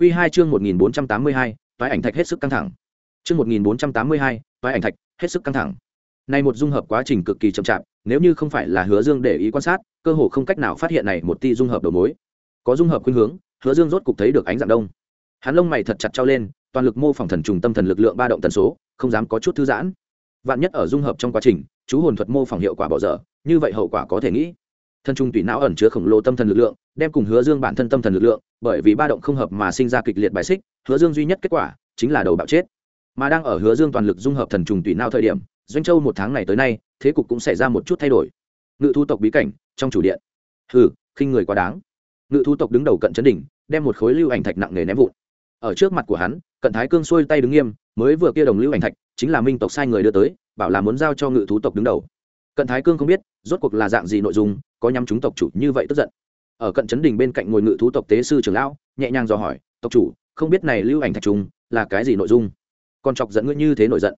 Quy 2 chương 1482, toái ảnh thạch hết sức căng thẳng. Chương 1482, toái ảnh thạch hết sức căng thẳng. Này một dung hợp quá trình cực kỳ chậm chạp, nếu như không phải là Hứa Dương để ý quan sát, cơ hồ không cách nào phát hiện này một tia dung hợp đầu mối. Có dung hợp khuynh hướng, Hứa Dương rốt cục thấy được ánh dạng đông. Hắn lông mày thật chặt trao lên, toàn lực mô phỏng thần trùng tâm thần lực lượng ba động tần số, không dám có chút thư giãn. Vạn nhất ở dung hợp trong quá trình, chú hồn thuật mô phỏng hiệu quả bỏ dở, như vậy hậu quả có thể nghĩ thân trùng tùy não ẩn chứa khổng lồ tâm thần lực lượng đem cùng hứa dương bản thân tâm thần lực lượng, bởi vì ba động không hợp mà sinh ra kịch liệt bài xích, hứa dương duy nhất kết quả chính là đầu bạo chết. Mà đang ở hứa dương toàn lực dung hợp thần trùng tùy não thời điểm, doanh châu một tháng này tới nay, thế cục cũng xảy ra một chút thay đổi. Ngự thu tộc bí cảnh, trong chủ điện. Hừ, khinh người quá đáng. Ngự thu tộc đứng đầu cận chấn đỉnh, đem một khối lưu ảnh thạch nặng nề ném vụn. Ở trước mặt của hắn, cận thái cương xuôi tay đứng nghiêm, mới vừa kia đồng lưu ảnh thạch, chính là minh tộc sai người đưa tới, bảo là muốn giao cho ngự thú tộc đứng đầu. Cận thái cương không biết, rốt cuộc là dạng gì nội dung, có nhắm chúng tộc chủ như vậy tức giận ở cận chấn đình bên cạnh ngồi ngự thú tộc tế sư trưởng lão, nhẹ nhàng dò hỏi, tộc chủ, không biết này lưu ảnh thạch trùng là cái gì nội dung? Còn chọc giận ngươi như thế nổi giận.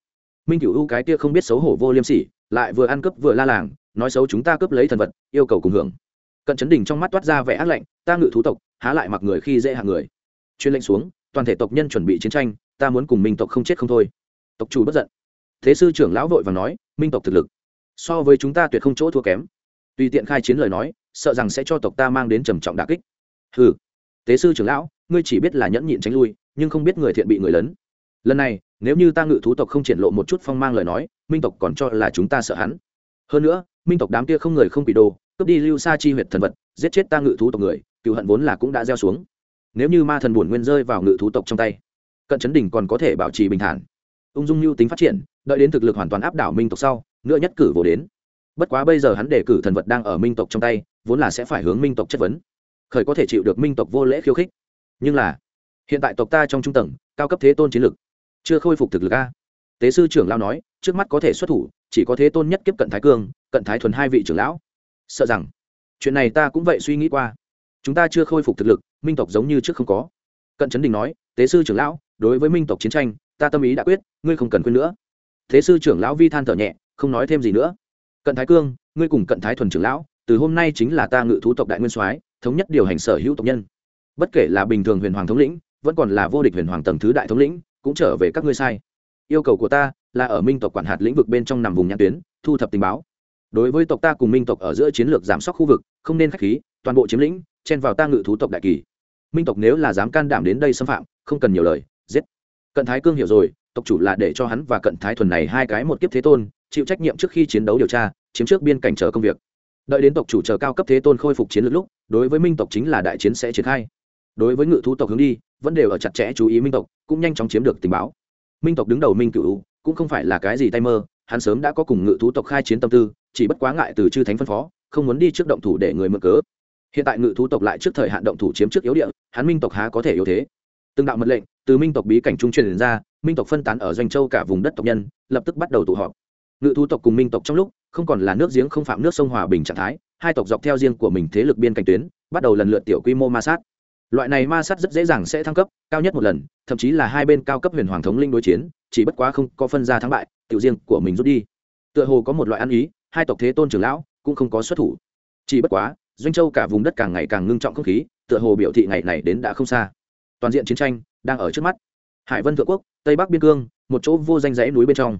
Minh cửu u cái kia không biết xấu hổ vô liêm sỉ, lại vừa ăn cướp vừa la làng, nói xấu chúng ta cướp lấy thần vật, yêu cầu cùng hưởng. Cận chấn đình trong mắt toát ra vẻ ác lạnh, ta ngự thú tộc, há lại mặc người khi dễ hạng người. Chuyên lệnh xuống, toàn thể tộc nhân chuẩn bị chiến tranh, ta muốn cùng minh tộc không chết không thôi. Tộc chủ bất giận. Thế sư trưởng lão vội và nói, minh tộc thực lực, so với chúng ta tuyệt không chỗ thua kém. Tùy tiện khai chiến lời nói sợ rằng sẽ cho tộc ta mang đến trầm trọng đà kích. Hừ, tế sư trưởng lão ngươi chỉ biết là nhẫn nhịn tránh lui nhưng không biết người thiện bị người lớn. Lần này nếu như ta ngự thú tộc không triển lộ một chút phong mang lời nói minh tộc còn cho là chúng ta sợ hắn. Hơn nữa minh tộc đám kia không người không bị đồ cướp đi lưu xa chi huyệt thần vật giết chết ta ngự thú tộc người cựu hận vốn là cũng đã gieo xuống. Nếu như ma thần buồn nguyên rơi vào ngự thú tộc trong tay cận chấn đỉnh còn có thể bảo trì bình thản. Ung dung lưu tính phát triển đợi đến thực lực hoàn toàn áp đảo minh tộc sau nữa nhất cử vô đến. Bất quá bây giờ hắn đề cử thần vật đang ở minh tộc trong tay vốn là sẽ phải hướng minh tộc chất vấn. Khởi có thể chịu được minh tộc vô lễ khiêu khích. Nhưng là, hiện tại tộc ta trong trung tầng, cao cấp thế tôn chiến lực, chưa khôi phục thực lực a. Tế sư trưởng lao nói, trước mắt có thể xuất thủ, chỉ có thế tôn nhất kiếp cận thái cương, cận thái thuần hai vị trưởng lão. Sợ rằng, chuyện này ta cũng vậy suy nghĩ qua. Chúng ta chưa khôi phục thực lực, minh tộc giống như trước không có. Cận trấn đình nói, tế sư trưởng lão, đối với minh tộc chiến tranh, ta tâm ý đã quyết, ngươi không cần quên nữa. Thế sư trưởng lão vi than thở nhẹ, không nói thêm gì nữa. Cận thái cương, ngươi cùng cận thái thuần trưởng lão từ hôm nay chính là ta ngự thú tộc đại nguyên soái, thống nhất điều hành sở hữu tộc nhân. Bất kể là bình thường huyền hoàng thống lĩnh, vẫn còn là vô địch huyền hoàng tầng thứ đại thống lĩnh, cũng trở về các ngươi sai. Yêu cầu của ta là ở minh tộc quản hạt lĩnh vực bên trong nằm vùng nhãn tuyến, thu thập tình báo. Đối với tộc ta cùng minh tộc ở giữa chiến lược giảm sóc khu vực, không nên k h á c h khí, toàn bộ chiếm lĩnh, chen vào ta ngự thú tộc đại kỳ. Minh tộc nếu là dám can đảm đến đây xâm phạm, không cần nhiều lời, giết. Cận thái cương hiểu rồi, tộc chủ là để cho hắn và cận thái thuần này hai cái một kiếp thế tôn, chịu trách nhiệm trước khi chiến đấu điều tra, chiếm trước biên cảnh chờ công việc đợi đến tộc chủ chờ cao cấp thế tôn khôi phục chiến lược lúc, đối với minh tộc chính là đại chiến sẽ triển khai. Đối với ngự thú tộc hướng đi, vẫn đều ở chặt chẽ chú ý minh tộc, cũng nhanh chóng chiếm được tình báo. Minh tộc đứng đầu minh cựu cũng không phải là cái gì tay mơ, hắn sớm đã có cùng ngự thú tộc khai chiến tâm tư, chỉ bất quá ngại từ chư thánh phân phó, không muốn đi trước động thủ để người mượn cớ. Hiện tại ngự thú tộc lại trước thời hạn động thủ chiếm trước yếu địa, hắn minh tộc há có thể yếu thế. Từng đạo mật lệnh, từ minh tộc bí cảnh trung truyền ra, minh tộc phân tán ở doanh châu cả vùng đất tộc nhân, lập tức bắt đầu tụ họp. Ngự thú tộc cùng minh tộc trong lúc không còn là nước giếng không phạm nước sông hòa bình trạng thái, hai tộc dọc theo riêng của mình thế lực biên cảnh tuyến, bắt đầu lần lượt tiểu quy mô ma sát. Loại này ma sát rất dễ dàng sẽ thăng cấp, cao nhất một lần, thậm chí là hai bên cao cấp huyền hoàng thống linh đối chiến, chỉ bất quá không có phân ra thắng bại, tiểu riêng của mình rút đi. Tựa hồ có một loại ăn ý, hai tộc thế tôn trưởng lão cũng không có xuất thủ. Chỉ bất quá, doanh châu cả vùng đất càng ngày càng ngưng trọng không khí, tựa hồ biểu thị ngày này đến đã không xa. Toàn diện chiến tranh đang ở trước mắt. Hải vân thượng quốc, tây bắc biên cương, một chỗ vô danh dãy núi bên trong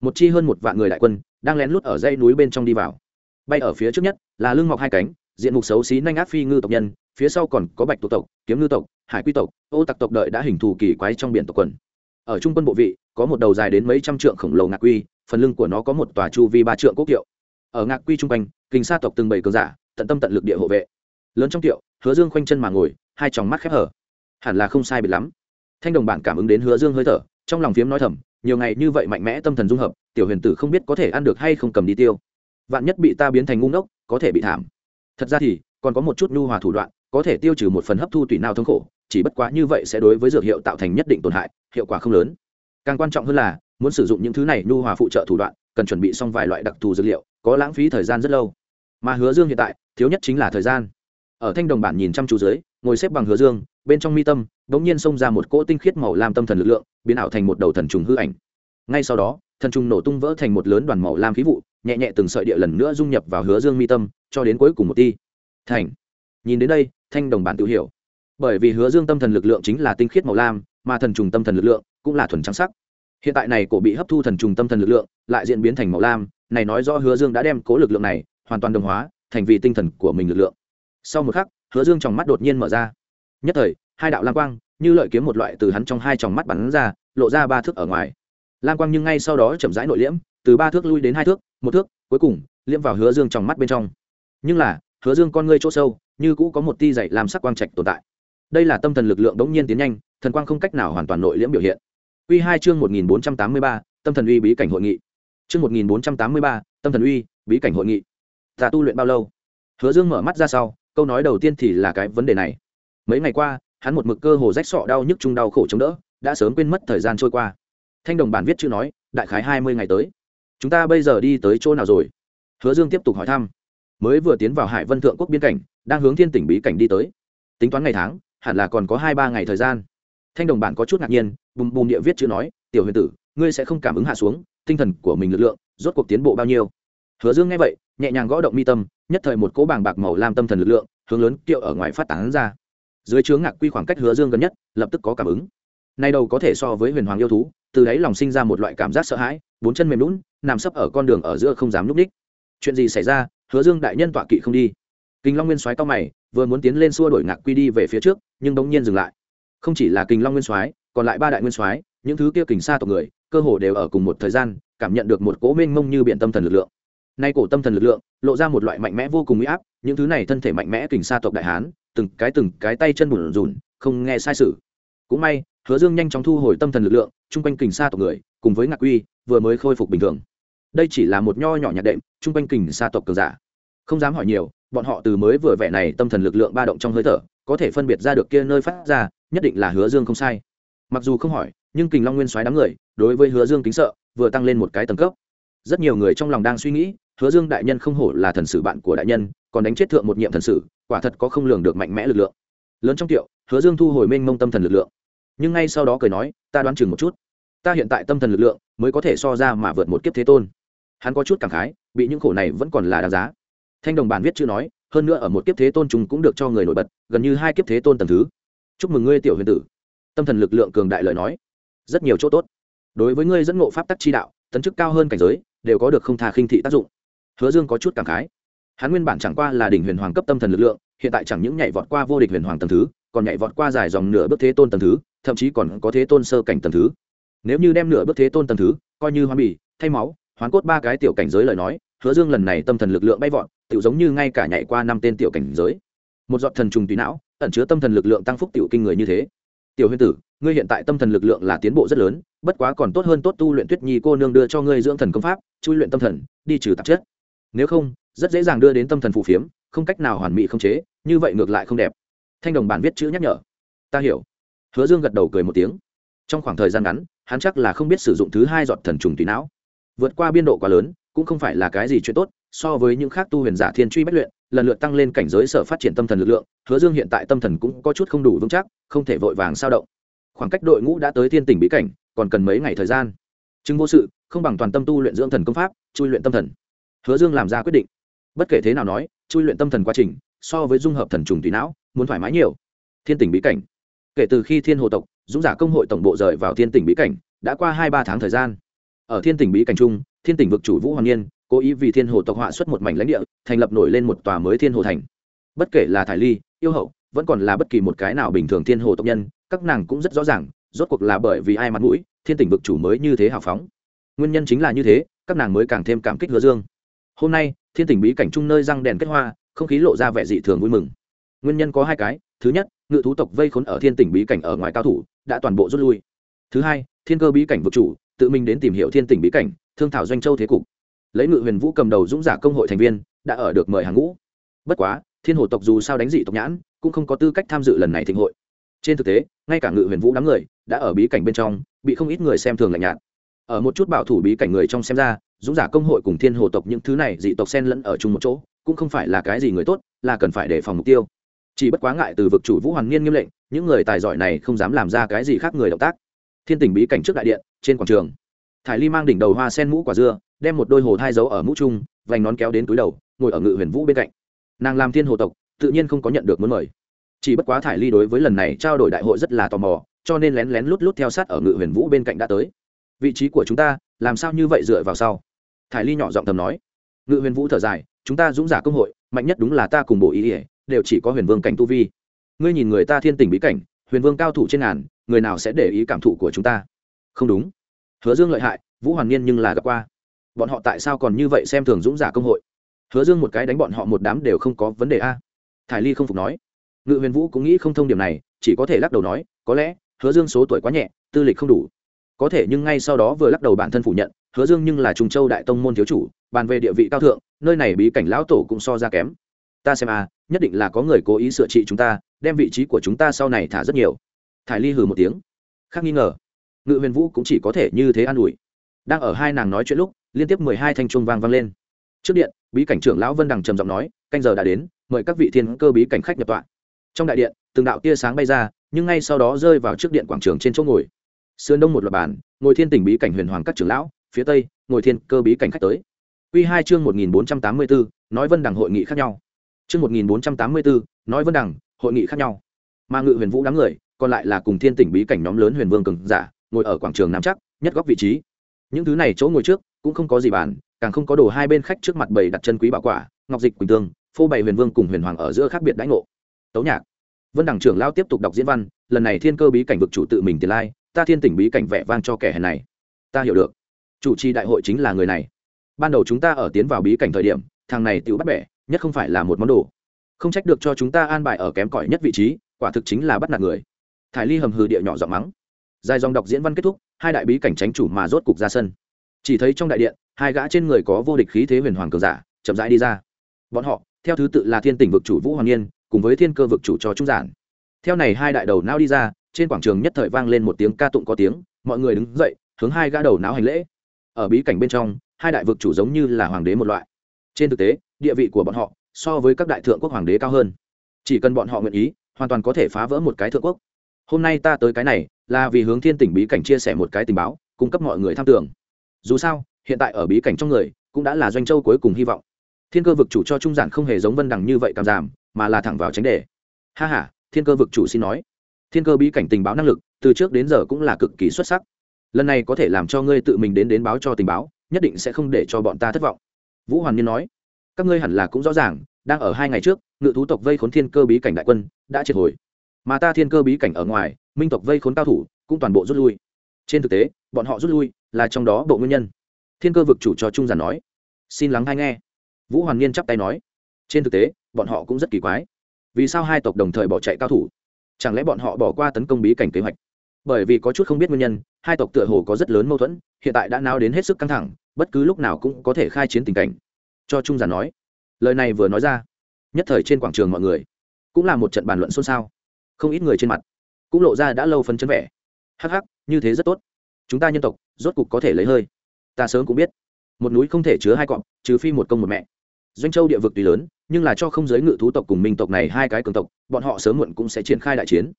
một chi hơn một vạn người đại quân, đang lén lút ở dãy núi bên trong đi vào. Bay ở phía trước nhất là lưng mọc hai cánh, diện mục xấu xí nanh ác phi ngư tộc nhân, phía sau còn có bạch tộc tộc, kiếm ngư tộc, hải quy tộc, ô tặc tộc đợi đã hình thù kỳ quái trong biển tộc quần. Ở trung quân bộ vị, có một đầu dài đến mấy trăm trượng khổng lồ ngạc quy, phần lưng của nó có một tòa chu vi ba trượng quốc kiệu. Ở ngạc quy trung quanh, kinh sa tộc từng bảy cường giả, tận tâm tận lực địa hộ vệ. Lớn trong tiệu hứa dương khoanh chân mà ngồi, hai tròng mắt khép hở. Hẳn là không sai biệt lắm. Thanh đồng bản cảm ứng đến hứa dương hơi thở, trong lòng phiếm nói thầm nhiều ngày như vậy mạnh mẽ tâm thần dung hợp, tiểu huyền tử không biết có thể ăn được hay không cầm đi tiêu. Vạn nhất bị ta biến thành ngu ngốc, có thể bị thảm. Thật ra thì, còn có một chút nhu hòa thủ đoạn, có thể tiêu trừ một phần hấp thu tùy nào thống khổ, chỉ bất quá như vậy sẽ đối với dược hiệu tạo thành nhất định tổn hại, hiệu quả không lớn. Càng quan trọng hơn là, muốn sử dụng những thứ này nhu hòa phụ trợ thủ đoạn, cần chuẩn bị xong vài loại đặc thù dược liệu, có lãng phí thời gian rất lâu. Mà hứa dương hiện tại, thiếu nhất chính là thời gian. Ở thanh đồng bản nhìn chăm chú dưới, ngồi xếp bằng hứa dương, bên trong mi tâm bỗng nhiên xông ra một cỗ tinh khiết màu lam tâm thần lực lượng, biến ảo thành một đầu thần trùng hư ảnh. Ngay sau đó, thần trùng nổ tung vỡ thành một lớn đoàn màu lam khí vụ, nhẹ nhẹ từng sợi địa lần nữa dung nhập vào hứa dương mi tâm, cho đến cuối cùng một ti. Thành. Nhìn đến đây, thanh đồng bản tự hiểu. Bởi vì hứa dương tâm thần lực lượng chính là tinh khiết màu lam, mà thần trùng tâm thần lực lượng cũng là thuần trắng sắc. Hiện tại này cổ bị hấp thu thần trùng tâm thần lực lượng, lại diễn biến thành màu lam, này nói rõ hứa dương đã đem cố lực lượng này hoàn toàn đồng hóa, thành vì tinh thần của mình lực lượng. Sau một khắc, hứa dương trong mắt đột nhiên mở ra. Nhất thời hai đạo lam quang, như lợi kiếm một loại từ hắn trong hai tròng mắt bắn ra, lộ ra ba thước ở ngoài. Lam quang nhưng ngay sau đó chậm rãi nội liễm, từ ba thước lui đến hai thước, một thước, cuối cùng, liễm vào hứa dương trong mắt bên trong. Nhưng là, hứa dương con ngươi chỗ sâu, như cũ có một ti dày làm sắc quang trạch tồn tại. Đây là tâm thần lực lượng đống nhiên tiến nhanh, thần quang không cách nào hoàn toàn nội liễm biểu hiện. Quy hai chương một nghìn bốn trăm tám mươi ba, tâm thần uy bí cảnh hội nghị. Chương một nghìn bốn trăm tám mươi ba, tâm thần uy bí cảnh hội nghị. Ta tu luyện bao lâu? Hứa dương mở mắt ra sau, câu nói đầu tiên thì là cái vấn đề này. Mấy ngày qua hắn một mực cơ hồ rách sọ đau nhức chung đau khổ chống đỡ, đã sớm quên mất thời gian trôi qua. Thanh đồng bản viết chữ nói, đại khái hai mươi ngày tới. Chúng ta bây giờ đi tới chỗ nào rồi? Hứa dương tiếp tục hỏi thăm. Mới vừa tiến vào hải vân thượng quốc biên cảnh, đang hướng thiên tỉnh bí cảnh đi tới. Tính toán ngày tháng, hẳn là còn có hai ba ngày thời gian. Thanh đồng bản có chút ngạc nhiên, bùm bùm địa viết chữ nói, tiểu huyền tử, ngươi sẽ không cảm ứng hạ xuống, tinh thần của mình lực lượng, rốt cuộc tiến bộ bao nhiêu? Hứa dương nghe vậy, nhẹ nhàng gõ động mi tâm, nhất thời một cỗ bàng bạc màu làm tâm thần lực lượng, hướng lớn kiệu ở ngoài phát tán ra dưới chướng ngạc quy khoảng cách hứa dương gần nhất, lập tức có cảm ứng. Nay đầu có thể so với huyền hoàng yêu thú, từ đấy lòng sinh ra một loại cảm giác sợ hãi, bốn chân mềm lún, nằm sấp ở con đường ở giữa không dám núp ních. Chuyện gì xảy ra? Hứa dương đại nhân tọa kỵ không đi. Kinh long nguyên soái cao mày, vừa muốn tiến lên xua đổi ngạc quy đi về phía trước, nhưng bỗng nhiên dừng lại. Không chỉ là kinh long nguyên soái, còn lại ba đại nguyên soái, những thứ kia kình xa tộc người, cơ hồ đều ở cùng một thời gian, cảm nhận được một cỗ mênh mông như biện tâm thần lực lượng. Nay cổ tâm thần lực lượng, lộ ra một loại mạnh mẽ vô cùng uy áp, những thứ này thân thể mạnh mẽ kình xa tộc đại hán từng cái từng cái tay chân bùn rùn không nghe sai sự. Cũng may, hứa dương nhanh chóng thu hồi tâm thần lực lượng, chung quanh kình xa tộc người, cùng với ngạc quy vừa mới khôi phục bình thường. Đây chỉ là một nho nhỏ nhạc đệm, chung quanh kình xa tộc cường giả. Không dám hỏi nhiều, bọn họ từ mới vừa vẻ này tâm thần lực lượng ba động trong hơi thở, có thể phân biệt ra được kia nơi phát ra, nhất định là hứa dương không sai. Mặc dù không hỏi, nhưng kình long nguyên soái đám người, đối với hứa dương kính sợ, vừa tăng lên một cái tầng cấp. Rất nhiều người trong lòng đang suy nghĩ, hứa dương đại nhân không hổ là thần sử bạn của đại nhân, còn đánh chết thượng một nhiệm thần sử quả thật có không lường được mạnh mẽ lực lượng. Lớn trong tiệu, hứa dương thu hồi mênh mông tâm thần lực lượng. Nhưng ngay sau đó cười nói, ta đoán chừng một chút. Ta hiện tại tâm thần lực lượng mới có thể so ra mà vượt một kiếp thế tôn. Hắn có chút cảm khái, bị những khổ này vẫn còn là đáng giá. Thanh đồng bản viết chữ nói, hơn nữa ở một kiếp thế tôn chúng cũng được cho người nổi bật, gần như hai kiếp thế tôn tầm thứ. Chúc mừng ngươi, tiểu huyền tử. Tâm thần lực lượng cường đại lời nói. Rất nhiều chỗ tốt. Đối với ngươi dẫn ngộ pháp tắc chi đạo, tấn chức cao hơn cảnh giới, đều có được không thà khinh thị tác dụng. Hứa dương có chút cảm khái hắn nguyên bản chẳng qua là đỉnh huyền hoàng cấp tâm thần lực lượng, hiện tại chẳng những nhảy vọt qua vô địch huyền hoàng tầng thứ, còn nhảy vọt qua dài dòng nửa bước thế tôn tầng thứ, thậm chí còn có thế tôn sơ cảnh tầng thứ. Nếu như đem nửa bước thế tôn tầng thứ coi như hoa bì, thay máu, hoán cốt ba cái tiểu cảnh giới lời nói, hứa dương lần này tâm thần lực lượng bay vọt tự giống như ngay cả nhảy qua năm tên tiểu cảnh giới. Một giọt thần trùng tùy não, ẩn chứa tâm thần lực lượng tăng phúc tiểu kinh người như thế. Tiểu Huyên tử, ngươi hiện tại tâm thần lực lượng là tiến bộ rất lớn, bất quá còn tốt hơn tốt tu luyện tuyết nhi cô nương đưa cho ngươi dưỡng thần công pháp, chui luyện tâm thần, đi trừ tạp chất. Nếu không rất dễ dàng đưa đến tâm thần phù phiếm, không cách nào hoàn mỹ không chế, như vậy ngược lại không đẹp. Thanh đồng bản viết chữ nhắc nhở. Ta hiểu. Hứa dương gật đầu cười một tiếng. Trong khoảng thời gian ngắn, hắn chắc là không biết sử dụng thứ hai giọt thần trùng tùy não. Vượt qua biên độ quá lớn, cũng không phải là cái gì chuyện tốt, so với những khác tu huyền giả thiên truy bất luyện, lần lượt tăng lên cảnh giới sở phát triển tâm thần lực lượng, hứa dương hiện tại tâm thần cũng có chút không đủ vững chắc, không thể vội vàng sao động. Khoảng cách đội ngũ đã tới thiên tỉnh bí cảnh, còn cần mấy ngày thời gian. Chứng vô sự, không bằng toàn tâm tu luyện dưỡng thần công pháp, chui luyện tâm thần. Hứa dương làm ra quyết định bất kể thế nào nói, chui luyện tâm thần quá trình, so với dung hợp thần trùng tùy não, muốn thoải mái nhiều. Thiên tỉnh bí cảnh. Kể từ khi thiên hồ tộc, dũng giả công hội tổng bộ rời vào thiên tỉnh bí cảnh, đã qua hai ba tháng thời gian. Ở thiên tỉnh bí cảnh trung thiên tỉnh vực chủ vũ hoàng niên, cố ý vì thiên hồ tộc họa xuất một mảnh lãnh địa, thành lập nổi lên một tòa mới thiên hồ thành. Bất kể là thải ly, yêu hậu, vẫn còn là bất kỳ một cái nào bình thường thiên hồ tộc nhân, các nàng cũng rất rõ ràng, rốt cuộc là bởi vì ai mặt mũi, thiên tỉnh vực chủ mới như thế hào phóng. Nguyên nhân chính là như thế, các nàng mới càng thêm cảm kích hứa dương hôm nay, thiên tỉnh bí cảnh chung nơi răng đèn kết hoa, không khí lộ ra vẻ dị thường vui mừng. Nguyên nhân có hai cái, thứ nhất, ngự thú tộc vây khốn ở thiên tỉnh bí cảnh ở ngoài cao thủ, đã toàn bộ rút lui. Thứ hai, thiên cơ bí cảnh vực chủ, tự mình đến tìm hiểu thiên tỉnh bí cảnh, thương thảo doanh châu thế cục. Lấy ngự huyền vũ cầm đầu dũng giả công hội thành viên, đã ở được mời hàng ngũ. Bất quá, thiên hồ tộc dù sao đánh dị tộc nhãn, cũng không có tư cách tham dự lần này thịnh hội. Trên thực tế, ngay cả ngự huyền vũ đám người, đã ở bí cảnh bên trong, bị không ít người xem thường lạnh nhạt. Ở một chút bảo thủ bí cảnh người trong xem ra dũng giả công hội cùng thiên hồ tộc những thứ này dị tộc xen lẫn ở chung một chỗ, cũng không phải là cái gì người tốt, là cần phải đề phòng mục tiêu. Chỉ bất quá ngại từ vực chủ vũ hoàng niên nghiêm lệnh, những người tài giỏi này không dám làm ra cái gì khác người động tác. Thiên tình bí cảnh trước đại điện, trên quảng trường, thải ly mang đỉnh đầu hoa sen mũ quả dưa, đem một đôi hồ thai giấu ở mũ trung vành nón kéo đến túi đầu, ngồi ở ngự huyền vũ bên cạnh. Nàng làm thiên hồ tộc, tự nhiên không có nhận được muốn mời. Chỉ bất quá thải ly đối với lần này trao đổi đại hội rất là tò mò, cho nên lén lén lút lút theo sát ở ngự huyền vũ bên cạnh đã tới. Vị trí của chúng ta, làm sao như vậy dựa vào sau? Thải ly nhỏ giọng thầm nói. Ngự huyền vũ thở dài, chúng ta dũng giả công hội, mạnh nhất đúng là ta cùng bộ ý ỉa đều chỉ có huyền vương cảnh tu vi. Ngươi nhìn người ta thiên tình bí cảnh, huyền vương cao thủ trên ngàn, người nào sẽ để ý cảm thụ của chúng ta? Không đúng. Hứa dương lợi hại, vũ hoàn niên nhưng là gặp qua. Bọn họ tại sao còn như vậy xem thường dũng giả công hội? Hứa dương một cái đánh bọn họ một đám đều không có vấn đề a. Thải ly không phục nói. Ngự huyền vũ cũng nghĩ không thông điểm này, chỉ có thể lắc đầu nói, có lẽ hứa dương số tuổi quá nhẹ, tư lịch không đủ. Có thể nhưng ngay sau đó vừa lắc đầu bản thân phủ nhận hứa dương nhưng là trung châu đại tông môn thiếu chủ, bàn về địa vị cao thượng, nơi này bí cảnh lão tổ cũng so ra kém. Ta xem a nhất định là có người cố ý sửa trị chúng ta, đem vị trí của chúng ta sau này thả rất nhiều. Thải ly hừ một tiếng. Khác nghi ngờ, ngự huyền vũ cũng chỉ có thể như thế an ủi. Đang ở hai nàng nói chuyện lúc, liên tiếp mười hai thanh chuông vang vang lên. Trước điện, bí cảnh trưởng lão vân đằng trầm giọng nói, canh giờ đã đến, mời các vị thiên cơ bí cảnh khách nhập tọa. Trong đại điện, từng đạo tia sáng bay ra, nhưng ngay sau đó rơi vào trước điện quảng trường trên chỗ ngồi. Sườn đông một loạt bàn, ngồi thiên tỉnh bí cảnh huyền hoàng các trưởng lão phía tây, ngồi thiên cơ bí cảnh khách tới. Quy hai chương một nghìn bốn trăm tám mươi bốn nói vân đằng hội nghị khác nhau. Chương một nghìn bốn trăm tám mươi bốn nói vân đằng, hội nghị khác nhau. Mà ngự huyền vũ đám người, còn lại là cùng thiên tỉnh bí cảnh nhóm lớn huyền vương cường giả, ngồi ở quảng trường nam chắc nhất góc vị trí. Những thứ này chỗ ngồi trước, cũng không có gì bàn, càng không có đồ hai bên khách trước mặt bầy đặt chân quý bảo quả, ngọc dịch quỳnh tương, phô bày huyền vương cùng huyền hoàng ở giữa khác biệt đãi ngộ. Tấu nhạc. Vân đẳng trưởng lao tiếp tục đọc diễn văn, lần này thiên cơ bí cảnh vực chủ tự mình tiền lai, ta thiên tỉnh bí cảnh vẻ vang cho kẻ hèn này. Ta hiểu được chủ trì đại hội chính là người này. Ban đầu chúng ta ở tiến vào bí cảnh thời điểm, thằng này tự bắt bẻ, nhất không phải là một món đồ. Không trách được cho chúng ta an bài ở kém cỏi nhất vị trí, quả thực chính là bắt nạt người. Thải ly hầm hừ địa nhỏ giọng mắng. Dài dòng đọc diễn văn kết thúc, hai đại bí cảnh tránh chủ mà rốt cục ra sân. Chỉ thấy trong đại điện, hai gã trên người có vô địch khí thế huyền hoàng cường giả, chậm rãi đi ra. Bọn họ, theo thứ tự là thiên tỉnh vực chủ vũ hoàng niên cùng với thiên cơ vực chủ cho trung giản. Theo này hai đại đầu não đi ra, trên quảng trường nhất thời vang lên một tiếng ca tụng có tiếng, mọi người đứng dậy, hướng hai gã đầu não hành lễ ở bí cảnh bên trong, hai đại vực chủ giống như là hoàng đế một loại. Trên thực tế, địa vị của bọn họ so với các đại thượng quốc hoàng đế cao hơn. Chỉ cần bọn họ nguyện ý, hoàn toàn có thể phá vỡ một cái thượng quốc. Hôm nay ta tới cái này là vì hướng thiên tỉnh bí cảnh chia sẻ một cái tình báo, cung cấp mọi người tham tưởng. Dù sao, hiện tại ở bí cảnh trong người cũng đã là doanh châu cuối cùng hy vọng. Thiên cơ vực chủ cho trung giản không hề giống vân đằng như vậy cảm giảm, mà là thẳng vào tránh đề. Ha h a thiên cơ vực chủ xin nói. Thiên cơ bí cảnh tình báo năng lực từ trước đến giờ cũng là cực kỳ xuất sắc lần này có thể làm cho ngươi tự mình đến đến báo cho tình báo, nhất định sẽ không để cho bọn ta thất vọng. Vũ hoàn nhiên nói. Các ngươi hẳn là cũng rõ ràng, đang ở hai ngày trước, ngự thú tộc vây khốn thiên cơ bí cảnh đại quân đã triệt hồi. Mà ta thiên cơ bí cảnh ở ngoài, minh tộc vây khốn cao thủ cũng toàn bộ rút lui. Trên thực tế, bọn họ rút lui là trong đó bộ nguyên nhân. Thiên cơ vực chủ cho trung giản nói. Xin lắng hay nghe. Vũ hoàn niên chắp tay nói. Trên thực tế, bọn họ cũng rất kỳ quái. Vì sao hai tộc đồng thời bỏ chạy cao thủ? Chẳng lẽ bọn họ bỏ qua tấn công bí cảnh kế hoạch? Bởi vì có chút không biết nguyên nhân, hai tộc tựa hồ có rất lớn mâu thuẫn, hiện tại đã nao đến hết sức căng thẳng, bất cứ lúc nào cũng có thể khai chiến tình cảnh. Cho trung giản nói. Lời này vừa nói ra, nhất thời trên quảng trường mọi người cũng là một trận bàn luận xôn xao. Không ít người trên mặt cũng lộ ra đã lâu phấn chấn vẻ. Hắc hắc, như thế rất tốt. Chúng ta nhân tộc rốt cục có thể lấy hơi. Ta sớm cũng biết. Một núi không thể chứa hai cọp, trừ phi một công một mẹ. Doanh châu địa vực tùy lớn, nhưng là cho không giới ngự thú tộc cùng minh tộc này hai cái cường tộc, bọn họ sớm muộn cũng sẽ triển khai đại chiến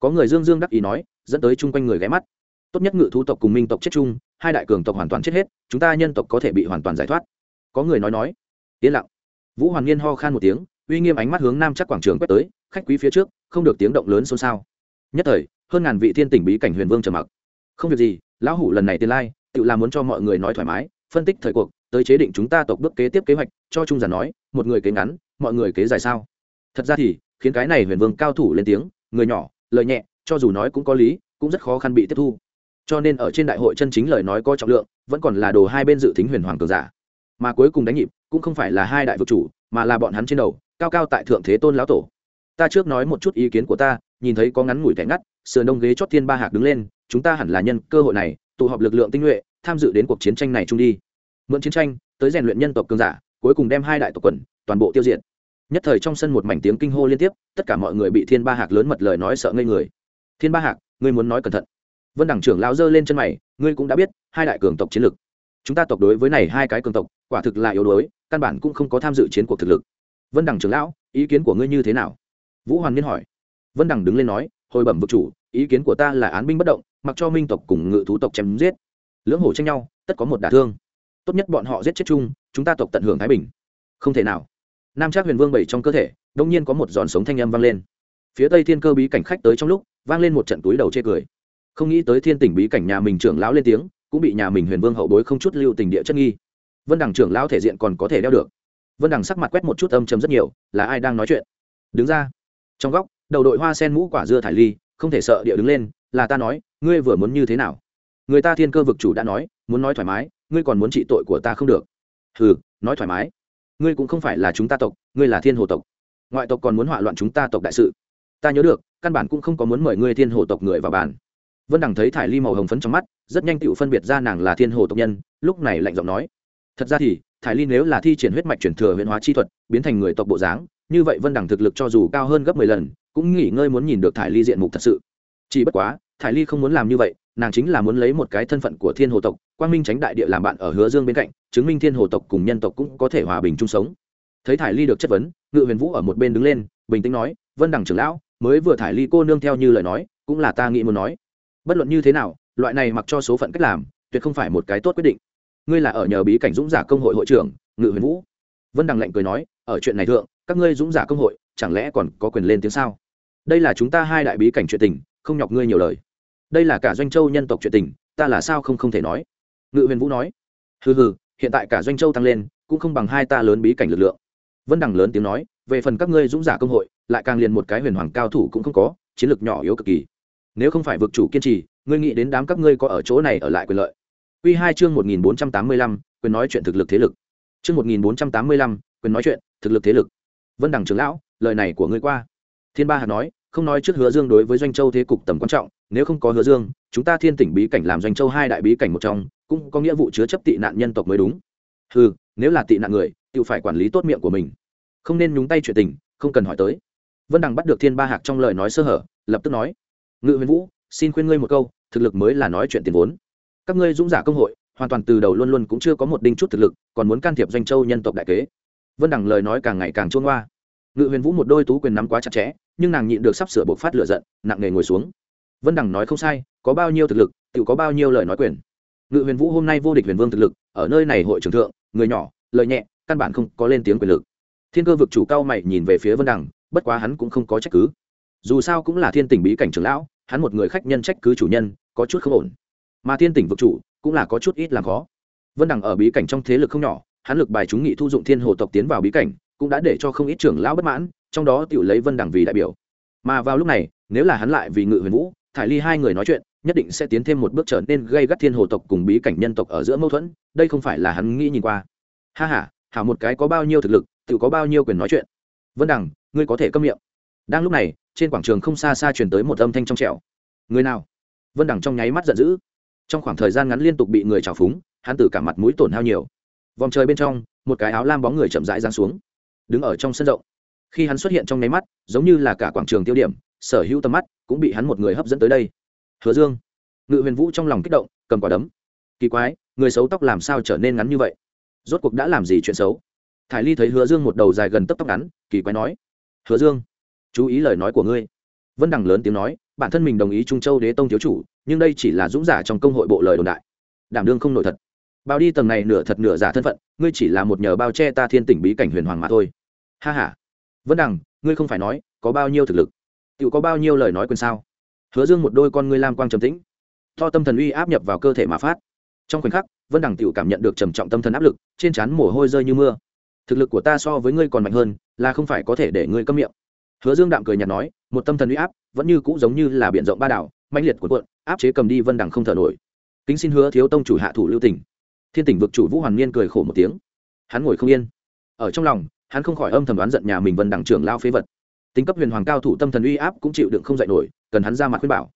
có người dương dương đắc ý nói, dẫn tới chung quanh người ghé mắt. Tốt nhất ngự thú tộc cùng minh tộc chết chung, hai đại cường tộc hoàn toàn chết hết, chúng ta nhân tộc có thể bị hoàn toàn giải thoát. Có người nói nói, yên lặng. Vũ hoàn niên ho khan một tiếng, uy nghiêm ánh mắt hướng nam chắc quảng trường quét tới, khách quý phía trước, không được tiếng động lớn xôn xao. Nhất thời, hơn ngàn vị thiên tỉnh bí cảnh huyền vương trầm mặc. Không việc gì, lão hủ lần này tiên lai, tự làm muốn cho mọi người nói thoải mái, phân tích thời cuộc, tới chế định chúng ta tộc bước kế tiếp kế hoạch, cho trung giản nói, một người kế ngắn, mọi người kế dài sao? Thật ra thì, khiến cái này huyền vương cao thủ lên tiếng, người nhỏ lời nhẹ, cho dù nói cũng có lý, cũng rất khó khăn bị tiếp thu. Cho nên ở trên đại hội chân chính lời nói có trọng lượng, vẫn còn là đồ hai bên dự tính huyền hoàng cường giả. Mà cuối cùng đánh nhịp, cũng không phải là hai đại vực chủ, mà là bọn hắn trên đầu, cao cao tại thượng thế tôn lão tổ. Ta trước nói một chút ý kiến của ta, nhìn thấy có ngắn ngủi thẻ ngắt, sườn đông ghế chót thiên ba hạc đứng lên, chúng ta hẳn là nhân cơ hội này, tụ họp lực lượng tinh nhuệ, tham dự đến cuộc chiến tranh này chung đi. Mượn chiến tranh, tới rèn luyện nhân tộc cường giả, cuối cùng đem hai đại tộc quần, toàn bộ tiêu diệt nhất thời trong sân một mảnh tiếng kinh hô liên tiếp, tất cả mọi người bị thiên ba hạc lớn mật lời nói sợ ngây người. Thiên ba hạc, ngươi muốn nói cẩn thận. Vân đẳng trưởng lao dơ lên chân mày, ngươi cũng đã biết, hai đại cường tộc chiến lực chúng ta tộc đối với này hai cái cường tộc, quả thực là yếu đuối, căn bản cũng không có tham dự chiến cuộc thực lực. Vân đẳng trưởng lão, ý kiến của ngươi như thế nào? Vũ hoàn niên hỏi. Vân đẳng đứng lên nói, hồi bẩm vực chủ, ý kiến của ta là án binh bất động, mặc cho minh tộc cùng ngự thú tộc chém giết. Lưỡng hổ tranh nhau, tất có một đả thương. Tốt nhất bọn họ giết chết chung, chúng ta tộc tận hưởng thái bình. Không thể nào nam trác huyền vương bảy trong cơ thể đông nhiên có một giòn sống thanh âm vang lên. Phía tây thiên cơ bí cảnh khách tới trong lúc, vang lên một trận túi đầu chê cười. Không nghĩ tới thiên tỉnh bí cảnh nhà mình trưởng lão lên tiếng, cũng bị nhà mình huyền vương hậu bối không chút lưu tình địa chất nghi. Vân đằng trưởng lão thể diện còn có thể đeo được. Vân đằng sắc mặt quét một chút âm chấm rất nhiều, là ai đang nói chuyện? Đứng ra. Trong góc, đầu đội hoa sen mũ quả dưa thải ly, không thể sợ địa đứng lên, là ta nói, ngươi vừa muốn như thế nào? Người ta thiên cơ vực chủ đã nói, muốn nói thoải mái, ngươi còn muốn trị tội của ta không được. Ừ nói thoải mái ngươi cũng không phải là chúng ta tộc, ngươi là thiên hồ tộc. Ngoại tộc còn muốn hỏa loạn chúng ta tộc đại sự. Ta nhớ được, căn bản cũng không có muốn mời ngươi thiên hồ tộc người vào bàn. Vân đằng thấy thải ly màu hồng phấn trong mắt, rất nhanh tự phân biệt ra nàng là thiên hồ tộc nhân, lúc này lạnh giọng nói. Thật ra thì, thải ly nếu là thi triển huyết mạch chuyển thừa huyện hóa chi thuật, biến thành người tộc bộ dáng, như vậy vân đằng thực lực cho dù cao hơn gấp mười lần, cũng nghỉ ngơi muốn nhìn được thải ly diện mục thật sự. Chỉ bất quá, thải ly không muốn làm như vậy nàng chính là muốn lấy một cái thân phận của thiên hồ tộc, quang minh tránh đại địa làm bạn ở hứa dương bên cạnh, chứng minh thiên hồ tộc cùng nhân tộc cũng có thể hòa bình chung sống. Thấy thải ly được chất vấn, ngự huyền vũ ở một bên đứng lên, bình tĩnh nói, vân đằng trưởng lão, mới vừa thải ly cô nương theo như lời nói, cũng là ta nghĩ muốn nói. Bất luận như thế nào, loại này mặc cho số phận cách làm, tuyệt không phải một cái tốt quyết định. Ngươi là ở nhờ bí cảnh dũng giả công hội hội trưởng, ngự huyền vũ. Vân đằng lệnh cười nói, ở chuyện này thượng, các ngươi dũng giả công hội, chẳng lẽ còn có quyền lên tiếng sao? Đây là chúng ta hai đại bí cảnh chuyện tình, không nhọc ngươi nhiều lời đây là cả doanh châu nhân tộc chuyện tình, ta là sao không không thể nói? Ngự huyền vũ nói. Hừ hừ, hiện tại cả doanh châu tăng lên, cũng không bằng hai ta lớn bí cảnh lực lượng. Vân đằng lớn tiếng nói, về phần các ngươi dũng giả công hội, lại càng liền một cái huyền hoàng cao thủ cũng không có, chiến lược nhỏ yếu cực kỳ. Nếu không phải vực chủ kiên trì, ngươi nghĩ đến đám các ngươi có ở chỗ này ở lại quyền lợi? Quy hai chương một nghìn bốn trăm tám mươi lăm, quyền nói chuyện thực lực thế lực. Chương một nghìn bốn trăm tám mươi lăm, quyền nói chuyện thực lực thế lực. Vân đằng trưởng lão, lời này của ngươi qua. Thiên ba hạt nói, không nói trước hứa dương đối với doanh châu thế cục tầm quan trọng nếu không có hứa dương, chúng ta thiên tỉnh bí cảnh làm doanh châu hai đại bí cảnh một trong, cũng có nghĩa vụ chứa chấp tị nạn nhân tộc mới đúng. Ừ nếu là tị nạn người, tự phải quản lý tốt miệng của mình. Không nên nhúng tay chuyện tình, không cần hỏi tới. Vân đằng bắt được thiên ba hạc trong lời nói sơ hở, lập tức nói, ngự huyền vũ, xin khuyên ngươi một câu, thực lực mới là nói chuyện tiền vốn. Các ngươi dũng giả công hội, hoàn toàn từ đầu luôn luôn cũng chưa có một đinh chút thực lực, còn muốn can thiệp doanh châu nhân tộc đại kế. Vân đằng lời nói càng ngày càng trôn hoa ngự huyền vũ một đôi tú quyền nắm quá chặt chẽ, nhưng nàng nhịn được sắp sửa bộc phát lửa giận, nặng nề ngồi xuống vân đằng nói không sai, có bao nhiêu thực lực tự có bao nhiêu lời nói quyền. Ngự huyền vũ hôm nay vô địch huyền vương thực lực, ở nơi này hội trưởng thượng, người nhỏ, lời nhẹ, căn bản không có lên tiếng quyền lực. Thiên cơ vực chủ cao mày nhìn về phía vân đằng, bất quá hắn cũng không có trách cứ. Dù sao cũng là thiên tỉnh bí cảnh trưởng lão, hắn một người khách nhân trách cứ chủ nhân, có chút không ổn. Mà thiên tỉnh vực chủ cũng là có chút ít làm khó. Vân đằng ở bí cảnh trong thế lực không nhỏ, hắn lực bài chúng nghị thu dụng thiên hồ tộc tiến vào bí cảnh, cũng đã để cho không ít trưởng lão bất mãn, trong đó tự lấy vân đằng vì đại biểu. Mà vào lúc này, nếu là hắn lại vì ngự huyền vũ thải ly hai người nói chuyện, nhất định sẽ tiến thêm một bước trở nên gây gắt thiên hồ tộc cùng bí cảnh nhân tộc ở giữa mâu thuẫn, đây không phải là hắn nghĩ nhìn qua. Ha h a hảo một cái có bao nhiêu thực lực, tự có bao nhiêu quyền nói chuyện. Vân đằng, ngươi có thể câm miệng. Đang lúc này, trên quảng trường không xa xa chuyển tới một âm thanh trong trẻo. Người nào? Vân đằng trong nháy mắt giận dữ. Trong khoảng thời gian ngắn liên tục bị người trào phúng, hắn từ cả mặt mũi tổn hao nhiều. Vòng trời bên trong, một cái áo lam bóng người chậm rãi giáng xuống, đứng ở trong sân rộng. Khi hắn xuất hiện trong nháy mắt, giống như là cả quảng trường tiêu điểm sở hữu tầm mắt cũng bị hắn một người hấp dẫn tới đây. Hứa dương, ngự huyền vũ trong lòng kích động, cầm quả đấm. Kỳ quái, người xấu tóc làm sao trở nên ngắn như vậy? Rốt cuộc đã làm gì chuyện xấu? Thải ly thấy hứa dương một đầu dài gần tấp tóc ngắn, kỳ quái nói, hứa dương, chú ý lời nói của ngươi. Vân đằng lớn tiếng nói, bản thân mình đồng ý trung châu đế tông thiếu chủ, nhưng đây chỉ là dũng giả trong công hội bộ lời đồn đại. Đảm đương không nổi thật. Bao đi tầng này nửa thật nửa giả thân phận, ngươi chỉ là một nhờ bao che ta thiên tỉnh bí cảnh huyền hoàng mà thôi. Ha h a vân đằng, ngươi không phải nói, có bao nhiêu thực lực tự có bao nhiêu lời nói quên sao? Hứa dương một đôi con ngươi lam quang trầm tĩnh. To tâm thần uy áp nhập vào cơ thể mà phát. Trong khoảnh khắc, vân đằng tự cảm nhận được trầm trọng tâm thần áp lực, trên trán mồ hôi rơi như mưa. Thực lực của ta so với ngươi còn mạnh hơn, là không phải có thể để ngươi câm miệng. Hứa dương đạm cười nhạt nói, một tâm thần uy áp, vẫn như cũ giống như là biển rộng ba đảo mạnh liệt của quận áp chế cầm đi vân đằng không thở nổi. Kính xin hứa thiếu tông chủ hạ thủ lưu tỉnh thiên tỉnh vực chủ vũ hoàn niên cười khổ một tiếng. Hắn ngồi không yên. Ở trong lòng, hắn không khỏi âm thầm đoán giận nhà mình vân đằng trưởng lao phế vật tính cấp huyền hoàng cao thủ tâm thần uy áp cũng chịu đựng không dạy nổi, cần hắn ra mặt khuyên bảo.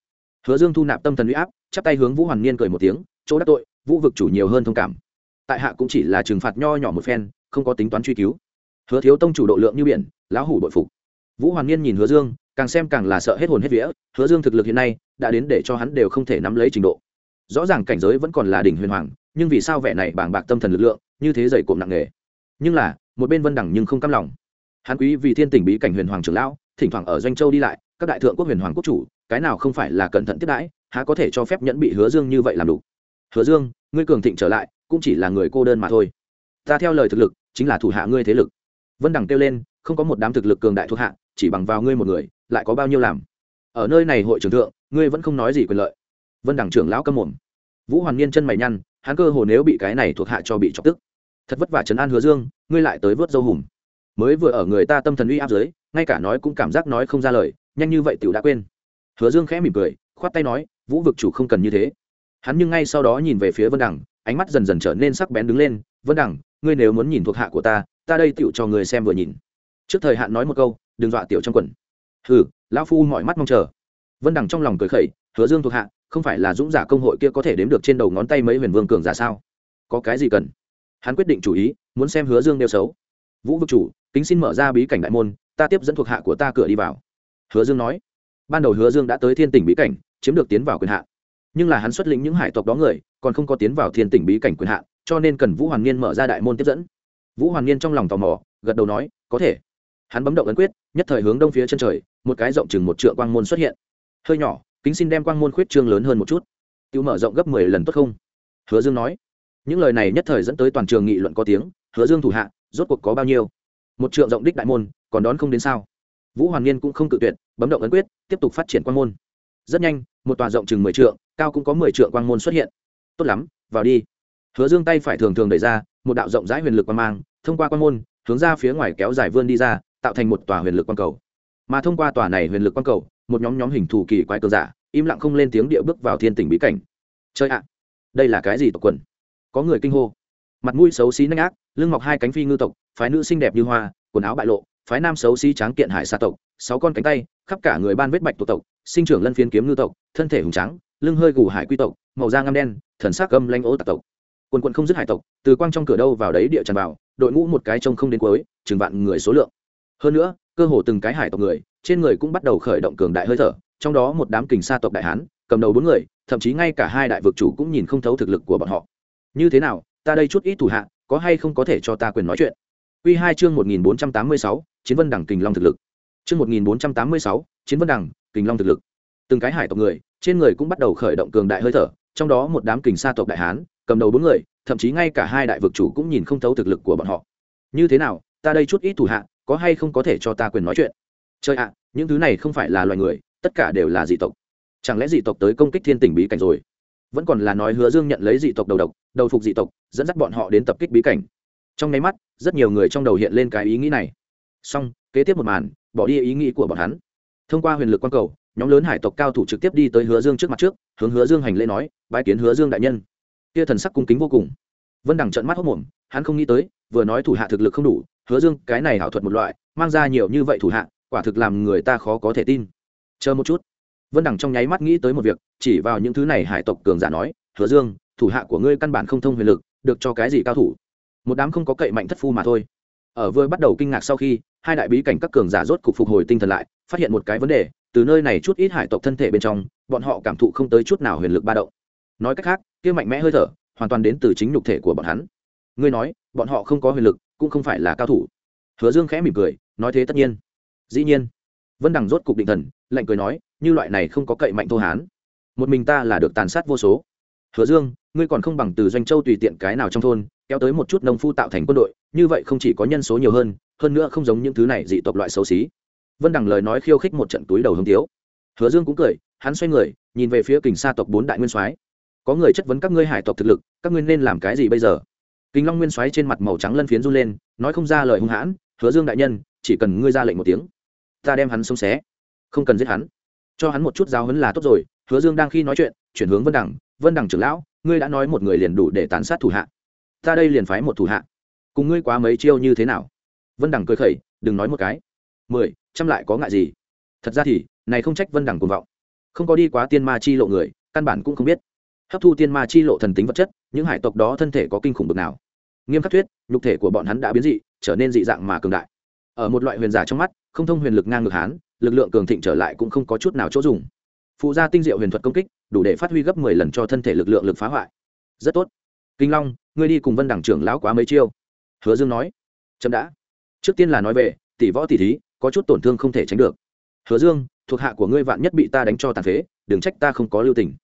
Hứa dương thu nạp tâm thần uy áp, chắp tay hướng vũ hoàn niên cười một tiếng, chỗ đắc tội, vũ vực chủ nhiều hơn thông cảm. Tại hạ cũng chỉ là trừng phạt nho nhỏ một phen, không có tính toán truy cứu. Hứa thiếu tông chủ độ lượng như biển, lão hủ bội phục. Vũ hoàn niên nhìn hứa dương, càng xem càng là sợ hết hồn hết vía. Hứa dương thực lực hiện nay đã đến để cho hắn đều không thể nắm lấy trình độ. Rõ ràng cảnh giới vẫn còn là đỉnh huyền hoàng, nhưng vì sao vẻ này bàng bạc tâm thần lực lượng, như thế dày cộm nặng nề. Nhưng là, một bên vân đẳng nhưng không căm lòng hắn quý vì thiên tỉnh bí cảnh huyền hoàng trưởng lão, thỉnh thoảng ở doanh châu đi lại, các đại thượng quốc huyền hoàng quốc chủ, cái nào không phải là cẩn thận tiếp đãi, há có thể cho phép nhẫn bị hứa dương như vậy làm đủ. Hứa dương, ngươi cường thịnh trở lại, cũng chỉ là người cô đơn mà thôi. Ta theo lời thực lực, chính là thủ hạ ngươi thế lực. Vân đẳng kêu lên, không có một đám thực lực cường đại thuộc hạ, chỉ bằng vào ngươi một người, lại có bao nhiêu làm? Ở nơi này hội trưởng thượng, ngươi vẫn không nói gì quyền lợi. Vân đẳng trưởng lão câm mồm. Vũ hoàn niên chân mày nhăn, hắn cơ hồ nếu bị cái này thuộc hạ cho bị chọc tức. Thật vất vả trấn an hứa dương, ngươi lại tới vớt dâu hùm mới vừa ở người ta tâm thần uy áp dưới, ngay cả nói cũng cảm giác nói không ra lời, nhanh như vậy tiểu đã quên. Hứa dương khẽ mỉm cười, khoát tay nói, vũ vực chủ không cần như thế. Hắn nhưng ngay sau đó nhìn về phía vân đẳng ánh mắt dần dần trở nên sắc bén đứng lên, vân đẳng ngươi nếu muốn nhìn thuộc hạ của ta ta đây tựu cho người xem vừa nhìn. Trước thời hạn nói một câu, đừng dọa tiểu trong quần. Hừ, lão phu mọi mắt mong chờ. Vân đẳng trong lòng cười khẩy, hứa dương thuộc hạ, không phải là dũng giả công hội kia có thể đếm được trên đầu ngón tay mấy huyền vương cường giả sao? Có cái gì cần? Hắn quyết định chủ ý, muốn xem hứa dương đeo xấu vũ vực chủ, kính xin mở ra bí cảnh đại môn, ta tiếp dẫn thuộc hạ của ta cửa đi vào. Hứa dương nói. Ban đầu hứa dương đã tới thiên tỉnh bí cảnh, chiếm được tiến vào quyền hạn. Nhưng là hắn xuất lĩnh những hải tộc đó người, còn không có tiến vào thiên tỉnh bí cảnh quyền hạn, cho nên cần vũ hoàn niên mở ra đại môn tiếp dẫn. Vũ hoàn niên trong lòng tò mò, gật đầu nói, có thể. Hắn bấm động ấn quyết, nhất thời hướng đông phía chân trời, một cái rộng chừng một trượng quang môn xuất hiện. Hơi nhỏ, kính xin đem quang môn khuyết trương lớn hơn một chút. Tiêu mở rộng gấp mười lần tốt không? Hứa dương nói. Những lời này nhất thời dẫn tới toàn trường nghị luận có tiếng. Hứa dương thủ hạ rốt cuộc có bao nhiêu? Một trượng rộng đích đại môn, còn đón không đến sao? Vũ hoàn niên cũng không cự tuyệt, bấm động ấn quyết, tiếp tục phát triển quang môn. Rất nhanh, một tòa rộng chừng mười trượng, cao cũng có mười trượng quang môn xuất hiện. Tốt lắm, vào đi. Hứa dương tay phải thường thường đẩy ra, một đạo rộng rãi huyền lực quan mang, thông qua quang môn, hướng ra phía ngoài kéo dài vươn đi ra, tạo thành một tòa huyền lực quang cầu. Mà thông qua tòa này huyền lực quang cầu, một nhóm nhóm hình thù kỳ quái cơ giả, im lặng không lên tiếng địa bước vào thiên tỉnh bí cảnh. Chơi ạ. Đây là cái gì tộc quần? Có người kinh hô mặt mũi xấu xí nanh ác, lưng mọc hai cánh phi ngư tộc, phái nữ xinh đẹp như hoa, quần áo bại lộ, phái nam xấu xí tráng kiện hải xa tộc, sáu con cánh tay, khắp cả người ban vết bạch tộc tộc, sinh trưởng lân phiến kiếm ngư tộc, thân thể hùng trắng lưng hơi gù hải quy tộc, màu da ngăm đen, thần sắc gâm lanh ố tạc tộc. Quần quận không dứt hải tộc, từ quang trong cửa đâu vào đấy địa tràn vào, đội ngũ một cái trông không đến cuối, chừng vạn người số lượng. Hơn nữa, cơ hồ từng cái hải tộc người, trên người cũng bắt đầu khởi động cường đại hơi thở, trong đó một đám kình sa tộc đại hán, cầm đầu bốn người, thậm chí ngay cả hai đại vực chủ cũng nhìn không thấu thực lực của bọn họ. Như thế nào ta đây chút ít thủ hạ, có hay không có thể cho ta quyền nói chuyện? Quy hai chương một nghìn bốn trăm tám mươi sáu, chiến vân đẳng kình long thực lực. Chương một nghìn bốn trăm tám mươi sáu, chiến vân đẳng kình long thực lực. Từng cái hải tộc người, trên người cũng bắt đầu khởi động cường đại hơi thở, trong đó một đám kình sa tộc đại hán, cầm đầu bốn người, thậm chí ngay cả hai đại vực chủ cũng nhìn không thấu thực lực của bọn họ. Như thế nào, ta đây chút ít thủ hạ, có hay không có thể cho ta quyền nói chuyện? Chơi ạ, những thứ này không phải là loài người, tất cả đều là dị tộc. Chẳng lẽ dị tộc tới công kích thiên tỉnh bí cảnh rồi? Vẫn còn là nói hứa dương nhận lấy dị tộc đầu độc, đầu phục dị tộc, dẫn dắt bọn họ đến tập kích bí cảnh. Trong nháy mắt, rất nhiều người trong đầu hiện lên cái ý nghĩ này. Xong, kế tiếp một màn, bỏ đi ý nghĩ của bọn hắn. Thông qua huyền lực quan cầu, nhóm lớn hải tộc cao thủ trực tiếp đi tới hứa dương trước mặt trước, hướng hứa dương hành lễ nói, bái kiến hứa dương đại nhân. Kia thần sắc cung kính vô cùng. Vân đằng trận mắt hốc mồm hắn không nghĩ tới, vừa nói thủ hạ thực lực không đủ, hứa dương cái này hảo thuật một loại, mang ra nhiều như vậy thủ hạ, quả thực làm người ta khó có thể tin. Chờ một chút vân đằng trong nháy mắt nghĩ tới một việc, chỉ vào những thứ này hải tộc cường giả nói, hứa dương, thủ hạ của ngươi căn bản không thông huyền lực, được cho cái gì cao thủ? Một đám không có cậy mạnh thất phu mà thôi. Ở vừa bắt đầu kinh ngạc sau khi, hai đại bí cảnh các cường giả rốt cục phục hồi tinh thần lại, phát hiện một cái vấn đề, từ nơi này chút ít hải tộc thân thể bên trong, bọn họ cảm thụ không tới chút nào huyền lực ba động. Nói cách khác, kia mạnh mẽ hơi thở, hoàn toàn đến từ chính nhục thể của bọn hắn. Ngươi nói, bọn họ không có huyền lực, cũng không phải là cao thủ. Hứa dương khẽ mỉm cười, nói thế tất nhiên. Dĩ nhiên vân đằng rốt cục định thần, lạnh cười nói, như loại này không có cậy mạnh thô hán. Một mình ta là được tàn sát vô số. Hứa dương, ngươi còn không bằng từ doanh châu tùy tiện cái nào trong thôn, kéo tới một chút nông phu tạo thành quân đội, như vậy không chỉ có nhân số nhiều hơn hơn nữa không giống những thứ này dị tộc loại xấu xí. Vân đằng lời nói khiêu khích một trận túi đầu hương tiếu. Hứa dương cũng cười, hắn xoay người, nhìn về phía kình sa tộc bốn đại nguyên soái. Có người chất vấn các ngươi hải tộc thực lực, các ngươi nên làm cái gì bây giờ? Kinh long nguyên soái trên mặt màu trắng lân phiến run lên, nói không ra lời hung hãn, hứa dương đại nhân, chỉ cần ngươi ra lệnh một tiếng ta đem hắn sống xé. Không cần giết hắn. Cho hắn một chút giáo hấn là tốt rồi. Hứa dương đang khi nói chuyện, chuyển hướng vân đẳng vân đẳng trưởng lão, ngươi đã nói một người liền đủ để tàn sát thủ hạ. Ta đây liền phái một thủ hạ. Cùng ngươi quá mấy chiêu như thế nào? Vân đẳng cười khẩy, đừng nói một cái. Mười trăm lại có ngại gì? Thật ra thì, này không trách vân đẳng cuồng vọng. Không có đi quá tiên ma chi lộ người, căn bản cũng không biết. Hấp thu tiên ma chi lộ thần tính vật chất, những hải tộc đó thân thể có kinh khủng bực nào. Nghiêm khắc thuyết, nhục thể của bọn hắn đã biến dị, trở nên dị dạng mà cường đại ở một loại huyền giả trong mắt, không thông huyền lực ngang ngược hán, lực lượng cường thịnh trở lại cũng không có chút nào chỗ dùng. Phụ gia tinh diệu huyền thuật công kích, đủ để phát huy gấp mười lần cho thân thể lực lượng lực phá hoại. Rất tốt. Kinh long, ngươi đi cùng vân đẳng trưởng lão quá mấy chiêu. Hứa dương nói. Chậm đã. Trước tiên là nói về, tỷ võ tỷ thí, có chút tổn thương không thể tránh được. Hứa dương, thuộc hạ của ngươi vạn nhất bị ta đánh cho tàn phế, đừng trách ta không có lưu tình.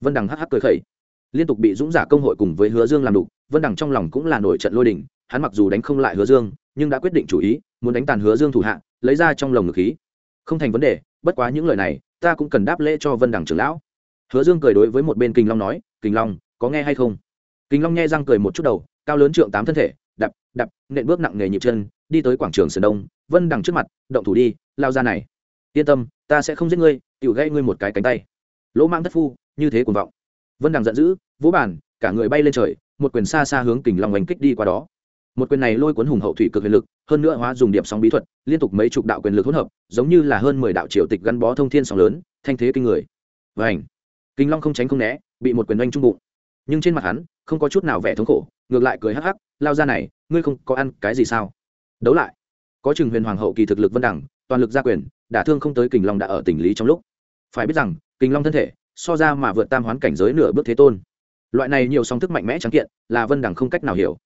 Vân đằng hắc hắc cười khẩy liên tục bị dũng giả công hội cùng với hứa dương làm đục, vân đằng trong lòng cũng là nổi trận lôi đình, hắn mặc dù đánh không lại hứa dương, nhưng đã quyết định chủ ý, muốn đánh tàn hứa dương thủ hạ, lấy ra trong lồng ngực khí. Không thành vấn đề, bất quá những lời này, ta cũng cần đáp lễ cho vân Đằng trưởng lão. Hứa dương cười đối với một bên kình long nói kình long, có nghe hay không? Kình long nghe răng cười một chút đầu, cao lớn trượng tám thân thể đập đập nện bước nặng nề nhịp chân, đi tới quảng trường sườn đông, vân đằng trước mặt, động thủ đi, lao ra này. Yên tâm, ta sẽ không giết ngươi tự gây ngươi một cái cánh tay. Lỗ mang thất phu, như thế cuồng vọng vân đằng giận dữ, vũ bản, cả người bay lên trời, một quyền xa xa hướng kình long oanh kích đi qua đó. Một quyền này lôi cuốn hùng hậu thủy cực huyền lực, hơn nữa hóa dùng điểm sóng bí thuật, liên tục mấy chục đạo quyền lực hỗn hợp, giống như là hơn mười đạo triều tịch gắn bó thông thiên sóng lớn, thanh thế kinh người. Vảnh kinh long không tránh không né, bị một quyền oanh trung bụng. Nhưng trên mặt hắn, không có chút nào vẻ thống khổ, ngược lại cười hắc hắc, lao ra này, ngươi không có ăn cái gì sao? Đấu lại. Có chừng huyền hoàng hậu kỳ thực lực vân đẳng toàn lực gia quyền, đả thương không tới kình long đã ở tỉnh lý trong lúc. Phải biết rằng, kình long thân thể so ra mà vượt tam hoán cảnh giới nửa bước thế tôn. Loại này nhiều song thức mạnh mẽ trắng kiện, là vân đẳng không cách nào hiểu.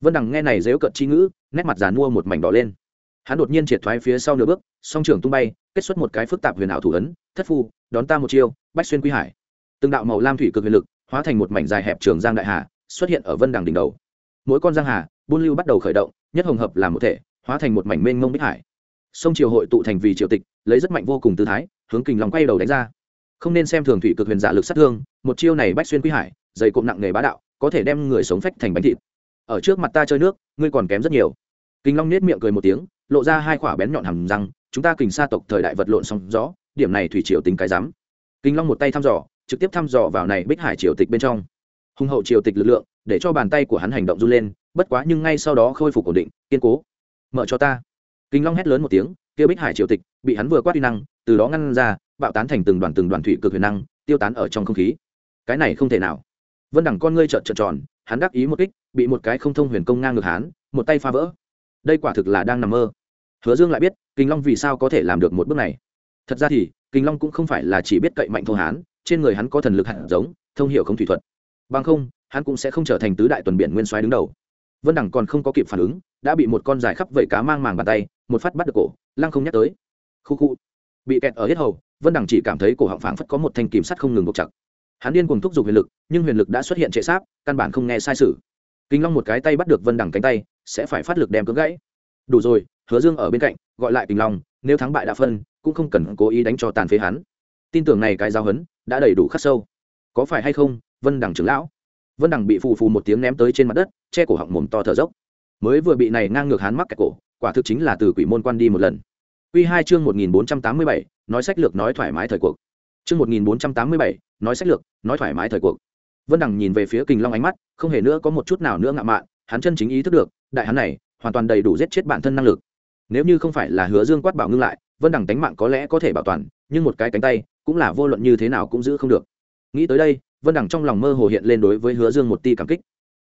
Vân đẳng nghe này dếu cận chi ngữ, nét mặt giàn mua một mảnh đỏ lên. Hắn đột nhiên triệt thoái phía sau nửa bước, song trường tung bay, kết xuất một cái phức tạp huyền ảo thủ ấn, thất phu, đón ta một chiêu, bách xuyên quy hải. Từng đạo màu lam thủy cực huyền lực, hóa thành một mảnh dài hẹp trường giang đại hà, xuất hiện ở vân đằng đỉnh đầu. Mỗi con giang hà, buôn lưu bắt đầu khởi động, nhất hồng hợp làm một thể, hóa thành một mảnh mênh mông bích hải. Sông triều hội tụ thành vì triều tịch, lấy rất mạnh vô cùng tư thái, hướng kình lòng quay đầu đánh ra không nên xem thường thủy cực huyền giả lực sát thương, một chiêu này bách xuyên quy hải, dày cộm nặng nghề bá đạo, có thể đem người sống phách thành bánh thịt. Ở trước mặt ta chơi nước, ngươi còn kém rất nhiều. Kinh long nết miệng cười một tiếng, lộ ra hai khỏa bén nhọn hầm răng, chúng ta kình sa tộc thời đại vật lộn song rõ điểm này thủy triều tính cái dám kinh long một tay thăm dò, trực tiếp thăm dò vào này bích hải triều tịch bên trong. Hùng hậu triều tịch lực lượng, để cho bàn tay của hắn hành động run lên, bất quá nhưng ngay sau đó khôi phục ổn định, kiên cố. Mở cho ta. Kinh long hét lớn một tiếng, kia bích hải triều tịch, bị hắn vừa quát uy năng, từ đó ngăn ra bạo tán thành từng đoàn từng đoàn thủy cực huyền năng, tiêu tán ở trong không khí. Cái này không thể nào. Vân đẳng con ngươi trợn trợn tròn, hắn đắc ý một kích, bị một cái không thông huyền công ngang ngược hắn, một tay phá vỡ. Đây quả thực là đang nằm mơ. Hứa dương lại biết, kinh long vì sao có thể làm được một bước này. Thật ra thì, kinh long cũng không phải là chỉ biết cậy mạnh thô hán, trên người hắn có thần lực hạt giống, thông hiểu không thủy thuật. Bằng không, hắn cũng sẽ không trở thành tứ đại tuần biển nguyên soái đứng đầu. Vân đẳng còn không có kịp phản ứng, đã bị một con dài khắp vẩy cá mang màng bàn tay, một phát bắt được cổ, lăng không nhắc tới. Khu khu bị kẹt ở hết hầu, vân đẳng chỉ cảm thấy cổ họng phảng phất có một thanh kìm sắt không ngừng buộc chặt. Hắn điên cùng thúc giục huyền lực, nhưng huyền lực đã xuất hiện trệ sáp, căn bản không nghe sai sự. Kinh long một cái tay bắt được vân đẳng cánh tay, sẽ phải phát lực đem cưỡng gãy. Đủ rồi, hứa dương ở bên cạnh, gọi lại kinh long, nếu thắng bại đã phân, cũng không cần cố ý đánh cho tàn phế hắn. Tin tưởng này cái giao hấn đã đầy đủ khắc sâu. Có phải hay không, vân đẳng trưởng lão? Vân đẳng bị phù phù một tiếng ném tới trên mặt đất, che cổ họng mồm to thở dốc. Mới vừa bị này ngang ngược hắn mắc kẹt cổ, quả thực chính là từ quỷ môn quan đi một lần. Quy hai chương một nghìn bốn trăm tám mươi bảy, nói sách lược, nói thoải mái thời cuộc. Chương một nghìn bốn trăm tám mươi bảy, nói sách lược, nói thoải mái thời cuộc. Vân đằng nhìn về phía kình long ánh mắt, không hề nữa có một chút nào nữa ngạo mạn, hắn chân chính ý thức được, đại hắn này, hoàn toàn đầy đủ giết chết bản thân năng lực. Nếu như không phải là hứa dương quát bảo ngưng lại, vân đằng tánh mạng có lẽ có thể bảo toàn, nhưng một cái cánh tay, cũng là vô luận như thế nào cũng giữ không được. Nghĩ tới đây, vân đằng trong lòng mơ hồ hiện lên đối với hứa dương một tia cảm kích.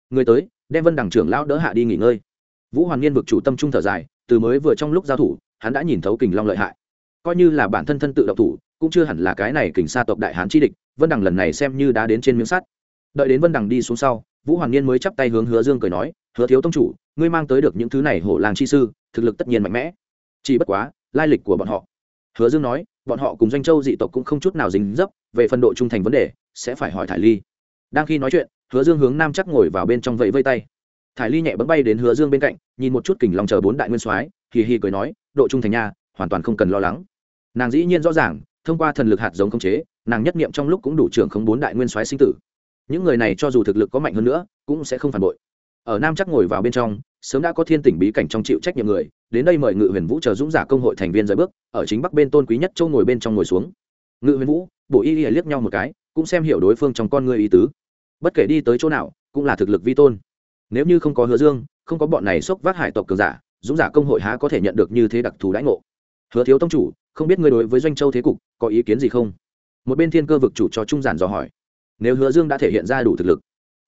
Người tới, đem vân đằng trưởng lão đỡ hạ đi nghỉ ngơi. Vũ hoàn niên vực chủ tâm trung thở dài, từ mới vừa trong lúc giao thủ hắn đã nhìn thấu kình long lợi hại. Coi như là bản thân thân tự động thủ, cũng chưa hẳn là cái này kình sa tộc đại hán chi địch, vân đằng lần này xem như đã đến trên miếng sắt. Đợi đến vân đằng đi xuống sau, vũ hoàng niên mới chắp tay hướng hứa dương cười nói, hứa thiếu tông chủ, ngươi mang tới được những thứ này hổ làng chi sư, thực lực tất nhiên mạnh mẽ. Chỉ bất quá, lai lịch của bọn họ. Hứa dương nói, bọn họ cùng doanh châu dị tộc cũng không chút nào dính dấp, về phân độ trung thành vấn đề, sẽ phải hỏi thải ly. Đang khi nói chuyện, hứa dương hướng nam chắc ngồi vào bên trong vẫy vây tay thải ly nhẹ bấm bay đến hứa dương bên cạnh, nhìn một chút kình lòng chờ bốn đại nguyên soái, hì hì cười nói, độ trung thành nha, hoàn toàn không cần lo lắng. Nàng dĩ nhiên rõ ràng, thông qua thần lực hạt giống khống chế, nàng nhất niệm trong lúc cũng đủ trưởng không bốn đại nguyên soái sinh tử. Những người này cho dù thực lực có mạnh hơn nữa, cũng sẽ không phản bội. Ở nam chắc ngồi vào bên trong, sớm đã có thiên tỉnh bí cảnh trong chịu trách nhiệm người, đến đây mời ngự huyền vũ chờ dũng giả công hội thành viên rời bước, ở chính bắc bên tôn quý nhất châu ngồi bên trong ngồi xuống. Ngự huyền vũ bộ y liếc nhau một cái, cũng xem hiểu đối phương trong con người ý tứ. Bất kể đi tới chỗ nào, cũng là thực lực vi tôn nếu như không có hứa dương, không có bọn này xốc vác hải tộc cường giả, dũng giả công hội há có thể nhận được như thế đặc thù đãi ngộ? Hứa thiếu tông chủ, không biết ngươi đối với doanh châu thế cục có ý kiến gì không? Một bên thiên cơ vực chủ cho trung giản dò hỏi. Nếu hứa dương đã thể hiện ra đủ thực lực,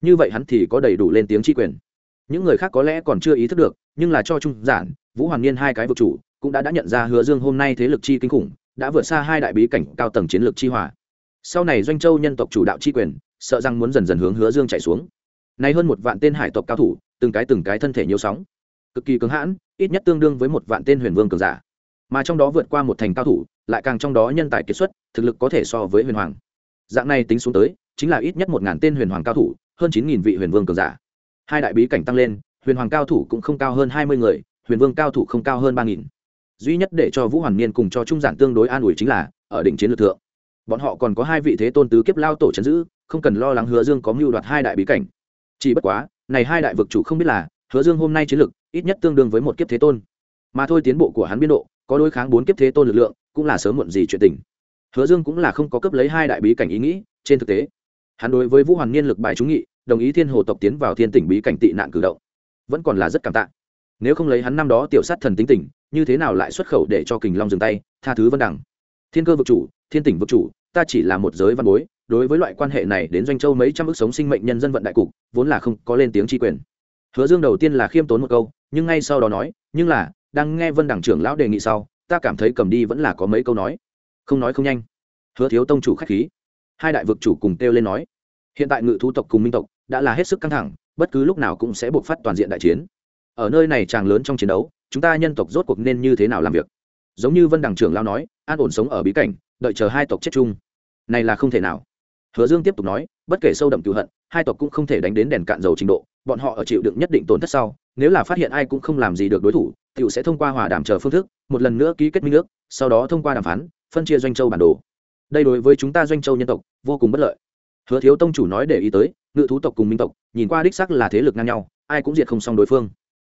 như vậy hắn thì có đầy đủ lên tiếng tri quyền. Những người khác có lẽ còn chưa ý thức được, nhưng là cho trung giản, vũ hoàng niên hai cái vực chủ cũng đã đã nhận ra hứa dương hôm nay thế lực chi kinh khủng, đã vượt xa hai đại bí cảnh cao tầng chiến lược chi hòa. Sau này doanh châu nhân tộc chủ đạo chi quyền, sợ rằng muốn dần dần hướng hứa dương chạy xuống nay hơn một vạn tên hải tộc cao thủ, từng cái từng cái thân thể nhiều sóng. Cực kỳ cứng hãn, ít nhất tương đương với một vạn tên huyền vương cường giả. Mà trong đó vượt qua một thành cao thủ, lại càng trong đó nhân tài kiệt xuất, thực lực có thể so với huyền hoàng. Dạng này tính xuống tới, chính là ít nhất một ngàn tên huyền hoàng cao thủ, hơn chín nghìn vị huyền vương cường giả. Hai đại bí cảnh tăng lên, huyền hoàng cao thủ cũng không cao hơn hai mươi người, huyền vương cao thủ không cao hơn ba nghìn. Duy nhất để cho vũ hoàn niên cùng cho trung giản tương đối an ủi chính là, ở đỉnh chiến lược thượng, bọn họ còn có hai vị thế tôn tứ kiếp lao tổ chấn giữ, không cần lo lắng hứa dương có mưu đoạt hai đại bí cảnh chỉ bất quá, này hai đại vực chủ không biết là, hứa dương hôm nay chiến lực, ít nhất tương đương với một kiếp thế tôn. Mà thôi tiến bộ của hắn biên độ, có đối kháng bốn kiếp thế tôn lực lượng, cũng là sớm muộn gì chuyện tình. Hứa dương cũng là không có cấp lấy hai đại bí cảnh ý nghĩ, trên thực tế, hắn đối với vũ hoàn niên lực bài trúng nghị, đồng ý thiên hồ tộc tiến vào thiên tỉnh bí cảnh tị nạn cử động, vẫn còn là rất cảm tạ. Nếu không lấy hắn năm đó tiểu sát thần tính tỉnh như thế nào lại xuất khẩu để cho kình long dừng tay, tha thứ vân đẳng thiên cơ vực chủ, thiên tỉnh vực chủ, ta chỉ là một giới văn bối đối với loại quan hệ này đến doanh châu mấy trăm ước sống sinh mệnh nhân dân vận đại cục, vốn là không có lên tiếng tri quyền. Hứa dương đầu tiên là khiêm tốn một câu, nhưng ngay sau đó nói, nhưng là, đang nghe vân đảng trưởng lão đề nghị sau, ta cảm thấy cầm đi vẫn là có mấy câu nói. Không nói không nhanh. Hứa thiếu tông chủ khách khí. Hai đại vực chủ cùng kêu lên nói, hiện tại ngự thú tộc cùng minh tộc đã là hết sức căng thẳng, bất cứ lúc nào cũng sẽ buộc phát toàn diện đại chiến. Ở nơi này tràng lớn trong chiến đấu, chúng ta nhân tộc rốt cuộc nên như thế nào làm việc? Giống như vân đảng trưởng lao nói, an ổn sống ở bí cảnh, đợi chờ hai tộc chết chung. Này là không thể nào hứa dương tiếp tục nói, bất kể sâu đậm cựu hận, hai tộc cũng không thể đánh đến đèn cạn dầu trình độ, bọn họ ở chịu đựng nhất định tổn thất sau, nếu là phát hiện ai cũng không làm gì được đối thủ t sẽ thông qua hòa đàm chờ phương thức, một lần nữa ký kết minh ước, sau đó thông qua đàm phán, phân chia doanh châu bản đồ. Đây đối với chúng ta doanh châu nhân tộc, vô cùng bất lợi. Hứa thiếu tông chủ nói để ý tới, ngự thú tộc cùng minh tộc, nhìn qua đích sắc là thế lực ngang nhau, ai cũng diệt không xong đối phương.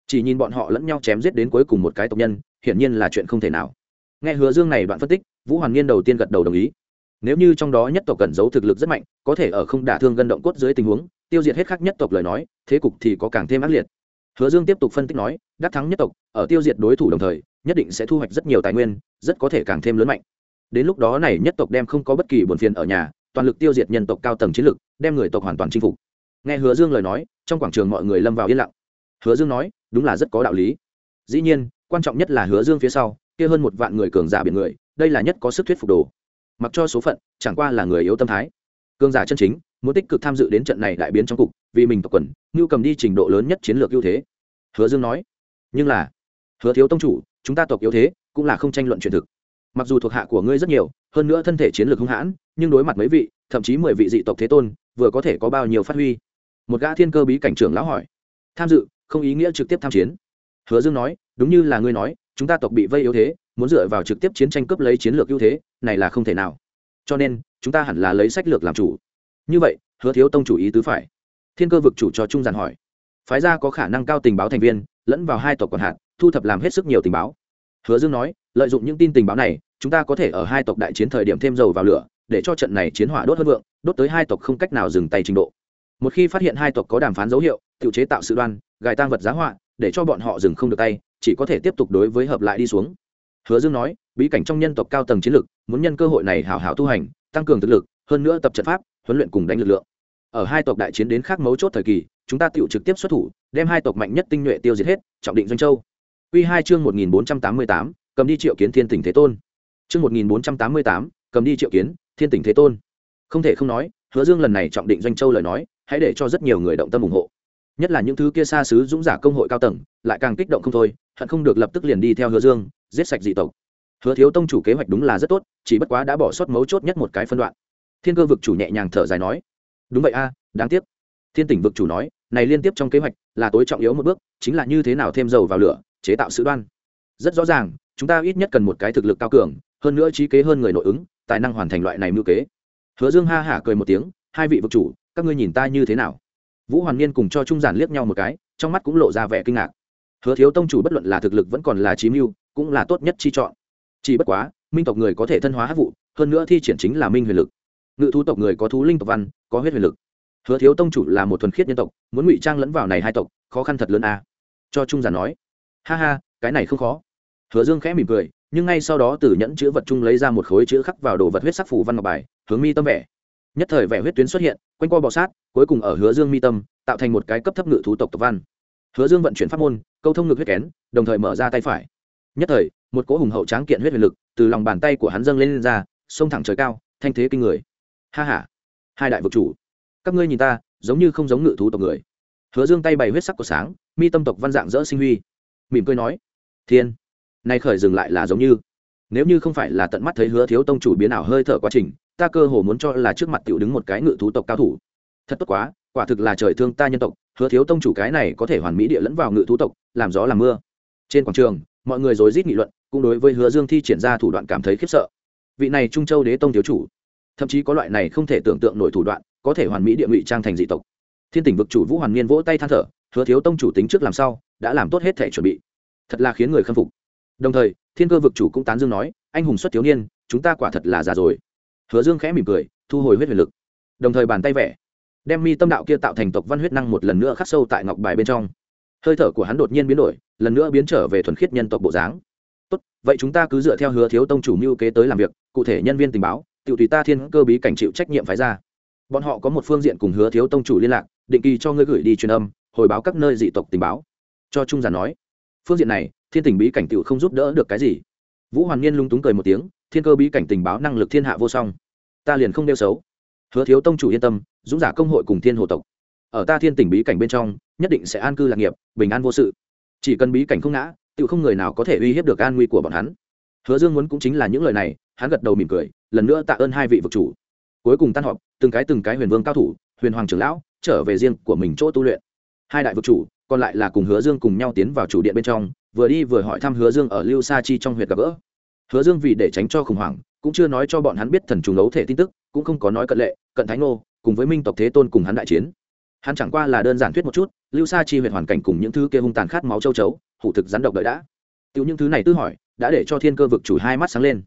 Chỉ nhìn bọn họ lẫn nhau chém giết đến cuối cùng một cái tộc nhân, hiển nhiên là chuyện không thể nào. Nghe hứa dương này đoạn phân tích, vũ hoàn niên đầu tiên gật đầu đồng ý nếu như trong đó nhất tộc cần giấu thực lực rất mạnh, có thể ở không đả thương gân động cốt dưới tình huống, tiêu diệt hết khác nhất tộc lời nói, thế cục thì có càng thêm ác liệt. Hứa dương tiếp tục phân tích nói, đắc thắng nhất tộc, ở tiêu diệt đối thủ đồng thời, nhất định sẽ thu hoạch rất nhiều tài nguyên, rất có thể càng thêm lớn mạnh. Đến lúc đó này nhất tộc đem không có bất kỳ buồn phiền ở nhà, toàn lực tiêu diệt nhân tộc cao tầng chiến lực, đem người tộc hoàn toàn chinh phục. Nghe hứa dương lời nói, trong quảng trường mọi người lâm vào yên lặng. Hứa dương nói, đúng là rất có đạo lý. Dĩ nhiên, quan trọng nhất là hứa dương phía sau, kia hơn một vạn người cường giả biển người, đây là nhất có sức thuyết phục đồ mặc cho số phận, chẳng qua là người yếu tâm thái. Cương giả chân chính, muốn tích cực tham dự đến trận này đại biến trong cục, vì mình tộc quần ngưu cầm đi trình độ lớn nhất chiến lược ưu thế. Hứa dương nói, nhưng là, hứa thiếu tông chủ, chúng ta tộc yếu thế, cũng là không tranh luận truyền thực. Mặc dù thuộc hạ của ngươi rất nhiều, hơn nữa thân thể chiến lược hung hãn, nhưng đối mặt mấy vị, thậm chí mười vị dị tộc thế tôn, vừa có thể có bao nhiêu phát huy? Một gã thiên cơ bí cảnh trưởng lão hỏi. Tham dự, không ý nghĩa trực tiếp tham chiến. Hứa dương nói, đúng như là ngươi nói, chúng ta tộc bị vây yếu thế muốn dựa vào trực tiếp chiến tranh cướp lấy chiến lược ưu thế, này là không thể nào. Cho nên, chúng ta hẳn là lấy sách lược làm chủ. Như vậy, hứa thiếu tông chủ ý tứ phải. Thiên cơ vực chủ cho trung giản hỏi. Phái gia có khả năng cao tình báo thành viên, lẫn vào hai tộc còn hạt thu thập làm hết sức nhiều tình báo. Hứa dương nói, lợi dụng những tin tình báo này, chúng ta có thể ở hai tộc đại chiến thời điểm thêm dầu vào lửa, để cho trận này chiến hỏa đốt hơn vượng, đốt tới hai tộc không cách nào dừng tay trình độ. Một khi phát hiện hai tộc có đàm phán dấu hiệu, tự chế tạo sự đoan, gài tăng vật giá họa, để cho bọn họ dừng không được tay, chỉ có thể tiếp tục đối với hợp lại đi xuống hứa dương nói, bí cảnh trong nhân tộc cao tầng chiến lực, muốn nhân cơ hội này hảo hảo tu hành, tăng cường thực lực, hơn nữa tập trận pháp, huấn luyện cùng đánh lực lượng. Ở hai tộc đại chiến đến khác mấu chốt thời kỳ, chúng ta tự trực tiếp xuất thủ, đem hai tộc mạnh nhất tinh nhuệ tiêu diệt hết, trọng định doanh châu. Quy hai chương một nghìn bốn trăm tám mươi tám, cầm đi triệu kiến thiên tỉnh thế tôn. Chương một nghìn bốn trăm tám mươi tám, cầm đi triệu kiến thiên tỉnh thế tôn. Không thể không nói, hứa dương lần này trọng định doanh châu lời nói, hãy để cho rất nhiều người động tâm ủng hộ. Nhất là những thứ kia xa xứ dũng giả công hội cao tầng, lại càng kích động không thôi, hận không được lập tức liền đi theo hứa dương giết sạch dị tộc. Hứa thiếu tông chủ kế hoạch đúng là rất tốt, chỉ bất quá đã bỏ sót mấu chốt nhất một cái phân đoạn. Thiên cơ vực chủ nhẹ nhàng thở dài nói, đúng vậy a, đáng tiếc. Thiên tỉnh vực chủ nói, này liên tiếp trong kế hoạch, là tối trọng yếu một bước, chính là như thế nào thêm dầu vào lửa, chế tạo sự đoan. Rất rõ ràng, chúng ta ít nhất cần một cái thực lực cao cường, hơn nữa trí kế hơn người nội ứng, tài năng hoàn thành loại này mưu kế. Hứa dương ha hả cười một tiếng, hai vị vực chủ, các ngươi nhìn ta như thế nào? Vũ hoàn niên cùng cho trung giản liếc nhau một cái, trong mắt cũng lộ ra vẻ kinh ngạc. Hứa thiếu tông chủ bất luận là thực lực vẫn còn là trí mưu cũng là tốt nhất chi chọn. Chỉ bất quá, minh tộc người có thể thân hóa hát vụ, hơn nữa thi triển chính là minh huyền lực. Ngự thú tộc người có thú linh tộc văn, có huyết huyền lực. Hứa thiếu tông chủ là một thuần khiết nhân tộc, muốn ngụy trang lẫn vào này hai tộc, khó khăn thật lớn à. cho trung giản nói. Ha ha, cái này không khó. Hứa dương khẽ mỉm cười, nhưng ngay sau đó từ nhẫn chữ vật chung lấy ra một khối chữ khắc vào đồ vật huyết sắc phủ văn ngọc bài, hướng mi tâm vẻ nhất thời vẻ huyết tuyến xuất hiện, quanh qua bọ sát, cuối cùng ở hứa dương mi tâm, tạo thành một cái cấp thấp ngự thú tộc tộc văn. Hứa dương vận chuyển pháp môn, câu thông ngực huyết kén, đồng thời mở ra tay phải nhất thời một cỗ hùng hậu tráng kiện huyết huyền lực từ lòng bàn tay của hắn dâng lên, lên ra xông thẳng trời cao thanh thế kinh người. Ha ha hai đại vực chủ các ngươi nhìn ta giống như không giống ngự thú tộc người. Hứa dương tay bày huyết sắc của sáng mi tâm tộc văn dạng dỡ sinh huy. Mỉm cười nói thiên nay khởi dừng lại là giống như nếu như không phải là tận mắt thấy hứa thiếu tông chủ biến ảo hơi thở quá trình ta cơ hồ muốn cho là trước mặt tiểu đứng một cái ngự thú tộc cao thủ. Thật tốt quá quả thực là trời thương ta nhân tộc hứa thiếu tông chủ cái này có thể hoàn mỹ địa lẫn vào ngự thú tộc làm gió làm mưa. Trên quảng trường mọi người rối rít nghị luận, cũng đối với hứa dương thi triển ra thủ đoạn cảm thấy khiếp sợ. Vị này trung châu đế tông thiếu chủ, thậm chí có loại này không thể tưởng tượng nổi thủ đoạn, có thể hoàn mỹ địa ngụy trang thành dị tộc. Thiên tỉnh vực chủ vũ hoàn niên vỗ tay than thở, hứa thiếu tông chủ tính trước làm sao, đã làm tốt hết thể chuẩn bị. Thật là khiến người khâm phục. Đồng thời, thiên cơ vực chủ cũng tán dương nói, anh hùng xuất thiếu niên, chúng ta quả thật là già rồi. Hứa dương khẽ mỉm cười, thu hồi huyết huyền lực. Đồng thời bàn tay vẽ, đem mi tâm đạo kia tạo thành tộc văn huyết năng một lần nữa khắc sâu tại ngọc bài bên trong hơi thở của hắn đột nhiên biến đổi, lần nữa biến trở về thuần khiết nhân tộc bộ dáng. Tốt, vậy chúng ta cứ dựa theo hứa thiếu tông chủ mưu kế tới làm việc, cụ thể nhân viên tình báo tự tùy ta thiên cơ bí cảnh chịu trách nhiệm phái ra. Bọn họ có một phương diện cùng hứa thiếu tông chủ liên lạc, định kỳ cho ngươi gửi đi truyền âm, hồi báo các nơi dị tộc tình báo. Cho trung giản nói. Phương diện này, thiên tình bí cảnh tự không giúp đỡ được cái gì. Vũ hoàn niên lung túng cười một tiếng, thiên cơ bí cảnh tình báo năng lực thiên hạ vô song. Ta liền không đeo xấu. Hứa thiếu tông chủ yên tâm, dũng giả công hội cùng thiên hồ tộc ở ta thiên tỉnh bí cảnh bên trong, nhất định sẽ an cư lạc nghiệp, bình an vô sự. Chỉ cần bí cảnh không ngã tự không người nào có thể uy hiếp được an nguy của bọn hắn. Hứa dương muốn cũng chính là những lời này, hắn gật đầu mỉm cười, lần nữa tạ ơn hai vị vực chủ. Cuối cùng tan họp, từng cái từng cái huyền vương cao thủ, huyền hoàng trưởng lão, trở về riêng của mình chỗ tu luyện. Hai đại vực chủ, còn lại là cùng hứa dương cùng nhau tiến vào chủ điện bên trong, vừa đi vừa hỏi thăm hứa dương ở lưu sa chi trong huyện gặp gỡ. Hứa dương vì để tránh cho khủng hoảng, cũng chưa nói cho bọn hắn biết thần trùng ấu thể tin tức, cũng không có nói cận lệ, cận thánh ngô, cùng với minh tộc thế tôn cùng hắn đại chiến hắn chẳng qua là đơn giản thuyết một chút, lưu sa chi huyện hoàn cảnh cùng những thứ kia hung tàn khát máu châu chấu, hủ thực rắn độc đợi đã. Tiêu những thứ này tư hỏi, đã để cho thiên cơ vực chủ hai mắt sáng lên.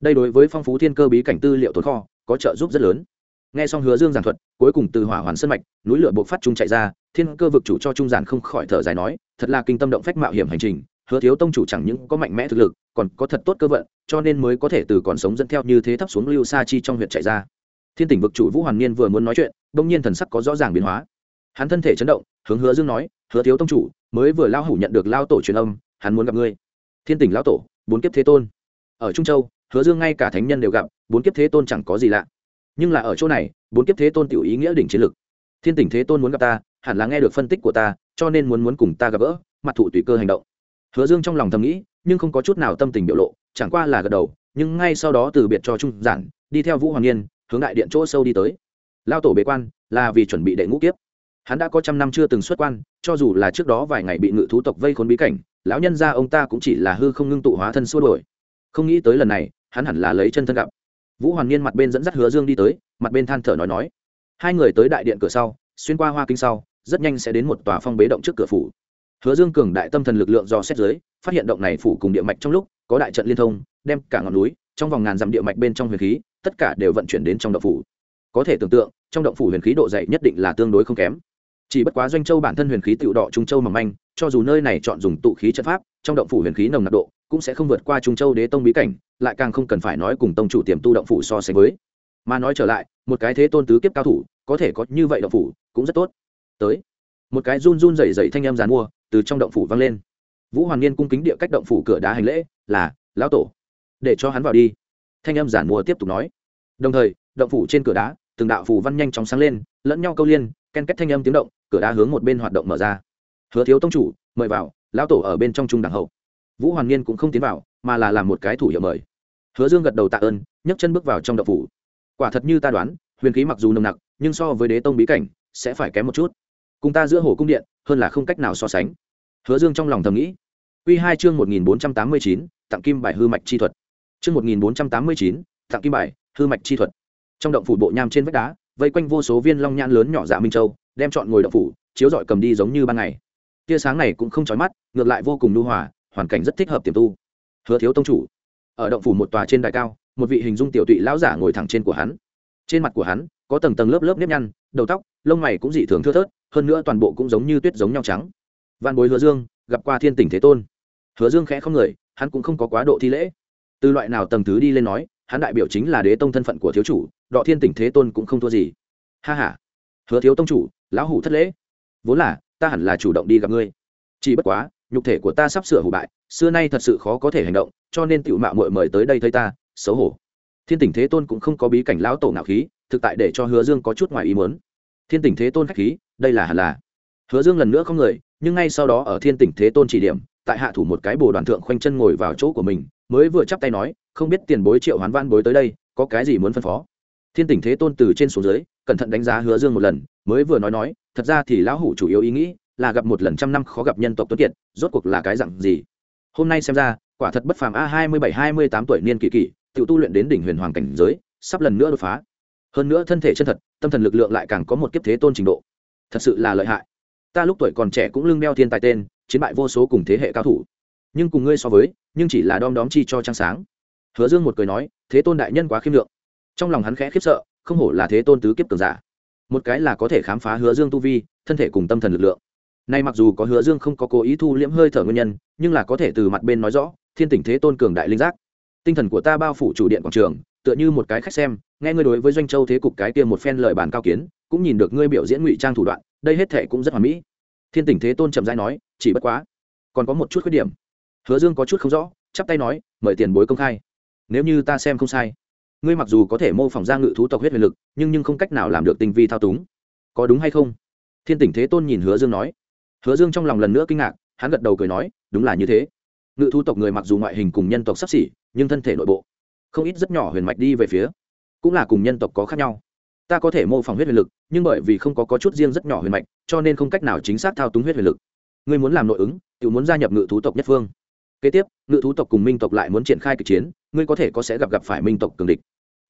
Đây đối với phong phú thiên cơ bí cảnh tư liệu tồn kho, có trợ giúp rất lớn. Nghe xong hứa dương giảng thuật, cuối cùng từ hỏa hoàn sân mạch, núi lửa buộc phát trung chạy ra, thiên cơ vực chủ cho trung giản không khỏi thở dài nói, thật là kinh tâm động phách mạo hiểm hành trình, hứa thiếu tông chủ chẳng những có mạnh mẽ thực lực, còn có thật tốt cơ vận, cho nên mới có thể từ còn sống dẫn theo như thế thấp xuống lưu sa chi trong huyện chạy ra. Thiên tỉnh vực chủ vũ hoàn niên vừa muốn nói chuyện đông nhiên thần sắc có rõ ràng biến hóa hắn thân thể chấn động, hướng hứa dương nói, hứa thiếu tông chủ, mới vừa lao hủ nhận được lao tổ truyền âm, hắn muốn gặp ngươi. Thiên tỉnh lao tổ, bốn kiếp thế tôn. Ở trung châu, hứa dương ngay cả thánh nhân đều gặp, bốn kiếp thế tôn chẳng có gì lạ. Nhưng là ở chỗ này, bốn kiếp thế tôn tiểu ý nghĩa đỉnh chiến lực thiên tỉnh thế tôn muốn gặp ta, hẳn là nghe được phân tích của ta, cho nên muốn muốn cùng ta gặp gỡ, mặt thụ tùy cơ hành động. Hứa dương trong lòng thầm nghĩ, nhưng không có chút nào tâm tình biểu lộ, chẳng qua là gật đầu, nhưng ngay sau đó từ biệt cho trung giản, đi theo vũ hoàng niên, hướng đại điện chỗ sâu đi tới. Lao tổ bế quan, là vì chuẩn bị đệ ngũ kiếp hắn đã có trăm năm chưa từng xuất quan, cho dù là trước đó vài ngày bị ngự thú tộc vây khốn bí cảnh, lão nhân gia ông ta cũng chỉ là hư không ngưng tụ hóa thân xua đổi không nghĩ tới lần này, hắn hẳn là lấy chân thân gặp. Vũ hoàn niên mặt bên dẫn dắt hứa dương đi tới, mặt bên than thở nói nói. Hai người tới đại điện cửa sau, xuyên qua hoa kinh sau, rất nhanh sẽ đến một tòa phong bế động trước cửa phủ. Hứa dương cường đại tâm thần lực lượng do xét giới phát hiện động này phủ cùng địa mạch trong lúc, có đại trận liên thông, đem cả ngọn núi, trong vòng ngàn dặm địa mạch bên trong huyền khí, tất cả đều vận chuyển đến trong động phủ. Có thể tưởng tượng, trong động phủ huyền khí độ dày nhất định là tương đối không kém chỉ bất quá doanh châu bản thân huyền khí tựu đỏ trung châu mỏng manh, cho dù nơi này chọn dùng tụ khí chất pháp, trong động phủ huyền khí nồng nặc độ, cũng sẽ không vượt qua trung châu đế tông bí cảnh, lại càng không cần phải nói cùng tông chủ tiềm tu động phủ so sánh với. Mà nói trở lại, một cái thế tôn tứ kiếp cao thủ, có thể có như vậy động phủ, cũng rất tốt. Tới. Một cái run run rẩy rẩy thanh em dàn mua, từ trong động phủ vang lên. Vũ hoàng niên cung kính địa cách động phủ cửa đá hành lễ, là, lão tổ, để cho hắn vào đi. Thanh em giản mua tiếp tục nói. Đồng thời, động phủ trên cửa đá, từng đạo phủ văn nhanh chóng sáng lên, lẫn nhau câu liên ken kết thanh âm tiếng động, cửa đá hướng một bên hoạt động mở ra. Hứa thiếu tông chủ, mời vào, lão tổ ở bên trong trung đẳng hậu. Vũ hoàng niên cũng không tiến vào, mà là làm một cái thủ hiệu mời. Hứa dương gật đầu tạ ơn, nhấc chân bước vào trong động phủ. Quả thật như ta đoán, huyền khí mặc dù nồng nặc, nhưng so với đế tông bí cảnh, sẽ phải kém một chút. Cùng ta giữa hồ cung điện, hơn là không cách nào so sánh. Hứa dương trong lòng thầm nghĩ. Quy hai chương một nghìn bốn trăm tám mươi chín, tặng kim bài hư mạch chi thuật. Chương một nghìn bốn trăm tám mươi chín, tặng kim bài hư mạch chi thuật. Trong động phủ bộ nham trên vách đá vây quanh vô số viên long nhãn lớn nhỏ dạ minh châu, đem chọn ngồi đậu phủ, chiếu dọi cầm đi giống như ban ngày. Tia sáng này cũng không chói mắt, ngược lại vô cùng lưu hòa, hoàn cảnh rất thích hợp tiềm tu. Hứa thiếu tông chủ, ở động phủ một tòa trên đại cao, một vị hình dung tiểu tụy lão giả ngồi thẳng trên của hắn. Trên mặt của hắn, có tầng tầng lớp lớp nếp nhăn, đầu tóc, lông mày cũng dị thường thưa thớt, hơn nữa toàn bộ cũng giống như tuyết giống nhau trắng. Văn bối hứa dương, gặp qua thiên tỉnh thế tôn. Hứa dương khẽ không người, hắn cũng không có quá độ thi lễ. Từ loại nào tầng thứ đi lên nói, hắn đại biểu chính là đế tông thân phận của thiếu chủ đọ thiên tỉnh thế tôn cũng không thua gì. Ha h a hứa thiếu tông chủ, lão hủ thất lễ. Vốn là, ta hẳn là chủ động đi gặp ngươi. Chỉ bất quá, nhục thể của ta sắp sửa hủ bại, xưa nay thật sự khó có thể hành động, cho nên tiểu mạo mội mời tới đây thấy ta, xấu hổ. Thiên tỉnh thế tôn cũng không có bí cảnh lão tổ nào khí, thực tại để cho hứa dương có chút ngoài ý muốn. Thiên tỉnh thế tôn khách khí, đây là hẳn là. Hứa dương lần nữa không người, nhưng ngay sau đó ở thiên tỉnh thế tôn chỉ điểm, tại hạ thủ một cái bồ đoàn thượng khoanh chân ngồi vào chỗ của mình, mới vừa chắp tay nói, không biết tiền bối triệu hoán văn bối tới đây, có cái gì muốn phân phó? Thiên tỉnh thế tôn từ trên xuống dưới, cẩn thận đánh giá hứa dương một lần, mới vừa nói nói, thật ra thì lão hủ chủ yếu ý nghĩ là gặp một lần trăm năm khó gặp nhân tộc tuấn kiệt, rốt cuộc là cái dặn gì? Hôm nay xem ra, quả thật bất phàm a, hai mươi bảy, hai mươi tám tuổi niên kỳ kỳ tự tu luyện đến đỉnh huyền hoàng cảnh giới, sắp lần nữa đột phá. Hơn nữa thân thể chân thật, tâm thần lực lượng lại càng có một kiếp thế tôn trình độ. Thật sự là lợi hại. Ta lúc tuổi còn trẻ cũng lưng đeo thiên tài tên, chiến bại vô số cùng thế hệ cao thủ. Nhưng cùng ngươi so với, nhưng chỉ là đom đóm chi cho trăng sáng. Hứa dương một cười nói, thế tôn đại nhân quá khiêm lượng trong lòng hắn khẽ khiếp sợ, không hổ là thế tôn tứ kiếp cường giả. Một cái là có thể khám phá hứa dương tu vi, thân thể cùng tâm thần lực lượng. Nay mặc dù có hứa dương không có cố ý thu liễm hơi thở nguyên nhân, nhưng là có thể từ mặt bên nói rõ, thiên tỉnh thế tôn cường đại linh giác. Tinh thần của ta bao phủ chủ điện quảng trường, tựa như một cái khách xem, nghe ngươi đối với doanh châu thế cục cái kia một phen lời bàn cao kiến, cũng nhìn được ngươi biểu diễn ngụy trang thủ đoạn, đây hết thệ cũng rất hoàn mỹ. Thiên tỉnh thế tôn trầm dai nói, chỉ bất quá, còn có một chút khuyết điểm. Hứa dương có chút không rõ, chắp tay nói, mời tiền bối công khai. Nếu như ta xem không sai ngươi mặc dù có thể mô phỏng ra ngự thú tộc huyết huyền lực nhưng nhưng không cách nào làm được tinh vi thao túng. Có đúng hay không? Thiên tỉnh thế tôn nhìn hứa dương nói. Hứa dương trong lòng lần nữa kinh ngạc hắn gật đầu cười nói đúng là như thế. Ngự thú tộc người mặc dù ngoại hình cùng nhân tộc sắp xỉ nhưng thân thể nội bộ không ít rất nhỏ huyền mạch đi về phía cũng là cùng nhân tộc có khác nhau. Ta có thể mô phỏng huyết huyền lực nhưng bởi vì không có, có chút riêng rất nhỏ huyền mạch cho nên không cách nào chính xác thao túng huyết huyền lực. Ngươi muốn làm nội ứng tự muốn gia nhập ngự thú tộc nhất phương. Kế tiếp ngự thú tộc cùng minh tộc lại muốn triển khai kịch chiến ngươi có thể có sẽ gặp gặp phải minh tộc cường địch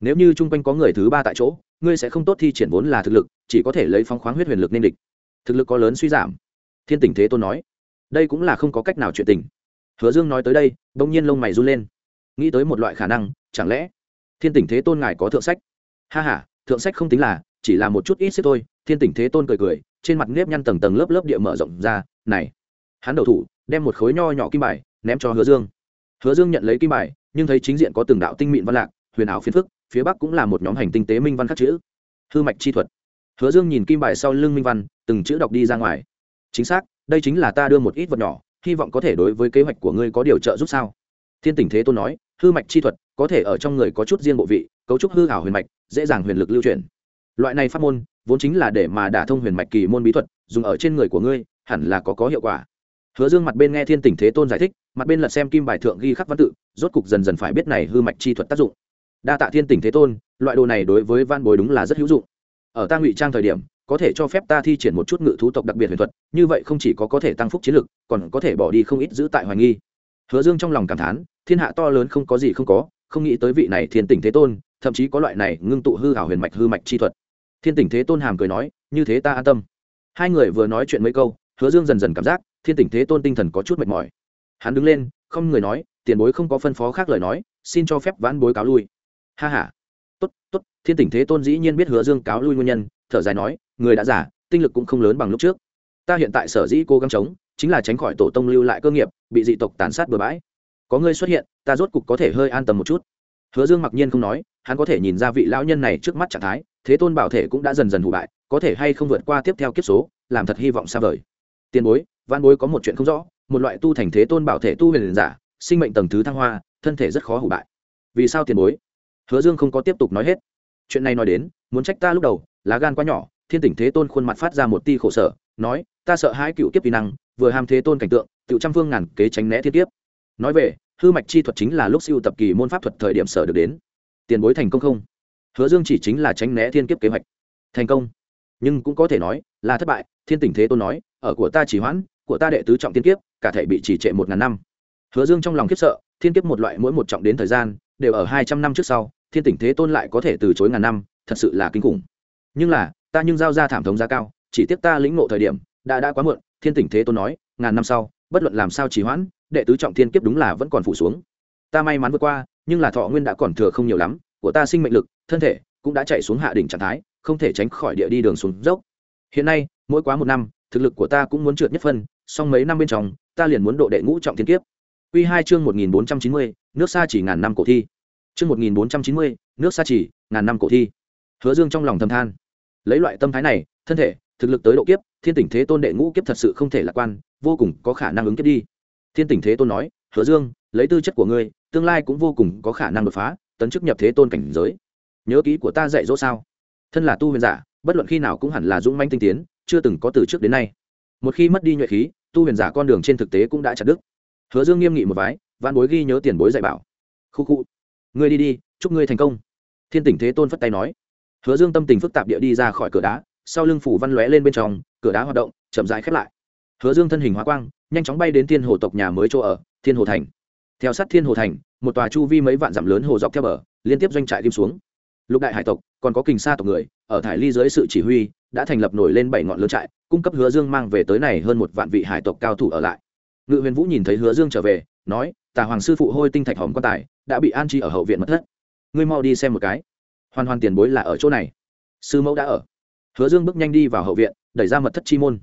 nếu như chung quanh có người thứ ba tại chỗ, ngươi sẽ không tốt thi triển vốn là thực lực, chỉ có thể lấy phóng khoáng huyết huyền lực nên địch. Thực lực có lớn suy giảm. Thiên tình thế tôn nói. Đây cũng là không có cách nào chuyện tình. Hứa dương nói tới đây bỗng nhiên lông mày run lên. Nghĩ tới một loại khả năng, chẳng lẽ thiên tình thế tôn ngài có thượng sách? Ha h a thượng sách không tính là, chỉ là một chút ít xếp thôi. Thiên tình thế tôn cười cười, trên mặt nếp nhăn tầng tầng lớp lớp địa mở rộng ra. Này, hắn đầu thủ, đem một khối nho nhỏ kim bài ném cho hứa dương. Hứa dương nhận lấy kim bài, nhưng thấy chính diện có từng đạo tinh mịn văn lạc, huyền ảo phiến phức phía bắc cũng là một nhóm hành tinh tế minh văn khắc chữ. Hư mạch chi thuật. Hứa dương nhìn kim bài sau lưng minh văn, từng chữ đọc đi ra ngoài. Chính xác, đây chính là ta đưa một ít vật nhỏ, hy vọng có thể đối với kế hoạch của ngươi có điều trợ giúp sao? Thiên tỉnh thế tôn nói, hư mạch chi thuật, có thể ở trong người có chút riêng bộ vị, cấu trúc hư hảo huyền mạch, dễ dàng huyền lực lưu chuyển. Loại này pháp môn, vốn chính là để mà đả thông huyền mạch kỳ môn bí thuật, dùng ở trên người của ngươi, hẳn là có có hiệu quả. Hứa dương mặt bên nghe thiên tỉnh thế tôn giải thích, mặt bên lật xem kim bài thượng ghi khắc văn tự, rốt cục dần dần phải biết này hư mạch chi thuật tác dụng đa tạ thiên tỉnh thế tôn, loại đồ này đối với van bối đúng là rất hữu dụng. Ở ta ngụy trang thời điểm, có thể cho phép ta thi triển một chút ngự thú tộc đặc biệt huyền thuật, như vậy không chỉ có có thể tăng phúc chiến lực, còn có thể bỏ đi không ít giữ tại hoài nghi. Hứa dương trong lòng cảm thán, thiên hạ to lớn không có gì không có, không nghĩ tới vị này thiên tỉnh thế tôn, thậm chí có loại này ngưng tụ hư hảo huyền mạch hư mạch chi thuật. Thiên tỉnh thế tôn hàm cười nói, như thế ta an tâm. Hai người vừa nói chuyện mấy câu, hứa dương dần dần cảm giác, thiên tỉnh thế tôn tinh thần có chút mệt mỏi. Hắn đứng lên, không người nói, tiền bối không có phân phó khác lời nói, xin cho phép vãn bối cáo lui ha ha, tốt tốt thiên tỉnh thế tôn dĩ nhiên biết hứa dương cáo lui nguyên nhân thở dài nói người đã giả tinh lực cũng không lớn bằng lúc trước. Ta hiện tại sở dĩ cố gắng chống chính là tránh khỏi tổ tông lưu lại cơ nghiệp bị dị tộc tàn sát bừa bãi. Có ngươi xuất hiện ta rốt cục có thể hơi an tâm một chút. Hứa dương mặc nhiên không nói hắn có thể nhìn ra vị lão nhân này trước mắt trạng thái thế tôn bảo thể cũng đã dần dần hủ bại có thể hay không vượt qua tiếp theo kiếp số làm thật hy vọng xa vời. Tiền bối văn bối có một chuyện không rõ một loại tu thành thế tôn bảo thể tu huyền giả sinh mệnh tầng thứ thăng hoa thân thể rất khó hủ bại. Vì sao tiền bối? Hứa dương không có tiếp tục nói hết. Chuyện này nói đến, muốn trách ta lúc đầu, lá gan quá nhỏ, thiên tỉnh thế tôn khuôn mặt phát ra một ti khổ sở, nói, ta sợ hai cựu kiếp vi năng, vừa ham thế tôn cảnh tượng tự trăm phương ngàn kế tránh né thiên kiếp. Nói về, hư mạch chi thuật chính là lúc siêu tập kỳ môn pháp thuật thời điểm sở được đến. Tiền bối thành công không? Hứa dương chỉ chính là tránh né thiên kiếp kế hoạch. Thành công? Nhưng cũng có thể nói, là thất bại, thiên tỉnh thế tôn nói, ở của ta chỉ hoãn, của ta đệ tứ trọng thiên kiếp, cả thể bị chỉ trệ một ngàn năm. Hứa dương trong lòng khiếp sợ, thiên kiếp một loại mỗi một trọng đến thời gian, đều ở hai trăm năm trước sau thiên tỉnh thế tôn lại có thể từ chối ngàn năm, thật sự là kinh khủng. Nhưng là, ta nhưng giao ra thảm thống giá cao, chỉ tiếc ta lĩnh ngộ thời điểm, đã đã quá muộn, thiên tỉnh thế tôn nói, ngàn năm sau, bất luận làm sao trì hoãn, đệ tứ trọng thiên kiếp đúng là vẫn còn phủ xuống. Ta may mắn vượt qua, nhưng là thọ nguyên đã còn thừa không nhiều lắm, của ta sinh mệnh lực, thân thể cũng đã chạy xuống hạ đỉnh trạng thái, không thể tránh khỏi địa đi đường xuống dốc. Hiện nay, mỗi quá một năm, thực lực của ta cũng muốn trượt nhất phân, song mấy năm bên trong, ta liền muốn độ đệ ngũ trọng thiên kiếp. Quy hai chương một nghìn bốn trăm chín mươi, nước xa chỉ ngàn năm cổ thi chương một nghìn bốn trăm chín mươi, nước xa chỉ ngàn năm cổ thi. Hứa dương trong lòng thầm than. Lấy loại tâm thái này, thân thể, thực lực tới độ kiếp, thiên tỉnh thế tôn đệ ngũ kiếp thật sự không thể lạc quan, vô cùng có khả năng ứng kiếp đi. Thiên tỉnh thế tôn nói, hứa dương, lấy tư chất của ngươi, tương lai cũng vô cùng có khả năng đột phá, tấn chức nhập thế tôn cảnh giới. Nhớ kỹ của ta dạy dỗ sao. Thân là tu huyền giả, bất luận khi nào cũng hẳn là dũng manh tinh tiến, chưa từng có từ trước đến nay. Một khi mất đi nhuệ khí, tu huyền giả con đường trên thực tế cũng đã chặt đứt. Hứa dương nghiêm nghị một vái, vãn bối ghi nhớ tiền bối dạy bảo. Khụ khụ ngươi đi đi, chúc ngươi thành công. Thiên tỉnh thế tôn phất tay nói. Hứa dương tâm tình phức tạp địa đi ra khỏi cửa đá, sau lưng phủ văn lóe lên bên trong, cửa đá hoạt động, chậm rãi khép lại. Hứa dương thân hình hóa quang, nhanh chóng bay đến thiên hồ tộc nhà mới chỗ ở, thiên hồ thành. Theo sát thiên hồ thành, một tòa chu vi mấy vạn dặm lớn hồ dọc theo bờ, liên tiếp doanh trại kim xuống. Lục đại hải tộc, còn có kình sa tộc người, ở thải ly dưới sự chỉ huy, đã thành lập nổi lên bảy ngọn lớn trại, cung cấp hứa dương mang về tới này hơn một vạn vị hải tộc cao thủ ở lại. Ngự huyền vũ nhìn thấy hứa dương trở về, nói, tà hoàng sư phụ hôi tinh thạch hòm quan tài đã bị an trí ở hậu viện mất thất. Ngươi mau đi xem một cái. Hoàn hoàn tiền bối là ở chỗ này. Sư mẫu đã ở. Hứa dương bước nhanh đi vào hậu viện, đẩy ra mật thất chi môn.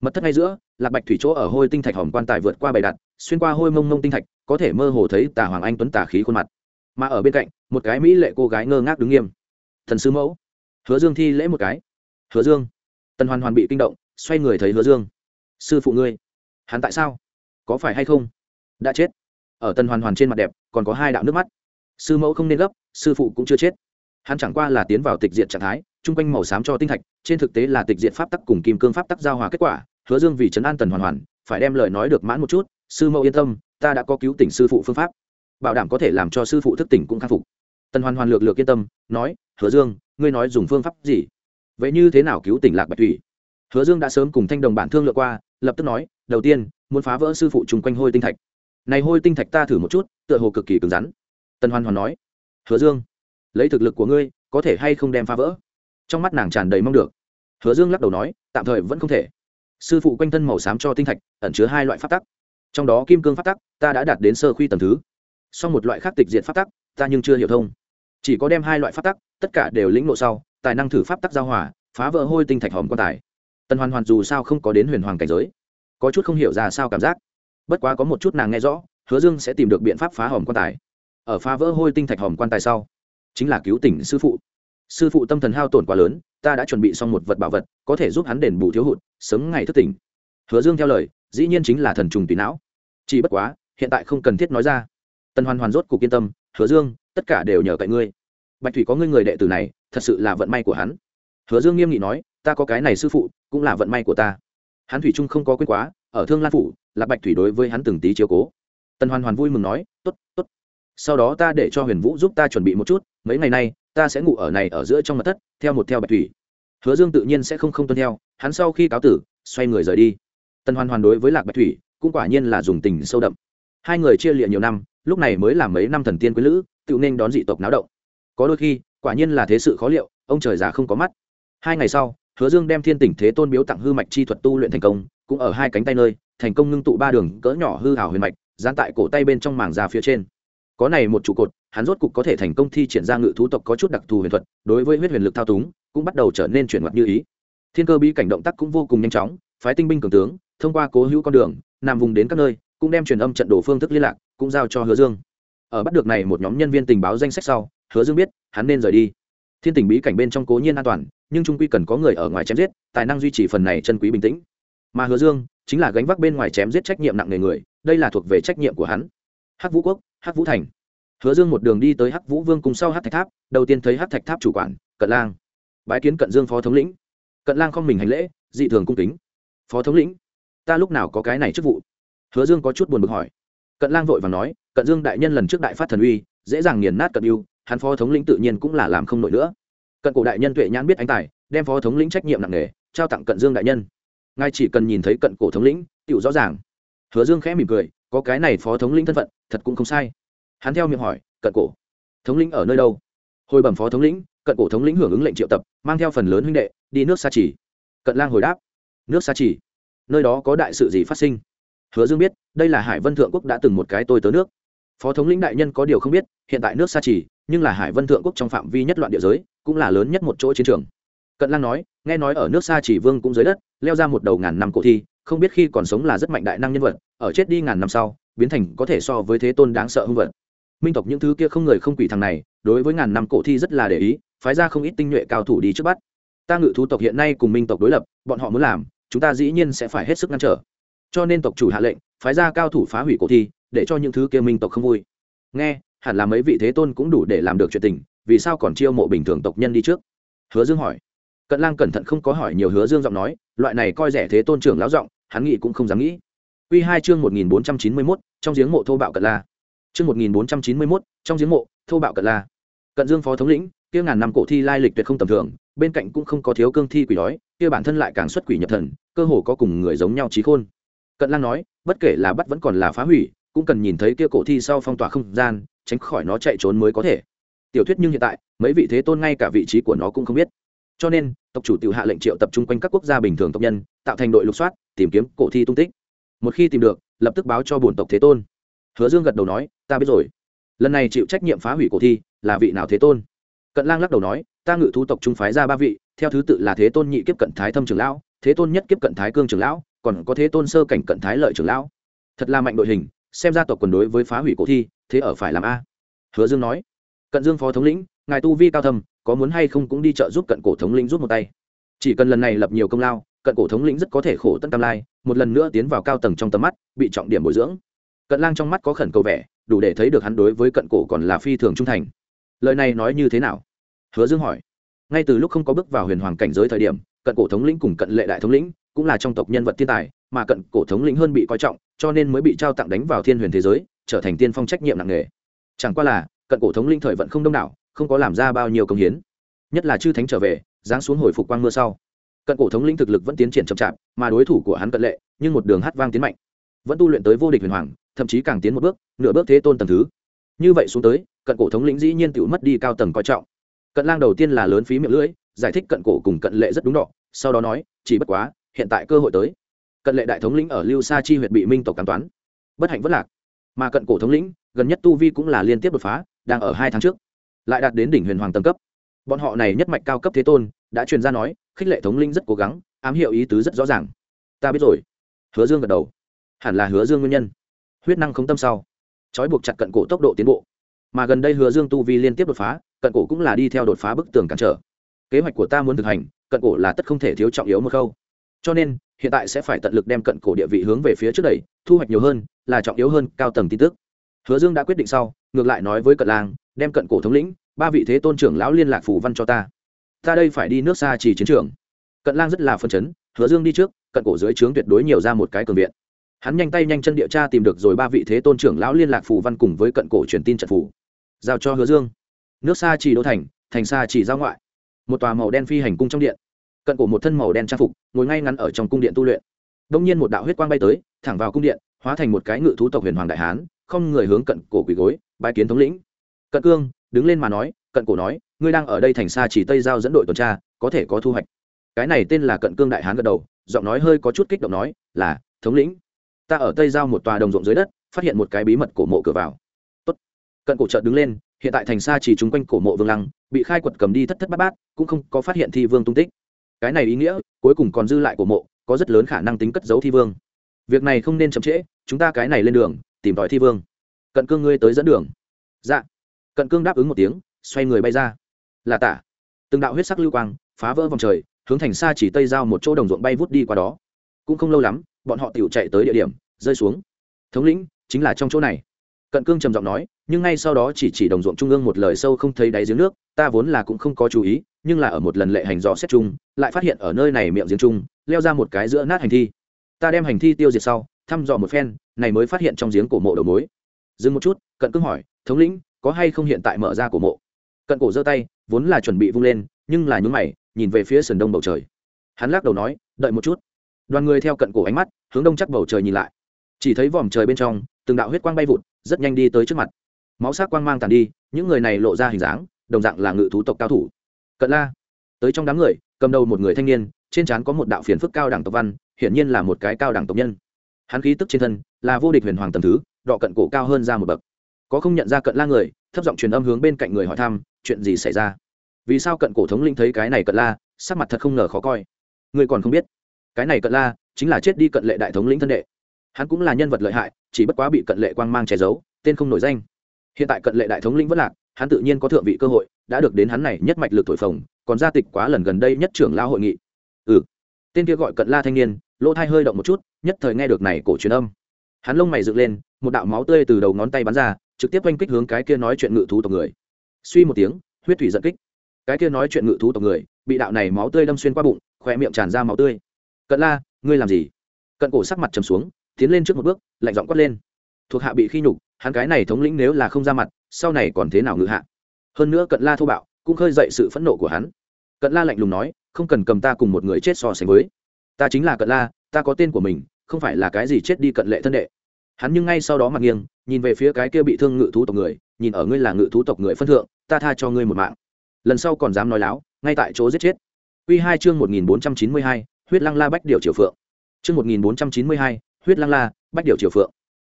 Mật thất ngay giữa, lạc bạch thủy chỗ ở hôi tinh thạch hòm quan tài vượt qua bày đặt xuyên qua hôi mông mông tinh thạch, có thể mơ hồ thấy tà hoàng anh tuấn tà khí khuôn mặt. Mà ở bên cạnh, một cái mỹ lệ cô gái ngơ ngác đứng nghiêm. Thần sư mẫu. Hứa dương thi lễ một cái. Hứa dương. Tần hoàn hoàn bị kinh động, xoay người thấy hứa dương. Sư phụ ngươi, hắn tại sao? Có phải hay không? Đã chết ở tần hoàn hoàn trên mặt đẹp, còn có hai đạo nước mắt. Sư mẫu không nên gấp, sư phụ cũng chưa chết. Hắn chẳng qua là tiến vào tịch diệt trạng thái, chung quanh màu xám cho tinh thạch, trên thực tế là tịch diệt pháp tắc cùng kim cương pháp tắc giao hòa kết quả, hứa dương vì trấn an tần hoàn hoàn, phải đem lời nói được mãn một chút, sư mẫu yên tâm, ta đã có cứu tỉnh sư phụ phương pháp. Bảo đảm có thể làm cho sư phụ thức tỉnh cũng khắc phục. Tần hoàn hoàn lược lược yên tâm, nói, hứa dương, ngươi nói dùng phương pháp gì? Vậy như thế nào cứu tỉnh lạc bạch thủy? Hứa dương đã sớm cùng thanh đồng bản thương lượng qua, lập tức nói, đầu tiên, muốn phá vỡ sư phụ chung quanh hôi tinh thạch này hôi tinh thạch ta thử một chút, tựa hồ cực kỳ cứng rắn. Tần hoàn hoàn nói, hứa dương, lấy thực lực của ngươi, có thể hay không đem phá vỡ? Trong mắt nàng tràn đầy mong được. Hứa dương lắc đầu nói, tạm thời vẫn không thể. Sư phụ quanh thân màu xám cho tinh thạch, ẩn chứa hai loại phát tắc. Trong đó kim cương phát tắc, ta đã đạt đến sơ khuy tầm thứ. Sau một loại khác tịch diện phát tắc, ta nhưng chưa hiểu thông. Chỉ có đem hai loại phát tắc, tất cả đều lĩnh lộ sau, tài năng thử pháp tắc giao hòa, phá vỡ hôi tinh thạch hòm quan tài. Tần hoàn hoàn dù sao không có đến huyền hoàng cảnh giới, có chút không hiểu ra sao cảm giác bất quá có một chút nàng nghe rõ, hứa dương sẽ tìm được biện pháp phá hòm quan tài. Ở phá vỡ hôi tinh thạch hòm quan tài sau, chính là cứu tỉnh sư phụ. Sư phụ tâm thần hao tổn quá lớn, ta đã chuẩn bị xong một vật bảo vật, có thể giúp hắn đền bù thiếu hụt, sớm ngày thức tỉnh. Hứa dương theo lời, dĩ nhiên chính là thần trùng tùy não. Chỉ bất quá, hiện tại không cần thiết nói ra. Tần hoàn hoàn rốt cuộc yên tâm, hứa dương, tất cả đều nhờ cậy ngươi. Bạch thủy có ngươi người đệ tử này, thật sự là vận may của hắn. Hứa dương nghiêm nghị nói, ta có cái này sư phụ, cũng là vận may của ta. Hắn thủy trung không có quên quá, ở thương lan phủ Lạc bạch thủy đối với hắn từng tí chiếu cố. Tần hoàn hoàn vui mừng nói t ố t t ố t sau đó ta để cho huyền vũ giúp ta chuẩn bị một chút, mấy ngày nay, ta sẽ ngủ ở này ở giữa trong mặt thất, theo một theo bạch thủy. Hứa dương tự nhiên sẽ không không tuân theo, hắn sau khi cáo tử, xoay người rời đi. Tần hoàn hoàn đối với lạc bạch thủy, cũng quả nhiên là dùng tình sâu đậm. Hai người chia liệt nhiều năm, lúc này mới làm mấy năm thần tiên quý lữ, tự nên đón dị tộc náo động. Có đôi khi, quả nhiên là thế sự khó liệu, ông trời già không có mắt. Hai ngày sau hứa dương đem thiên tỉnh thế tôn biếu tặng hư mạch chi thuật tu luyện thành công, cũng ở hai cánh tay nơi, thành công ngưng tụ ba đường cỡ nhỏ hư hảo huyền mạch dán tại cổ tay bên trong màng ra phía trên. Có này một trụ cột, hắn rốt cục có thể thành công thi triển ra ngự thú tộc có chút đặc thù huyền thuật, đối với huyết huyền lực thao túng, cũng bắt đầu trở nên chuyển mặt như ý. Thiên cơ bí cảnh động tác cũng vô cùng nhanh chóng, phái tinh binh cường tướng, thông qua cố hữu con đường, nằm vùng đến các nơi, cũng đem truyền âm trận đồ phương thức liên lạc, cũng giao cho hứa dương. Ở bắt được này một nhóm nhân viên tình báo danh sách sau, hứa dương biết, hắn nên rời đi. Thiên Tỉnh bí cảnh bên trong cố nhiên an toàn nhưng trung quy cần có người ở ngoài chém giết, tài năng duy trì phần này chân quý bình tĩnh. Mà hứa dương chính là gánh vác bên ngoài chém giết trách nhiệm nặng nề người, đây là thuộc về trách nhiệm của hắn. Hắc vũ quốc, hắc vũ thành. Hứa dương một đường đi tới hắc vũ vương cùng sau hắc thạch tháp, đầu tiên thấy hắc thạch tháp chủ quản, cận lang. Bái kiến cận dương phó thống lĩnh. Cận lang không mình hành lễ, dị thường cung kính. Phó thống lĩnh, ta lúc nào có cái này chức vụ? Hứa dương có chút buồn bực hỏi. Cận lang vội và nói, cận dương đại nhân lần trước đại phát thần uy, dễ dàng nghiền nát cận yêu hắn phó thống lĩnh tự nhiên cũng là làm không nổi nữa cận cổ đại nhân tuệ nhãn biết anh tài, đem phó thống lĩnh trách nhiệm nặng nề, trao tặng cận dương đại nhân. Ngài chỉ cần nhìn thấy cận cổ thống lĩnh tựu rõ ràng. Hứa dương khẽ mỉm cười, có cái này phó thống lĩnh thân phận, thật cũng không sai. Hắn theo miệng hỏi, cận cổ, thống lĩnh ở nơi đâu? Hồi bẩm phó thống lĩnh, cận cổ thống lĩnh hưởng ứng lệnh triệu tập, mang theo phần lớn huynh đệ, đi nước xa chỉ cận lang hồi đáp, nước xa chỉ nơi đó có đại sự gì phát sinh? Hứa dương biết, đây là hải vân thượng quốc đã từng một cái tôi tớ nước. Phó thống lĩnh đại nhân có điều không biết, hiện tại nước xa chỉ nhưng là hải vân thượng quốc trong phạm vi nhất loạn địa giới cũng là lớn nhất một chỗ chiến trường. Cận lang nói, nghe nói ở nước xa chỉ vương cũng dưới đất, leo ra một đầu ngàn năm cổ thi, không biết khi còn sống là rất mạnh đại năng nhân vật, ở chết đi ngàn năm sau, biến thành có thể so với thế tôn đáng sợ hung vật. Minh tộc những thứ kia không người không quỷ thằng này, đối với ngàn năm cổ thi rất là để ý, phái ra không ít tinh nhuệ cao thủ đi trước bắt. Ta ngự thú tộc hiện nay cùng minh tộc đối lập, bọn họ muốn làm, chúng ta dĩ nhiên sẽ phải hết sức ngăn trở. Cho nên tộc chủ hạ lệnh, phái ra cao thủ phá hủy cổ thi, để cho những thứ kia minh tộc không vui. Nghe, hẳn là mấy vị thế tôn cũng đủ để làm được chuyện tình vì sao còn chiêu mộ bình thường tộc nhân đi trước hứa dương hỏi cận lang cẩn thận không có hỏi nhiều hứa dương giọng nói loại này coi rẻ thế tôn trưởng lão giọng hắn nghĩ cũng không dám nghĩ Quy hai chương một nghìn bốn trăm chín mươi mốt trong giếng mộ thô bạo cận la. Chương một nghìn bốn trăm chín mươi mốt trong giếng mộ, thô bạo cận la. Cận Dương phó thống lĩnh, kia ngàn năm cổ thi lai lịch tuyệt không tầm thường, bên cạnh cũng không có thiếu cương thi quỷ đói, kia bản thân lại càng xuất quỷ nhập thần, cơ hồ có cùng người giống nhau trí khôn. Cận Lang nói, bất kể là bắt vẫn còn là phá hủy, cũng cần nhìn thấy kia cổ thi sau phong tỏa không gian tránh khỏi nó chạy trốn mới có thể tiểu thuyết nhưng hiện tại, mấy vị thế tôn ngay cả vị trí của nó cũng không biết. Cho nên, tộc chủ tiểu hạ lệnh triệu tập trung quanh các quốc gia bình thường tộc nhân, tạo thành đội lục soát, tìm kiếm cổ thi tung tích. Một khi tìm được, lập tức báo cho bổn tộc thế tôn. Hứa dương gật đầu nói, ta biết rồi. Lần này chịu trách nhiệm phá hủy cổ thi, là vị nào thế tôn? Cận lang lắc đầu nói, ta ngự thu tộc trung phái ra ba vị, theo thứ tự là thế tôn nhị kiếp cận thái thâm trường lão, thế tôn nhất kiếp cận thái cương trường lão, còn có thế tôn sơ cảnh cận thái lợi trường lão. Thật là mạnh đội hình, xem ra tộc quần đối với phá hủy cổ thi, thế ở phải làm a. Hứa dương nói cận dương phó thống lĩnh ngài tu vi cao thầm, có muốn hay không cũng đi trợ giúp cận cổ thống lĩnh rút một tay. Chỉ cần lần này lập nhiều công lao cận cổ thống lĩnh rất có thể khổ tân tam lai một lần nữa tiến vào cao tầng trong tầm mắt bị trọng điểm bồi dưỡng. Cận lang trong mắt có khẩn cầu vẻ đủ để thấy được hắn đối với cận cổ còn là phi thường trung thành. Lời này nói như thế nào? Hứa dương hỏi. Ngay từ lúc không có bước vào huyền hoàng cảnh giới thời điểm cận cổ thống lĩnh cùng cận lệ đại thống lĩnh cũng là trong tộc nhân vật thiên tài mà cận cổ thống lĩnh hơn bị coi trọng cho nên mới bị trao tặng đánh vào thiên huyền thế giới trở thành tiên phong trách nhiệm nặng nề. Chẳng qua là cận cổ thống lĩnh thời vận không đông đảo, không có làm ra bao nhiêu công hiến. Nhất là chư thánh trở về, giáng xuống hồi phục quang mưa sau. Cận cổ thống lĩnh thực lực vẫn tiến triển chậm chạp, mà đối thủ của hắn cận lệ, nhưng một đường hát vang tiến mạnh. Vẫn tu luyện tới vô địch huyền hoàng, thậm chí càng tiến một bước, nửa bước thế tôn tầng thứ. Như vậy xuống tới, cận cổ thống lĩnh dĩ nhiên tự mất đi cao tầng coi trọng. Cận lang đầu tiên là lớn phí miệng lưỡi, giải thích cận cổ cùng cận lệ rất đúng đọ, sau đó nói, chỉ bất quá, hiện tại cơ hội tới. Cận lệ đại thống lĩnh ở lưu sa chi huyện bị minh tộc cám toán. Bất hạnh vất lạc. Mà cận cổ thống lĩnh, gần nhất tu vi cũng là liên tiếp đột phá đang ở hai tháng trước, lại đạt đến đỉnh huyền hoàng tầng cấp. Bọn họ này nhất mạch cao cấp thế tôn, đã truyền ra nói, khích lệ thống linh rất cố gắng, ám hiệu ý tứ rất rõ ràng. Ta biết rồi. Hứa dương gật đầu. Hẳn là hứa dương nguyên nhân. Huyết năng không tâm sau. Trói buộc chặt cận cổ tốc độ tiến bộ. Mà gần đây hứa dương tu vi liên tiếp đột phá, cận cổ cũng là đi theo đột phá bức tường cản trở. Kế hoạch của ta muốn thực hành, cận cổ là tất không thể thiếu trọng yếu một khâu. Cho nên, hiện tại sẽ phải tận lực đem cận cổ địa vị hướng về phía trước đẩy, thu hoạch nhiều hơn, là trọng yếu hơn cao tầng tin tức. Hứa dương đã quyết định sau ngược lại nói với cận lang, đem cận cổ thống lĩnh, ba vị thế tôn trưởng lão liên lạc phủ văn cho ta. Ta đây phải đi nước xa chỉ chiến trường. Cận lang rất là phân chấn, hứa dương đi trước, cận cổ dưới trướng tuyệt đối nhiều ra một cái cường viện. Hắn nhanh tay nhanh chân địa tra tìm được rồi ba vị thế tôn trưởng lão liên lạc phủ văn cùng với cận cổ truyền tin trận phủ giao cho hứa dương. Nước xa chỉ đô thành thành xa chỉ giao ngoại. Một tòa màu đen phi hành cung trong điện. Cận cổ một thân màu đen trang phục, ngồi ngay ngắn ở trong cung điện tu luyện. Đông nhiên một đạo huyết quang bay tới, thẳng vào cung điện, hóa thành một cái ngự thú tộc huyền hoàng đại hán, không người hướng cận cổ quỳ gối bái kiến thống lĩnh. Cận cương, đứng lên mà nói, cận cổ nói, ngươi đang ở đây thành xa chỉ tây giao dẫn đội tuần tra, có thể có thu hoạch. Cái này tên là cận cương đại hán gật đầu, giọng nói hơi có chút kích động nói, là, thống lĩnh, ta ở tây giao một tòa đồng ruộng dưới đất, phát hiện một cái bí mật cổ mộ cửa vào. Tốt. cận cổ chợt đứng lên, hiện tại thành xa chỉ chung quanh cổ mộ vương lăng, bị khai quật cầm đi thất thất bát bát, cũng không có phát hiện thi vương tung tích. Cái này ý nghĩa, cuối cùng còn dư lại cổ mộ, có rất lớn khả năng tính cất giấu thi vương. Việc này không nên chậm trễ, chúng ta cái này lên đường, tìm tòi thi vương cận cương ngươi tới dẫn đường. Dạ. Cận cương đáp ứng một tiếng, xoay người bay ra. Là tả. Từng đạo huyết sắc lưu quang, phá vỡ vòng trời, hướng thành xa chỉ tây giao một chỗ đồng ruộng bay vút đi qua đó. Cũng không lâu lắm, bọn họ tiểu chạy tới địa điểm, rơi xuống. Thống lĩnh, chính là trong chỗ này. Cận cương trầm giọng nói, nhưng ngay sau đó chỉ chỉ đồng ruộng trung ương một lời sâu không thấy đáy giếng nước, ta vốn là cũng không có chú ý, nhưng là ở một lần lệ hành dò xét chung, lại phát hiện ở nơi này miệng giếng chung, leo ra một cái giữa nát hành thi. Ta đem hành thi tiêu diệt sau, thăm dò một phen, này mới phát hiện trong giếng cổ mộ đầu mối dừng một chút, cận cưng hỏi, thống lĩnh, có hay không hiện tại mở ra cổ mộ? Cận cổ giơ tay, vốn là chuẩn bị vung lên, nhưng là nhún mày, nhìn về phía sườn đông bầu trời. Hắn lắc đầu nói, đợi một chút. Đoàn người theo cận cổ ánh mắt, hướng đông chắc bầu trời nhìn lại. Chỉ thấy vòm trời bên trong, từng đạo huyết quang bay vụt, rất nhanh đi tới trước mặt. Máu sắc quang mang tàn đi, những người này lộ ra hình dáng, đồng dạng là ngự thú tộc cao thủ. Cận la, tới trong đám người, cầm đầu một người thanh niên, trên trán có một đạo phiền phức cao đẳng tộc văn, hiển nhiên là một cái cao đẳng tộc nhân hắn khí tức trên thân là vô địch huyền hoàng tầm thứ, đọ cận cổ cao hơn ra một bậc. Có không nhận ra cận la người, thấp giọng truyền âm hướng bên cạnh người hỏi thăm, chuyện gì xảy ra? Vì sao cận cổ thống linh thấy cái này cận la, sắc mặt thật không ngờ khó coi. Người còn không biết. Cái này cận la chính là chết đi cận lệ đại thống lĩnh thân đệ. Hắn cũng là nhân vật lợi hại, chỉ bất quá bị cận lệ quang mang che giấu, tên không nổi danh. Hiện tại cận lệ đại thống lĩnh vẫn lạc, hắn tự nhiên có thượng vị cơ hội, đã được đến hắn này nhất mạch lực thổi phồng, còn gia tịch quá lần gần đây nhất trưởng lao hội nghị. Ừ tên kia gọi cận la thanh niên, lỗ thai hơi động một chút, nhất thời nghe được này cổ truyền âm. Hắn lông mày dựng lên, một đạo máu tươi từ đầu ngón tay bắn ra, trực tiếp oanh kích hướng cái kia nói chuyện ngự thú tộc người. Suy một tiếng, huyết thủy giận kích. Cái kia nói chuyện ngự thú tộc người, bị đạo này máu tươi đâm xuyên qua bụng khoe miệng tràn ra máu tươi. Cận la, ngươi làm gì? Cận cổ sắc mặt trầm xuống, tiến lên trước một bước, lạnh giọng quát lên. Thuộc hạ bị khi nhục, hắn cái này thống lĩnh nếu là không ra mặt, sau này còn thế nào ngự hạ? Hơn nữa cận la thô bạo, cũng khơi dậy sự phẫn nộ của hắn. Cận la lạnh lùng nói không cần cầm ta cùng một người chết so sánh với. Ta chính là cận la, ta có tên của mình, không phải là cái gì chết đi cận lệ thân đệ. Hắn nhưng ngay sau đó mặt nghiêng, nhìn về phía cái kia bị thương ngự thú tộc người, nhìn ở ngươi là ngự thú tộc người phân thượng, ta tha cho ngươi một mạng. Lần sau còn dám nói láo, ngay tại chỗ giết chết. Quy hai chương một nghìn bốn trăm chín mươi hai, huyết lăng la bách điều triều phượng. Chương một nghìn bốn trăm chín mươi hai, huyết lăng la bách điều triều phượng.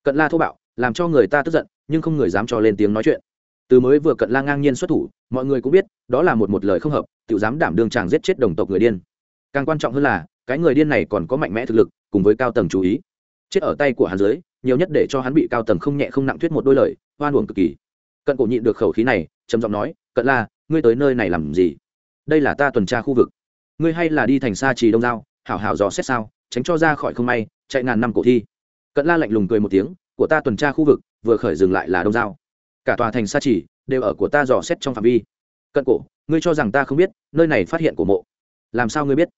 Cận la thô bạo, làm cho người ta tức giận, nhưng không người dám cho lên tiếng nói chuyện từ mới vừa cận la ngang nhiên xuất thủ, mọi người cũng biết, đó là một một lời không hợp tự dám đảm đương chàng giết chết đồng tộc người điên. Càng quan trọng hơn là, cái người điên này còn có mạnh mẽ thực lực, cùng với cao tầng chú ý. Chết ở tay của hắn dưới, nhiều nhất để cho hắn bị cao tầng không nhẹ không nặng thuyết một đôi lời hoan uổng cực kỳ. Cận cổ nhịn được khẩu khí này, trầm giọng nói, cận la, ngươi tới nơi này làm gì? Đây là ta tuần tra khu vực. Ngươi hay là đi thành xa trì đông giao, hảo hảo dò xét sao, tránh cho ra khỏi không may, chạy ngàn năm cổ thi. Cận la lạnh lùng cười một tiếng, của ta tuần tra khu vực, vừa khởi dừng lại là đông giao cả tòa thành xa chỉ đều ở của ta dò xét trong phạm vi. Cận cổ, ngươi cho rằng ta không biết, nơi này phát hiện của mộ. Làm sao ngươi biết?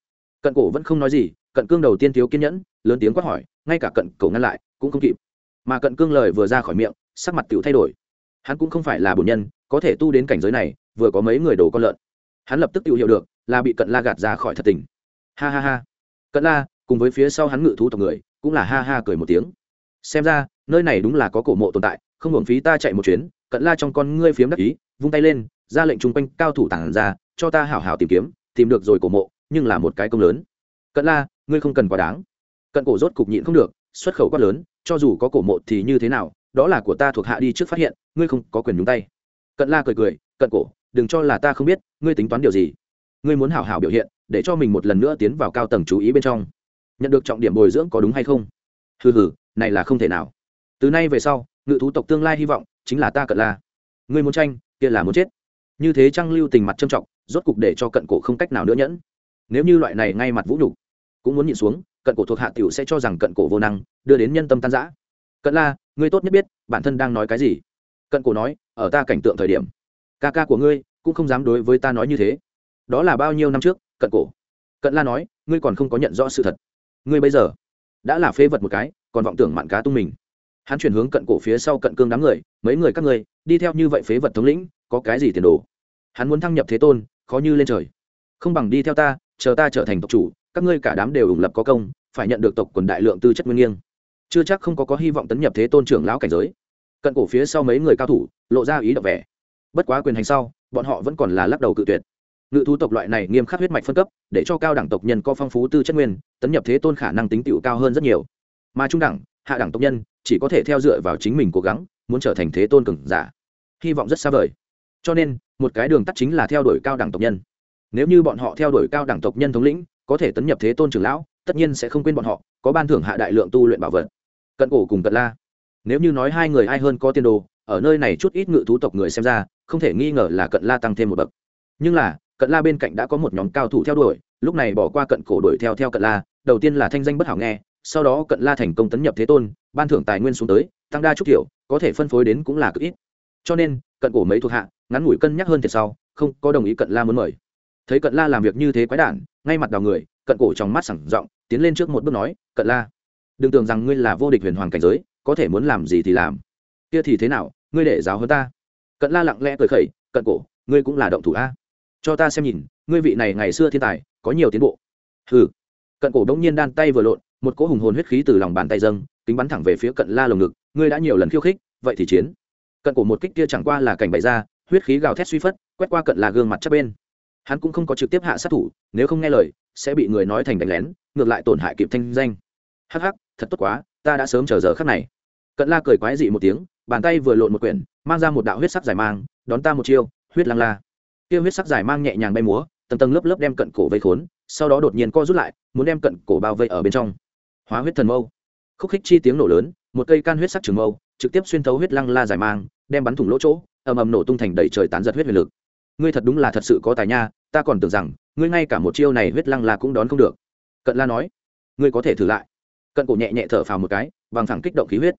Cận cổ vẫn không nói gì, cận cương đầu tiên thiếu kiên nhẫn, lớn tiếng quát hỏi, ngay cả cận cổ ngăn lại, cũng không kịp. Mà cận cương lời vừa ra khỏi miệng, sắc mặt tựu thay đổi. Hắn cũng không phải là bổn nhân, có thể tu đến cảnh giới này, vừa có mấy người đồ con lợn. Hắn lập tức tự hiểu được, là bị cận la gạt ra khỏi thật tình. Ha ha ha. Cận la, cùng với phía sau hắn ngự thú tộc người, cũng là ha ha cười một tiếng. Xem ra, nơi này đúng là có cổ mộ tồn tại, không hưởng phí ta chạy một chuyến cận la trong con ngươi phiếm đắc ý, vung tay lên, ra lệnh chung quanh cao thủ tản ra, cho ta hảo hảo tìm kiếm, tìm được rồi cổ mộ, nhưng là một cái công lớn. Cận la, ngươi không cần quá đáng. Cận cổ rốt cục nhịn không được, xuất khẩu quát lớn, cho dù có cổ mộ thì như thế nào, đó là của ta thuộc hạ đi trước phát hiện, ngươi không có quyền nhúng tay. Cận la cười cười, cận cổ, đừng cho là ta không biết, ngươi tính toán điều gì. Ngươi muốn hảo hảo biểu hiện, để cho mình một lần nữa tiến vào cao tầng chú ý bên trong. Nhận được trọng điểm bồi dưỡng có đúng hay không? Hừ hừ, này là không thể nào. Từ nay về sau, ngự thú tộc tương lai hy vọng chính là ta cận la. Ngươi muốn tranh, kia là muốn chết. Như thế trăng lưu tình mặt trâm trọng, rốt cục để cho cận cổ không cách nào nữa nhẫn. Nếu như loại này ngay mặt vũ nhục, cũng muốn nhịn xuống, cận cổ thuộc hạ tiểu sẽ cho rằng cận cổ vô năng, đưa đến nhân tâm tan giã cận la, ngươi tốt nhất biết, bản thân đang nói cái gì. Cận cổ nói, ở ta cảnh tượng thời điểm, ca ca của ngươi cũng không dám đối với ta nói như thế. Đó là bao nhiêu năm trước, cận cổ. Cận la nói, ngươi còn không có nhận rõ sự thật. Ngươi bây giờ, đã là phế vật một cái, còn vọng tưởng mạn cá tung mình hắn chuyển hướng cận cổ phía sau cận cương đám người, mấy người các ngươi, đi theo như vậy phế vật thống lĩnh, có cái gì tiền đồ? Hắn muốn thăng nhập thế tôn, khó như lên trời. Không bằng đi theo ta, chờ ta trở thành tộc chủ, các ngươi cả đám đều ủng lập có công, phải nhận được tộc quần đại lượng tư chất nguyên nghiêng. Chưa chắc không có có hy vọng tấn nhập thế tôn trưởng lão cảnh giới. Cận cổ phía sau mấy người cao thủ, lộ ra ý độc vẻ. Bất quá quyền hành sau, bọn họ vẫn còn là lắc đầu cự tuyệt. Ngự thú tộc loại này nghiêm khắc huyết mạch phân cấp, để cho cao đẳng tộc nhân có phong phú tư chất nguyên, tấn nhập thế tôn khả năng tính tựu cao hơn rất nhiều. Mà trung đẳng, hạ đẳng tộc nhân chỉ có thể theo dựa vào chính mình cố gắng, muốn trở thành thế tôn cường giả. Hy vọng rất xa vời. Cho nên, một cái đường tắt chính là theo đuổi cao đẳng tộc nhân. Nếu như bọn họ theo đuổi cao đẳng tộc nhân thống lĩnh, có thể tấn nhập thế tôn trưởng lão, tất nhiên sẽ không quên bọn họ, có ban thưởng hạ đại lượng tu luyện bảo vật. Cận cổ cùng cận la. Nếu như nói hai người ai hơn có tiền đồ, ở nơi này chút ít ngự thú tộc người xem ra, không thể nghi ngờ là cận la tăng thêm một bậc. Nhưng là, cận la bên cạnh đã có một nhóm cao thủ theo đuổi, lúc này bỏ qua cận cổ đuổi theo theo cận la, đầu tiên là thanh danh bất hảo nghe, sau đó cận la thành công tấn nhập thế tôn ban thưởng tài nguyên xuống tới, tăng đa chút kiểu, có thể phân phối đến cũng là cực ít. Cho nên, cận cổ mấy thuộc hạ, ngắn ngủi cân nhắc hơn thiệt sau, không có đồng ý cận la muốn mời. Thấy cận la làm việc như thế quái đản, ngay mặt đào người, cận cổ trong mắt sẳng giọng, tiến lên trước một bước nói, cận la, đừng tưởng rằng ngươi là vô địch huyền hoàng cảnh giới, có thể muốn làm gì thì làm. Kia thì thế nào, ngươi để giáo hơn ta? Cận la lặng lẽ cười khẩy, cận cổ, ngươi cũng là động thủ a. Cho ta xem nhìn, ngươi vị này ngày xưa thiên tài, có nhiều tiến bộ. Hừ. Cận cổ đống nhiên đan tay vừa lộn, một cỗ hùng hồn huyết khí từ lòng bàn tay dâng kính bắn thẳng về phía cận la lồng ngực, ngươi đã nhiều lần khiêu khích, vậy thì chiến. Cận cổ một kích kia chẳng qua là cảnh bày ra, huyết khí gào thét suy phất, quét qua cận là gương mặt chắc bên. Hắn cũng không có trực tiếp hạ sát thủ, nếu không nghe lời, sẽ bị người nói thành đánh lén, ngược lại tổn hại kịp thanh danh. Hắc hắc, thật tốt quá, ta đã sớm chờ giờ khắc này. Cận la cười quái dị một tiếng, bàn tay vừa lộn một quyển, mang ra một đạo huyết sắc dài mang, đón ta một chiêu, huyết lăng la. Kia huyết sắc dài mang nhẹ nhàng bay múa, tầng tầng lớp lớp đem cận cổ vây khốn, sau đó đột nhiên co rút lại, muốn đem cận cổ bao vây ở bên trong. Hóa huyết thần mâu khúc khích chi tiếng nổ lớn, một cây can huyết sắc trường mâu, trực tiếp xuyên thấu huyết lăng la dài mang, đem bắn thủng lỗ chỗ, ầm ầm nổ tung thành đầy trời tán giật huyết huyền lực. Ngươi thật đúng là thật sự có tài nha, ta còn tưởng rằng, ngươi ngay cả một chiêu này huyết lăng la cũng đón không được. Cận la nói, ngươi có thể thử lại. Cận cổ nhẹ nhẹ thở phào một cái, bằng thẳng kích động khí huyết.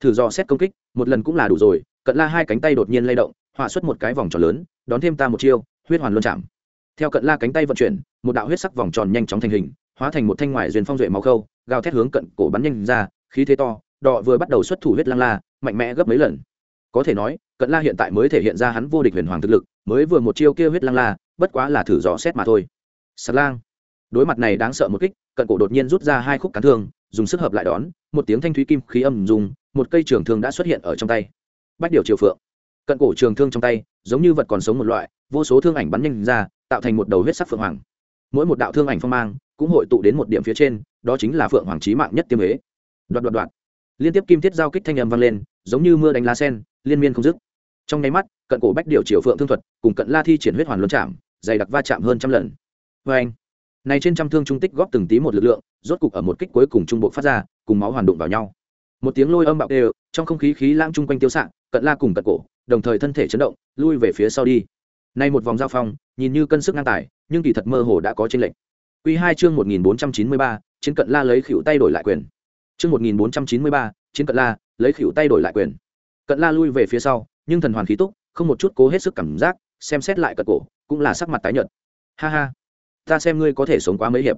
Thử do xét công kích, một lần cũng là đủ rồi, cận la hai cánh tay đột nhiên lay động, họa xuất một cái vòng tròn lớn, đón thêm ta một chiêu, huyết hoàn luôn chạm. Theo cận la cánh tay vận chuyển, một đạo huyết sắc vòng tròn nhanh chóng thành hình hóa thành một thanh ngoại duyên phong duệ máu khâu, gào thét hướng cận cổ bắn nhanh ra, khí thế to, đọ vừa bắt đầu xuất thủ huyết lang la, mạnh mẽ gấp mấy lần. Có thể nói, cận la hiện tại mới thể hiện ra hắn vô địch huyền hoàng thực lực, mới vừa một chiêu kia huyết lang la, bất quá là thử dò xét mà thôi. Sạt lang. Đối mặt này đáng sợ một kích, cận cổ đột nhiên rút ra hai khúc cán thương, dùng sức hợp lại đón, một tiếng thanh thúy kim khí âm dùng, một cây trường thương đã xuất hiện ở trong tay. Bách điều triều phượng. Cận cổ trường thương trong tay, giống như vật còn sống một loại, vô số thương ảnh bắn nhanh ra, tạo thành một đầu huyết sắc phượng hoàng. Mỗi một đạo thương ảnh phong mang cũng hội tụ đến một điểm phía trên, đó chính là phượng hoàng trí mạng nhất tiêm huế. Đoạt đoạt đoạt. liên tiếp kim thiết giao kích thanh âm vang lên, giống như mưa đánh lá sen, liên miên không dứt. Trong nháy mắt, cận cổ bách điều triều phượng thương thuật cùng cận la thi triển huyết hoàn luân chạm, dày đặc va chạm hơn trăm lần. Vê anh, này trên trăm thương trung tích góp từng tí một lực lượng, rốt cục ở một kích cuối cùng trung bộ phát ra, cùng máu hoàn đụng vào nhau. Một tiếng lôi âm bạo đều, trong không khí khí lãng chung quanh tiêu sạc. cận la cùng cận cổ, đồng thời thân thể chấn động, lui về phía sau đi. Nay một vòng giao phong, nhìn như cân sức ngang tài, nhưng kỳ thật mơ hồ đã có trên lệnh Quy 2 chương 1493, chiến cận la lấy khỉu tay đổi lại quyền. Chương 1493, chiến cận la, lấy khỉu tay đổi lại quyền. Cận la lui về phía sau, nhưng thần hoàn khí túc, không một chút cố hết sức cảm giác, xem xét lại cận cổ, cũng là sắc mặt tái nhợt. Ha ha, ta xem ngươi có thể sống quá mấy hiệp.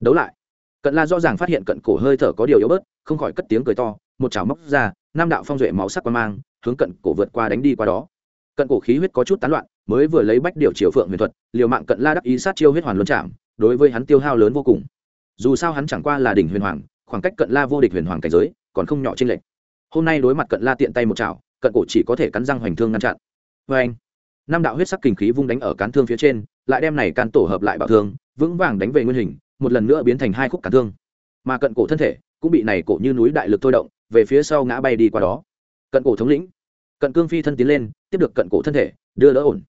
Đấu lại. Cận la rõ ràng phát hiện cận cổ hơi thở có điều yếu bớt, không khỏi cất tiếng cười to, một chảo móc ra, nam đạo phong duệ máu sắc qua mang, hướng cận cổ vượt qua đánh đi qua đó. Cận cổ khí huyết có chút tán loạn, mới vừa lấy bách điều triều phượng huyền thuật, liều mạng cận la đắc ý sát chiêu huyết hoàn luân chạm, đối với hắn tiêu hao lớn vô cùng. Dù sao hắn chẳng qua là đỉnh huyền hoàng, khoảng cách cận la vô địch huyền hoàng cảnh giới còn không nhỏ trên lệch. Hôm nay đối mặt cận la tiện tay một chảo, cận cổ chỉ có thể cắn răng hoành thương ngăn chặn. Vê anh, năm đạo huyết sắc kình khí vung đánh ở cán thương phía trên, lại đem này can tổ hợp lại bảo thương, vững vàng đánh về nguyên hình, một lần nữa biến thành hai khúc cán thương. Mà cận cổ thân thể cũng bị này cổ như núi đại lực thôi động, về phía sau ngã bay đi qua đó. Cận cổ thống lĩnh, cận cương phi thân tiến lên, tiếp được cận cổ thân thể, đưa đỡ ổn.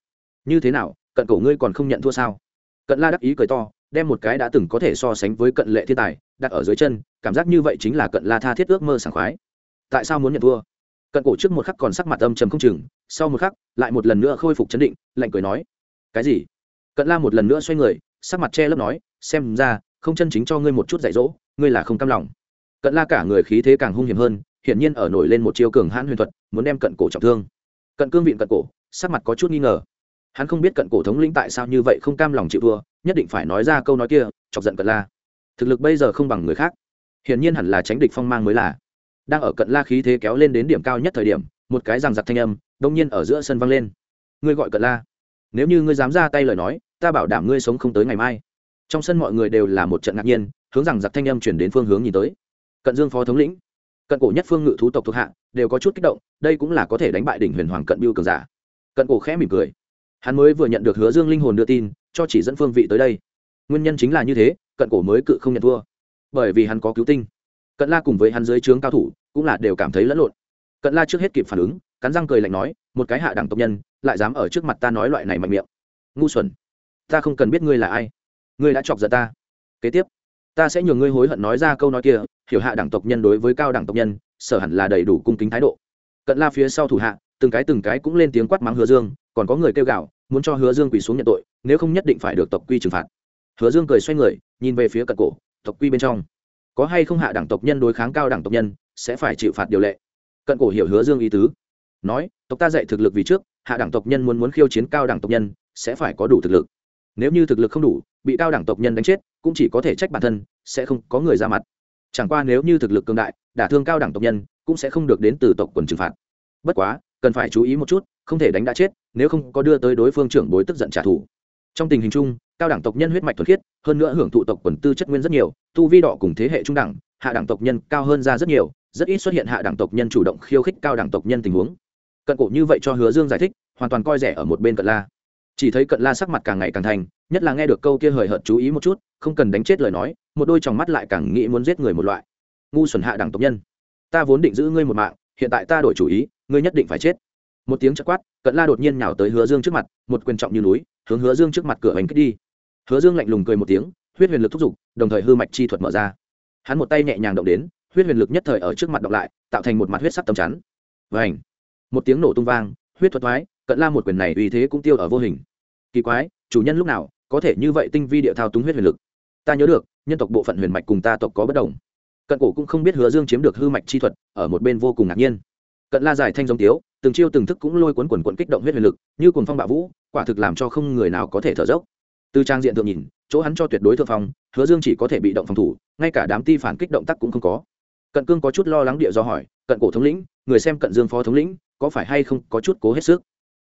Như thế nào, cận cổ ngươi còn không nhận thua sao? Cận la đắc ý cười to đem một cái đã từng có thể so sánh với cận lệ thiên tài, đặt ở dưới chân, cảm giác như vậy chính là cận la tha thiết ước mơ sảng khoái. Tại sao muốn nhận thua? Cận cổ trước một khắc còn sắc mặt âm trầm không chừng, sau một khắc, lại một lần nữa khôi phục chấn định, lạnh cười nói, cái gì? Cận la một lần nữa xoay người, sắc mặt che lấp nói, xem ra, không chân chính cho ngươi một chút dạy dỗ, ngươi là không cam lòng. Cận la cả người khí thế càng hung hiểm hơn, hiển nhiên ở nổi lên một chiêu cường hãn huyền thuật, muốn đem cận cổ trọng thương. Cận cương vịn cận cổ, sắc mặt có chút nghi ngờ. Hắn không biết cận cổ thống lĩnh tại sao như vậy không cam lòng chịu thua nhất định phải nói ra câu nói kia, chọc giận cận la. Thực lực bây giờ không bằng người khác. Hiển nhiên hẳn là tránh địch phong mang mới là. Đang ở cận la khí thế kéo lên đến điểm cao nhất thời điểm, một cái rằng giặc thanh âm đông nhiên ở giữa sân vang lên. Ngươi gọi cận la. Nếu như ngươi dám ra tay lời nói, ta bảo đảm ngươi sống không tới ngày mai. Trong sân mọi người đều là một trận ngạc nhiên, hướng rằng giặc thanh âm chuyển đến phương hướng nhìn tới. Cận dương phó thống lĩnh, cận cổ nhất phương ngự thú tộc thuộc hạ, đều có chút kích động, đây cũng là có thể đánh bại đỉnh huyền hoàng cận biêu cường giả. Cận cổ khẽ mỉm cười. Hắn mới vừa nhận được hứa dương linh hồn đưa tin cho chỉ dẫn phương vị tới đây. Nguyên nhân chính là như thế, cận cổ mới cự không nhận thua. Bởi vì hắn có cứu tinh. Cận la cùng với hắn dưới trướng cao thủ, cũng là đều cảm thấy lẫn lộn. Cận la trước hết kịp phản ứng, cắn răng cười lạnh nói, một cái hạ đẳng tộc nhân, lại dám ở trước mặt ta nói loại này mạnh miệng. Ngu xuẩn, ta không cần biết ngươi là ai. Ngươi đã chọc giận ta. Kế tiếp, ta sẽ nhường ngươi hối hận nói ra câu nói kia, hiểu hạ đẳng tộc nhân đối với cao đẳng tộc nhân, sở hẳn là đầy đủ cung kính thái độ. Cận la phía sau thủ hạ, từng cái từng cái cũng lên tiếng quát mắng hứa dương, còn có người kêu gào, muốn cho hứa dương quỳ xuống nhận tội nếu không nhất định phải được tộc quy trừng phạt. Hứa dương cười xoay người, nhìn về phía cận cổ, tộc quy bên trong. Có hay không hạ đẳng tộc nhân đối kháng cao đẳng tộc nhân, sẽ phải chịu phạt điều lệ. Cận cổ hiểu hứa dương ý tứ. Nói, tộc ta dạy thực lực vì trước, hạ đẳng tộc nhân muốn muốn khiêu chiến cao đẳng tộc nhân, sẽ phải có đủ thực lực. Nếu như thực lực không đủ, bị cao đẳng tộc nhân đánh chết, cũng chỉ có thể trách bản thân, sẽ không có người ra mặt. Chẳng qua nếu như thực lực cường đại, đả thương cao đẳng tộc nhân, cũng sẽ không được đến từ tộc quần trừng phạt. Bất quá, cần phải chú ý một chút, không thể đánh đã chết, nếu không có đưa tới đối phương trưởng bối tức giận trả thù trong tình hình chung, cao đẳng tộc nhân huyết mạch thuần khiết, hơn nữa hưởng thụ tộc quần tư chất nguyên rất nhiều, tu vi đỏ cùng thế hệ trung đẳng, hạ đẳng tộc nhân cao hơn ra rất nhiều, rất ít xuất hiện hạ đẳng tộc nhân chủ động khiêu khích cao đẳng tộc nhân tình huống. Cận cổ như vậy cho hứa dương giải thích, hoàn toàn coi rẻ ở một bên cận la. Chỉ thấy cận la sắc mặt càng ngày càng thành, nhất là nghe được câu kia hời hợt chú ý một chút, không cần đánh chết lời nói, một đôi tròng mắt lại càng nghĩ muốn giết người một loại. Ngu xuẩn hạ đẳng tộc nhân, ta vốn định giữ ngươi một mạng, hiện tại ta đổi chủ ý, ngươi nhất định phải chết một tiếng chất quát, cận la đột nhiên nhào tới hứa dương trước mặt, một quyền trọng như núi, hướng hứa dương trước mặt cửa hành kích đi. Hứa dương lạnh lùng cười một tiếng, huyết huyền lực thúc giục, đồng thời hư mạch chi thuật mở ra. Hắn một tay nhẹ nhàng động đến, huyết huyền lực nhất thời ở trước mặt đọc lại, tạo thành một mặt huyết sắc tầm chắn. Và một tiếng nổ tung vang, huyết thuật thoái, cận la một quyền này uy thế cũng tiêu ở vô hình. Kỳ quái, chủ nhân lúc nào có thể như vậy tinh vi địa thao túng huyết huyền lực? Ta nhớ được, nhân tộc bộ phận huyền mạch cùng ta tộc có bất đồng. Cận cổ cũng không biết hứa dương chiếm được hư mạch chi thuật, ở một bên vô cùng ngạc nhiên. Cận la giải thanh giống tiếu từng chiêu từng thức cũng lôi cuốn quần quận kích động huyết huyền lực, như cuồng phong bạo vũ, quả thực làm cho không người nào có thể thở dốc. Từ trang diện thượng nhìn, chỗ hắn cho tuyệt đối thượng phong, hứa dương chỉ có thể bị động phòng thủ, ngay cả đám ti phản kích động tác cũng không có. Cận cương có chút lo lắng địa do hỏi, cận cổ thống lĩnh, người xem cận dương phó thống lĩnh, có phải hay không có chút cố hết sức?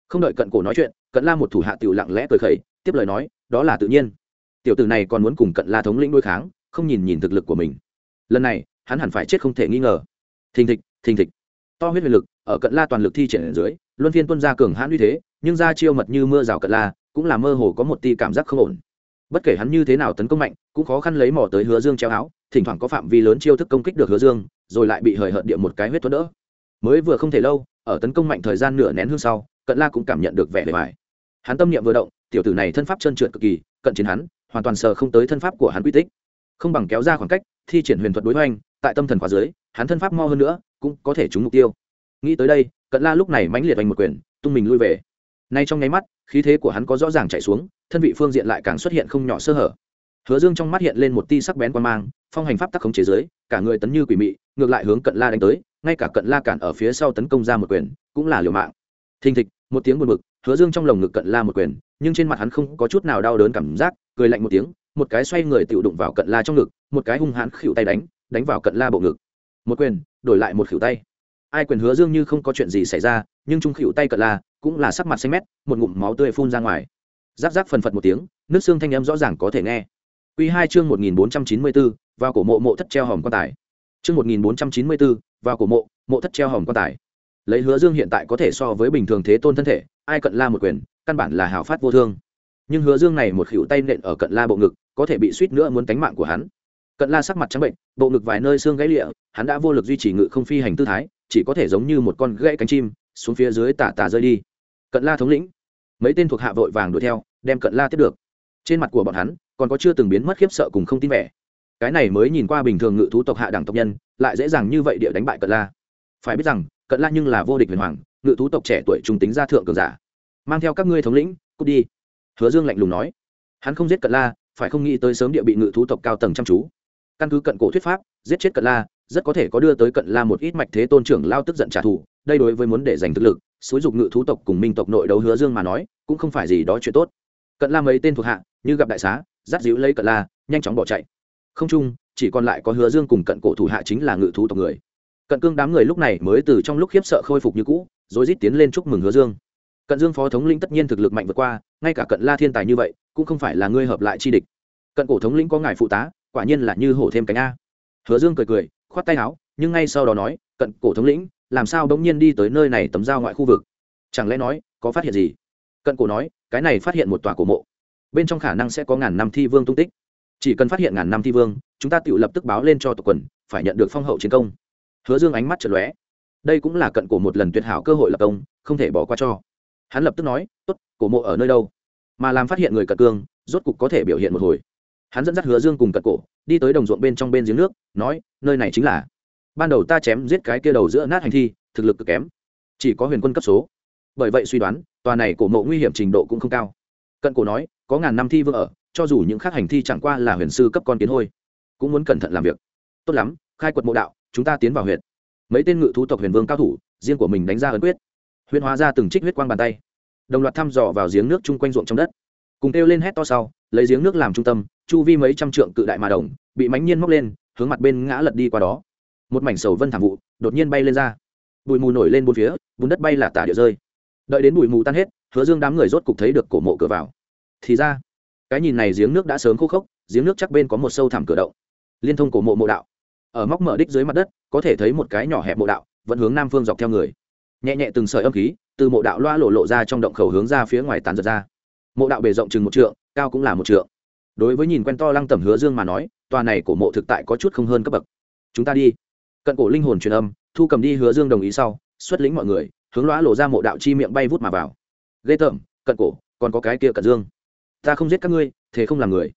Không đợi cận cổ nói chuyện, cận la một thủ hạ tiểu lặng lẽ cười khẩy, tiếp lời nói, đó là tự nhiên. Tiểu tử này còn muốn cùng cận la thống lĩnh đối kháng, không nhìn nhìn thực lực của mình. Lần này, hắn hẳn phải chết không thể nghi ngờ. Thình thịch thình thịch. To huyết huyền lực ở cận la toàn lực thi triển dưới, luân phiên tuân ra cường hãn uy thế, nhưng ra chiêu mật như mưa rào cận la, cũng là mơ hồ có một ti cảm giác không ổn. Bất kể hắn như thế nào tấn công mạnh, cũng khó khăn lấy mỏ tới hứa dương treo áo, thỉnh thoảng có phạm vi lớn chiêu thức công kích được hứa dương, rồi lại bị hời hợt địa một cái huyết thuẫn đỡ. Mới vừa không thể lâu, ở tấn công mạnh thời gian nửa nén hương sau, cận la cũng cảm nhận được vẻ bề bài hắn tâm niệm vừa động, tiểu tử này thân pháp trơn trượt cực kỳ, cận chiến hắn, hoàn toàn sờ không tới thân pháp của hắn quy tích. Không bằng kéo ra khoảng cách, thi triển huyền thuật đối hoành, tại tâm thần khóa dưới, hắn thân pháp mo hơn nữa, cũng có thể trúng mục tiêu nghĩ tới đây, cận la lúc này mãnh liệt vành một quyền, tung mình lui về. Nay trong nháy mắt, khí thế của hắn có rõ ràng chạy xuống, thân vị phương diện lại càng xuất hiện không nhỏ sơ hở. Hứa dương trong mắt hiện lên một tia sắc bén quan mang, phong hành pháp tắc khống chế giới cả người tấn như quỷ mị, ngược lại hướng cận la đánh tới, ngay cả cận la cản ở phía sau tấn công ra một quyền, cũng là liều mạng. Thình thịch, một tiếng buồn bực, hứa dương trong lồng ngực cận la một quyền, nhưng trên mặt hắn không có chút nào đau đớn cảm giác, cười lạnh một tiếng, một cái xoay người tự đụng vào cận la trong ngực, một cái hung hãn khựu tay đánh đánh vào cận la bộ ngực. Một quyền, đổi lại một khựu tay ai quyền hứa dương như không có chuyện gì xảy ra, nhưng trung khựu tay cận la cũng là sắc mặt xanh mét, một ngụm máu tươi phun ra ngoài. Giáp giáp phần phật một tiếng, nước xương thanh âm rõ ràng có thể nghe. Quy hai chương một nghìn bốn trăm chín mươi bốn, vào cổ mộ mộ thất treo hòm quan tài. Chương một nghìn bốn trăm chín mươi bốn, vào cổ mộ mộ thất treo hòm quan tài. Lấy hứa dương hiện tại có thể so với bình thường thế tôn thân thể, ai cận la một quyền, căn bản là hào phát vô thương. Nhưng hứa dương này một khỉu tay nện ở cận la bộ ngực, có thể bị suýt nữa muốn tánh mạng của hắn. Cận la sắc mặt trắng bệnh, bộ ngực vài nơi xương gãy lịa, hắn đã vô lực duy trì ngự không phi hành tư thái chỉ có thể giống như một con gãy cánh chim, xuống phía dưới tả tà rơi đi. Cận la thống lĩnh, mấy tên thuộc hạ vội vàng đuổi theo, đem cận la tiếp được. Trên mặt của bọn hắn, còn có chưa từng biến mất khiếp sợ cùng không tin vẻ. Cái này mới nhìn qua bình thường ngự thú tộc hạ đẳng tộc nhân, lại dễ dàng như vậy địa đánh bại cận la. Phải biết rằng, cận la nhưng là vô địch huyền hoàng, ngự thú tộc trẻ tuổi trung tính gia thượng cường giả. Mang theo các ngươi thống lĩnh, cút đi. Hứa dương lạnh lùng nói. Hắn không giết cận la, phải không nghĩ tới sớm địa bị ngự thú tộc cao tầng chăm chú. Căn cứ cận cổ thuyết pháp, giết chết cận la rất có thể có đưa tới cận la một ít mạch thế tôn trưởng lao tức giận trả thù, đây đối với muốn để giành thực lực, xúi dục ngự thú tộc cùng minh tộc nội đấu hứa dương mà nói, cũng không phải gì đó chuyện tốt. Cận la mấy tên thuộc hạ, như gặp đại xá, dắt dịu lấy cận la, nhanh chóng bỏ chạy. Không chung, chỉ còn lại có hứa dương cùng cận cổ thủ hạ chính là ngự thú tộc người. Cận cương đám người lúc này mới từ trong lúc khiếp sợ khôi phục như cũ, rồi rít tiến lên chúc mừng hứa dương. Cận dương phó thống lĩnh tất nhiên thực lực mạnh vượt qua, ngay cả cận la thiên tài như vậy, cũng không phải là ngươi hợp lại chi địch. Cận cổ thống lĩnh có ngài phụ tá, quả nhiên là như hổ thêm cánh a. Hứa dương cười cười khoát tay áo, nhưng ngay sau đó nói, cận cổ thống lĩnh, làm sao bỗng nhiên đi tới nơi này tấm giao ngoại khu vực? Chẳng lẽ nói, có phát hiện gì? Cận cổ nói, cái này phát hiện một tòa cổ mộ. Bên trong khả năng sẽ có ngàn năm thi vương tung tích. Chỉ cần phát hiện ngàn năm thi vương, chúng ta tự lập tức báo lên cho tộc quần, phải nhận được phong hậu chiến công. Hứa dương ánh mắt chật lóe. Đây cũng là cận cổ một lần tuyệt hảo cơ hội lập công, không thể bỏ qua cho. Hắn lập tức nói, tốt, cổ mộ ở nơi đâu? Mà làm phát hiện người cận cương, rốt cục có thể biểu hiện một hồi. Hắn dẫn dắt hứa dương cùng cận cổ đi tới đồng ruộng bên trong bên giếng nước, nói, nơi này chính là. Ban đầu ta chém giết cái kia đầu giữa nát hành thi, thực lực cực kém, chỉ có huyền quân cấp số. Bởi vậy suy đoán, tòa này cổ mộ nguy hiểm trình độ cũng không cao. Cận cổ nói, có ngàn năm thi vương ở, cho dù những khác hành thi chẳng qua là huyền sư cấp con kiến hôi, cũng muốn cẩn thận làm việc. Tốt lắm, khai quật mộ đạo, chúng ta tiến vào huyện. Mấy tên ngự thú tộc huyền vương cao thủ, riêng của mình đánh ra ấn quyết. Huyền hóa ra từng trích huyết quang bàn tay. Đồng loạt thăm dò vào giếng nước chung quanh ruộng trong đất. Cùng kêu lên hét to sau lấy giếng nước làm trung tâm, chu vi mấy trăm trượng cự đại mà đồng, bị mánh nhiên móc lên, hướng mặt bên ngã lật đi qua đó. Một mảnh sầu vân thảm vụ đột nhiên bay lên ra. Bụi mù nổi lên bốn phía, bùn đất bay là tả địa rơi. Đợi đến bụi mù tan hết, hứa dương đám người rốt cục thấy được cổ mộ cửa vào. Thì ra, cái nhìn này giếng nước đã sớm khô khốc, giếng nước chắc bên có một sâu thẳm cửa động. Liên thông cổ mộ mộ đạo. Ở móc mở đích dưới mặt đất, có thể thấy một cái nhỏ hẹp mộ đạo, vẫn hướng nam phương dọc theo người. Nhẹ nhẹ từng sợi âm khí, từ mộ đạo loa lộ lộ ra trong động khẩu hướng ra phía ngoài tàn giật ra. Mộ đạo bề rộng chừng một trượng cao cũng là một trượng. Đối với nhìn quen to lăng tẩm hứa dương mà nói, tòa này cổ mộ thực tại có chút không hơn cấp bậc. Chúng ta đi. Cận cổ linh hồn truyền âm, thu cầm đi hứa dương đồng ý sau, xuất lĩnh mọi người, hướng lõa lộ ra mộ đạo chi miệng bay vút mà vào. Ghê tởm, cận cổ, còn có cái kia cận dương. Ta không giết các ngươi, thế không làm người.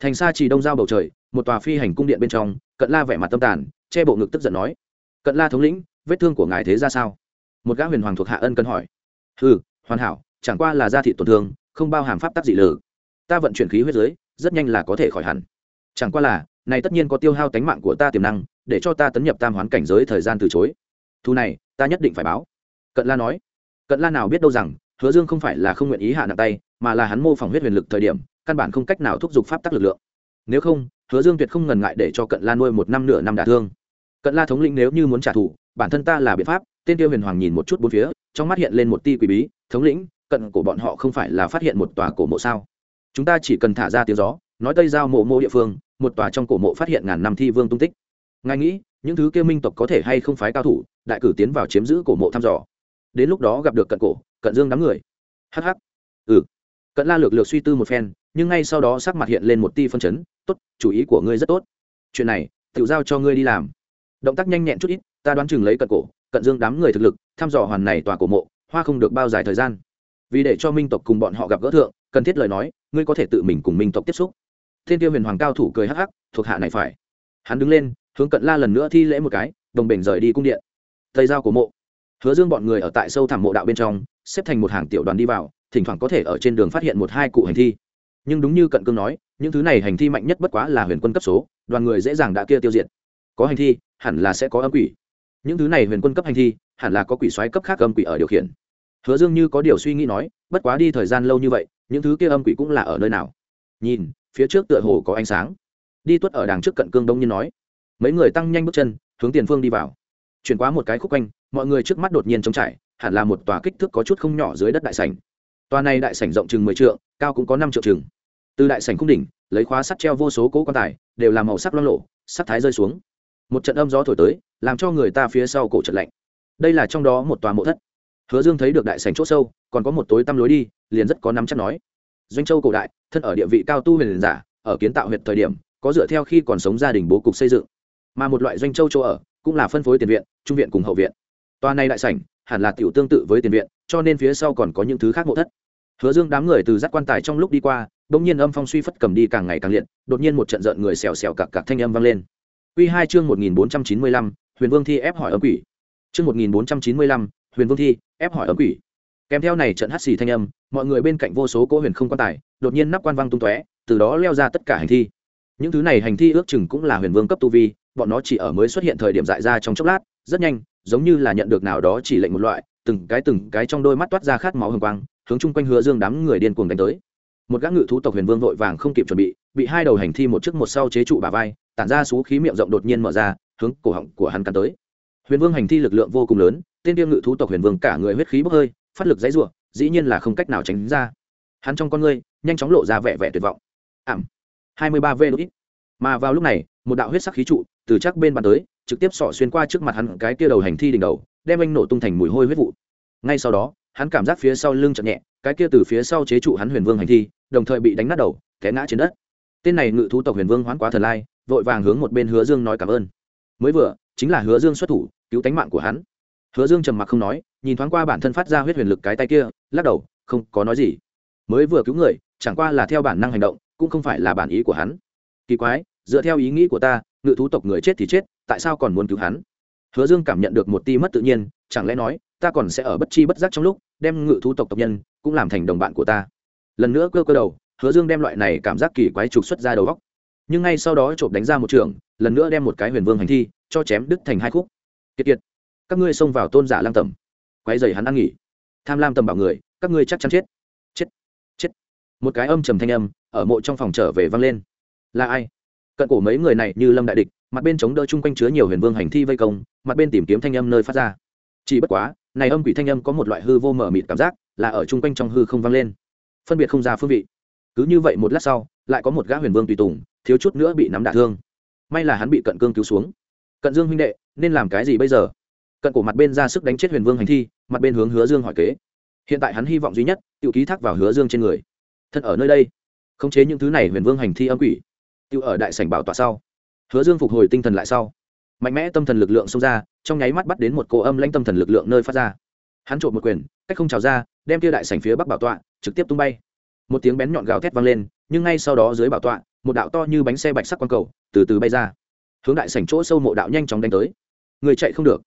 Thành xa chỉ đông giao bầu trời, một tòa phi hành cung điện bên trong, cận la vẻ mặt tâm tàn, che bộ ngực tức giận nói. Cận la thống lĩnh, vết thương của ngài thế ra sao? Một gã huyền hoàng thuộc hạ ân cân hỏi. Ừ hoàn hảo, chẳng qua là da thị tổn thương, không bao hàm pháp tắc dị lử ta vận chuyển khí huyết giới, rất nhanh là có thể khỏi hẳn. Chẳng qua là, này tất nhiên có tiêu hao tánh mạng của ta tiềm năng, để cho ta tấn nhập tam hoán cảnh giới thời gian từ chối. Thu này, ta nhất định phải báo. Cận la nói. Cận la nào biết đâu rằng, hứa dương không phải là không nguyện ý hạ nặng tay, mà là hắn mô phỏng huyết huyền lực thời điểm, căn bản không cách nào thúc giục pháp tắc lực lượng. Nếu không, hứa dương tuyệt không ngần ngại để cho cận la nuôi một năm nửa năm đả thương. Cận la thống lĩnh nếu như muốn trả thù, bản thân ta là biện pháp, tên tiêu huyền hoàng nhìn một chút bốn phía, trong mắt hiện lên một ti quỷ bí, thống lĩnh, cận của bọn họ không phải là phát hiện một tòa cổ mộ sao? Chúng ta chỉ cần thả ra tiếng gió, nói tây giao mộ mộ địa phương, một tòa trong cổ mộ phát hiện ngàn năm thi vương tung tích. Ngài nghĩ, những thứ kia minh tộc có thể hay không phái cao thủ, đại cử tiến vào chiếm giữ cổ mộ thăm dò. Đến lúc đó gặp được cận cổ, cận dương đám người. Hh ừ. Cận la lược lược suy tư một phen, nhưng ngay sau đó sắc mặt hiện lên một ti phân chấn. Tốt, chủ ý của ngươi rất tốt. Chuyện này tự giao cho ngươi đi làm. Động tác nhanh nhẹn chút ít, ta đoán chừng lấy cận cổ, cận dương đám người thực lực, thăm dò hoàn này tòa cổ mộ, hoa không được bao dài thời gian vì để cho minh tộc cùng bọn họ gặp gỡ thượng, cần thiết lời nói, ngươi có thể tự mình cùng minh tộc tiếp xúc. Thiên tiêu huyền hoàng cao thủ cười hắc hắc, thuộc hạ này phải. Hắn đứng lên, hướng cận la lần nữa thi lễ một cái, đồng bình rời đi cung điện. Tây giao của mộ. Hứa dương bọn người ở tại sâu thẳm mộ đạo bên trong, xếp thành một hàng tiểu đoàn đi vào, thỉnh thoảng có thể ở trên đường phát hiện một hai cụ hành thi. Nhưng đúng như cận cương nói, những thứ này hành thi mạnh nhất bất quá là huyền quân cấp số, đoàn người dễ dàng đã kia tiêu diệt. Có hành thi, hẳn là sẽ có âm quỷ. Những thứ này huyền quân cấp hành thi, hẳn là có quỷ xoáy cấp khác âm quỷ ở điều khiển hứa dương như có điều suy nghĩ nói, bất quá đi thời gian lâu như vậy, những thứ kia âm quỷ cũng là ở nơi nào? Nhìn, phía trước tựa hồ có ánh sáng. Đi tuất ở đằng trước cận cương đông nhiên nói. Mấy người tăng nhanh bước chân, hướng tiền phương đi vào. Chuyển qua một cái khúc quanh, mọi người trước mắt đột nhiên trống trải, hẳn là một tòa kích thước có chút không nhỏ dưới đất đại sảnh. Tòa này đại sảnh rộng chừng mười trượng, cao cũng có năm triệu chừng. Từ đại sảnh cung đỉnh, lấy khóa sắt treo vô số cỗ quan tài, đều làm màu sắc loang lộ sắt thái rơi xuống. Một trận âm gió thổi tới, làm cho người ta phía sau cổ trận lạnh. Đây là trong đó một tòa mộ thất hứa dương thấy được đại sảnh chỗ sâu, còn có một tối tăm lối đi, liền rất có nắm chắc nói. Doanh châu cổ đại, thân ở địa vị cao tu huyền giả, ở kiến tạo huyệt thời điểm, có dựa theo khi còn sống gia đình bố cục xây dựng. Mà một loại doanh châu chỗ ở, cũng là phân phối tiền viện, trung viện cùng hậu viện. Toa này đại sảnh, hẳn là tiểu tương tự với tiền viện, cho nên phía sau còn có những thứ khác mộ thất. Hứa dương đám người từ giác quan tài trong lúc đi qua, bỗng nhiên âm phong suy phất cầm đi càng ngày càng liệt, đột nhiên một trận giận người xèo xèo cặc cặc thanh âm vang lên. Quy hai chương một nghìn bốn trăm chín mươi lăm, huyền vương thi ép hỏi âm quỷ. Chương một nghìn bốn trăm chín mươi lăm huyền vương thi, ép hỏi ấm quỷ. Kèm theo này trận hắt xì thanh âm, mọi người bên cạnh vô số cỗ huyền không quan tài, đột nhiên nắp quan văng tung tóe, từ đó leo ra tất cả hành thi. Những thứ này hành thi ước chừng cũng là huyền vương cấp tu vi, bọn nó chỉ ở mới xuất hiện thời điểm dại ra trong chốc lát, rất nhanh, giống như là nhận được nào đó chỉ lệnh một loại, từng cái từng cái trong đôi mắt toát ra khát máu hồng quang, hướng chung quanh hứa dương đám người điên cuồng đánh tới. Một gã ngự thú tộc huyền vương vội vàng không kịp chuẩn bị bị hai đầu hành thi một trước một sau chế trụ bà vai, tản ra xú khí miệng rộng đột nhiên mở ra, hướng cổ họng của hắn cắn tới huyền vương hành thi lực lượng vô cùng lớn, tên tiêm ngự thú tộc huyền vương cả người huyết khí bốc hơi, phát lực dãy ruộng dĩ nhiên là không cách nào tránh ra. Hắn trong con ngươi, nhanh chóng lộ ra vẻ vẻ tuyệt vọng. Ảm hai mươi ba v đ mà vào lúc này, một đạo huyết sắc khí trụ, từ chắc bên bàn tới, trực tiếp sọ xuyên qua trước mặt hắn cái kia đầu hành thi đỉnh đầu, đem anh nổ tung thành mùi hôi huyết vụ. Ngay sau đó, hắn cảm giác phía sau lưng chậm nhẹ, cái kia từ phía sau chế trụ hắn huyền vương hành thi, đồng thời bị đánh nát đầu, té ngã trên đất. Tên này ngự thú tộc huyền vương hoán quá thần lai, vội vàng hướng một bên hứa dương nói cảm ơn. Mới vừa chính là hứa dương xuất thủ, cứu tánh mạng của hắn. Hứa dương trầm mặc không nói, nhìn thoáng qua bản thân phát ra huyết huyền lực cái tay kia, lắc đầu, không có nói gì. Mới vừa cứu người, chẳng qua là theo bản năng hành động, cũng không phải là bản ý của hắn. Kỳ quái, dựa theo ý nghĩ của ta, ngự thú tộc người chết thì chết, tại sao còn muốn cứu hắn? Hứa dương cảm nhận được một ti mất tự nhiên, chẳng lẽ nói, ta còn sẽ ở bất chi bất giác trong lúc, đem ngự thú tộc tộc nhân, cũng làm thành đồng bạn của ta. Lần nữa cơ cơ đầu, hứa dương đem loại này cảm giác kỳ quái trục xuất ra đầu góc nhưng ngay sau đó trộm đánh ra một trường, lần nữa đem một cái huyền vương hành thi cho chém đứt thành hai khúc. Kiệt kiệt, các ngươi xông vào tôn giả lang tầm quay dày hắn ăn nghỉ. Tham lam tầm bảo người, các ngươi chắc chắn chết. Chết chết. Một cái âm trầm thanh âm ở mộ trong phòng trở về vang lên. Là ai? Cận cổ mấy người này như lâm đại địch, mặt bên chống đỡ chung quanh chứa nhiều huyền vương hành thi vây công, mặt bên tìm kiếm thanh âm nơi phát ra. Chỉ bất quá, này âm quỷ thanh âm có một loại hư vô mở mịt cảm giác, là ở chung quanh trong hư không vang lên. Phân biệt không ra phương vị. Cứ như vậy một lát sau, lại có một gã huyền vương tùy tùng thiếu chút nữa bị nắm đả thương. May là hắn bị cận cương cứu xuống. Cận dương huynh đệ, nên làm cái gì bây giờ? Cận cổ mặt bên ra sức đánh chết huyền vương hành thi, mặt bên hướng hứa dương hỏi kế. Hiện tại hắn hy vọng duy nhất tự ký thác vào hứa dương trên người. Thân ở nơi đây, khống chế những thứ này huyền vương hành thi âm quỷ. Tự ở đại sảnh bảo tọa sau. Hứa dương phục hồi tinh thần lại sau. Mạnh mẽ tâm thần lực lượng xông ra, trong nháy mắt bắt đến một cỗ âm lãnh tâm thần lực lượng nơi phát ra. Hắn trộm một quyền, cách không trào ra, đem kia đại sảnh phía bắc bảo tọa, trực tiếp tung bay. Một tiếng bén nhọn gào thét vang lên, nhưng ngay sau đó dưới bảo tọa một đạo to như bánh xe bạch sắc quang cầu từ từ bay ra. Hướng đại sảnh chỗ sâu mộ đạo nhanh chóng đánh tới. Người chạy không được.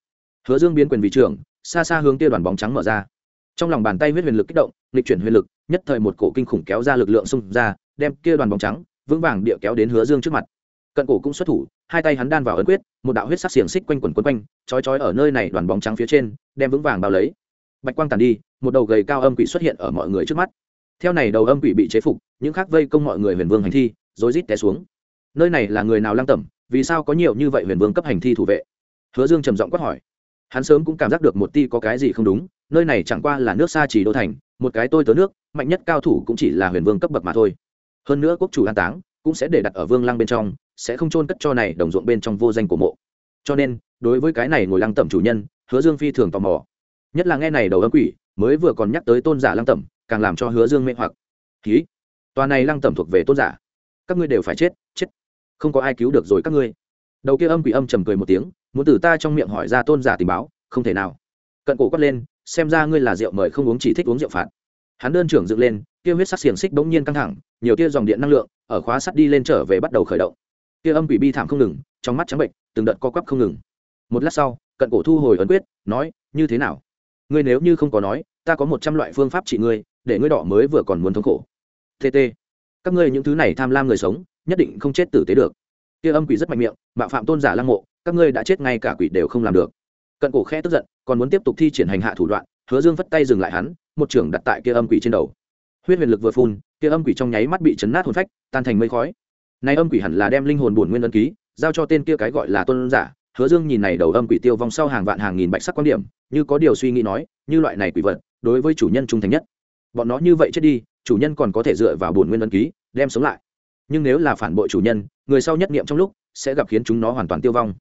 Hứa dương biến quyền vị trưởng, xa xa hướng kia đoàn bóng trắng mở ra. Trong lòng bàn tay huyết huyền lực kích động, nghịch chuyển huyền lực, nhất thời một cổ kinh khủng kéo ra lực lượng xung ra, đem kia đoàn bóng trắng vững vàng địa kéo đến hứa dương trước mặt. Cận cổ cũng xuất thủ, hai tay hắn đan vào ấn quyết, một đạo huyết sắc xiềng xích quanh quẩn quấn quanh, chói chói ở nơi này đoàn bóng trắng phía trên, đem vững vàng bao lấy. Bạch quang tàn đi, một đầu gầy cao âm quỷ xuất hiện ở mọi người trước mắt. Theo này đầu âm quỷ bị chế phục, những khác vây công mọi người huyền vương hành thi rối rít té xuống. Nơi này là người nào lang tẩm, vì sao có nhiều như vậy huyền vương cấp hành thi thủ vệ? Hứa dương trầm giọng quát hỏi. Hắn sớm cũng cảm giác được một ti có cái gì không đúng, nơi này chẳng qua là nước xa chỉ đô thành, một cái tôi tớ nước, mạnh nhất cao thủ cũng chỉ là huyền vương cấp bậc mà thôi. Hơn nữa quốc chủ an táng cũng sẽ để đặt ở vương lăng bên trong, sẽ không trôn cất cho này đồng ruộng bên trong vô danh của mộ. Cho nên, đối với cái này ngồi lăng tẩm chủ nhân, hứa dương phi thường tò mò. Nhất là nghe này đầu âm quỷ, mới vừa còn nhắc tới tôn giả lăng tẩm, càng làm cho hứa dương mê hoặc. Ký tòa này lăng tẩm thuộc về tôn giả các ngươi đều phải chết chết. Không có ai cứu được rồi các ngươi. Đầu kia âm quỷ âm trầm cười một tiếng, muốn từ ta trong miệng hỏi ra tôn giả tình báo, không thể nào. Cận cổ quát lên, xem ra ngươi là rượu mời không uống chỉ thích uống rượu phạt. Hắn đơn trưởng dựng lên, kia huyết sắc xiềng xích bỗng nhiên căng thẳng, nhiều tia dòng điện năng lượng ở khóa sắt đi lên trở về bắt đầu khởi động. Kia âm quỷ bi thảm không ngừng, trong mắt trắng bệnh, từng đợt co quắp không ngừng. Một lát sau, cận cổ thu hồi ấn quyết, nói, như thế nào? Ngươi nếu như không có nói, ta có một trăm loại phương pháp trị ngươi, để ngươi đỏ mới vừa còn muốn thống khổ. Tt các ngươi những thứ này tham lam người sống, nhất định không chết tử tế được. Kia âm quỷ rất mạnh miệng, mạo phạm tôn giả lăng mộ, các ngươi đã chết ngay cả quỷ đều không làm được. Cận cổ khe tức giận, còn muốn tiếp tục thi triển hành hạ thủ đoạn, hứa dương vất tay dừng lại hắn, một trưởng đặt tại kia âm quỷ trên đầu. Huyết huyền lực vừa phun, kia âm quỷ trong nháy mắt bị chấn nát hồn phách, tan thành mây khói. Nay âm quỷ hẳn là đem linh hồn bổn nguyên ấn ký, giao cho tên kia cái gọi là tôn giả. Hứa dương nhìn này đầu âm quỷ tiêu vong sau hàng vạn hàng nghìn bạch sắc quan điểm, như có điều suy nghĩ nói, như loại này quỷ vật, đối với chủ nhân trung thành nhất. Bọn nó như vậy chết đi chủ nhân còn có thể dựa vào bổn nguyên ấn ký, đem sống lại. Nhưng nếu là phản bội chủ nhân, người sau nhất niệm trong lúc, sẽ gặp khiến chúng nó hoàn toàn tiêu vong.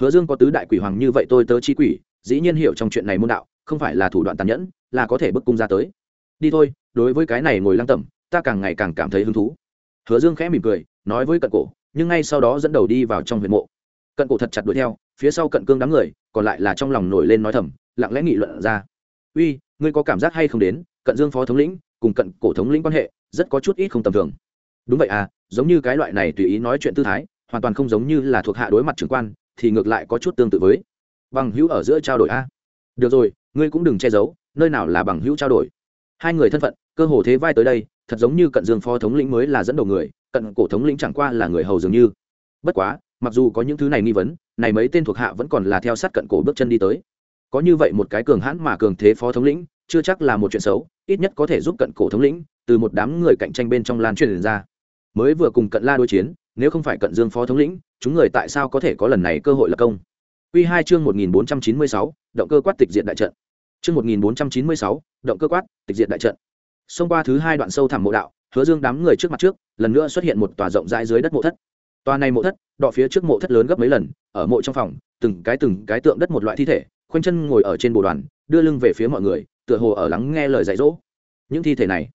Hứa dương có tứ đại quỷ hoàng như vậy tôi tớ chi quỷ, dĩ nhiên hiểu trong chuyện này môn đạo, không phải là thủ đoạn tàn nhẫn, là có thể bức cung ra tới. Đi thôi, đối với cái này ngồi lăng tẩm, ta càng ngày càng cảm thấy hứng thú. Hứa dương khẽ mỉm cười, nói với cận cổ, nhưng ngay sau đó dẫn đầu đi vào trong huyện mộ. Cận cổ thật chặt đuổi theo, phía sau cận cương đám người, còn lại là trong lòng nổi lên nói thầm, lặng lẽ nghị luận ra. Uy, ngươi có cảm giác hay không đến, cận dương phó thống lĩnh cùng cận cổ thống lĩnh quan hệ, rất có chút ít không tầm thường. Đúng vậy à giống như cái loại này tùy ý nói chuyện tư thái, hoàn toàn không giống như là thuộc hạ đối mặt trưởng quan, thì ngược lại có chút tương tự với. Bằng hữu ở giữa trao đổi a. Được rồi, ngươi cũng đừng che giấu, nơi nào là bằng hữu trao đổi. Hai người thân phận, cơ hồ thế vai tới đây, thật giống như cận dương phó thống lĩnh mới là dẫn đầu người, cận cổ thống lĩnh chẳng qua là người hầu dường như. Bất quá, mặc dù có những thứ này nghi vấn, này mấy tên thuộc hạ vẫn còn là theo sát cận cổ bước chân đi tới. Có như vậy một cái cường hãn mà cường thế phó thống lĩnh chưa chắc là một chuyện xấu ít nhất có thể giúp cận cổ thống lĩnh từ một đám người cạnh tranh bên trong lan truyền ra mới vừa cùng cận la đối chiến nếu không phải cận dương phó thống lĩnh chúng người tại sao có thể có lần này cơ hội lập công Quy 2 chương 1496, động cơ quát tịch diệt đại trận. Chương 1496, động cơ quát, tịch diệt đại trận. Xông qua thứ hai đoạn sâu thẳm mộ đạo, Hứa Dương đám người trước mặt trước, lần nữa xuất hiện một tòa rộng rãi dưới đất mộ thất. Tòa này mộ thất, đọ phía trước mộ thất lớn gấp mấy lần, ở mộ trong phòng, từng cái từng cái tượng đất một loại thi thể, khoanh chân ngồi ở trên bồ đoàn, đưa lưng về phía mọi người, tựa hồ ở lắng nghe lời dạy dỗ. Những thi thể này,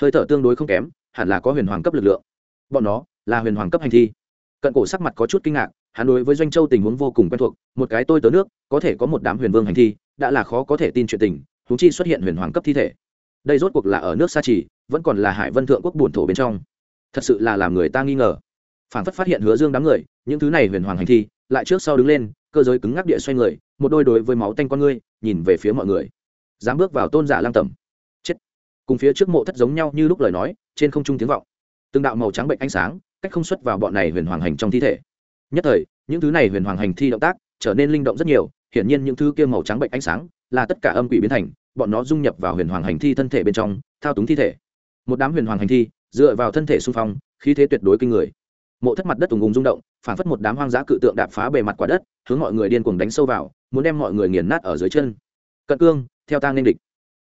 hơi thở tương đối không kém, hẳn là có huyền hoàng cấp lực lượng. Bọn nó là huyền hoàng cấp hành thi. Cận cổ sắc mặt có chút kinh ngạc, hắn đối với doanh châu tình huống vô cùng quen thuộc một cái tôi tớ nước có thể có một đám huyền vương hành thi đã là khó có thể tin chuyện tình thú chi xuất hiện huyền hoàng cấp thi thể đây rốt cuộc là ở nước xa trì vẫn còn là hải vân thượng quốc bổn thổ bên trong thật sự là làm người ta nghi ngờ phản phất phát hiện hứa dương đám người những thứ này huyền hoàng hành thi lại trước sau đứng lên cơ giới cứng ngắc địa xoay người một đôi đối với máu tanh con ngươi nhìn về phía mọi người dám bước vào tôn giả lang tầm chết. Cùng phía trước mộ thất giống nhau như lúc lời nói, trên không trung tiếng vọng. Từng đạo màu trắng bệnh ánh sáng, cách không xuất vào bọn này huyền hoàng hành trong thi thể. Nhất thời, những thứ này huyền hoàng hành thi động tác trở nên linh động rất nhiều, hiển nhiên những thứ kia màu trắng bệnh ánh sáng là tất cả âm quỷ biến thành, bọn nó dung nhập vào huyền hoàng hành thi thân thể bên trong, thao túng thi thể. Một đám huyền hoàng hành thi, dựa vào thân thể xung phong, khí thế tuyệt đối kinh người. Mộ thất mặt đất ùng ùng rung động, phản phất một đám hoang dã cự tượng đạp phá bề mặt quả đất, hướng mọi người điên cuồng đánh sâu vào, muốn đem mọi người nghiền nát ở dưới chân. Cận cương theo tang nên địch.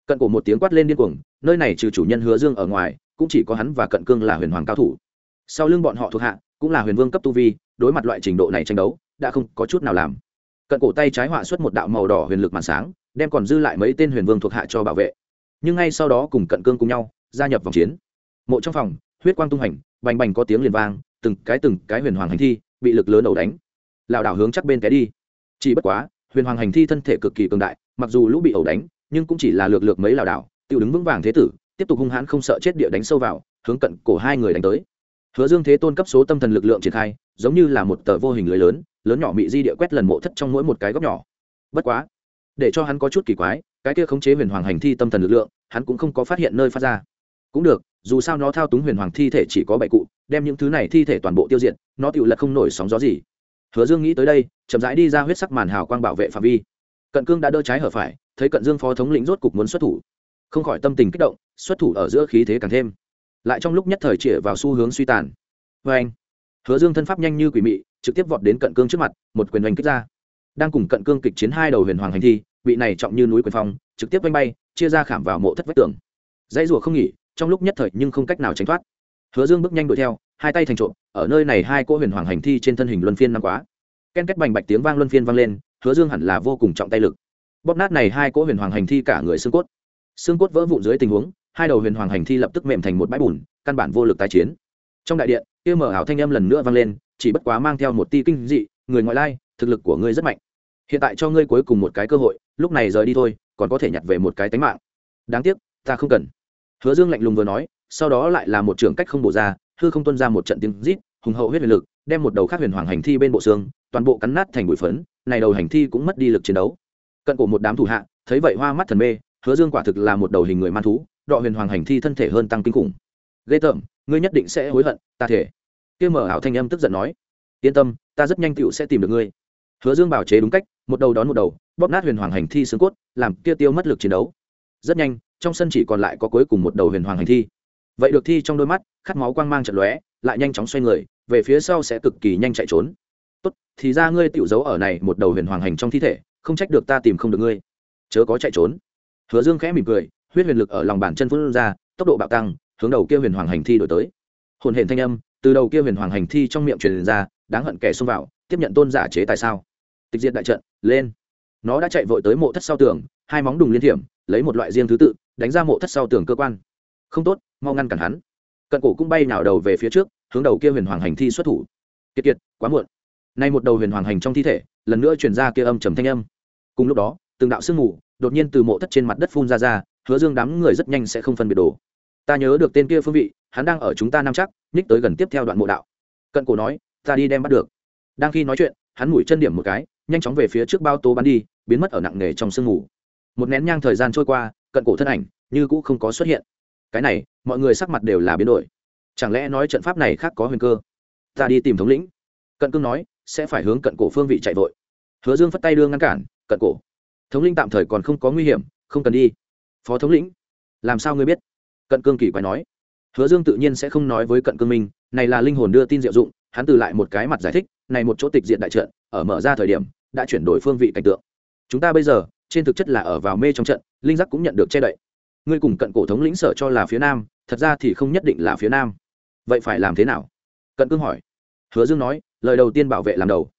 Cận cổ một tiếng quát lên điên cuồng, nơi này trừ chủ nhân hứa dương ở ngoài, cũng chỉ có hắn và cận cương là huyền hoàng cao thủ. Sau lưng bọn họ thuộc hạ, cũng là huyền vương cấp tu vi, đối mặt loại trình độ này tranh đấu, đã không có chút nào làm. Cận cổ tay trái họa xuất một đạo màu đỏ huyền lực màn sáng, đem còn dư lại mấy tên huyền vương thuộc hạ cho bảo vệ. Nhưng ngay sau đó cùng cận cương cùng nhau, gia nhập vòng chiến. Mộ trong phòng, huyết quang tung hành, bành bành có tiếng liền vang, từng cái từng cái huyền hoàng hành thi bị lực lớn ẩu đánh. Lảo đảo hướng chắc bên té đi. Chỉ bất quá, huyền hoàng hành thi thân thể cực kỳ cường đại, mặc dù lũ bị ẩu đánh nhưng cũng chỉ là lược lược mấy lảo đảo tự đứng vững vàng thế tử, tiếp tục hung hãn không sợ chết địa đánh sâu vào, hướng cận cổ hai người đánh tới. Hứa dương thế tôn cấp số tâm thần lực lượng triển khai, giống như là một tờ vô hình lưới lớn lớn nhỏ mị di địa quét lần mộ thất trong mỗi một cái góc nhỏ. Bất quá, để cho hắn có chút kỳ quái, cái kia khống chế huyền hoàng hành thi tâm thần lực lượng, hắn cũng không có phát hiện nơi phát ra. Cũng được, dù sao nó thao túng huyền hoàng thi thể chỉ có bảy cụ, đem những thứ này thi thể toàn bộ tiêu diệt, nó tự lật không nổi sóng gió gì. Hứa dương nghĩ tới đây, chậm rãi đi ra huyết sắc màn hào quang bảo vệ phạm vi. Cận cương đã đỡ trái hở phải thấy cận dương phó thống lĩnh rốt cục muốn xuất thủ. Không khỏi tâm tình kích động, xuất thủ ở giữa khí thế càng thêm. Lại trong lúc nhất thời chĩa vào xu hướng suy tàn. Vê anh, hứa dương thân pháp nhanh như quỷ mị, trực tiếp vọt đến cận cương trước mặt, một quyền oanh kích ra. Đang cùng cận cương kịch chiến hai đầu huyền hoàng hành thi, vị này trọng như núi quyền phong, trực tiếp oanh bay, chia ra khảm vào mộ thất vách tường. Dãy rùa không nghỉ, trong lúc nhất thời nhưng không cách nào tránh thoát. Hứa dương bước nhanh đuổi theo, hai tay thành trộm, ở nơi này hai cỗ huyền hoàng hành thi trên thân hình luân phiên năm quá. Ken kết bành bạch tiếng vang luân phiên vang lên, hứa dương hẳn là vô cùng trọng tay lực bóp nát này hai cỗ huyền hoàng hành thi cả người xương cốt. Xương cốt vỡ vụn dưới tình huống, hai đầu huyền hoàng hành thi lập tức mềm thành một bãi bùn, căn bản vô lực tái chiến. Trong đại điện, kia mở ảo thanh âm lần nữa vang lên, chỉ bất quá mang theo một ti kinh dị, người ngoại lai, thực lực của ngươi rất mạnh. Hiện tại cho ngươi cuối cùng một cái cơ hội, lúc này rời đi thôi, còn có thể nhặt về một cái tánh mạng. Đáng tiếc, ta không cần. Hứa dương lạnh lùng vừa nói, sau đó lại là một trường cách không bổ ra, hư không tuân ra một trận tiếng rít, hùng hậu huyết huyền lực, đem một đầu khác huyền hoàng hành thi bên bộ xương, toàn bộ cắn nát thành bụi phấn, này đầu hành thi cũng mất đi lực chiến đấu cận cổ một đám thủ hạ, thấy vậy hoa mắt thần mê, hứa dương quả thực là một đầu hình người man thú, đọ huyền hoàng hành thi thân thể hơn tăng kinh khủng. Ghê tởm, ngươi nhất định sẽ hối hận, ta thể. Kia mở ảo thanh âm tức giận nói. Yên tâm, ta rất nhanh tựu sẽ tìm được ngươi. Hứa dương bảo chế đúng cách, một đầu đón một đầu, bóp nát huyền hoàng hành thi xương cốt, làm kia tiêu mất lực chiến đấu. Rất nhanh, trong sân chỉ còn lại có cuối cùng một đầu huyền hoàng hành thi. Vậy được thi trong đôi mắt, khát máu quang mang trận lóe, lại nhanh chóng xoay người, về phía sau sẽ cực kỳ nhanh chạy trốn. Tốt, thì ra ngươi tựu giấu ở này một đầu huyền hoàng hành trong thi thể không trách được ta tìm không được ngươi. Chớ có chạy trốn. Hứa dương khẽ mỉm cười, huyết huyền lực ở lòng bàn chân phun ra, tốc độ bạo tăng, hướng đầu kia huyền hoàng hành thi đổi tới. Hồn hển thanh âm từ đầu kia huyền hoàng hành thi trong miệng truyền ra, đáng hận kẻ xông vào, tiếp nhận tôn giả chế tại sao? Tịch diệt đại trận, lên. Nó đã chạy vội tới mộ thất sau tường, hai móng đùng liên thiểm, lấy một loại riêng thứ tự, đánh ra mộ thất sau tường cơ quan. Không tốt, mau ngăn cản hắn. Cận cổ cũng bay nào đầu về phía trước, hướng đầu kia huyền hoàng hành thi xuất thủ. Kiệt kiệt, quá muộn. Nay một đầu huyền hoàng hành trong thi thể, lần nữa truyền ra kia âm trầm thanh âm cùng lúc đó, từng đạo sương mù đột nhiên từ mộ thất trên mặt đất phun ra ra, hứa dương đám người rất nhanh sẽ không phân biệt đồ. Ta nhớ được tên kia phương vị, hắn đang ở chúng ta nam chắc, nhích tới gần tiếp theo đoạn mộ đạo. Cận cổ nói, ta đi đem bắt được. Đang khi nói chuyện, hắn mũi chân điểm một cái, nhanh chóng về phía trước bao tố bắn đi, biến mất ở nặng nề trong sương mù. Một nén nhang thời gian trôi qua, cận cổ thân ảnh như cũ không có xuất hiện. Cái này, mọi người sắc mặt đều là biến đổi. Chẳng lẽ nói trận pháp này khác có huyền cơ? Ta đi tìm thống lĩnh. Cận cương nói, sẽ phải hướng cận cổ phương vị chạy vội. Hứa dương phất tay đưa ngăn cản cận cổ. Thống lĩnh tạm thời còn không có nguy hiểm, không cần đi. Phó thống lĩnh, làm sao ngươi biết? Cận cương kỳ quái nói. Hứa dương tự nhiên sẽ không nói với cận cương minh, này là linh hồn đưa tin diệu dụng, hắn từ lại một cái mặt giải thích, này một chỗ tịch diện đại trận, ở mở ra thời điểm, đã chuyển đổi phương vị cảnh tượng. Chúng ta bây giờ, trên thực chất là ở vào mê trong trận, linh giác cũng nhận được che đậy. Ngươi cùng cận cổ thống lĩnh sở cho là phía nam, thật ra thì không nhất định là phía nam. Vậy phải làm thế nào? Cận cương hỏi. Hứa dương nói, lời đầu tiên bảo vệ làm đầu.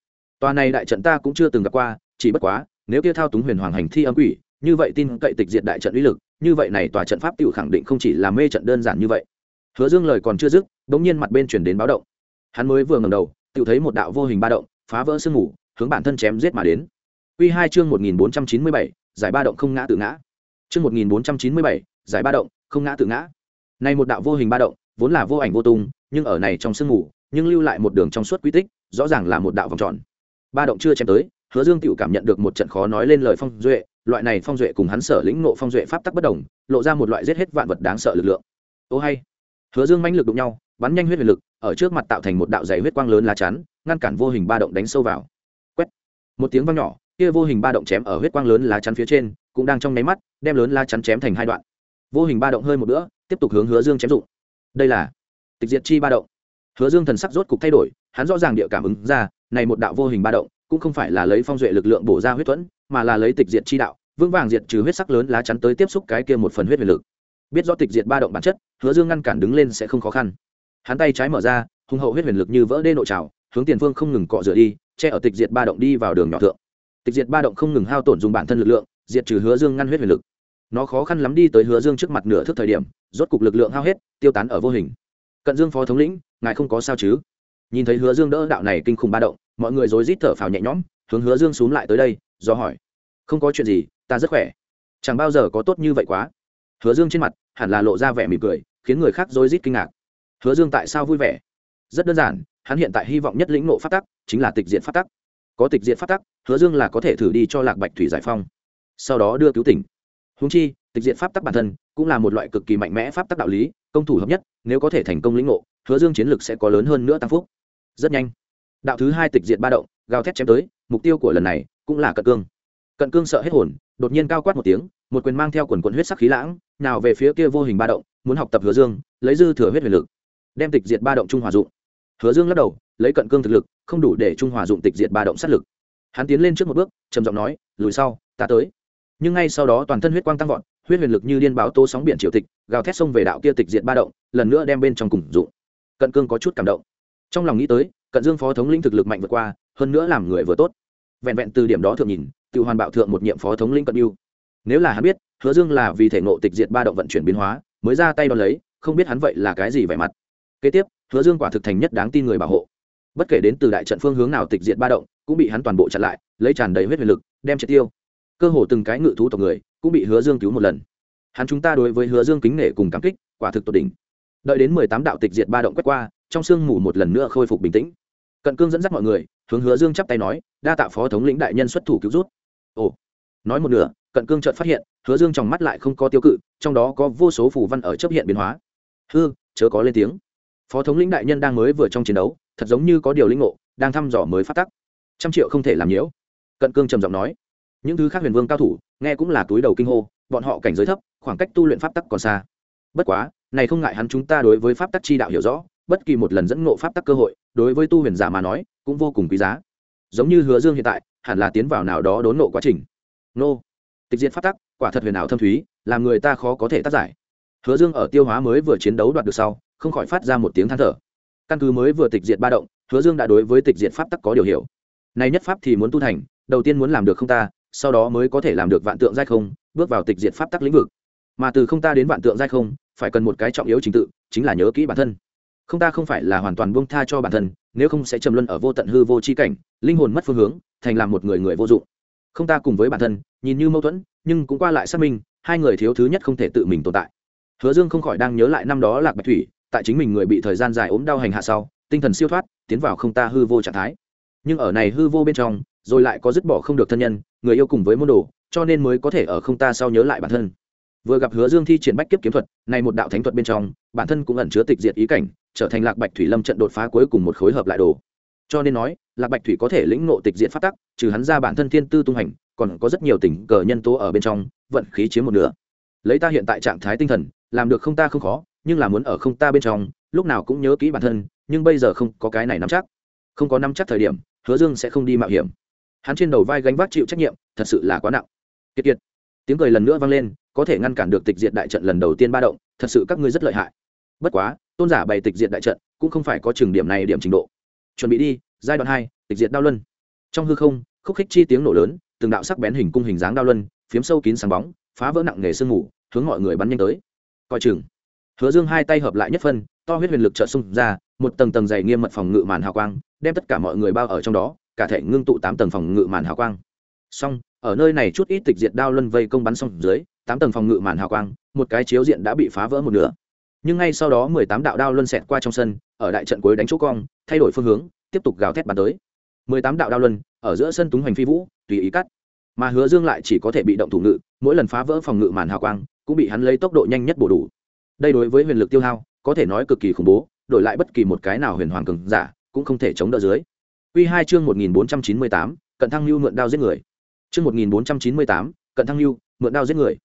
Tòa này đại trận ta cũng chưa từng gặp qua, chỉ bất quá nếu kia thao túng huyền hoàng hành thi âm quỷ, như vậy tin cậy tịch diệt đại trận uy lực, như vậy này tòa trận pháp tự khẳng định không chỉ là mê trận đơn giản như vậy. Hứa dương lời còn chưa dứt bỗng nhiên mặt bên chuyển đến báo động. Hắn mới vừa ngầm đầu tự thấy một đạo vô hình ba động, phá vỡ sương mù, hướng bản thân chém giết mà đến. Quy hai chương một nghìn bốn trăm chín mươi bảy, giải ba động không ngã tự ngã. Chương một nghìn bốn trăm chín mươi bảy, giải ba động không ngã tự ngã. Này một đạo vô hình ba động, vốn là vô ảnh vô tung, nhưng ở này trong sương mù, nhưng lưu lại một đường trong suốt quy tích, rõ ràng là một đạo vòng tròn. Ba động chưa chém tới hứa dương tựu cảm nhận được một trận khó nói lên lời phong duệ, loại này phong duệ cùng hắn sở lĩnh nộ phong duệ pháp tắc bất đồng, lộ ra một loại giết hết vạn vật đáng sợ lực lượng. Ô hay. Hứa dương mãnh lực đụng nhau, bắn nhanh huyết huyền lực, ở trước mặt tạo thành một đạo dày huyết quang lớn lá chắn, ngăn cản vô hình ba động đánh sâu vào. Quét. Một tiếng vang nhỏ, kia vô hình ba động chém ở huyết quang lớn lá chắn phía trên, cũng đang trong nháy mắt, đem lớn lá chắn chém thành hai đoạn. Vô hình ba động hơi một nữa tiếp tục hướng hứa dương chém dụng. Đây là tịch diệt chi ba động. Hứa dương thần sắc rốt cục thay đổi, hắn rõ ràng địa cảm ứng ra, này một đạo vô hình ba động cũng không phải là lấy phong duệ lực lượng bổ ra huyết thuẫn, mà là lấy tịch diệt chi đạo, vững vàng diệt trừ huyết sắc lớn lá chắn tới tiếp xúc cái kia một phần huyết huyền lực. Biết rõ tịch diệt ba động bản chất, hứa dương ngăn cản đứng lên sẽ không khó khăn. Hắn tay trái mở ra hùng hậu huyết huyền lực như vỡ đê nội trào, hướng tiền phương không ngừng cọ rửa đi, che ở tịch diệt ba động đi vào đường nhỏ thượng. Tịch diệt ba động không ngừng hao tổn dùng bản thân lực lượng, diệt trừ hứa dương ngăn huyết huyền lực. Nó khó khăn lắm đi tới hứa dương trước mặt nửa thước thời điểm, rốt cục lực lượng hao hết, tiêu tán ở vô hình. Cận dương phó thống lĩnh, ngài không có sao chứ? Nhìn thấy hứa dương đỡ đạo này kinh khủng ba động mọi người rối rít thở phào nhẹ nhõm, hướng hứa dương xúm lại tới đây, do hỏi, không có chuyện gì, ta rất khỏe. Chẳng bao giờ có tốt như vậy quá. Hứa dương trên mặt hẳn là lộ ra vẻ mỉm cười, khiến người khác rối rít kinh ngạc. Hứa dương tại sao vui vẻ? Rất đơn giản, hắn hiện tại hy vọng nhất lĩnh nộ phát tắc chính là tịch diện phát tắc. Có tịch diện phát tắc, hứa dương là có thể thử đi cho lạc bạch thủy giải phong sau đó đưa cứu tỉnh. Húng chi, tịch diện pháp tắc bản thân cũng là một loại cực kỳ mạnh mẽ pháp tắc đạo lý, công thủ hợp nhất, nếu có thể thành công lĩnh ngộ, hứa dương chiến lược sẽ có lớn hơn nữa tăng phúc. Rất nhanh đạo thứ hai tịch diệt ba động, gào thét chém tới, mục tiêu của lần này cũng là cận cương. Cận cương sợ hết hồn, đột nhiên cao quát một tiếng, một quyền mang theo quần quần huyết sắc khí lãng, nào về phía kia vô hình ba động, muốn học tập hứa dương, lấy dư thừa huyết huyền lực, đem tịch diệt ba động trung hòa dụng. Hứa dương lắc đầu, lấy cận cương thực lực, không đủ để trung hòa dụng tịch diệt ba động sát lực. Hắn tiến lên trước một bước, trầm giọng nói, lùi sau, ta tới. Nhưng ngay sau đó toàn thân huyết quang tăng vọt, huyết huyền lực như điên báo tố sóng biển triều tịch, gào thét xông về đạo kia tịch diệt ba động, lần nữa đem bên trong cùng dụng. Cận cương có chút cảm động. Trong lòng nghĩ tới cận dương phó thống lĩnh thực lực mạnh vượt qua, hơn nữa làm người vừa tốt. Vẹn vẹn từ điểm đó thượng nhìn tự hoàn bạo thượng một nhiệm phó thống lĩnh cận yêu. Nếu là hắn biết, hứa dương là vì thể ngộ tịch diệt ba động vận chuyển biến hóa, mới ra tay đo lấy, không biết hắn vậy là cái gì vẻ mặt. Kế tiếp, hứa dương quả thực thành nhất đáng tin người bảo hộ. Bất kể đến từ đại trận phương hướng nào tịch diệt ba động, cũng bị hắn toàn bộ chặn lại, lấy tràn đầy huyết huyền lực, đem triệt tiêu. Cơ hồ từng cái ngự thú tộc người, cũng bị hứa dương cứu một lần. Hắn chúng ta đối với hứa dương kính nể cùng cảm kích, quả thực tột đỉnh. Đợi đến mười tám đạo tịch diệt ba động quét qua, trong sương mù một lần nữa khôi phục bình tĩnh cận cương dẫn dắt mọi người, hướng hứa dương chắp tay nói, đa tạ phó thống lĩnh đại nhân xuất thủ cứu rút ồ, nói một nửa, cận cương chợt phát hiện, hứa dương trong mắt lại không có tiêu cự, trong đó có vô số phù văn ở chấp hiện biến hóa. Hư, chớ có lên tiếng. Phó thống lĩnh đại nhân đang mới vừa trong chiến đấu, thật giống như có điều linh ngộ, đang thăm dò mới phát tắc. Trăm triệu không thể làm nhiễu. Cận cương trầm giọng nói, những thứ khác huyền vương cao thủ, nghe cũng là túi đầu kinh hô, bọn họ cảnh giới thấp, khoảng cách tu luyện pháp tắc còn xa. Bất quá, này không ngại hắn chúng ta đối với pháp tắc chi đạo hiểu rõ bất kỳ một lần dẫn ngộ pháp tắc cơ hội, đối với tu huyền giả mà nói, cũng vô cùng quý giá. Giống như hứa dương hiện tại, hẳn là tiến vào nào đó đốn nộ quá trình. Nô, tịch diệt pháp tắc, quả thật huyền ảo thâm thúy, làm người ta khó có thể tác giải. Hứa dương ở tiêu hóa mới vừa chiến đấu đoạt được sau, không khỏi phát ra một tiếng than thở. Căn cứ mới vừa tịch diệt ba động, hứa dương đã đối với tịch diệt pháp tắc có điều hiểu. Nay nhất pháp thì muốn tu thành, đầu tiên muốn làm được không ta, sau đó mới có thể làm được vạn tượng giai không, bước vào tịch diệt pháp tắc lĩnh vực. Mà từ không ta đến vạn tượng giai không, phải cần một cái trọng yếu trình tự, chính là nhớ kỹ bản thân không ta không phải là hoàn toàn buông tha cho bản thân, nếu không sẽ trầm luân ở vô tận hư vô c h i cảnh, linh hồn mất phương hướng, thành làm một người người vô dụng. Không ta cùng với bản thân, nhìn như mâu thuẫn, nhưng cũng qua lại xác minh, hai người thiếu thứ nhất không thể tự mình tồn tại. Hứa dương không khỏi đang nhớ lại năm đó lạc bạch thủy, tại chính mình người bị thời gian dài ốm đau hành hạ sau, tinh thần siêu thoát, tiến vào không ta hư vô trạng thái. Nhưng ở này hư vô bên trong, rồi lại có dứt bỏ không được thân nhân, người yêu cùng với môn đồ, cho nên mới có thể ở không ta sau nhớ lại bản thân. Vừa gặp hứa dương thi triển bách kiếp kiếm thuật, này một đạo thánh thuật bên trong bản thân cũng ẩn chứa tịch diệt ý cảnh, trở thành lạc bạch thủy lâm trận đột phá cuối cùng một khối hợp lại đồ. Cho nên nói, lạc bạch thủy có thể lĩnh ngộ tịch diệt phát tắc, trừ hắn ra bản thân thiên tư tung hành, còn có rất nhiều tình cờ nhân tố ở bên trong, vận khí chiếm một nửa. Lấy ta hiện tại trạng thái tinh thần, làm được không ta không khó, nhưng là muốn ở không ta bên trong, lúc nào cũng nhớ kỹ bản thân, nhưng bây giờ không có cái này nắm chắc. Không có nắm chắc thời điểm, hứa dương sẽ không đi mạo hiểm. Hắn trên đầu vai gánh vác chịu trách nhiệm, thật sự là quá nặng. Kiệt kiệt. Tiếng cười lần nữa vang lên, có thể ngăn cản được tịch diệt đại trận lần đầu tiên ba động, thật sự các ngươi rất lợi hại bất quá, tôn giả bày tịch diệt đại trận cũng không phải có trường điểm này điểm trình độ. Chuẩn bị đi, giai đoạn hai, tịch diệt đao luân. Trong hư không, khúc khích chi tiếng nổ lớn, từng đạo sắc bén hình cung hình dáng đao luân, phiếm sâu kín sáng bóng, phá vỡ nặng nghề sương mù, hướng mọi người bắn nhanh tới. Coi chừng. Hứa dương hai tay hợp lại nhất phân, to huyết huyền lực trợ xung ra, một tầng tầng dày nghiêm mật phòng ngự màn hào quang, đem tất cả mọi người bao ở trong đó, cả thể ngưng tụ tám tầng phòng ngự màn hào quang. Xong, ở nơi này chút ít tịch diệt đao luân vây công bắn xong dưới, tám tầng phòng ngự màn hào quang, một cái chiếu diện đã bị phá vỡ một nửa nhưng ngay sau đó mười tám đạo đao luân xẹt qua trong sân, ở đại trận cuối đánh chỗ cong, thay đổi phương hướng, tiếp tục gào thét bắn tới. Mười tám đạo đao luân, ở giữa sân túng hoành phi vũ, tùy ý cắt. Mà hứa dương lại chỉ có thể bị động thủ ngự, mỗi lần phá vỡ phòng ngự màn hào quang, cũng bị hắn lấy tốc độ nhanh nhất bổ đủ. Đây đối với huyền lực tiêu hao, có thể nói cực kỳ khủng bố, đổi lại bất kỳ một cái nào huyền hoàng cường giả, cũng không thể chống đỡ dưới. Quy hai chương một nghìn bốn trăm chín mươi tám, cận thăng lưu mượn đao giết người. Chương một nghìn bốn trăm chín mươi tám, cận thăng lưu, mượn đao giết người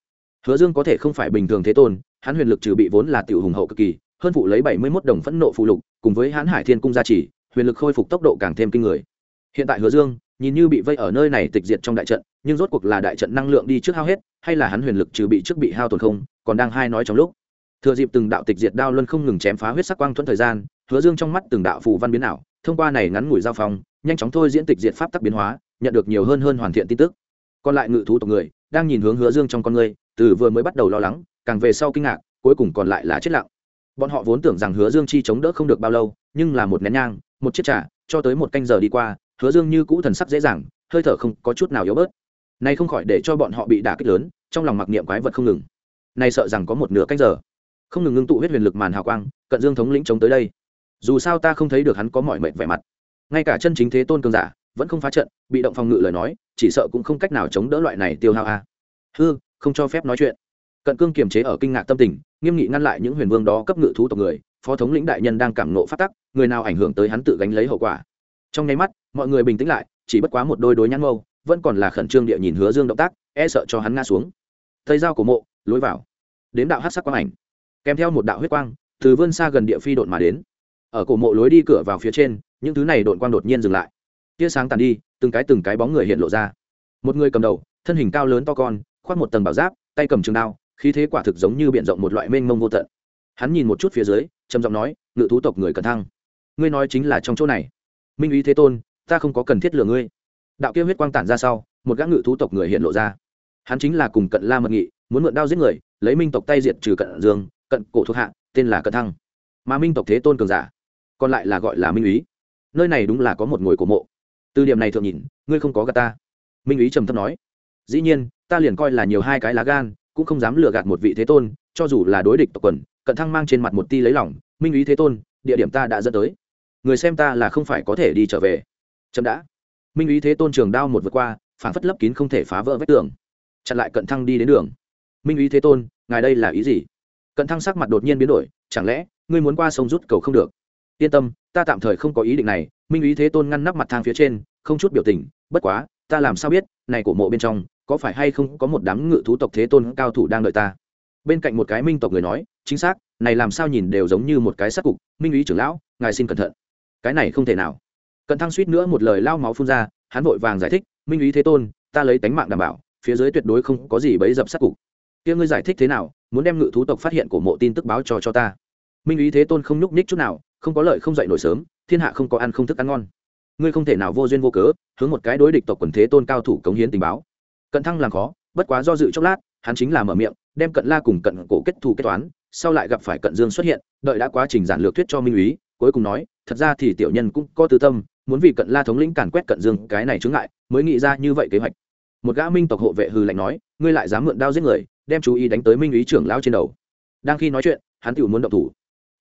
hứa dương có thể không phải bình thường thế tôn, hắn huyền lực trừ bị vốn là tiểu hùng hậu cực kỳ, hơn phụ lấy bảy mươi mốt đồng phẫn nộ phụ lục, cùng với hãn hải thiên cung gia trì, huyền lực khôi phục tốc độ càng thêm kinh người. Hiện tại hứa dương, nhìn như bị vây ở nơi này tịch diệt trong đại trận, nhưng rốt cuộc là đại trận năng lượng đi trước hao hết, hay là hắn huyền lực trừ bị trước bị hao tổn không, còn đang hai nói trong lúc. Thừa dịp từng đạo tịch diệt đao luân không ngừng chém phá huyết sắc quang thuẫn thời gian, hứa dương trong mắt từng đạo phù văn biến ảo, thông qua này ngắn ngủi giao phong, nhanh chóng thôi diễn tịch diệt pháp tắc biến hóa, nhận được nhiều hơn hơn hoàn thiện tin tức. Còn lại ngự thú tộc người, đang nhìn hướng hứa dương trong con người từ vừa mới bắt đầu lo lắng, càng về sau kinh ngạc, cuối cùng còn lại là chết lặng. Bọn họ vốn tưởng rằng hứa dương chi chống đỡ không được bao lâu, nhưng là một nén nhang, một chiếc trà, cho tới một canh giờ đi qua, hứa dương như cũ thần sắc dễ dàng, hơi thở không có chút nào yếu bớt. Nay không khỏi để cho bọn họ bị đả kích lớn, trong lòng mặc niệm quái vật không ngừng. Nay sợ rằng có một nửa canh giờ. Không ngừng ngưng tụ huyết huyền lực màn hào quang, cận dương thống lĩnh chống tới đây. Dù sao ta không thấy được hắn có mọi mệnh vẻ mặt. Ngay cả chân chính thế tôn cường giả, vẫn không phá trận, bị động phòng ngự lời nói, chỉ sợ cũng không cách nào chống đỡ loại này tiêu hao a. À. hư không cho phép nói chuyện. Cận cương kiềm chế ở kinh ngạc tâm tình, nghiêm nghị ngăn lại những huyền vương đó cấp ngự thú tộc người, phó thống lĩnh đại nhân đang cảm nộ phát tắc, người nào ảnh hưởng tới hắn tự gánh lấy hậu quả. Trong nháy mắt, mọi người bình tĩnh lại, chỉ bất quá một đôi đối nhãn mâu, vẫn còn là khẩn trương địa nhìn hứa dương động tác e sợ cho hắn ngã xuống. Thầy dao của mộ, lối vào. Đến đạo hát sắc quang ảnh. Kèm theo một đạo huyết quang, từ vươn xa gần địa phi đột mà đến. Ở cổ mộ lối đi cửa vào phía trên, những thứ này đội quang đột nhiên dừng lại. Tia sáng tàn đi, từng cái từng cái bóng người hiện lộ ra. Một người cầm đầu, thân hình cao lớn to con khoác một tầng bảo giáp, tay cầm trường đao, khí thế quả thực giống như b i ể n rộng một loại mênh mông vô tận. Hắn nhìn một chút phía dưới, trầm giọng nói, ngự thú tộc người cần thăng. Ngươi nói chính là trong chỗ này. Minh ý thế tôn, ta không có cần thiết lừa ngươi. Đạo kia huyết quang tản ra sau, một gã ngự thú tộc người hiện lộ ra. Hắn chính là cùng cận la mật nghị, muốn mượn đao giết người, lấy minh tộc tay diệt trừ cận dương, cận cổ thuộc hạ, tên là cận thăng. Mà minh tộc thế tôn cường giả, còn lại là gọi là minh ý nơi này đúng là có một ngồi cổ mộ. Từ điểm này thượng nhìn, ngươi không có gạt ta. Minh ý trầm thấp nói. Dĩ nhiên ta liền coi là nhiều hai cái lá gan, cũng không dám lừa gạt một vị thế tôn, cho dù là đối địch tộc quần, cận thăng mang trên mặt một ti lấy lòng, minh ý thế tôn, địa điểm ta đã dẫn tới. Người xem ta là không phải có thể đi trở về. Chậm đã. Minh ý thế tôn trường đao một vượt qua phản phất lấp kín không thể phá vỡ vách tường. Chặn lại cận thăng đi đến đường. Minh ý thế tôn, ngài đây là ý gì? Cận thăng sắc mặt đột nhiên biến đổi, chẳng lẽ, ngươi muốn qua sông rút cầu không được? Yên tâm, ta tạm thời không có ý định này. Minh ý thế tôn ngăn nắp mặt thang phía trên, không chút biểu tình, bất quá, ta làm sao biết, này cổ mộ bên trong có phải hay không có một đám ngự thú tộc thế tôn cao thủ đang đợi ta? Bên cạnh một cái minh tộc người nói, chính xác, này làm sao nhìn đều giống như một cái sắc cục, minh ý trưởng lão, ngài xin cẩn thận. Cái này không thể nào. Cận thăng suýt nữa một lời lao máu phun ra, hắn vội vàng giải thích, minh ý thế tôn, ta lấy tánh mạng đảm bảo, phía dưới tuyệt đối không có gì bấy dập sắc cục. Kia ngươi giải thích thế nào, muốn đem ngự thú tộc phát hiện của mộ tin tức báo cho cho ta? Minh ý thế tôn không nhúc nhích chút nào, không có lợi không dậy nổi sớm, thiên hạ không có ăn không thức ăn ngon. Ngươi không thể nào vô duyên vô cớ, hướng một cái đối địch tộc quần thế tôn cao thủ cống hiến tình báo cận thăng làm khó, bất quá do dự chốc lát, hắn chính là mở miệng, đem cận la cùng cận cổ kết thù kết toán, sau lại gặp phải cận dương xuất hiện, đợi đã quá trình giản lược thuyết cho minh úy, cuối cùng nói, thật ra thì tiểu nhân cũng có tư tâm, muốn vì cận la thống lĩnh càn quét cận dương, cái này chướng ngại, mới nghĩ ra như vậy kế hoạch. Một gã minh tộc hộ vệ hư lạnh nói, ngươi lại dám mượn đao giết người, đem chú ý đánh tới minh úy trưởng lao trên đầu. Đang khi nói chuyện, hắn tự muốn động thủ.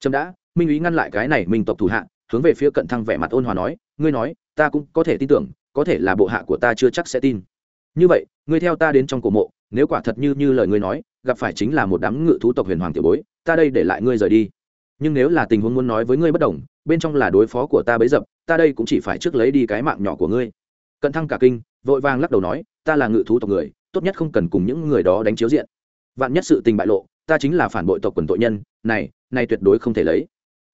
Trâm đã. Minh úy ngăn lại cái này minh tộc thủ hạ, hướng về phía cận thăng vẻ mặt ôn hòa nói, ngươi nói, ta cũng có thể tin tưởng, có thể là bộ hạ của ta chưa chắc sẽ tin như vậy, ngươi theo ta đến trong cổ mộ, nếu quả thật như như lời ngươi nói, gặp phải chính là một đám ngự thú tộc huyền hoàng tiểu bối, ta đây để lại ngươi rời đi. Nhưng nếu là tình huống muốn nói với ngươi bất đồng, bên trong là đối phó của ta bấy dập, ta đây cũng chỉ phải trước lấy đi cái mạng nhỏ của ngươi. Cận thăng cả kinh, vội vàng lắc đầu nói, ta là ngự thú tộc người, tốt nhất không cần cùng những người đó đánh chiếu diện. Vạn nhất sự tình bại lộ, ta chính là phản bội tộc quần tội nhân, này này tuyệt đối không thể lấy.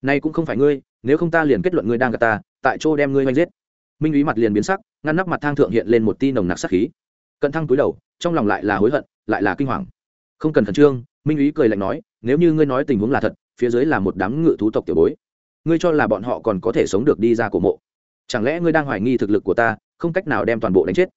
Này cũng không phải ngươi, nếu không ta liền kết luận ngươi đang gặp ta, tại chỗ đem ngươi oanh giết. Minh ý mặt liền biến sắc, ngăn nắp mặt thang thượng hiện lên một ti nồng nặc sắc khí cận thăng túi đầu, trong lòng lại là hối hận, lại là kinh hoàng. Không cần khẩn trương, minh ý cười lạnh nói, nếu như ngươi nói tình huống là thật, phía dưới là một đám ngự thú tộc tiểu bối. Ngươi cho là bọn họ còn có thể sống được đi ra cổ mộ. Chẳng lẽ ngươi đang hoài nghi thực lực của ta, không cách nào đem toàn bộ đánh chết?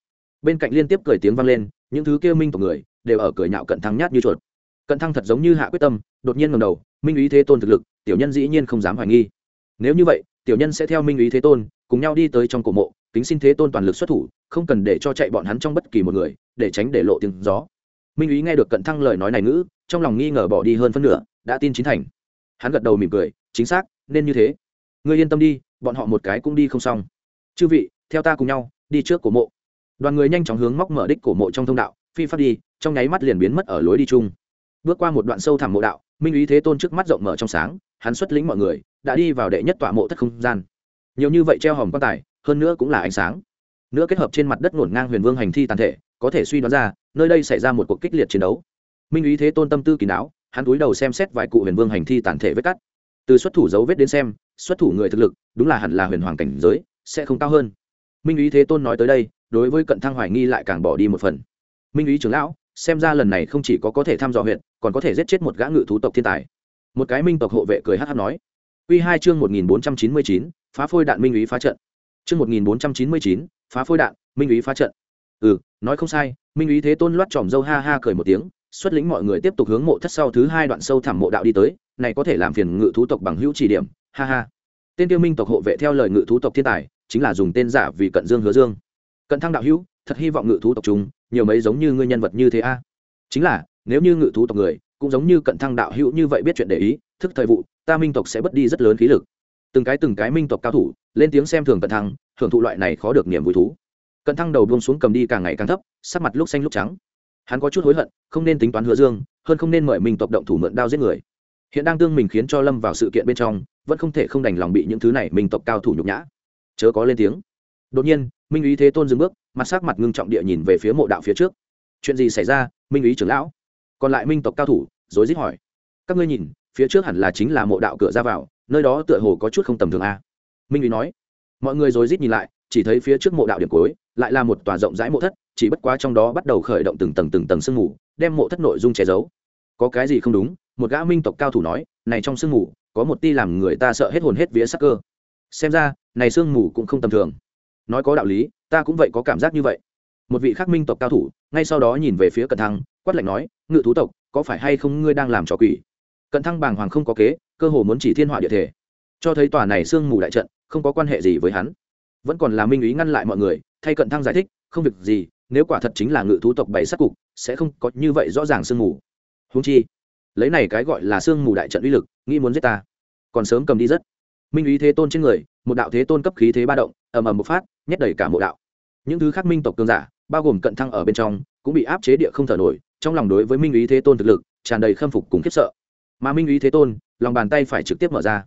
Bên cạnh liên tiếp cười tiếng vang lên, những thứ kia minh tộc người đều ở cười nhạo cận thăng nhát như chuột. Cận thăng thật giống như hạ quyết tâm, đột nhiên ngầm đầu, minh ý thế tôn thực lực, tiểu nhân dĩ nhiên không dám hoài nghi. Nếu như vậy, tiểu nhân sẽ theo minh ý thế tôn, cùng nhau đi tới trong cổ mộ kính xin thế tôn toàn lực xuất thủ, không cần để cho chạy bọn hắn trong bất kỳ một người, để tránh để lộ tiếng gió. Minh ý nghe được cận thăng lời nói này ngữ, trong lòng nghi ngờ bỏ đi hơn phân nửa, đã tin chính thành. Hắn gật đầu mỉm cười, chính xác, nên như thế. Ngươi yên tâm đi, bọn họ một cái cũng đi không xong. Chư vị, theo ta cùng nhau, đi trước cổ mộ. Đoàn người nhanh chóng hướng móc mở đích cổ mộ trong thông đạo, phi phát đi, trong nháy mắt liền biến mất ở lối đi chung. Bước qua một đoạn sâu thẳm mộ đạo, minh ý thế tôn trước mắt rộng mở trong sáng, hắn xuất lĩnh mọi người, đã đi vào đệ nhất tọa mộ thất không gian. Nhiều như vậy treo hòm quan tài hơn nữa cũng là ánh sáng. Nữa kết hợp trên mặt đất ngổn ngang huyền vương hành thi tàn thể, có thể suy đoán ra, nơi đây xảy ra một cuộc kích liệt chiến đấu. Minh ý thế tôn tâm tư kỳ não hắn cúi đầu xem xét vài cụ huyền vương hành thi tàn thể vết cắt. Từ xuất thủ dấu vết đến xem, xuất thủ người thực lực, đúng là hẳn là huyền hoàng cảnh giới, sẽ không cao hơn. Minh ý thế tôn nói tới đây, đối với cận thăng hoài nghi lại càng bỏ đi một phần. Minh ý trưởng lão, xem ra lần này không chỉ có có thể thăm dò huyện, còn có thể giết chết một gã ngự thú tộc thiên tài. Một cái minh tộc hộ vệ cười hát hát nói. Q hai chương một nghìn bốn trăm chín mươi chín, phá phôi đạn minh ý phá trận chương một nghìn bốn trăm chín mươi chín, phá phôi đạn, minh Úy phá trận. Ừ nói không sai, minh Úy thế tôn loát tròm dâu ha ha cười một tiếng, xuất lĩnh mọi người tiếp tục hướng mộ thất sau thứ hai đoạn sâu thẳm mộ đạo đi tới, này có thể làm phiền ngự thú tộc bằng hữu chỉ điểm, ha ha. Tên tiêu minh tộc hộ vệ theo lời ngự thú tộc thiên tài, chính là dùng tên giả vì cận dương hứa dương. Cận thăng đạo hữu, thật hy vọng ngự thú tộc chúng, nhiều mấy giống như ngươi nhân vật như thế a. Chính là, nếu như ngự thú tộc người, cũng giống như cận thăng đạo hữu như vậy biết chuyện để ý, thức thời vụ, ta minh tộc sẽ bất đi rất lớn khí lực từng cái từng cái minh tộc cao thủ, lên tiếng xem thường cận thăng hưởng thụ loại này khó được niềm vui thú. Cận thăng đầu buông xuống cầm đi càng ngày càng thấp, sắc mặt lúc xanh lúc trắng. Hắn có chút hối hận, không nên tính toán hứa dương, hơn không nên mời minh tộc động thủ mượn đao giết người. Hiện đang tương mình khiến cho lâm vào sự kiện bên trong, vẫn không thể không đành lòng bị những thứ này minh tộc cao thủ nhục nhã. Chớ có lên tiếng. Đột nhiên, minh ý thế tôn dừng bước, mặt sắc mặt ngưng trọng địa nhìn về phía mộ đạo phía trước. Chuyện gì xảy ra, minh ý trưởng lão? Còn lại minh tộc cao thủ, rối rít hỏi. Các ngươi nhìn, phía trước hẳn là chính là mộ đạo cửa ra vào nơi đó tựa hồ có chút không tầm thường a. Minh uy nói, mọi người rồi rít nhìn lại, chỉ thấy phía trước mộ đạo điểm cuối, lại là một tòa rộng rãi mộ thất, chỉ bất quá trong đó bắt đầu khởi động từng tầng từng tầng sương mù, đem mộ thất nội dung che giấu. Có cái gì không đúng? Một gã minh tộc cao thủ nói, này trong sương mù, có một ti làm người ta sợ hết hồn hết vía sắc cơ. Xem ra, này sương mù cũng không tầm thường. Nói có đạo lý, ta cũng vậy có cảm giác như vậy. Một vị khắc minh tộc cao thủ, ngay sau đó nhìn về phía cận thăng, quát lạnh nói, ngự thú tộc, có phải hay không ngươi đang làm trò quỷ? Cận thăng bàng hoàng không có kế cơ hồ muốn chỉ thiên họa địa thể. Cho thấy tòa này sương mù đại trận, không có quan hệ gì với hắn. Vẫn còn là minh ý ngăn lại mọi người, thay cận thăng giải thích, không việc gì, nếu quả thật chính là ngự thú tộc bảy sắc cục, sẽ không có như vậy rõ ràng sương mù. Húng chi, lấy này cái gọi là sương mù đại trận uy lực, nghĩ muốn giết ta. Còn sớm cầm đi rất. Minh ý thế tôn trên người, một đạo thế tôn cấp khí thế ba động, ầm ầm một phát, nhét đầy cả mộ đạo. Những thứ khác minh tộc cường giả, bao gồm cận thăng ở bên trong, cũng bị áp chế địa không thở nổi, trong lòng đối với minh ý thế tôn thực lực, tràn đầy khâm phục cùng khiếp sợ mà minh ý thế tôn, lòng bàn tay phải trực tiếp mở ra.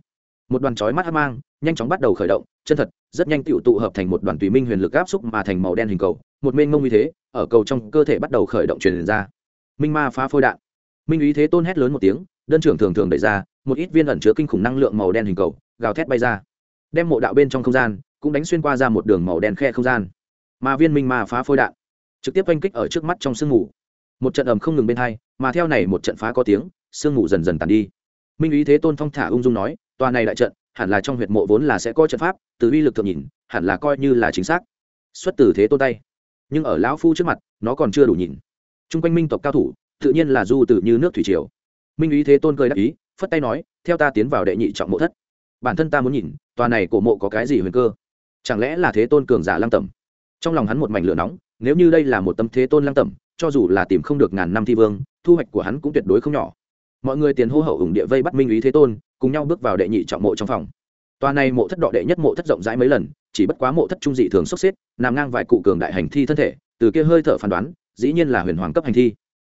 Một đoàn chói mắt hắc mang nhanh chóng bắt đầu khởi động, chân thật, rất nhanh tựu tụ hợp thành một đoàn tùy minh huyền lực áp xúc mà thành màu đen hình cầu, một mênh mông như thế, ở cầu trong cơ thể bắt đầu khởi động truyền ra. Minh ma phá phôi đạn. Minh ý thế tôn hét lớn một tiếng, đơn trưởng thường thường đẩy ra, một ít viên ẩn chứa kinh khủng năng lượng màu đen hình cầu, gào thét bay ra. Đem mộ đạo bên trong không gian cũng đánh xuyên qua ra một đường màu đen khe không gian. Mà viên minh ma phá phôi đạn, trực tiếp oanh kích ở trước mắt trong sương mù một trận ầm không ngừng bên hai, mà theo này một trận phá có tiếng, sương mù dần dần tàn đi. Minh ý thế tôn phong thả ung dung nói, tòa này đại trận, hẳn là trong huyệt mộ vốn là sẽ coi trận pháp, từ uy lực thượng nhìn, hẳn là coi như là chính xác. Xuất từ thế tôn tay. Nhưng ở lão phu trước mặt, nó còn chưa đủ nhìn. T r u n g quanh minh tộc cao thủ, tự nhiên là du từ như nước thủy triều. Minh ý thế tôn cười đáp ý, phất tay nói, theo ta tiến vào đệ nhị trọng mộ thất. Bản thân ta muốn nhìn, tòa này cổ mộ có cái gì huyền cơ? Chẳng lẽ là thế tôn cường giả lăng tẩm? Trong lòng hắn một mảnh lửa nóng, nếu như đây là một tâm thế tôn lăng tẩm cho dù là tìm không được ngàn năm thi vương, thu hoạch của hắn cũng tuyệt đối không nhỏ. Mọi người tiền hô hậu ủng địa vây bắt minh ý thế tôn, cùng nhau bước vào đệ nhị trọng mộ trong phòng. Tòa này mộ thất đọ đệ nhất mộ thất rộng rãi mấy lần, chỉ bất quá mộ thất trung dị thường sốc xếp, nằm ngang vài cụ cường đại hành thi thân thể, từ kia hơi thở phán đoán, dĩ nhiên là huyền hoàng cấp hành thi.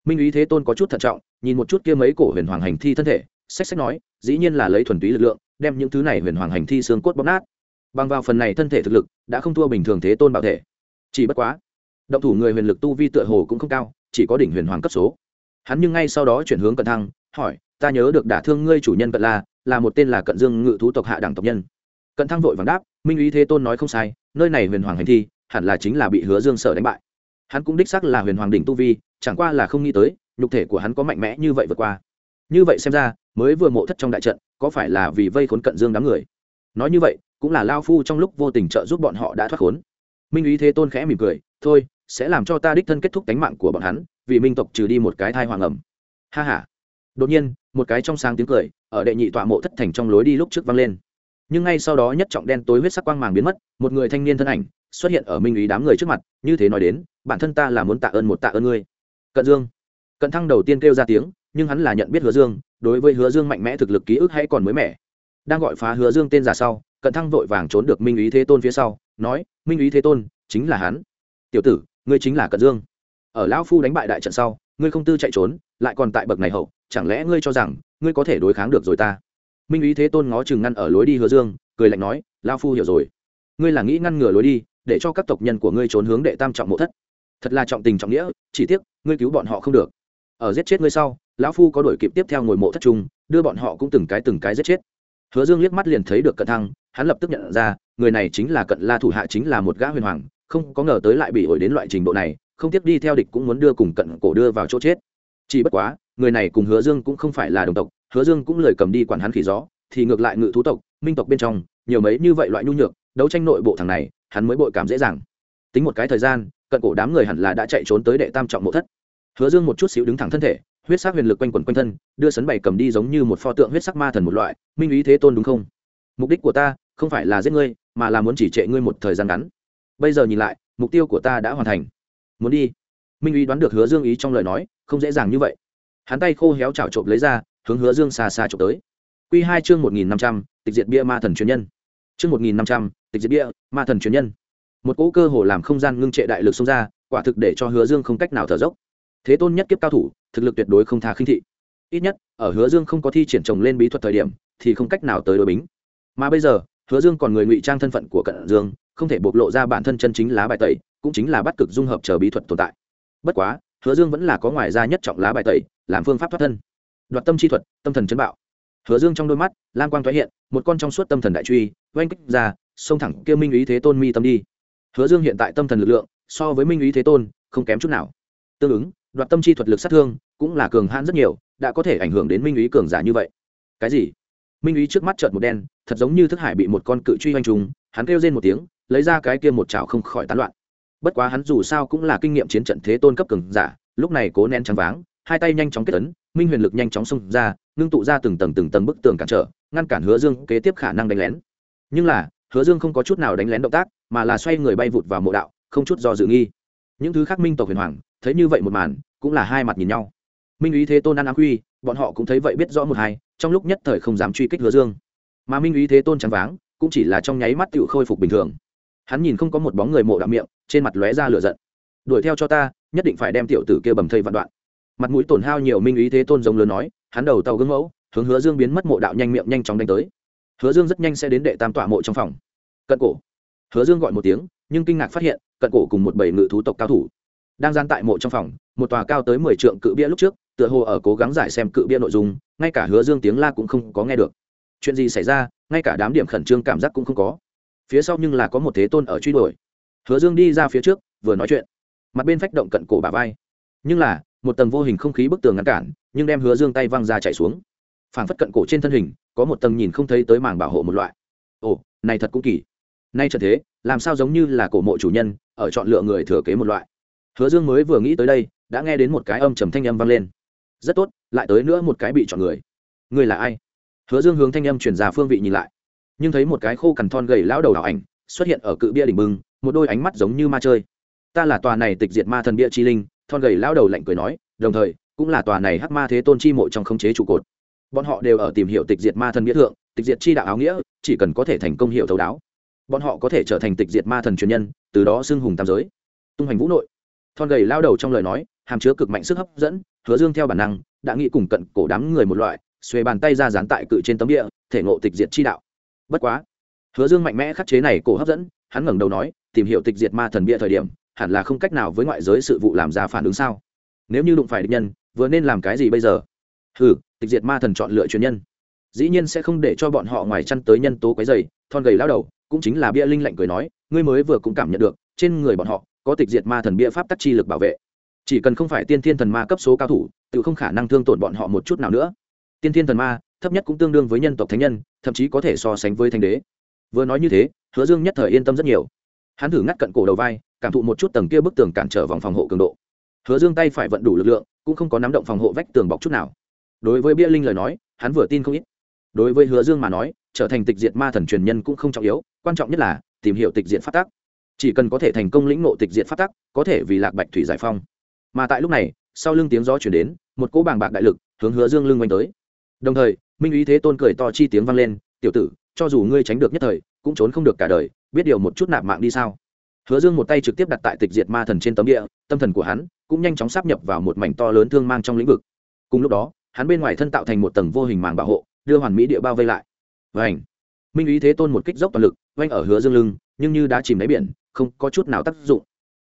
Minh ý thế tôn có chút thận trọng, nhìn một chút kia mấy cổ huyền hoàng hành thi thân thể sách sách nói, dĩ nhiên là lấy thuần túy lực lượng, đem những thứ này huyền hoàng hành thi xương cốt bóp nát. Bằng vào phần này thân thể thực lực, đã không thua bình thường thế tôn bảo thể. Chỉ bất quá động thủ người huyền lực tu vi tựa hồ cũng không cao, chỉ có đỉnh huyền hoàng cấp số. Hắn nhưng ngay sau đó chuyển hướng cận thăng, hỏi, ta nhớ được đả thương ngươi chủ nhân cận la, là một tên là cận dương ngự thú tộc hạ đẳng tộc nhân. Cận thăng vội vàng đáp, minh ý thế tôn nói không sai, nơi này huyền hoàng hành thi, hẳn là chính là bị hứa dương sở đánh bại. Hắn cũng đích xác là huyền hoàng đỉnh tu vi, chẳng qua là không nghĩ tới, nhục thể của hắn có mạnh mẽ như vậy vượt qua. Như vậy xem ra, mới vừa mộ thất trong đại trận, có phải là vì vây khốn cận dương đám người? Nói như vậy, cũng là lao phu trong lúc vô tình trợ giúp bọn họ đã thoát khốn. Minh ý thế tôn khẽ mỉm cười thôi, sẽ làm cho ta đích thân kết thúc tánh mạng của bọn hắn, vì minh tộc trừ đi một cái thai hoàng ẩm. Ha h a đột nhiên, một cái trong sáng tiếng cười ở đệ nhị tọa mộ thất thành trong lối đi lúc trước vang lên. Nhưng ngay sau đó nhất trọng đen tối huyết sắc quang màng biến mất, một người thanh niên thân ảnh xuất hiện ở minh ý đám người trước mặt, như thế nói đến, bản thân ta là muốn tạ ơn một tạ ơn ngươi. Cận dương. Cận thăng đầu tiên kêu ra tiếng, nhưng hắn là nhận biết hứa dương, đối với hứa dương mạnh mẽ thực lực ký ức hay còn mới mẻ. Đang gọi phá hứa dương tên giả sau, cận thăng vội vàng trốn được minh ý thế tôn phía sau, nói, minh ý thế tôn, chính là hắn tiểu tử, ngươi chính là cận dương. Ở lão phu đánh bại đại trận sau, ngươi không tư chạy trốn, lại còn tại bậc này hậu, chẳng lẽ ngươi cho rằng ngươi có thể đối kháng được rồi ta? Minh ý thế tôn ngó chừng ngăn ở lối đi hứa dương, cười lạnh nói lao phu hiểu rồi. Ngươi là nghĩ ngăn ngừa lối đi, để cho các tộc nhân của ngươi trốn hướng đệ tam trọng mộ thất. Thật là trọng tình trọng nghĩa, chỉ tiếc, ngươi cứu bọn họ không được. Ở giết chết ngươi sau, lão phu có đổi kịp tiếp theo ngồi mộ thất trung đưa bọn họ cũng từng cái từng cái giết chết. Hứa dương liếc mắt liền thấy được cận thăng, hắn lập tức nhận ra, người này chính là cận la thủ hạ chính là một gã huyền hoàng không có ngờ tới lại bị ổi đến loại trình độ này, không tiếp đi theo địch cũng muốn đưa cùng cận cổ đưa vào chỗ chết. Chỉ bất quá, người này cùng hứa dương cũng không phải là đồng tộc, hứa dương cũng lời cầm đi quản hắn khỉ gió, thì ngược lại ngự thú tộc, minh tộc bên trong, nhiều mấy như vậy loại nhu nhược, đấu tranh nội bộ thằng này, hắn mới bội cảm dễ dàng. Tính một cái thời gian, cận cổ đám người hẳn là đã chạy trốn tới đệ tam trọng mộ thất. Hứa dương một chút xíu đứng thẳng thân thể, huyết sắc huyền lực quanh quẩn quanh thân, đưa sấn bày cầm đi giống như một pho tượng huyết sắc ma thần một loại, minh ý thế tôn đúng không? Mục đích của ta, không phải là giết ngươi, mà là muốn chỉ trệ ngươi một thời gian ngắn bây giờ nhìn lại, mục tiêu của ta đã hoàn thành. Muốn đi. Minh uy đoán được hứa dương ý trong lời nói, không dễ dàng như vậy. Hắn tay khô héo chảo trộm lấy ra, hướng hứa dương xa xa trộm tới. Q hai chương một nghìn năm trăm, tịch diệt bia ma thần truyền nhân. Chương một nghìn năm trăm, tịch diệt bia ma thần truyền nhân. Một cỗ cơ hồ làm không gian ngưng trệ đại lực xông ra, quả thực để cho hứa dương không cách nào thở dốc. Thế tôn nhất kiếp cao thủ, thực lực tuyệt đối không thà khinh thị. Ít nhất, ở hứa dương không có thi triển trồng lên bí thuật thời điểm, thì không cách nào tới đối bính. Mà bây giờ, hứa dương còn người ngụy trang thân phận của cận dương không thể bộc lộ ra bản thân chân chính lá bài tẩy, cũng chính là bắt cực dung hợp chờ bí thuật tồn tại. Bất quá, hứa dương vẫn là có ngoài ra nhất trọng lá bài tẩy, làm phương pháp thoát thân. Đoạt tâm chi thuật, tâm thần chấn bạo. Hứa dương trong đôi mắt, lam quang thoái hiện, một con trong suốt tâm thần đại truy, oanh kích ra, xông thẳng kia minh ý thế tôn mi tâm đi. Hứa dương hiện tại tâm thần lực lượng, so với minh ý thế tôn, không kém chút nào. Tương ứng, đoạt tâm chi thuật lực sát thương, cũng là cường hãn rất nhiều, đã có thể ảnh hưởng đến minh ý cường giả như vậy. Cái gì? Minh ý trước mắt trợt một đen, thật giống như thức hải bị một con cự truy hoành trùng, hắn kêu lên một tiếng lấy ra cái kia một chảo không khỏi tán loạn. Bất quá hắn dù sao cũng là kinh nghiệm chiến trận thế tôn cấp cường giả, lúc này cố nén trắng váng, hai tay nhanh chóng kết ấn, minh huyền lực nhanh chóng xông ra, ngưng tụ ra từng tầng từng tầng bức tường cản trở, ngăn cản hứa dương kế tiếp khả năng đánh lén. Nhưng là, hứa dương không có chút nào đánh lén động tác, mà là xoay người bay vụt vào mộ đạo, không chút do dự nghi. Những thứ khác minh tộc huyền hoàng, thấy như vậy một màn, cũng là hai mặt nhìn nhau. Minh ý thế tôn an ám quy, bọn họ cũng thấy vậy biết rõ một hai, trong lúc nhất thời không dám truy kích hứa dương. Mà minh ý thế tôn trắng váng, cũng chỉ là trong nháy mắt tự khôi phục bình thường hắn nhìn không có một bóng người mộ đạo miệng, trên mặt lóe ra lửa giận. Đuổi theo cho ta, nhất định phải đem tiểu tử kia bầm thây vạn đoạn. Mặt mũi tổn hao nhiều minh ý thế tôn giống lớn nói, hắn đầu tàu gương mẫu, hướng hứa dương biến mất mộ đạo nhanh miệng nhanh chóng đánh tới. Hứa dương rất nhanh sẽ đến đệ tam tọa mộ trong phòng. Cận cổ. Hứa dương gọi một tiếng, nhưng kinh ngạc phát hiện, cận cổ cùng một bảy ngự thú tộc cao thủ đang gian tại mộ trong phòng, một tòa cao tới mười trượng cự bia lúc trước, tựa hồ ở cố gắng giải xem cự bia nội dung, ngay cả hứa dương tiếng la cũng không có nghe được. Chuyện gì xảy ra, ngay cả đám điểm khẩn trương cảm giác cũng không có phía sau nhưng là có một thế tôn ở truy đuổi. Hứa dương đi ra phía trước, vừa nói chuyện. Mặt bên phách động cận cổ bà vai. Nhưng là, một tầng vô hình không khí bức tường ngăn cản, nhưng đem hứa dương tay văng ra chạy xuống. Phảng phất cận cổ trên thân hình, có một tầng nhìn không thấy tới màng bảo hộ một loại. Ồ, này thật cũng kỳ. Nay trần thế, làm sao giống như là cổ mộ chủ nhân, ở chọn lựa người thừa kế một loại. Hứa dương mới vừa nghĩ tới đây, đã nghe đến một cái âm trầm thanh âm vang lên. Rất tốt, lại tới nữa một cái bị chọn người. Người là ai? Hứa dương hướng thanh âm chuyển ra phương vị nhìn lại nhưng thấy một cái khô cằn thon gầy lão đầu ảo ảnh xuất hiện ở cự bia đỉnh bưng, một đôi ánh mắt giống như ma chơi. Ta là tòa này tịch diệt ma thần bia chi linh, thon gầy lão đầu lạnh cười nói, đồng thời, cũng là tòa này hắc ma thế tôn chi mộ trong khống chế trụ cột. Bọn họ đều ở tìm hiểu tịch diệt ma thần bia thượng, tịch diệt chi đạo áo nghĩa, chỉ cần có thể thành công hiệu thấu đáo, bọn họ có thể trở thành tịch diệt ma thần truyền nhân, từ đó xưng hùng tam giới. Tung hành vũ nội. Thon gầy lao đầu trong lời nói, hàm chứa cực mạnh sức hấp dẫn, hứa dương theo bản năng, đã nghĩ cùng cận cổ đám người một loại, xuề bàn tay ra dán tại cự trên tấm địa thể ngộ tịch diệt chi đạo bất quá. Hứa dương mạnh mẽ khắc chế này cổ hấp dẫn, hắn ngẩng đầu nói, tìm hiểu tịch diệt ma thần bia thời điểm, hẳn là không cách nào với ngoại giới sự vụ làm ra phản ứng sao? Nếu như đụng phải địch nhân, vừa nên làm cái gì bây giờ? Hừ, tịch diệt ma thần chọn lựa truyền nhân. Dĩ nhiên sẽ không để cho bọn họ ngoài chăn tới nhân tố quấy dày thon gầy lao đầu, cũng chính là bia linh lạnh cười nói, ngươi mới vừa cũng cảm nhận được, trên người bọn họ, có tịch diệt ma thần bia pháp tắc chi lực bảo vệ. Chỉ cần không phải tiên thiên thần ma cấp số cao thủ, tự không khả năng thương tổn bọn họ một chút nào nữa. Tiên thiên thần ma thấp nhất cũng tương đương với nhân tộc thánh nhân thậm chí có thể so sánh với thánh đế. Vừa nói như thế hứa dương nhất thời yên tâm rất nhiều. Hắn thử ngắt cận cổ đầu vai cảm thụ một chút tầng kia bức tường cản trở vòng phòng hộ cường độ. Hứa dương tay phải vận đủ lực lượng cũng không có nắm động phòng hộ vách tường bọc chút nào. Đối với bia linh lời nói hắn vừa tin không ít. Đối với hứa dương mà nói trở thành tịch diệt ma thần truyền nhân cũng không trọng yếu quan trọng nhất là tìm hiểu tịch diệt phát tắc. chỉ cần có thể thành công lĩnh ngộ tịch diệt phát tắc, có thể vì lạc bạch thủy giải phong. Mà tại lúc này sau lưng tiếng gió chuyển đến một cỗ bàng bạc đại lực hướng hứa dương lưng quanh tới đồng thời, minh ý thế tôn cười to chi tiếng vang lên, tiểu tử, cho dù ngươi tránh được nhất thời, cũng trốn không được cả đời, biết điều một chút nạp mạng đi sao? Hứa dương một tay trực tiếp đặt tại tịch diệt ma thần trên tấm địa, tâm thần của hắn cũng nhanh chóng sắp nhập vào một mảnh to lớn thương mang trong lĩnh vực. Cùng lúc đó, hắn bên ngoài thân tạo thành một tầng vô hình màng bảo hộ, đưa hoàn mỹ địa bao vây lại. Vảnh minh ý thế tôn một kích dốc toàn lực vanh ở hứa dương lưng, nhưng như đã chìm đáy biển, không có chút nào tác dụng.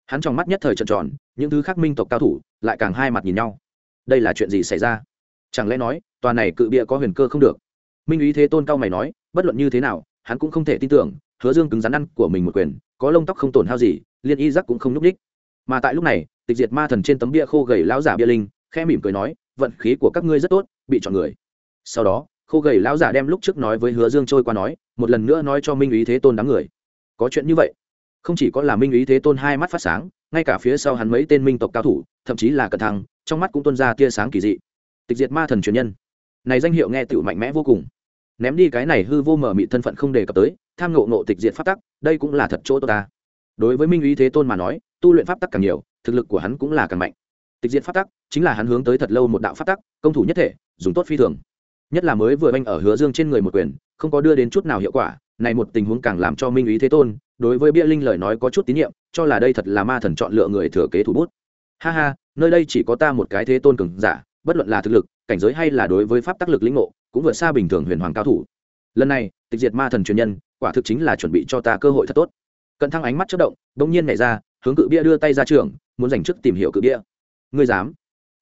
Hắn trong mắt nhất thời trợn tròn, những thứ khác minh tộc cao thủ lại càng hai mặt nhìn nhau. Đây là chuyện gì xảy ra? Chẳng lẽ nói, tòa này cự bịa có huyền cơ không được? Minh ý thế tôn cao mày nói, bất luận như thế nào, hắn cũng không thể tin tưởng, hứa dương cứng rắn ăn của mình một quyền, có lông tóc không tổn hao gì, liên y giác cũng không n ú c đích mà tại lúc này, tịch diệt ma thần trên tấm bia khô gầy lão giả bia linh, khẽ mỉm cười nói, vận khí của các ngươi rất tốt, bị chọn người. Sau đó, khô gầy lão giả đem lúc trước nói với hứa dương trôi qua nói, một lần nữa nói cho minh ý thế tôn đám người. Có chuyện như vậy? Không chỉ có là minh ý thế tôn hai mắt phát sáng, ngay cả phía sau hắn mấy tên minh tộc cao thủ, thậm chí là cẩn thăng, trong mắt cũng tuân ra tia sáng kỳ dị tịch diệt ma thần truyền nhân. Này danh hiệu nghe tựu mạnh mẽ vô cùng. Ném đi cái này hư vô mở mị thân phận không đề cập tới, tham ngộ ngộ tịch diệt pháp tắc, đây cũng là thật chỗ tốt ta. Đối với minh ý thế tôn mà nói, tu luyện pháp tắc càng nhiều, thực lực của hắn cũng là càng mạnh. Tịch diệt pháp tắc, chính là hắn hướng tới thật lâu một đạo pháp tắc, công thủ nhất thể, dùng tốt phi thường. Nhất là mới vừa anh ở hứa dương trên người một quyền, không có đưa đến chút nào hiệu quả, này một tình huống càng làm cho minh ý thế tôn, đối với bia linh lời nói có chút tín nhiệm, cho là đây thật là ma thần chọn lựa người thừa kế thủ bút. Ha ha, nơi đây chỉ có ta một cái thế tôn cường giả bất luận là thực lực, cảnh giới hay là đối với pháp tác lực lĩnh ngộ, cũng vượt xa bình thường huyền hoàng cao thủ. Lần này, tịch diệt ma thần truyền nhân, quả thực chính là chuẩn bị cho ta cơ hội thật tốt. Cận thăng ánh mắt chất động đ ỗ n g nhiên nhảy ra, hướng cự bia đưa tay ra trường muốn dành chức tìm hiểu cự bia. Ngươi dám?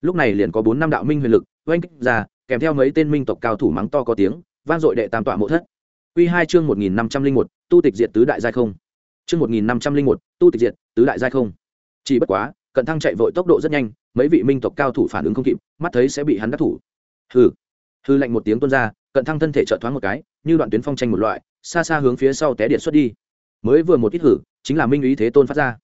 Lúc này liền có bốn năm đạo minh huyền lực, oanh kích ra, kèm theo mấy tên minh tộc cao thủ mắng to có tiếng, vang dội đệ tam tọa mộ thất. Q hai chương một nghìn năm trăm linh một, tu tịch diệt tứ đại giai không. Chương một nghìn năm trăm linh một, tu tịch diệt tứ đại giai không. Chỉ bất quá cận thăng chạy vội tốc độ rất nhanh, mấy vị minh tộc cao thủ phản ứng không kịp, mắt thấy sẽ bị hắn đắc thủ. Hư hư lạnh một tiếng tuôn ra, cận thăng thân thể trợ thoáng một cái, như đoạn tuyến phong tranh một loại, xa xa hướng phía sau té điện xuất đi. Mới vừa một ít hử, chính là minh ý thế tôn phát ra.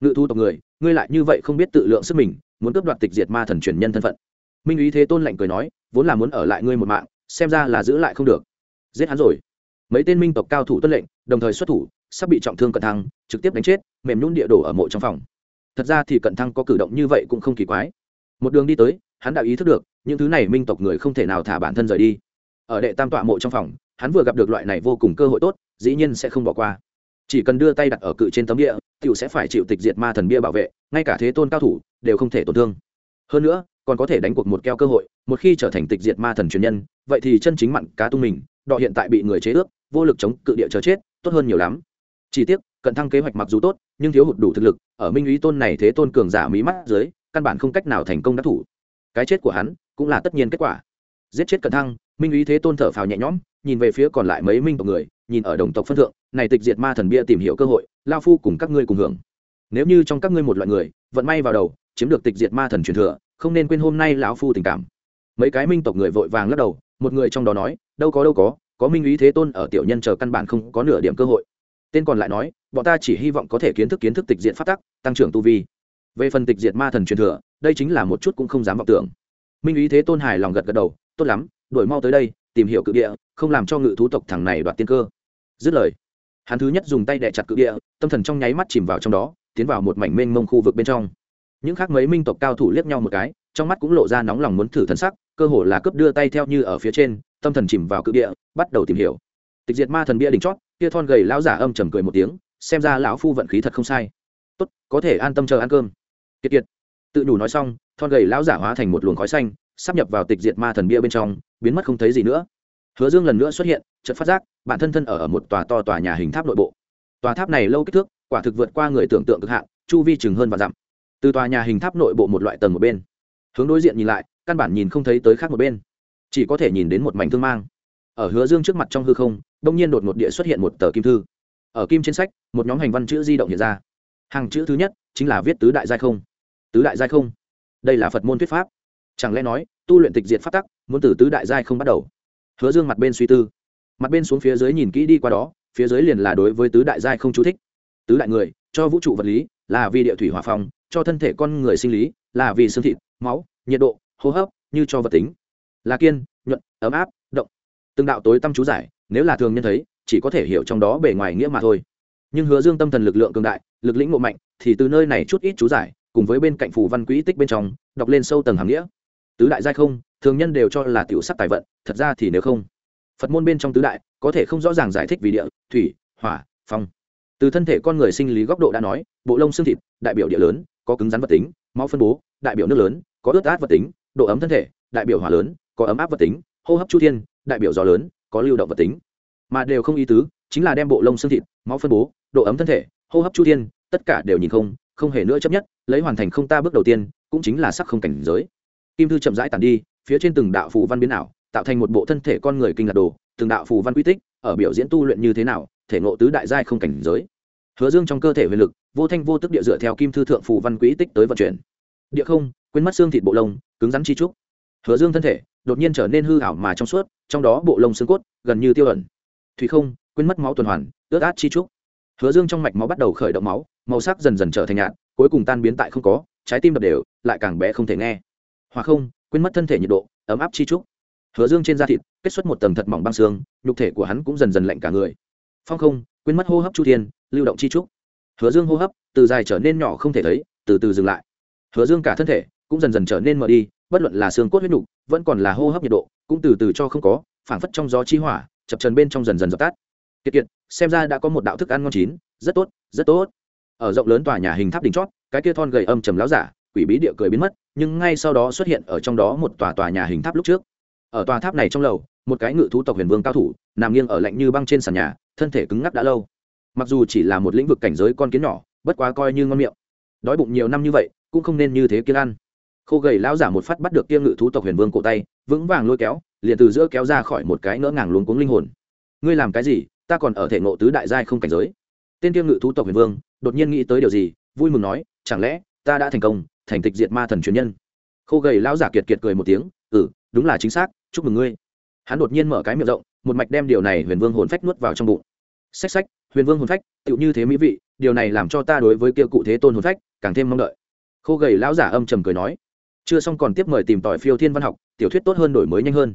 Ngự thu tộc người, ngươi lại như vậy không biết tự lượng sức mình, muốn cướp đoạt tịch diệt ma thần truyền nhân thân phận. Minh ý thế tôn lạnh cười nói, vốn là muốn ở lại ngươi một mạng, xem ra là giữ lại không được. Giết hắn rồi. Mấy tên minh tộc cao thủ tuân lệnh, đồng thời xuất thủ, sắp bị trọng thương cận thăng, trực tiếp đánh chết, mềm nhún địa đổ ở mộ trong phòng thật ra thì cận thăng có cử động như vậy cũng không kỳ quái. Một đường đi tới, hắn đã ý thức được, những thứ này minh tộc người không thể nào thả bản thân rời đi. Ở đệ tam tọa mộ trong phòng, hắn vừa gặp được loại này vô cùng cơ hội tốt, dĩ nhiên sẽ không bỏ qua. Chỉ cần đưa tay đặt ở cự trên tấm địa t sẽ phải chịu tịch diệt ma thần bia bảo vệ, ngay cả thế tôn cao thủ đều không thể tổn thương. Hơn nữa, còn có thể đánh cuộc một keo cơ hội, một khi trở thành tịch diệt ma thần truyền nhân, vậy thì chân chính mặn cá tung mình, đọ hiện tại bị người chế ước, vô lực chống cự địa chờ chết, tốt hơn nhiều lắm. Chỉ tiếc cận thăng kế hoạch mặc dù tốt, nhưng thiếu hụt đủ thực lực, ở minh ý tôn này thế tôn cường giả mí mắt dưới, căn bản không cách nào thành công đắc thủ. Cái chết của hắn cũng là tất nhiên kết quả. Giết chết cận thăng, minh ý thế tôn thở phào nhẹ nhõm, nhìn về phía còn lại mấy minh tộc người, nhìn ở đồng tộc phân thượng, này tịch diệt ma thần bia tìm hiểu cơ hội, lao phu cùng các ngươi cùng hưởng. Nếu như trong các ngươi một loại người, vận may vào đầu, chiếm được tịch diệt ma thần truyền thừa, không nên quên hôm nay lão phu tình cảm. Mấy cái minh tộc người vội vàng lắc đầu, một người trong đó nói, đâu có đâu có có minh ý thế tôn ở tiểu nhân chờ căn bản không có nửa điểm cơ hội. Tên còn lại nói bọn ta chỉ hy vọng có thể kiến thức kiến thức tịch diệt phát tắc, tăng trưởng tu vi. Về phần tịch diệt ma thần truyền thừa, đây chính là một chút cũng không dám vọng tưởng. Minh ý thế tôn hài lòng gật gật đầu, tốt lắm đổi mau tới đây, tìm hiểu cự địa, không làm cho ngự thú tộc thằng này đoạt tiên cơ. Dứt lời, hắn thứ nhất dùng tay đẻ chặt cự địa, tâm thần trong nháy mắt chìm vào trong đó, tiến vào một mảnh mênh mông khu vực bên trong. Những khác mấy minh tộc cao thủ liếc nhau một cái, trong mắt cũng lộ ra nóng lòng muốn thử thân sắc, cơ hồ là cướp đưa tay theo như ở phía trên, tâm thần chìm vào cự địa, bắt đầu tìm hiểu. Tịch diệt ma thần bia đỉnh chót, kia thon gầy lão giả âm trầm cười một tiếng xem ra lão phu vận khí thật không sai. Tốt có thể an tâm chờ ăn cơm. Kiệt kiệt. Tự nhủ nói xong thon gầy lão giả hóa thành một luồng khói xanh sắp nhập vào tịch diệt ma thần bia bên trong biến mất không thấy gì nữa. Hứa dương lần nữa xuất hiện chợt phát giác bản thân thân ở, ở một tòa to tòa nhà hình tháp nội bộ. Tòa tháp này lâu kích thước quả thực vượt qua người tưởng tượng cực hạn chu vi chừng hơn và dặm. Từ tòa nhà hình tháp nội bộ một loại tầng một bên. Hướng đối diện nhìn lại căn bản nhìn không thấy tới khác một bên. Chỉ có thể nhìn đến một mảnh thương mang. Ở hứa dương trước mặt trong hư không đông nhiên đột một địa xuất hiện một tờ kim thư ở kim trên sách, một nhóm hành văn chữ di động hiện ra. Hàng chữ thứ nhất chính là viết tứ đại giai không. Tứ đại giai không? Đây là phật môn thuyết pháp. Chẳng lẽ nói, tu luyện tịch diệt pháp tắc, muốn từ tứ đại giai không bắt đầu? Hứa dương mặt bên suy tư. Mặt bên xuống phía dưới nhìn kỹ đi qua đó, phía dưới liền là đối với tứ đại giai không chú thích. Tứ đại người, cho vũ trụ vật lý, là vì địa thủy hỏa phong, cho thân thể con người sinh lý, là vì xương thịt, máu, nhiệt độ, hô hấp, như cho vật tính. Là kiên, nhuận, ấm áp, động. Từng đạo tối tâm chú giải, nếu là thường nhân thấy chỉ có thể hiểu trong đó bề ngoài nghĩa mà thôi. Nhưng hứa dương tâm thần lực lượng cường đại, lực lĩnh ngộ mạnh, thì từ nơi này chút ít chú giải, cùng với bên cạnh phù văn quỹ tích bên trong, đọc lên sâu tầng hàm nghĩa. Tứ đại giai không, thường nhân đều cho là tiểu sắc tài vận, thật ra thì nếu không, phật môn bên trong tứ đại, có thể không rõ ràng giải thích vì địa, thủy, hỏa, phong. Từ thân thể con người sinh lý góc độ đã nói, bộ lông xương thịt, đại biểu địa lớn, có cứng rắn vật tính, máu phân bố, đại biểu nước lớn, có ướt át vật tính, độ ấm thân thể, đại biểu hỏa lớn, có ấm áp vật tính, hô hấp chu thiên, đại biểu gió lớn, có lưu động vật tính mà đều không ý tứ, chính là đem bộ lông xương thịt, máu phân bố, độ ấm thân thể, hô hấp chu thiên, tất cả đều nhìn không không hề nữa chấp nhất, lấy hoàn thành không ta bước đầu tiên, cũng chính là sắc không cảnh giới. Kim thư chậm rãi tàn đi, phía trên từng đạo phù văn biến ảo, tạo thành một bộ thân thể con người kinh ngạc đồ, từng đạo phù văn quy tích, ở biểu diễn tu luyện như thế nào, thể ngộ tứ đại giai không cảnh giới. Hứa dương trong cơ thể huyền lực, vô thanh vô tức địa dựa theo kim thư thượng phù văn quỹ tích tới vận chuyển. Địa không, quên mất xương thịt bộ lông, cứng rắn chi trúc. Hứa dương thân thể, đột nhiên trở nên hư ảo mà trong suốt, trong đó bộ lông xương cốt gần như tiêu ẩn thủy không, quên mất máu tuần hoàn, ướt át chi trúc. Hứa dương trong mạch máu bắt đầu khởi động máu, màu sắc dần dần trở thành nhạt, cuối cùng tan biến tại không có, trái tim đập đều, lại càng bé không thể nghe. Hoặc không, quên mất thân thể nhiệt độ, ấm áp chi trúc. Hứa dương trên da thịt, kết xuất một tầng thật mỏng băng xương, nhục thể của hắn cũng dần dần lạnh cả người. Phong không, quên mất hô hấp chu thiên, lưu động chi trúc. Hứa dương hô hấp, từ dài trở nên nhỏ không thể thấy, từ từ dừng lại. Hứa dương cả thân thể cũng dần dần trở nên mờ đi, bất luận là xương cốt huyết nhục, vẫn còn là hô hấp nhiệt độ, cũng từ từ cho không có, phảng phất trong gió chi hỏa chập trần bên trong dần dần dập tắt. Kiệt kiệt, xem ra đã có một đạo thức ăn ngon chín. Rất tốt rất tốt. Ở rộng lớn tòa nhà hình tháp đỉnh chót, cái kia thon gầy âm trầm láo giả, quỷ bí địa cười biến mất, nhưng ngay sau đó xuất hiện ở trong đó một tòa tòa nhà hình tháp lúc trước. Ở tòa tháp này trong lầu, một cái ngự thú tộc huyền vương cao thủ, nằm nghiêng ở lạnh như băng trên sàn nhà, thân thể cứng ngắc đã lâu. Mặc dù chỉ là một lĩnh vực cảnh giới con kiến nhỏ, bất quá coi như ngon miệng. Đói bụng nhiều năm như vậy, cũng không nên như thế kia ăn. Khô gầy lão giả một phát bắt được kia ngự thú tộc huyền vương cổ tay, vững vàng lôi kéo liền từ giữa kéo ra khỏi một cái ngỡ ngàng luống cuống linh hồn. Ngươi làm cái gì? Ta còn ở thể ngộ tứ đại giai không cảnh giới. Tên tiêu ngự thú tộc huyền vương, đột nhiên nghĩ tới điều gì, vui mừng nói, chẳng lẽ ta đã thành công, thành tịch diệt ma thần truyền nhân? Khô gầy lão giả kiệt kiệt cười một tiếng ừ đúng là chính xác, chúc mừng ngươi. Hắn đột nhiên mở cái miệng rộng, một mạch đem điều này huyền vương hồn phách nuốt vào trong bụng. Xách xách, huyền vương hồn phách, tựu như thế mỹ vị, điều này làm cho ta đối với kia cụ thế tôn hồn phách, càng thêm mong đợi. Khô gầy lão giả âm trầm cười nói, chưa xong còn tiếp mời tìm tỏi phiêu thiên văn học, tiểu thuyết tốt hơn đổi mới nhanh hơn.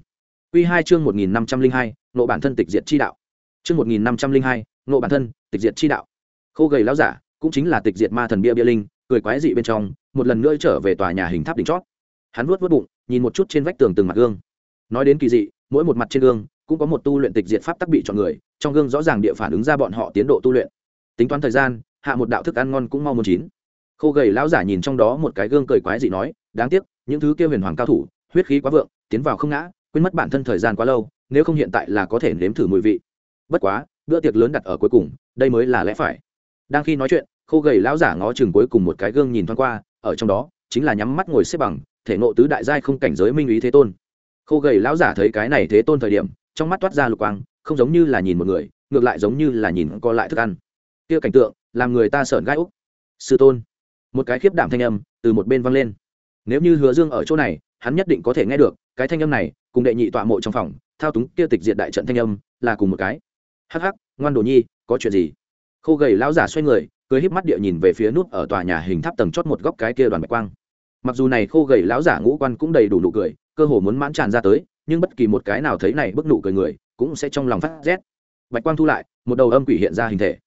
Quy hai chương một nghìn năm trăm linh hai, nộ bản thân tịch diệt chi đạo. Chương một nghìn năm trăm linh hai, nộ bản thân tịch diệt chi đạo. Khô gầy lão giả cũng chính là tịch diệt ma thần bia bia linh, cười quái dị bên trong, một lần nữa trở về tòa nhà hình tháp đỉnh chót. Hắn vuốt vuốt bụng, nhìn một chút trên vách tường từng mặt gương. Nói đến kỳ dị, mỗi một mặt trên gương cũng có một tu luyện tịch diệt pháp tắc bị chọn người, trong gương rõ ràng địa phản ứng ra bọn họ tiến độ tu luyện. Tính toán thời gian, hạ một đạo thức ăn ngon cũng mau muốn chín. Khô gầy lão giả nhìn trong đó một cái gương cười quái dị nói, đáng tiếc, những thứ kia huyền hoàng cao thủ, huyết khí quá vượng, tiến vào không ngã quên mất bản thân thời gian quá lâu, nếu không hiện tại là có thể nếm thử mùi vị. Bất quá, bữa tiệc lớn đặt ở cuối cùng, đây mới là lẽ phải. Đang khi nói chuyện, khô gầy lão giả ngó chừng cuối cùng một cái gương nhìn thoáng qua, ở trong đó, chính là nhắm mắt ngồi xếp bằng, thể nộ tứ đại giai không cảnh giới minh ý thế tôn. Khô gầy lão giả thấy cái này thế tôn thời điểm, trong mắt toát ra lục quang, không giống như là nhìn một người, ngược lại giống như là nhìn co lại thức ăn. Kia cảnh tượng, làm người ta sợn gai úc. Sư tôn. Một cái khiếp đảm thanh âm, từ một bên vang lên. Nếu như hứa dương ở chỗ này, hắn nhất định có thể nghe được, cái thanh âm này cùng đệ nhị tọa mộ trong phòng, thao túng kia tịch diệt đại trận thanh âm, là cùng một cái. Hắc hắc, ngoan đồ nhi, có chuyện gì? Khô gầy lão giả xoay người, cười híp mắt địa nhìn về phía nút ở tòa nhà hình tháp tầng chót một góc cái kia đoàn bạch quang. Mặc dù này khô gầy lão giả ngũ quan cũng đầy đủ nụ cười, cơ hồ muốn mãn tràn ra tới, nhưng bất kỳ một cái nào thấy này bức nụ cười người, cũng sẽ trong lòng phát rét. Bạch quang thu lại, một đầu âm quỷ hiện ra hình thể.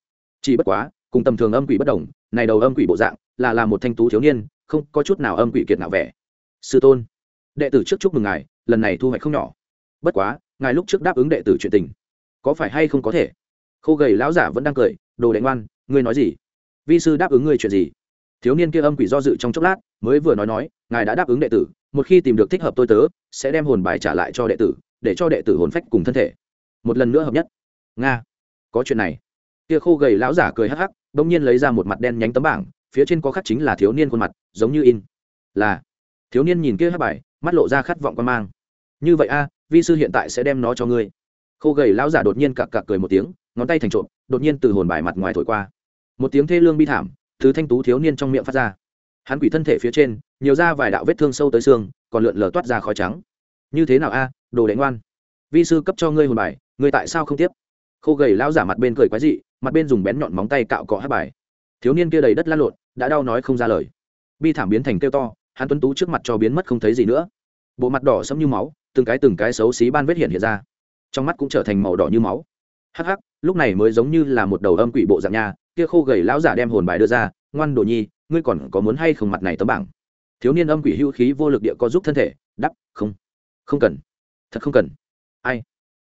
Chỉ bất quá, cùng tầm thường âm quỷ bất đồng, này đầu âm quỷ bộ dạng, là là một thanh tú thiếu niên, không có chút nào âm quỷ kiệt nào vẻ. Sư tôn, đệ tử trước chúc mừng ngài lần này thu hoạch không nhỏ. Bất quá, ngài lúc trước đáp ứng đệ tử chuyện tình, có phải hay không có thể? Khô gầy lão giả vẫn đang cười, đồ đệ ngoan, ngươi nói gì? Vi sư đáp ứng ngươi chuyện gì? Thiếu niên kia âm quỷ do dự trong chốc lát, mới vừa nói nói, ngài đã đáp ứng đệ tử, một khi tìm được thích hợp tôi tớ, sẽ đem hồn bài trả lại cho đệ tử, để cho đệ tử hồn phách cùng thân thể. Một lần nữa hợp nhất. Nga, có chuyện này. Kia khô gầy lão giả cười hắc hắc, bỗng nhiên lấy ra một mặt đen nhánh tấm bảng, phía trên có khắc chính là thiếu niên khuôn mặt, giống như in. Là, thiếu niên nhìn kia hắc bài, mắt lộ ra khát vọng quan mang như vậy a, vi sư hiện tại sẽ đem nó cho ngươi. Khô gầy lão giả đột nhiên cặc cặc cười một tiếng, ngón tay thành trộm, đột nhiên từ hồn bài mặt ngoài thổi qua. Một tiếng thê lương bi thảm, thứ thanh tú thiếu niên trong miệng phát ra. Hắn quỷ thân thể phía trên, nhiều ra vài đạo vết thương sâu tới xương, còn lượn lờ toát ra khói trắng. Như thế nào a, đồ đánh ngoan. Vi sư cấp cho ngươi hồn bài, ngươi tại sao không tiếp? Khô gầy lão giả mặt bên cười quái dị, mặt bên dùng bén nhọn móng tay cạo cọ hát bài. Thiếu niên kia đầy đất lăn lộn, đã đau nói không ra lời. Bi thảm biến thành kêu to, hắn tuấn tú trước mặt cho biến mất không thấy gì nữa bộ mặt đỏ sẫm như máu, từng cái từng cái xấu xí ban vết hiện hiện ra. Trong mắt cũng trở thành màu đỏ như máu. Hắc hắc, lúc này mới giống như là một đầu âm quỷ bộ dạng nha, kia khô gầy lão giả đem hồn bài đưa ra, ngoan đồ nhi, ngươi còn có muốn hay không mặt này tấm bảng? Thiếu niên âm quỷ hữu khí vô lực địa có giúp thân thể đắp không không cần, thật không cần. Ai?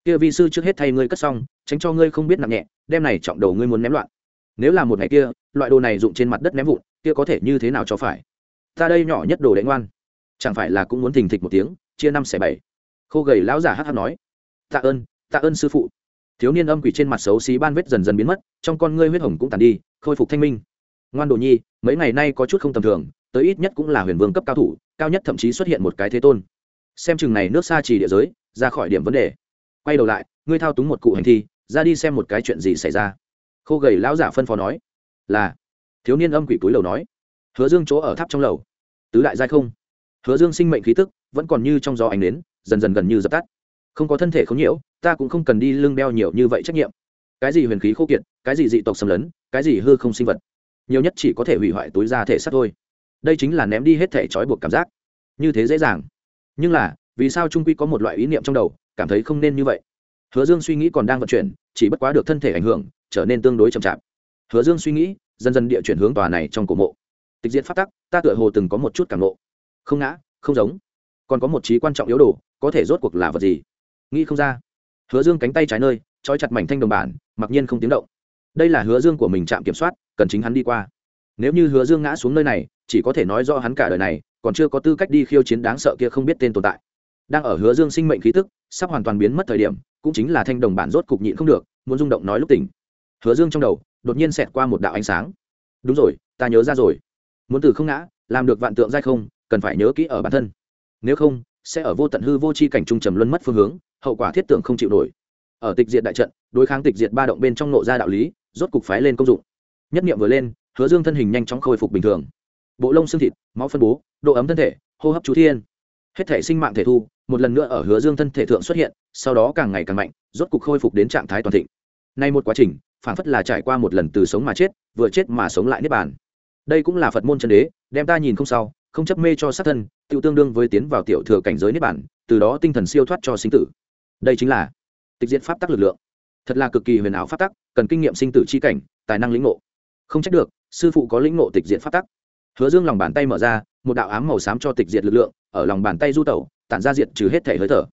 Kia vi sư trước hết thay ngươi cất xong, tránh cho ngươi không biết nặng nhẹ đem này trọng đầu ngươi muốn ném loạn. Nếu là một ngày kia, loại đồ này dụng trên mặt đất ném vụn, kia có thể như thế nào cho phải? Ta đây nhỏ nhất đồ đánh ngoan chẳng phải là cũng muốn thình thịch một tiếng, chia năm xẻ bảy. Khô gầy lão giả hát hát nói, tạ ơn tạ ơn sư phụ. Thiếu niên âm quỷ trên mặt xấu xí ban vết dần dần biến mất, trong con ngươi huyết hồng cũng tàn đi, khôi phục thanh minh. Ngoan đồ nhi, mấy ngày nay có chút không tầm thường, tới ít nhất cũng là huyền vương cấp cao thủ, cao nhất thậm chí xuất hiện một cái thế tôn. Xem chừng này nước xa trì địa giới, ra khỏi điểm vấn đề. Quay đầu lại, ngươi thao túng một cụ hành thi, ra đi xem một cái chuyện gì xảy ra. Khô gầy lão giả phân phó nói, là. Thiếu niên âm quỷ túi lầu nói, hứa dương chỗ ở tháp trong lầu. Tứ đại giai không hứa dương sinh mệnh khí tức vẫn còn như trong gió ánh nến dần dần gần như dập tắt. Không có thân thể không nhiễu, ta cũng không cần đi lưng đeo nhiều như vậy trách nhiệm. Cái gì huyền khí khô kiệt, cái gì dị tộc xâm lấn, cái gì hư không sinh vật, nhiều nhất chỉ có thể hủy hoại túi ra thể xác thôi. Đây chính là ném đi hết thể trói buộc cảm giác. Như thế dễ dàng. Nhưng là, vì sao trung quy có một loại ý niệm trong đầu, cảm thấy không nên như vậy? Hứa dương suy nghĩ còn đang vận chuyển, chỉ bất quá được thân thể ảnh hưởng, trở nên tương đối chậm chạp. Hứa dương suy nghĩ, dần dần địa chuyển hướng tòa này trong cổ mộ. Tịch diện phát tắc, ta tựa hồ từng có một chút cảm ngộ không ngã, không giống. Còn có một trí quan trọng yếu đồ, có thể rốt cuộc là vật gì? Nghĩ không ra. Hứa dương cánh tay trái nơi, trói chặt mảnh thanh đồng bản, mặc nhiên không tiếng động. Đây là hứa dương của mình chạm kiểm soát, cần chính hắn đi qua. Nếu như hứa dương ngã xuống nơi này, chỉ có thể nói do hắn cả đời này, còn chưa có tư cách đi khiêu chiến đáng sợ kia không biết tên tồn tại. Đang ở hứa dương sinh mệnh khí tức, sắp hoàn toàn biến mất thời điểm, cũng chính là thanh đồng bản rốt cục nhịn không được, muốn rung động nói lúc tỉnh. Hứa dương trong đầu, đột nhiên xẹt qua một đạo ánh sáng. Đúng rồi, ta nhớ ra rồi. Muốn từ không ngã, làm được vạn tượng dai không cần phải nhớ kỹ ở bản thân. Nếu không, sẽ ở vô tận hư vô c h i cảnh trung trầm luân mất phương hướng, hậu quả thiết tưởng không chịu nổi. Ở tịch diệt đại trận, đối kháng tịch diệt ba động bên trong nộ ra đạo lý, rốt cục phái lên công dụng. Nhất niệm vừa lên, hứa dương thân hình nhanh chóng khôi phục bình thường. Bộ lông xương thịt, máu phân bố, độ ấm thân thể, hô hấp chú thiên. Hết thể sinh mạng thể thu, một lần nữa ở hứa dương thân thể thượng xuất hiện, sau đó càng ngày càng mạnh, rốt cục khôi phục đến trạng thái toàn thịnh. Nay một quá trình, phản phất là trải qua một lần từ sống mà chết, vừa chết mà sống lại niết bàn. Đây cũng là phật môn chân đế, đem ta nhìn không sao không chấp mê cho sát thân tự tương đương với tiến vào tiểu thừa cảnh giới niết bản từ đó tinh thần siêu thoát cho sinh tử. Đây chính là tịch diện pháp tắc lực lượng. Thật là cực kỳ huyền ảo pháp tắc, cần kinh nghiệm sinh tử chi cảnh, tài năng lĩnh ngộ. Không trách được, sư phụ có lĩnh ngộ tịch diện pháp tắc. Hứa dương lòng bàn tay mở ra, một đạo ám màu xám cho tịch diệt lực lượng, ở lòng bàn tay du tẩu, tản ra diệt trừ hết thể hơi thở.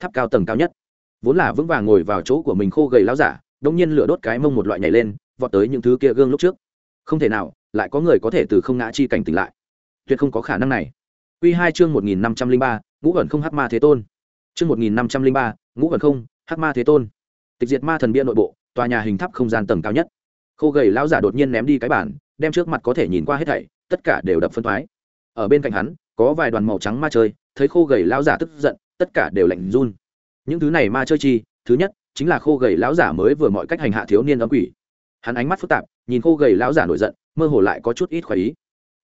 Tháp cao tầng cao nhất. Vốn là vững vàng ngồi vào chỗ của mình khô gầy láo giả đông nhiên lửa đốt cái mông một loại nhảy lên, vọt tới những thứ kia gương lúc trước. Không thể nào, lại có người có thể từ không ngã chi cảnh tỉnh lại tuyệt không có khả năng này. Quy hai chương một nghìn năm trăm linh ba, ngũ ẩn không hắc ma thế tôn. Chương một nghìn năm trăm linh ba, ngũ ẩn không hắc ma thế tôn. Tịch diệt ma thần bia nội bộ, tòa nhà hình tháp không gian tầng cao nhất. Khô gầy lão giả đột nhiên ném đi cái bản, đem trước mặt có thể nhìn qua hết thảy, tất cả đều đập phân toái. ở bên cạnh hắn, có vài đoàn màu trắng ma chơi, thấy khô gầy lão giả tức giận, tất cả đều lạnh run. Những thứ này ma chơi chi, thứ nhất, chính là khô gầy lão giả mới vừa mọi cách hành hạ thiếu niên ấm quỷ. Hắn ánh mắt phức tạp, nhìn khô gầy lão giả nổi giận, mơ hồ lại có chút ít khoái ý.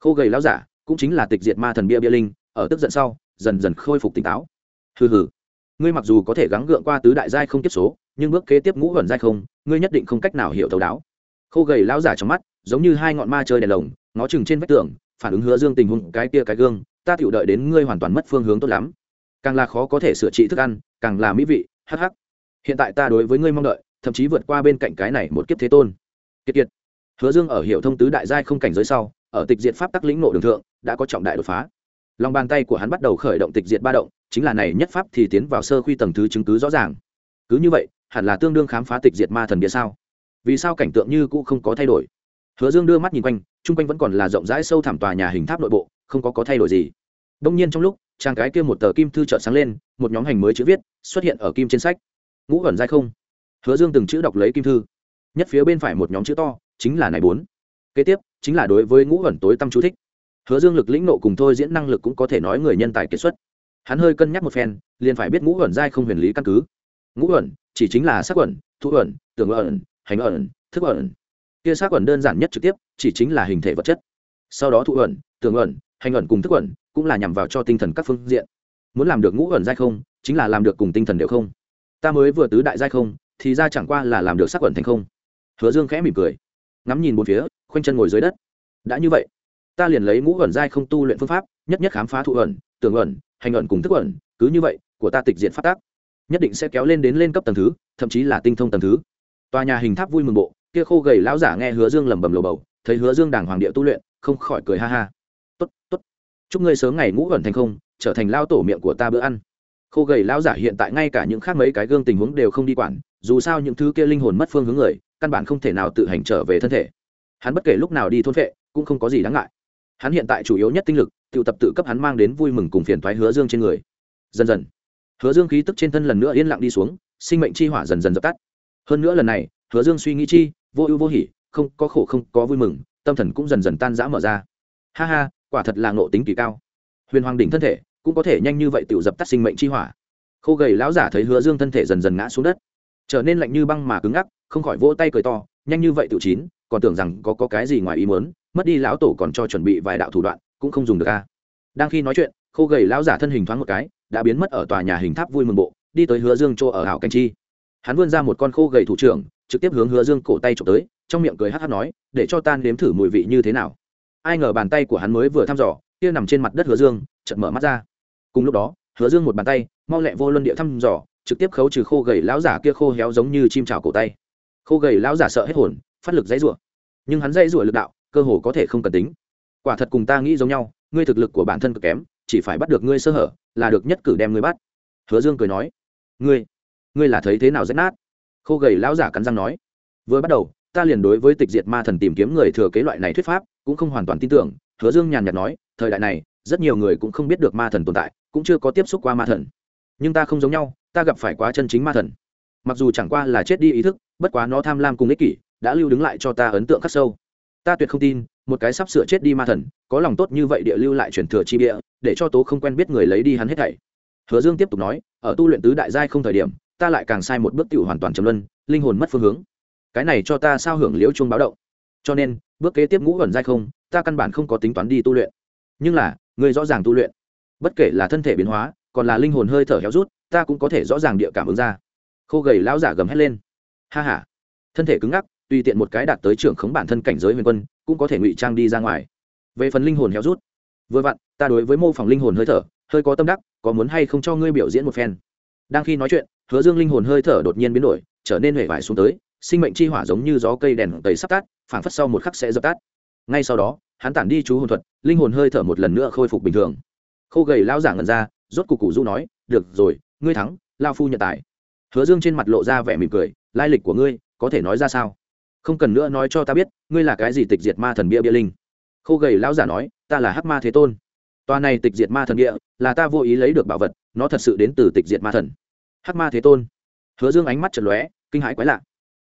Khô gầy lão giả cũng chính là tịch diệt ma thần bia bia linh, ở tức giận sau, dần dần khôi phục tỉnh táo. Hừ hừ, ngươi mặc dù có thể gắng gượng qua tứ đại giai không tiếp số, nhưng bước kế tiếp ngũ vẩn giai không, ngươi nhất định không cách nào hiểu thấu đáo. Khô gầy lão giả trong mắt, giống như hai ngọn ma chơi đèn lồng, ngó chừng trên vách tường, phản ứng hứa dương tình huống, cái kia cái gương, ta tựu đợi đến ngươi hoàn toàn mất phương hướng tốt lắm. Càng là khó có thể sửa trị thức ăn, càng là mỹ vị, hắc hắc. Hiện tại ta đối với ngươi mong đợi, thậm chí vượt qua bên cạnh cái này một kiếp thế tôn. Kiệt kiệt. Hứa dương ở hiệu thông tứ đại giai không cảnh giới sau ở tịch diệt pháp tắc lĩnh nộ đường thượng, đã có trọng đại đột phá. Lòng bàn tay của hắn bắt đầu khởi động tịch diệt ba động, chính là này nhất pháp thì tiến vào sơ khuy tầng thứ chứng cứ rõ ràng. Cứ như vậy, hẳn là tương đương khám phá tịch diệt ma thần địa sao? Vì sao cảnh tượng như cũ không có thay đổi? Hứa dương đưa mắt nhìn quanh, chung quanh vẫn còn là rộng rãi sâu thẳm tòa nhà hình tháp nội bộ, không có có thay đổi gì. Đông nhiên trong lúc, trang cái kia một tờ kim thư trợ sáng lên, một nhóm hành mới chữ viết xuất hiện ở kim trên sách. Ngũ ẩn dai không? Hứa dương từng chữ đọc lấy kim thư. Nhất phía bên phải một nhóm chữ to, chính là này bốn kế tiếp, chính là đối với ngũ ẩn tối tâm chú thích. Hứa dương lực lĩnh nộ cùng thôi diễn năng lực cũng có thể nói người nhân tài kiệt xuất. Hắn hơi cân nhắc một phen, liền phải biết ngũ ẩn giai không huyền lý căn cứ. Ngũ ẩn, chỉ chính là sắc ẩn, thu ẩn, tưởng ẩn, hành ẩn, thức ẩn. Kia sắc ẩn đơn giản nhất trực tiếp, chỉ chính là hình thể vật chất. Sau đó thu ẩn, tưởng ẩn, hành ẩn cùng thức ẩn cũng là nhằm vào cho tinh thần các phương diện. Muốn làm được ngũ ẩn giai không, chính là làm được cùng tinh thần đều không. Ta mới vừa tứ đại giai không, thì ra chẳng qua là làm được sắc ẩn thành không. Hứa dương khẽ mỉm cười, ngắm nhìn một phía khoanh chân ngồi dưới đất. Đã như vậy, ta liền lấy ngũ ẩn giai không tu luyện phương pháp, nhất nhất khám phá thụ ẩn, tưởng ẩn, hành ẩn cùng thức ẩn, cứ như vậy, của ta tịch diện phát tác. Nhất định sẽ kéo lên đến lên cấp tầng thứ, thậm chí là tinh thông tầng thứ. Tòa nhà hình tháp vui mừng bộ, kia khô gầy lão giả nghe hứa dương lẩm bẩm lồ bầu, thấy hứa dương đàng hoàng địa tu luyện, không khỏi cười ha ha. Tốt tốt. Chúc ngươi sớm ngày ngũ ẩn thành không, trở thành lao tổ miệng của ta bữa ăn. Khô gầy lão giả hiện tại ngay cả những khác mấy cái gương tình huống đều không đi quản, dù sao những thứ kia linh hồn mất phương hướng người, căn bản không thể nào tự hành trở về thân thể hắn bất kể lúc nào đi thôn vệ, cũng không có gì đáng ngại. Hắn hiện tại chủ yếu nhất tinh lực tự tập tự cấp hắn mang đến vui mừng cùng phiền thoái hứa dương trên người. Dần dần, hứa dương khí tức trên thân lần nữa yên lặng đi xuống, sinh mệnh chi hỏa dần dần dập tắt. Hơn nữa lần này, hứa dương suy nghĩ chi, vô ưu vô hỉ, không có khổ không có vui mừng, tâm thần cũng dần dần tan rã mở ra. Ha ha, quả thật là ngộ tính kỳ cao. Huyền hoàng đỉnh thân thể cũng có thể nhanh như vậy tự dập tắt sinh mệnh chi hỏa. Khô gầy lão giả thấy hứa dương thân thể dần dần ngã xuống đất, trở nên lạnh như băng mà cứng ngắc, không khỏi vỗ tay cười to, nhanh như vậy tự chín còn tưởng rằng có, có cái gì ngoài ý muốn mất đi lão tổ còn cho chuẩn bị vài đạo thủ đoạn cũng không dùng được a. Đang khi nói chuyện khô gầy lão giả thân hình thoáng một cái đã biến mất ở tòa nhà hình tháp vui mừng bộ đi tới hứa dương chỗ ở hảo canh chi. Hắn vươn ra một con khô gầy thủ trưởng trực tiếp hướng hứa dương cổ tay trộm tới trong miệng cười hát hát nói để cho tan nếm thử mùi vị như thế nào. Ai ngờ bàn tay của hắn mới vừa thăm dò kia nằm trên mặt đất hứa dương chợt mở mắt ra. Cùng lúc đó hứa dương một bàn tay mau lẹ vô luân địa thăm dò trực tiếp khấu trừ khô gầy lão giả kia khô héo giống như chim trào cổ tay. Khô gầy lão giả sợ hết hồn phát lực dãy rủa. Nhưng hắn dãy rủa lực đạo, cơ hồ có thể không cần tính. Quả thật cùng ta nghĩ giống nhau, ngươi thực lực của bản thân cực kém, chỉ phải bắt được ngươi sơ hở, là được nhất cử đem ngươi bắt. Hứa dương cười nói, ngươi ngươi là thấy thế nào rách nát? Khô gầy lão giả cắn răng nói, vừa bắt đầu, ta liền đối với tịch diệt ma thần tìm kiếm người thừa kế loại này thuyết pháp, cũng không hoàn toàn tin tưởng. Hứa dương nhàn nhạt nói, thời đại này, rất nhiều người cũng không biết được ma thần tồn tại, cũng chưa có tiếp xúc qua ma thần. Nhưng ta không giống nhau, ta gặp phải quá chân chính ma thần. Mặc dù chẳng qua là chết đi ý thức, bất quá nó tham lam cùng ích kỷ đã lưu đứng lại cho ta ấn tượng khắc sâu. Ta tuyệt không tin, một cái sắp sửa chết đi ma thần, có lòng tốt như vậy địa lưu lại truyền thừa chi địa, để cho tố không quen biết người lấy đi hắn hết thảy. Hứa dương tiếp tục nói, ở tu luyện tứ đại giai không thời điểm, ta lại càng sai một bước tiểu hoàn toàn trầm luân, linh hồn mất phương hướng. Cái này cho ta sao hưởng liễu chuông báo động. Cho nên, bước kế tiếp ngũ ẩn giai không, ta căn bản không có tính toán đi tu luyện. Nhưng là người rõ ràng tu luyện. Bất kể là thân thể biến hóa, còn là linh hồn hơi thở héo rút, ta cũng có thể rõ ràng địa cảm ứng ra. Khô gầy lão giả gầm hét lên. Ha h a thân thể cứng ngắc tùy tiện một cái đạt tới trưởng khống bản thân cảnh giới huyền quân, cũng có thể ngụy trang đi ra ngoài. Về phần linh hồn héo rút, vừa vặn, ta đối với mô phỏng linh hồn hơi thở, hơi có tâm đắc, có muốn hay không cho ngươi biểu diễn một phen. Đang khi nói chuyện, hứa dương linh hồn hơi thở đột nhiên biến đổi, trở nên huệ vải xuống tới, sinh mệnh chi hỏa giống như gió cây đèn tầy sắp tắt, phảng phất sau một khắc sẽ dập tắt. Ngay sau đó, hắn tản đi chú hồn thuật, linh hồn hơi thở một lần nữa khôi phục bình thường. Khô gầy lao giả ngần ra, rốt cục cụ du nói, được rồi, ngươi thắng lao phu nhận tài. Hứa dương trên mặt lộ ra vẻ mỉm cười, lai lịch của ngươi, có thể nói ra sao? Không cần nữa nói cho ta biết, ngươi là cái gì tịch diệt ma thần bia bia linh? Khô gầy lão giả nói, ta là hắc ma thế tôn. Tòa này tịch diệt ma thần địa là ta vô ý lấy được bảo vật, nó thật sự đến từ tịch diệt ma thần. Hắc ma thế tôn. Hứa dương ánh mắt chật lóe, kinh hãi quái lạ.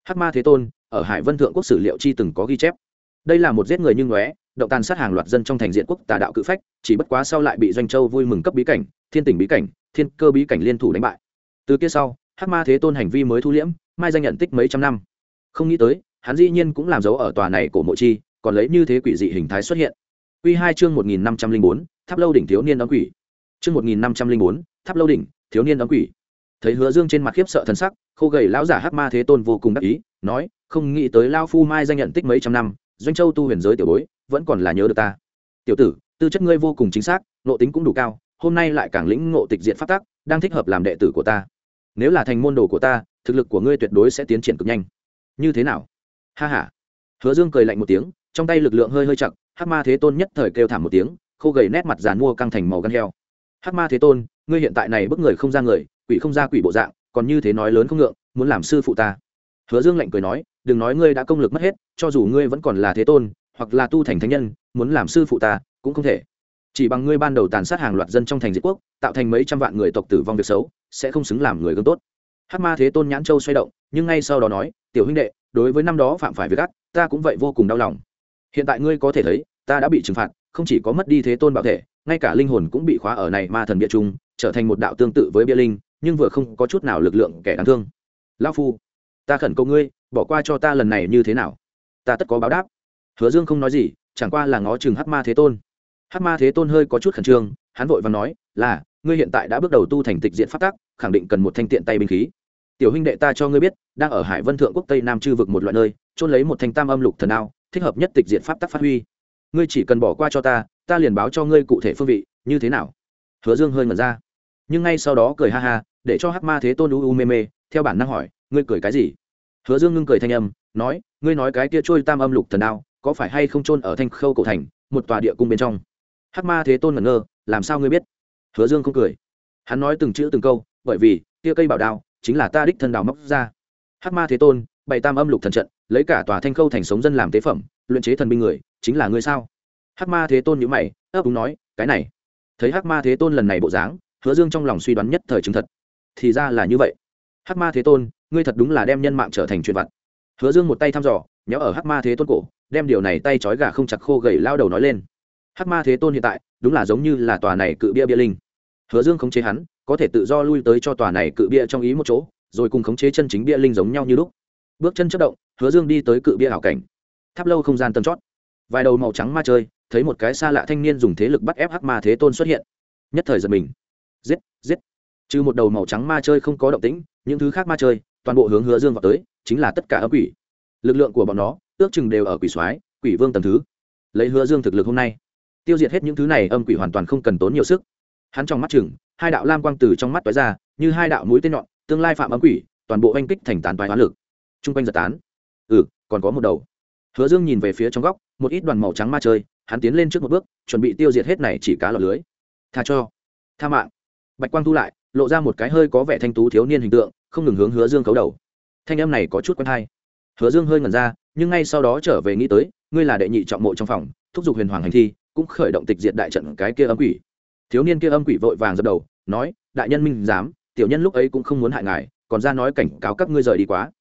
Hắc ma thế tôn, ở hải vân thượng quốc sử liệu chi từng có ghi chép. Đây là một giết người như ngóe, động tàn sát hàng loạt dân trong thành diện quốc tà đạo cự phách, chỉ bất quá sau lại bị doanh châu vui mừng cấp bí cảnh, thiên tỉnh bí cảnh, thiên cơ bí cảnh liên thủ đánh bại. Từ kia sau, hắc ma thế tôn hành vi mới thu liễm, mai danh nhận tích mấy trăm năm. Không nghĩ tới hắn dĩ nhiên cũng làm dấu ở tòa này của mộ chi còn lấy như thế quỷ dị hình thái xuất hiện. Quy hai chương một nghìn năm trăm linh bốn tháp lâu đỉnh thiếu niên đóng quỷ. Chương một nghìn năm trăm linh bốn tháp lâu đỉnh thiếu niên đóng quỷ. Thấy hứa dương trên mặt khiếp sợ thần sắc khô gầy lão giả hắc ma thế tôn vô cùng đắc ý nói không nghĩ tới lao phu mai danh nhận tích mấy trăm năm doanh châu tu huyền giới tiểu bối vẫn còn là nhớ được ta. Tiểu tử tư chất ngươi vô cùng chính xác nội tính cũng đủ cao hôm nay lại càng lĩnh ngộ tịch diện pháp tắc, đang thích hợp làm đệ tử của ta. Nếu là thành môn đồ của ta thực lực của ngươi tuyệt đối sẽ tiến triển cực nhanh. Như thế nào? Ha ha. Hứa dương cười lạnh một tiếng, trong tay lực lượng hơi hơi chặt hát ma thế tôn nhất thời kêu thảm một tiếng, khô gầy nét mặt dàn mua căng thành màu gan heo. Hát ma thế tôn, ngươi hiện tại này bức người không ra người, quỷ không ra quỷ bộ dạng, còn như thế nói lớn không ngượng, muốn làm sư phụ ta. Hứa dương lạnh cười nói, đừng nói ngươi đã công lực mất hết, cho dù ngươi vẫn còn là thế tôn, hoặc là tu thành thánh nhân, muốn làm sư phụ ta, cũng không thể. Chỉ bằng ngươi ban đầu tàn sát hàng loạt dân trong thành diệt quốc, tạo thành mấy trăm vạn người tộc tử vong việc xấu, sẽ không xứng làm người gương tốt. Hát ma thế tôn nhãn châu xoay động, nhưng ngay sau đó nói tiểu huynh đệ, đối với năm đó phạm phải việc ác, ta cũng vậy vô cùng đau lòng. Hiện tại ngươi có thể thấy, ta đã bị trừng phạt, không chỉ có mất đi thế tôn bảo thể, ngay cả linh hồn cũng bị khóa ở này ma thần bia trung, trở thành một đạo tương tự với bia linh, nhưng vừa không có chút nào lực lượng kẻ đáng thương. Lao phu, ta khẩn cầu ngươi, bỏ qua cho ta lần này như thế nào? Ta tất có báo đáp. Hứa dương không nói gì, chẳng qua là ngó chừng hắc ma thế tôn. Hắc ma thế tôn hơi có chút khẩn trương, hắn vội và nói, là, ngươi hiện tại đã bước đầu tu thành tịch diện phát tác khẳng định cần một thanh tiện tay binh khí tiểu huynh đệ ta cho ngươi biết, đang ở hải vân thượng quốc tây nam chư vực một loại nơi trôn lấy một thanh tam âm lục thần ao thích hợp nhất tịch diện pháp tắc phát huy. Ngươi chỉ cần bỏ qua cho ta ta liền báo cho ngươi cụ thể phương vị, như thế nào? Hứa dương hơi ngẩn ra. Nhưng ngay sau đó cười ha ha, để cho hắc ma thế tôn u u mê mê, theo bản năng hỏi, ngươi cười cái gì? Hứa dương ngưng cười thanh âm, nói, ngươi nói cái kia trôi tam âm lục thần ao có phải hay không trôn ở thanh khâu cổ thành, một tòa địa cung bên trong? Hắc ma thế tôn ngẩn ngơ, làm sao ngươi biết? Hứa dương không cười. Hắn nói từng chữ từng câu, bởi vì, kia cây bảo đao chính là ta đích thân đào móc ra. Hắc ma thế tôn, bày tam âm lục thần trận, lấy cả tòa thanh khâu thành sống dân làm tế phẩm, luyện chế thần binh người, chính là ngươi sao? Hắc ma thế tôn nhữ mày, ấp úng nói, cái này. Thấy hắc ma thế tôn lần này bộ dáng, hứa dương trong lòng suy đoán nhất thời chứng thật. Thì ra là như vậy. Hắc ma thế tôn, ngươi thật đúng là đem nhân mạng trở thành chuyện vặt. Hứa dương một tay thăm dò, nhéo ở hắc ma thế tôn cổ, đem điều này tay trói gà không chặt khô gầy lao đầu nói lên. Hắc ma thế tôn hiện tại, đúng là giống như là tòa này cự bia bia linh. Hứa dương khống chế hắn có thể tự do lui tới cho tòa này cự bia trong ý một chỗ, rồi cùng khống chế chân chính bia linh giống nhau như lúc. Bước chân chất động, hứa dương đi tới cự bia hảo cảnh. Tháp lâu không gian tân chót. Vài đầu màu trắng ma chơi, thấy một cái xa lạ thanh niên dùng thế lực bắt ép hắc ma thế tôn xuất hiện. Nhất thời giật mình. Giết giết. Trừ một đầu màu trắng ma chơi không có động tĩnh, những thứ khác ma chơi, toàn bộ hướng hứa dương vào tới, chính là tất cả ấp quỷ. Lực lượng của bọn nó, ước chừng đều ở quỷ soái, quỷ vương tầm thứ. Lấy hứa dương thực lực hôm nay, tiêu diệt hết những thứ này, âm quỷ hoàn toàn không cần tốn nhiều sức. Hắn trong mắt chừng hai đạo lam quang từ trong mắt toái ra, như hai đạo mũi tên nhọn, tương lai phạm ấm quỷ, toàn bộ oanh kích thành tán toái hóa lực. T r u n g quanh giật tán. Ừ còn có một đầu. Hứa dương nhìn về phía trong góc, một ít đoàn màu trắng ma chơi, hắn tiến lên trước một bước, chuẩn bị tiêu diệt hết này chỉ cá lọt lưới. Tha cho. Tha mạng. Bạch quang thu lại, lộ ra một cái hơi có vẻ thanh tú thiếu niên hình tượng, không ngừng hướng hứa dương cấu đầu. Thanh âm này có chút quen hay. Hứa dương hơi ngẩn ra, nhưng ngay sau đó trở về nghĩ tới, ngươi là đệ nhị trọng mộ trong phòng, thúc giục huyền hoàng hành thi, cũng khởi động tịch diệt đại trận cái kia âm quỷ thiếu niên kia âm quỷ vội vàng dập đầu, nói, đại nhân minh dám tiểu nhân lúc ấy cũng không muốn hại ngài, còn ra nói cảnh cáo các ngươi rời đi quá.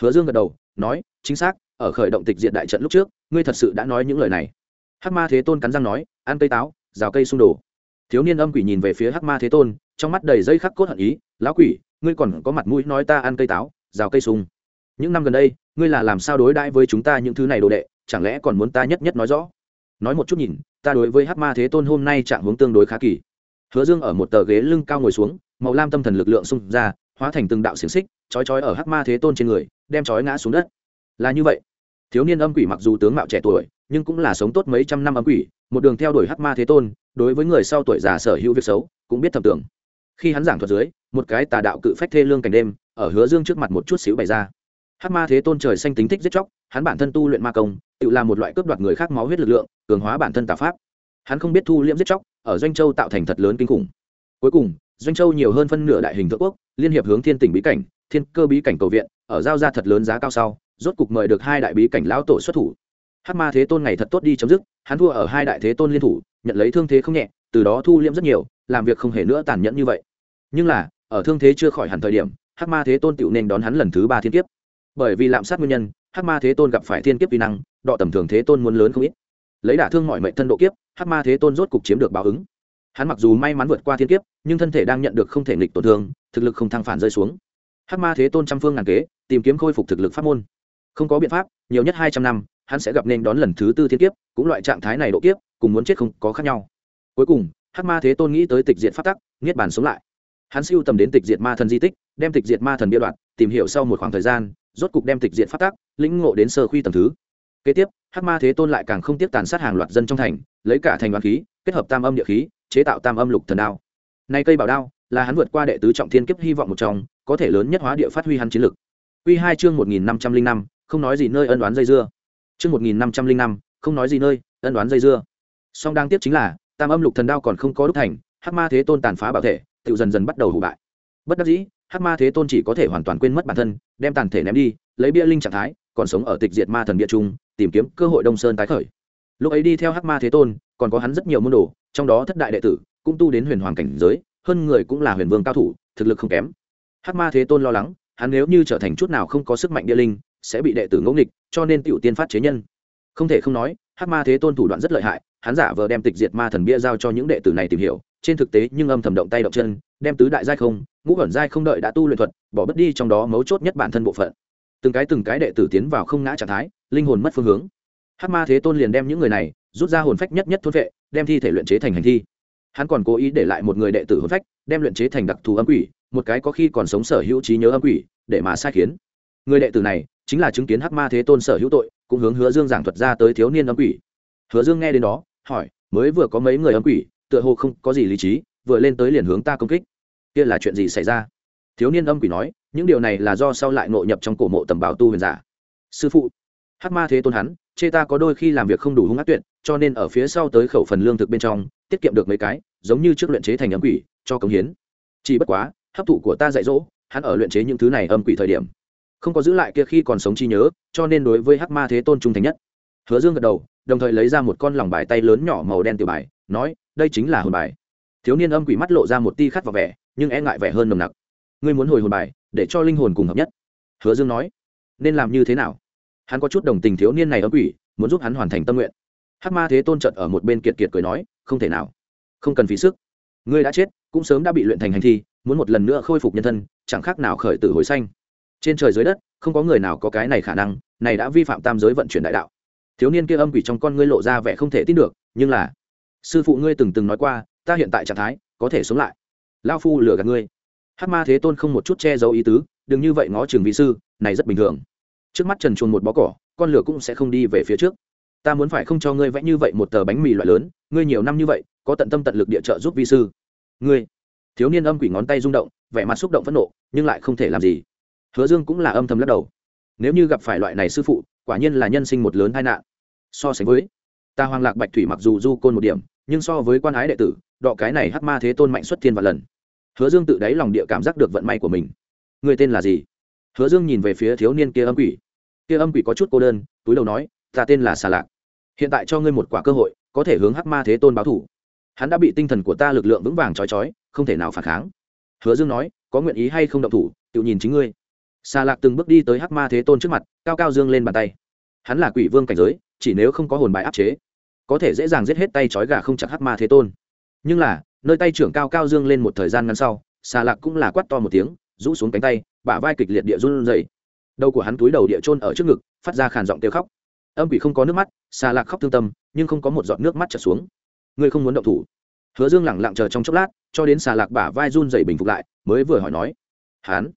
Hứa dương gật đầu, nói, chính xác, ở khởi động tịch diện đại trận lúc trước, ngươi thật sự đã nói những lời này. Hắc ma thế tôn cắn răng nói, ăn cây táo, rào cây xung đồ. Thiếu niên âm quỷ nhìn về phía hắc ma thế tôn, trong mắt đầy dây khắc cốt hận ý, lão quỷ, ngươi còn có mặt mũi nói ta ăn cây táo, rào cây sung. Những năm gần đây, ngươi là làm sao đối đãi với chúng ta những thứ này đồ đệ, chẳng lẽ còn muốn ta nhất nhất nói rõ? Nói một chút nhìn, ta đối với hắc ma thế tôn hôm nay trạng hướng tương đối khá kỳ. Hứa dương ở một tờ ghế lưng cao ngồi xuống, màu lam tâm thần lực lượng xung ra, hóa thành từng đạo xiềng xích, chói chói ở hắc ma thế tôn trên người, đem chói ngã xuống đất. Là như vậy. Thiếu niên âm quỷ mặc dù tướng mạo trẻ tuổi, nhưng cũng là sống tốt mấy trăm năm âm quỷ, một đường theo đuổi hắc ma thế tôn, đối với người sau tuổi già sở hữu việc xấu, cũng biết thầm tưởng. Khi hắn giảng thuật dưới, một cái tà đạo cự phách thê lương cảnh đêm, ở hứa dương trước mặt một chút xíu bày ra hắc ma thế tôn trời xanh tính thích giết chóc, hắn bản thân tu luyện ma công, tự làm một loại cướp đoạt người khác máu huyết lực lượng, cường hóa bản thân tà pháp. Hắn không biết thu liễm giết chóc, ở doanh châu tạo thành thật lớn kinh khủng. Cuối cùng, doanh châu nhiều hơn phân nửa đại hình thượng quốc, liên hiệp hướng thiên tỉnh bí cảnh, thiên cơ bí cảnh cầu viện, ở giao ra thật lớn giá cao sau, rốt cục mời được hai đại bí cảnh lão tổ xuất thủ. Hát ma thế tôn ngày thật tốt đi chấm dứt, hắn thua ở hai đại thế tôn liên thủ, nhận lấy thương thế không nhẹ, từ đó thu liễm rất nhiều, làm việc không hề nữa tàn nhẫn như vậy. Nhưng là, ở thương thế chưa khỏi hẳn thời điểm hát ma thế tôn tựu nên đón hắn lần thứ ba thiên kiếp bởi vì lạm sát nguyên nhân hát ma thế tôn gặp phải thiên kiếp vi năng, đọ tầm thường thế tôn muốn lớn không ít. Lấy đả thương mọi mệnh thân độ kiếp hát ma thế tôn rốt cục chiếm được báo ứng. Hắn mặc dù may mắn vượt qua thiên kiếp, nhưng thân thể đang nhận được không thể nghịch tổn thương, thực lực không thăng phản rơi xuống. Hát ma thế tôn trăm phương ngàn kế, tìm kiếm khôi phục thực lực pháp môn. Không có biện pháp, nhiều nhất hai trăm năm, hắn sẽ gặp nên đón lần thứ tư thiên kiếp, cũng loại trạng thái này độ kiếp, cùng muốn chết không có khác nhau. Cuối cùng hát ma thế tôn nghĩ tới tịch diệt phát tắc, niết bàn sống lại. Hắn siêu tầm đến tịch diệt ma thần di tích, đem tịch diệt ma thần bia đoạn, tìm hiểu sau một khoảng thời gian rốt cục đem tịch diện phát tác, lĩnh ngộ đến sơ khuy tầm thứ. Kế tiếp hát ma thế tôn lại càng không tiếp tàn sát hàng loạt dân trong thành lấy cả thành đoàn khí kết hợp tam âm địa khí chế tạo tam âm lục thần đao. Nay cây bảo đao là hắn vượt qua đệ tứ trọng thiên kiếp hy vọng một trong có thể lớn nhất hóa địa phát huy hắn chiến lực. Quy hai chương một nghìn năm trăm linh năm không nói gì nơi ân đoán dây dưa. Chương một nghìn năm trăm linh năm không nói gì nơi ân đoán dây dưa. Song đang tiếp chính là tam âm lục thần đao còn không có đúc thành hắc ma thế tôn tàn phá bảo thể tự dần dần bắt đầu hủ bại. Bất đắc dĩ hắc ma thế tôn chỉ có thể hoàn toàn quên mất bản thân, đem tàn thể ném đi, lấy bia linh trạng thái, còn sống ở tịch diệt ma thần bia trung, tìm kiếm cơ hội đông sơn tái khởi. Lúc ấy đi theo hắc ma thế tôn, còn có hắn rất nhiều môn đồ, trong đó thất đại đệ tử, cũng tu đến huyền hoàng cảnh giới, hơn người cũng là huyền vương cao thủ, thực lực không kém. Hắc ma thế tôn lo lắng, hắn nếu như trở thành chút nào không có sức mạnh địa linh, sẽ bị đệ tử ngẫu nghịch, cho nên tiểu tiên phát chế nhân. Không thể không nói, hắc ma thế tôn thủ đoạn rất lợi hại, hắn giả vờ đem tịch diệt ma thần bia giao cho những đệ tử này tìm hiểu, trên thực tế nhưng âm thầm động tay động chân đem tứ đại giai không, ngũ ẩn giai không đợi đã tu luyện thuật, bỏ bất đi trong đó mấu chốt nhất bản thân bộ phận. Từng cái từng cái đệ tử tiến vào không ngã trạng thái, linh hồn mất phương hướng. Hắc ma thế tôn liền đem những người này, rút ra hồn phách nhất nhất thôn vệ, đem thi thể luyện chế thành hành thi. Hắn còn cố ý để lại một người đệ tử hồn phách, đem luyện chế thành đặc thù âm quỷ, một cái có khi còn sống sở hữu trí nhớ âm quỷ, để mà sai khiến. Người đệ tử này, chính là chứng kiến hắc ma thế tôn sở hữu tội, cũng hướng hứa dương giảng thuật ra tới thiếu niên âm quỷ. Hứa dương nghe đến đó, hỏi, mới vừa có mấy người âm quỷ, tựa hồ không có gì lý trí vừa lên tới liền hướng ta công kích. Kia là chuyện gì xảy ra? Thiếu niên âm quỷ nói, những điều này là do sau lại nội nhập trong cổ mộ tầm bảo tu huyền giả. Sư phụ, hắc ma thế tôn hắn, chê ta có đôi khi làm việc không đủ hung ác tuyệt, cho nên ở phía sau tới khẩu phần lương thực bên trong, tiết kiệm được mấy cái, giống như trước luyện chế thành âm quỷ, cho công hiến. Chỉ bất quá, hấp thụ của ta dạy dỗ, hắn ở luyện chế những thứ này âm quỷ thời điểm, không có giữ lại kia khi còn sống chi nhớ, cho nên đối với hắc ma thế tôn trung thành nhất. Hứa dương gật đầu, đồng thời lấy ra một con lòng bài tay lớn nhỏ màu đen tiểu bài, nói, đây chính là hồn bài thiếu niên âm quỷ mắt lộ ra một ti khát vào vẻ, nhưng e ngại vẻ hơn nồng nặc. Ngươi muốn hồi hồn bài, để cho linh hồn cùng hợp nhất. Hứa dương nói. Nên làm như thế nào? Hắn có chút đồng tình thiếu niên này âm quỷ, muốn giúp hắn hoàn thành tâm nguyện. Hắc ma thế tôn trận ở một bên kiệt kiệt cười nói, không thể nào. Không cần phí sức. Ngươi đã chết, cũng sớm đã bị luyện thành hành thi, muốn một lần nữa khôi phục nhân thân, chẳng khác nào khởi tử hồi xanh trên trời dưới đất, không có người nào có cái này khả năng, này đã vi phạm tam giới vận chuyển đại đạo. Thiếu niên kia âm quỷ trong con ngươi lộ ra vẻ không thể tin được, nhưng là, sư phụ ngươi từng từng nói qua ta hiện tại trạng thái, có thể sống lại. Lao phu lừa gạt ngươi. Hát ma thế tôn không một chút che giấu ý tứ, đừng như vậy ngó trường vị sư, này rất bình thường. Trước mắt trần chuồn một bó cỏ, con lửa cũng sẽ không đi về phía trước. Ta muốn phải không cho ngươi vẽ như vậy một tờ bánh mì loại lớn, ngươi nhiều năm như vậy, có tận tâm tận lực địa trợ giúp vi sư. Ngươi. Thiếu niên âm quỷ ngón tay rung động, vẻ mặt xúc động phẫn nộ, nhưng lại không thể làm gì. Hứa dương cũng là âm thầm lắc đầu. Nếu như gặp phải loại này sư phụ, quả nhiên là nhân sinh một lớn tai nạn. So sánh với, ta hoàng lạc bạch thủy mặc dù du côn một điểm, nhưng so với quan ái đệ tử đọ cái này hắc ma thế tôn mạnh xuất thiên và lần. Hứa dương tự đáy lòng địa cảm giác được vận may của mình. Người tên là gì? Hứa dương nhìn về phía thiếu niên kia âm quỷ. Kia âm quỷ có chút cô đơn, túi đầu nói, ta tên là xà lạc. Hiện tại cho ngươi một quả cơ hội, có thể hướng hắc ma thế tôn báo thủ. Hắn đã bị tinh thần của ta lực lượng vững vàng trói trói, không thể nào phản kháng. Hứa dương nói, có nguyện ý hay không động thủ, tự nhìn chính ngươi. Xà lạc từng bước đi tới hắc ma thế tôn trước mặt, cao cao dương lên bàn tay. Hắn là quỷ vương cảnh giới, chỉ nếu không có hồn bài áp chế, có thể dễ dàng giết hết tay trói gà không chặt hắc ma thế tôn nhưng là, nơi tay trưởng cao cao dương lên một thời gian ngắn sau xà lạc cũng là quát to một tiếng, rũ xuống cánh tay, bả vai kịch liệt địa run dày đầu của hắn túi đầu địa trôn ở trước ngực, phát ra khàn giọng kêu khóc. Âm quỷ không có nước mắt xà lạc khóc thương tâm, nhưng không có một giọt nước mắt trở xuống. Ngươi không muốn động thủ. Hứa dương lẳng lặng chờ trong chốc lát, cho đến xà lạc bả vai run dày bình phục lại, mới vừa hỏi nói hán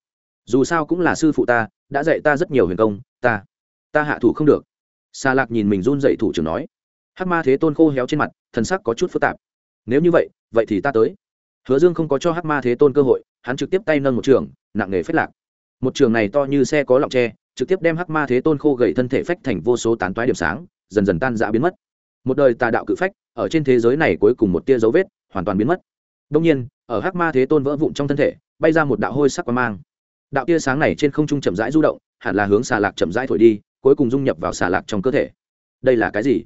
dù sao cũng là sư phụ ta, đã dạy ta rất nhiều huyền công, ta ta hạ thủ không được. Xà lạc nhìn mình run dậy thủ trưởng nói. Hắc ma thế tôn khô héo trên mặt, thần sắc có chút phức tạp nếu như vậy vậy thì ta tới. Hứa dương không có cho hắc ma thế tôn cơ hội, hắn trực tiếp tay nâng một trường, nặng nề phết lạc. Một trường này to như xe có lọng tre, trực tiếp đem hắc ma thế tôn khô gầy thân thể phách thành vô số tán toái điểm sáng, dần dần tan dã biến mất. Một đời tà đạo cự phách, ở trên thế giới này cuối cùng một tia dấu vết, hoàn toàn biến mất. Đông nhiên, ở hắc ma thế tôn vỡ vụn trong thân thể, bay ra một đạo hôi sắc qua mang. Đạo tia sáng này trên không trung chậm rãi du động, hẳn là hướng xà lạc chậm rãi thổi đi, cuối cùng dung nhập vào xà lạc trong cơ thể. Đây là cái gì?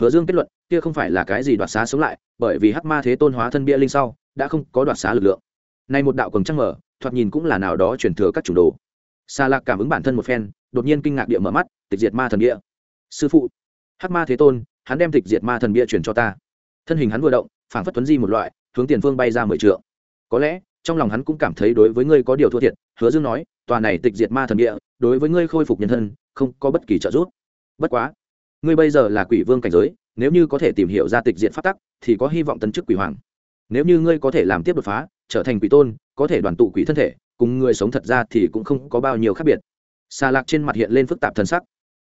Hứa dương kết luận, kia không phải là cái gì đoạt xá sống lại, bởi vì hắc ma thế tôn hóa thân bia linh sau, đã không có đoạt xá lực lượng. Nay một đạo cường trăng mở, thoạt nhìn cũng là nào đó truyền thừa các chủ đồ. Sa lạc cảm ứng bản thân một phen, đột nhiên kinh ngạc địa mở mắt, tịch diệt ma thần bia. Sư phụ, hắc ma thế tôn, hắn đem tịch diệt ma thần bia chuyển cho ta. Thân hình hắn vừa động, phảng phất tuấn di một loại, hướng tiền phương bay ra mười trượng. Có lẽ, trong lòng hắn cũng cảm thấy đối với ngươi có điều thua thiệt, hứa dương nói, tòa này tịch diệt ma thần địa đối với ngươi khôi phục nhân thân, không có bất kỳ trợ giúp. Bất quá ngươi bây giờ là quỷ vương cảnh giới, nếu như có thể tìm hiểu ra tịch diện phát tắc, thì có hy vọng tấn chức quỷ hoàng. Nếu như ngươi có thể làm tiếp đột phá, trở thành quỷ tôn, có thể đoàn tụ quỷ thân thể, cùng người sống thật ra thì cũng không có bao nhiêu khác biệt. Xà lạc trên mặt hiện lên phức tạp thần sắc.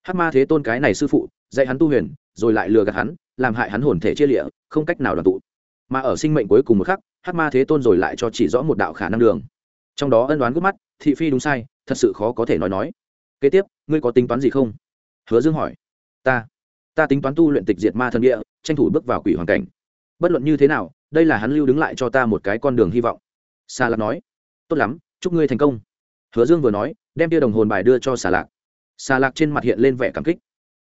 Hát ma thế tôn cái này sư phụ, dạy hắn tu huyền, rồi lại lừa gạt hắn, làm hại hắn hồn thể chia lịa, không cách nào đoàn tụ. Mà ở sinh mệnh cuối cùng một khắc hát ma thế tôn rồi lại cho chỉ rõ một đạo khả năng đường. Trong đó ân đoán gút mắt, thị phi đúng sai, thật sự khó có thể nói nói. Kế tiếp, ngươi có tính toán gì không? Hứa dương hỏi ta ta tính toán tu luyện tịch diệt ma thần địa, tranh thủ bước vào quỷ hoàn cảnh. Bất luận như thế nào, đây là hắn lưu đứng lại cho ta một cái con đường hy vọng. Xà lạc nói. Tốt lắm, chúc ngươi thành công. Hứa dương vừa nói, đem tia đồng hồn bài đưa cho xà lạc. Xà lạc trên mặt hiện lên vẻ cảm kích.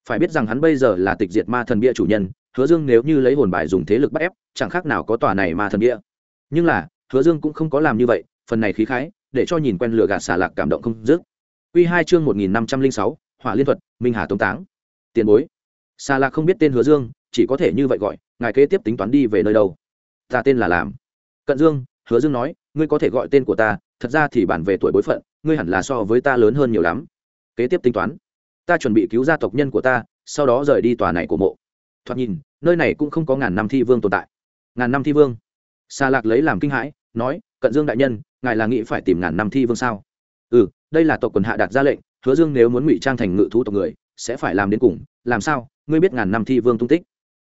Phải biết rằng hắn bây giờ là tịch diệt ma thần bia chủ nhân, hứa dương nếu như lấy hồn bài dùng thế lực bắt ép, chẳng khác nào có tòa này ma thần bia nhưng là, hứa dương cũng không có làm như vậy, phần này khí khái, để cho nhìn quen lửa gạt xà lạc cảm động không dứt. Quy hai chương một nghìn năm trăm linh sáu, hỏa liên thuật, minh hà tống táng tiền bối. Xa lạ không biết tên hứa dương, chỉ có thể như vậy gọi, ngài kế tiếp tính toán đi về nơi đâu? Ta tên là làm. Cận dương, hứa dương nói, ngươi có thể gọi tên của ta, thật ra thì bản về tuổi bối phận, ngươi hẳn là so với ta lớn hơn nhiều lắm. Kế tiếp tính toán. Ta chuẩn bị cứu gia tộc nhân của ta, sau đó rời đi tòa này của mộ. Thoạt nhìn, nơi này cũng không có ngàn năm thi vương tồn tại. Ngàn năm thi vương? Xa lạc lấy làm kinh hãi, nói, cận dương đại nhân, ngài là nghĩ phải tìm ngàn năm thi vương sao? Ừ đây là tộc quần hạ đạt ra lệnh, hứa dương nếu muốn ngụy trang thành ngự thú tộc người sẽ phải làm đến cùng, làm sao? Ngươi biết ngàn năm thi vương tung tích.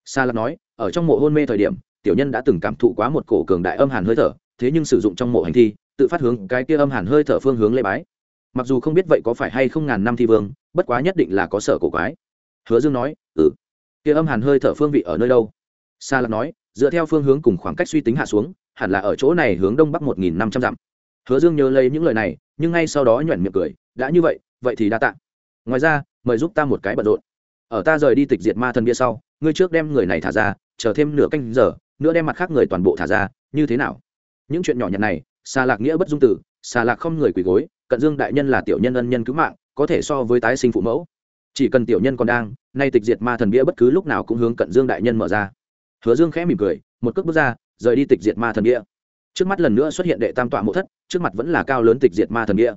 Sa lạc nói, ở trong mộ hôn mê thời điểm, tiểu nhân đã từng cảm thụ quá một cổ cường đại âm hàn hơi thở, thế nhưng sử dụng trong mộ hành thi, tự phát hướng cái kia âm hàn hơi thở phương hướng lê bái. Mặc dù không biết vậy có phải hay không ngàn năm thi vương, bất quá nhất định là có sở cổ quái. Hứa dương nói ừ kia âm hàn hơi thở phương vị ở nơi đâu? Sa lạc nói, dựa theo phương hướng cùng khoảng cách suy tính hạ xuống, hẳn là ở chỗ này hướng đông bắc một nghìn năm trăm dặm. Hứa dương nhớ lấy những lời này, nhưng ngay sau đó nhoẻn miệng cười, đã như vậy vậy thì đa tạ. Ngoài ra mời giúp ta một cái bận rộn. Ở ta rời đi tịch diệt ma thần bia sau, ngươi trước đem người này thả ra, chờ thêm nửa canh giờ, nữa đem mặt khác người toàn bộ thả ra, như thế nào? Những chuyện nhỏ nhặt này xà lạc nghĩa bất dung tử xà lạc không người quỳ gối, cận dương đại nhân là tiểu nhân ân nhân cứu mạng, có thể so với tái sinh phụ mẫu. Chỉ cần tiểu nhân còn đang, nay tịch diệt ma thần bia bất cứ lúc nào cũng hướng cận dương đại nhân mở ra. Hứa dương khẽ mỉm cười, một cước bước ra, rời đi tịch diệt ma thần bia. Trước mắt lần nữa xuất hiện đệ tam tọa mộ thất, trước mặt vẫn là cao lớn tịch diệt ma thần bia.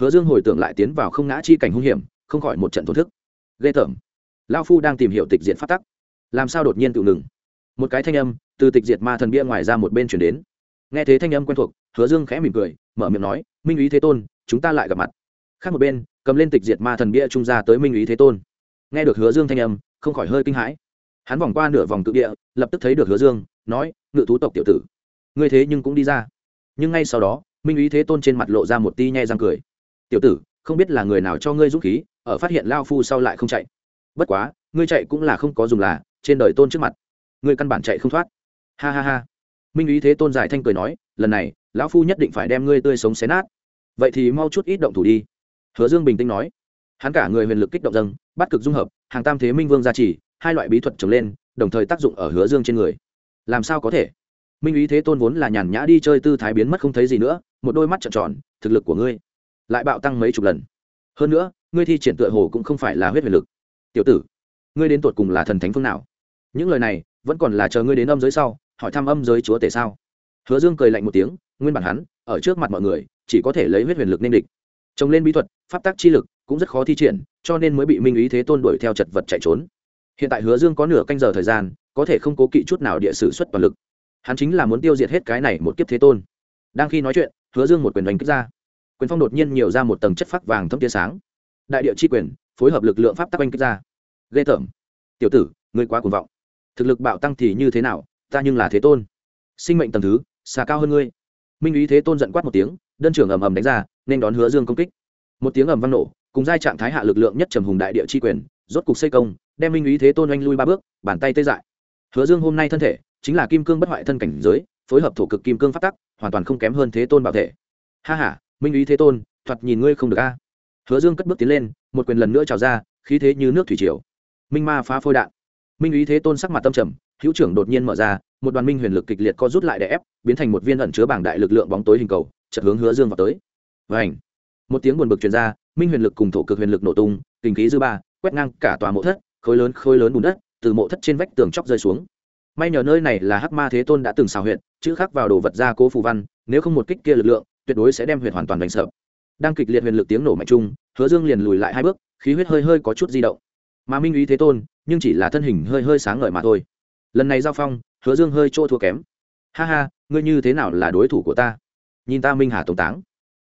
Hứa dương hồi tưởng lại tiến vào không ngã chi cảnh hung hiểm không khỏi một trận thổn thức. Ghê tởm. Lao phu đang tìm hiểu tịch diệt phát tắc. Làm sao đột nhiên tự ngừng? Một cái thanh âm từ tịch diệt ma thần bia ngoài ra một bên chuyển đến. Nghe thế thanh âm quen thuộc, hứa dương khẽ mỉm cười, mở miệng nói, minh ý thế tôn, chúng ta lại gặp mặt. Khác một bên, cầm lên tịch diệt ma thần bia trung ra tới minh ý thế tôn. Nghe được hứa dương thanh âm, không khỏi hơi kinh hãi. Hắn vòng qua nửa vòng tự địa, lập tức thấy được hứa dương, nói, ngự thú tộc tiểu tử, ngươi thế nhưng cũng đi ra. Nhưng ngay sau đó, minh ý thế tôn trên mặt lộ ra một ti nhe răng cười. Tiểu tử không biết là người nào cho ngươi dũng khí, ở phát hiện lao phu sau lại không chạy. Bất quá, ngươi chạy cũng là không có dùng là, trên đời tôn trước mặt. Ngươi căn bản chạy không thoát. Ha ha ha. Minh ý thế tôn giải thanh cười nói, lần này, lão phu nhất định phải đem ngươi tươi sống xé nát. Vậy thì mau chút ít động thủ đi. Hứa dương bình tĩnh nói. Hắn cả người huyền lực kích động dâng, bắt cực dung hợp, hàng tam thế minh vương gia trì, hai loại bí thuật trồng lên, đồng thời tác dụng ở hứa dương trên người. Làm sao có thể? Minh ý thế tôn vốn là nhàn nhã đi chơi tư thái biến mất không thấy gì nữa, một đôi mắt trợn tròn, thực lực của ngươi lại bạo tăng mấy chục lần. Hơn nữa, ngươi thi triển tựa hồ cũng không phải là huyết huyền lực. Tiểu tử, ngươi đến tột cùng là thần thánh phương nào? Những lời này, vẫn còn là chờ ngươi đến âm giới sau, hỏi thăm âm giới chúa tể sao? Hứa dương cười lạnh một tiếng, nguyên bản hắn, ở trước mặt mọi người, chỉ có thể lấy huyết huyền lực nên địch. Trồng lên bí thuật, pháp tác chi lực cũng rất khó thi triển, cho nên mới bị minh ý thế tôn đuổi theo chật vật chạy trốn. Hiện tại hứa dương có nửa canh giờ thời gian, có thể không cố kỵ chút nào địa sử xuất toàn lực. Hắn chính là muốn tiêu diệt hết cái này một kiếp thế tôn. Đang khi nói chuyện, hứa dương một quyền đánh kích ra quyền phong đột nhiên nhiều ra một tầng chất phát vàng thâm tia sáng. Đại địa chi quyền, phối hợp lực lượng pháp tắc oanh kích ra. Ghê tởm. Tiểu tử, ngươi quá cuồng vọng. Thực lực bạo tăng thì như thế nào, ta nhưng là thế tôn. Sinh mệnh tầng thứ, xa cao hơn ngươi. Minh ý thế tôn giận quát một tiếng, đơn trưởng ầm ầm đánh ra, nên đón hứa dương công kích. Một tiếng ầm vang nổ, cùng giai trạng thái hạ lực lượng nhất trầm hùng đại địa chi quyền, rốt cục xây công, đem minh ý thế tôn oanh lui ba bước, bàn tay tê dại. Hứa dương hôm nay thân thể, chính là kim cương bất hoại thân cảnh giới, phối hợp thổ cực kim cương phát tắc, hoàn toàn không kém hơn thế tôn bảo thể. Ha h a minh ý thế tôn, thoạt nhìn ngươi không được a. Hứa dương cất bước tiến lên, một quyền lần nữa trào ra, khí thế như nước thủy triều. Minh ma phá phôi đạn. Minh ý thế tôn sắc mặt tâm trầm, hữu trưởng đột nhiên mở ra, một đoàn minh huyền lực kịch liệt co rút lại để ép, biến thành một viên ẩn chứa bảng đại lực lượng bóng tối hình cầu chật hướng hứa dương vào tới. Và ảnh một tiếng buồn bực truyền ra, minh huyền lực cùng thổ cực huyền lực nổ tung, kinh khí dư ba, quét ngang cả tòa mộ thất, khối lớn khối lớn bùn đất, từ mộ thất trên vách tường chóc rơi xuống. May nhờ nơi này là hắc ma thế tôn đã từng xào huyện chữ khắc vào đồ vật gia cố phù văn, nếu không một kích kia lực lượng tuyệt đối sẽ đem huyệt hoàn toàn đánh sợ đang kịch liệt huyền lực tiếng nổ mạnh chung, hứa dương liền lùi lại hai bước, khí huyết hơi hơi có chút di động. Mà minh ý thế tôn, nhưng chỉ là thân hình hơi hơi sáng ngời mà thôi. Lần này giao phong, hứa dương hơi chỗ thua kém. Ha ha, ngươi như thế nào là đối thủ của ta? Nhìn ta minh hà tổng táng.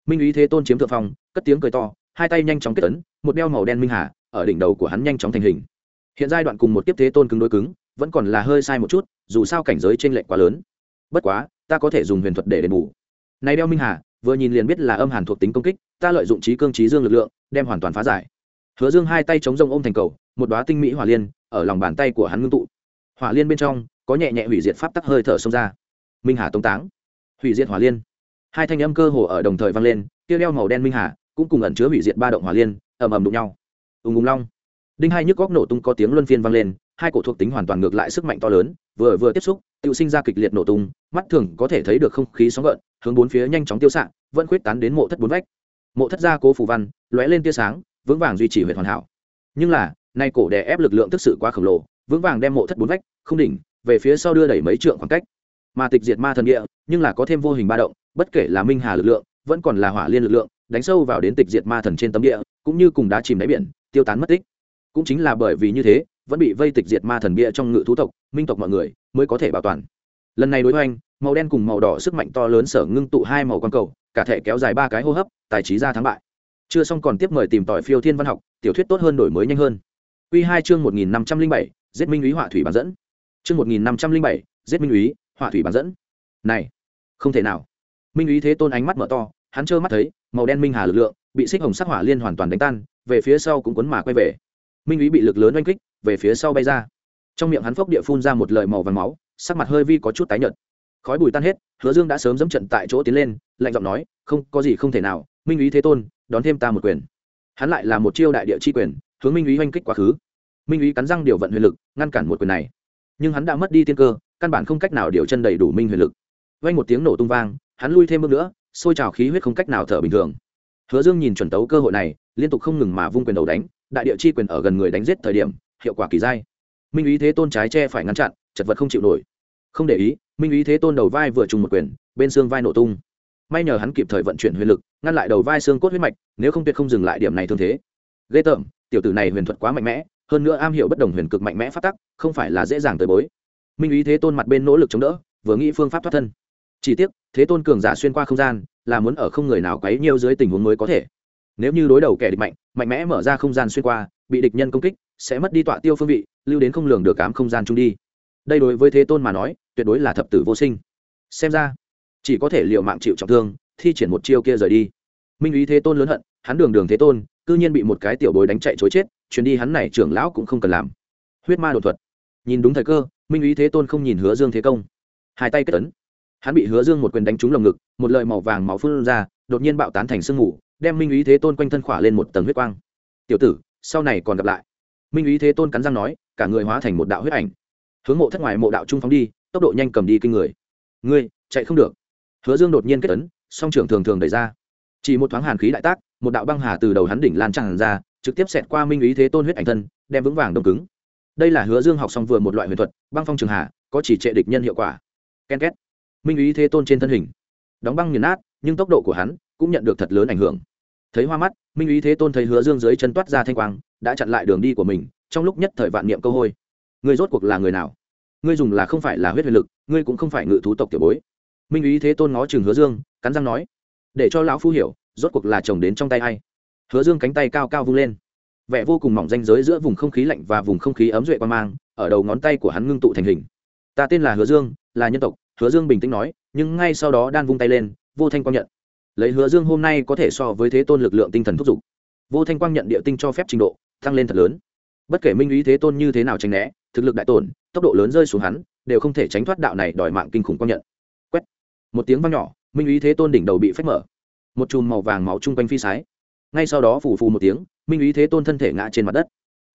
Minh ý thế tôn chiếm thượng phong, cất tiếng cười to, hai tay nhanh chóng kết tấn một đeo màu đen minh hà, ở đỉnh đầu của hắn nhanh chóng thành hình. Hiện giai đoạn cùng một tiếp thế tôn cứng đối cứng, vẫn còn là hơi sai một chút, dù sao cảnh giới t r ê n lệch quá lớn. Bất quá, ta có thể dùng huyền thuật để đền bù. Này đeo minh hà vừa nhìn liền biết là âm hàn thuộc tính công kích, ta lợi dụng trí cương trí dương lực lượng, đem hoàn toàn phá giải. Hứa dương hai tay chống rông ôm thành cầu, một đoá tinh mỹ hỏa liên ở lòng bàn tay của hắn ngưng tụ. Hỏa liên bên trong có nhẹ nhẹ hủy diệt pháp tắc hơi thở xông ra. Minh hà tông táng. Hủy diệt hỏa liên. Hai thanh âm cơ hồ ở đồng thời vang lên tiêu đeo màu đen minh hà cũng cùng ẩn chứa hủy diệt ba động hỏa liên, ầm ầm đụng nhau. Ùng ùng long. Đinh hai nhức góc nổ tung có tiếng luân phiên vang lên hai cổ thuộc tính hoàn toàn ngược lại sức mạnh to lớn, vừa vừa tiếp xúc tự sinh ra kịch liệt nổ tung, mắt thường có thể thấy được không khí sóng gợn, hướng bốn phía nhanh chóng tiêu xạ, vẫn khuyết tán đến mộ thất bốn vách. Mộ thất gia cố phủ văn, lóe lên tia sáng, vững vàng duy trì huyện hoàn hảo. Nhưng là, nay cổ đè ép lực lượng thực sự quá khổng lồ, vững vàng đem mộ thất bốn vách, không đỉnh, về phía sau đưa đẩy mấy trượng khoảng cách. Mà tịch diệt ma thần địa, nhưng là có thêm vô hình ba động, bất kể là minh hà lực lượng, vẫn còn là hỏa liên lực lượng, đánh sâu vào đến tịch diệt ma thần trên tấm địa, cũng như cùng đá chìm đáy biển, tiêu tán mất tích. Cũng chính là bởi vì như thế vẫn bị vây tịch diệt ma thần bia trong ngự thú tộc, minh tộc mọi người mới có thể bảo toàn. Lần này đối với anh màu đen cùng màu đỏ sức mạnh to lớn sở ngưng tụ hai màu quang cầu, cả thể kéo dài ba cái hô hấp, tài trí ra thắng bại. Chưa xong còn tiếp mời tìm tỏi phiêu thiên văn học, tiểu thuyết tốt hơn đổi mới nhanh hơn. Quy hai chương một nghìn năm trăm linh bảy, giết minh úy hỏa thủy bản dẫn. Chương một nghìn năm trăm linh bảy, giết minh úy hỏa thủy bản dẫn. Này, không thể nào. Minh úy thế tôn ánh mắt mở to, hắn trơ mắt thấy, màu đen minh hà lực lượng, bị xích hồng sắc hỏa liên hoàn toàn đánh tan, về phía sau cũng cuốn mà quay về minh úy bị lực lớn oanh kích, về phía sau bay ra. Trong miệng hắn phốc địa phun ra một lời màu vàng máu, sắc mặt hơi vi có chút tái nhợt. Khói bùi tan hết, hứa dương đã sớm dẫm trận tại chỗ tiến lên, lạnh giọng nói, không, có gì không thể nào, minh úy thế tôn, đón thêm ta một quyền. Hắn lại là một chiêu đại địa chi quyền, hướng minh úy oanh kích quá khứ. Minh úy cắn răng điều vận huyền lực, ngăn cản một quyền này. Nhưng hắn đã mất đi tiên cơ, căn bản không cách nào điều chân đầy đủ minh huyền lực. Vang một tiếng nổ tung vang, hắn lui thêm bước nữa xôi trào khí huyết không cách nào thở bình thường. Hứa dương nhìn chuẩn tấu cơ hội này, liên tục không ngừng mà vung quyền đầu đánh đại địa chi quyền ở gần người đánh giết thời điểm, hiệu quả kỳ dai. Minh ý thế tôn trái che phải ngăn chặn, chật vật không chịu nổi. Không để ý, minh ý thế tôn đầu vai vừa trùng một quyền, bên xương vai nổ tung. May nhờ hắn kịp thời vận chuyển huyền lực, ngăn lại đầu vai xương cốt huyết mạch, nếu không tuyệt không dừng lại điểm này thương thế. Ghê tởm, tiểu tử này huyền thuật quá mạnh mẽ, hơn nữa am hiểu bất đồng huyền cực mạnh mẽ phát tắc, không phải là dễ dàng tới bối. Minh ý thế tôn mặt bên nỗ lực chống đỡ, vừa nghĩ phương pháp thoát thân. Chỉ tiếc, thế tôn cường giả xuyên qua không gian, là muốn ở không người nào quấy nhiều dưới tình huống mới có thể nếu như đối đầu kẻ địch mạnh mạnh mẽ mở ra không gian xuyên qua, bị địch nhân công kích, sẽ mất đi tọa tiêu phương vị, lưu đến không lường được cám không gian chung đi. Đây đối với thế tôn mà nói, tuyệt đối là thập tử vô sinh. Xem ra, chỉ có thể liệu mạng chịu trọng thương, thi triển một chiêu kia rời đi. Minh ý thế tôn lớn hận, hắn đường đường thế tôn, cư nhiên bị một cái tiểu bối đánh chạy chối chết, chuyến đi hắn này trưởng lão cũng không cần làm. Huyết ma đột thuật. Nhìn đúng thời cơ, minh ý thế tôn không nhìn hứa dương thế công. Hai tay kết tấn hắn bị hứa dương một quyền đánh trúng lồng ngực, một lời màu vàng máu phun ra, đột nhiên bạo tán thành sương mù đem minh ý thế tôn quanh thân khỏa lên một tầng huyết quang. Tiểu tử sau này còn gặp lại. Minh ý thế tôn cắn răng nói cả người hóa thành một đạo huyết ảnh. Hướng mộ thất ngoài mộ đạo trung phóng đi tốc độ nhanh cầm đi kinh người. Ngươi chạy không được. Hứa dương đột nhiên kết tấn, song trưởng thường thường đẩy ra. Chỉ một thoáng hàn khí đại tác một đạo băng hà từ đầu hắn đỉnh lan tràn ra trực tiếp xẹt qua minh ý thế tôn huyết ảnh thân đem vững vàng đông cứng. Đây là hứa dương học xong vừa một loại huyền thuật băng phong trường hà có chỉ trệ địch nhân hiệu quả. Ken két. Minh ý thế tôn trên thân hình. Đóng băng nghiền nát nhưng tốc độ của hắn cũng nhận được thật lớn ảnh hưởng thấy hoa mắt, minh ý thế tôn thấy hứa dương dưới chân toát ra thanh quang, đã chặn lại đường đi của mình, trong lúc nhất thời vạn niệm câu hôi. Người rốt cuộc là người nào? Ngươi dùng là không phải là huyết huyền lực, ngươi cũng không phải ngự thú tộc tiểu bối. Minh ý thế tôn ngó chừng hứa dương, cắn răng nói, để cho lão phu hiểu, rốt cuộc là chồng đến trong tay ai? Hứa dương cánh tay cao cao vung lên. Vẻ vô cùng mỏng danh giới giữa vùng không khí lạnh và vùng không khí ấm duệ quan mang, ở đầu ngón tay của hắn ngưng tụ thành hình. Ta tên là hứa dương, là nhân tộc, hứa dương bình tĩnh nói, nhưng ngay sau đó đan vung tay lên, vô thanh quang nhận lấy hứa dương hôm nay có thể so với thế tôn lực lượng tinh thần thúc giục. Vô thanh quang nhận địa tinh cho phép trình độ, tăng lên thật lớn. Bất kể minh ý thế tôn như thế nào tránh né, thực lực đại tổn, tốc độ lớn rơi xuống hắn, đều không thể tránh thoát đạo này đòi mạng kinh khủng quang nhận. Quét. Một tiếng vang nhỏ, minh ý thế tôn đỉnh đầu bị phách mở. Một chùm màu vàng máu chung quanh phi sái. Ngay sau đó phù phù một tiếng, minh ý thế tôn thân thể ngã trên mặt đất.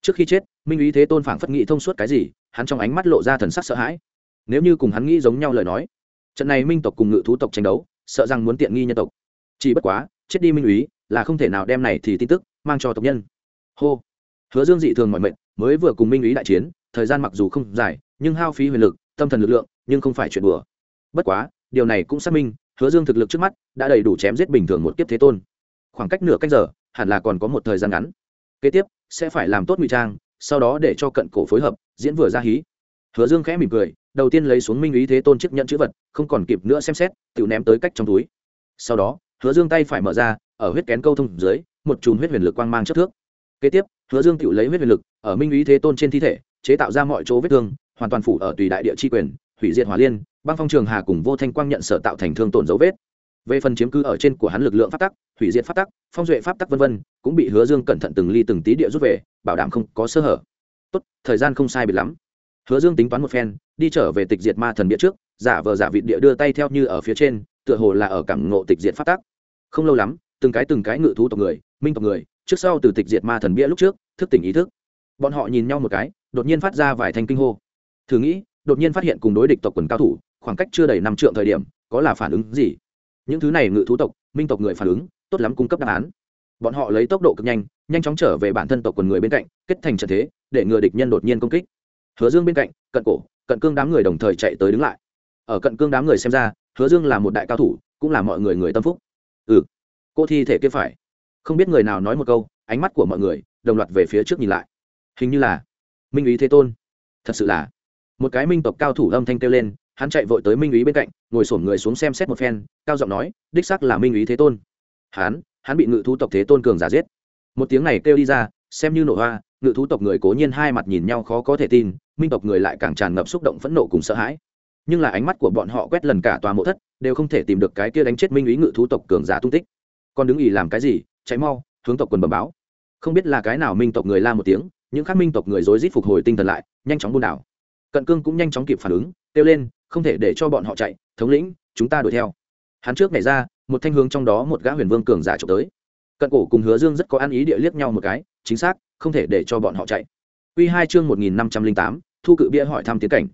Trước khi chết, minh ý thế tôn phảng phất nghĩ thông suốt cái gì, hắn trong ánh mắt lộ ra thần sắc sợ hãi. Nếu như cùng hắn nghĩ giống nhau lời nói, trận này minh tộc cùng ngự thú tộc tranh đấu, sợ rằng muốn tiện nghi nhân tộc chỉ bất quá, chết đi minh úy là không thể nào đem này thì tin tức mang cho tộc nhân. Hô. Hứa dương dị thường mọi mệnh mới vừa cùng minh úy đại chiến, thời gian mặc dù không dài, nhưng hao phí huyền lực, tâm thần lực lượng, nhưng không phải chuyện bừa. bất quá, điều này cũng xác minh, hứa dương thực lực trước mắt đã đầy đủ chém giết bình thường một kiếp thế tôn. Khoảng cách nửa cách giờ, hẳn là còn có một thời gian ngắn. Kế tiếp, sẽ phải làm tốt ngụy trang, sau đó để cho cận cổ phối hợp, diễn vừa ra hí. Hứa dương khẽ mỉm cười, đầu tiên lấy xuống minh ý thế tôn chiếc nhận chữ vật, không còn kịp nữa xem xét, tự ném tới cách trong túi. Sau đó hứa dương tay phải mở ra, ở huyết kén câu thông dưới, một chùm huyết huyền lực quang mang chất thước. Kế tiếp, hứa dương tự lấy huyết huyền lực, ở minh ý thế tôn trên thi thể, chế tạo ra mọi chỗ vết thương, hoàn toàn phủ ở tùy đại địa chi quyền, hủy diệt hỏa liên, băng phong trường hà cùng vô thanh quang nhận sở tạo thành thương tổn dấu vết. Về phần chiếm cứ ở trên của hắn lực lượng pháp tắc, hủy diệt pháp tắc, phong duệ pháp tắc vân vân, cũng bị hứa dương cẩn thận từng ly từng tí địa rút về, bảo đảm không có sơ hở. Tốt, thời gian không sai biệt lắm. Hứa dương tính toán một phen, đi trở về tịch diệt ma thần địa trước, giả vờ giả vịt địa đưa tay theo như ở phía trên, tựa hồ là ở cảm ngộ tịch diệt pháp tắc không lâu lắm, từng cái từng cái ngự thú tộc người, minh tộc người, trước sau từ tịch diệt ma thần bia lúc trước, thức tỉnh ý thức. Bọn họ nhìn nhau một cái, đột nhiên phát ra vài thanh kinh hô. Thử nghĩ, đột nhiên phát hiện cùng đối địch tộc quần cao thủ, khoảng cách chưa đầy năm trượng thời điểm, có là phản ứng gì? Những thứ này ngự thú tộc, minh tộc người phản ứng, tốt lắm cung cấp đáp án. Bọn họ lấy tốc độ cực nhanh nhanh chóng trở về bản thân tộc quần người bên cạnh, kết thành trận thế, để ngừa địch nhân đột nhiên công kích. Hứa dương bên cạnh, cận cổ, cận cương đám người đồng thời chạy tới đứng lại. Ở cận cương đám người xem ra, hứa dương là một đại cao thủ, cũng là mọi người người tâm phúc ừ. Cô thi thể kia phải. Không biết người nào nói một câu, ánh mắt của mọi người đồng loạt về phía trước nhìn lại. Hình như là minh ý thế tôn. Thật sự là một cái minh tộc cao thủ âm thanh kêu lên, hắn chạy vội tới minh ý bên cạnh, ngồi sổm người xuống xem xét một phen, cao giọng nói, đích sắc là minh ý thế tôn. Hắn hắn bị ngự thú tộc thế tôn cường giả giết. Một tiếng này kêu đi ra, xem như nổ hoa, ngự thú tộc người cố nhiên hai mặt nhìn nhau khó có thể tin, minh tộc người lại càng tràn ngập xúc động phẫn nộ cùng sợ hãi. Nhưng là ánh mắt của bọn họ quét lần cả tòa mộ thất đều không thể tìm được cái kia đánh chết minh ý ngự thú tộc cường giả tung tích. Còn đứng ỉ làm cái gì? Cháy mau, hướng tộc quần bẩm báo. Không biết là cái nào minh tộc người la một tiếng, những khác minh tộc người rối rít phục hồi tinh thần lại, nhanh chóng buôn đảo. Cận cương cũng nhanh chóng kịp phản ứng, kêu lên, không thể để cho bọn họ chạy, thống lĩnh, chúng ta đuổi theo. Hắn trước nhảy ra, một thanh hướng trong đó một gã huyền vương cường giả trộm tới. Cận cổ cùng hứa dương rất có ăn ý địa liếc nhau một cái, chính xác, không thể để cho bọn họ chạy. Quy hai chương một nghìn năm trăm linh tám, thu cự bia hỏi thăm tiến cảnh.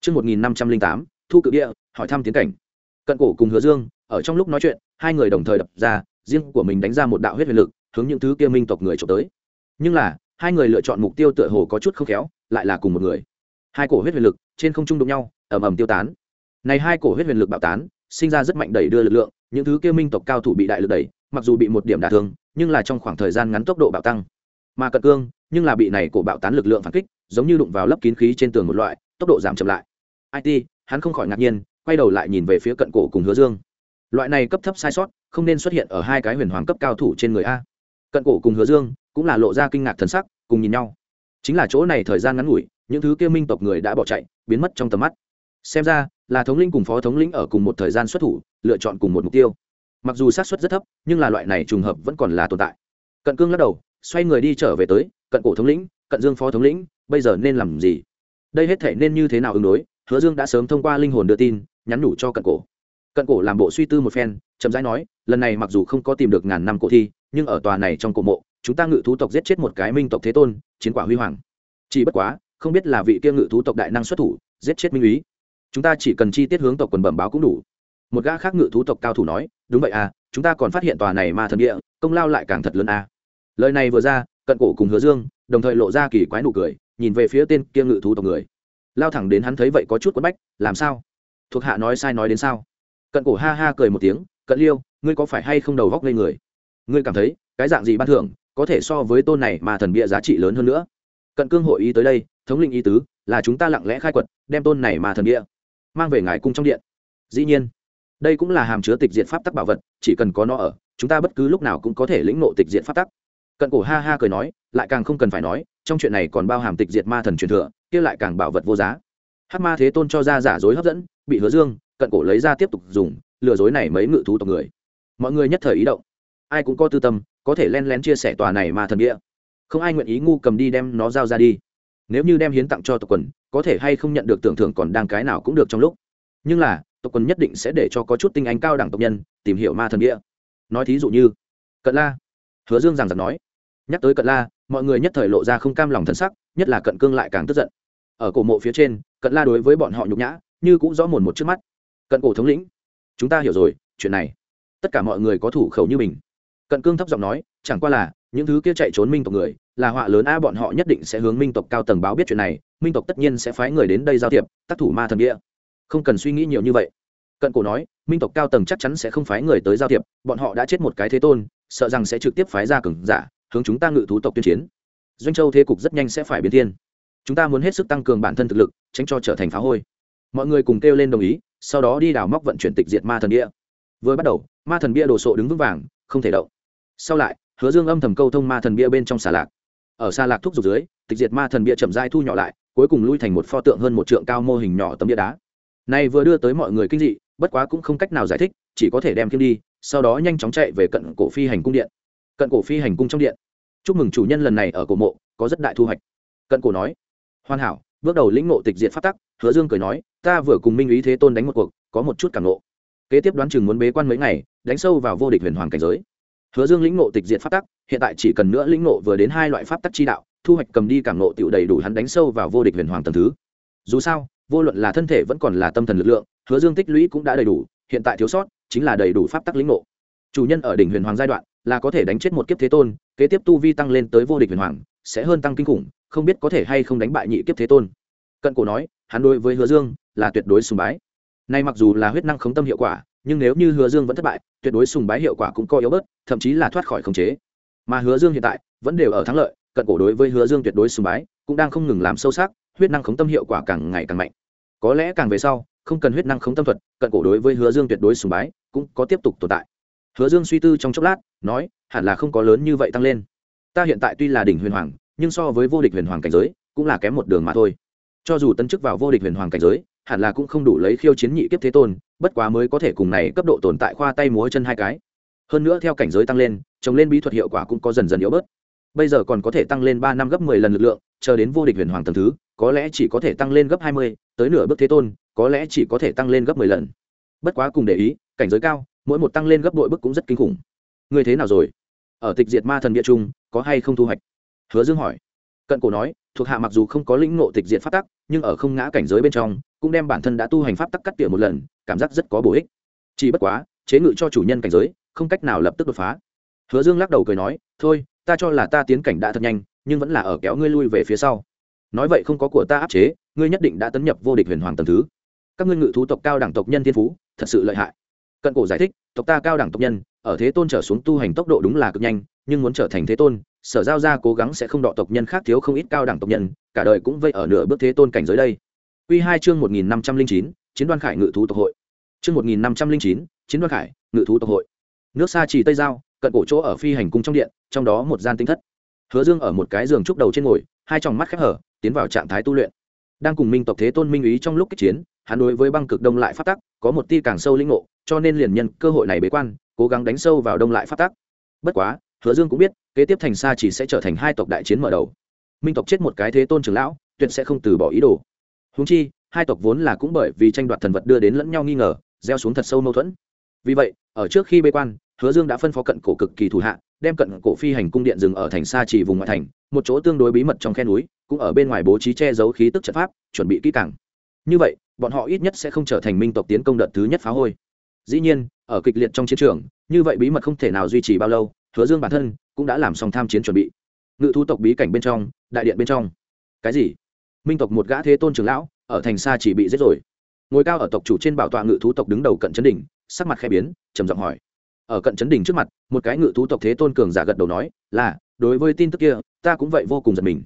Chương một nghìn năm trăm linh tám, thu cự bia, hỏi thăm tiến cảnh cận cổ cùng hứa dương, ở trong lúc nói chuyện, hai người đồng thời đập ra, riêng của mình đánh ra một đạo huyết huyền lực, hướng những thứ kia minh tộc người trộm tới. Nhưng là, hai người lựa chọn mục tiêu tựa hồ có chút không khéo, lại là cùng một người. Hai cổ huyết huyền lực, trên không trung đụng nhau, ầm ầm tiêu tán. Này hai cổ huyết huyền lực bạo tán, sinh ra rất mạnh đẩy đưa lực lượng, những thứ kia minh tộc cao thủ bị đại lực đẩy, mặc dù bị một điểm đả thương, nhưng là trong khoảng thời gian ngắn tốc độ bạo tăng. Mà cận cương, nhưng là bị này cổ bạo tán lực lượng phản kích, giống như đụng vào lớp kín khí trên tường một loại, tốc độ giảm chậm lại. It hắn không khỏi ngạc nhiên quay đầu lại nhìn về phía cận cổ cùng hứa dương. Loại này cấp thấp sai sót, không nên xuất hiện ở hai cái huyền hoàng cấp cao thủ trên người a. Cận cổ cùng hứa dương cũng là lộ ra kinh ngạc thần sắc, cùng nhìn nhau. Chính là chỗ này thời gian ngắn ngủi, những thứ kia minh tộc người đã bỏ chạy, biến mất trong tầm mắt. Xem ra, là thống lĩnh cùng phó thống lĩnh ở cùng một thời gian xuất thủ, lựa chọn cùng một mục tiêu. Mặc dù xác suất rất thấp, nhưng là loại này trùng hợp vẫn còn là tồn tại. Cận cương lắc đầu, xoay người đi trở về tới, cận cổ thống lĩnh, cận dương phó thống lĩnh, bây giờ nên làm gì? Đây hết thể nên như thế nào ứng đối? Hứa dương đã sớm thông qua linh hồn đưa tin, nhắn nhủ cho cận cổ. Cận cổ làm bộ suy tư một phen, chậm rãi nói, lần này mặc dù không có tìm được ngàn năm cổ thi, nhưng ở tòa này trong cổ mộ, chúng ta ngự thú tộc giết chết một cái minh tộc thế tôn, chiến quả huy hoàng. Chỉ bất quá, không biết là vị kia ngự thú tộc đại năng xuất thủ, giết chết minh úy. Chúng ta chỉ cần chi tiết hướng tộc quần bẩm báo cũng đủ. Một gã khác ngự thú tộc cao thủ nói, đúng vậy à chúng ta còn phát hiện tòa này ma thần địa, công lao lại càng thật lớn à. lời này vừa ra, cận cổ cùng hứa dương đồng thời lộ ra kỳ quái nụ cười, nhìn về phía tên kia ngự thú tộc người lao thẳng đến hắn thấy vậy có chút quất bách, làm sao? Thuộc hạ nói sai nói đến sao? Cận cổ ha ha cười một tiếng, cận liêu, ngươi có phải hay không đầu góc lên người? Ngươi cảm thấy cái dạng gì ban thưởng có thể so với tôn này mà thần bịa giá trị lớn hơn nữa? Cận cương hội ý tới đây, thống linh ý tứ là chúng ta lặng lẽ khai quật, đem tôn này mà thần bịa mang về ngài cung trong điện. Dĩ nhiên, đây cũng là hàm chứa tịch diện pháp tắc bảo vật, chỉ cần có nó ở, chúng ta bất cứ lúc nào cũng có thể lĩnh nộ tịch diện pháp tắc. Cận cổ ha ha cười nói, lại càng không cần phải nói, trong chuyện này còn bao hàm tịch diệt ma thần truyền thừa kia lại càng bảo vật vô giá. Hát ma thế tôn cho ra giả dối hấp dẫn, bị hứa dương, cận cổ lấy ra tiếp tục dùng, lừa dối này mấy ngự thú tộc người. Mọi người nhất thời ý động. Ai cũng có tư tâm, có thể len lén chia sẻ tòa này ma thần địa. Không ai nguyện ý ngu cầm đi đem nó giao ra đi. Nếu như đem hiến tặng cho tộc quần, có thể hay không nhận được tưởng thưởng còn đang cái nào cũng được trong lúc. Nhưng là, tộc quần nhất định sẽ để cho có chút tinh anh cao đẳng tộc nhân tìm hiểu ma thần địa. Nói thí dụ như, cận la. Hứa dương rằng giặc nói. Nhắc tới cận la, mọi người nhất thời lộ ra không cam lòng thân sắc, nhất là cận cương lại càng tức giận ở cổ mộ phía trên, cận la đối với bọn họ nhục nhã, như cũng rõ mồn một trước mắt. Cận cổ thống lĩnh, chúng ta hiểu rồi, chuyện này, tất cả mọi người có thủ khẩu như mình. Cận cương thấp giọng nói, chẳng qua là, những thứ kia chạy trốn minh tộc người, là họa lớn a bọn họ nhất định sẽ hướng minh tộc cao tầng báo biết chuyện này, minh tộc tất nhiên sẽ phái người đến đây giao thiệp, tác thủ ma thần địa. Không cần suy nghĩ nhiều như vậy. Cận cổ nói, minh tộc cao tầng chắc chắn sẽ không phái người tới giao thiệp, bọn họ đã chết một cái thế tôn, sợ rằng sẽ trực tiếp phái ra cường giả, hướng chúng ta ngự thú tộc tuyên chiến. Doanh châu thế cục rất nhanh sẽ phải biến thiên chúng ta muốn hết sức tăng cường bản thân thực lực, tránh cho trở thành phá hôi. Mọi người cùng kêu lên đồng ý, sau đó đi đào móc vận chuyển tịch diệt ma thần bia. Vừa bắt đầu, ma thần bia đồ sộ đứng vững vàng, không thể động. Sau lại, hứa dương âm thầm câu thông ma thần bia bên trong xà lạc. Ở xa lạc thuốc giục dưới, tịch diệt ma thần bia chậm dai thu nhỏ lại, cuối cùng lui thành một pho tượng hơn một trượng cao mô hình nhỏ tấm bia đá. Này vừa đưa tới mọi người kinh dị, bất quá cũng không cách nào giải thích, chỉ có thể đem kiếm đi, sau đó nhanh chóng chạy về cận cổ phi hành cung điện. Cận cổ phi hành cung trong điện. Chúc mừng chủ nhân lần này ở cổ mộ, có rất đại thu hoạch. Cận cổ nói hoàn hảo, bước đầu lĩnh ngộ tịch diệt phát tắc, hứa dương cười nói, ta vừa cùng minh ý thế tôn đánh một cuộc, có một chút cảm ngộ. Kế tiếp đoán chừng muốn bế quan mấy ngày, đánh sâu vào vô địch huyền hoàng cảnh giới. Hứa dương lĩnh ngộ tịch diệt phát tắc, hiện tại chỉ cần nữa lĩnh ngộ vừa đến hai loại pháp tắc chi đạo, thu hoạch cầm đi cảm ngộ tựu đầy đủ hắn đánh sâu vào vô địch huyền hoàng tầm thứ. Dù sao, vô luận là thân thể vẫn còn là tâm thần lực lượng, hứa dương tích lũy cũng đã đầy đủ, hiện tại thiếu sót chính là đầy đủ pháp tắc lĩnh ngộ. Chủ nhân ở đỉnh huyền hoàng giai đoạn là có thể đánh chết một kiếp thế tôn, kế tiếp tu vi tăng lên tới vô địch huyền hoàng, sẽ hơn tăng kinh khủng không biết có thể hay không đánh bại nhị kiếp thế tôn. Cận cổ nói, hắn đối với hứa dương là tuyệt đối sùng bái. Nay mặc dù là huyết năng khống tâm hiệu quả, nhưng nếu như hứa dương vẫn thất bại, tuyệt đối sùng bái hiệu quả cũng co yếu bớt, thậm chí là thoát khỏi khống chế. Mà hứa dương hiện tại vẫn đều ở thắng lợi, cận cổ đối với hứa dương tuyệt đối sùng bái, cũng đang không ngừng làm sâu sắc, huyết năng khống tâm hiệu quả càng ngày càng mạnh. Có lẽ càng về sau, không cần huyết năng khống tâm thuật, cận cổ đối với hứa dương tuyệt đối sùng bái cũng có tiếp tục tồn tại. Hứa dương suy tư trong chốc lát, nói, hẳn là không có lớn như vậy tăng lên. Ta hiện tại tuy là đỉnh huyền hoàng nhưng so với vô địch huyền hoàng cảnh giới, cũng là kém một đường mà thôi. Cho dù tấn chức vào vô địch huyền hoàng cảnh giới, hẳn là cũng không đủ lấy khiêu chiến nhị kiếp thế tôn, bất quá mới có thể cùng này cấp độ tồn tại khoa tay múa chân hai cái. Hơn nữa theo cảnh giới tăng lên, trồng lên bí thuật hiệu quả cũng có dần dần yếu bớt. Bây giờ còn có thể tăng lên ba năm gấp mười lần lực lượng, chờ đến vô địch huyền hoàng tầng thứ, có lẽ chỉ có thể tăng lên gấp hai mươi, tới nửa bước thế tôn, có lẽ chỉ có thể tăng lên gấp mười lần. Bất quá cùng để ý, cảnh giới cao, mỗi một tăng lên gấp đội bức cũng rất kinh khủng. Ngươi thế nào rồi? Ở tịch diệt ma thần địa trung, có hay không thu hoạch? Hứa dương hỏi. Cận cổ nói, thuộc hạ mặc dù không có lĩnh ngộ tịch diệt pháp tắc, nhưng ở không ngã cảnh giới bên trong, cũng đem bản thân đã tu hành pháp tắc cắt tỉa một lần, cảm giác rất có bổ ích. Chỉ bất quá, chế ngự cho chủ nhân cảnh giới, không cách nào lập tức đột phá. Hứa dương lắc đầu cười nói, thôi, ta cho là ta tiến cảnh đã thật nhanh, nhưng vẫn là ở kéo ngươi lui về phía sau. Nói vậy không có của ta áp chế, ngươi nhất định đã tấn nhập vô địch huyền hoàng tầm thứ. Các ngươi ngự thú tộc cao đẳng tộc nhân thiên phú, thật sự lợi hại. Cận cổ giải thích, tộc ta cao đẳng tộc nhân, ở thế tôn trở xuống tu hành tốc độ đúng là cực nhanh, nhưng muốn trở thành thế tôn sở giao ra cố gắng sẽ không đọ tộc nhân khác thiếu không ít cao đẳng tộc nhân, cả đời cũng vây ở nửa bước thế tôn cảnh giới đây. Quy hai chương một nghìn năm trăm linh chín, chiến đoan khải ngự thú tộc hội. Chương một nghìn năm trăm linh chín, chiến đoan khải ngự thú tộc hội. Nước xa chỉ tây giao, cận cổ chỗ ở phi hành cung trong điện, trong đó một gian tinh thất. Hứa dương ở một cái giường trúc đầu trên ngồi, hai tròng mắt khép hở, tiến vào trạng thái tu luyện. Đang cùng minh tộc thế tôn minh ý trong lúc kích chiến, hắn đối với băng cực đông lại phát tắc, có một tia càng sâu linh ngộ, cho nên liền nhân cơ hội này bế quan, cố gắng đánh sâu vào đông lại phát tắc. Bất quá hứa dương cũng biết, kế tiếp thành xa chỉ sẽ trở thành hai tộc đại chiến mở đầu. Minh tộc chết một cái thế tôn trưởng lão, tuyệt sẽ không từ bỏ ý đồ. Húng chi, hai tộc vốn là cũng bởi vì tranh đoạt thần vật đưa đến lẫn nhau nghi ngờ, gieo xuống thật sâu mâu thuẫn. Vì vậy, ở trước khi bế quan, hứa dương đã phân phó cận cổ cực kỳ thủ hạ, đem cận cổ phi hành cung điện dừng ở thành xa chỉ vùng ngoại thành, một chỗ tương đối bí mật trong khe núi, cũng ở bên ngoài bố trí che giấu khí tức trận pháp, chuẩn bị kỹ càng. Như vậy, bọn họ ít nhất sẽ không trở thành minh tộc tiến công đợt thứ nhất phá hôi. Dĩ nhiên, ở kịch liệt trong chiến trường, như vậy bí mật không thể nào duy trì bao lâu hứa dương bản thân cũng đã làm xong tham chiến chuẩn bị. Ngự thú tộc bí cảnh bên trong, đại điện bên trong. Cái gì? Minh tộc một gã thế tôn trưởng lão, ở thành xa chỉ bị giết rồi. Ngồi cao ở tộc chủ trên bảo tọa ngự thú tộc đứng đầu cận chấn đỉnh, sắc mặt khẽ biến, trầm giọng hỏi. Ở cận chấn đỉnh trước mặt, một cái ngự thú tộc thế tôn cường giả gật đầu nói, là, đối với tin tức kia, ta cũng vậy vô cùng giật mình.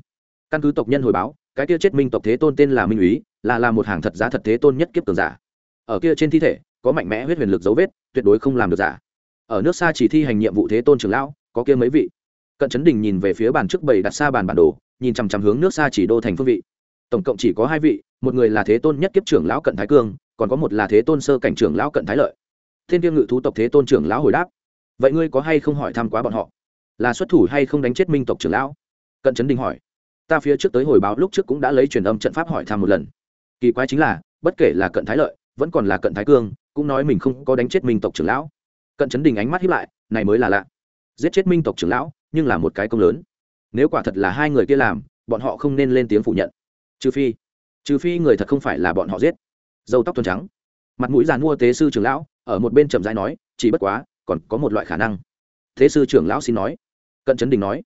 Căn cứ tộc nhân hồi báo, cái kia chết minh tộc thế tôn tên là minh úy, là là một hàng thật giá thật thế tôn nhất kiếp cường giả. Ở kia trên thi thể, có mạnh mẽ huyết huyền lực dấu vết, tuyệt đối không làm được giả ở nước xa chỉ thi hành nhiệm vụ thế tôn trưởng lão, có kia mấy vị. Cận chấn đình nhìn về phía bàn trước bảy đặt xa bàn bản đồ, nhìn chằm chằm hướng nước xa chỉ đô thành phương vị. Tổng cộng chỉ có hai vị, một người là thế tôn nhất kiếp trưởng lão cận thái cương, còn có một là thế tôn sơ cảnh trưởng lão cận thái lợi. Thiên tiêu ngự thú tộc thế tôn trưởng lão hồi đáp. Vậy ngươi có hay không hỏi thăm quá bọn họ? Là xuất thủ hay không đánh chết minh tộc trưởng lão? Cận chấn đình hỏi. Ta phía trước tới hồi báo lúc trước cũng đã lấy truyền âm trận pháp hỏi thăm một lần. Kỳ quái chính là, bất kể là cận thái lợi, vẫn còn là cận thái cương, cũng nói mình không có đánh chết minh tộc trưởng lão cận chấn đình ánh mắt hiếp lại, này mới là lạ. Giết chết minh tộc trưởng lão, nhưng là một cái công lớn. Nếu quả thật là hai người kia làm, bọn họ không nên lên tiếng phủ nhận. Trừ phi trừ phi người thật không phải là bọn họ giết. Dâu tóc tuần trắng. Mặt mũi giàn mua tế sư trưởng lão, ở một bên chậm rãi nói, chỉ bất quá, còn có một loại khả năng. Thế sư trưởng lão xin nói. Cận chấn đình nói,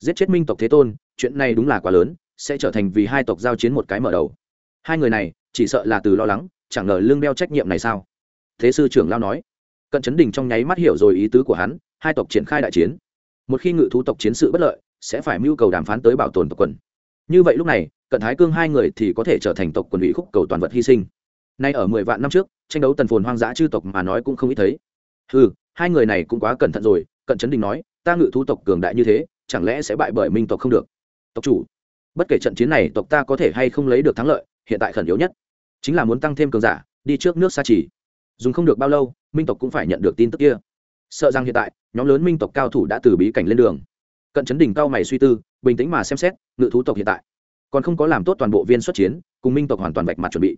giết chết minh tộc thế tôn, chuyện này đúng là quá lớn, sẽ trở thành vì hai tộc giao chiến một cái mở đầu. Hai người này, chỉ sợ là từ lo lắng, chẳng ngờ lương đeo trách nhiệm này sao? Thế sư trưởng lao nói cận chấn đình trong nháy mắt hiểu rồi ý tứ của hắn, hai tộc triển khai đại chiến. Một khi ngự thú tộc chiến sự bất lợi, sẽ phải mưu cầu đàm phán tới bảo tồn tộc quần. Như vậy lúc này, cận thái cương hai người thì có thể trở thành tộc quần ủy khúc cầu toàn vật hy sinh. Nay ở mười vạn năm trước, tranh đấu tần phồn hoang dã chư tộc mà nói cũng không ít thấy. Ừ hai người này cũng quá cẩn thận rồi, cận chấn đình nói, ta ngự thú tộc cường đại như thế, chẳng lẽ sẽ bại bởi minh tộc không được? Tộc chủ, bất kể trận chiến này tộc ta có thể hay không lấy được thắng lợi, hiện tại khẩn yếu nhất, chính là muốn tăng thêm cường giả, đi trước nước xa chỉ dùng không được bao lâu, minh tộc cũng phải nhận được tin tức kia. Sợ rằng hiện tại, nhóm lớn minh tộc cao thủ đã từ bí cảnh lên đường. Cận chấn đỉnh cao mày suy tư, bình tĩnh mà xem xét, ngự thú tộc hiện tại. Còn không có làm tốt toàn bộ viên xuất chiến, cùng minh tộc hoàn toàn vạch mặt chuẩn bị.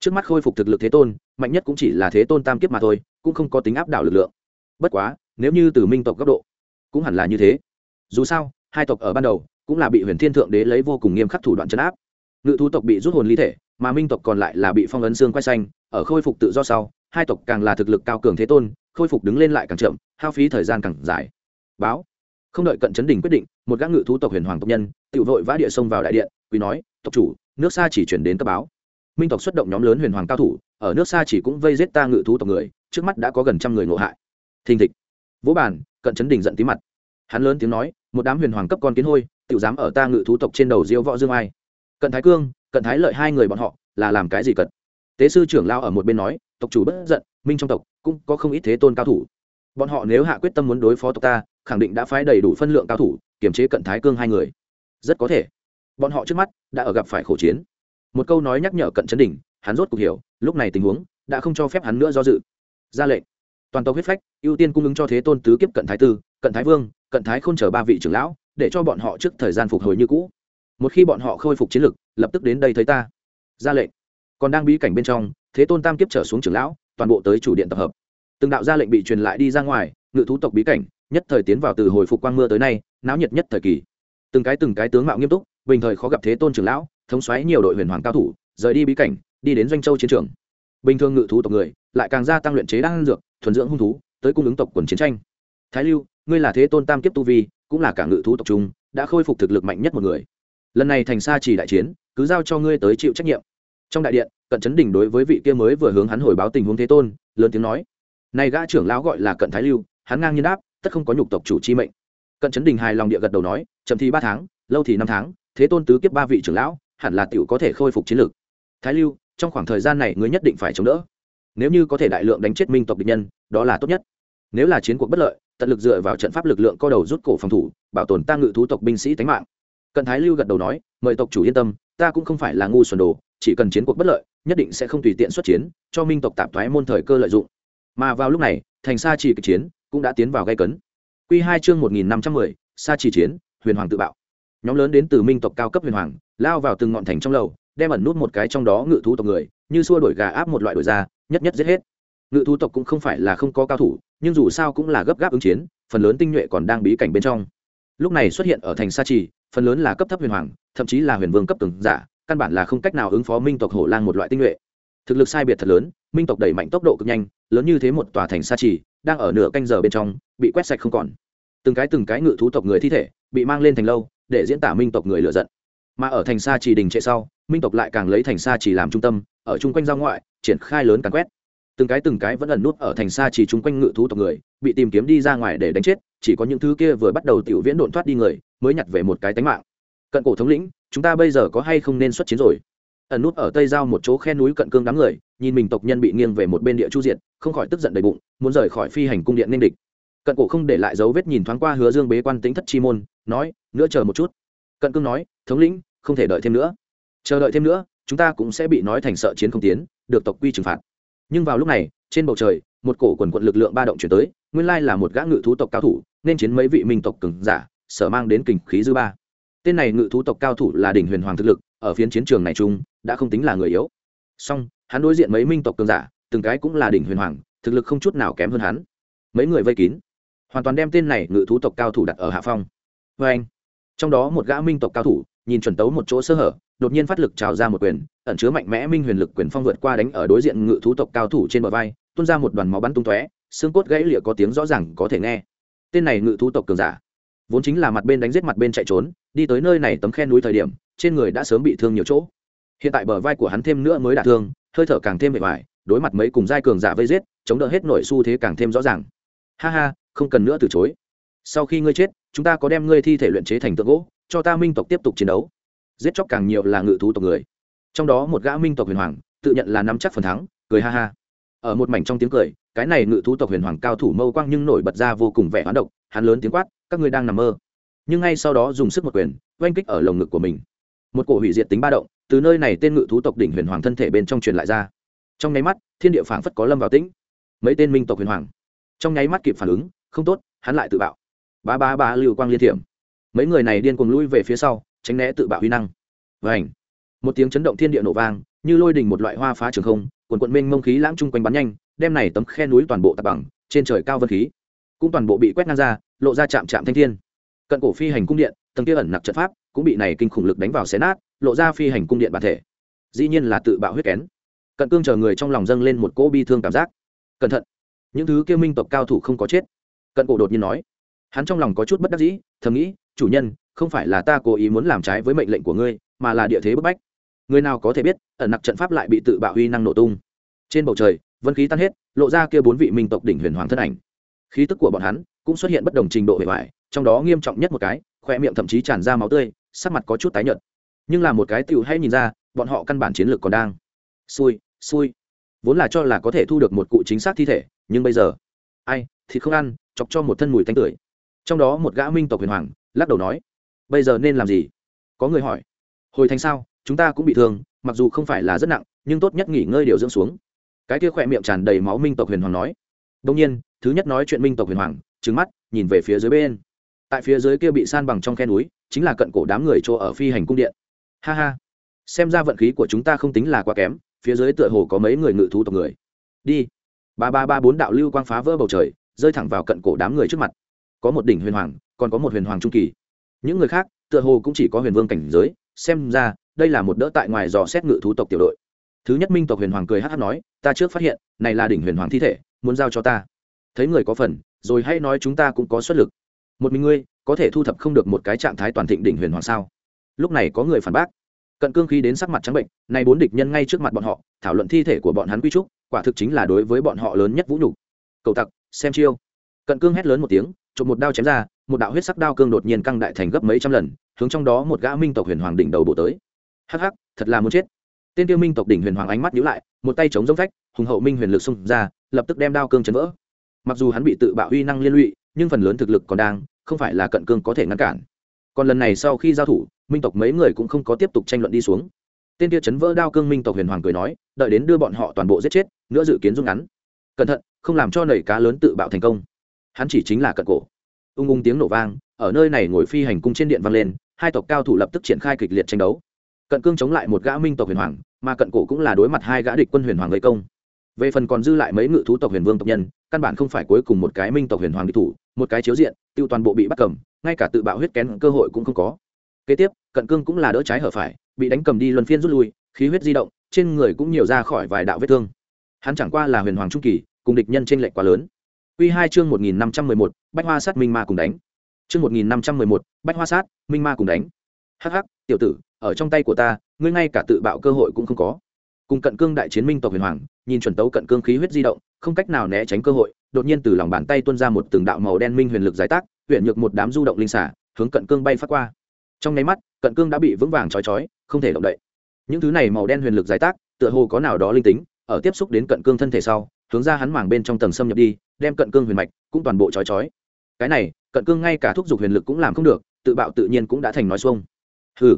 Trước mắt khôi phục thực lực thế tôn, mạnh nhất cũng chỉ là thế tôn tam kiếp mà thôi, cũng không có tính áp đảo lực lượng. Bất quá, nếu như từ minh tộc góc độ, cũng hẳn là như thế. Dù sao, hai tộc ở ban đầu, cũng là bị huyền thiên thượng đế lấy vô cùng nghiêm khắc thủ đoạn chấn áp. Ngự thú tộc bị rút hồn ly thể, mà minh tộc còn lại là bị phong ấn xương quay xanh, ở khôi phục tự do sau hai tộc càng là thực lực cao cường thế tôn, khôi phục đứng lên lại càng chậm, hao phí thời gian càng dài. Báo. Không đợi cận chấn đỉnh quyết định, một gã ngự thú tộc huyền hoàng tộc nhân tự vội vã địa sông vào đại điện quý nói, tộc chủ, nước xa chỉ chuyển đến cấp báo. Minh tộc xuất động nhóm lớn huyền hoàng cao thủ, ở nước xa chỉ cũng vây giết ta ngự thú tộc người, trước mắt đã có gần trăm người ngộ hại. Thình thịch. Vỗ bàn, cận chấn đỉnh giận tí mặt. Hắn lớn tiếng nói, một đám huyền hoàng cấp con kiến hôi tự dám ở ta ngự thú tộc trên đầu diêu võ dương ai? Cận thái cương, cận thái lợi hai người bọn họ, là làm cái gì cận? Tế sư trưởng lao ở một bên nói tộc chủ bất giận, minh trong tộc cũng có không ít thế tôn cao thủ. Bọn họ nếu hạ quyết tâm muốn đối phó tộc ta, khẳng định đã phái đầy đủ phân lượng cao thủ, kiềm chế cận thái cương hai người. Rất có thể, bọn họ trước mắt đã ở gặp phải khổ chiến. Một câu nói nhắc nhở cận chấn đỉnh, hắn rốt cuộc hiểu, lúc này tình huống đã không cho phép hắn nữa do dự. Ra lệnh, toàn tộc huyết phách, ưu tiên cung ứng cho thế tôn tứ kiếp cận thái tư, cận thái vương, cận thái không chờ ba vị trưởng lão, để cho bọn họ trước thời gian phục hồi như cũ. Một khi bọn họ khôi phục chiến lực, lập tức đến đây thấy ta. Ra lệnh còn đang bí cảnh bên trong, thế tôn tam kiếp trở xuống trưởng lão, toàn bộ tới chủ điện tập hợp. Từng đạo ra lệnh bị truyền lại đi ra ngoài, ngự thú tộc bí cảnh, nhất thời tiến vào từ hồi phục quang mưa tới nay, náo nhiệt nhất thời kỳ. Từng cái từng cái tướng mạo nghiêm túc, bình thời khó gặp thế tôn trưởng lão, thống xoáy nhiều đội huyền hoàng cao thủ, rời đi bí cảnh, đi đến doanh châu chiến trường. Bình thường ngự thú tộc người, lại càng gia tăng luyện chế đan dược, thuần dưỡng hung thú, tới cung ứng tộc quần chiến tranh. Thái lưu, ngươi là thế tôn tam kiếp tu vi, cũng là cả ngự thú tộc trung đã khôi phục thực lực mạnh nhất một người. Lần này thành sa chỉ đại chiến, cứ giao cho ngươi tới chịu trách nhiệm trong đại điện, cận chấn đình đối với vị kia mới vừa hướng hắn hồi báo tình huống thế tôn, lớn tiếng nói, này gã trưởng lão gọi là cận thái lưu, hắn ngang nhiên đáp, tất không có nhục tộc chủ chi mệnh. Cận chấn đình hài lòng địa gật đầu nói, chậm thì ba tháng, lâu thì năm tháng, thế tôn tứ kiếp ba vị trưởng lão, hẳn là tiểu có thể khôi phục chiến lược thái lưu, trong khoảng thời gian này ngươi nhất định phải chống đỡ. Nếu như có thể đại lượng đánh chết minh tộc địch nhân, đó là tốt nhất. Nếu là chiến cuộc bất lợi, tận lực dựa vào trận pháp lực lượng co đầu rút cổ phòng thủ, bảo tồn ta ngự thú tộc binh sĩ tánh mạng. Cận thái lưu gật đầu nói, mời tộc chủ yên tâm, ta cũng không phải là ngu xuẩn đồ chỉ cần chiến cuộc bất lợi, nhất định sẽ không tùy tiện xuất chiến, cho minh tộc tạp thoái môn thời cơ lợi dụng. Mà vào lúc này, thành sa chỉ kịch chiến cũng đã tiến vào gây cấn. Q hai chương một nghìn năm trăm mười, sa chỉ chiến, huyền hoàng tự bạo. Nhóm lớn đến từ minh tộc cao cấp huyền hoàng, lao vào từng ngọn thành trong lầu, đem ẩn nút một cái trong đó ngự thú tộc người, như xua đổi gà áp một loại đổi ra, nhất nhất giết hết. Ngự thú tộc cũng không phải là không có cao thủ, nhưng dù sao cũng là gấp gáp ứng chiến, phần lớn tinh nhuệ còn đang bí cảnh bên trong. Lúc này xuất hiện ở thành sa trì, phần lớn là cấp thấp huyền hoàng, thậm chí là huyền vương cấp từng giả căn bản là không cách nào ứng phó minh tộc hổ lang một loại tinh nhuệ. Thực lực sai biệt thật lớn, minh tộc đẩy mạnh tốc độ cực nhanh, lớn như thế một tòa thành sa trì, đang ở nửa canh giờ bên trong, bị quét sạch không còn. Từng cái từng cái ngự thú tộc người thi thể, bị mang lên thành lâu, để diễn tả minh tộc người lựa giận. Mà ở thành sa trì đình trệ sau, minh tộc lại càng lấy thành sa trì làm trung tâm, ở chung quanh giao ngoại, triển khai lớn càng quét. Từng cái từng cái vẫn ẩn nút ở thành xa chỉ chung quanh ngự thú tộc người, bị tìm kiếm đi ra ngoài để đánh chết, chỉ có những thứ kia vừa bắt đầu tiểu viễn độn thoát đi người, mới nhặt về một cái tánh mạng. Cận cổ thống lĩnh chúng ta bây giờ có hay không nên xuất chiến rồi? Ẩn nút ở tây giao một chỗ khe núi cận cương đám người, nhìn mình tộc nhân bị nghiêng về một bên địa chu diện không khỏi tức giận đầy bụng, muốn rời khỏi phi hành cung điện nên địch. Cận cổ không để lại dấu vết nhìn thoáng qua hứa dương bế quan tính thất chi môn, nói, nữa chờ một chút. Cận cương nói, thống lĩnh, không thể đợi thêm nữa. Chờ đợi thêm nữa, chúng ta cũng sẽ bị nói thành sợ chiến không tiến, được tộc quy trừng phạt. Nhưng vào lúc này, trên bầu trời, một cổ quần quận lực lượng ba động chuyển tới, nguyên lai là một gã ngự thú tộc cao thủ, nên chiến mấy vị minh tộc cường giả, sở mang đến kình khí dư ba tên này ngự thú tộc cao thủ là đỉnh huyền hoàng thực lực, ở phiến chiến trường này chung, đã không tính là người yếu. Song, hắn đối diện mấy minh tộc cường giả, từng cái cũng là đỉnh huyền hoàng, thực lực không chút nào kém hơn hắn. Mấy người vây kín, hoàn toàn đem tên này ngự thú tộc cao thủ đặt ở hạ phong. Vê anh, trong đó một gã minh tộc cao thủ, nhìn chuẩn tấu một chỗ sơ hở, đột nhiên phát lực trào ra một quyền, ẩn chứa mạnh mẽ minh huyền lực quyền phong vượt qua đánh ở đối diện ngự thú tộc cao thủ trên bờ vai, tuôn ra một đoàn máu bắn tung tóe, xương cốt gãy lịa có tiếng rõ ràng có thể nghe. Tên này ngự thú tộc cường giả, vốn chính là mặt bên đánh giết mặt bên chạy trốn đi tới nơi này tấm khe núi thời điểm, trên người đã sớm bị thương nhiều chỗ. Hiện tại bờ vai của hắn thêm nữa mới đả thương, hơi thở càng thêm mệt mỏi, đối mặt mấy cùng giai cường giả vây giết, chống đỡ hết nội xu thế càng thêm rõ ràng. Ha ha, không cần nữa từ chối. Sau khi ngươi chết, chúng ta có đem ngươi thi thể luyện chế thành tượng gỗ, cho ta minh tộc tiếp tục chiến đấu. Giết chóc càng nhiều là ngự thú tộc người. Trong đó một gã minh tộc huyền hoàng, tự nhận là nắm chắc phần thắng, cười ha ha. Ở một mảnh trong tiếng cười, cái này ngự thú tộc huyền hoàng cao thủ mâu quang nhưng nổi bật ra vô cùng vẻ hoán độc, hắn lớn tiếng quát, các ngươi đang nằm mơ nhưng ngay sau đó dùng sức một quyền, oanh kích ở lồng ngực của mình. Một cổ hủy diệt tính ba động, từ nơi này tên ngự thú tộc đỉnh huyền hoàng thân thể bên trong truyền lại ra. Trong nháy mắt, thiên địa phảng phất có lâm vào tĩnh. Mấy tên minh tộc huyền hoàng, trong nháy mắt kịp phản ứng, không tốt, hắn lại tự bạo. Ba ba ba lưu quang liên thiểm. Mấy người này điên cuồng lui về phía sau, tránh né tự bạo huy năng. Và ảnh một tiếng chấn động thiên địa nổ vang, như lôi đình một loại hoa phá trường không quần quận minh mông khí lãng chung quanh bắn nhanh, đem này tấm khe núi toàn bộ tạp bằng, trên trời cao vân khí cũng toàn bộ bị quét ngang ra, lộ ra chạm chạm thanh thiên cận cổ phi hành cung điện, tầng kia ẩn nặc trận pháp cũng bị này kinh khủng lực đánh vào xé nát, lộ ra phi hành cung điện bản thể. Dĩ nhiên là tự bạo huyết kén. Cận cương chờ người trong lòng dâng lên một cỗ bi thương cảm giác. Cẩn thận. Những thứ kia minh tộc cao thủ không có chết. Cận cổ đột nhiên nói. Hắn trong lòng có chút bất đắc dĩ, thầm nghĩ, chủ nhân, không phải là ta cố ý muốn làm trái với mệnh lệnh của ngươi, mà là địa thế bức bách. Người nào có thể biết, ẩn nặc trận pháp lại bị tự bạo huy năng nổ tung. Trên bầu trời, vân khí tan hết, lộ ra kia bốn vị minh tộc đỉnh huyền hoàng thân ảnh. Khí tức của bọn hắn cũng xuất hiện bất đồng trình độ hề hoại trong đó nghiêm trọng nhất một cái khoe miệng thậm chí tràn ra máu tươi, sắc mặt có chút tái nhợt. Nhưng là một cái tiểu hay nhìn ra, bọn họ căn bản chiến lược còn đang. Xui xui. Vốn là cho là có thể thu được một cụ chính xác thi thể, nhưng bây giờ, ai, thì không ăn, chọc cho một thân mùi tanh tưởi. Trong đó một gã minh tộc huyền hoàng, lắc đầu nói, bây giờ nên làm gì? Có người hỏi, hồi thành sao? Chúng ta cũng bị thương, mặc dù không phải là rất nặng, nhưng tốt nhất nghỉ ngơi điều dưỡng xuống. Cái kia khỏe miệng tràn đầy máu minh tộc huyền hoàng nói. Đông nhiên, thứ nhất nói chuyện minh tộc huyền hoàng trứng mắt, nhìn về phía dưới bên. Tại phía dưới kia bị san bằng trong khe núi, chính là cận cổ đám người chỗ ở phi hành cung điện. Ha ha. Xem ra vận khí của chúng ta không tính là quá kém, phía dưới tựa hồ có mấy người ngự thú tộc người. Đi. Ba ba ba bốn đạo lưu quang phá vỡ bầu trời, rơi thẳng vào cận cổ đám người trước mặt. Có một đỉnh huyền hoàng, còn có một huyền hoàng trung kỳ. Những người khác, tựa hồ cũng chỉ có huyền vương cảnh giới, xem ra, đây là một đỡ tại ngoài dò xét ngự thú tộc tiểu đội. Thứ nhất minh tộc huyền hoàng cười hát hát nói, ta trước phát hiện, này là đỉnh huyền hoàng thi thể, muốn giao cho ta. Thấy người có phần rồi hãy nói chúng ta cũng có xuất lực. Một mình ngươi, có thể thu thập không được một cái trạng thái toàn thịnh đỉnh huyền hoàng sao? Lúc này có người phản bác. Cận cương khí đến sắc mặt trắng bệnh, nay bốn địch nhân ngay trước mặt bọn họ, thảo luận thi thể của bọn hắn quy trúc, quả thực chính là đối với bọn họ lớn nhất vũ nhục. Cầu tặc, xem chiêu. Cận cương hét lớn một tiếng trộm một đao chém ra, một đạo huyết sắc đao cương đột nhiên căng đại thành gấp mấy trăm lần, hướng trong đó một gã minh tộc huyền hoàng đỉnh đầu bổ tới. Hắc hắc, thật là muốn chết. Tên tiêu minh tộc đỉnh huyền hoàng ánh mắt nhíu lại, một tay chống giống phách, hùng hậu minh huyền lực xung ra, lập tức đem đao cương chấn vỡ mặc dù hắn bị tự bạo uy năng liên lụy, nhưng phần lớn thực lực còn đang, không phải là cận cương có thể ngăn cản. Còn lần này sau khi giao thủ, minh tộc mấy người cũng không có tiếp tục tranh luận đi xuống. Tên kia chấn vỡ đao cương minh tộc huyền hoàng cười nói, đợi đến đưa bọn họ toàn bộ giết chết, nữa dự kiến rút ngắn. Cẩn thận, không làm cho nảy cá lớn tự bạo thành công. Hắn chỉ chính là cận cổ. Ung ung tiếng nổ vang, ở nơi này ngồi phi hành cung trên điện vang lên, hai tộc cao thủ lập tức triển khai kịch liệt tranh đấu. Cận cương chống lại một gã minh tộc huyền hoàng, mà cận cổ cũng là đối mặt hai gã địch quân huyền hoàng gây công. Về phần còn dư lại mấy ngự thú tộc huyền vương tộc nhân căn bản không phải cuối cùng một cái minh tộc huyền hoàng đi thủ, một cái chiếu diện, tiêu toàn bộ bị bắt cầm, ngay cả tự bạo huyết kén cơ hội cũng không có. Kế tiếp, cận cương cũng là đỡ trái hở phải, bị đánh cầm đi luân phiên rút lui, khí huyết di động, trên người cũng nhiều ra khỏi vài đạo vết thương. Hắn chẳng qua là huyền hoàng trung kỳ, cùng địch nhân trên lệnh quá lớn. Quy hai chương một nghìn năm trăm mười một, bách hoa sát minh ma cùng đánh. Chương một nghìn năm trăm mười một, bách hoa sát minh ma cùng đánh. Hắc hắc, tiểu tử, ở trong tay của ta, ngươi ngay cả tự bạo cơ hội cũng không có. Cùng cận cương đại chiến minh tộc huyền hoàng, nhìn chuẩn tấu cận cương khí huyết di động không cách nào né tránh cơ hội, đột nhiên từ lòng bàn tay tuôn ra một từng đạo màu đen minh huyền lực giải tác huyện nhược một đám du động linh xả, hướng cận cương bay phát qua. Trong nháy mắt, cận cương đã bị vững vàng trói trói, không thể động đậy. Những thứ này màu đen huyền lực giải tác, tựa hồ có nào đó linh tính, ở tiếp xúc đến cận cương thân thể sau, hướng ra hắn màng bên trong tầng xâm nhập đi, đem cận cương huyền mạch cũng toàn bộ trói trói. Cái này, cận cương ngay cả thúc giục huyền lực cũng làm không được, tự bạo tự nhiên cũng đã thành nói xuông. Hừ.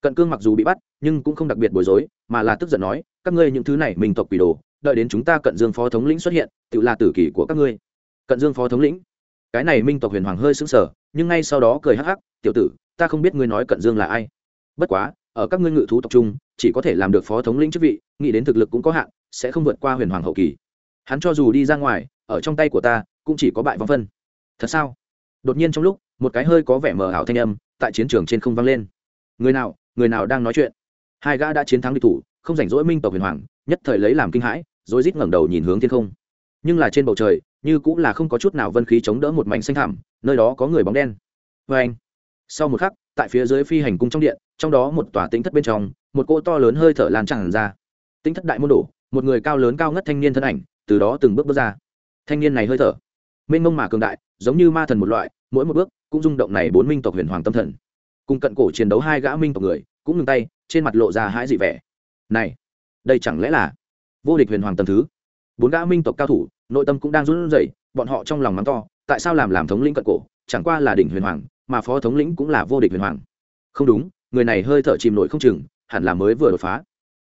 Cận cương mặc dù bị bắt, nhưng cũng không đặc biệt bối rối, mà là tức giận nói, các ngươi những thứ này mình tộc quỷ đồ đợi đến chúng ta cận dương phó thống lĩnh xuất hiện, tự là tử kỷ của các ngươi. Cận dương phó thống lĩnh. Cái này minh tộc huyền hoàng hơi sững sờ, nhưng ngay sau đó cười hắc hắc, tiểu tử, ta không biết ngươi nói cận dương là ai. Bất quá, ở các ngươi ngự thú tộc trung chỉ có thể làm được phó thống lĩnh chức vị, nghĩ đến thực lực cũng có hạn, sẽ không vượt qua huyền hoàng hậu kỳ. Hắn cho dù đi ra ngoài, ở trong tay của ta, cũng chỉ có bại vong phân. Thật sao? Đột nhiên trong lúc, một cái hơi có vẻ mờ ảo thanh âm tại chiến trường trên không vang lên. Người nào người nào đang nói chuyện? Hai gã đã chiến thắng địch thủ không rảnh rỗi minh tộc huyền hoàng, nhất thời lấy làm kinh hãi rồi rít ngẩng đầu nhìn hướng thiên không. Nhưng là trên bầu trời, như cũng là không có chút nào vân khí chống đỡ một mảnh xanh thảm nơi đó có người bóng đen. Vê anh, sau một khắc, tại phía dưới phi hành cung trong điện, trong đó một tòa tính thất bên trong, một cỗ to lớn hơi thở lan tràn ra. Tính thất đại môn đổ, một người cao lớn cao ngất thanh niên thân ảnh, từ đó từng bước bước ra. Thanh niên này hơi thở, mênh mông mà cường đại, giống như ma thần một loại, mỗi một bước cũng rung động này bốn minh tộc huyền hoàng tâm thần. Cùng cận cổ chiến đấu hai gã minh tộc người, cũng ngừng tay, trên mặt lộ ra hãi dị vẻ này, đây chẳng lẽ là vô địch huyền hoàng tầm thứ? Bốn gã minh tộc cao thủ, nội tâm cũng đang run rẩy, bọn họ trong lòng mắng to, tại sao làm làm thống lĩnh cận cổ, chẳng qua là đỉnh huyền hoàng, mà phó thống lĩnh cũng là vô địch huyền hoàng. Không đúng, người này hơi thở chìm nổi không chừng, hẳn là mới vừa đột phá.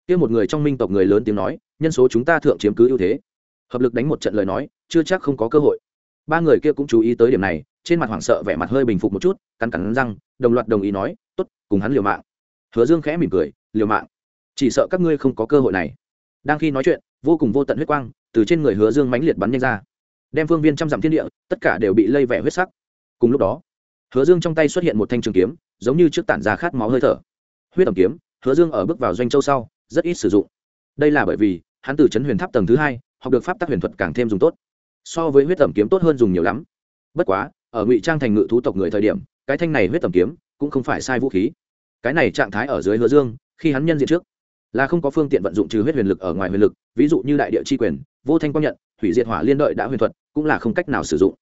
Kia một người trong minh tộc người lớn tiếng nói, nhân số chúng ta thượng chiếm cứ ưu thế. Hợp lực đánh một trận lời nói, chưa chắc không có cơ hội. Ba người kia cũng chú ý tới điểm này, trên mặt hoảng sợ vẻ mặt hơi bình phục một chút, cắn cắn răng, đồng loạt đồng ý nói, tốt, cùng hắn liều mạng. Hứa dương khẽ mỉm cười, liều mạng chỉ sợ các ngươi không có cơ hội này. Đang khi nói chuyện, vô cùng vô tận huyết quang từ trên người hứa dương mãnh liệt bắn nhanh ra. Đem phương viên trăm dặm thiên địa, tất cả đều bị lây vẻ huyết sắc. Cùng lúc đó, hứa dương trong tay xuất hiện một thanh trường kiếm, giống như trước tản ra khát máu hơi thở. Huyết ẩm kiếm, hứa dương ở bước vào doanh châu sau, rất ít sử dụng. Đây là bởi vì, hắn từ chấn huyền tháp tầng thứ hai, học được pháp tác huyền thuật càng thêm dùng tốt. So với huyết ẩm kiếm tốt hơn dùng nhiều lắm. Bất quá, ở ngụy trang thành ngự thú tộc người thời điểm, cái thanh này huyết tầm kiếm cũng không phải sai vũ khí. Cái này trạng thái ở dưới hứa dương, khi hắn nhân diện trước là không có phương tiện vận dụng trừ huyết huyền lực ở ngoài huyền lực ví dụ như đại địa chi quyền vô thanh quang nhận hủy diệt hỏa liên đợi đã huyền thuật cũng là không cách nào sử dụng.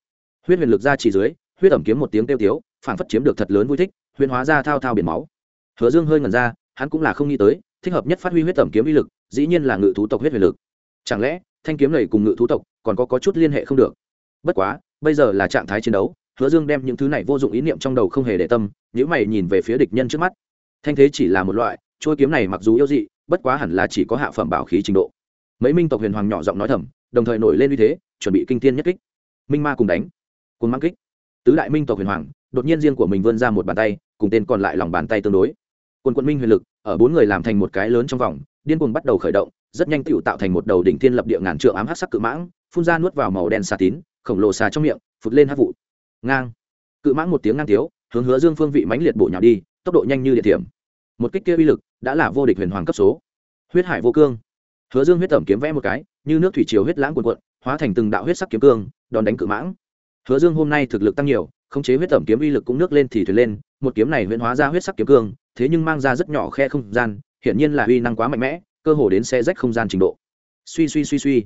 Huyết huyền lực ra chỉ dưới huyết ẩm kiếm một tiếng tiêu tiếu phản phất chiếm được thật lớn vui thích huyền hóa ra thao thao biển máu. Hứa dương hơi ngần ra hắn cũng là không nghĩ tới thích hợp nhất phát huy huyết ẩm kiếm uy lực dĩ nhiên là ngự thú tộc huyết huyền lực. Chẳng lẽ thanh kiếm này cùng ngự thú tộc còn có, có chút liên hệ không được? Bất quá bây giờ là trạng thái chiến đấu hứa dương đem những thứ này vô dụng ý niệm trong đầu không hề để tâm những mày nhìn về phía địch nhân trước mắt. Thanh thế chỉ là một loại trôi kiếm này mặc dù yêu dị bất quá hẳn là chỉ có hạ phẩm bảo khí trình độ. Mấy minh tộc huyền hoàng nhỏ giọng nói thầm, đồng thời nổi lên uy thế, chuẩn bị kinh thiên nhất kích. Minh ma cùng đánh cùng mang kích. Tứ đại minh tộc huyền hoàng, đột nhiên riêng của mình vươn ra một bàn tay, cùng tên còn lại lòng bàn tay tương đối. Quân quân minh huyền lực, ở bốn người làm thành một cái lớn trong vòng, điên cuồng bắt đầu khởi động, rất nhanh tựu tạo thành một đầu đỉnh thiên lập địa ngàn trượng ám hắc sắc cự mãng, phun ra nuốt vào màu đen xà tín, khổng lồ xà trong miệng, phụt lên hát vụ. Ngang. Cự mãng một tiếng ngang tiếu, hướng hứa dương phương vị mãnh liệt bổ nhào đi, tốc độ nhanh như địa thiểm một kích kia uy lực đã là vô địch huyền hoàng cấp số. Huyết hải vô cương. Hứa dương huyết tẩm kiếm vẽ một cái, như nước thủy chiều huyết lãng cuộn cuộn, hóa thành từng đạo huyết sắc kiếm cương đòn đánh cự mãng. Hứa dương hôm nay thực lực tăng nhiều, khống chế huyết tẩm kiếm uy lực cũng nước lên thì thuyền lên, một kiếm này huyễn hóa ra huyết sắc kiếm cương, thế nhưng mang ra rất nhỏ khe không gian, hiển nhiên là uy năng quá mạnh mẽ, cơ hồ đến xe rách không gian trình độ. Suy suy suy suy.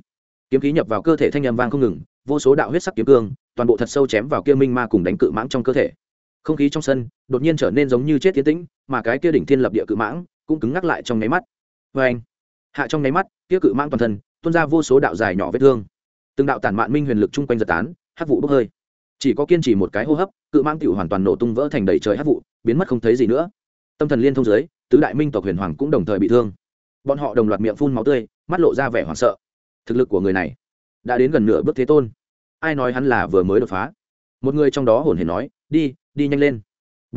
Kiếm khí nhập vào cơ thể thanh âm vang không ngừng, vô số đạo huyết sắc kiếm cương, toàn bộ thật sâu chém vào kia minh ma cùng đánh cự mãng trong cơ thể. Không khí trong sân đột nhiên trở nên giống như chết tiến tĩnh mà cái kia đỉnh thiên lập địa cự mãng cũng cứng ngắc lại trong nháy mắt. Vê anh, hạ trong nháy mắt, kia cự mãng toàn thân tuôn ra vô số đạo dài nhỏ vết thương. Từng đạo tản mạn minh huyền lực chung quanh giật tán hát vụ bốc hơi. Chỉ có kiên trì một cái hô hấp, cự mãng tiểu hoàn toàn nổ tung vỡ thành đầy trời hát vụ, biến mất không thấy gì nữa. Tâm thần liên thông dưới, tứ đại minh tộc huyền hoàng cũng đồng thời bị thương. Bọn họ đồng loạt miệng phun máu tươi, mắt lộ ra vẻ hoảng sợ. Thực lực của người này đã đến gần nửa bước thế tôn. Ai nói hắn là vừa mới đột phá? Một người trong đó hồn hề nói, đi đi nhanh lên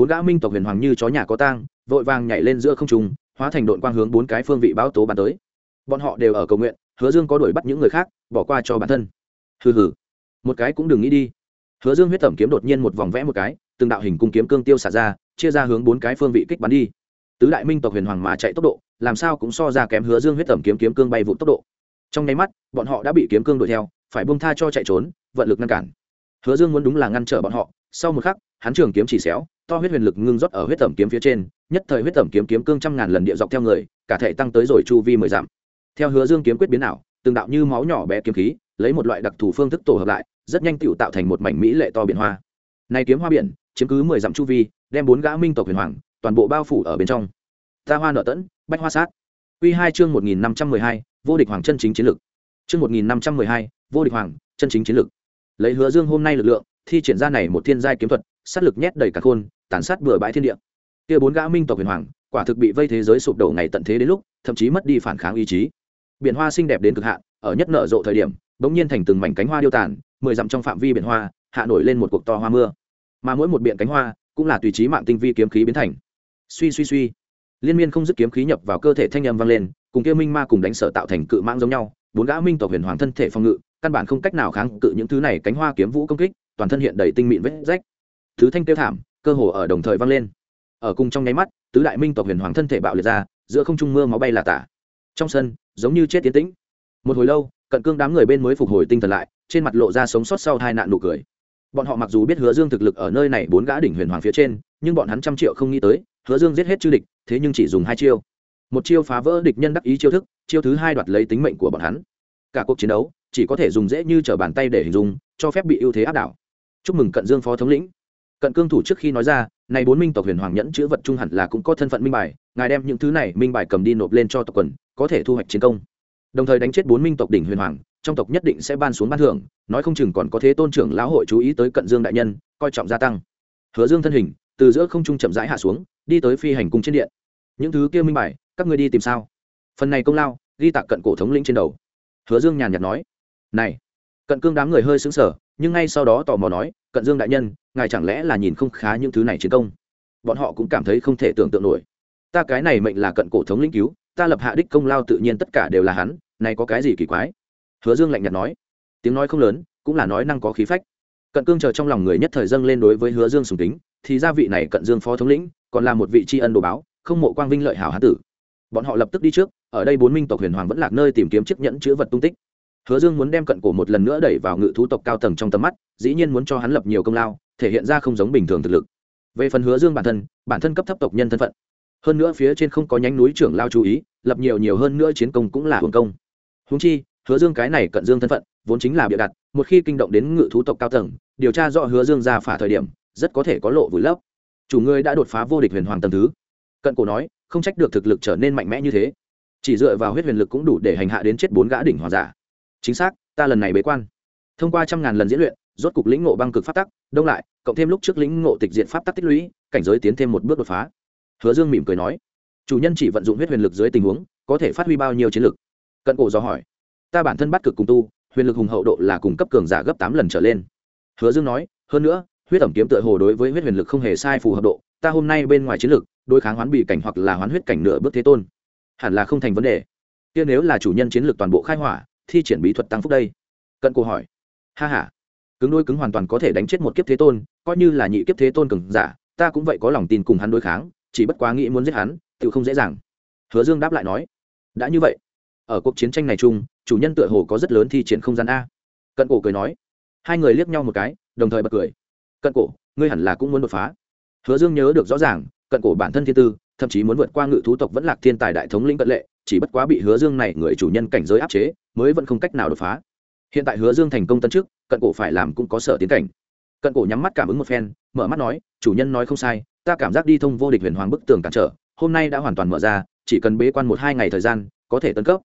bốn gã minh tộc huyền hoàng như chó nhà có tang, vội vàng nhảy lên giữa không trung, hóa thành đội quang hướng bốn cái phương vị báo tố bắn tới. Bọn họ đều ở cầu nguyện, hứa dương có đuổi bắt những người khác, bỏ qua cho bản thân. Hừ hừ. Một cái cũng đừng nghĩ đi. Hứa dương huyết tẩm kiếm đột nhiên một vòng vẽ một cái, từng đạo hình cung kiếm cương tiêu xả ra, chia ra hướng bốn cái phương vị kích bắn đi. Tứ đại minh tộc huyền hoàng mà chạy tốc độ, làm sao cũng so ra kém hứa dương huyết tẩm kiếm kiếm cương bay vụ tốc độ. Trong nháy mắt, bọn họ đã bị kiếm cương đuổi theo, phải bông tha cho chạy trốn, vận lực ngăn cản. Hứa dương muốn đúng là ngăn trở bọn họ, sau một khắc hắn trường kiếm chỉ xéo to huyết huyền lực ngưng rót ở huyết tẩm kiếm phía trên nhất thời huyết tẩm kiếm kiếm cương trăm ngàn lần địa dọc theo người cả thể tăng tới rồi chu vi mười dặm theo hứa dương kiếm quyết biến ảo từng đạo như máu nhỏ bé kiếm khí lấy một loại đặc thù phương thức tổ hợp lại rất nhanh tựu tạo thành một mảnh mỹ lệ to biển hoa này kiếm hoa biển chiếm cứ mười dặm chu vi đem bốn gã minh tộc huyền hoàng toàn bộ bao phủ ở bên trong ta hoa nợ tẫn bách hoa sát Quy 2 chương 1512, vô địch hoàng chân chính chiến lực. Chương 1512, vô địch hoàng, chân chính chiến lực. Lấy Hứa Dương hôm nay lực lượng, thi triển ra này một thiên giai kiếm thuật, sát lực nhét đầy cả khôn, tàn sát bừa bãi thiên địa. Kia bốn gã minh tộc huyền hoàng, quả thực bị vây thế giới sụp đổ ngày tận thế đến lúc, thậm chí mất đi phản kháng ý chí. Biển hoa xinh đẹp đến cực hạn, ở nhất nở rộ thời điểm, bỗng nhiên thành từng mảnh cánh hoa điêu tàn, mười dặm trong phạm vi biển hoa, hạ nổi lên một cuộc to hoa mưa. Mà mỗi một biển cánh hoa, cũng là tùy trí mạng tinh vi kiếm khí biến thành. Suy suy suy, liên miên không dứt kiếm khí nhập vào cơ thể thanh âm vang lên, cùng kia minh ma cùng đánh sở tạo thành cự mãng giống nhau, bốn gã minh tộc huyền hoàng thân thể phòng ngự, căn bản không cách nào kháng cự những thứ này cánh hoa kiếm vũ công kích, toàn thân hiện đầy tinh mịn vết rách. Thứ thanh tiêu thảm, cơ hồ ở đồng thời vang lên. Ở cùng trong nháy mắt, tứ đại minh tộc huyền hoàng thân thể bạo liệt ra, giữa không trung mưa máu bay là tả. Trong sân, giống như chết tiến tĩnh. Một hồi lâu, cận cương đám người bên mới phục hồi tinh thần lại, trên mặt lộ ra sống sót sau hai nạn nụ cười. Bọn họ mặc dù biết Hứa Dương thực lực ở nơi này bốn gã đỉnh huyền hoàng phía trên, nhưng bọn hắn trăm triệu không nghĩ tới, Hứa Dương giết hết chư địch, thế nhưng chỉ dùng hai chiêu. Một chiêu phá vỡ địch nhân đắc ý chiêu thức, chiêu thứ hai đoạt lấy tính mệnh của bọn hắn. Cả cuộc chiến đấu chỉ có thể dùng dễ như trở bàn tay để hình dung, cho phép bị ưu thế áp đảo. Chúc mừng Cận Dương phó thống lĩnh. Cận Cương thủ trước khi nói ra, này bốn minh tộc huyền hoàng nhẫn chữ vật trung hẳn là cũng có thân phận minh bài, ngài đem những thứ này minh bài cầm đi nộp lên cho tộc quần, có thể thu hoạch chiến công. Đồng thời đánh chết bốn minh tộc đỉnh huyền hoàng, trong tộc nhất định sẽ ban xuống ban thưởng, nói không chừng còn có thế tôn trưởng lão hội chú ý tới Cận Dương đại nhân, coi trọng gia tăng. Hứa Dương thân hình từ giữa không trung chậm rãi hạ xuống, đi tới phi hành cung trên điện. Những thứ kia minh bài, các người đi tìm sao? Phần này công lao, ghi tạc cận cổ thống lĩnh trên đầu. Hứa Dương nhàn nhạt nói, "Này." Cận Cương đám người hơi xứng sở nhưng ngay sau đó tò mò nói, "Cận Dương đại nhân, ngài chẳng lẽ là nhìn không khá những thứ này chiến công?" Bọn họ cũng cảm thấy không thể tưởng tượng nổi. Ta cái này mệnh là cận cổ thống lĩnh cứu, ta lập hạ đích công lao tự nhiên tất cả đều là hắn, này có cái gì kỳ quái? Hứa Dương lạnh nhạt nói, tiếng nói không lớn, cũng là nói năng có khí phách. Cận Cương chờ trong lòng người nhất thời dâng lên đối với Hứa Dương sùng kính, thì gia vị này Cận Dương phó thống lĩnh, còn là một vị tri ân đồ báo, không mộ quang vinh lợi hảo hán tử. Bọn họ lập tức đi trước, ở đây bốn minh tộc huyền hoàng vẫn lạc nơi tìm kiếm chiếc nhẫn chữ vật tung tích. Hứa Dương muốn đem cận cổ một lần nữa đẩy vào ngự thú tộc cao tầng trong tầm mắt, dĩ nhiên muốn cho hắn lập nhiều công lao, thể hiện ra không giống bình thường thực lực. Về phần Hứa Dương bản thân, bản thân cấp thấp tộc nhân thân phận. Hơn nữa phía trên không có nhánh núi trưởng lao chú ý, lập nhiều nhiều hơn nữa chiến công cũng là hưởng công. Huống chi, Hứa Dương cái này cận Dương thân phận, vốn chính là bịa đặt, một khi kinh động đến ngự thú tộc cao tầng, điều tra rõ Hứa Dương ra phả thời điểm, rất có thể có lộ vùi lấp. Chủ ngươi đã đột phá vô địch huyền hoàng tầng thứ. Cận cổ nói, không trách được thực lực trở nên mạnh mẽ như thế. Chỉ dựa vào huyết huyền lực cũng đủ để hành hạ đến chết bốn gã đỉnh hoàng giả. Chính xác, ta lần này bế quan. Thông qua trăm ngàn lần diễn luyện, rốt cục lĩnh ngộ băng cực pháp tắc, đông lại, cộng thêm lúc trước lĩnh ngộ tịch diện pháp tắc tích lũy, cảnh giới tiến thêm một bước đột phá. Hứa Dương mỉm cười nói, chủ nhân chỉ vận dụng huyết huyền lực dưới tình huống, có thể phát huy bao nhiêu chiến lực? Cận cổ do hỏi, ta bản thân bắt cực cùng tu, huyền lực hùng hậu độ là cùng cấp cường giả gấp tám lần trở lên. Hứa Dương nói, hơn nữa, huyết ẩm kiếm tựa hồ đối với huyết huyền lực không hề sai phù hợp độ, ta hôm nay bên ngoài chiến lực, đối kháng hoán bị cảnh hoặc là hoán huyết cảnh nửa bước thế tôn, hẳn là không thành vấn đề. Kia nếu là chủ nhân chiến lược toàn bộ khai hỏa, thi triển bí thuật tăng phúc đây. Cận cổ hỏi, ha ha, cứng đôi cứng hoàn toàn có thể đánh chết một kiếp thế tôn, coi như là nhị kiếp thế tôn cường giả, ta cũng vậy có lòng tin cùng hắn đối kháng, chỉ bất quá nghĩ muốn giết hắn, tự không dễ dàng. Hứa Dương đáp lại nói, đã như vậy, ở cuộc chiến tranh này chung, chủ nhân tựa hồ có rất lớn thi triển không gian a. Cận cổ cười nói, hai người liếc nhau một cái, đồng thời bật cười. Cận cổ, ngươi hẳn là cũng muốn đột phá. Hứa Dương nhớ được rõ ràng, cận cổ bản thân thiên tư, thậm chí muốn vượt qua ngự thú tộc vẫn lạc thiên tài đại thống lĩnh cận lệ, chỉ bất quá bị Hứa Dương này người chủ nhân cảnh giới áp chế, mới vẫn không cách nào đột phá. Hiện tại Hứa Dương thành công tấn chức, cận cổ phải làm cũng có sở tiến cảnh. Cận cổ nhắm mắt cảm ứng một phen, mở mắt nói, chủ nhân nói không sai, ta cảm giác đi thông vô địch huyền hoàng bức tường cản trở, hôm nay đã hoàn toàn mở ra, chỉ cần bế quan một hai ngày thời gian, có thể tấn cấp.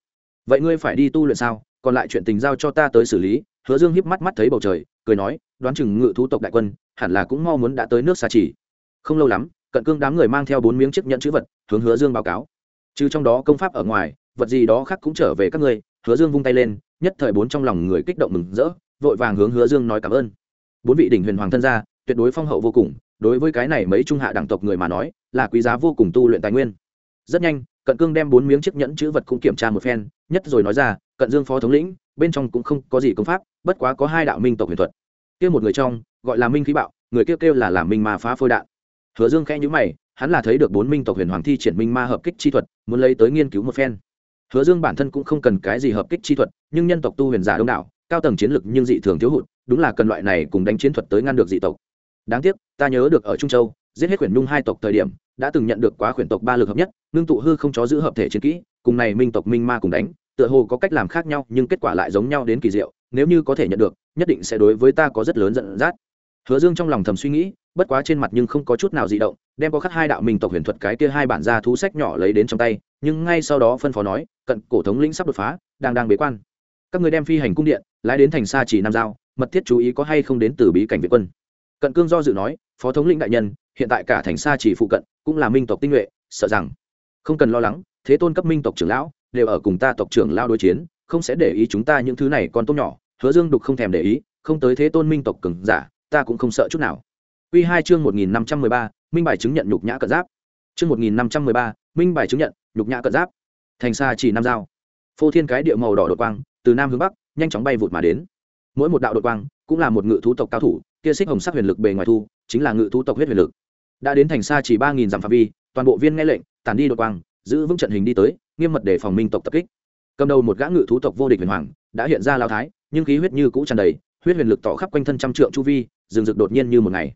Vậy ngươi phải đi tu luyện sao? Còn lại chuyện tình giao cho ta tới xử lý. Hứa Dương híp mắt mắt thấy bầu trời, cười nói, đoán chừng ngự thú tộc đại quân, hẳn là cũng mau muốn đã tới nước xa chỉ. Không lâu lắm, cận cương đám người mang theo bốn miếng chiếc nhẫn chữ vật, hướng Hứa Dương báo cáo. Trừ trong đó công pháp ở ngoài, vật gì đó khác cũng trở về các ngươi. Hứa Dương vung tay lên, nhất thời bốn trong lòng người kích động mừng rỡ, vội vàng hướng Hứa Dương nói cảm ơn. Bốn vị đỉnh huyền hoàng thân gia, tuyệt đối phong hậu vô cùng, đối với cái này mấy trung hạ đẳng tộc người mà nói, là quý giá vô cùng tu luyện tài nguyên. Rất nhanh, Cận Cương đem bốn miếng chiếc nhẫn chữ vật cũng kiểm tra một phen, nhất rồi nói ra, Cận Dương phó thống lĩnh, bên trong cũng không có gì công pháp, bất quá có hai đạo minh tộc huyền thuật. Kia một người trong, gọi là Minh khí bạo, người kia kêu, kêu là làm Minh ma phá phôi đạn. Hứa Dương khẽ nhữ mày, hắn là thấy được bốn minh tộc huyền hoàng thi triển minh ma hợp kích chi thuật, muốn lấy tới nghiên cứu một phen. Hứa Dương bản thân cũng không cần cái gì hợp kích chi thuật, nhưng nhân tộc tu huyền giả đông đảo, cao tầng chiến lực nhưng dị thường thiếu hụt, đúng là cần loại này cùng đánh chiến thuật tới ngăn được dị tộc. Đáng tiếc, ta nhớ được ở Trung Châu, giết hết quyển nhung hai tộc thời điểm, đã từng nhận được quá quyển tộc ba lực hợp nhất, ngưng tụ hư không chó giữ hợp thể chiến kỹ, cùng này minh tộc minh ma cùng đánh, tựa hồ có cách làm khác nhau, nhưng kết quả lại giống nhau đến kỳ diệu, nếu như có thể nhận được, nhất định sẽ đối với ta có rất lớn giận dắt. Hứa Dương trong lòng thầm suy nghĩ, bất quá trên mặt nhưng không có chút nào di động, đem có khắc hai đạo minh tộc huyền thuật cái kia hai bản ra thú sách nhỏ lấy đến trong tay, nhưng ngay sau đó phân phó nói, cận cổ thống lĩnh sắp đột phá, đang đang bế quan. Các người đem phi hành cung điện, lái đến thành xa chỉ nam giao, mật thiết chú ý có hay không đến từ bí cảnh việt quân. Cận cương do dự nói, phó thống lĩnh đại nhân, hiện tại cả thành xa chỉ phụ cận, cũng là minh tộc tinh nhuệ, sợ rằng không cần lo lắng, thế tôn cấp minh tộc trưởng lão đều ở cùng ta tộc trưởng lao đối chiến, không sẽ để ý chúng ta những thứ này con tốt nhỏ, hứa dương đục không thèm để ý, không tới thế tôn minh tộc cường giả, ta cũng không sợ chút nào. Quy hai chương một nghìn năm trăm mười ba, minh bài chứng nhận nhục nhã cận giáp. Chương một nghìn năm trăm mười ba, minh bài chứng nhận nhục nhã cận giáp. Thành xa chỉ nam giao. Phô thiên cái địa màu đỏ đột quang, từ nam hướng bắc, nhanh chóng bay vụt mà đến. Mỗi một đạo đột quang cũng là một ngự thú tộc cao thủ, kia xích hồng sắc huyền lực bề ngoài thu, chính là ngự thú tộc huyết huyền lực. Đã đến thành xa chỉ ba nghìn dặm phạm vi, toàn bộ viên nghe lệnh, tản đi đột quang, giữ vững trận hình đi tới, nghiêm mật để phòng minh tộc tập kích. Cầm đầu một gã ngự thú tộc vô địch huyền hoàng, đã hiện ra lao thái, nhưng khí huyết như cũ tràn đầy, huyết huyền lực tỏ khắp quanh thân trăm trượng chu vi, rừng rực đột nhiên như một ngày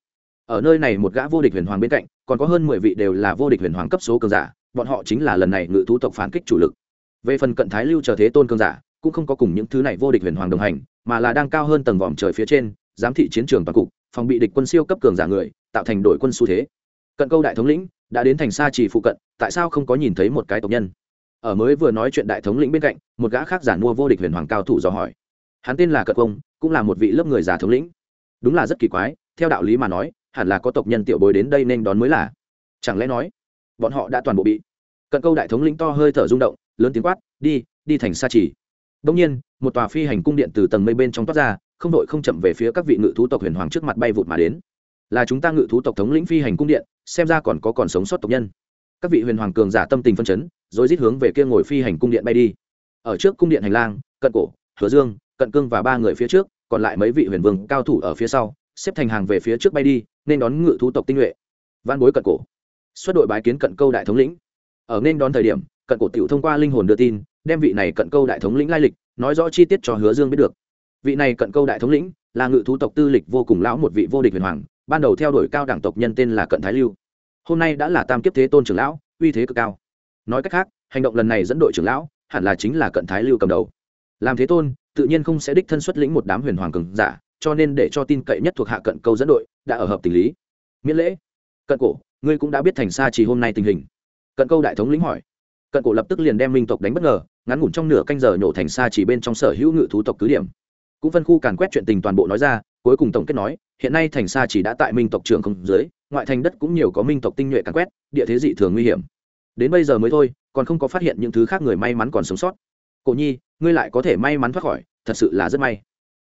ở nơi này một gã vô địch huyền hoàng bên cạnh, còn có hơn mười vị đều là vô địch huyền hoàng cấp số cường giả, bọn họ chính là lần này ngự thú tộc phản kích chủ lực. Về phần cận thái lưu chờ thế tôn cường giả, cũng không có cùng những thứ này vô địch huyền hoàng đồng hành, mà là đang cao hơn tầng vòm trời phía trên, giám thị chiến trường toàn cục, phòng bị địch quân siêu cấp cường giả người, tạo thành đội quân xu thế. Cận câu đại thống lĩnh đã đến thành xa chỉ phụ cận, tại sao không có nhìn thấy một cái tộc nhân? Ở mới vừa nói chuyện đại thống lĩnh bên cạnh, một gã khác giản mua vô địch huyền hoàng cao thủ dò hỏi. Hắn tên là cận công, cũng là một vị lớp người già thống lĩnh. Đúng là rất kỳ quái, theo đạo lý mà nói hẳn là có tộc nhân tiểu bối đến đây nên đón mới là. Chẳng lẽ nói, bọn họ đã toàn bộ bị cận câu đại thống lĩnh to hơi thở rung động, lớn tiếng quát, đi đi thành xa chỉ đông nhiên, một tòa phi hành cung điện từ tầng mây bên trong toát ra, không đội không chậm về phía các vị ngự thú tộc huyền hoàng trước mặt bay vụt mà đến. Là chúng ta ngự thú tộc thống lĩnh phi hành cung điện, xem ra còn có còn sống sót tộc nhân. Các vị huyền hoàng cường giả tâm tình phân chấn, rồi rít hướng về kia ngồi phi hành cung điện bay đi. Ở trước cung điện hành lang, cận cổ, hứa dương, cận cương và ba người phía trước, còn lại mấy vị huyền vương cao thủ ở phía sau xếp thành hàng về phía trước bay đi, nên đón ngự thú tộc tinh nhuệ. Văn bối cận cổ. Xuất đội bái kiến cận câu đại thống lĩnh. Ở nên đón thời điểm, cận cổ tiểu thông qua linh hồn đưa tin, đem vị này cận câu đại thống lĩnh lai lịch, nói rõ chi tiết cho hứa dương biết được. Vị này cận câu đại thống lĩnh là ngự thú tộc tư lịch vô cùng lão một vị vô địch huyền hoàng, ban đầu theo đuổi cao đẳng tộc nhân tên là cận thái lưu. Hôm nay đã là tam kiếp thế tôn trưởng lão, uy thế cực cao. Nói cách khác, hành động lần này dẫn đội trưởng lão, hẳn là chính là cận thái lưu cầm đầu. Làm thế tôn, tự nhiên không sẽ đích thân xuất lĩnh một đám huyền hoàng cường giả cho nên để cho tin cậy nhất thuộc hạ cận câu dẫn đội đã ở hợp tình lý. Miễn lễ. Cận cổ, ngươi cũng đã biết thành xa chỉ hôm nay tình hình. Cận câu đại thống lĩnh hỏi. Cận cổ lập tức liền đem minh tộc đánh bất ngờ, ngắn ngủn trong nửa canh giờ nhổ thành xa chỉ bên trong sở hữu ngự thú tộc cứ điểm. Cũng phân khu càn quét chuyện tình toàn bộ nói ra, cuối cùng tổng kết nói, hiện nay thành xa chỉ đã tại minh tộc trường không dưới, ngoại thành đất cũng nhiều có minh tộc tinh nhuệ càn quét, địa thế dị thường nguy hiểm. Đến bây giờ mới thôi, còn không có phát hiện những thứ khác người may mắn còn sống sót. Cổ nhi, ngươi lại có thể may mắn thoát khỏi, thật sự là rất may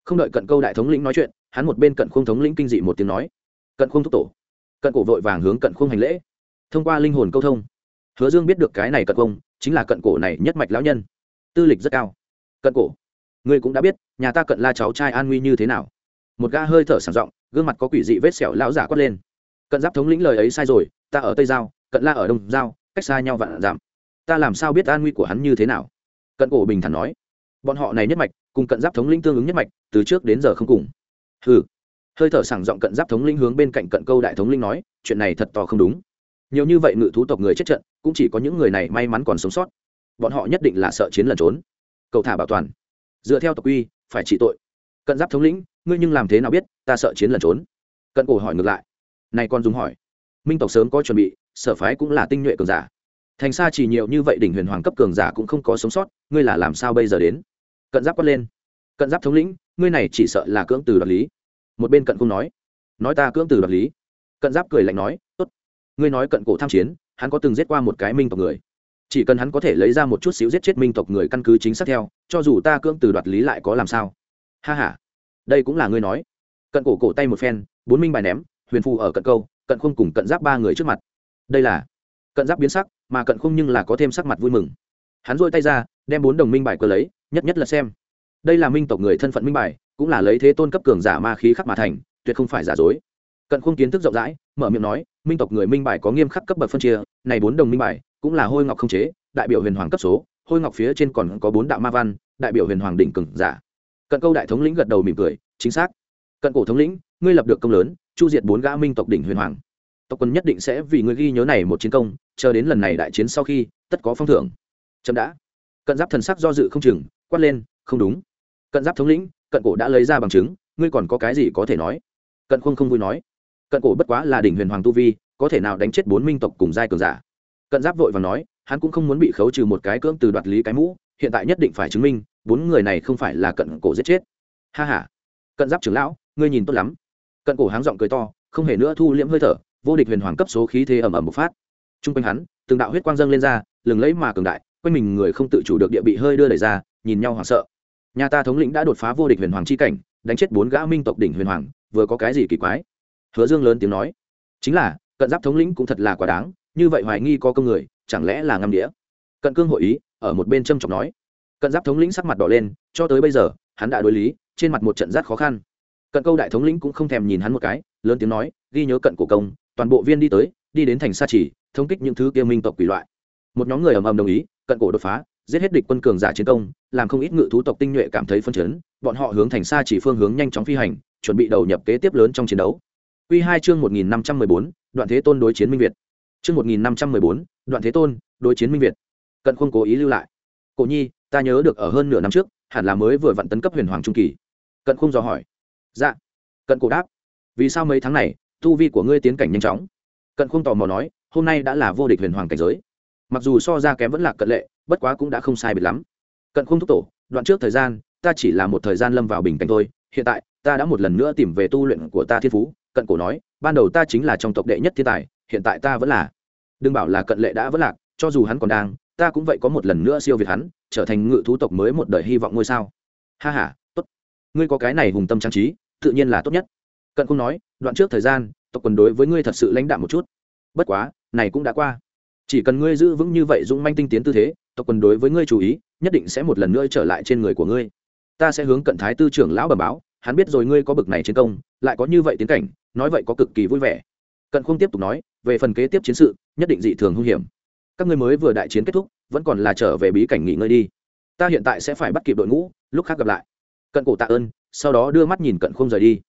không đợi cận câu đại thống lĩnh nói chuyện, hắn một bên cận khung thống lĩnh kinh dị một tiếng nói, cận khung thúc tổ. Cận cổ vội vàng hướng cận khung hành lễ. Thông qua linh hồn câu thông, hứa dương biết được cái này cận công chính là cận cổ này nhất mạch lão nhân. Tư lịch rất cao. Cận cổ, ngươi cũng đã biết, nhà ta cận la cháu trai an nguy như thế nào? Một ga hơi thở sảng giọng, gương mặt có quỷ dị vết sẹo lão giả quát lên. Cận giáp thống lĩnh lời ấy sai rồi, ta ở tây giao, cận la ở đông giao, cách xa nhau vạn giảm. Ta làm sao biết an nguy của hắn như thế nào? Cận cổ bình thản nói. Bọn họ này nhất mạch cùng cận giáp thống lĩnh tương ứng nhất mạch, từ trước đến giờ không cùng. Hừ. Hơi thở sảng giọng cận giáp thống lĩnh hướng bên cạnh cận câu đại thống lĩnh nói, chuyện này thật to không đúng. Nhiều như vậy ngự thú tộc người chết trận, cũng chỉ có những người này may mắn còn sống sót. Bọn họ nhất định là sợ chiến lẩn trốn. Cầu thả bảo toàn. Dựa theo tộc quy, phải trị tội. Cận giáp thống lĩnh, ngươi nhưng làm thế nào biết, ta sợ chiến lẩn trốn? Cận cổ hỏi ngược lại. Này con dùng hỏi. Minh tộc sớm có chuẩn bị, sở phái cũng là tinh nhuệ cường giả. Thành xa chỉ nhiều như vậy đỉnh huyền hoàng cấp cường giả cũng không có sống sót, ngươi là làm sao bây giờ đến? Cận giáp quát lên. Cận giáp thống lĩnh, ngươi này chỉ sợ là cưỡng từ đoạt lý. Một bên cận không nói nói ta cưỡng từ đoạt lý. Cận giáp cười lạnh nói, tốt, ngươi nói cận cổ tham chiến, hắn có từng giết qua một cái minh tộc người. Chỉ cần hắn có thể lấy ra một chút xíu giết chết minh tộc người căn cứ chính xác theo, cho dù ta cưỡng từ đoạt lý lại có làm sao? Ha h a đây cũng là ngươi nói. Cận cổ cổ tay một phen, bốn minh bài ném, huyền phù ở cận câu, cận khung cùng cận giáp ba người trước mặt. Đây là cận giáp biến sắc, mà cận khung nhưng là có thêm sắc mặt vui mừng. Hắn dôi tay ra, đem bốn đồng minh bài cơ lấy nhất nhất là xem. Đây là minh tộc người thân phận minh bài, cũng là lấy thế tôn cấp cường giả ma khí khắc mà thành, tuyệt không phải giả dối. Cận khung kiến thức rộng rãi, mở miệng nói, minh tộc người minh bài có nghiêm khắc cấp bậc phân chia, này bốn đồng minh bài, cũng là hôi ngọc không chế, đại biểu huyền hoàng cấp số, hôi ngọc phía trên còn có bốn đạo ma văn, đại biểu huyền hoàng đỉnh cường giả. Cận câu đại thống lĩnh gật đầu mỉm cười, chính xác. Cận cổ thống lĩnh, ngươi lập được công lớn, chu diệt bốn gã minh tộc đỉnh huyền hoàng. Tộc quân nhất định sẽ vì ngươi ghi nhớ này một chiến công, chờ đến lần này đại chiến sau khi, tất có phong thưởng. Chậm đã. Cận giáp thần sắc do dự không chừng quát lên, không đúng. Cận giáp thống lĩnh, cận cổ đã lấy ra bằng chứng, ngươi còn có cái gì có thể nói? Cận không không vui nói, cận cổ bất quá là đỉnh huyền hoàng tu vi, có thể nào đánh chết bốn minh tộc cùng giai cường giả? Cận giáp vội và nói, hắn cũng không muốn bị khấu trừ một cái cưỡng từ đoạt lý cái mũ, hiện tại nhất định phải chứng minh, bốn người này không phải là cận cổ giết chết. Ha h a cận giáp trưởng lão, ngươi nhìn tốt lắm. Cận cổ háng giọng cười to, không hề nữa thu liễm hơi thở, vô địch huyền hoàng cấp số khí thế ẩm ẩm bộc phát. T r u n g quanh hắn, từng đạo huyết quang dâng lên ra, lừng lẫy mà cường đại, quanh mình người không tự chủ được địa bị hơi đưa đẩy ra nhìn nhau hoảng sợ. Nhà ta thống lĩnh đã đột phá vô địch huyền hoàng c h i cảnh, đánh chết bốn gã minh tộc đỉnh huyền hoàng, vừa có cái gì kỳ quái? Hứa dương lớn tiếng nói. Chính là, cận giáp thống lĩnh cũng thật là quá đáng, như vậy hoài nghi có công người, chẳng lẽ là ngâm đĩa? Cận cương hội ý, ở một bên trâm trọng nói. Cận giáp thống lĩnh sắc mặt đỏ lên, cho tới bây giờ, hắn đã đối lý, trên mặt một trận rát khó khăn. Cận câu đại thống lĩnh cũng không thèm nhìn hắn một cái, lớn tiếng nói, ghi nhớ cận cổ công, toàn bộ viên đi tới, đi đến thành sa chỉ thống kích những thứ kia minh tộc quỷ loại. Một nhóm người ầm ầm đồng ý, cận cổ đột phá giết hết địch quân cường giả chiến công, làm không ít ngự thú tộc tinh nhuệ cảm thấy phân chấn, bọn họ hướng thành xa chỉ phương hướng nhanh chóng phi hành, chuẩn bị đầu nhập kế tiếp lớn trong chiến đấu. Quy hai chương một nghìn năm trăm mười bốn, đoạn thế tôn đối chiến minh việt. Chương một nghìn năm trăm mười bốn, đoạn thế tôn đối chiến minh việt. Cận khuôn cố ý lưu lại. Cổ nhi, ta nhớ được ở hơn nửa năm trước, hẳn là mới vừa vận tấn cấp huyền hoàng trung kỳ. Cận khung dò hỏi. Dạ. Cận cổ đáp. Vì sao mấy tháng này, tu vi của ngươi tiến cảnh nhanh chóng? Cận khung tò mò nói, hôm nay đã là vô địch huyền hoàng cảnh giới. Mặc dù so ra kém vẫn là cận lệ bất quá cũng đã không sai biệt lắm. Cận không thúc tổ, đoạn trước thời gian, ta chỉ là một thời gian lâm vào bình cảnh thôi, hiện tại, ta đã một lần nữa tìm về tu luyện của ta thiên phú, cận cổ nói, ban đầu ta chính là trong tộc đệ nhất thiên tài, hiện tại ta vẫn là. Đừng bảo là cận lệ đã vẫn lạc, cho dù hắn còn đang, ta cũng vậy có một lần nữa siêu việt hắn, trở thành ngự thú tộc mới một đời hy vọng ngôi sao. Ha h a tốt. Ngươi có cái này hùng tâm trang trí, tự nhiên là tốt nhất. Cận không nói, đoạn trước thời gian, tộc quần đối với ngươi thật sự lãnh đạm một chút. Bất quá, này cũng đã qua. Chỉ cần ngươi giữ vững như vậy dũng manh tinh tiến tư thế tộc quần đối với ngươi chú ý, nhất định sẽ một lần nữa trở lại trên người của ngươi. Ta sẽ hướng cận thái tư trưởng lão bẩm báo, hắn biết rồi ngươi có bực này chiến công, lại có như vậy tiến cảnh, nói vậy có cực kỳ vui vẻ. Cận không tiếp tục nói, về phần kế tiếp chiến sự, nhất định dị thường hung hiểm. Các ngươi mới vừa đại chiến kết thúc, vẫn còn là trở về bí cảnh nghỉ ngơi đi. Ta hiện tại sẽ phải bắt kịp đội ngũ, lúc khác gặp lại. Cận cổ tạ ơn, sau đó đưa mắt nhìn cận không rời đi.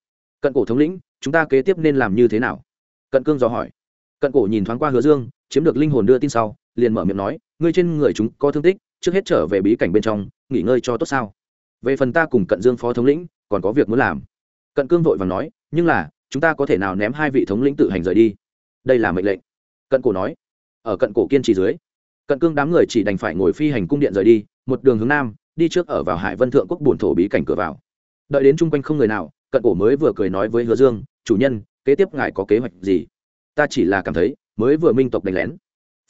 Cận cổ thống lĩnh, chúng ta kế tiếp nên làm như thế nào? Cận cương dò hỏi. Cận cổ nhìn thoáng qua hứa dương, chiếm được linh hồn đưa tin sau, liền mở miệng nói ngươi trên người chúng có thương tích, trước hết trở về bí cảnh bên trong, nghỉ ngơi cho tốt sao? Về phần ta cùng cận dương phó thống lĩnh, còn có việc muốn làm. Cận cương vội và nói, nhưng là, chúng ta có thể nào ném hai vị thống lĩnh tự hành rời đi? Đây là mệnh lệnh. Cận cổ nói. Ở cận cổ kiên trì dưới, cận cương đám người chỉ đành phải ngồi phi hành cung điện rời đi, một đường hướng nam, đi trước ở vào hải vân thượng quốc bổn thổ bí cảnh cửa vào. Đợi đến chung quanh không người nào, cận cổ mới vừa cười nói với hứa dương, chủ nhân, kế tiếp ngài có kế hoạch gì? Ta chỉ là cảm thấy, mới vừa minh tộc đánh lén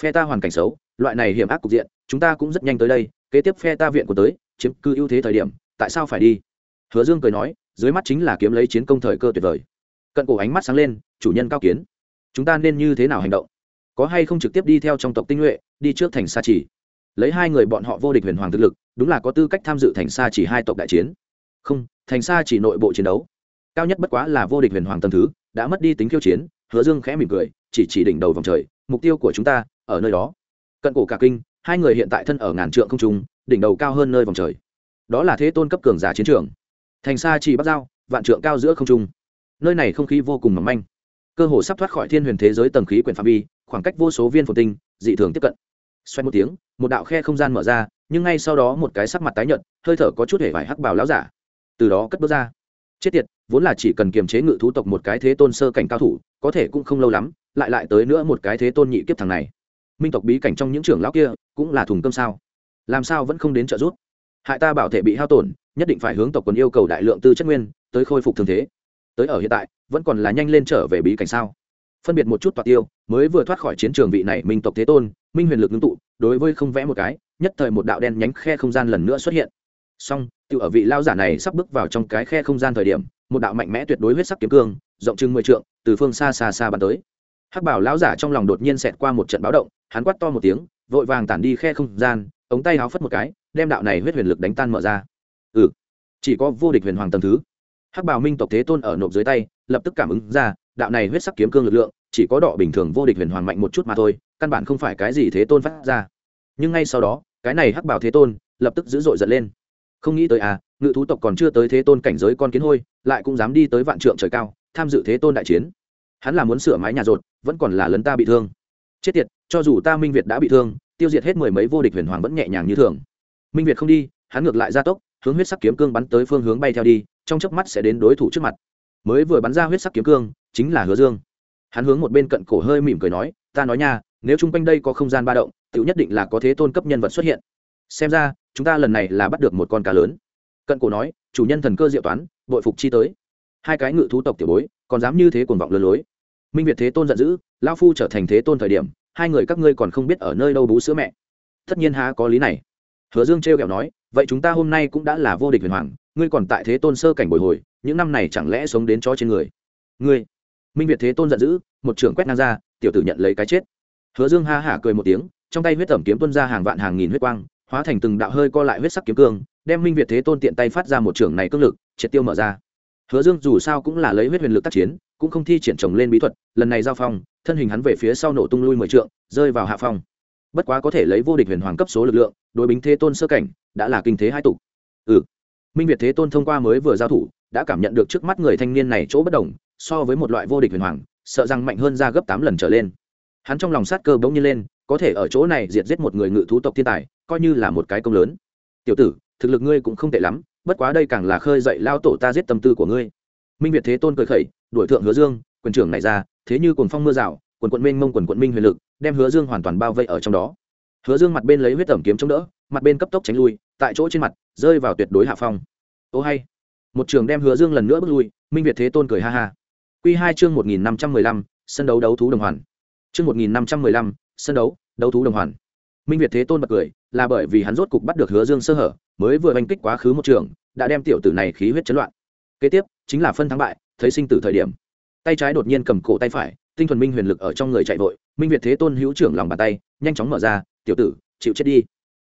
phe ta hoàn cảnh xấu, loại này hiểm ác cục diện, chúng ta cũng rất nhanh tới đây, kế tiếp phe ta viện của tới, chiếm cư ưu thế thời điểm, tại sao phải đi? Hứa dương cười nói, dưới mắt chính là kiếm lấy chiến công thời cơ tuyệt vời. Cận cổ ánh mắt sáng lên, chủ nhân cao kiến. Chúng ta nên như thế nào hành động? Có hay không trực tiếp đi theo trong tộc tinh nhuệ, đi trước thành sa chỉ? Lấy hai người bọn họ vô địch huyền hoàng thực lực, đúng là có tư cách tham dự thành sa chỉ hai tộc đại chiến. Không, thành sa chỉ nội bộ chiến đấu. Cao nhất bất quá là vô địch huyền hoàng tâm thứ, đã mất đi tính khiêu chiến hứa dương khẽ mỉm cười, chỉ chỉ đỉnh đầu vòng trời, mục tiêu của chúng ta ở nơi đó. Cận cổ cả kinh, hai người hiện tại thân ở ngàn trượng không trung, đỉnh đầu cao hơn nơi vòng trời. Đó là thế tôn cấp cường giả chiến trường. Thành xa chỉ bắc giao, vạn trượng cao giữa không trung. Nơi này không khí vô cùng mỏng manh. Cơ hồ sắp thoát khỏi thiên huyền thế giới tầng khí quyển phạm vi, khoảng cách vô số viên phồn tinh, dị thường tiếp cận. Xoay một tiếng, một đạo khe không gian mở ra, nhưng ngay sau đó một cái sắc mặt tái nhợt, hơi thở có chút hề vải hắc bào lão giả. Từ đó cất bước ra. Chết tiệt, vốn là chỉ cần kiềm chế ngự thú tộc một cái thế tôn sơ cảnh cao thủ có thể cũng không lâu lắm, lại lại tới nữa một cái thế tôn nhị kiếp thằng này. Minh tộc bí cảnh trong những trưởng lão kia, cũng là thùng cơm sao? Làm sao vẫn không đến trợ giúp? Hại ta bảo thể bị hao tổn, nhất định phải hướng tộc quần yêu cầu đại lượng tư chất nguyên, tới khôi phục thường thế. Tới ở hiện tại, vẫn còn là nhanh lên trở về bí cảnh sao? Phân biệt một chút toạt tiêu, mới vừa thoát khỏi chiến trường vị này minh tộc thế tôn, minh huyền lực ngưng tụ, đối với không vẽ một cái, nhất thời một đạo đen nhánh khe không gian lần nữa xuất hiện. Song tự ở vị lao giả này sắp bước vào trong cái khe không gian thời điểm, một đạo mạnh mẽ tuyệt đối huyết sắc kiếm cương, rộng chừng mười trượng từ phương xa xa xa bắn tới. Hắc bảo lão giả trong lòng đột nhiên xẹt qua một trận báo động, hắn quát to một tiếng, vội vàng tản đi khe không gian, ống tay háo phất một cái, đem đạo này huyết huyền lực đánh tan mở ra. Ừ chỉ có vô địch huyền hoàng tầm thứ. Hắc bảo minh tộc thế tôn ở nộp dưới tay, lập tức cảm ứng ra, đạo này huyết sắc kiếm cương lực lượng, chỉ có đỏ bình thường vô địch huyền hoàng mạnh một chút mà thôi, căn bản không phải cái gì thế tôn phát ra. Nhưng ngay sau đó, cái này hắc bảo thế tôn, lập tức dữ dội giật lên. Không nghĩ tới à ngự thú tộc còn chưa tới thế tôn cảnh giới con kiến hôi, lại cũng dám đi tới vạn trượng trời cao tham dự thế tôn đại chiến. Hắn là muốn sửa mái nhà rột, vẫn còn là lấn ta bị thương. Chết tiệt, cho dù ta minh việt đã bị thương, tiêu diệt hết mười mấy vô địch huyền hoàng vẫn nhẹ nhàng như thường. Minh việt không đi, hắn ngược lại ra tốc, hướng huyết sắc kiếm cương bắn tới phương hướng bay theo đi, trong chớp mắt sẽ đến đối thủ trước mặt. Mới vừa bắn ra huyết sắc kiếm cương, chính là hứa dương. Hắn hướng một bên cận cổ hơi mỉm cười nói, ta nói nha, nếu chung quanh đây có không gian ba động tự nhất định là có thế tôn cấp nhân vật xuất hiện. Xem ra, chúng ta lần này là bắt được một con cá lớn. Cận cổ nói, chủ nhân thần cơ diệu toán, bội phục chi tới hai cái ngự thú tộc tiểu bối, còn dám như thế cuồng vọng lừa lối. Minh việt thế tôn giận dữ lao phu trở thành thế tôn thời điểm, hai người các ngươi còn không biết ở nơi đâu bú sữa mẹ. Tất nhiên há có lý này. Hứa dương trêu kẹo nói, vậy chúng ta hôm nay cũng đã là vô địch huyền hoàng, ngươi còn tại thế tôn sơ cảnh bồi hồi, những năm này chẳng lẽ sống đến chó trên người? Ngươi. Minh việt thế tôn giận dữ, một trưởng quét ngang ra, tiểu tử nhận lấy cái chết. Hứa dương ha hả cười một tiếng, trong tay huyết tẩm kiếm tuân ra hàng vạn hàng nghìn huyết quang, hóa thành từng đạo hơi co lại huyết sắc kiếm cương, đem minh việt thế tôn tiện tay phát ra một trưởng này cương lực, triệt tiêu mở ra hứa dương dù sao cũng là lấy huyết huyền lực tác chiến, cũng không thi triển chồng lên bí thuật, lần này giao phong, thân hình hắn về phía sau nổ tung lui mười trượng, rơi vào hạ phong. Bất quá có thể lấy vô địch huyền hoàng cấp số lực lượng, đối bính thế tôn sơ cảnh, đã là kinh thế hai tục. Ừ. Minh việt thế tôn thông qua mới vừa giao thủ, đã cảm nhận được trước mắt người thanh niên này chỗ bất đồng, so với một loại vô địch huyền hoàng, sợ rằng mạnh hơn ra gấp tám lần trở lên. Hắn trong lòng sát cơ bỗng nhiên lên, có thể ở chỗ này diệt giết một người ngự thú tộc thiên tài, coi như là một cái công lớn. Tiểu tử, thực lực ngươi cũng không tệ lắm bất quá đây càng là khơi dậy lao tổ ta giết tâm tư của ngươi. Minh việt thế tôn cười khẩy, đuổi thượng hứa dương, quyền trưởng này ra, thế như cồn phong mưa rào, quần quận minh mông quần quận minh huyền lực, đem hứa dương hoàn toàn bao vây ở trong đó. Hứa dương mặt bên lấy huyết tẩm kiếm chống đỡ, mặt bên cấp tốc tránh lui, tại chỗ trên mặt, rơi vào tuyệt đối hạ phong. Ô hay. Một trường đem hứa dương lần nữa bước lui, minh việt thế tôn cười ha ha. Q hai chương một nghìn năm trăm mười lăm, sân đấu đấu thú đồng hoàn. Chương một nghìn năm trăm mười lăm, sân đấu đấu thú đồng hoàn minh việt thế tôn bật cười, là bởi vì hắn rốt cục bắt được hứa dương sơ hở, mới vừa oanh kích quá khứ một trường, đã đem tiểu tử này khí huyết chấn loạn. Kế tiếp, chính là phân thắng bại, thấy sinh tử thời điểm. Tay trái đột nhiên cầm cổ tay phải, tinh thuần minh huyền lực ở trong người chạy vội, minh việt thế tôn hữu trưởng lòng bàn tay, nhanh chóng mở ra, tiểu tử, chịu chết đi.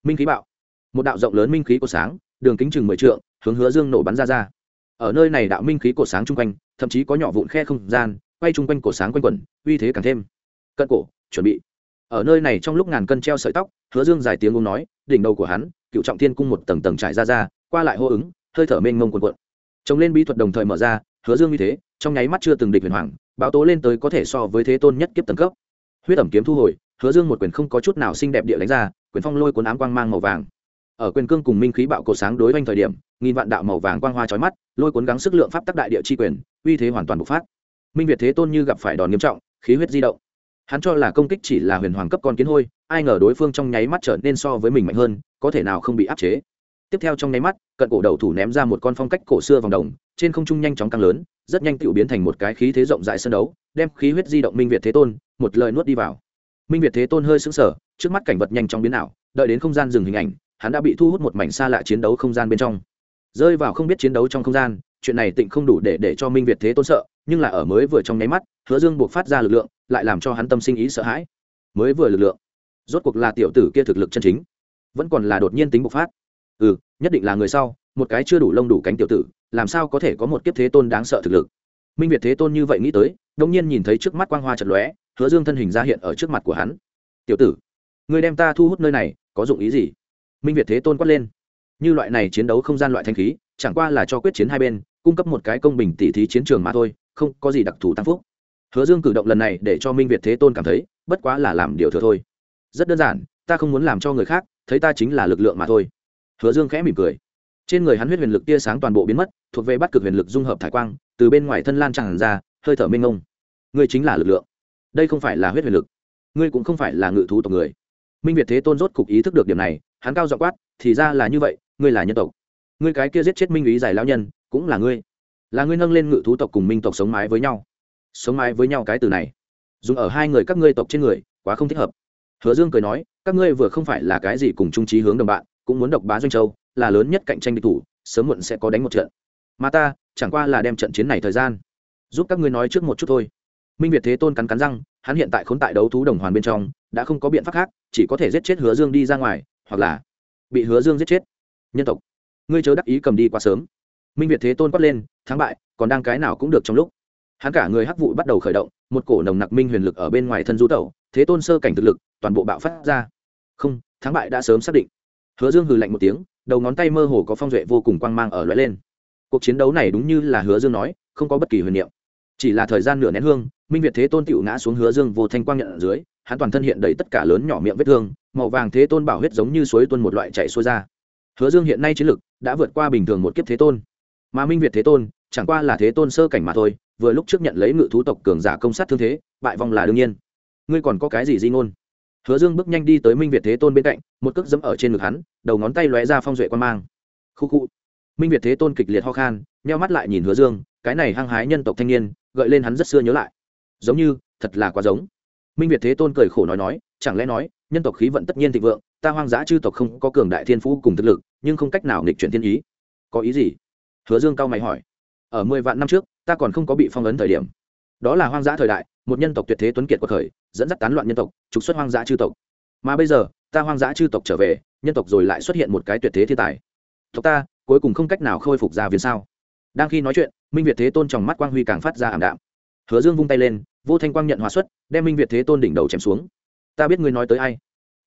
Minh khí bạo. Một đạo rộng lớn minh khí của sáng, đường kính chừng mười trượng, hướng hứa dương nổ bắn ra ra. Ở nơi này đạo minh khí cổ sáng chung quanh, thậm chí có nhỏ vụn khe không gian, quay chung quanh cổ sáng quanh quẩn, uy thế càng thêm. Cận cổ, chuẩn bị ở nơi này trong lúc ngàn cân treo sợi tóc, hứa dương dài tiếng ông nói, đỉnh đầu của hắn, cựu trọng thiên cung một tầng tầng trải ra ra, qua lại hô ứng, hơi thở mênh mông quần quận chống lên bí thuật đồng thời mở ra, hứa dương như thế, trong nháy mắt chưa từng địch huyền hoàng báo tố lên tới có thể so với thế tôn nhất kiếp tầng cấp. Huyết ẩm kiếm thu hồi, hứa dương một quyền không có chút nào xinh đẹp địa đánh ra, quyền phong lôi cuốn ám quang mang màu vàng. Ở quyền cương cùng minh khí bạo cổ sáng đối quanh thời điểm, nghìn vạn đạo màu vàng quang hoa trói mắt, lôi cuốn gắng sức lượng pháp tắc đại địa chi quyền, uy thế hoàn toàn bộc phát. Minh việt thế tôn như gặp phải đòn nghiêm trọng, khí huyết di động hắn cho là công kích chỉ là huyền hoàng cấp con kiến hôi, ai ngờ đối phương trong nháy mắt trở nên so với mình mạnh hơn, có thể nào không bị áp chế. Tiếp theo trong nháy mắt, cận cổ đầu thủ ném ra một con phong cách cổ xưa vòng đồng, trên không trung nhanh chóng tăng lớn, rất nhanh tự biến thành một cái khí thế rộng rãi sân đấu, đem khí huyết di động minh việt thế tôn, một lời nuốt đi vào. Minh việt thế tôn hơi sững sờ, trước mắt cảnh vật nhanh chóng biến ảo, đợi đến không gian dừng hình ảnh, hắn đã bị thu hút một mảnh xa lạ chiến đấu không gian bên trong. Rơi vào không biết chiến đấu trong không gian, chuyện này tịnh không đủ để để cho minh việt thế tôn sợ nhưng là ở mới vừa trong nháy mắt, hứa dương buộc phát ra lực lượng, lại làm cho hắn tâm sinh ý sợ hãi. Mới vừa lực lượng, rốt cuộc là tiểu tử kia thực lực chân chính, vẫn còn là đột nhiên tính bộc phát. Ừ nhất định là người sau, một cái chưa đủ lông đủ cánh tiểu tử, làm sao có thể có một kiếp thế tôn đáng sợ thực lực. Minh việt thế tôn như vậy nghĩ tới đông nhiên nhìn thấy trước mắt quang hoa trận lóe, hứa dương thân hình ra hiện ở trước mặt của hắn. Tiểu tử người đem ta thu hút nơi này, có dụng ý gì? Minh việt thế tôn quát lên. Như loại này chiến đấu không gian loại thanh khí, chẳng qua là cho quyết chiến hai bên, cung cấp một cái công bình tỉ thí chiến trường mà thôi không có gì đặc thù tăng phúc. Hứa dương cử động lần này để cho minh việt thế tôn cảm thấy, bất quá là làm điều thừa thôi. Rất đơn giản, ta không muốn làm cho người khác thấy ta chính là lực lượng mà thôi. Hứa dương khẽ mỉm cười. Trên người hắn huyết huyền lực tia sáng toàn bộ biến mất, thuộc về bắt cực huyền lực dung hợp thải quang, từ bên ngoài thân lan tràn ra, hơi thở mênh ông ngươi chính là lực lượng. Đây không phải là huyết huyền lực. Ngươi cũng không phải là ngự thú tộc người. Minh việt thế tôn rốt cục ý thức được điểm này, hắn cao dọ quát, thì ra là như vậy, ngươi là nhân tộc. Ngươi cái kia giết chết minh ý giải lao nhân, cũng là ngươi là ngươi nâng lên ngự thú tộc cùng minh tộc sống mái với nhau. Sống mái với nhau cái từ này, dùng ở hai người các ngươi tộc trên người, quá không thích hợp. Hứa dương cười nói, các ngươi vừa không phải là cái gì cùng trung trí hướng đồng bạn, cũng muốn độc bá doanh châu, là lớn nhất cạnh tranh địch thủ, sớm muộn sẽ có đánh một trận. Mà ta, chẳng qua là đem trận chiến này thời gian, giúp các ngươi nói trước một chút thôi. Minh việt thế tôn cắn cắn răng, hắn hiện tại khốn tại đấu thú đồng hoàn bên trong, đã không có biện pháp khác, chỉ có thể giết chết hứa dương đi ra ngoài, hoặc là bị hứa dương giết chết. Nhân tộc, ngươi chớ đắc ý cầm đi quá sớm minh việt thế tôn quát lên, thắng bại, còn đang cái nào cũng được trong lúc. Hắn cả người hắc vụ bắt đầu khởi động, một cổ nồng nặc minh huyền lực ở bên ngoài thân du tẩu, thế tôn sơ cảnh thực lực, toàn bộ bạo phát ra. Không, thắng bại đã sớm xác định. Hứa dương hừ lạnh một tiếng, đầu ngón tay mơ hồ có phong duệ vô cùng quang mang ở loại lên. Cuộc chiến đấu này đúng như là hứa dương nói, không có bất kỳ huyền niệm. Chỉ là thời gian nửa nén hương, minh việt thế tôn tựu ngã xuống hứa dương vô thanh quang nhận ở dưới, hắn toàn thân hiện đầy tất cả lớn nhỏ miệng vết thương, màu vàng thế tôn bảo huyết giống như suối tuôn một loại chảy xuôi ra. Hứa dương hiện nay chiến lực đã vượt qua bình thường một kiếp thế tôn mà minh việt thế tôn, chẳng qua là thế tôn sơ cảnh mà thôi, vừa lúc trước nhận lấy ngự thú tộc cường giả công sát thương thế, bại vong là đương nhiên. Ngươi còn có cái gì di ngôn? Hứa dương bước nhanh đi tới minh việt thế tôn bên cạnh, một cước dẫm ở trên ngực hắn, đầu ngón tay lóe ra phong duệ quan mang. Khu khu. Minh việt thế tôn kịch liệt ho khan, nheo mắt lại nhìn hứa dương, cái này hăng hái nhân tộc thanh niên, gợi lên hắn rất xưa nhớ lại. Giống như, thật là quá giống. Minh việt thế tôn cười khổ nói nói, chẳng lẽ nói, nhân tộc khí vận tất nhiên thịnh vượng, ta hoang dã chư tộc không có cường đại thiên phú cùng thực lực, nhưng không cách nào nghịch chuyển thiên ý. Có ý gì? Hứa dương cao mày hỏi, ở mười vạn năm trước, ta còn không có bị phong ấn thời điểm. Đó là hoang dã thời đại, một nhân tộc tuyệt thế tuấn kiệt của khởi dẫn dắt tán loạn nhân tộc, trục xuất hoang dã chư tộc. Mà bây giờ, ta hoang dã chư tộc trở về, nhân tộc rồi lại xuất hiện một cái tuyệt thế thiên tài. Tộc ta, cuối cùng không cách nào khôi phục ra viên sao. Đang khi nói chuyện, minh việt thế tôn trong mắt quang huy càng phát ra ảm đạm. Hứa dương vung tay lên, vô thanh quang nhận hòa xuất, đem minh việt thế tôn đỉnh đầu chém xuống. Ta biết ngươi nói tới ai.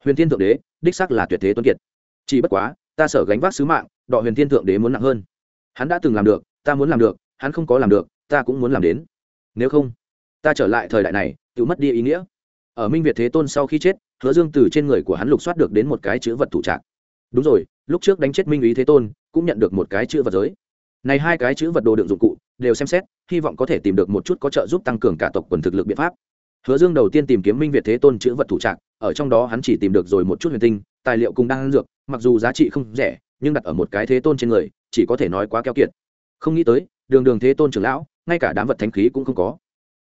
Huyền thiên thượng đế, đích sắc là tuyệt thế tuấn kiệt. Chỉ bất quá, ta sở gánh vác sứ mạng, đọ huyền thiên thượng đế muốn nặng hơn hắn đã từng làm được, ta muốn làm được, hắn không có làm được, ta cũng muốn làm đến. Nếu không, ta trở lại thời đại này, tự mất đi ý nghĩa. Ở minh việt thế tôn sau khi chết, hứa dương từ trên người của hắn lục soát được đến một cái chữ vật thủ trạng đúng rồi, lúc trước đánh chết minh ý thế tôn, cũng nhận được một cái chữ vật giới. Này hai cái chữ vật đồ đựng dụng cụ, đều xem xét, hy vọng có thể tìm được một chút có trợ giúp tăng cường cả tộc quần thực lực biện pháp. Hứa dương đầu tiên tìm kiếm minh việt thế tôn chữ vật thủ trạng ở trong đó hắn chỉ tìm được rồi một chút huyền tinh, tài liệu cùng đang dược, mặc dù giá trị không rẻ, nhưng đặt ở một cái thế tôn trên người chỉ có thể nói quá keo kiệt. Không nghĩ tới, đường đường thế tôn trưởng lão, ngay cả đám vật thánh khí cũng không có.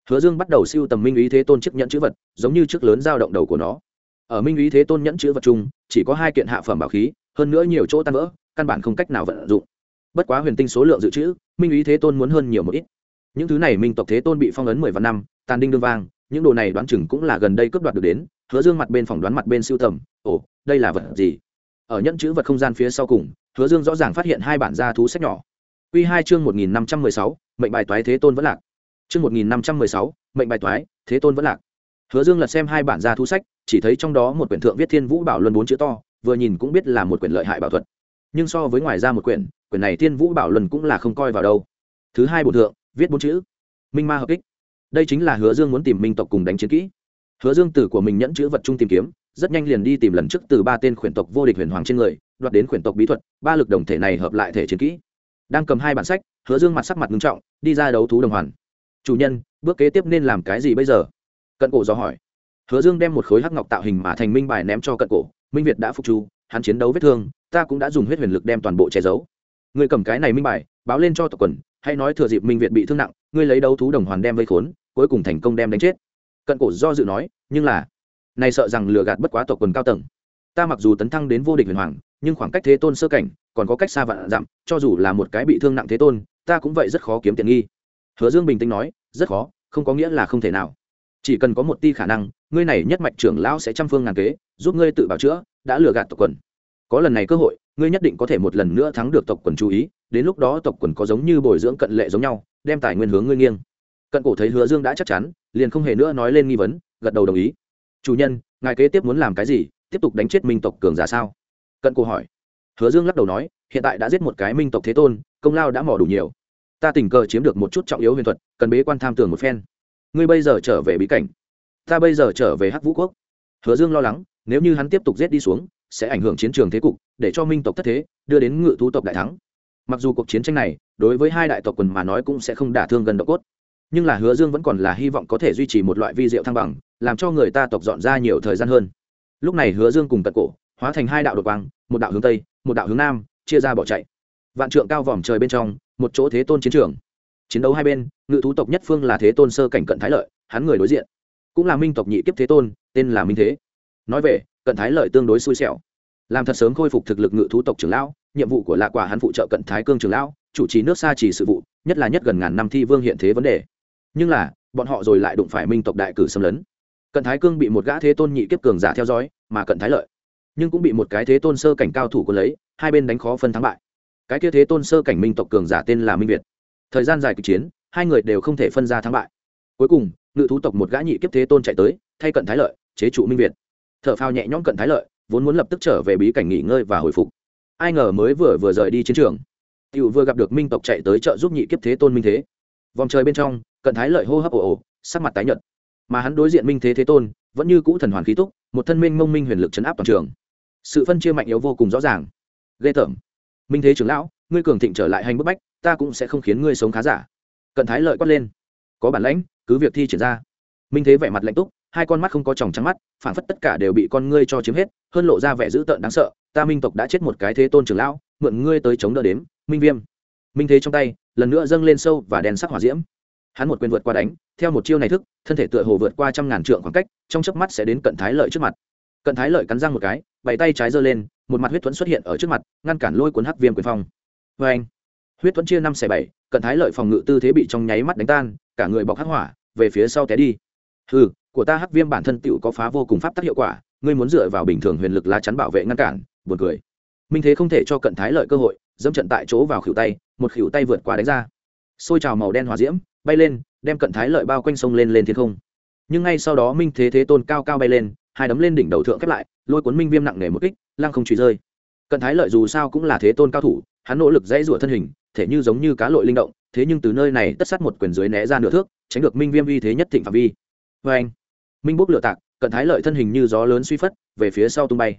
Hứa dương bắt đầu siêu tầm minh ý thế tôn chiếc nhẫn chữ vật, giống như chiếc lớn dao động đầu của nó. Ở minh ý thế tôn nhẫn chữ vật chung, chỉ có hai kiện hạ phẩm bảo khí, hơn nữa nhiều chỗ tan vỡ, căn bản không cách nào vận dụng. Bất quá huyền tinh số lượng dự trữ, minh ý thế tôn muốn hơn nhiều một ít. Những thứ này minh tộc thế tôn bị phong ấn mười vạn năm, tàn đinh đương vang, những đồ này đoán chừng cũng là gần đây cướp đoạt được đến, hứa dương mặt bên phỏng đoán mặt bên siêu tầm, ồ, đây là vật gì? Ở nhẫn chữ vật không gian phía sau cùng hứa dương rõ ràng phát hiện hai bản gia thú sách nhỏ. Quy hai chương một nghìn năm trăm mười sáu, mệnh bài toái thế tôn vẫn lạc. Chương một nghìn năm trăm mười sáu, mệnh bài toái thế tôn vẫn lạc. Hứa dương lật xem hai bản gia thú sách, chỉ thấy trong đó một quyển thượng viết thiên vũ bảo luân bốn chữ to, vừa nhìn cũng biết là một quyển lợi hại bảo thuật. Nhưng so với ngoài ra một quyển quyển này thiên vũ bảo luân cũng là không coi vào đâu. Thứ hai bộ thượng, viết bốn chữ, minh ma hợp kích. Đây chính là hứa dương muốn tìm minh tộc cùng đánh chiến kỹ. Hứa dương từ của mình nhẫn chữ vật chung tìm kiếm rất nhanh liền đi tìm lần trước từ ba tên khuyển tộc vô địch huyền hoàng trên người, đoạt đến khuyển tộc bí thuật, ba lực đồng thể này hợp lại thể chiến kỹ. Đang cầm hai bản sách, hứa dương mặt sắc mặt ngưng trọng, đi ra đấu thú đồng hoàn. Chủ nhân, bước kế tiếp nên làm cái gì bây giờ? Cận cổ do hỏi. Hứa dương đem một khối hắc ngọc tạo hình mà thành minh bài ném cho cận cổ. Minh việt đã phục chu hắn chiến đấu vết thương, ta cũng đã dùng huyết huyền lực đem toàn bộ che giấu. Người cầm cái này minh bài, báo lên cho tập quần hay nói thừa dịp minh việt bị thương nặng, ngươi lấy đấu thú đồng hoàn đem vây khốn, cuối cùng thành công đem đánh chết. Cận cổ do dự nói, nhưng là này sợ rằng lừa gạt bất quá tộc quần cao tầng. Ta mặc dù tấn thăng đến vô địch huyền hoàng, nhưng khoảng cách thế tôn sơ cảnh còn có cách xa vạn dặm, cho dù là một cái bị thương nặng thế tôn, ta cũng vậy rất khó kiếm tiền nghi. Hứa dương bình tĩnh nói, rất khó, không có nghĩa là không thể nào. Chỉ cần có một ti khả năng, ngươi này nhất mạch trưởng lão sẽ trăm phương ngàn kế, giúp ngươi tự bảo chữa, đã lừa gạt tộc quần. Có lần này cơ hội, ngươi nhất định có thể một lần nữa thắng được tộc quần chú ý, đến lúc đó tộc quần có giống như bồi dưỡng cận lệ giống nhau, đem tài nguyên hướng ngươi nghiêng. Cận cổ thấy hứa dương đã chắc chắn, liền không hề nữa nói lên nghi vấn, gật đầu đồng ý chủ nhân, ngài kế tiếp muốn làm cái gì? Tiếp tục đánh chết minh tộc cường giả sao? Cận cổ hỏi. Hứa dương lắc đầu nói, hiện tại đã giết một cái minh tộc thế tôn, công lao đã mỏ đủ nhiều. Ta tình cờ chiếm được một chút trọng yếu huyền thuật, cần bế quan tham tưởng một phen. Ngươi bây giờ trở về bí cảnh. Ta bây giờ trở về hắc vũ quốc. Hứa dương lo lắng, nếu như hắn tiếp tục giết đi xuống, sẽ ảnh hưởng chiến trường thế cục, để cho minh tộc thất thế, đưa đến ngự thú tộc đại thắng. Mặc dù cuộc chiến tranh này, đối với hai đại tộc quần mà nói cũng sẽ không đả thương gần độ cốt nhưng là hứa dương vẫn còn là hy vọng có thể duy trì một loại vi diệu thăng bằng, làm cho người ta tộc dọn ra nhiều thời gian hơn. Lúc này hứa dương cùng Tật cổ, hóa thành hai đạo đột quang, một đạo hướng tây, một đạo hướng nam, chia ra bỏ chạy. Vạn trượng cao vòm trời bên trong, một chỗ thế tôn chiến trường. Chiến đấu hai bên, ngự thú tộc nhất phương là thế tôn sơ cảnh cận thái lợi, hắn người đối diện. Cũng là minh tộc nhị kiếp thế tôn, tên là minh thế. Nói về, cận thái lợi tương đối xui xẻo. Làm thật sớm khôi phục thực lực ngự thú tộc trưởng lão, nhiệm vụ của lạ quả hắn phụ trợ cận thái cương trưởng lão, chủ trì nước xa chỉ sự vụ, nhất là nhất gần ngàn năm thi vương hiện thế vấn đề nhưng là, bọn họ rồi lại đụng phải minh tộc đại cử xâm lấn. Cận thái cương bị một gã thế tôn nhị kiếp cường giả theo dõi, mà cận thái lợi. Nhưng cũng bị một cái thế tôn sơ cảnh cao thủ quân lấy, hai bên đánh khó phân thắng bại. Cái kia thế tôn sơ cảnh minh tộc cường giả tên là minh việt. Thời gian dài kịch chiến, hai người đều không thể phân ra thắng bại. Cuối cùng, ngự thú tộc một gã nhị kiếp thế tôn chạy tới, thay cận thái lợi, chế trụ minh việt. T h ở phao nhẹ nhõm cận thái lợi, vốn muốn lập tức trở về bí cảnh nghỉ ngơi và hồi phục. Ai ngờ mới vừa vừa rời đi chiến trường. T i ể u vừa gặp được minh tộc chạy tới chợ giúp nhị kiếp thế tôn minh thế vòng trời bên trong, cận thái lợi hô hấp ồ ồ, sắc mặt tái nhợt. Mà hắn đối diện minh thế thế tôn, vẫn như cũ thần hoàn khí túc, một thân minh mông minh huyền lực chấn áp toàn trường. Sự phân chia mạnh yếu vô cùng rõ ràng. Ghê tởm. Minh thế trưởng lão, ngươi cường thịnh trở lại hành bức bách, ta cũng sẽ không khiến ngươi sống khá giả. Cận thái lợi quát lên. Có bản lãnh, cứ việc thi triển ra. Minh thế vẻ mặt lạnh túc, hai con mắt không có tròng trắng mắt phản phất tất cả đều bị con ngươi cho chiếm hết, hơn lộ ra vẻ dữ tợn đáng sợ. Ta minh tộc đã chết một cái thế tôn trưởng lão, mượn ngươi tới chống đỡ đếm, minh viêm minh thế trong tay, lần nữa dâng lên sâu và đèn sắc hỏa diễm. Hắn một quyền vượt qua đánh, theo một chiêu này thức, thân thể tựa hồ vượt qua trăm ngàn trượng khoảng cách, trong chớp mắt sẽ đến cận thái lợi trước mặt. Cận thái lợi cắn răng một cái bảy tay trái giơ lên, một mặt huyết thuẫn xuất hiện ở trước mặt, ngăn cản lôi cuốn hắc viêm quyền phong. Vê anh huyết thuẫn chia năm xẻ bảy, cận thái lợi phòng ngự tư thế bị trong nháy mắt đánh tan, cả người bọc hắc hỏa, về phía sau té đi. Hừ, của ta hắc viêm bản thân tựu có phá vô cùng pháp tác hiệu quả, ngươi muốn dựa vào bình thường huyền lực lá chắn bảo vệ ngăn cản, buồn cười. Minh thế không thể cho cận thái lợi cơ hội dẫm trận tại chỗ vào khuỷu tay, một khuỷu tay vượt qua đánh ra. Xôi trào màu đen hòa diễm, bay lên, đem cận thái lợi bao quanh sông lên lên thiên không. Nhưng ngay sau đó minh thế thế tôn cao cao bay lên, hai đấm lên đỉnh đầu thượng khép lại, lôi cuốn minh viêm nặng nề một kích, lăng không truy rơi. Cận thái lợi dù sao cũng là thế tôn cao thủ, hắn nỗ lực dãy rủa thân hình, thể như giống như cá lội linh động, thế nhưng từ nơi này tất sát một quyền dưới né ra nửa thước, tránh được minh viêm uy thế nhất thịnh phạm vi. Vê anh minh bốc lựa tạc, cận thái lợi thân hình như gió lớn suy phất, về phía sau tung bay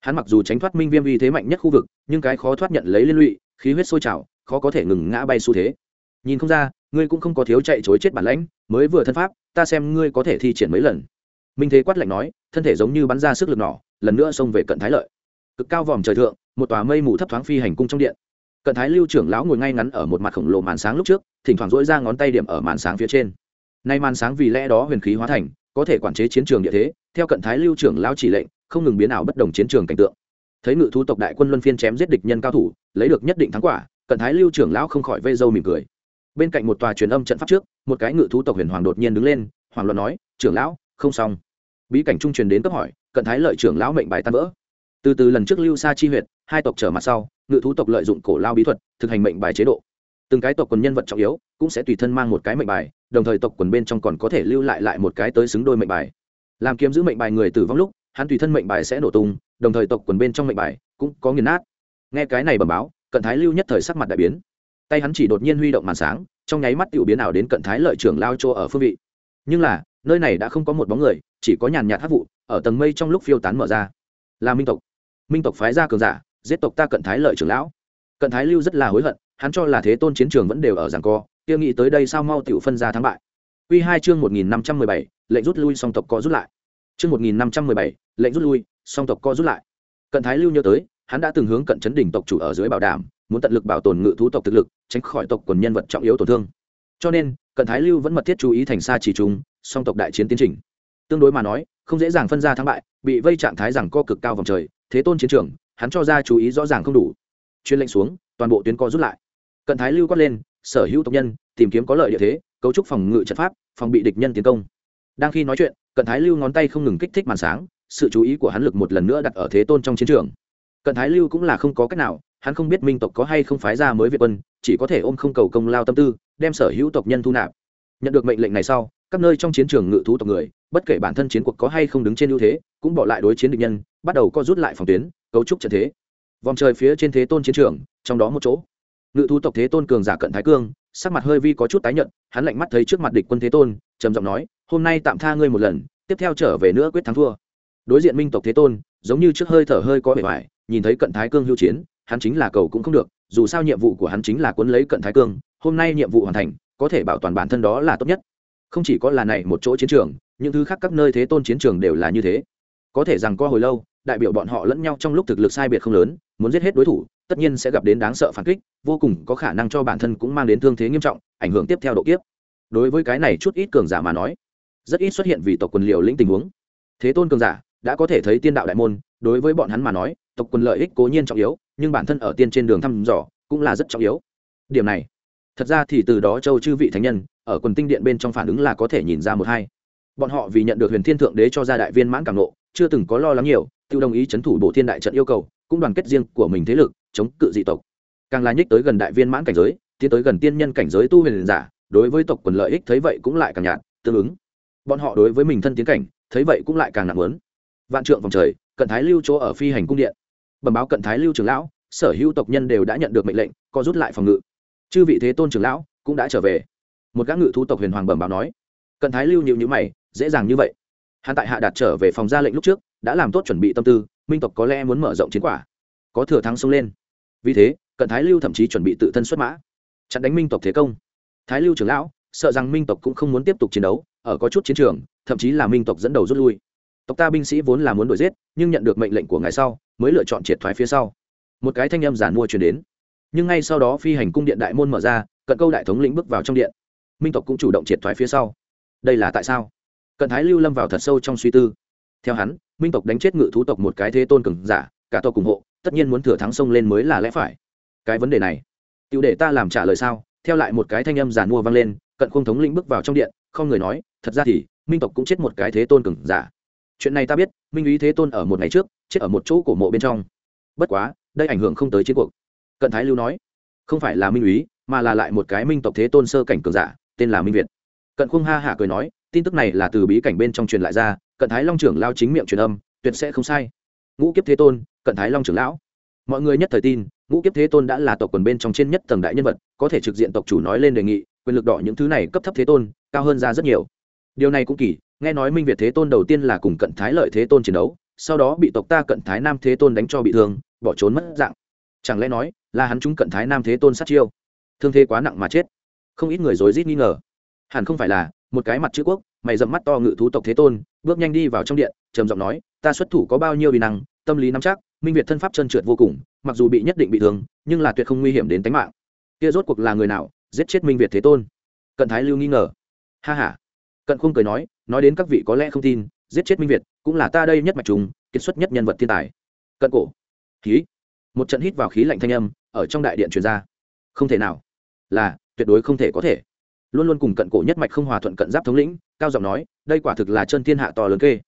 hắn mặc dù tránh thoát minh viêm uy thế mạnh nhất khu vực, nhưng cái khó thoát nhận lấy liên lụy, khí huyết sôi trào, khó có thể ngừng ngã bay xu thế. Nhìn không ra, ngươi cũng không có thiếu chạy chối chết bản lãnh, mới vừa thân pháp, ta xem ngươi có thể thi triển mấy lần. Minh thế quát lạnh nói, thân thể giống như bắn ra sức lực nỏ lần nữa xông về cận thái lợi. Cực cao vòm trời thượng, một tòa mây mù thấp thoáng phi hành cung trong điện. Cận thái lưu trưởng lão ngồi ngay ngắn ở một mặt khổng lồ màn sáng lúc trước, thỉnh thoảng dỗi ra ngón tay điểm ở màn sáng phía trên. Nay màn sáng vì lẽ đó huyền khí hóa thành, có thể quản chế chiến trường địa thế, theo cận thái lưu trưởng lão chỉ lệnh không ngừng biến ảo bất đồng chiến trường cảnh tượng. Thấy ngự thú tộc đại quân luân phiên chém giết địch nhân cao thủ, lấy được nhất định thắng quả, cận thái lưu trưởng lão không khỏi vây dâu mỉm cười. Bên cạnh một tòa truyền âm trận pháp trước, một cái ngự thú tộc huyền hoàng đột nhiên đứng lên hoàng luận nói, trưởng lão, không xong. Bí cảnh trung truyền đến cấp hỏi, cận thái lợi trưởng lão mệnh bài tan vỡ. Từ từ lần trước lưu xa chi huyệt, hai tộc trở mặt sau, ngự thú tộc lợi dụng cổ lao bí thuật, thực hành mệnh bài chế độ. Từng cái tộc quần nhân vật trọng yếu, cũng sẽ tùy thân mang một cái mệnh bài, đồng thời tộc quần bên trong còn có thể lưu lại lại một cái tới xứng đôi mệnh bài. Làm kiếm giữ mệnh bài người tử vong lúc hắn tùy thân mệnh bài sẽ nổ tung, đồng thời tộc quần bên trong mệnh bài cũng có nghiền nát. Nghe cái này bẩm báo, cận thái lưu nhất thời sắc mặt đại biến. Tay hắn chỉ đột nhiên huy động màn sáng, trong nháy mắt tiểu biến ảo đến cận thái lợi trưởng lao chỗ ở phương vị. Nhưng là, nơi này đã không có một bóng người, chỉ có nhàn nhạt hát vụ, ở tầng mây trong lúc phiêu tán mở ra. Là minh tộc. Minh tộc phái ra cường giả, giết tộc ta cận thái lợi trưởng lão. Cận thái lưu rất là hối hận, hắn cho là thế tôn chiến trường vẫn đều ở giảng co, kia nghĩ tới đây sao mau tiểu phân ra thắng bại. Quy hai chương một nghìn năm trăm mười bảy, lệnh rút lui song tộc có rút lại chương một nghìn năm trăm mười bảy, lệnh rút lui, song tộc co rút lại. Cận thái lưu nhớ tới, hắn đã từng hướng cận chấn đỉnh tộc chủ ở dưới bảo đảm, muốn tận lực bảo tồn ngự thú tộc thực lực, tránh khỏi tộc quần nhân vật trọng yếu tổn thương. Cho nên, cận thái lưu vẫn mật thiết chú ý thành xa chỉ trung song tộc đại chiến tiến trình. Tương đối mà nói, không dễ dàng phân ra thắng bại, bị vây trạng thái rằng co cực cao vòng trời, thế tôn chiến trường, hắn cho ra chú ý rõ ràng không đủ. Chuyên lệnh xuống, toàn bộ tuyến co rút lại. Cận thái lưu quát lên, sở hữu tộc nhân, tìm kiếm có lợi địa thế, cấu trúc phòng ngự trận pháp, phòng bị địch nhân tiến công đang khi nói chuyện, cận thái lưu ngón tay không ngừng kích thích màn sáng, sự chú ý của hắn lực một lần nữa đặt ở thế tôn trong chiến trường. Cận thái lưu cũng là không có cách nào, hắn không biết minh tộc có hay không phái ra mới việt quân, chỉ có thể ôm không cầu công lao tâm tư, đem sở hữu tộc nhân thu nạp. Nhận được mệnh lệnh này sau, các nơi trong chiến trường ngự thú tộc người, bất kể bản thân chiến cuộc có hay không đứng trên ưu thế, cũng bỏ lại đối chiến địch nhân, bắt đầu co rút lại phòng tuyến, cấu trúc trận thế. Vòng trời phía trên thế tôn chiến trường, trong đó một chỗ. Ngự thú tộc thế tôn cường giả cận thái cương, sắc mặt hơi vi có chút tái nhận hắn lạnh mắt thấy trước mặt địch quân thế tôn trầm giọng nói, hôm nay tạm tha ngươi một lần, tiếp theo trở về nữa quyết thắng thua. Đối diện minh tộc thế tôn, giống như trước hơi thở hơi có vẻ vải, nhìn thấy cận thái cương hưu chiến, hắn chính là cầu cũng không được, dù sao nhiệm vụ của hắn chính là cuốn lấy cận thái cương, hôm nay nhiệm vụ hoàn thành, có thể bảo toàn bản thân đó là tốt nhất. Không chỉ có là này một chỗ chiến trường, những thứ khác các nơi thế tôn chiến trường đều là như thế. Có thể rằng qua hồi lâu, đại biểu bọn họ lẫn nhau trong lúc thực lực sai biệt không lớn, muốn giết hết đối thủ, tất nhiên sẽ gặp đến đáng sợ phản kích, vô cùng có khả năng cho bản thân cũng mang đến thương thế nghiêm trọng, ảnh hưởng tiếp theo độ kiếp đối với cái này chút ít cường giả mà nói, rất ít xuất hiện vì tộc quần liều lĩnh tình huống. Thế tôn cường giả đã có thể thấy tiên đạo đại môn, đối với bọn hắn mà nói, tộc quần lợi ích cố nhiên trọng yếu, nhưng bản thân ở tiên trên đường thăm dò cũng là rất trọng yếu. Điểm này, thật ra thì từ đó châu chư vị thánh nhân, ở quần tinh điện bên trong phản ứng là có thể nhìn ra một hai. Bọn họ vì nhận được huyền thiên thượng đế cho ra đại viên mãn cảm nộ chưa từng có lo lắng nhiều tự đồng ý c h ấ n thủ bộ thiên đại trận yêu cầu, cũng đoàn kết riêng của mình thế lực, chống cự dị tộc. Càng là nhích tới gần đại viên mãn cảnh giới, tiến tới gần tiên nhân cảnh giới tu huyền giả đối với tộc quần lợi ích thấy vậy cũng lại càng nhạt, tương ứng. Bọn họ đối với mình thân tiến cảnh, thấy vậy cũng lại càng nặng lớn. Vạn trượng vòng trời, cận thái lưu chỗ ở phi hành cung điện. Bẩm báo cận thái lưu trưởng lão, sở hữu tộc nhân đều đã nhận được mệnh lệnh, co rút lại phòng ngự. Chư vị thế tôn trưởng lão cũng đã trở về. Một gã ngự thú tộc huyền hoàng bẩm báo nói. Cận thái lưu nhịu nhữ mày, dễ dàng như vậy. Hắn tại hạ đạt trở về phòng ra lệnh lúc trước, đã làm tốt chuẩn bị tâm tư, minh tộc có lẽ muốn mở rộng chiến quả. Có thừa thắng xông lên. Vì thế, cận thái lưu thậm chí chuẩn bị tự thân xuất mã. Chặn đánh minh tộc thế công thái lưu trưởng lão, sợ rằng minh tộc cũng không muốn tiếp tục chiến đấu, ở có chút chiến trường, thậm chí là minh tộc dẫn đầu rút lui. Tộc ta binh sĩ vốn là muốn đuổi giết, nhưng nhận được mệnh lệnh của ngài sau, mới lựa chọn triệt thoái phía sau. Một cái thanh âm giản mua chuyển đến. Nhưng ngay sau đó phi hành cung điện đại môn mở ra, cận câu đại thống lĩnh bước vào trong điện. Minh tộc cũng chủ động triệt thoái phía sau. Đây là tại sao? Cận thái lưu lâm vào thật sâu trong suy tư. Theo hắn, minh tộc đánh chết ngự thú tộc một cái thế tôn cường giả, cả tộc ủng hộ, tất nhiên muốn thừa thắng sông lên mới là lẽ phải. Cái vấn đề này tựu để ta làm trả lời sao? Theo lại một cái thanh âm giàn mua vang lên, cận khung thống lĩnh bước vào trong điện, không người nói, thật ra thì, minh tộc cũng chết một cái thế tôn cường giả. Chuyện này ta biết, minh ý thế tôn ở một ngày trước, chết ở một chỗ cổ mộ bên trong. Bất quá, đây ảnh hưởng không tới chiến cuộc. Cận thái lưu nói, không phải là minh ý mà là lại một cái minh tộc thế tôn sơ cảnh cường giả, tên là minh việt. Cận khung ha hả cười nói, tin tức này là từ bí cảnh bên trong truyền lại ra, cận thái long trưởng lao chính miệng truyền âm, tuyệt sẽ không sai. Ngũ kiếp thế tôn, cận thái long trưởng lão. Mọi người nhất thời tin ngũ kiếp thế tôn đã là tộc quần bên trong trên nhất tầng đại nhân vật, có thể trực diện tộc chủ nói lên đề nghị, quyền lực đỏ những thứ này cấp thấp thế tôn, cao hơn ra rất nhiều. Điều này cũng kỳ, nghe nói minh việt thế tôn đầu tiên là cùng cận thái lợi thế tôn chiến đấu, sau đó bị tộc ta cận thái nam thế tôn đánh cho bị thương, bỏ trốn mất dạng. Chẳng lẽ nói là hắn chúng cận thái nam thế tôn sát chiêu? Thương thế quá nặng mà chết. Không ít người rối rít nghi ngờ. Hẳn không phải là một cái mặt chữ quốc, mày dậm mắt to ngự thú tộc thế tôn, bước nhanh đi vào trong điện, trầm giọng nói, ta xuất thủ có bao nhiêu vì năng, tâm lý nắm chắc minh việt thân pháp chân trượt vô cùng, mặc dù bị nhất định bị thương, nhưng là tuyệt không nguy hiểm đến tính mạng. Kia rốt cuộc là người nào, giết chết minh việt thế tôn? Cận thái lưu nghi ngờ. Ha ha. Cận không cười nói nói đến các vị có lẽ không tin, giết chết minh việt cũng là ta đây nhất mạch trùng, kiệt xuất nhất nhân vật thiên tài. Cận cổ. Khí. Một trận hít vào khí lạnh thanh âm, ở trong đại điện truyền ra. Không thể nào. Là, tuyệt đối không thể có thể. Luôn luôn cùng cận cổ nhất mạch không hòa thuận cận giáp thống lĩnh, cao giọng nói, đây quả thực là chân thiên hạ to lớn kê.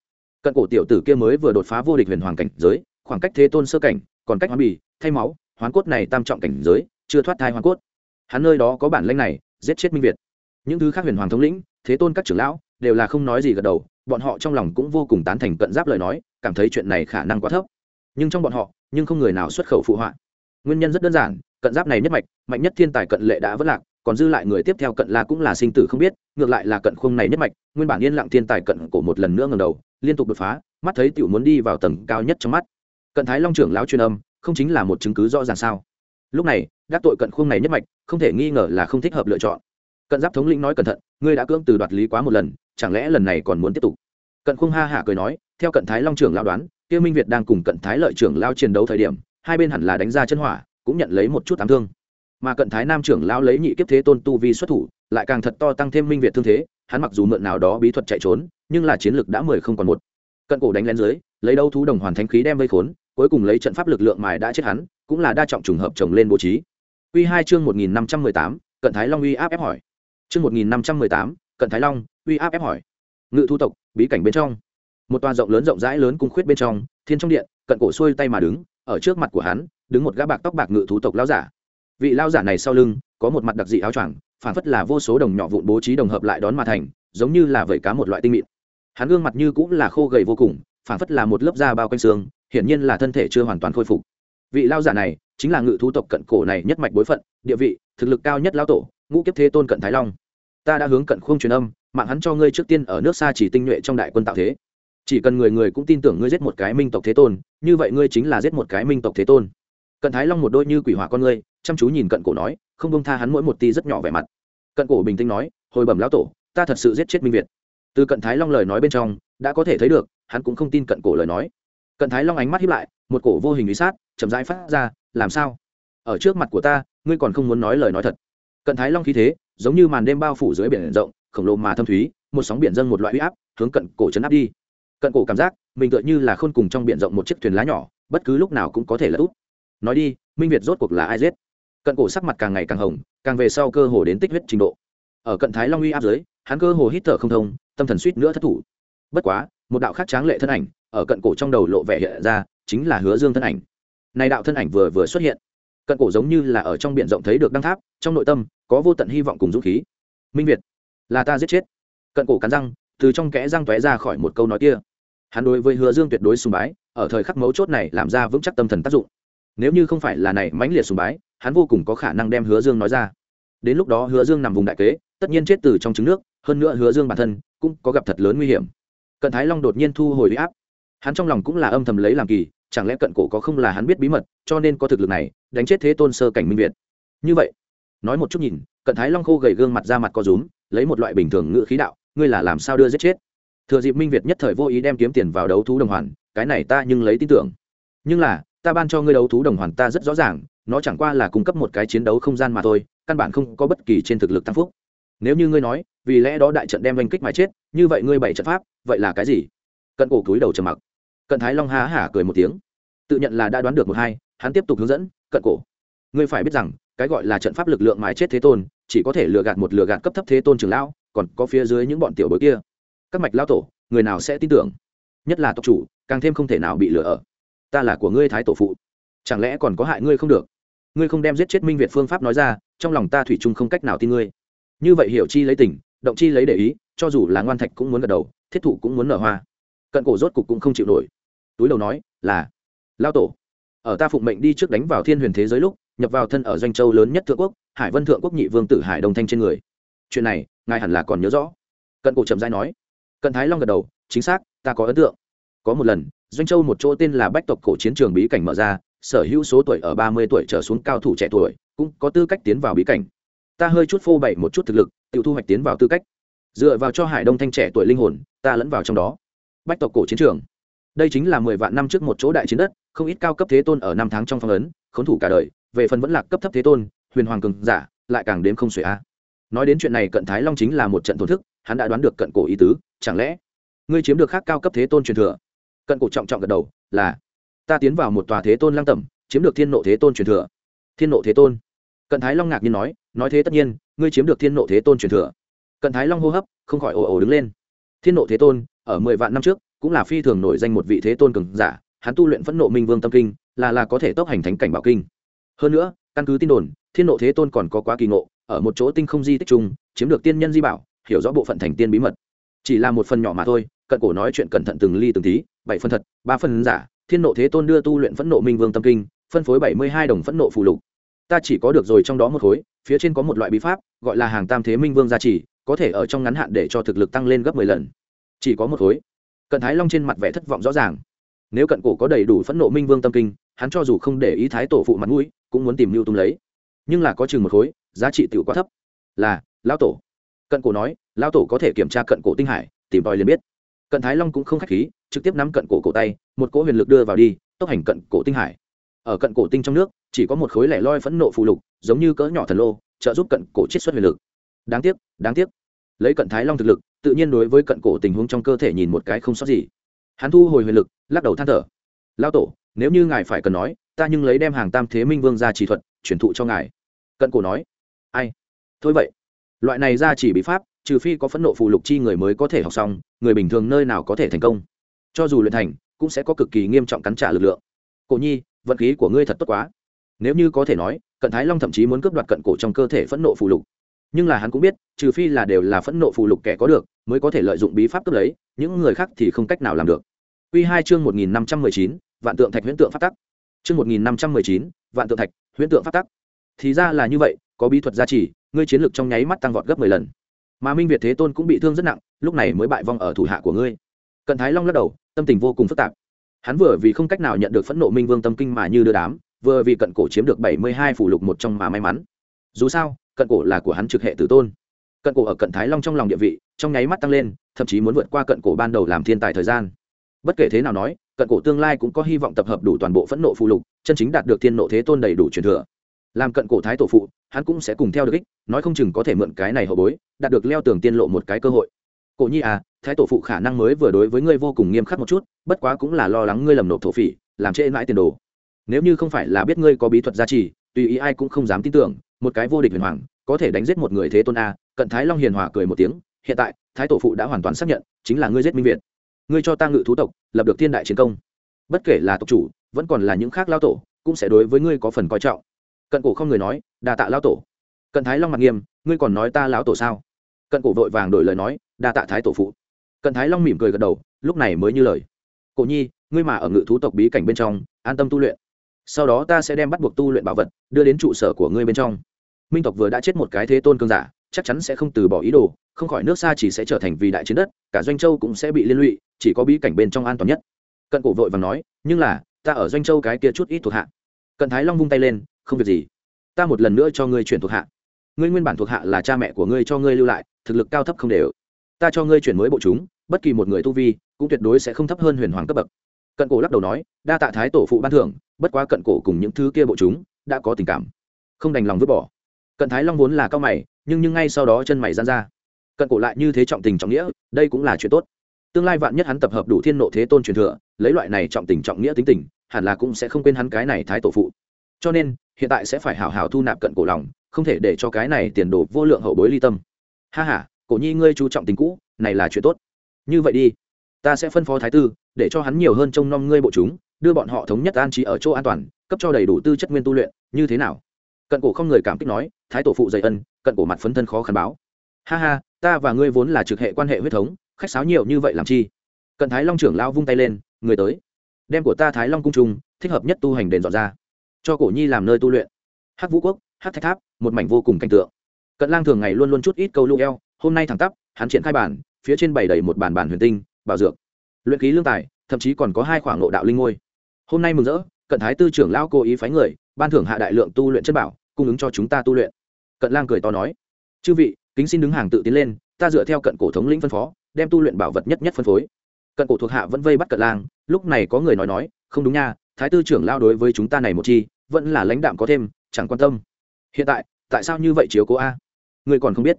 Cận cổ tiểu tử kia mới vừa đột phá vô địch huyền hoàng cảnh giới khoảng cách thế tôn sơ cảnh, còn cách hoán bì, thay máu, hoán cốt này tam trọng cảnh giới, chưa thoát thai hoán cốt. Hắn nơi đó có bản lanh này, giết chết minh việt. Những thứ khác huyền hoàng thống lĩnh, thế tôn các trưởng lão, đều là không nói gì gật đầu, bọn họ trong lòng cũng vô cùng tán thành cận giáp lời nói, cảm thấy chuyện này khả năng quá thấp. Nhưng trong bọn họ, nhưng không người nào xuất khẩu phụ họa. Nguyên nhân rất đơn giản, cận giáp này nhất mạch, mạnh nhất thiên tài cận lệ đã vất lạc, còn dư lại người tiếp theo cận la cũng là sinh tử không biết, ngược lại là cận khung này nhất mạch, nguyên bản yên lặng thiên tài cận cổ một lần nữa ngầm đầu, liên tục đột phá, mắt thấy tiểu muốn đi vào tầng cao nhất trong mắt cận thái long trưởng lão truyền âm, không chính là một chứng cứ rõ ràng sao? Lúc này, đắc tội cận khuông này nhất mạch, không thể nghi ngờ là không thích hợp lựa chọn. Cận giáp thống lĩnh nói cẩn thận, ngươi đã cưỡng từ đoạt lý quá một lần, chẳng lẽ lần này còn muốn tiếp tục? Cận khuông ha hạ cười nói, theo cận thái long trưởng lão đoán, kia minh việt đang cùng cận thái lợi trưởng lao chiến đấu thời điểm, hai bên hẳn là đánh ra chân hỏa, cũng nhận lấy một chút ám thương. Mà cận thái nam trưởng lao lấy nhị kiếp thế tôn tu vi xuất thủ, lại càng thật to tăng thêm minh việt thương thế, hắn mặc dù mượn nào đó bí thuật chạy trốn, nhưng là chiến lược đã mười không còn một. Cận cổ đánh lén dưới lấy đấu thú đồng hoàn thánh khí đem vây khốn, cuối cùng lấy trận pháp lực lượng mài đã chết hắn, cũng là đa trọng trùng hợp chồng lên bố trí. Quy hai chương một nghìn năm trăm mười tám, cận thái long uy áp ép hỏi. Chương một nghìn năm trăm mười tám, cận thái long uy áp ép hỏi. Ngự thu tộc, bí cảnh bên trong. Một tòa rộng lớn rộng rãi lớn cung khuyết bên trong, thiên trong điện, cận cổ xuôi tay mà đứng, ở trước mặt của hắn, đứng một gã bạc tóc bạc ngự thú tộc lão giả. Vị lão giả này sau lưng, có một mặt đặc dị áo choàng phản phất là vô số đồng nhỏ vụn bố trí đồng hợp lại đón mà thành, giống như là vẩy cá một loại tinh mịn. Hắn gương mặt như cũng là khô gầy vô cùng phản phất là một lớp da bao quanh xương, hiển nhiên là thân thể chưa hoàn toàn khôi phục. Vị lao giả này chính là ngự thú tộc cận cổ này nhất mạch bối phận, địa vị, thực lực cao nhất lao tổ, ngũ kiếp thế tôn cận thái long. Ta đã hướng cận khung truyền âm, mạng hắn cho ngươi trước tiên ở nước xa chỉ tinh nhuệ trong đại quân tạo thế. Chỉ cần người người cũng tin tưởng ngươi giết một cái minh tộc thế tôn, như vậy ngươi chính là giết một cái minh tộc thế tôn. Cận thái long một đôi như quỷ hỏa con ngươi, chăm chú nhìn cận cổ nói, không bông tha hắn mỗi một ti rất nhỏ vẻ mặt. Cận cổ bình tĩnh nói, hồi bẩm lão tổ, ta thật sự giết chết minh việt. Từ cận thái long lời nói bên trong, đã có thể thấy được hắn cũng không tin cận cổ lời nói. Cận thái long ánh mắt hiếp lại, một cổ vô hình lý sát, chậm rãi phát ra, làm sao? Ở trước mặt của ta, ngươi còn không muốn nói lời nói thật? Cận thái long khí thế, giống như màn đêm bao phủ dưới biển rộng, khổng lồ mà thâm thúy, một sóng biển dâng một loại huy áp, hướng cận cổ chấn áp đi. Cận cổ cảm giác, mình tựa như là khôn cùng trong biển rộng một chiếc thuyền lá nhỏ, bất cứ lúc nào cũng có thể là úp nói đi, minh việt rốt cuộc là ai giết? Cận cổ sắc mặt càng ngày càng hồng, càng về sau cơ hồ đến tích huyết trình độ. Ở cận thái long uy áp dưới, hắn cơ hồ hít thở không thông, tâm thần suýt nữa thất thủ. Bất quá một đạo khác tráng lệ thân ảnh, ở cận cổ trong đầu lộ vẻ hiện ra, chính là hứa dương thân ảnh. Này đạo thân ảnh vừa vừa xuất hiện, cận cổ giống như là ở trong biển rộng thấy được đăng tháp, trong nội tâm, có vô tận hy vọng cùng dũng khí. Minh việt, là ta giết chết. Cận cổ cắn răng, từ trong kẽ răng tóe ra khỏi một câu nói kia. Hắn đối với hứa dương tuyệt đối sùng bái, ở thời khắc mấu chốt này làm ra vững chắc tâm thần tác dụng. Nếu như không phải là này mãnh liệt sùng bái, hắn vô cùng có khả năng đem hứa dương nói ra. Đến lúc đó hứa dương nằm vùng đại kế, tất nhiên chết từ trong trứng nước, hơn nữa hứa dương bản thân cũng có gặp thật lớn nguy hiểm cận thái long đột nhiên thu hồi huy áp. Hắn trong lòng cũng là âm thầm lấy làm kỳ, chẳng lẽ cận cổ có không là hắn biết bí mật, cho nên có thực lực này, đánh chết thế tôn sơ cảnh minh việt. Như vậy, nói một chút nhìn, cận thái long khô gầy gương mặt ra mặt co rúm, lấy một loại bình thường ngự khí đạo, ngươi là làm sao đưa giết chết? Thừa dịp minh việt nhất thời vô ý đem kiếm tiền vào đấu thú đồng hoàn, cái này ta nhưng lấy tin tưởng. Nhưng là, ta ban cho ngươi đấu thú đồng hoàn ta rất rõ ràng, nó chẳng qua là cung cấp một cái chiến đấu không gian mà thôi, căn bản không có bất kỳ trên thực lực tăng phúc nếu như ngươi nói, vì lẽ đó đại trận đem oanh kích mà chết, như vậy ngươi bảy trận pháp, vậy là cái gì? Cận cổ cúi đầu trầm mặc. Cận thái long há hả cười một tiếng. Tự nhận là đã đoán được một hai, hắn tiếp tục hướng dẫn, cận cổ, ngươi phải biết rằng, cái gọi là trận pháp lực lượng mái chết thế tôn, chỉ có thể lừa gạt một lừa gạt cấp thấp thế tôn trường lão, còn có phía dưới những bọn tiểu bối kia. Các mạch lao tổ, người nào sẽ tin tưởng? Nhất là tộc chủ, càng thêm không thể nào bị lừa ở. Ta là của ngươi thái tổ phụ. Chẳng lẽ còn có hại ngươi không được? Ngươi không đem giết chết minh việt phương pháp nói ra, trong lòng ta thủy chung không cách nào tin ngươi như vậy hiểu chi lấy tình, động chi lấy để ý, cho dù là ngoan thạch cũng muốn gật đầu, thiết thụ cũng muốn nở hoa. Cận cổ rốt cục cũng không chịu nổi. Túi đầu nói, là, lao tổ. Ở ta phụng mệnh đi trước đánh vào thiên huyền thế giới lúc, nhập vào thân ở doanh châu lớn nhất thượng quốc, hải vân thượng quốc nhị vương tử hải đông thanh trên người. Chuyện này, ngài hẳn là còn nhớ rõ. Cận cổ trầm dai nói. Cận thái long gật đầu, chính xác, ta có ấn tượng. Có một lần, doanh châu một chỗ tên là bách tộc cổ chiến trường bí cảnh mở ra, sở hữu số tuổi ở ba mươi tuổi trở xuống cao thủ trẻ tuổi, cũng có tư cách tiến vào bí cảnh ta hơi chút phô bày một chút thực lực tự thu hoạch tiến vào tư cách. Dựa vào cho hải đông thanh trẻ tuổi linh hồn, ta lẫn vào trong đó. Bách tộc cổ chiến trường. Đây chính là mười vạn năm trước một chỗ đại chiến đất, không ít cao cấp thế tôn ở năm tháng trong phong ấn, khốn thủ cả đời, về phần vẫn là cấp thấp thế tôn, huyền hoàng cường giả, lại càng đếm không xuể a. Nói đến chuyện này cận thái long chính là một trận thổn thức, hắn đã đoán được cận cổ ý tứ, chẳng lẽ ngươi chiếm được khác cao cấp thế tôn truyền thừa? Cận cổ trọng trọng gật đầu, là, ta tiến vào một tòa thế tôn lăng tẩm, chiếm được thiên nộ thế tôn truyền thừa. Thiên nộ thế tôn. Cận thái long ngạc nhiên nói nói thế tất nhiên, ngươi chiếm được thiên nộ thế tôn truyền thừa. Cận thái long hô hấp, không khỏi ồ ồ đứng lên. Thiên nộ thế tôn, ở mười vạn năm trước, cũng là phi thường nổi danh một vị thế tôn cường giả, hắn tu luyện phẫn nộ minh vương tâm kinh, là là có thể tốc hành thánh cảnh bảo kinh. Hơn nữa, căn cứ tin đồn, thiên nộ thế tôn còn có quá kỳ ngộ, ở một chỗ tinh không di tích chung, chiếm được tiên nhân di bảo, hiểu rõ bộ phận thành tiên bí mật. Chỉ là một phần nhỏ mà thôi, cận cổ nói chuyện cẩn thận từng ly từng tí, bảy phần thật, ba phần giả, thiên nộ thế tôn đưa tu luyện phẫn nộ minh vương tâm kinh, phân phối bảy mươi hai đồng phẫn nộ phù lục. Ta chỉ có được rồi trong đó một khối phía trên có một loại bí pháp, gọi là hàng tam thế minh vương gia trì, có thể ở trong ngắn hạn để cho thực lực tăng lên gấp mười lần. Chỉ có một khối. Cận thái long trên mặt vẻ thất vọng rõ ràng. Nếu cận cổ có đầy đủ phẫn nộ minh vương tâm kinh, hắn cho dù không để ý thái tổ phụ mặt mũi, cũng muốn tìm mưu tung lấy. Nhưng là có chừng một khối, giá trị tiểu quá thấp. Là, lão tổ. Cận cổ nói, lão tổ có thể kiểm tra cận cổ tinh hải, tìm tòi liền biết. Cận thái long cũng không k h á c h khí, trực tiếp nắm cận cổ cổ tay, một cỗ huyền lực đưa vào đi, tốc hành cận cổ tinh hải ở cận cổ tinh trong nước, chỉ có một khối lẻ loi phẫn nộ phụ lục, giống như cỡ nhỏ thần lô, trợ giúp cận cổ chiết xuất huyền lực. Đáng tiếc đáng tiếc. Lấy cận thái long thực lực, tự nhiên đối với cận cổ tình huống trong cơ thể nhìn một cái không sót gì. Hắn thu hồi huyền lực, lắc đầu than thở. Lao tổ, nếu như ngài phải cần nói, ta nhưng lấy đem hàng tam thế minh vương ra chỉ thuật chuyển thụ cho ngài. Cận cổ nói. Ai? Thôi vậy. Loại này ra chỉ bí pháp, trừ phi có phẫn nộ phù lục chi người mới có thể học xong, người bình thường nơi nào có thể thành công. Cho dù luyện thành, cũng sẽ có cực kỳ nghiêm trọng cắn trả lực lượng. Cổ nhi vận khí của ngươi thật tốt quá. Nếu như có thể nói, cận thái long thậm chí muốn cướp đoạt cận cổ trong cơ thể phẫn nộ phù lục. Nhưng là hắn cũng biết, trừ phi là đều là phẫn nộ phù lục kẻ có được, mới có thể lợi dụng bí pháp cướp lấy, những người khác thì không cách nào làm được. Quy hai chương một nghìn năm trăm mười chín, vạn tượng thạch huyễn tượng phát tắc. Chương một nghìn năm trăm mười chín, vạn tượng thạch huyễn tượng phát tắc. Thì ra là như vậy, có bí thuật gia trì, ngươi chiến lược trong nháy mắt tăng vọt gấp mười lần. Mà minh việt thế tôn cũng bị thương rất nặng, lúc này mới bại vong ở thủ hạ của ngươi. Cận thái long lắc đầu, tâm tình vô cùng phức tạp hắn vừa vì không cách nào nhận được phẫn nộ minh vương tâm kinh mà như đưa đám, vừa vì cận cổ chiếm được bảy mươi hai phủ lục một trong mà may mắn. Dù sao, cận cổ là của hắn trực hệ tử tôn. Cận cổ ở cận thái long trong lòng địa vị, trong nháy mắt tăng lên, thậm chí muốn vượt qua cận cổ ban đầu làm thiên tài thời gian. Bất kể thế nào nói, cận cổ tương lai cũng có hy vọng tập hợp đủ toàn bộ phẫn nộ phụ lục, chân chính đạt được thiên nộ thế tôn đầy đủ truyền thừa. Làm cận cổ thái tổ phụ, hắn cũng sẽ cùng theo được ích, nói không chừng có thể mượn cái này hậu bối, đạt được leo tường tiên lộ một cái cơ hội. Cổ nhi à thái tổ phụ khả năng mới vừa đối với ngươi vô cùng nghiêm khắc một chút, bất quá cũng là lo lắng ngươi lầm nộp thổ phỉ, làm trễ mãi tiền đồ. Nếu như không phải là biết ngươi có bí thuật gia trì, tùy ý ai cũng không dám tin tưởng, một cái vô địch huyền hoàng, có thể đánh giết một người thế tôn a, cận thái long hiền hòa cười một tiếng, hiện tại, thái tổ phụ đã hoàn toàn xác nhận, chính là ngươi giết minh việt. Ngươi cho ta ngự thú tộc, lập được thiên đại chiến công. Bất kể là tộc chủ, vẫn còn là những khác lao tổ, cũng sẽ đối với ngươi có phần coi trọng. Cận cổ không người nói đà tạ lao tổ. Cận thái long mặt nghiêm, ngươi còn nói ta lão tổ sao? Cận cổ vội vàng đổi lời nói, đa tạ thái tổ phụ cận thái long mỉm cười gật đầu, lúc này mới như lời. Cổ nhi, ngươi mà ở ngự thú tộc bí cảnh bên trong, an tâm tu luyện. Sau đó ta sẽ đem bắt buộc tu luyện bảo vật đưa đến trụ sở của ngươi bên trong. Minh tộc vừa đã chết một cái thế tôn cương giả, chắc chắn sẽ không từ bỏ ý đồ, không khỏi nước xa chỉ sẽ trở thành vì đại chiến đất, cả doanh châu cũng sẽ bị liên lụy, chỉ có bí cảnh bên trong an toàn nhất. Cận cổ vội và nói, nhưng là, ta ở doanh châu cái kia chút ít thuộc hạ. Cận thái long vung tay lên, không việc gì. Ta một lần nữa cho ngươi chuyển thuộc hạ. Ngươi nguyên bản thuộc hạ là cha mẹ của ngươi cho ngươi lưu lại, thực lực cao thấp không đều ta cho ngươi chuyển mới bộ chúng, bất kỳ một người tu vi cũng tuyệt đối sẽ không thấp hơn huyền hoàng cấp bậc. Cận cổ lắc đầu nói, đa tạ thái tổ phụ ban thưởng, bất quá cận cổ cùng những thứ kia bộ chúng đã có tình cảm. Không đành lòng vứt bỏ. Cận thái long vốn là cao mày, nhưng nhưng ngay sau đó chân mày gian ra. Cận cổ lại như thế trọng tình trọng nghĩa, đây cũng là chuyện tốt. Tương lai vạn nhất hắn tập hợp đủ thiên nộ thế tôn truyền thừa, lấy loại này trọng tình trọng nghĩa tính tình, hẳn là cũng sẽ không quên hắn cái này thái tổ phụ. Cho nên, hiện tại sẽ phải hào hào thu nạp cận cổ lòng, không thể để cho cái này tiền đồ vô lượng hậu bối ly tâm. Ha h a cổ nhi, ngươi chú trọng tình cũ, này là chuyện tốt. Như vậy đi, ta sẽ phân phó thái tư để cho hắn nhiều hơn trông nom ngươi bộ chúng, đưa bọn họ thống nhất an trí ở chỗ an toàn, cấp cho đầy đủ tư chất nguyên tu luyện, như thế nào? Cận cổ không người cảm kích nói, thái tổ phụ dày ân, cận cổ mặt phấn thân khó khăn báo. Ha ha, ta và ngươi vốn là trực hệ quan hệ huyết thống, khách sáo nhiều như vậy làm chi? Cận thái long trưởng lao vung tay lên, người tới. Đem của ta thái long cung trung thích hợp nhất tu hành đền dọn ra. Cho cổ nhi làm nơi tu luyện. Hát vũ quốc hát thạch tháp, một mảnh vô cùng cảnh tượng. Cận lang thường ngày luôn luôn chút ít câu lưu eo hôm nay thẳng tắp, hắn triển khai bản, phía trên bày đầy một bản bản huyền tinh, bảo dược, luyện ký lương tài, thậm chí còn có hai khoảng ngộ đạo linh ngôi. Hôm nay mừng rỡ, cận thái tư trưởng lão cố ý phái người, ban thưởng hạ đại lượng tu luyện chất bảo, cung ứng cho chúng ta tu luyện. Cận lang cười to nói, chư vị, kính xin đứng hàng tự tiến lên, ta dựa theo cận cổ thống lĩnh phân phó, đem tu luyện bảo vật nhất nhất phân phối. Cận cổ thuộc hạ vẫn vây bắt cận lang, lúc này có người nói nói, không đúng nha, thái tư trưởng lao đối với chúng ta này một chi, vẫn là lãnh đạm có thêm, chẳng quan tâm. Hiện tại tại sao như vậy chiếu cố a? Người còn không biết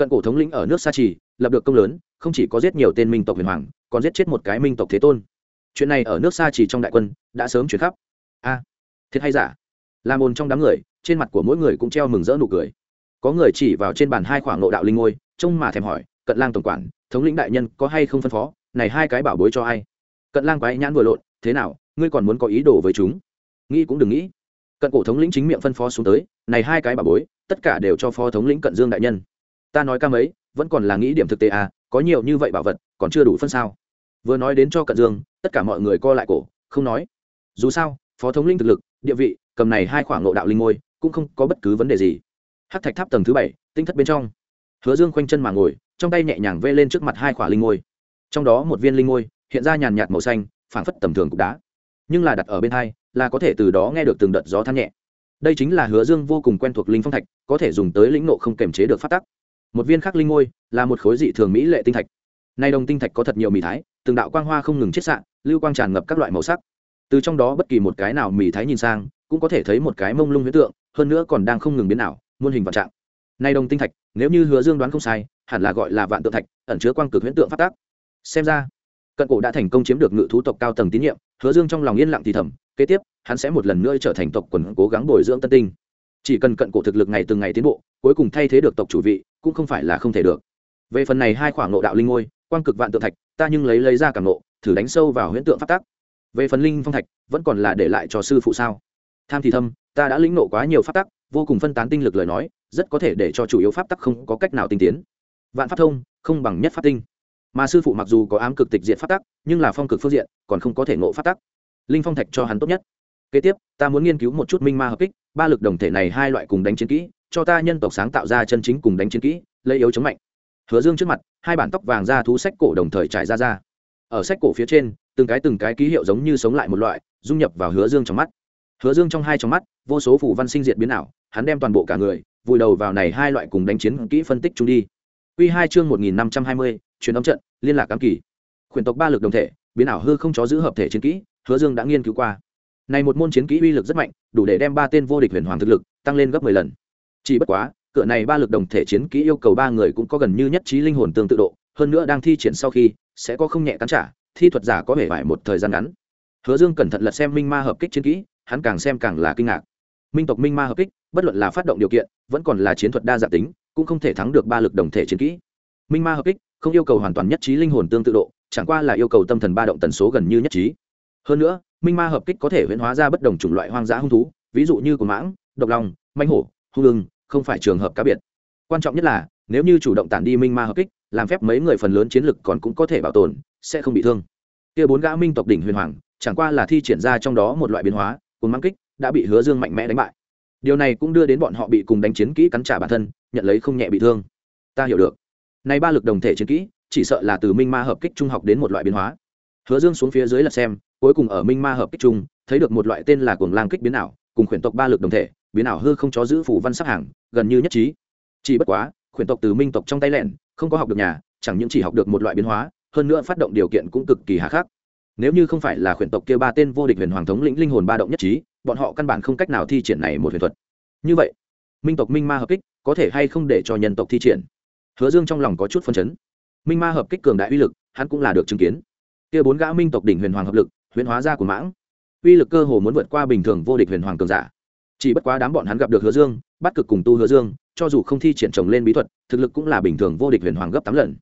cận cổ thống lĩnh ở nước sa trì, lập được công lớn, không chỉ có giết nhiều tên minh tộc huyền hoàng, còn giết chết một cái minh tộc thế tôn. Chuyện này ở nước sa trì trong đại quân, đã sớm chuyển khắp. A, thiệt hay giả? Làm ồn trong đám người, trên mặt của mỗi người cũng treo mừng rỡ nụ cười. Có người chỉ vào trên bàn hai khoảng nộ đạo linh ngôi, trông mà thèm hỏi, cận lang tổng quản, thống lĩnh đại nhân có hay không phân phó? Này hai cái bảo bối cho ai? Cận lang quái nhãn vừa lộn, thế nào, ngươi còn muốn có ý đồ với chúng? Nghĩ cũng đừng nghĩ. Cận cổ thống lĩnh chính miệng phân phó xuống tới, này hai cái bảo bối, tất cả đều cho phó thống lĩnh cận dương đại nhân ta nói ca mấy, vẫn còn là nghĩ điểm thực tế à có nhiều như vậy bảo vật, còn chưa đủ phân sao. Vừa nói đến cho cận dương, tất cả mọi người co lại cổ, không nói. Dù sao, phó thống linh thực lực, địa vị, cầm này hai khoảng lộ đạo linh ngôi, cũng không có bất cứ vấn đề gì. Hát thạch tháp tầng thứ bảy, tinh thất bên trong. Hứa dương khoanh chân mà ngồi, trong tay nhẹ nhàng vê lên trước mặt hai khoảng linh ngôi. Trong đó một viên linh ngôi, hiện ra nhàn nhạt màu xanh, phảng phất tầm thường cục đá. Nhưng là đặt ở bên hai, là có thể từ đó nghe được từng đợt gió than nhẹ. Đây chính là hứa dương vô cùng quen thuộc linh phong thạch, có thể dùng tới lĩnh nộ không kềm chế được phát tắc một viên khắc linh ngôi, là một khối dị thường mỹ lệ tinh thạch. Nay đồng tinh thạch có thật nhiều mì thái, từng đạo quang hoa không ngừng chết sạn lưu quang tràn ngập các loại màu sắc. Từ trong đó bất kỳ một cái nào mì thái nhìn sang, cũng có thể thấy một cái mông lung huyết tượng, hơn nữa còn đang không ngừng biến ảo, muôn hình vạn trạng. Nay đồng tinh thạch, nếu như hứa dương đoán không sai, hẳn là gọi là vạn tượng thạch, ẩn chứa quang cực huyễn tượng phát tác. Xem ra, cận cổ đã thành công chiếm được ngự thú tộc cao tầng tín nhiệm, hứa dương trong lòng yên lặng thì thầm, kế tiếp, hắn sẽ một lần nữa trở thành tộc quần cố gắng bồi dưỡng tân tinh chỉ cần cận cổ thực lực ngày từng ngày tiến bộ, cuối cùng thay thế được tộc chủ vị, cũng không phải là không thể được. Về phần này hai khoảng nộ đạo linh ngôi, quang cực vạn tượng thạch, ta nhưng lấy lấy ra cảm nộ thử đánh sâu vào huyễn tượng phát tác về phần linh phong thạch, vẫn còn là để lại cho sư phụ sao? Tham thì thâm, ta đã lĩnh nộ quá nhiều phát tắc, vô cùng phân tán tinh lực lời nói, rất có thể để cho chủ yếu pháp tắc không có cách nào tinh tiến. Vạn pháp thông, không bằng nhất pháp tinh. Mà sư phụ mặc dù có ám cực tịch diện pháp tắc, nhưng là phong cực phương diện, còn không có thể ngộ pháp tắc. Linh phong thạch cho hắn tốt nhất kế tiếp, ta muốn nghiên cứu một chút minh ma hợp kích, ba lực đồng thể này hai loại cùng đánh chiến kỹ, cho ta nhân tộc sáng tạo ra chân chính cùng đánh chiến kỹ, lấy yếu chống mạnh. Hứa dương trước mặt, hai bản tóc vàng ra thú sách cổ đồng thời trải ra ra. Ở sách cổ phía trên, từng cái từng cái ký hiệu giống như sống lại một loại, dung nhập vào hứa dương trong mắt. Hứa dương trong hai trong mắt, vô số phủ văn sinh diệt biến ảo, hắn đem toàn bộ cả người, vùi đầu vào này hai loại cùng đánh chiến kỹ phân tích chúng đi. Quy hai chương một nghìn năm trăm hai mươi, truyền âm trận, liên lạc cám kỳ. Khuyển tộc ba lực đồng thể, biến ảo hư không chó giữ hợp thể chiến kỹ, hứa dương đã nghiên cứu qua này một môn chiến kỹ uy lực rất mạnh, đủ để đem ba tên vô địch huyền hoàng thực lực tăng lên gấp mười lần. Chỉ bất quá, cửa này ba lực đồng thể chiến kỹ yêu cầu ba người cũng có gần như nhất trí linh hồn tương tự độ, hơn nữa đang thi triển sau khi, sẽ có không nhẹ cắn trả, thi thuật giả có vẻ vải một thời gian ngắn. Hứa dương cẩn thận lật xem minh ma hợp kích chiến kỹ, hắn càng xem càng là kinh ngạc. Minh tộc minh ma hợp kích, bất luận là phát động điều kiện, vẫn còn là chiến thuật đa dạng tính, cũng không thể thắng được ba lực đồng thể chiến kỹ. Minh ma hợp kích, không yêu cầu hoàn toàn nhất trí linh hồn tương tự độ, chẳng qua là yêu cầu tâm thần ba động tần số gần như nhất trí. Hơn nữa minh ma hợp kích có thể huyễn hóa ra bất đồng chủng loại hoang dã hung thú, ví dụ như của mãng, độc lòng manh hổ, hung ưng, không phải trường hợp cá biệt. Quan trọng nhất là, nếu như chủ động tản đi minh ma hợp kích, làm phép mấy người phần lớn chiến lực còn cũng có thể bảo tồn, sẽ không bị thương. Kia bốn gã minh tộc đỉnh huyền hoàng, chẳng qua là thi triển ra trong đó một loại biến hóa, cùng mãng kích đã bị hứa dương mạnh mẽ đánh bại. Điều này cũng đưa đến bọn họ bị cùng đánh chiến kỹ cắn trả bản thân, nhận lấy không nhẹ bị thương. Ta hiểu được. Nay ba lực đồng thể chiến kỹ, chỉ sợ là từ minh ma hợp kích trung học đến một loại biến hóa hứa dương xuống phía dưới là xem, cuối cùng ở minh ma hợp kích trung thấy được một loại tên là cuồng lang kích biến ảo, cùng khuyển tộc ba lực đồng thể, biến ảo hư không chó giữ phủ văn sắc hàng, gần như nhất trí. Chỉ bất quá, khuyển tộc từ minh tộc trong tay lẻn không có học được nhà, chẳng những chỉ học được một loại biến hóa, hơn nữa phát động điều kiện cũng cực kỳ hà khắc. Nếu như không phải là khuyển tộc kia ba tên vô địch huyền hoàng thống lĩnh linh hồn ba động nhất trí, bọn họ căn bản không cách nào thi triển này một huyền thuật. Như vậy, minh tộc minh ma hợp kích có thể hay không để cho nhân tộc thi triển? Hứa dương trong lòng có chút phân chấn. Minh ma hợp kích cường đại uy lực, hắn cũng là được chứng kiến kia bốn gã minh tộc đỉnh huyền hoàng hợp lực huyền hóa ra của mãng. Uy lực cơ hồ muốn vượt qua bình thường vô địch huyền hoàng cường giả. Chỉ bất quá đám bọn hắn gặp được hứa dương, bắt cực cùng tu hứa dương, cho dù không thi triển trồng lên bí thuật, thực lực cũng là bình thường vô địch huyền hoàng gấp tám lần.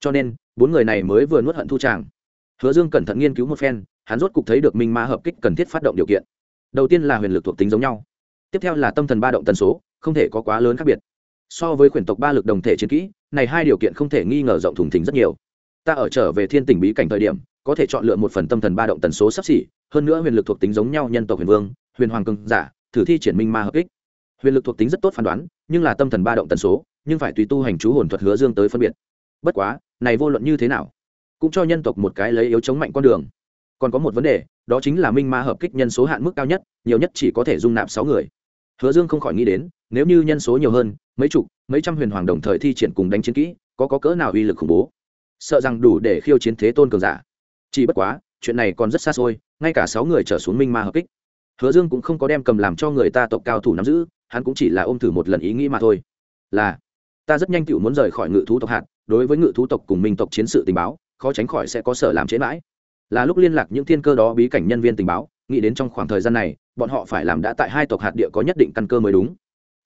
Cho nên, bốn người này mới vừa nuốt hận thu tràng. Hứa dương cẩn thận nghiên cứu một phen, hắn rốt cục thấy được minh ma hợp kích cần thiết phát động điều kiện. Đầu tiên là huyền lực thuộc tính giống nhau. Tiếp theo là tâm thần ba động tần số, không thể có quá lớn khác biệt. So với khuyển tộc ba lực đồng thể chiến kỹ, này hai điều kiện không thể nghi ngờ rộng thùng thình rất nhiều. Ta ở trở về thiên tỉnh bí cảnh thời điểm có thể chọn lựa một phần tâm thần ba động tần số sắp xỉ, hơn nữa huyền lực thuộc tính giống nhau nhân tộc huyền vương, huyền hoàng cường giả, thử thi triển minh ma hợp kích. Huyền lực thuộc tính rất tốt phán đoán, nhưng là tâm thần ba động tần số, nhưng phải tùy tu hành chú hồn thuật hứa dương tới phân biệt. Bất quá, này vô luận như thế nào, cũng cho nhân tộc một cái lấy yếu chống mạnh con đường. Còn có một vấn đề, đó chính là minh ma hợp kích nhân số hạn mức cao nhất, nhiều nhất chỉ có thể dung nạp sáu người. Hứa dương không khỏi nghĩ đến, nếu như nhân số nhiều hơn, mấy chục, mấy trăm huyền hoàng đồng thời thi triển cùng đánh chiến kỹ, có có cỡ nào uy lực khủng bố? Sợ rằng đủ để khiêu chiến thế tôn cường giả chỉ bất quá, chuyện này còn rất xa xôi, ngay cả sáu người trở xuống minh ma hợp kích. Hứa dương cũng không có đem cầm làm cho người ta tộc cao thủ nắm giữ, hắn cũng chỉ là ôm thử một lần ý nghĩ mà thôi. Là, ta rất nhanh tựu muốn rời khỏi ngự thú tộc hạt, đối với ngự thú tộc cùng minh tộc chiến sự tình báo, khó tránh khỏi sẽ có sở làm chế mãi. Là lúc liên lạc những thiên cơ đó bí cảnh nhân viên tình báo, nghĩ đến trong khoảng thời gian này, bọn họ phải làm đã tại hai tộc hạt địa có nhất định căn cơ mới đúng.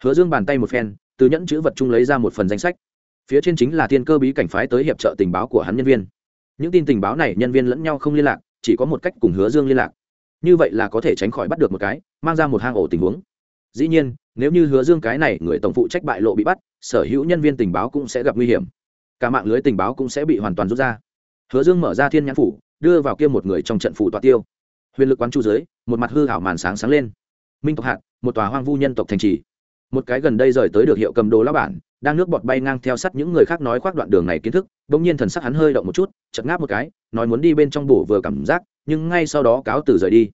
Hứa dương bàn tay một phen, từ nhẫn chữ vật chung lấy ra một phần danh sách. Phía trên chính là thiên cơ bí cảnh phái tới hiệp trợ tình báo của hắn nhân viên những tin tình báo này nhân viên lẫn nhau không liên lạc, chỉ có một cách cùng hứa dương liên lạc. Như vậy là có thể tránh khỏi bắt được một cái, mang ra một hang ổ tình huống. Dĩ nhiên, nếu như hứa dương cái này người tổng phụ trách bại lộ bị bắt, sở hữu nhân viên tình báo cũng sẽ gặp nguy hiểm. Cả mạng lưới tình báo cũng sẽ bị hoàn toàn rút ra. Hứa dương mở ra thiên nhãn phủ, đưa vào kia một người trong trận phủ tọa tiêu. Huyền lực quán chu dưới, một mặt hư hảo màn sáng sáng lên. Minh tộc hạt, một tòa hoang vu nhân tộc thành trì. Một cái gần đây rời tới được hiệu cầm đồ lao bản đang nước bọt bay ngang theo sắt những người khác nói khoác đoạn đường này kiến thức, bỗng nhiên thần sắc hắn hơi động một chút chật ngáp một cái, nói muốn đi bên trong bổ vừa cảm giác, nhưng ngay sau đó cáo từ rời đi.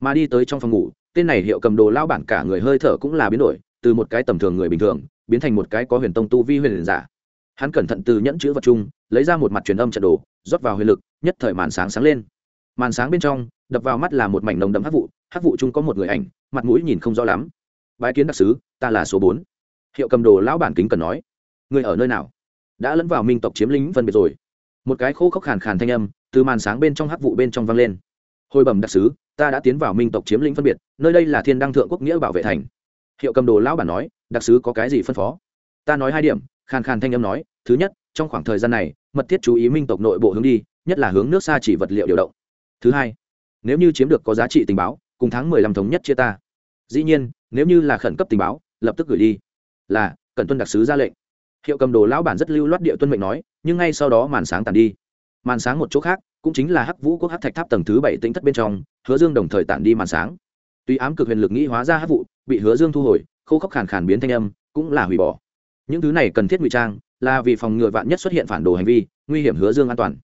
Mà đi tới trong phòng ngủ, tên này hiệu cầm đồ lao bản cả người hơi thở cũng là biến đổi, từ một cái tầm thường người bình thường, biến thành một cái có huyền tông tu vi huyền giả. Hắn cẩn thận từ nhẫn chữ vật chung, lấy ra một mặt truyền âm trận đồ, rót vào huyền lực, nhất thời màn sáng sáng lên. Màn sáng bên trong, đập vào mắt là một mảnh nồng đậm hắc vụ hắc vụ chung có một người ảnh, mặt mũi nhìn không rõ lắm. Bái kiến đặc sứ, ta là số bốn hiệu cầm đồ lão bản kính cần nói, người ở nơi nào? Đã lẫn vào minh tộc chiếm lính phân biệt rồi. Một cái khô khốc khàn khàn thanh âm từ màn sáng bên trong hắc vụ bên trong vang lên. Hồi bẩm đặc sứ, ta đã tiến vào minh tộc chiếm lĩnh phân biệt, nơi đây là thiên đăng thượng quốc nghĩa bảo vệ thành. Hiệu cầm đồ lão bản nói, đặc sứ có cái gì phân phó? Ta nói hai điểm. Khàn khàn thanh âm nói, thứ nhất, trong khoảng thời gian này, mật thiết chú ý minh tộc nội bộ hướng đi, nhất là hướng nước xa chỉ vật liệu điều động. Thứ hai, nếu như chiếm được có giá trị tình báo, cùng tháng mười lăm thống nhất chia ta. Dĩ nhiên, nếu như là khẩn cấp tình báo, lập tức gửi đi là cần tuân đặc sứ ra lệnh. Hiệu cầm đồ lão bản rất lưu loát địa tuân mệnh nói, nhưng ngay sau đó màn sáng tàn đi. Màn sáng một chỗ khác, cũng chính là hắc vũ quốc hắc thạch tháp tầng thứ bảy tĩnh thất bên trong, hứa dương đồng thời tản đi màn sáng. Tuy ám cực huyền lực nghĩ hóa ra hắc vụ bị hứa dương thu hồi, khô khốc khàn khàn biến thanh âm, cũng là hủy bỏ. Những thứ này cần thiết ngụy trang, là vì phòng ngừa vạn nhất xuất hiện phản đồ hành vi, nguy hiểm hứa dương an toàn.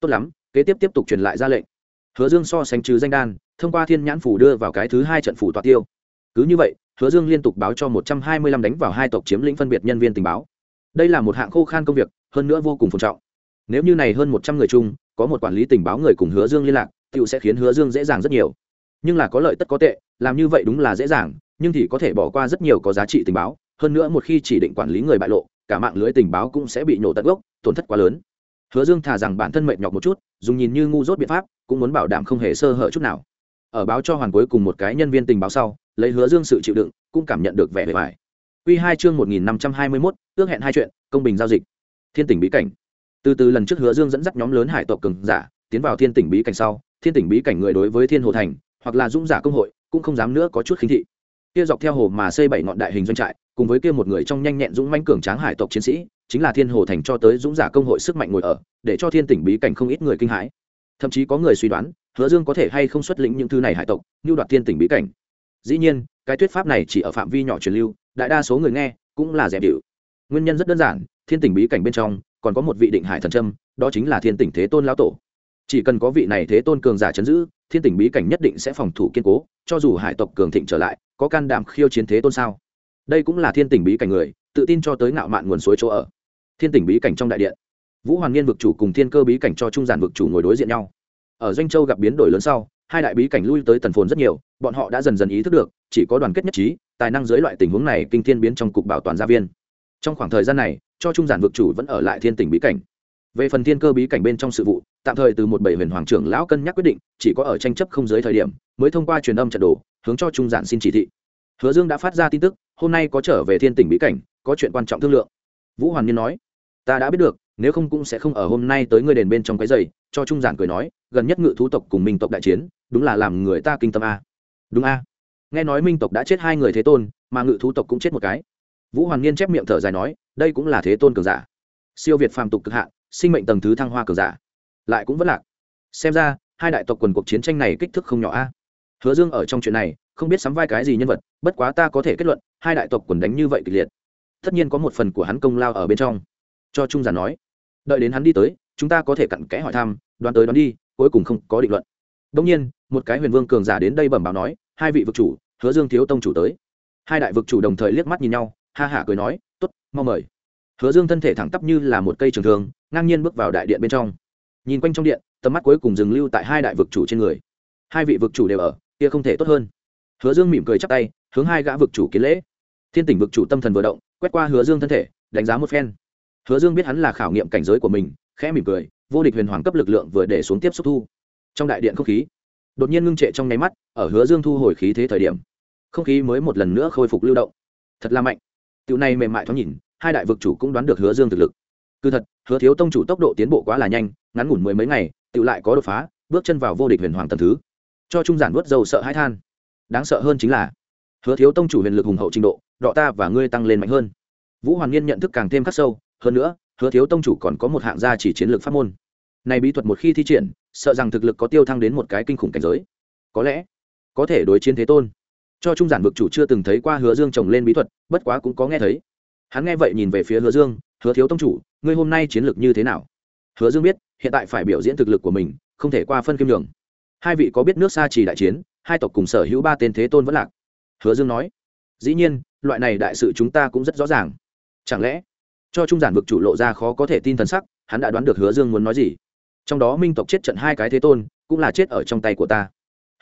Tốt lắm, kế tiếp tiếp tục truyền lại ra lệnh. Hứa dương so sánh trừ danh đan, thông qua thiên nhãn phủ đưa vào cái thứ hai trận phủ tọa tiêu. Cứ như vậy hứa dương liên tục báo cho một trăm hai mươi lăm đánh vào hai tộc chiếm lĩnh phân biệt nhân viên tình báo. Đây là một hạng khô khan công việc, hơn nữa vô cùng phồn trọng. Nếu như này hơn một trăm người chung, có một quản lý tình báo người cùng hứa dương liên lạc tựu sẽ khiến hứa dương dễ dàng rất nhiều. Nhưng là có lợi tất có tệ, làm như vậy đúng là dễ dàng, nhưng thì có thể bỏ qua rất nhiều có giá trị tình báo, hơn nữa một khi chỉ định quản lý người bại lộ, cả mạng lưới tình báo cũng sẽ bị nhổ tận gốc, tổn thất quá lớn. Hứa dương thà rằng bản thân mệt nhọc một chút, dùng nhìn như ngu dốt biện pháp, cũng muốn bảo đảm không hề sơ hở chút nào. Ở báo cho hoàn cuối cùng một cái nhân viên tình báo sau lấy hứa dương sự chịu đựng cũng cảm nhận được vẻ bề bài Quy hai chương một nghìn năm trăm hai mươi 1521, ước hẹn hai chuyện, công bình giao dịch. Thiên tỉnh bí cảnh. Từ từ lần trước Hứa Dương dẫn dắt nhóm lớn hải tộc cường giả, tiến vào Thiên tỉnh bí cảnh sau, Thiên tỉnh bí cảnh người đối với Thiên Hồ thành, hoặc là dũng giả công hội, cũng không dám nữa có chút khinh thị. Kia dọc theo hồ mà xây bảy ngọn đại hình doanh trại, cùng với kia một người trong nhanh nhẹn dũng mãnh cường tráng hải tộc chiến sĩ, chính là Thiên Hồ thành cho tới dũng giả công hội sức mạnh ngồi ở, để cho Thiên tỉnh bí cảnh không ít người kinh hãi. Thậm chí có người suy đoán, Hứa Dương có thể hay không xuất lĩnh những thứ này hải tộc, như đoạt Thiên tỉnh bí cảnh. Dĩ nhiên, cái thuyết pháp này chỉ ở phạm vi nhỏ truyền lưu, đại đa số người nghe cũng là dẹp điệu. Nguyên nhân rất đơn giản thiên tỉnh bí cảnh bên trong còn có một vị định hải thần trâm đó chính là thiên tỉnh thế tôn lão tổ. Chỉ cần có vị này thế tôn cường giả chấn giữ thiên tỉnh bí cảnh nhất định sẽ phòng thủ kiên cố cho dù hải tộc cường thịnh trở lại có can đảm khiêu chiến thế tôn sao? Đây cũng là thiên tỉnh bí cảnh người tự tin cho tới ngạo mạn nguồn suối chỗ ở. Thiên tỉnh bí cảnh trong đại điện vũ hoàng niên vực chủ cùng thiên cơ bí cảnh cho trung giản vực chủ ngồi đối diện nhau. Ở doanh châu gặp biến đổi lớn sau hai đại bí cảnh lui tới tần phồn rất nhiều, bọn họ đã dần dần ý thức được, chỉ có đoàn kết nhất trí, tài năng dưới loại tình huống này kinh thiên biến trong cục bảo toàn gia viên. Trong khoảng thời gian này, cho trung giản vực chủ vẫn ở lại thiên tỉnh bí cảnh. Về phần thiên cơ bí cảnh bên trong sự vụ, tạm thời từ một bảy huyền hoàng trưởng lão cân nhắc quyết định, chỉ có ở tranh chấp không dưới thời điểm, mới thông qua truyền âm trận đồ, hướng cho trung giản xin chỉ thị. Hứa dương đã phát ra tin tức, hôm nay có trở về thiên tỉnh bí cảnh, có chuyện quan trọng thương lượng. Vũ hoàn niên nói, ta đã biết được nếu không cũng sẽ không ở hôm nay tới ngươi đền bên trong cái giày, cho trung giản cười nói, gần nhất ngự thú tộc cùng minh tộc đại chiến, đúng là làm người ta kinh tâm a. Đúng a. Nghe nói minh tộc đã chết hai người thế tôn, mà ngự thú tộc cũng chết một cái. Vũ hoàn niên chép miệng thở dài nói, đây cũng là thế tôn cường giả. Siêu việt phàm tục cực hạ, sinh mệnh tầng thứ thăng hoa cường giả. Lại cũng vẫn lạc. Xem ra, hai đại tộc quần cuộc chiến tranh này kích thước không nhỏ a. Hứa dương ở trong chuyện này, không biết sắm vai cái gì nhân vật, bất quá ta có thể kết luận, hai đại tộc quần đánh như vậy kịch liệt. Tất nhiên có một phần của hắn công lao ở bên trong. Cho trung giản nói đợi đến hắn đi tới, chúng ta có thể cặn kẽ hỏi thăm, đoán tới đoán đi, cuối cùng không có định luận. Đông nhiên, một cái huyền vương cường giả đến đây bẩm báo nói, hai vị vực chủ, hứa dương thiếu tông chủ tới. Hai đại vực chủ đồng thời liếc mắt nhìn nhau, ha hả cười nói t ố t mau mời. Hứa dương thân thể thẳng tắp như là một cây trường thường ngang nhiên bước vào đại điện bên trong. Nhìn quanh trong điện, tầm mắt cuối cùng dừng lưu tại hai đại vực chủ trên người. Hai vị vực chủ đều ở, kia không thể tốt hơn. Hứa dương mỉm cười chắp tay, hướng hai gã vực chủ kiến lễ. Thiên tỉnh vực chủ tâm thần vừa động, quét qua hứa dương thân thể, đánh giá một phen hứa dương biết hắn là khảo nghiệm cảnh giới của mình, khẽ mỉm cười, vô địch huyền hoàng cấp lực lượng vừa để xuống tiếp xúc thu. Trong đại điện không khí, đột nhiên ngưng trệ trong nháy mắt, ở hứa dương thu hồi khí thế thời điểm. Không khí mới một lần nữa khôi phục lưu động. Thật là mạnh. Tiểu này mềm mại thoáng nhìn, hai đại vực chủ cũng đoán được hứa dương thực lực. Cứ thật, hứa thiếu tông chủ tốc độ tiến bộ quá là nhanh, ngắn ngủn mười mấy ngày, tiểu lại có đột phá, bước chân vào vô địch huyền hoàng tầm thứ. Cho trung giản vớt dầu sợ hãi than. Đáng sợ hơn chính là, hứa thiếu tông chủ huyền lực hùng hậu trình độ, đọ ta và ngươi tăng lên mạnh hơn. Vũ hoàn niên nhận thức càng thêm khắc sâu hơn nữa, hứa thiếu tông chủ còn có một hạng gia chỉ chiến lược pháp môn. Này bí thuật một khi thi triển, sợ rằng thực lực có tiêu thăng đến một cái kinh khủng cảnh giới. Có lẽ, có thể đối chiến thế tôn. Cho trung giản vực chủ chưa từng thấy qua hứa dương trồng lên bí thuật, bất quá cũng có nghe thấy. Hắn nghe vậy nhìn về phía hứa dương, hứa thiếu tông chủ, ngươi hôm nay chiến lược như thế nào? Hứa dương biết, hiện tại phải biểu diễn thực lực của mình, không thể qua phân kim đường hai vị có biết nước xa trì đại chiến, hai tộc cùng sở hữu ba tên thế tôn vẫn lạc. Hứa dương nói, dĩ nhiên, loại này đại sự chúng ta cũng rất rõ ràng. Chẳng lẽ cho trung giản vực chủ lộ ra khó có thể tin thần sắc, hắn đã đoán được hứa dương muốn nói gì. Trong đó minh tộc chết trận hai cái thế tôn, cũng là chết ở trong tay của ta.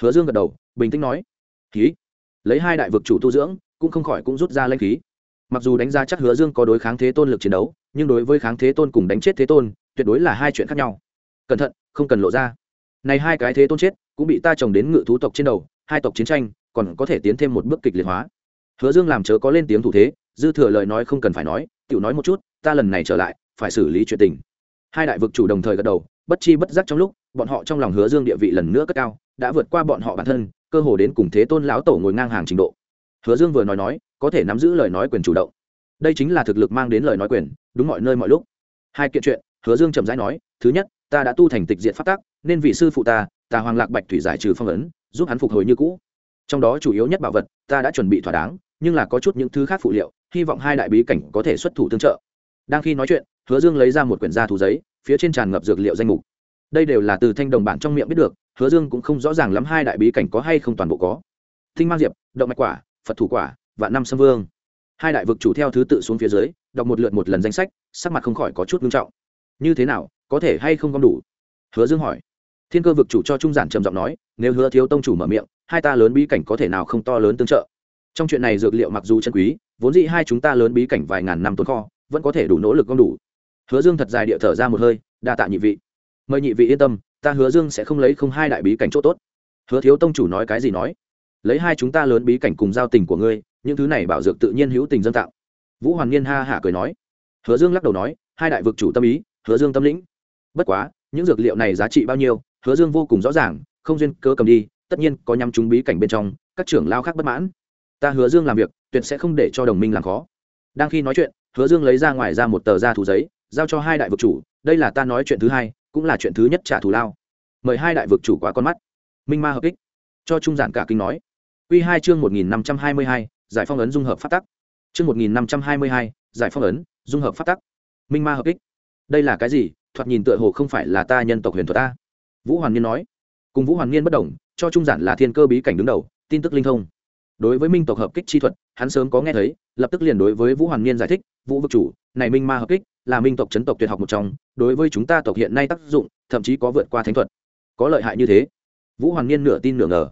Hứa dương gật đầu, bình tĩnh nói, khí. Lấy hai đại vực chủ tu dưỡng, cũng không khỏi cũng rút ra lanh khí. Mặc dù đánh giá chắc hứa dương có đối kháng thế tôn lực chiến đấu, nhưng đối với kháng thế tôn cùng đánh chết thế tôn, tuyệt đối là hai chuyện khác nhau. Cẩn thận, không cần lộ ra. Này hai cái thế tôn chết, cũng bị ta trồng đến ngự thú tộc trên đầu, hai tộc chiến tranh, còn có thể tiến thêm một bước kịch liệt hóa. Hứa dương làm chớ có lên tiếng thủ thế, dư thừa lời nói không cần phải nói Tiểu nói một chút, ta lần này trở lại, phải xử lý chuyện tình. Hai đại vực chủ đồng thời gật đầu, bất chi bất giác trong lúc, bọn họ trong lòng hứa dương địa vị lần nữa cất cao, đã vượt qua bọn họ bản thân, cơ hồ đến cùng thế tôn lão tổ ngồi ngang hàng trình độ. Hứa dương vừa nói nói, có thể nắm giữ lời nói quyền chủ động. Đây chính là thực lực mang đến lời nói quyền, đúng mọi nơi mọi lúc. Hai kiện chuyện, hứa dương chậm rãi nói, thứ nhất, ta đã tu thành tịch diện phát tác nên vị sư phụ ta ta hoàng lạc bạch thủy giải trừ phong ấn, giúp hắn phục hồi như cũ. Trong đó chủ yếu nhất bảo vật, ta đã chuẩn bị thỏa đáng nhưng là có chút những thứ khác phụ liệu, hy vọng hai đại bí cảnh có thể xuất thủ tương trợ. Đang khi nói chuyện, hứa dương lấy ra một quyển da thú giấy, phía trên tràn ngập dược liệu danh mục. Đây đều là từ thanh đồng bản trong miệng biết được, hứa dương cũng không rõ ràng lắm hai đại bí cảnh có hay không toàn bộ có. Thinh mang diệp, động mạch quả, phật thủ quả và năm sâm vương. Hai đại vực chủ theo thứ tự xuống phía dưới, đọc một lượt một lần danh sách, sắc mặt không khỏi có chút nghiêm trọng. Như thế nào, có thể hay không gom đủ? Hứa dương hỏi. Thiên cơ vực chủ cho trung giản trầm giọng nói, nếu hứa thiếu tông chủ mở miệng, hai ta lớn bí cảnh có thể nào không to lớn tương trợ? Trong chuyện này dược liệu mặc dù chân quý, vốn dĩ hai chúng ta lớn bí cảnh vài ngàn năm tồn kho, vẫn có thể đủ nỗ lực gom đủ. Hứa dương thật dài địa thở ra một hơi, đa tạ nhị vị. Mời nhị vị yên tâm, ta hứa dương sẽ không lấy không hai đại bí cảnh chỗ tốt. Hứa thiếu tông chủ nói cái gì nói? Lấy hai chúng ta lớn bí cảnh cùng giao tình của ngươi, những thứ này bảo dược tự nhiên hữu tình dân tạo. Vũ hoàn niên ha hả cười nói. Hứa dương lắc đầu nói, hai đại vực chủ tâm ý, hứa dương tâm lĩnh. Bất quá, những dược liệu này giá trị bao nhiêu, hứa dương vô cùng rõ ràng, không duyên cơ cầm đi, tất nhiên có nhắm chúng bí cảnh bên trong, các trưởng lao khác bất mãn ta hứa dương làm việc, tuyệt sẽ không để cho đồng minh làm khó. Đang khi nói chuyện, hứa dương lấy ra ngoài ra một tờ ra thù giấy, giao cho hai đại vực chủ, đây là ta nói chuyện thứ hai, cũng là chuyện thứ nhất trả thù lao. Mời hai đại vực chủ quá con mắt. Minh ma hợp ích cho trung giản cả kinh nói. Q hai chương một nghìn năm trăm hai mươi hai, giải phong ấn dung hợp phát tắc. Chương một nghìn năm trăm hai mươi hai, giải phong ấn, dung hợp phát tắc. Minh ma hợp ích đây là cái gì? Thoạt nhìn tựa hồ không phải là ta nhân tộc huyền thuật ta. Vũ hoàn niên nói. Cùng vũ hoàn niên bất đồng, cho trung giản là thiên cơ bí cảnh đứng đầu, tin tức linh thông đối với minh tộc hợp kích chi thuật, hắn sớm có nghe thấy, lập tức liền đối với vũ hoàn niên giải thích, vũ vực chủ, này minh ma hợp kích là minh tộc chấn tộc tuyệt học một trong, đối với chúng ta tộc hiện nay tác dụng, thậm chí có vượt qua thánh thuật. Có lợi hại như thế. Vũ hoàn niên nửa tin nửa ngờ.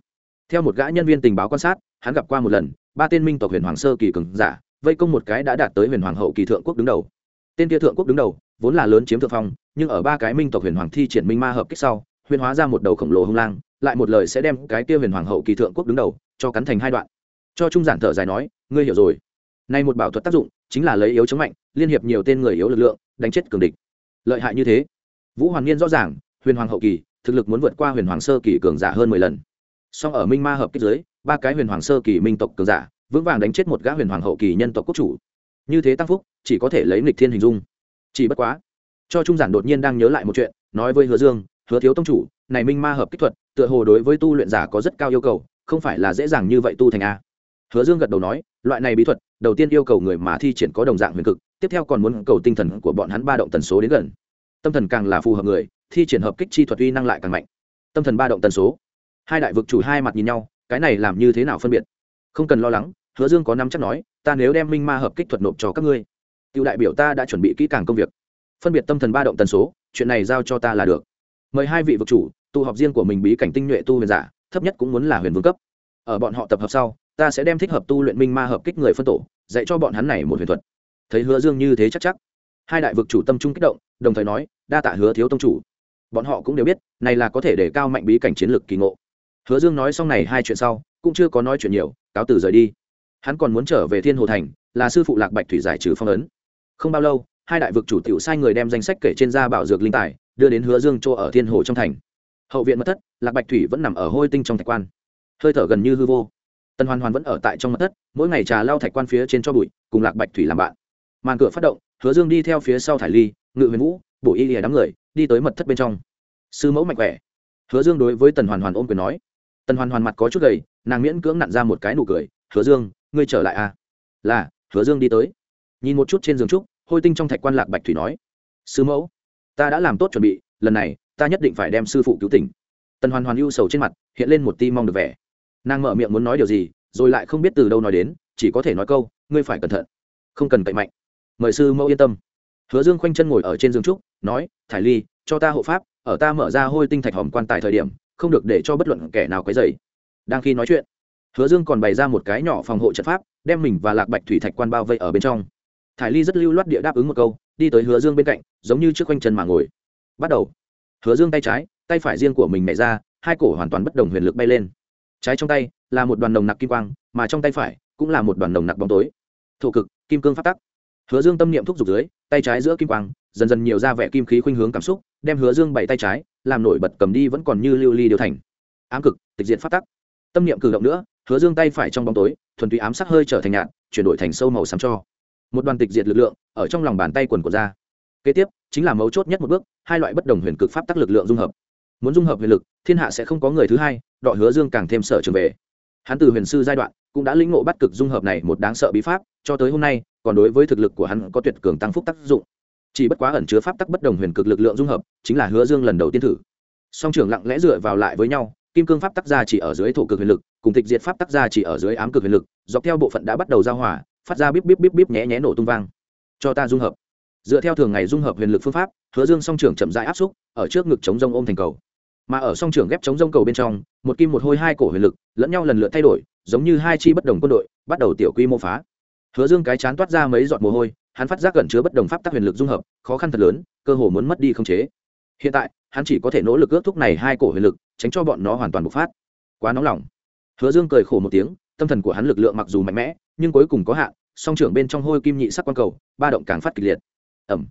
Theo một gã nhân viên tình báo quan sát, hắn gặp qua một lần, ba tên minh tộc huyền hoàng sơ kỳ cường giả, vây công một cái đã đạt tới huyền hoàng hậu kỳ thượng quốc đứng đầu. Tên kia thượng quốc đứng đầu, vốn là lớn chiếm thượng phong, nhưng ở ba cái minh tộc huyền hoàng thi triển minh ma hợp kích sau, huyền hóa ra một đầu khổng lồ hung lang lại một lời sẽ đem cái kia huyền hoàng hậu kỳ thượng quốc đứng đầu, cho cắn thành hai đoạn. Cho trung giản thở dài nói, ngươi hiểu rồi. Nay một bảo thuật tác dụng chính là lấy yếu chống mạnh, liên hiệp nhiều tên người yếu lực lượng, đánh chết cường địch. Lợi hại như thế, vũ hoàng niên rõ ràng, huyền hoàng hậu kỳ, thực lực muốn vượt qua huyền hoàng sơ kỳ cường giả hơn mười lần. Song ở minh ma hợp kích giới ba cái huyền hoàng sơ kỳ minh tộc cường giả vững vàng đánh chết một gã huyền hoàng hậu kỳ nhân tộc quốc chủ. Như thế tăng phúc, chỉ có thể lấy lịch thiên hình dung. Chỉ bất quá, cho trung giản đột nhiên đang nhớ lại một chuyện, nói với hứa dương, hứa thiếu tông chủ này minh ma hợp kích thuật, tựa hồ đối với tu luyện giả có rất cao yêu cầu, không phải là dễ dàng như vậy tu thành a. Hứa dương gật đầu nói, loại này bí thuật, đầu tiên yêu cầu người mà thi triển có đồng dạng huyền cực, tiếp theo còn muốn cầu tinh thần của bọn hắn ba động tần số đến gần. Tâm thần càng là phù hợp người, thi triển hợp kích chi thuật uy năng lại càng mạnh. Tâm thần ba động tần số. Hai đại vực chủ hai mặt nhìn nhau, cái này làm như thế nào phân biệt? Không cần lo lắng, hứa dương có năm chắc nói, ta nếu đem minh ma hợp kích thuật nộp cho các ngươi tiêu đại biểu ta đã chuẩn bị kỹ càng công việc. Phân biệt tâm thần ba động tần số, chuyện này giao cho ta là được mời hai vị vực chủ, tụ họp riêng của mình bí cảnh tinh nhuệ tu huyền giả, thấp nhất cũng muốn là huyền vương cấp. Ở bọn họ tập hợp sau, ta sẽ đem thích hợp tu luyện minh ma hợp kích người phân tổ, dạy cho bọn hắn này một huyền thuật. Thấy hứa dương như thế chắc chắc, hai đại vực chủ tâm trung kích động, đồng thời nói, đa tạ hứa thiếu tông chủ. Bọn họ cũng đều biết, này là có thể để cao mạnh bí cảnh chiến lược kỳ ngộ. Hứa dương nói xong này hai chuyện sau, cũng chưa có nói chuyện nhiều, cáo từ rời đi. Hắn còn muốn trở về thiên hồ thành, là sư phụ lạc bạch thủy giải trừ phong ấn. Không bao lâu, hai đại vực chủ t i ể u sai người đem danh sách kể trên ra bảo dược linh tài đưa đến hứa dương chỗ ở thiên hồ trong thành. Hậu viện mất thất, lạc bạch thủy vẫn nằm ở hôi tinh trong thạch quan. Hơi thở gần như hư vô. Tân hoàn hoàn vẫn ở tại trong mật thất, mỗi ngày trà lao thạch quan phía trên cho bụi, cùng lạc bạch thủy làm bạn. Màn cửa phát động, hứa dương đi theo phía sau thải ly, ngự huyền vũ, bổ y lìa đám người, đi tới mật thất bên trong. Sư mẫu mạnh khỏe. Hứa dương đối với tần hoàn hoàn ôm quyền nói. Tần hoàn hoàn mặt có chút gầy, nàng miễn cưỡng nặn ra một cái nụ cười, hứa dương, ngươi trở lại à? Là, hứa dương đi tới. Nhìn một chút trên giường trúc, hôi tinh trong thạch quan lạc bạch thủy nói. Sư mẫu ta đã làm tốt chuẩn bị, lần này, ta nhất định phải đem sư phụ cứu tỉnh. Tần hoàn hoàn ưu sầu trên mặt, hiện lên một ti mong được vẻ. Nàng mở miệng muốn nói điều gì, rồi lại không biết từ đâu nói đến, chỉ có thể nói câu, ngươi phải cẩn thận, không cần cậy mạnh. Mời sư mẫu yên tâm. Hứa dương khoanh chân ngồi ở trên giường trúc, nói, thải ly, cho ta hộ pháp, ở ta mở ra hôi tinh thạch hòm quan tài thời điểm, không được để cho bất luận kẻ nào quấy dày đang khi nói chuyện, hứa dương còn bày ra một cái nhỏ phòng hộ trận pháp, đem mình và lạc bạch thủy thạch quan bao vây ở bên trong thải ly rất lưu loát địa đáp ứng một câu, đi tới hứa dương bên cạnh, giống như trước quanh chân mà ngồi. Bắt đầu. Hứa dương tay trái, tay phải riêng của mình mẹ ra, hai cổ hoàn toàn bất đồng huyền lực bay lên. Trái trong tay là một đoàn nồng nặc kim quang, mà trong tay phải cũng là một đoàn nồng nặc bóng tối. Thổ cực, kim cương phát tắc. Hứa dương tâm niệm thúc giục dưới, tay trái giữa kim quang, dần dần nhiều ra vẻ kim khí khuynh hướng cảm xúc, đem hứa dương bảy tay trái, làm nổi bật cầm đi vẫn còn như lưu ly điều thành. Ám cực, tịch diện phát tắc. Tâm niệm cử động nữa, hứa dương tay phải trong bóng tối, thuần túy ám sắc hơi trở thành nhạt, chuyển đổi thành sâu màu xám cho một đoàn tịch diệt lực lượng ở trong lòng bàn tay quần của ra. Kế tiếp, chính là mấu chốt nhất một bước, hai loại bất đồng huyền cực pháp tắc lực lượng dung hợp. Muốn dung hợp huyền lực, thiên hạ sẽ không có người thứ hai, đọ hứa dương càng thêm sở trường về. Hắn từ huyền sư giai đoạn, cũng đã lĩnh ngộ bắt cực dung hợp này một đáng sợ bí pháp, cho tới hôm nay, còn đối với thực lực của hắn có tuyệt cường tăng phúc tác dụng. Chỉ bất quá ẩn chứa pháp tắc bất đồng huyền cực lực lượng dung hợp, chính là hứa dương lần đầu tiên thử. Song trường lặng lẽ dựa vào lại với nhau, kim cương pháp tác gia chỉ ở dưới thổ cực huyền lực, cùng tịch diệt pháp tác gia chỉ ở dưới ám cực huyền lực, dọc theo bộ phận đã bắt đầu giao hòa phát ra bíp bíp bíp bíp nhé nhé nổ tung vang. Cho ta dung hợp. Dựa theo thường ngày dung hợp huyền lực phương pháp, hứa dương song trưởng chậm rãi áp xúc, ở trước ngực chống rông ôm thành cầu. Mà ở song trưởng ghép chống rông cầu bên trong, một kim một hôi hai cổ huyền lực, lẫn nhau lần lượt thay đổi, giống như hai chi bất đồng quân đội, bắt đầu tiểu quy mô phá. Hứa dương cái chán toát ra mấy giọt mồ hôi, hắn phát giác gần chứa bất đồng pháp tác huyền lực dung hợp, khó khăn thật lớn, cơ hồ muốn mất đi không chế. Hiện tại, hắn chỉ có thể nỗ lực ước thúc này hai cổ huyền lực, tránh cho bọn nó hoàn toàn bộc phát. Quá nóng lòng. Hứa dương cười khổ một tiếng tâm thần của hắn lực lượng mặc dù mạnh mẽ, nhưng cuối cùng có hạn, song trưởng bên trong hôi kim nhị sắc quang cầu, ba động càng phát kịch liệt. Ẩm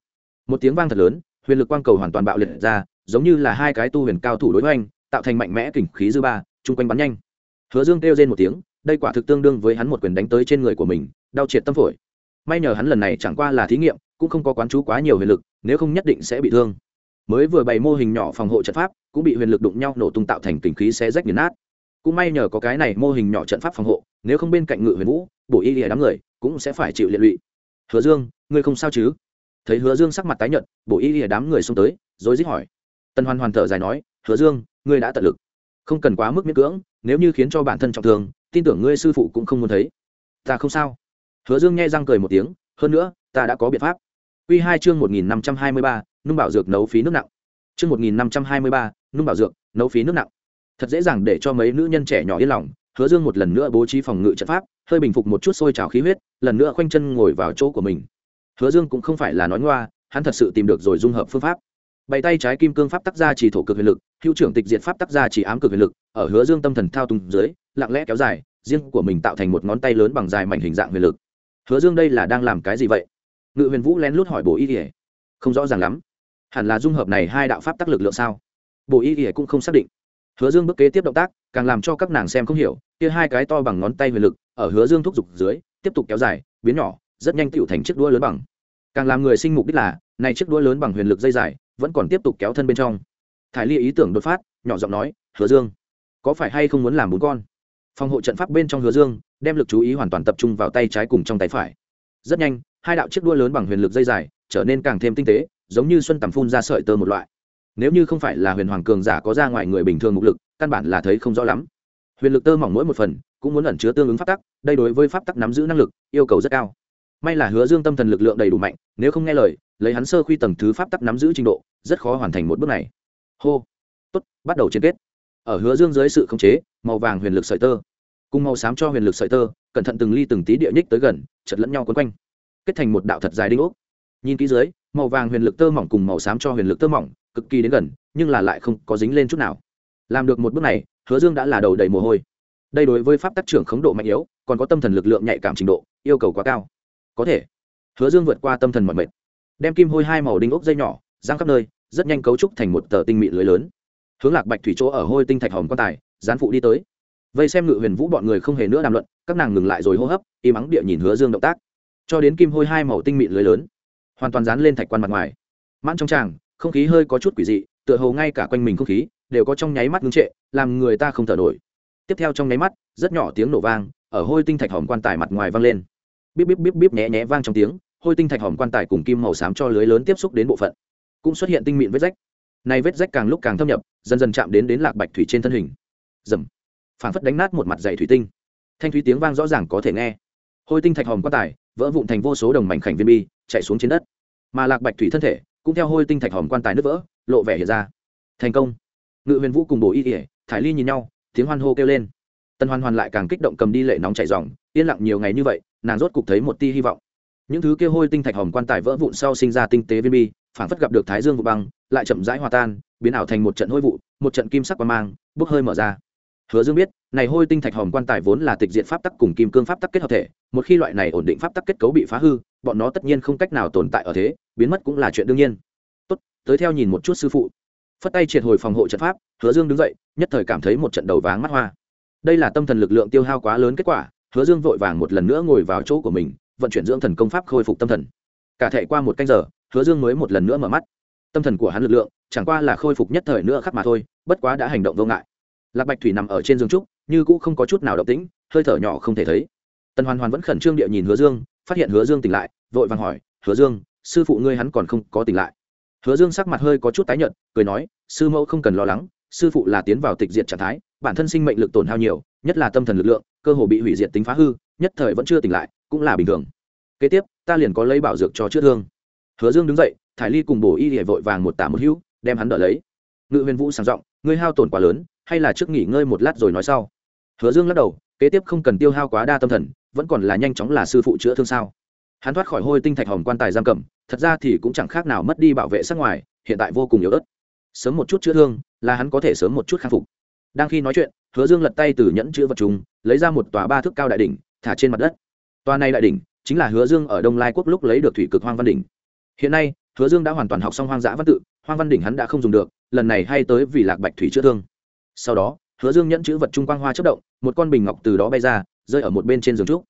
một tiếng vang thật lớn, huyền lực quang cầu hoàn toàn bạo liệt ra, giống như là hai cái tu huyền cao thủ đối với anh tạo thành mạnh mẽ kình khí dư ba, chung quanh bắn nhanh. Hứa dương kêu lên một tiếng, đây quả thực tương đương với hắn một quyền đánh tới trên người của mình, đau triệt tâm phổi. May nhờ hắn lần này chẳng qua là thí nghiệm, cũng không có quán chú quá nhiều huyền lực, nếu không nhất định sẽ bị thương. Mới vừa bày mô hình nhỏ phòng hộ trận pháp, cũng bị huyền lực đụng nhau nổ tung tạo thành kình khí xé rách nghiền nát cũng may nhờ có cái này mô hình nhỏ trận pháp phòng hộ, nếu không bên cạnh ngự huyền vũ, bổ y lìa đám người cũng sẽ phải chịu liệt lụy. Hứa dương, ngươi không sao chứ? Thấy hứa dương sắc mặt tái nhợt, bổ y lìa đám người xông tới rồi dứt hỏi. Tân hoàn hoàn thở dài nói, hứa dương, ngươi đã tận lực. Không cần quá mức miễn cưỡng, nếu như khiến cho bản thân trọng thương, tin tưởng ngươi sư phụ cũng không muốn thấy. Ta không sao. Hứa dương nghe răng cười một tiếng, hơn nữa, ta đã có biện pháp. Quy hai chương một nghìn năm trăm hai mươi ba, nung bảo dược nấu phí nước nặng. Chương một nghìn năm trăm hai mươi ba, nung bảo dược nấu phí nước nặng thật dễ dàng để cho mấy nữ nhân trẻ nhỏ yên lòng, hứa dương một lần nữa bố trí phòng ngự trận pháp, hơi bình phục một chút sôi trào khí huyết, lần nữa khoanh chân ngồi vào chỗ của mình. Hứa dương cũng không phải là nói ngoa, hắn thật sự tìm được rồi dung hợp phương pháp. Bày tay trái kim cương pháp tác gia chỉ thổ cực huyền lực, hữu trưởng tịch diệt pháp tác gia chỉ ám cực huyền lực, ở hứa dương tâm thần thao túng dưới, lặng lẽ kéo dài, riêng của mình tạo thành một ngón tay lớn bằng dài mảnh hình dạng huyền lực. Hứa dương đây là đang làm cái gì vậy? Ngự huyền vũ lén lút hỏi bổ y ỉa không rõ ràng lắm. Hẳn là dung hợp này hai đạo pháp tác lực lượng sao? Bổ y ỉa cũng không xác định hứa dương bước kế tiếp động tác, càng làm cho các nàng xem không hiểu, kia hai cái to bằng ngón tay huyền lực, ở hứa dương thúc giục dưới, tiếp tục kéo dài, biến nhỏ, rất nhanh tựu thành chiếc đũa lớn bằng. Càng làm người sinh mục đích là, này chiếc đũa lớn bằng huyền lực dây dài, vẫn còn tiếp tục kéo thân bên trong. Thải ly ý tưởng đột phát, nhỏ giọng nói, hứa dương, có phải hay không muốn làm bốn con? Phòng hộ trận pháp bên trong hứa dương, đem lực chú ý hoàn toàn tập trung vào tay trái cùng trong tay phải. Rất nhanh, hai đạo chiếc đuôi lớn bằng huyền lực dây dài, trở nên càng thêm tinh tế, giống như xuân tầm phun ra sợi tơ một loại nếu như không phải là huyền hoàng cường giả có ra ngoài người bình thường mục lực, căn bản là thấy không rõ lắm. Huyền lực tơ mỏng mỗi một phần, cũng muốn ẩn chứa tương ứng pháp tắc, đây đối với pháp tắc nắm giữ năng lực, yêu cầu rất cao. May là hứa dương tâm thần lực lượng đầy đủ mạnh, nếu không nghe lời, lấy hắn sơ khuy tầng thứ pháp tắc nắm giữ trình độ, rất khó hoàn thành một bước này. Hô. Tốt, bắt đầu chiến kết. Ở hứa dương dưới sự khống chế, màu vàng huyền lực sợi tơ. Cùng màu xám cho huyền lực sợi tơ, cẩn thận từng ly từng tí địa nhích tới gần, chật lẫn nhau quấn quanh. Kết thành một đạo thật dài đinh ốc. Nhìn kỹ dưới, màu vàng huyền lực tơ mỏng cùng màu xám cho huyền lực tơ mỏng cực kỳ đến gần, nhưng là lại không có dính lên chút nào. Làm được một bước này, hứa dương đã là đầu đầy mồ hôi. Đây đối với pháp tác trưởng khống độ mạnh yếu, còn có tâm thần lực lượng nhạy cảm trình độ, yêu cầu quá cao. Có thể, hứa dương vượt qua tâm thần mọi mệt. Đem kim hôi hai màu đinh ốc dây nhỏ giang khắp nơi, rất nhanh cấu trúc thành một tờ tinh mị lưới lớn. Hướng lạc bạch thủy chỗ ở hôi tinh thạch hòm quan tài, gián phụ đi tới. Vây xem ngự huyền vũ bọn người không hề nữa đàm luận, các nàng ngừng lại rồi hô hấp, im ắng địa nhìn hứa dương động tác. Cho đến kim hôi hai màu tinh mị lưới lớn, hoàn toàn dán lên thạch quan mặt ngoài. Mãn trong tràng không khí hơi có chút quỷ dị, tựa hồ ngay cả quanh mình không khí đều có trong nháy mắt ngưng trệ, làm người ta không thở nổi. Tiếp theo trong nháy mắt, rất nhỏ tiếng nổ vang, ở hôi tinh thạch hòm quan tài mặt ngoài vang lên. Bíp bíp bíp bíp nhẹ nhẹ vang trong tiếng, hôi tinh thạch hòm quan tài cùng kim màu xám cho lưới lớn tiếp xúc đến bộ phận. Cũng xuất hiện tinh mịn vết rách. Này vết rách càng lúc càng thâm nhập, dần dần chạm đến đến lạc bạch thủy trên thân hình. Dầm phảng phất đánh nát một mặt dày thủy tinh. Thanh thúy tiếng vang rõ ràng có thể nghe. Hôi tinh thạch hòm quan tài vỡ vụn thành vô số đồng mảnh khảnh viên bi, chạy xuống trên đất. Mà lạc bạch thủy thân thể cũng theo hôi tinh thạch hòm quan tài nứt vỡ, lộ vẻ hiện ra. Thành công. Ngự huyền vũ cùng bổ y ỉa thải ly nhìn nhau, tiếng hoan hô kêu lên. Tân hoan hoàn lại càng kích động cầm đi lệ nóng chảy dòng, yên lặng nhiều ngày như vậy, nàng rốt cục thấy một ti hy vọng. Những thứ kêu hôi tinh thạch hòm quan tài vỡ vụn sau sinh ra tinh tế viên bi phản phất gặp được thái dương vụ băng, lại chậm rãi hòa tan, biến ảo thành một trận hôi vụ, một trận kim sắc qua mang, bốc hơi mở ra. Hứa dương biết, này hôi tinh thạch hòm quan tài vốn là tịch diện pháp tắc cùng kim cương pháp tắc kết hợp thể, một khi loại này ổn định pháp tắc kết cấu bị phá hư, bọn nó tất nhiên không cách nào tồn tại ở thế biến mất cũng là chuyện đương nhiên. Tốt, tới theo nhìn một chút sư phụ. Phất tay triệt hồi phòng hộ trận pháp, hứa dương đứng dậy, nhất thời cảm thấy một trận đầu váng mắt hoa. Đây là tâm thần lực lượng tiêu hao quá lớn kết quả, hứa dương vội vàng một lần nữa ngồi vào chỗ của mình, vận chuyển dưỡng thần công pháp khôi phục tâm thần. Cả thể qua một canh giờ, hứa dương mới một lần nữa mở mắt. Tâm thần của hắn lực lượng, chẳng qua là khôi phục nhất thời nữa khắc mà thôi, bất quá đã hành động vô ngại. Lạc bạch thủy nằm ở trên giường trúc, như cũ không có chút nào động tĩnh, hơi thở nhỏ không thể thấy. Tần hoàn hoàn vẫn khẩn trương địa nhìn hứa dương, phát hiện hứa dương tỉnh lại, vội vàng hỏi, hứa dương sư phụ ngươi hắn còn không có tỉnh lại. Hứa dương sắc mặt hơi có chút tái nhợt, cười nói, sư mẫu không cần lo lắng, sư phụ là tiến vào tịch diệt trạng thái, bản thân sinh mệnh lực tổn hao nhiều, nhất là tâm thần lực lượng, cơ hồ bị hủy diệt tính phá hư, nhất thời vẫn chưa tỉnh lại, cũng là bình thường. Kế tiếp, ta liền có lấy bảo dược cho chữa thương. Hứa dương đứng dậy, thải ly cùng bổ y hệ vội vàng một tả một hữu, đem hắn đỡ lấy. Ngự huyền vũ sang giọng, ngươi hao tổn quá lớn, hay là trước nghỉ ngơi một lát rồi nói sau. Hứa dương lắc đầu, kế tiếp không cần tiêu hao quá đa tâm thần, vẫn còn là nhanh chóng là sư phụ chữa thương sao? Hắn thoát khỏi hôi tinh thạch hồng quan tài giam cầm, thật ra thì cũng chẳng khác nào mất đi bảo vệ sắc ngoài, hiện tại vô cùng yếu ớt. Sớm một chút chữa thương, là hắn có thể sớm một chút khắc phục. Đang khi nói chuyện, hứa dương lật tay từ nhẫn chữ vật chúng lấy ra một tòa ba thước cao đại đỉnh, thả trên mặt đất. Tòa này đại đỉnh chính là hứa dương ở đông lai quốc lúc lấy được thủy cực hoang văn đỉnh. Hiện nay, hứa dương đã hoàn toàn học xong hoang dã văn tự, hoang văn đỉnh hắn đã không dùng được, lần này hay tới vì lạc bạch thủy chữa thương. Sau đó, hứa dương nhẫn chữ vật trung quang hoa chất động, một con bình ngọc từ đó bay ra, rơi ở một bên trên giường trúc.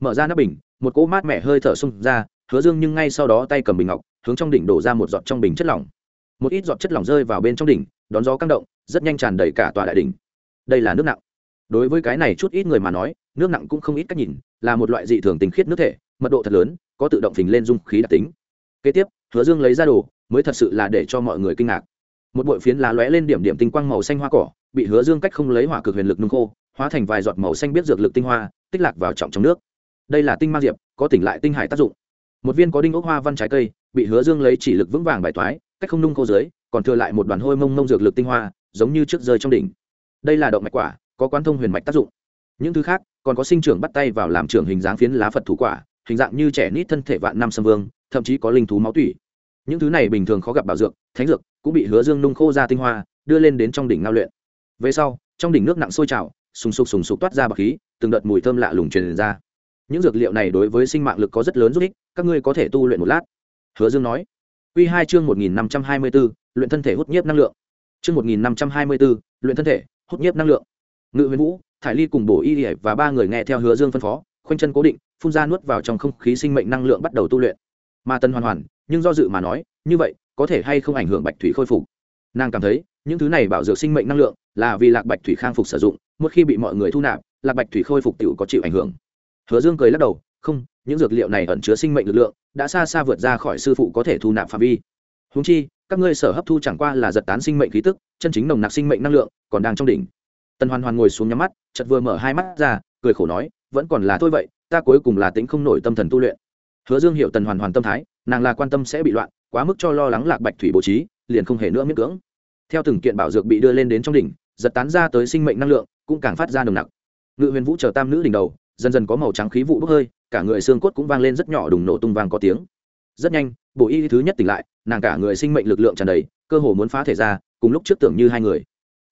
Mở ra nắp bình một cỗ mát mẻ hơi thở xung ra, hứa dương nhưng ngay sau đó tay cầm bình ngọc, hướng trong đỉnh đổ ra một giọt trong bình chất lỏng. Một ít giọt chất lỏng rơi vào bên trong đỉnh, đón gió căng động, rất nhanh tràn đầy cả tòa đại đỉnh. Đây là nước nặng. Đối với cái này chút ít người mà nói, nước nặng cũng không ít cách nhìn, là một loại dị thường tinh khiết nước thể, mật độ thật lớn, có tự động phình lên dung khí đặc tính. Kế tiếp, hứa dương lấy ra đồ, mới thật sự là để cho mọi người kinh ngạc. Một bội phiến lá lóe lên điểm điểm tinh quang màu xanh hoa cỏ, bị hứa dương cách không lấy hỏa cực huyền lực nung khô, hóa thành vài giọt màu xanh biết dược lực tinh hoa, tích lạc vào trọng trong nước đây là tinh mang diệp, có tỉnh lại tinh hải tác dụng. Một viên có đinh ốc hoa văn trái cây, bị hứa dương lấy chỉ lực vững vàng bài toái, cách không nung khô dưới, còn thừa lại một đoàn hôi mông mông dược lực tinh hoa, giống như trước rơi trong đỉnh. Đây là động mạch quả, có quán thông huyền mạch tác dụng. Những thứ khác, còn có sinh trưởng bắt tay vào làm trưởng hình dáng phiến lá phật thủ quả, hình dạng như trẻ nít thân thể vạn năm sâm vương, thậm chí có linh thú máu tủy. Những thứ này bình thường khó gặp bảo dược, thánh dược, cũng bị hứa dương nung khô ra tinh hoa, đưa lên đến trong đỉnh ngao luyện. Về sau, trong đỉnh nước nặng sôi trào, sùng sục sùng sục toát ra bọc khí, từng đợt mùi thơm lạ lùng truyền ra những dược liệu này đối với sinh mạng lực có rất lớn giúp ích các ngươi có thể tu luyện một lát hứa dương nói q hai chương một nghìn năm trăm hai mươi 1524, luyện thân thể hút nhiếp năng lượng. Chương một nghìn năm trăm hai mươi 1524, luyện thân thể, hút nhiếp năng lượng. Ngự Huyền Vũ, Thải Ly cùng Bổ Y và ba người nghe theo Hứa Dương phân phó, khoanh chân cố định, phun ra nuốt vào trong không khí sinh mệnh năng lượng bắt đầu tu luyện. Ma Tân hoàn hoàn, nhưng do dự mà nói, như vậy, có thể hay không ảnh hưởng Bạch Thủy khôi phục. Nàng cảm thấy, những thứ này bảo dược sinh mệnh năng lượng, là vì Lạc Bạch Thủy khang phục sử dụng, một khi bị mọi người thu nạp, Lạc Bạch Thủy khôi phục tiểu có chịu ảnh hưởng. Hứa Dương cười lắc đầu, không, những dược liệu này ẩn chứa sinh mệnh lực lượng, đã xa xa vượt ra khỏi sư phụ có thể thu nạp phạm vi. Húng chi các ngươi sở hấp thu chẳng qua là giật tán sinh mệnh khí tức chân chính nồng nặc sinh mệnh năng lượng còn đang trong đỉnh. Tần hoàn hoàn ngồi xuống nhắm mắt chật vừa mở hai mắt ra cười khổ nói vẫn còn là thôi vậy ta cuối cùng là tính không nổi tâm thần tu luyện. Hứa dương hiểu tần hoàn hoàn tâm thái nàng là quan tâm sẽ bị loạn quá mức cho lo lắng lạc bạch thủy bố trí liền không hề nữa miễn cưỡng. Theo từng kiện bảo dược bị đưa lên đến trong đỉnh giật tán ra tới sinh mệnh năng lượng cũng càng phát ra nồng nặc. Ngự huyền vũ chờ tam nữ đỉnh đầu dần dần có màu trắng khí vụ bốc hơi, cả người xương cốt cũng vang lên rất nhỏ đùng nổ tung vang có tiếng. Rất nhanh, bộ y thứ nhất tỉnh lại, nàng cả người sinh mệnh lực lượng tràn đầy, cơ hồ muốn phá thể ra, cùng lúc trước tưởng như hai người.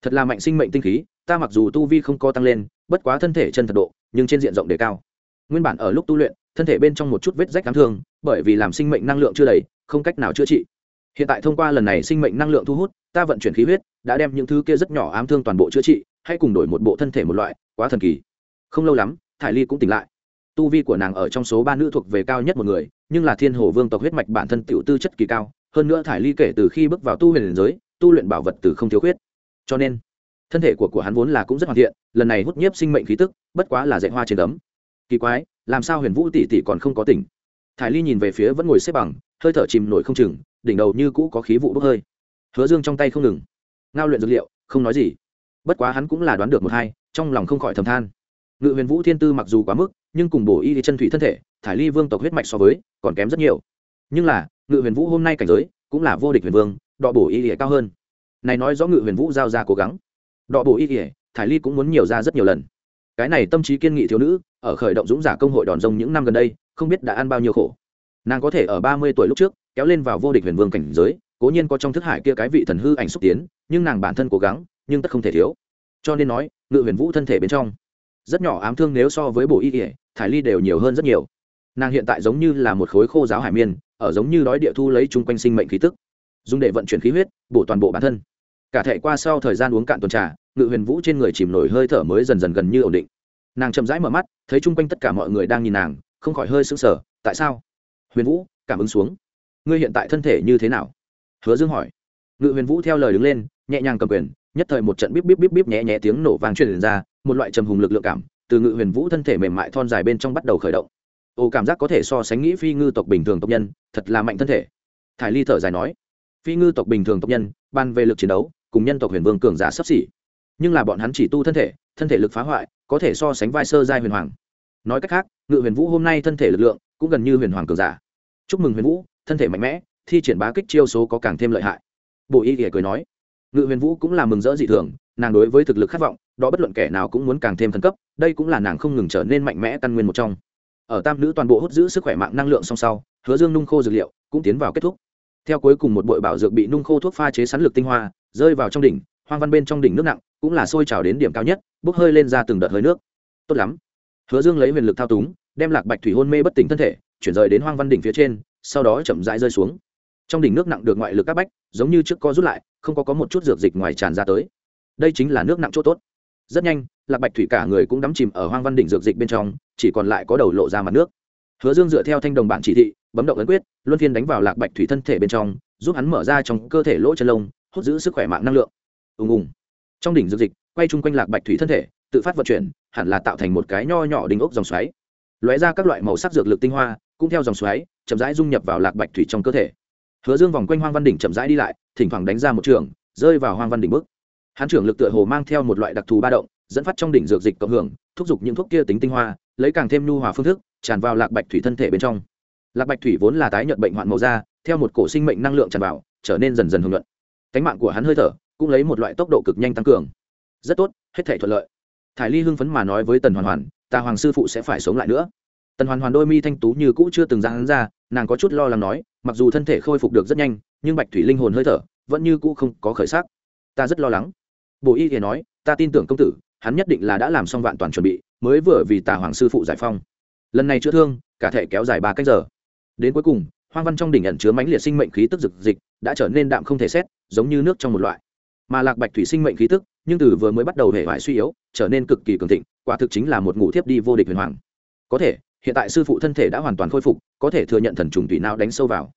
Thật là mạnh sinh mệnh tinh khí, ta mặc dù tu vi không co tăng lên, bất quá thân thể chân thật độ, nhưng trên diện rộng đề cao. Nguyên bản ở lúc tu luyện, thân thể bên trong một chút vết rách cám thương, bởi vì làm sinh mệnh năng lượng chưa đầy, không cách nào chữa trị. Hiện tại thông qua lần này sinh mệnh năng lượng thu hút, ta vận chuyển khí huyết, đã đem những thứ kia rất nhỏ ám thương toàn bộ chữa trị hay cùng đổi một bộ thân thể một loại, quá thần kỳ. Không lâu lắm thải ly cũng tỉnh lại. Tu vi của nàng ở trong số ba nữ thuộc về cao nhất một người, nhưng là thiên hồ vương tộc huyết mạch bản thân tiểu tư chất kỳ cao, hơn nữa thải ly kể từ khi bước vào tu huyền giới, tu luyện bảo vật từ không thiếu khuyết. Cho nên, thân thể của của hắn vốn là cũng rất hoàn thiện, lần này hút nhiếp sinh mệnh khí tức, bất quá là dạy hoa trên tấm kỳ quái, làm sao huyền vũ tỷ tỷ còn không có tỉnh? Thải ly nhìn về phía vẫn ngồi xếp bằng, hơi thở chìm nổi không chừng, đỉnh đầu như cũ có khí vụ bốc hơi. Hứa dương trong tay không ngừng. Ngao luyện dược liệu, không nói gì. Bất quá hắn cũng là đoán được một hai, trong lòng không khỏi thầm than ngự huyền vũ thiên tư mặc dù quá mức, nhưng cùng bổ y chân thủy thân thể, thải ly vương tộc huyết mạch so với, còn kém rất nhiều. Nhưng là, ngự huyền vũ hôm nay cảnh giới, cũng là vô địch huyền vương, đọ bổ y ỉa cao hơn. Này nói rõ ngự huyền vũ giao ra cố gắng. Đọ bổ y ỉa thải ly cũng muốn nhiều ra rất nhiều lần. Cái này tâm trí kiên nghị thiếu nữ, ở khởi động dũng giả công hội đòn rông những năm gần đây, không biết đã ăn bao nhiêu khổ. Nàng có thể ở ba mươi tuổi lúc trước, kéo lên vào vô địch huyền vương cảnh giới, cố nhiên có trong thức hải kia cái vị thần hư ảnh xúc tiến, nhưng nàng bản thân cố gắng, nhưng tất không thể thiếu. Cho nên nói, ngự huyền vũ thân thể bên trong rất nhỏ ám thương nếu so với bộ y ỉa thải ly đều nhiều hơn rất nhiều. Nàng hiện tại giống như là một khối khô giáo hải miên, ở giống như đói địa thu lấy chung quanh sinh mệnh khí tức, dùng để vận chuyển khí huyết, bổ toàn bộ bản thân. Cả thể qua sau thời gian uống cạn tuần trà, ngự huyền vũ trên người chìm nổi hơi thở mới dần dần gần như ổn định. Nàng chậm rãi mở mắt, thấy chung quanh tất cả mọi người đang nhìn nàng, không khỏi hơi sững sờ, tại sao? Huyền vũ, cảm ứng xuống. Ngươi hiện tại thân thể như thế nào? Hứa dương hỏi. Ngự huyền vũ theo lời đứng lên, nhẹ nhàng cầm quyền nhất thời một trận bíp bíp bíp bíp nhẹ nhẹ tiếng nổ vang truyền ra, một loại trầm hùng lực lượng cảm từ ngự huyền vũ thân thể mềm mại thon dài bên trong bắt đầu khởi động. Ô, cảm giác có thể so sánh nghĩ phi ngư tộc bình thường tộc nhân, thật là mạnh thân thể. Thải ly thở dài nói, phi ngư tộc bình thường tộc nhân, ban về lực chiến đấu, cùng nhân tộc huyền vương cường giả sắp xỉ. Nhưng là bọn hắn chỉ tu thân thể thân thể lực phá hoại, có thể so sánh vai sơ giai huyền hoàng. Nói cách khác, ngự huyền vũ hôm nay thân thể lực lượng, cũng gần như huyền hoàng cường giả. Chúc mừng huyền vũ, thân thể mạnh mẽ, thi triển bá kích chiêu số có càng thêm lợi hại. Bộ y ỉa cười nói ngự huyền vũ cũng là mừng rỡ dị thường, nàng đối với thực lực khát vọng, đó bất luận kẻ nào cũng muốn càng thêm thần cấp, đây cũng là nàng không ngừng trở nên mạnh mẽ căn nguyên một trong. Ở tam nữ toàn bộ hút giữ sức khỏe mạng năng lượng song sau, hứa dương nung khô dược liệu cũng tiến vào kết thúc. Theo cuối cùng một bội bảo dược bị nung khô thuốc pha chế sắn lực tinh hoa, rơi vào trong đỉnh, hoang văn bên trong đỉnh nước nặng cũng là sôi trào đến điểm cao nhất, bốc hơi lên ra từng đợt hơi nước. Tốt lắm. Hứa dương lấy huyền lực thao túng, đem lạc bạch thủy hôn mê bất tỉnh thân thể, chuyển rời đến hoang văn đỉnh phía trên, sau đó chậm rãi rơi xuống. Trong đỉnh nước nặng được ngoại lực các bách, giống như trước co rút lại không có có một chút dược dịch ngoài tràn ra tới. Đây chính là nước nặng chỗ tốt. Rất nhanh, lạc bạch thủy cả người cũng đắm chìm ở hoang văn đỉnh dược dịch bên trong, chỉ còn lại có đầu lộ ra mặt nước. Hứa dương dựa theo thanh đồng bản chỉ thị, bấm động ấn quyết, luân phiên đánh vào lạc bạch thủy thân thể bên trong, giúp hắn mở ra trong cơ thể lỗ chân lông, hút giữ sức khỏe mạng năng lượng. Ùng ùng. Trong đỉnh dược dịch, quay chung quanh lạc bạch thủy thân thể, tự phát vận chuyển, hẳn là tạo thành một cái nho nhỏ đỉnh ốc dòng xoáy. Lóe ra các loại màu sắc dược lực tinh hoa, cũng theo dòng xoáy, chậm rãi dung nhập vào lạc bạch thủy trong cơ thể hứa dương vòng quanh hoang văn đỉnh chậm rãi đi lại, thỉnh thoảng đánh ra một trường, rơi vào hoang văn đỉnh bước hắn trưởng lực tựa hồ mang theo một loại đặc thù ba động, dẫn phát trong đỉnh dược dịch cộng hưởng, thúc giục những thuốc kia tính tinh hoa, lấy càng thêm nhu hòa phương thức, tràn vào lạc bạch thủy thân thể bên trong. Lạc bạch thủy vốn là tái nhợt bệnh hoạn màu da, theo một cổ sinh mệnh năng lượng tràn vào, trở nên dần dần hưởng luận cánh mạng của hắn hơi thở cũng lấy một loại tốc độ cực nhanh tăng cường. Rất tốt, hết thể thuận lợi. Thải ly hưng phấn mà nói với tần hoàn hoàn, ta hoàng sư phụ sẽ phải sống lại nữa tần hoàn hoàn đôi mi thanh tú như cũ chưa từng ra hắn ra, nàng có chút lo lắng nói, mặc dù thân thể khôi phục được rất nhanh, nhưng bạch thủy linh hồn hơi thở vẫn như cũ không có khởi sắc. Ta rất lo lắng. Bồ y thì nói, ta tin tưởng công tử, hắn nhất định là đã làm xong vạn toàn chuẩn bị, mới vừa vì tà hoàng sư phụ giải phong. Lần này chữa thương, cả thể kéo dài ba cách giờ. Đến cuối cùng, hoang văn trong đỉnh ẩn chứa mãnh liệt sinh mệnh khí tức dực dịch, đã trở nên đạm không thể xét, giống như nước trong một loại. Mà lạc bạch thủy sinh mệnh khí tức, nhưng từ vừa mới bắt đầu hệ hoại suy yếu, trở nên cực kỳ cường thịnh, quả thực chính là một ngủ thiếp đi vô địch huyền hoàng. Có thể hiện tại sư phụ thân thể đã hoàn toàn khôi phục, có thể thừa nhận thần trùng tùy não đánh sâu vào.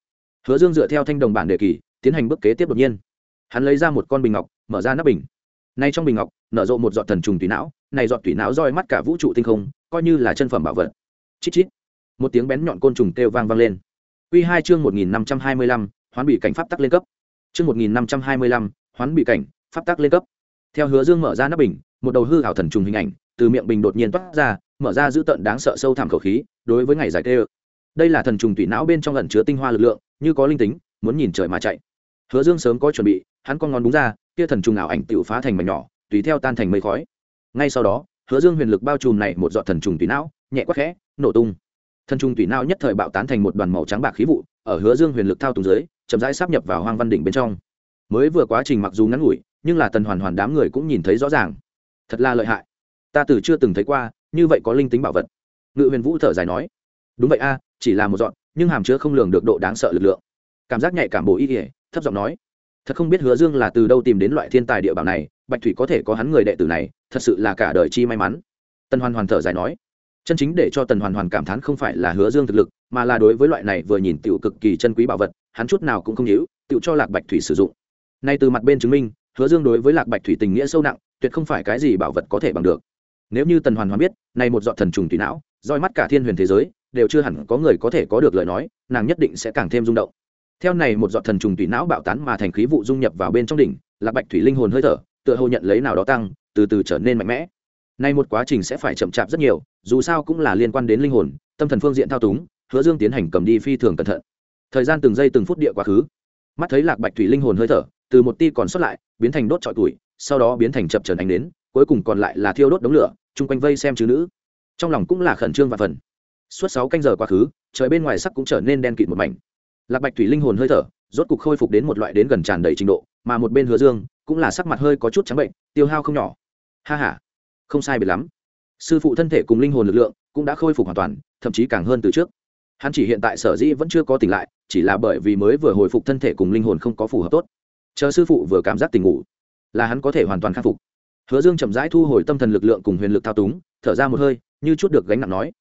Hứa dương dựa theo thanh đồng bản đề kỳ, tiến hành bước kế tiếp đột nhiên. Hắn lấy ra một con bình ngọc, mở ra nắp bình. Nay trong bình ngọc, nở rộ một giọt thần trùng tùy não, này giọt tùy não roi mắt cả vũ trụ tinh không, coi như là chân phẩm bảo vật. Chít chít. Một tiếng bén nhọn côn trùng kêu vang vang lên. Quy hai chương một nghìn năm trăm hai mươi lăm, hoán bị cảnh pháp tắc lên cấp. Chương một nghìn năm trăm hai mươi lăm, hoán bị cảnh pháp tắc lên cấp. Theo hứa dương mở ra nắp bình, một đầu hư hảo thần trùng hình ảnh, từ miệng bình đột nhiên toát ra mở ra dữ tận đáng sợ sâu thẳm khẩu khí, đối với ngày giải tê đây là thần trùng tủy não bên trong lần chứa tinh hoa lực lượng, như có linh tính, muốn nhìn trời mà chạy. Hứa dương sớm có chuẩn bị, hắn con ngón búng ra, kia thần trùng ảo ảnh tự phá thành mảnh nhỏ, tùy theo tan thành mây khói. Ngay sau đó, hứa dương huyền lực bao trùm này một dọn thần trùng tùy não, nhẹ quắc khẽ, nổ tung. Thần trùng tùy não nhất thời bạo tán thành một đoàn màu trắng bạc khí vụ, ở hứa dương huyền lực thao túng dưới, chậm rãi sắp nhập vào hoang văn đỉnh bên trong. Mới vừa quá trình mặc dù ngắn ngủi, nhưng là tần hoàn hoàn đám người cũng nhìn thấy rõ ràng. Thật là lợi hại. Ta từ chưa từng thấy qua như vậy có linh tính bảo vật. Ngự huyền vũ thở dài nói đúng vậy a chỉ là một dọn nhưng hàm chứa không lường được độ đáng sợ lực lượng. Cảm giác nhạy cảm bổ y ỉa thấp giọng nói thật không biết hứa dương là từ đâu tìm đến loại thiên tài địa bảo này bạch thủy có thể có hắn người đệ tử này thật sự là cả đời chi may mắn. Tần hoàn hoàn thở dài nói chân chính để cho tần hoàn hoàn cảm thán không phải là hứa dương thực lực mà là đối với loại này vừa nhìn tựu cực kỳ chân quý bảo vật hắn chút nào cũng không hiểu, tựu cho lạc bạch thủy sử dụng. Nay từ mặt bên chứng minh hứa dương đối với lạc bạch thủy tình nghĩa sâu nặng tuyệt không phải cái gì bảo vật có thể bằng được nếu như tần hoàn hoàn biết, này một dọn thần trùng tùy não, roi mắt cả thiên huyền thế giới, đều chưa hẳn có người có thể có được lời nói, nàng nhất định sẽ càng thêm rung động. Theo này một dọn thần trùng tùy não bạo tán mà thành khí vụ dung nhập vào bên trong đỉnh, lạc bạch thủy linh hồn hơi thở, tựa hồ nhận lấy nào đó tăng, từ từ trở nên mạnh mẽ. Nay một quá trình sẽ phải chậm chạp rất nhiều, dù sao cũng là liên quan đến linh hồn, tâm thần phương diện thao túng, hứa dương tiến hành cầm đi phi thường cẩn thận. Thời gian từng giây từng phút địa quá khứ. Mắt thấy lạc bạch thủy linh hồn hơi thở, từ một ti còn sót lại, biến thành đốt trọi tuổi sau đó biến thành chập trần ánh đến cuối cùng còn lại là thiêu đốt đống lửa chung quanh vây xem chứ nữ. Trong lòng cũng là khẩn trương và phần. Suốt sáu canh giờ quá khứ, trời bên ngoài sắc cũng trở nên đen kịt một mảnh. Lạc bạch thủy linh hồn hơi thở, rốt cục khôi phục đến một loại đến gần tràn đầy trình độ, mà một bên hứa dương cũng là sắc mặt hơi có chút trắng bệnh, tiêu hao không nhỏ. Ha h a không sai biệt lắm. Sư phụ thân thể cùng linh hồn lực lượng cũng đã khôi phục hoàn toàn, thậm chí càng hơn từ trước. Hắn chỉ hiện tại sở dĩ vẫn chưa có tỉnh lại, chỉ là bởi vì mới vừa hồi phục thân thể cùng linh hồn không có phù hợp tốt. Chờ sư phụ vừa cảm giác tỉnh ngủ, là hắn có thể hoàn toàn khắc phục hứa dương chậm rãi thu hồi tâm thần lực lượng cùng huyền lực thao túng, thở ra một hơi, như chút được gánh nặng nói.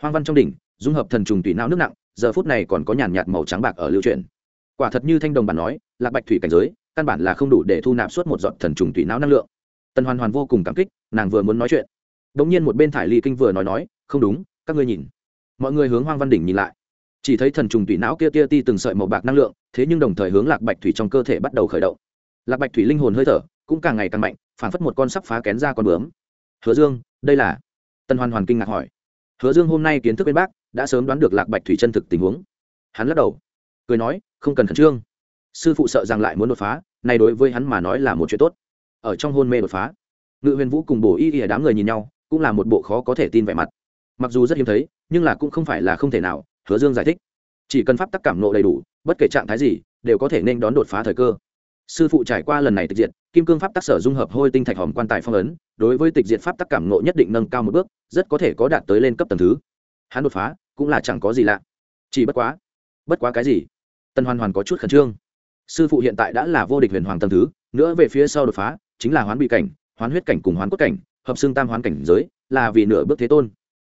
Hoang văn trong đỉnh, dung hợp thần trùng tùy não nước nặng, giờ phút này còn có nhàn nhạt màu trắng bạc ở lưu truyền. Quả thật như thanh đồng bản nói, lạc bạch thủy cảnh giới, căn bản là không đủ để thu nạp suốt một giọt thần trùng tùy não năng lượng. Tần hoàn hoàn vô cùng cảm kích, nàng vừa muốn nói chuyện. Đống nhiên một bên thải ly kinh vừa nói nói, không đúng, các ngươi nhìn. Mọi người hướng hoang văn đỉnh nhìn lại. Chỉ thấy thần trùng tùy não kia tia ti từng sợi màu bạc năng lượng, thế nhưng đồng thời hướng lạc bạch thủy trong cơ thể bắt đầu khởi động. Lạc bạch thủy linh hồn hơi thở cũng càng ngày càng mạnh phản phất một con sắp phá kén ra con bướm. Hứa dương, đây là tân hoàn hoàn kinh ngạc hỏi. Hứa dương hôm nay kiến thức bên bác, đã sớm đoán được lạc bạch thủy chân thực tình huống. Hắn lắc đầu, cười nói, không cần khẩn trương. Sư phụ sợ rằng lại muốn đột phá này đối với hắn mà nói là một chuyện tốt. Ở trong hôn mê đột phá. Ngự huyền vũ cùng bổ y y đám người nhìn nhau, cũng là một bộ khó có thể tin vẻ mặt. Mặc dù rất hiếm thấy, nhưng là cũng không phải là không thể nào, hứa dương giải thích. Chỉ cần pháp tắc cảm nộ đầy đủ, bất kể trạng thái gì, đều có thể nên đón đột phá thời cơ sư phụ trải qua lần này tịch diệt, kim cương pháp tắc sở dung hợp hôi tinh thạch hòm quan tài phong ấn, đối với tịch diệt pháp tắc cảm nộ nhất định nâng cao một bước, rất có thể có đạt tới lên cấp tầng thứ. Hắn đột phá, cũng là chẳng có gì lạ. Chỉ bất quá bất quá cái gì? Tân hoàn hoàn có chút khẩn trương. Sư phụ hiện tại đã là vô địch huyền hoàng tầng thứ, nữa về phía sau đột phá, chính là hoán bị cảnh, hoán huyết cảnh cùng hoán cốt cảnh, hợp xương tam hoán cảnh giới, là vì nửa bước thế tôn.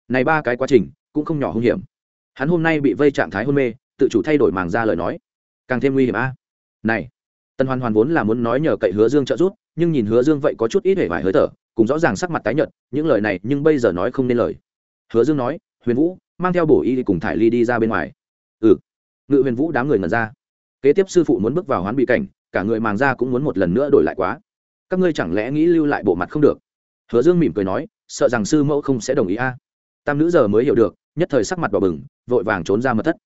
Này ba cái quá trình, cũng không nhỏ hung hiểm. Hắn hôm nay bị vây trạng thái hôn mê, tự chủ thay đổi màng ra lời nói. Càng thêm nguy hiểm a. Này Tần hoàn hoàn vốn là muốn nói nhờ cậy hứa dương trợ giúp, nhưng nhìn hứa dương vậy có chút ít hề vải hơi thở, cùng rõ ràng sắc mặt tái nhợt, những lời này nhưng bây giờ nói không nên lời. Hứa dương nói, huyền vũ, mang theo bổ y cùng thải ly đi ra bên ngoài. Ừ. Ngự huyền vũ đám người ngẩn ra. Kế tiếp sư phụ muốn bước vào hoán bị cảnh, cả người màng ra cũng muốn một lần nữa đổi lại quá. Các ngươi chẳng lẽ nghĩ lưu lại bộ mặt không được? Hứa dương mỉm cười nói, sợ rằng sư mẫu không sẽ đồng ý a. Tam nữ giờ mới hiểu được, nhất thời sắc mặt đỏ bừng, vội vàng trốn ra mật thất.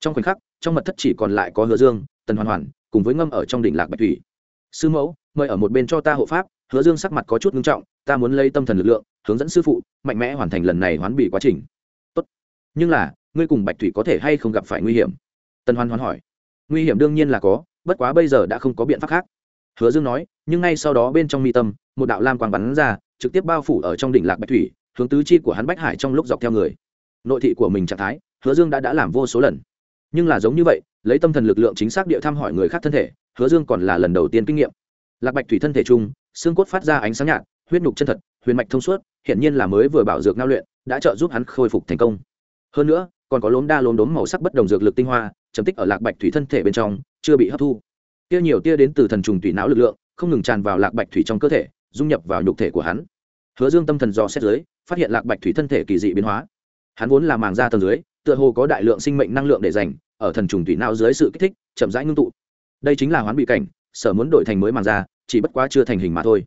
Trong khoảnh khắc, trong mật thất chỉ còn lại có hứa dương, tần hoàn hoàn cùng với ngâm ở trong đỉnh lạc bạch thủy. Sư mẫu, mời ở một bên cho ta hộ pháp, hứa dương sắc mặt có chút ngưng trọng, ta muốn lấy tâm thần lực lượng, hướng dẫn sư phụ, mạnh mẽ hoàn thành lần này hoán bị quá trình. Tốt. Nhưng là, ngươi cùng bạch thủy có thể hay không gặp phải nguy hiểm? Tân hoan hoan hỏi. Nguy hiểm đương nhiên là có, bất quá bây giờ đã không có biện pháp khác. Hứa dương nói, nhưng ngay sau đó bên trong mi tâm, một đạo lam quang bắn ra, trực tiếp bao phủ ở trong đỉnh lạc bạch thủy, hướng tứ chi của hắn bách hải trong lúc dọc theo người. Nội thị của mình trạng thái, hứa dương đã đã làm vô số lần. Nhưng là giống như vậy lấy tâm thần lực lượng chính xác địa thăm hỏi người khác thân thể, hứa dương còn là lần đầu tiên kinh nghiệm. Lạc bạch thủy thân thể chung xương cốt phát ra ánh sáng nhạt, huyết nhục chân thật, huyền mạch thông suốt hiện nhiên là mới vừa bảo dược ngao luyện, đã trợ giúp hắn khôi phục thành công. Hơn nữa, còn có lốm đa lốm đốm màu sắc bất đồng dược lực tinh hoa chấm tích ở lạc bạch thủy thân thể bên trong, chưa bị hấp thu. Tia nhiều tia đến từ thần trùng tủy não lực lượng, không ngừng tràn vào lạc bạch thủy trong cơ thể, dung nhập vào nhục thể của hắn. Hứa dương tâm thần do xét dưới, phát hiện lạc bạch thủy thân thể kỳ dị biến hóa. Hắn vốn là màng da tầng dưới tựa hồ có đại lượng sinh mệnh năng lượng để dành ở thần trùng tủy não dưới sự kích thích chậm rãi ngưng tụ. Đây chính là hoán bị cảnh sở muốn đổi thành mới màng ra chỉ bất quá chưa thành hình mà thôi.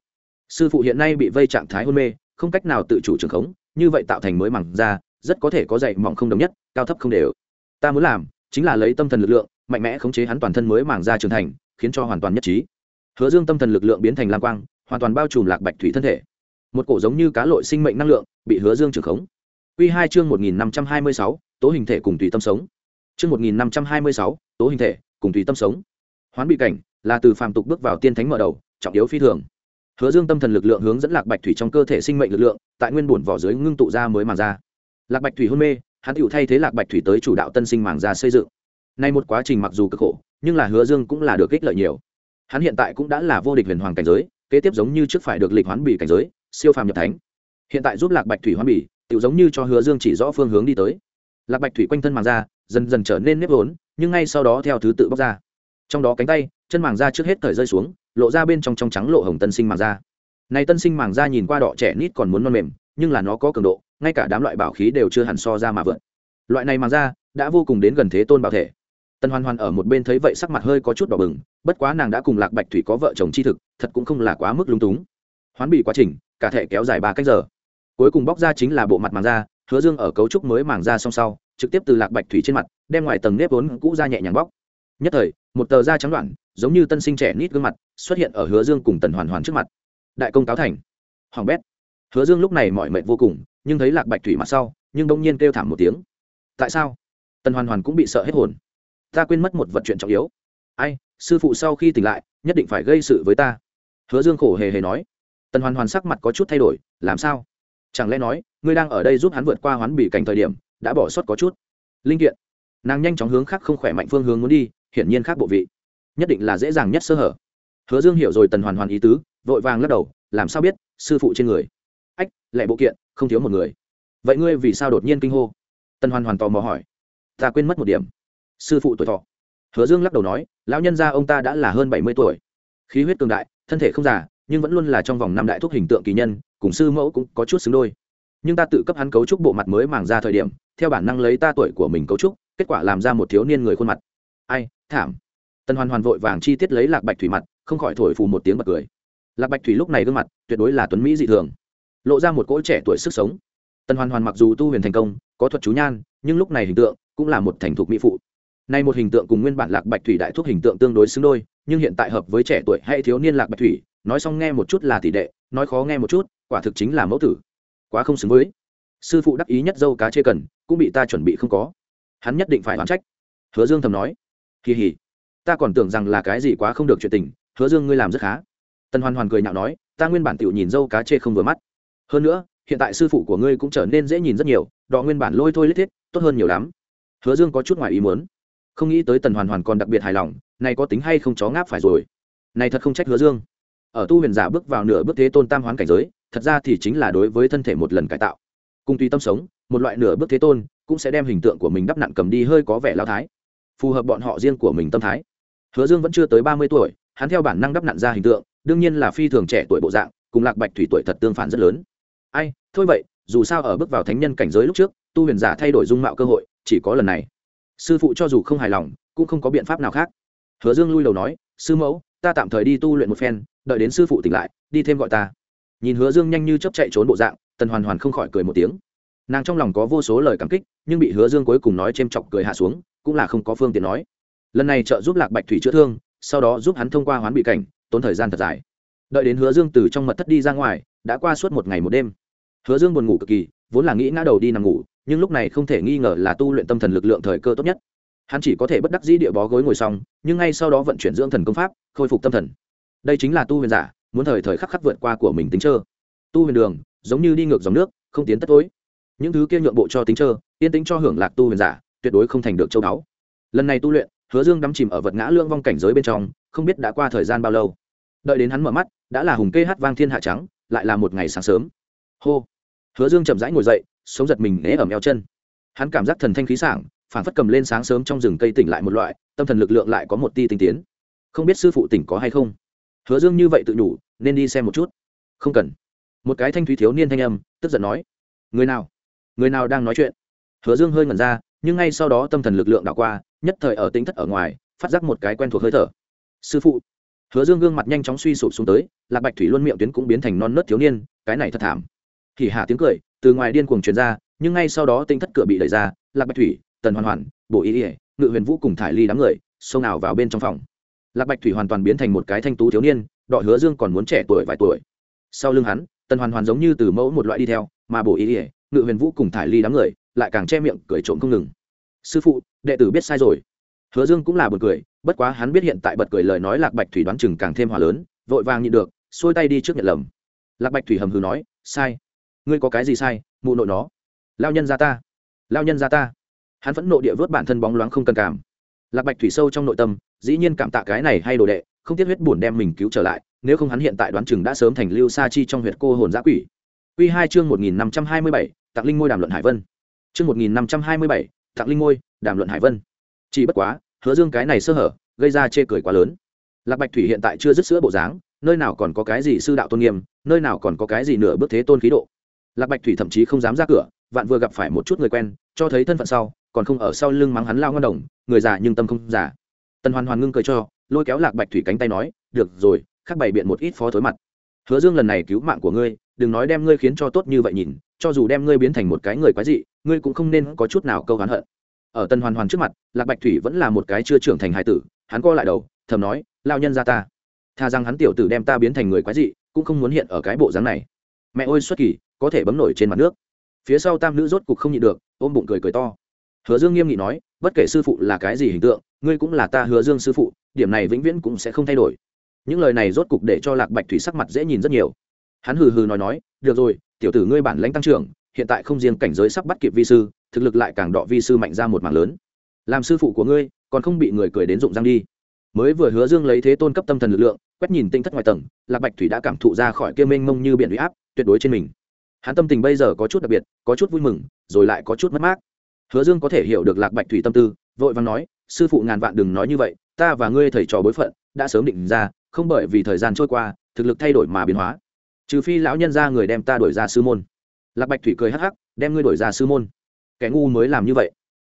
Sư phụ hiện nay bị vây trạng thái hôn mê không cách nào tự chủ trường khống như vậy tạo thành mới màng ra rất có thể có dạy mỏng không đồng nhất cao thấp không đều. Ta muốn làm chính là lấy tâm thần lực lượng mạnh mẽ khống chế hắn toàn thân mới màng ra trưởng thành khiến cho hoàn toàn nhất trí. Hứa dương tâm thần lực lượng biến thành lam quang hoàn toàn bao trùm lạc bạch thủy thân thể. Một cổ giống như cá lội sinh mệnh năng lượng bị hứa dương trưởng khống. Quy hai chương 1526, tố hình thể cùng tùy tâm sống. Chương một nghìn năm trăm hai mươi sáu, tố hình thể cùng tùy tâm sống. Hoán bị cảnh là từ phàm tục bước vào tiên thánh mở đầu, trọng yếu phi thường. Hứa dương tâm thần lực lượng hướng dẫn lạc bạch thủy trong cơ thể sinh mệnh lực lượng, tại nguyên bổn vỏ dưới ngưng tụ ra mới màng ra. Lạc bạch thủy hôn mê, hắn tựu thay thế lạc bạch thủy tới chủ đạo tân sinh màng ra xây dựng. Nay một quá trình mặc dù cực khổ, nhưng là hứa dương cũng là được ích lợi nhiều. Hắn hiện tại cũng đã là vô địch huyền hoàng cảnh giới, kế tiếp giống như trước phải được lịch hoán bỉ cảnh giới, siêu phàm nhập thánh. Hiện tại giúp lạc bạch thủy hoán bỉ tự giống như cho hứa dương chỉ rõ phương hướng đi tới lạc bạch thủy quanh thân màng da, dần dần trở nên nếp vốn nhưng ngay sau đó theo thứ tự bóc ra. Trong đó cánh tay chân màng da trước hết thời rơi xuống lộ ra bên trong trong trắng lộ hồng tân sinh màng da. Này tân sinh màng da nhìn qua đỏ trẻ nít còn muốn non mềm nhưng là nó có cường độ ngay cả đám loại bảo khí đều chưa hẳn so ra mà vượt loại này màng da đã vô cùng đến gần thế tôn bảo thể. Tân Hoan Hoan ở một bên thấy vậy sắc mặt hơi có chút đỏ bừng bất quá nàng đã cùng lạc bạch thủy có vợ chồng chi thực thật cũng không là quá mức lung túng. Hoán bị quá trình cả thể kéo dài ba cách giờ. Cuối cùng bóc ra chính là bộ mặt màng da hứa dương ở cấu trúc mới màng da song sau, trực tiếp từ lạc bạch thủy trên mặt, đem ngoài tầng nếp vốn cũ ra nhẹ nhàng bóc. Nhất thời, một tờ da trắng đoạn giống như tân sinh trẻ nít gương mặt, xuất hiện ở hứa dương cùng tần hoàn hoàn trước mặt. Đại công cáo thành. Hoàng bét. Hứa dương lúc này mọi mệnh vô cùng, nhưng thấy lạc bạch thủy mặt sau, nhưng đông nhiên kêu thảm một tiếng. Tại sao? Tần hoàn hoàn cũng bị sợ hết hồn. Ta quên mất một vật chuyện trọng yếu. Ai, sư phụ sau khi tỉnh lại, nhất định phải gây sự với ta. Hứa dương khổ hề hề nói. Tần hoàn hoàn sắc mặt có chút thay đổi, làm sao? Chẳng lẽ nói ngươi đang ở đây giúp hắn vượt qua hoán bị cảnh thời điểm, đã bỏ sót có chút. Linh kiện. Nàng nhanh chóng hướng khác không khỏe mạnh phương hướng muốn đi, hiển nhiên khác bộ vị. Nhất định là dễ dàng nhất sơ hở. Hứa dương hiểu rồi tần hoàn hoàn ý tứ, vội vàng lắc đầu, làm sao biết, sư phụ trên người. Ách lệ bộ kiện, không thiếu một người. Vậy ngươi vì sao đột nhiên kinh hô? Tần hoàn hoàn tò mò hỏi. Ta quên mất một điểm. Sư phụ tuổi thọ. Hứa dương lắc đầu nói, lão nhân gia ông ta đã là hơn bảy mươi tuổi. Khí huyết cường đại, thân thể không già, nhưng vẫn luôn là trong vòng năm đại thuốc hình tượng kỳ nhân, cùng sư mẫu cũng có chút xứng đôi nhưng ta tự cấp hắn cấu trúc bộ mặt mới màng ra thời điểm, theo bản năng lấy ta tuổi của mình cấu trúc, kết quả làm ra một thiếu niên người khuôn mặt. Ai, thảm. Tần hoàn hoàn vội vàng chi tiết lấy lạc bạch thủy mặt, không khỏi thổi phù một tiếng bật cười. Lạc bạch thủy lúc này gương mặt tuyệt đối là tuấn mỹ dị thường, lộ ra một cỗ trẻ tuổi sức sống. Tần hoàn hoàn mặc dù tu huyền thành công, có thuật chú nhan, nhưng lúc này hình tượng cũng là một thành thục mỹ phụ. Nay một hình tượng cùng nguyên bản lạc bạch thủy đại thuốc hình tượng tương đối xứng đôi, nhưng hiện tại hợp với trẻ tuổi hay thiếu niên lạc bạch thủy, nói xong nghe một chút là tỷ đệ, nói khó nghe một chút, quả thực chính là mẫu tử quá không xứng với. Sư phụ đắc ý nhất dâu cá chê cần, cũng bị ta chuẩn bị không có. Hắn nhất định phải oán trách. Hứa dương thầm nói. Kỳ hỉ ta còn tưởng rằng là cái gì quá không được chuyện tình, hứa dương ngươi làm rất khá. Tần hoàn hoàn cười nhạo nói, ta nguyên bản tiểu nhìn dâu cá chê không vừa mắt. Hơn nữa, hiện tại sư phụ của ngươi cũng trở nên dễ nhìn rất nhiều, đọ nguyên bản lôi thôi lết thiết, tốt hơn nhiều lắm. Hứa dương có chút ngoài ý muốn. Không nghĩ tới tần hoàn hoàn còn đặc biệt hài lòng, này có tính hay không chó ngáp phải rồi. Này thật không trách hứa dương. Ở tu huyền giả bước vào nửa bước thế tôn tam hoán cảnh giới thật ra thì chính là đối với thân thể một lần cải tạo. Cùng tùy tâm sống, một loại nửa bước thế tôn cũng sẽ đem hình tượng của mình đắp nặn cầm đi hơi có vẻ lao thái. Phù hợp bọn họ riêng của mình tâm thái. Hứa dương vẫn chưa tới ba mươi tuổi, hắn theo bản năng đắp nặn ra hình tượng, đương nhiên là phi thường trẻ tuổi bộ dạng, cùng lạc bạch thủy tuổi thật tương phản rất lớn. Ai, thôi vậy, dù sao ở bước vào thánh nhân cảnh giới lúc trước, tu huyền giả thay đổi dung mạo cơ hội, chỉ có lần này. Sư phụ cho dù không hài lòng, cũng không có biện pháp nào khác. Hứa dương lui đầu nói, sư mẫu, ta tạm thời đi tu luyện một phen, đợi đến sư phụ tỉnh lại, đi thêm gọi ta nhìn hứa dương nhanh như chấp chạy trốn bộ dạng, tần hoàn hoàn không khỏi cười một tiếng. Nàng trong lòng có vô số lời cảm kích, nhưng bị hứa dương cuối cùng nói c h ê m chọc cười hạ xuống, cũng là không có phương tiện nói. Lần này trợ giúp lạc bạch thủy chữa thương, sau đó giúp hắn thông qua hoán bị cảnh, tốn thời gian thật dài. Đợi đến hứa dương từ trong mật thất đi ra ngoài, đã qua suốt một ngày một đêm. Hứa dương buồn ngủ cực kỳ, vốn là nghĩ ngã đầu đi nằm ngủ, nhưng lúc này không thể nghi ngờ là tu luyện tâm thần lực lượng thời cơ tốt nhất. Hắn chỉ có thể bất đắc dĩ địa bó gối ngồi xong, nhưng ngay sau đó vận chuyển dưỡng thần công pháp, khôi phục tâm thần. Đây chính là tu huyền giả muốn thời thời khắc khắc vượt qua của mình tính trơ. Tu huyền đường, giống như đi ngược dòng nước, không tiến tất tối. Những thứ kia nhượng bộ cho tính trơ, yên tính cho hưởng lạc tu huyền giả, tuyệt đối không thành được châu đáo lần này tu luyện, hứa dương đắm chìm ở vật ngã lương vong cảnh giới bên trong, không biết đã qua thời gian bao lâu. Đợi đến hắn mở mắt, đã là hùng kê hát vang thiên hạ trắng, lại là một ngày sáng sớm. Hô! Hứa dương chậm rãi ngồi dậy, sống giật mình né ẩm eo chân. Hắn cảm giác thần thanh khí sảng phản phất cầm lên sáng sớm trong rừng cây tỉnh lại một loại, tâm thần lực lượng lại có một ti tinh tiến. Không biết sư phụ tỉnh có hay không? Hứa dương như vậy tự nhủ, nên đi xem một chút. Không cần. Một cái thanh thúy thiếu niên thanh âm, tức giận nói. Người nào? Người nào đang nói chuyện? Hứa dương hơi ngẩn ra, nhưng ngay sau đó tâm thần lực lượng đảo qua, nhất thời ở tính thất ở ngoài, phát giác một cái quen thuộc hơi thở. Sư phụ. Hứa dương gương mặt nhanh chóng suy sụp xuống tới, lạc bạch thủy luôn miệng tuyến cũng biến thành non nớt thiếu niên, cái này thật thảm. Thì hạ tiếng cười, từ ngoài điên cuồng truyền ra, nhưng ngay sau đó tinh thất cửa bị đẩy ra, lạc bạch thủy, tần hoàn hoàn bộ ý ỉa ngự huyền vũ cùng thải ly đám người, xông nào vào bên trong phòng lạc bạch thủy hoàn toàn biến thành một cái thanh tú thiếu niên đội hứa dương còn muốn trẻ tuổi vài tuổi. Sau lưng hắn, tần hoàn hoàn giống như từ mẫu một loại đi theo, mà bộ ý ỉa ngự huyền vũ cùng thải ly đám người lại càng che miệng, cười trộm không ngừng. Sư phụ, đệ tử biết sai rồi. Hứa dương cũng là bật cười, bất quá hắn biết hiện tại bật cười lời nói lạc bạch thủy đoán chừng càng thêm hòa lớn, vội vàng nhịn được, xuôi tay đi trước nhận lầm. Lạc bạch thủy hầm hừ nói, sai. Ngươi có cái gì sai, mụ nội nó? Lao nhân ra ta. Lao nhân ra ta. Hắn vẫn nộ địa vớt bản thân bóng loáng không cần cảm lạc bạch thủy sâu trong nội tâm, dĩ nhiên cảm tạ cái này hay đồ đệ, không tiếc huyết buồn đem mình cứu trở lại, nếu không hắn hiện tại đoán chừng đã sớm thành lưu sa chi trong huyệt cô hồn giã quỷ. Quy hai chương một nghìn năm trăm hai mươi bảy tặng linh ngôi đàm luận hải vân. Chương một nghìn năm trăm hai mươi bảy tặng linh ngôi đàm luận hải vân. Chỉ bất quá, hứa dương cái này sơ hở, gây ra chê cười quá lớn. Lạc bạch thủy hiện tại chưa dứt sữa bộ dáng, nơi nào còn có cái gì sư đạo tôn nghiêm, nơi nào còn có cái gì nửa bước thế tôn khí độ. Lạc bạch thủy thậm chí không dám ra cửa, vạn vừa gặp phải một chút người quen, cho thấy thân phận sau còn không ở sau lưng mắng hắn lao ngon đồng, người già nhưng tâm không già. Tần hoàn hoàn ngưng cười cho, lôi kéo lạc bạch thủy cánh tay nói, được rồi, khắc bày biện một ít phó thối mặt. Hứa dương lần này cứu mạng của ngươi, đừng nói đem ngươi khiến cho tốt như vậy nhìn, cho dù đem ngươi biến thành một cái người quái dị, ngươi cũng không nên có chút nào câu hắn hận. Ở tần hoàn hoàn trước mặt, lạc bạch thủy vẫn là một cái chưa trưởng thành hải tử, hắn co lại đầu, thầm nói, lao nhân ra ta, tha rằng hắn tiểu tử đem ta biến thành người quái dị, cũng không muốn hiện ở cái bộ dáng này. Mẹ ôi xuất kỳ, có thể bấm nổi trên mặt nước. Phía sau tam nữ rốt cục không nhịn được, ôm bụng cười cười to hứa dương nghiêm nghị nói, bất kể sư phụ là cái gì hình tượng, ngươi cũng là ta hứa dương sư phụ, điểm này vĩnh viễn cũng sẽ không thay đổi. Những lời này rốt cục để cho lạc bạch thủy sắc mặt dễ nhìn rất nhiều. Hắn hừ hừ nói nói, được rồi, tiểu tử ngươi bản lãnh tăng trưởng, hiện tại không riêng cảnh giới sắp bắt kịp vi sư, thực lực lại càng đọ vi sư mạnh ra một mảng lớn. Làm sư phụ của ngươi, còn không bị người cười đến rụng răng đi. Mới vừa hứa dương lấy thế tôn cấp tâm thần lực lượng, quét nhìn tinh thất ngoài tầng, lạc bạch thủy đã cảm thụ ra khỏi kia mênh mông như biển uy áp, tuyệt đối trên mình. Hắn tâm tình bây giờ có chút đặc biệt, có chút vui mừng, rồi lại có chút mất mát hứa dương có thể hiểu được lạc bạch thủy tâm tư, vội vàng nói, sư phụ ngàn vạn đừng nói như vậy, ta và ngươi thầy trò bối phận đã sớm định ra, không bởi vì thời gian trôi qua, thực lực thay đổi mà biến hóa. Trừ phi lão nhân ra người đem ta đổi ra sư môn. Lạc bạch thủy cười hắc hắc, đem ngươi đổi ra sư môn? Kẻ ngu mới làm như vậy.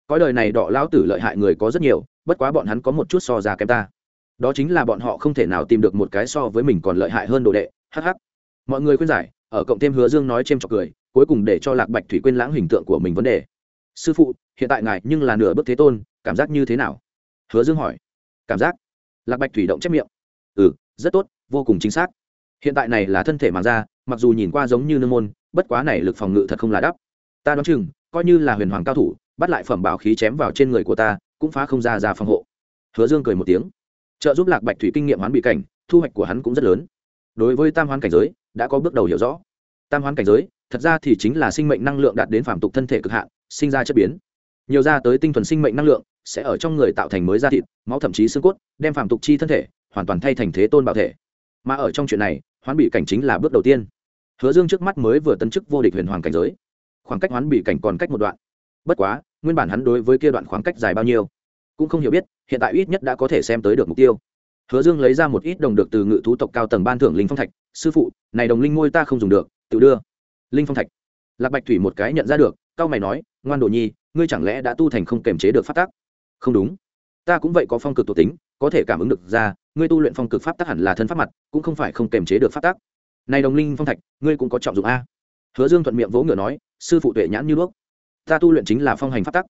Cõi đời này đọ lão tử lợi hại người có rất nhiều, bất quá bọn hắn có một chút so ra kém ta. Đó chính là bọn họ không thể nào tìm được một cái so với mình còn lợi hại hơn đồ đệ, hắc hắc. Mọi người khuyên giải, ở cộng thêm hứa dương nói c h trọc cười, cuối cùng để cho lạc bạch thủy quên lãng hình tượng của mình vấn đề sư phụ, hiện tại ngài nhưng là nửa bước thế tôn, cảm giác như thế nào? Hứa dương hỏi. Cảm giác. Lạc bạch thủy động chép miệng. Ừ rất tốt, vô cùng chính xác. Hiện tại này là thân thể mà ra, mặc dù nhìn qua giống như nương môn, bất quá này lực phòng ngự thật không là đắp. Ta đoán chừng, coi như là huyền hoàng cao thủ, bắt lại phẩm bảo khí chém vào trên người của ta, cũng phá không ra ra phòng hộ. Hứa dương cười một tiếng. Trợ giúp lạc bạch thủy kinh nghiệm hoán bị cảnh, thu hoạch của hắn cũng rất lớn. Đối với tam hoán cảnh giới, đã có bước đầu hiểu rõ. Tam hoán cảnh giới, thật ra thì chính là sinh mệnh năng lượng đạt đến phạm tục thân thể cực hạn sinh ra chất biến. Nhiều ra tới tinh thuần sinh mệnh năng lượng sẽ ở trong người tạo thành mới da thịt, máu thậm chí xương cốt, đem phạm tục chi thân thể hoàn toàn thay thành thế tôn bảo thể. Mà ở trong chuyện này, hoán bị cảnh chính là bước đầu tiên. Hứa dương trước mắt mới vừa tấn chức vô địch huyền hoàng cảnh giới. Khoảng cách hoán bị cảnh còn cách một đoạn. Bất quá, nguyên bản hắn đối với kia đoạn khoảng cách dài bao nhiêu, cũng không hiểu biết, hiện tại ít nhất đã có thể xem tới được mục tiêu. Hứa dương lấy ra một ít đồng được từ ngự thú tộc cao tầng ban thưởng linh phong thạch. Sư phụ, này đồng linh ngôi ta không dùng được, tự đưa. Linh phong thạch. Lạc bạch thủy một cái nhận ra được cao mày nói, ngoan đồ nhi, ngươi chẳng lẽ đã tu thành không kềm chế được phát tắc? không đúng. Ta cũng vậy có phong cực tổ tính, có thể cảm ứng được ra, ngươi tu luyện phong cực pháp tắc hẳn là thân pháp mặt, cũng không phải không kềm chế được pháp tắc. này đồng linh phong thạch, ngươi cũng có trọng dụng a. Hứa dương thuận miệng vỗ ngựa nói, sư phụ tuệ nhãn như đuốc. Ta tu luyện chính là phong hành pháp tắc.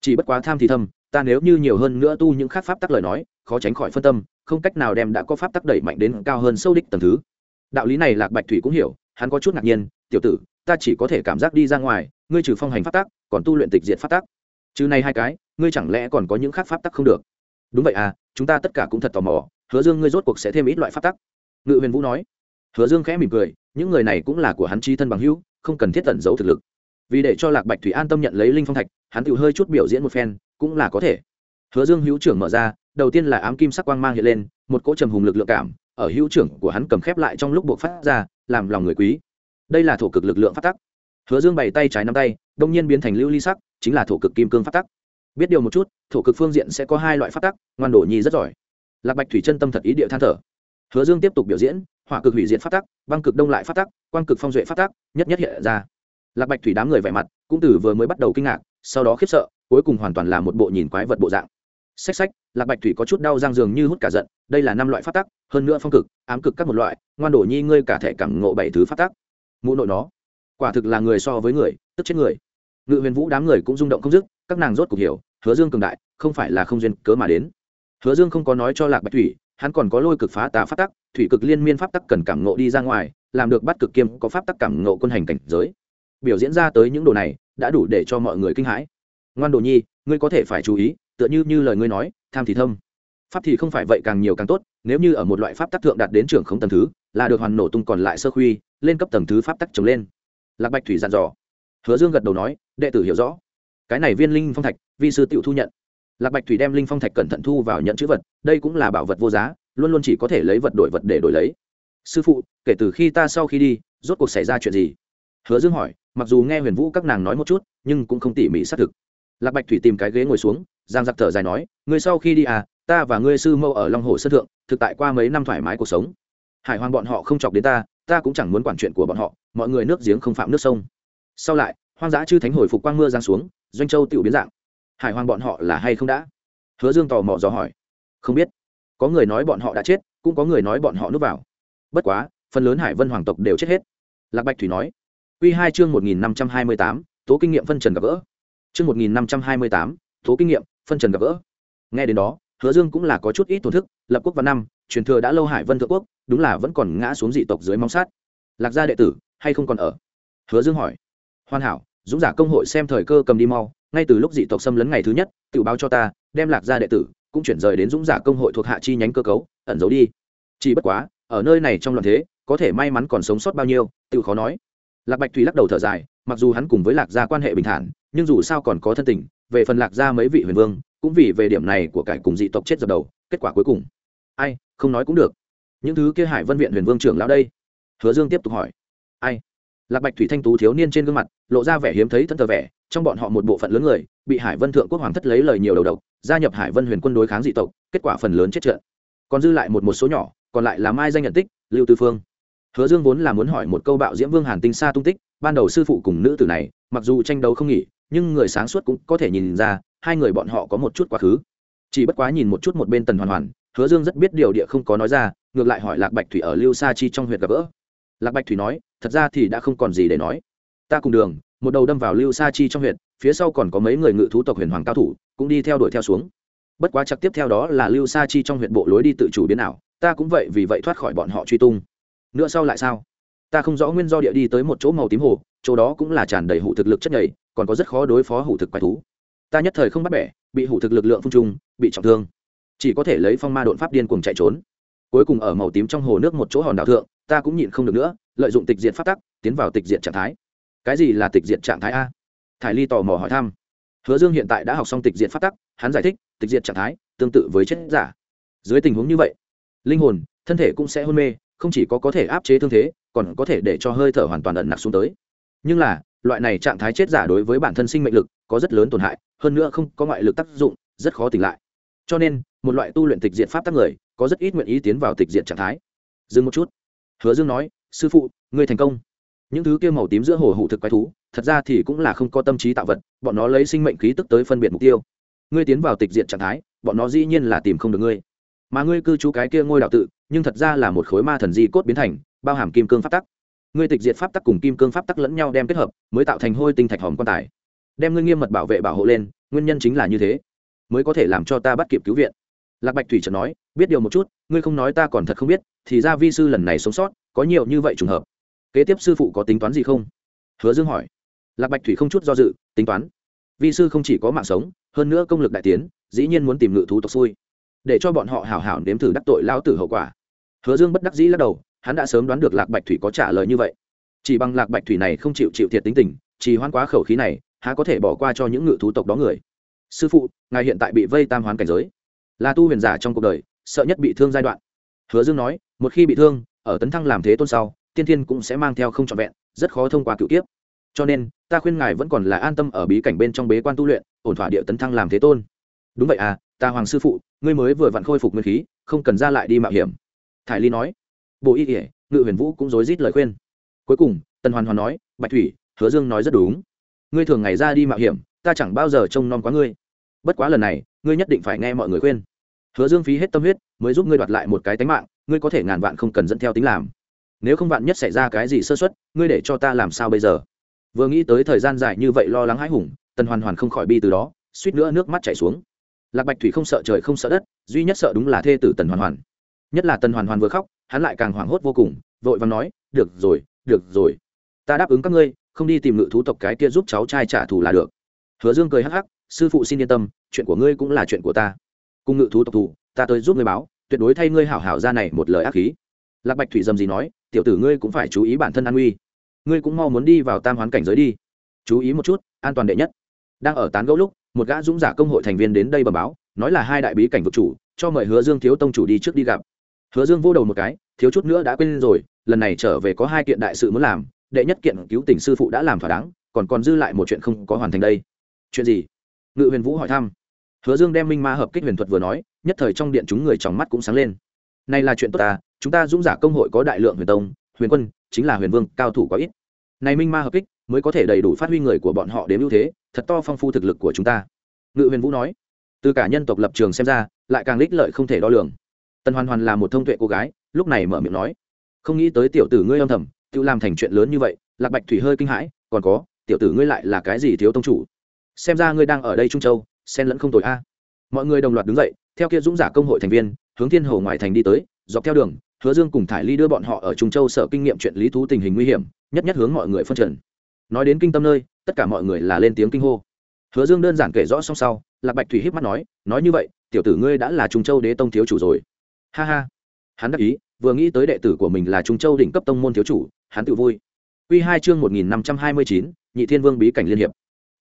Chỉ bất quá tham thì thâm ta nếu như nhiều hơn nữa tu những khác pháp tắc lời nói, khó tránh khỏi phân tâm, không cách nào đem đã có pháp tắc đẩy mạnh đến cao hơn sâu đích tầng thứ. Đạo lý này lạc bạch thủy cũng hiểu, hắn có chút ngạc nhiên, tiểu tử, ta chỉ có thể cảm giác đi ra ngoài ngươi trừ phong hành pháp tắc, còn tu luyện tịch diệt pháp tắc. Chứ này hai cái, ngươi chẳng lẽ còn có những khác pháp tắc không được? Đúng vậy à chúng ta tất cả cũng thật tò mò, hứa dương ngươi rốt cuộc sẽ thêm ít loại pháp tắc? Ngự huyền vũ nói. Hứa dương khẽ mỉm cười, những người này cũng là của hắn chi thân bằng hữu, không cần thiết tẩn giấu thực lực. Vì để cho lạc bạch thủy an tâm nhận lấy linh phong thạch, hắn tự hơi chút biểu diễn một phen, cũng là có thể. Hứa dương hữu trưởng mở ra, đầu tiên là ám kim sắc quang mang hiện lên, một cỗ trầm hùng lực lượng cảm, ở hữu trưởng của hắn cầm khép lại trong lúc buộc phát ra, làm lòng người quý. Đây là thổ cực lực lượng phát tắc hứa dương bày tay trái nắm tay, đông nhiên biến thành lưu ly sắc, chính là thổ cực kim cương phát tắc. Biết điều một chút, thổ cực phương diện sẽ có hai loại phát tắc, ngoan đổ nhi rất giỏi. Lạc bạch thủy chân tâm thật ý địa than thở. Hứa dương tiếp tục biểu diễn, hỏa cực hủy diệt phát tắc, băng cực đông lại phát tắc, quang cực phong duệ phát tắc, nhất nhất hiện ra. Lạc bạch thủy đám người vẻ mặt cũng từ vừa mới bắt đầu kinh ngạc, sau đó khiếp sợ, cuối cùng hoàn toàn là một bộ nhìn quái vật bộ dạng. Xách xách, lạc bạch thủy có chút đau răng dường như hút cả giận, đây là năm loại phát tắc, hơn nữa phong cực, ám cực các một loại, ngoan đổ nhi ngươi cả thể cảm ngộ bảy thứ phát tắc. Mụ nội nó quả thực là người so với người, tức chết người. Ngự huyền vũ đám người cũng rung động không dứt, các nàng rốt cuộc hiểu, hứa dương cường đại, không phải là không duyên cớ mà đến. Hứa dương không có nói cho lạc bạch thủy, hắn còn có lôi cực phá tà pháp tắc, thủy cực liên miên pháp tắc cần cảm ngộ đi ra ngoài, làm được bắt cực kiêm có pháp tắc cảm ngộ quân hành cảnh giới. Biểu diễn ra tới những đồ này, đã đủ để cho mọi người kinh hãi. Ngoan đồ nhi, ngươi có thể phải chú ý, tựa như như lời ngươi nói, tham thì thâm. Pháp thì không phải vậy càng nhiều càng tốt, nếu như ở một loại pháp tắc thượng đạt đến trưởng không tầng thứ, là được hoàn nổ tung còn lại sơ khuy, lên cấp tầng thứ pháp tắc trồng lên lạc bạch thủy dặn dò. Hứa dương gật đầu nói, đệ tử hiểu rõ. Cái này viên linh phong thạch, vi sư tự thu nhận. Lạc bạch thủy đem linh phong thạch cẩn thận thu vào nhận chữ vật, đây cũng là bảo vật vô giá, luôn luôn chỉ có thể lấy vật đổi vật để đổi lấy. Sư phụ, kể từ khi ta sau khi đi, rốt cuộc xảy ra chuyện gì? Hứa dương hỏi, mặc dù nghe huyền vũ các nàng nói một chút, nhưng cũng không tỉ mỉ xác thực. Lạc bạch thủy tìm cái ghế ngồi xuống, giang giặc thở dài nói, ngươi sau khi đi à ta và ngươi sư mâu ở long hồ sơn thượng, thực tại qua mấy năm thoải mái cuộc sống. Hải hoàng bọn họ không chọc đến ta ta cũng chẳng muốn quản chuyện của bọn họ, mọi người nước giếng không phạm nước sông. Sau lại, hoang dã chư thánh hồi phục quang mưa giang xuống, doanh châu tự biến dạng. Hải hoàng bọn họ là hay không đã? Hứa dương tò mò dò hỏi. Không biết. Có người nói bọn họ đã chết, cũng có người nói bọn họ núp vào. Bất quá, phần lớn hải vân hoàng tộc đều chết hết. Lạc bạch thủy nói. Q hai chương một nghìn năm trăm hai mươi tám, tố kinh nghiệm phân trần gặp gỡ. Chương một nghìn năm trăm hai mươi tám, tố kinh nghiệm phân trần gặp gỡ. Nghe đến đó, hứa dương cũng là có chút ít thổn thức, lập quốc vào năm truyền thừa đã lâu hải vân thượng quốc, đúng là vẫn còn ngã xuống dị tộc dưới móng sát. Lạc gia đệ tử, hay không còn ở? Hứa dương hỏi. Hoàn hảo, dũng giả công hội xem thời cơ cầm đi mau, ngay từ lúc dị tộc xâm lấn ngày thứ nhất, tự báo cho ta, đem lạc gia đệ tử, cũng chuyển rời đến dũng giả công hội thuộc hạ chi nhánh cơ cấu, ẩn giấu đi. Chỉ bất quá, ở nơi này trong loạn thế, có thể may mắn còn sống sót bao nhiêu, tự khó nói. Lạc bạch thủy lắc đầu thở dài, mặc dù hắn cùng với lạc gia quan hệ bình thản, nhưng dù sao còn có thân tình, về phần lạc gia mấy vị huyền vương, cũng vì về điểm này của cải cùng dị tộc chết dập đầu, kết quả cuối cùng ai, không nói cũng được. Những thứ kia hải vân viện huyền vương trưởng lão đây? Hứa dương tiếp tục hỏi. Ai? Lạc bạch thủy thanh tú thiếu niên trên gương mặt, lộ ra vẻ hiếm thấy thân thờ vẻ, trong bọn họ một bộ phận lớn người, bị hải vân thượng quốc hoàng thất lấy lời nhiều đầu độc, gia nhập hải vân huyền quân đối kháng dị tộc, kết quả phần lớn chết trận. Còn dư lại một một số nhỏ, còn lại là mai danh nhận tích, lưu tư phương. Hứa dương vốn là muốn hỏi một câu bạo diễm vương hàn tinh xa tung tích, ban đầu sư phụ cùng nữ tử này, mặc dù tranh đấu không nghỉ, nhưng người sáng suốt cũng có thể nhìn ra, hai người bọn họ có một chút quá khứ. Chỉ bất quá nhìn một chút một bên tần hoàn hoàn hứa dương rất biết điều địa không có nói ra, ngược lại hỏi lạc bạch thủy ở lưu sa chi trong huyện gặp gỡ. Lạc bạch thủy nói, thật ra thì đã không còn gì để nói. Ta cùng đường, một đầu đâm vào lưu sa chi trong huyện phía sau còn có mấy người ngự thú tộc huyền hoàng cao thủ, cũng đi theo đuổi theo xuống. Bất quá trực tiếp theo đó là lưu sa chi trong huyện bộ lối đi tự chủ biến ảo, ta cũng vậy vì vậy thoát khỏi bọn họ truy tung. Nữa sau lại sao? Ta không rõ nguyên do địa đi tới một chỗ màu tím hồ, chỗ đó cũng là tràn đầy hủ thực lực chất nhầy, còn có rất khó đối phó hủ thực quái thú. Ta nhất thời không bắt bẻ, bị hủ thực lực lượng phun trung bị trọng thương chỉ có thể lấy phong ma đột pháp điên cuồng chạy trốn. Cuối cùng ở màu tím trong hồ nước một chỗ hòn đảo thượng, ta cũng nhịn không được nữa, lợi dụng tịch diện pháp tắc, tiến vào tịch diện trạng thái. Cái gì là tịch diện trạng thái a? Thải ly tò mò hỏi thăm. Hứa dương hiện tại đã học xong tịch diện pháp tắc, hắn giải thích, tịch diện trạng thái tương tự với chết giả. Dưới tình huống như vậy, linh hồn, thân thể cũng sẽ hôn mê, không chỉ có có thể áp chế thương thế, còn có thể để cho hơi thở hoàn toàn ẩn nặc xuống tới. Nhưng là, loại này trạng thái chết giả đối với bản thân sinh mệnh lực có rất lớn tổn hại, hơn nữa không có ngoại lực tác dụng, rất khó tỉnh lại cho nên, một loại tu luyện tịch diện pháp tác người, có rất ít nguyện ý tiến vào tịch diện trạng thái. Dừng một chút. Hứa dương nói, sư phụ, ngươi thành công. Những thứ kia màu tím giữa hồ hụ thực quái thú, thật ra thì cũng là không có tâm trí tạo vật, bọn nó lấy sinh mệnh khí tức tới phân biệt mục tiêu. Ngươi tiến vào tịch diện trạng thái, bọn nó dĩ nhiên là tìm không được ngươi. Mà ngươi cư trú cái kia ngôi đạo tự, nhưng thật ra là một khối ma thần di cốt biến thành, bao hàm kim cương pháp tắc. Ngươi tịch diệt pháp tắc cùng kim cương pháp tắc lẫn nhau đem kết hợp, mới tạo thành hôi tinh thạch hòm quan tài. Đem ngươi nghiêm mật bảo vệ bảo hộ lên, nguyên nhân chính là như thế mới có thể làm cho ta bắt kịp cứu viện. Lạc bạch thủy trần nói, biết điều một chút, ngươi không nói ta còn thật không biết, thì ra vi sư lần này sống sót, có nhiều như vậy trùng hợp. Kế tiếp sư phụ có tính toán gì không? Hứa dương hỏi. Lạc bạch thủy không chút do dự, tính toán. Vi sư không chỉ có mạng sống, hơn nữa công lực đại tiến, dĩ nhiên muốn tìm ngự thú tộc xui. Để cho bọn họ hảo hảo nếm thử đắc tội lao tử hậu quả. Hứa dương bất đắc dĩ lắc đầu, hắn đã sớm đoán được lạc bạch thủy có trả lời như vậy. Chỉ bằng lạc bạch thủy này không chịu chịu thiệt tính tình, chỉ hoan quá khẩu khí này, há có thể bỏ qua cho những ngự thú tộc đó người sư phụ, ngài hiện tại bị vây tam hoán cảnh giới. Là tu huyền giả trong cuộc đời, sợ nhất bị thương giai đoạn. Hứa dương nói, một khi bị thương, ở tấn thăng làm thế tôn sau, tiên thiên cũng sẽ mang theo không trọn vẹn, rất khó thông qua cựu tiếp cho nên, ta khuyên ngài vẫn còn là an tâm ở bí cảnh bên trong bế quan tu luyện, ổn thỏa địa tấn thăng làm thế tôn. Đúng vậy à ta hoàng sư phụ, ngươi mới vừa vặn khôi phục nguyên khí, không cần ra lại đi mạo hiểm. Thải ly nói. Bộ y kỉa ngự huyền vũ cũng rối rít lời khuyên. Cuối cùng, tần hoàn hoàn nói, bạch thủy, hứa dương nói rất đúng. Ngươi thường ngày ra đi mạo hiểm, ta chẳng bao giờ trông nom quá ngươi bất quá lần này, ngươi nhất định phải nghe mọi người khuyên. Hứa dương phí hết tâm huyết, mới giúp ngươi đoạt lại một cái tánh mạng, ngươi có thể ngàn vạn không cần dẫn theo tính làm. Nếu không vạn nhất xảy ra cái gì sơ xuất ngươi để cho ta làm sao bây giờ? Vừa nghĩ tới thời gian dài như vậy lo lắng hãi hùng, tần hoàn hoàn không khỏi bi từ đó, suýt nữa nước mắt chảy xuống. Lạc bạch thủy không sợ trời không sợ đất, duy nhất sợ đúng là thê tử tần hoàn hoàn. Nhất là tần hoàn hoàn vừa khóc, hắn lại càng hoảng hốt vô cùng, vội và nói, được rồi được rồi. Ta đáp ứng các ngươi, không đi tìm ngự thú tộc cái kia giúp cháu trai trả thù là được. Hứa dương cười hắc hắc sư phụ xin yên tâm chuyện của ngươi cũng là chuyện của ta. Cùng ngự thú tộc thủ, ta tới giúp ngươi báo tuyệt đối thay ngươi hảo hảo ra này một lời ác khí. Lạc bạch thủy dầm gì nói tiểu tử ngươi cũng phải chú ý bản thân an nguy. Ngươi cũng mau muốn đi vào tam hoán cảnh giới đi. Chú ý một chút an toàn đệ nhất. Đang ở tán gẫu lúc một gã dũng giả công hội thành viên đến đây bẩm báo nói là hai đại bí cảnh vực chủ cho mời hứa dương thiếu tông chủ đi trước đi gặp. Hứa dương vô đầu một cái thiếu chút nữa đã quên rồi lần này trở về có hai kiện đại sự muốn làm đệ nhất kiện cứu tình sư phụ đã làm thỏa đáng còn còn dư lại một chuyện không có hoàn thành đây. Chuyện gì? Ngự huyền vũ hỏi thăm. Hứa dương đem minh ma hợp kích huyền thuật vừa nói, nhất thời trong điện chúng người trong mắt cũng sáng lên. Này là chuyện tốt ta, chúng ta dũng giả công hội có đại lượng huyền tông, huyền quân, chính là huyền vương, cao thủ có ít. Này minh ma hợp kích mới có thể đầy đủ phát huy người của bọn họ đến ưu thế, thật to phong phu thực lực của chúng ta. Ngự huyền vũ nói. Từ cả nhân tộc lập trường xem ra, lại càng lích lợi không thể đo lường. Tần hoàn hoàn là một thông tuệ cô gái, lúc này mở miệng nói. Không nghĩ tới tiểu tử ngươi âm thầm, tự làm thành chuyện lớn như vậy, lạc bạch thủy hơi kinh hãi, còn có, tiểu tử ngươi lại là cái gì thiếu tông chủ? Xem ra ngươi đang ở đây trung châu, xen lẫn không tội a. Mọi người đồng loạt đứng dậy, theo kia dũng giả công hội thành viên, hướng thiên hồ ngoại thành đi tới, dọc theo đường, hứa dương cùng thải ly đưa bọn họ ở trung châu sở kinh nghiệm chuyện lý thú tình hình nguy hiểm, nhất nhất hướng mọi người phân trần. Nói đến kinh tâm nơi, tất cả mọi người là lên tiếng kinh hô. Hứa dương đơn giản kể rõ xong sau, lạc bạch thủy híp mắt nói nói như vậy, tiểu tử ngươi đã là trung châu đế tông thiếu chủ rồi. Ha ha. Hắn đắc ý, vừa nghĩ tới đệ tử của mình là trung châu đỉnh cấp tông môn thiếu chủ, hắn tự vui. Quy hai chương một nghìn năm trăm hai mươi chín, nhị thiên vương bí cảnh liên hiệp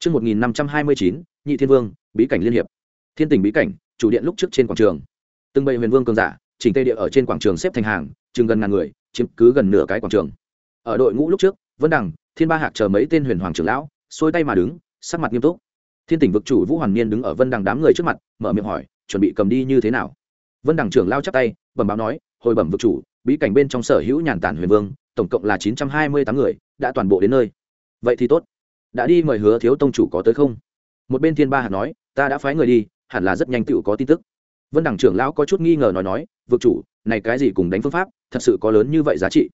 chương một nghìn năm trăm hai mươi chín, nhị thiên vương, bí cảnh liên hiệp. Thiên tình bí cảnh, chủ điện lúc trước trên quảng trường. Từng bầy huyền vương cường giả, chỉnh tây địa ở trên quảng trường xếp thành hàng, chừng gần ngàn người, chiếm cứ gần nửa cái quảng trường. Ở đội ngũ lúc trước, vân đằng, thiên ba hạc chờ mấy tên huyền hoàng trưởng lão, xuôi tay mà đứng, sắc mặt nghiêm túc. Thiên tỉnh vực chủ vũ hoàn niên đứng ở vân đằng đám người trước mặt, mở miệng hỏi, chuẩn bị cầm đi như thế nào? Vân đằng trưởng lao chắp tay, bẩm báo nói, hồi bẩm vực chủ, bí cảnh bên trong sở hữu nhàn tản huyền vương, tổng cộng là chín trăm hai mươi tám người, đã toàn bộ đến nơi. Vậy thì tốt đã đi mời hứa thiếu tông chủ có tới không? Một bên thiên ba hạt nói, ta đã phái người đi, hẳn là rất nhanh tựu có tin tức. Vân đẳng trưởng lão có chút nghi ngờ nói nói, vực chủ, này cái gì cùng đánh phương pháp, thật sự có lớn như vậy giá trị?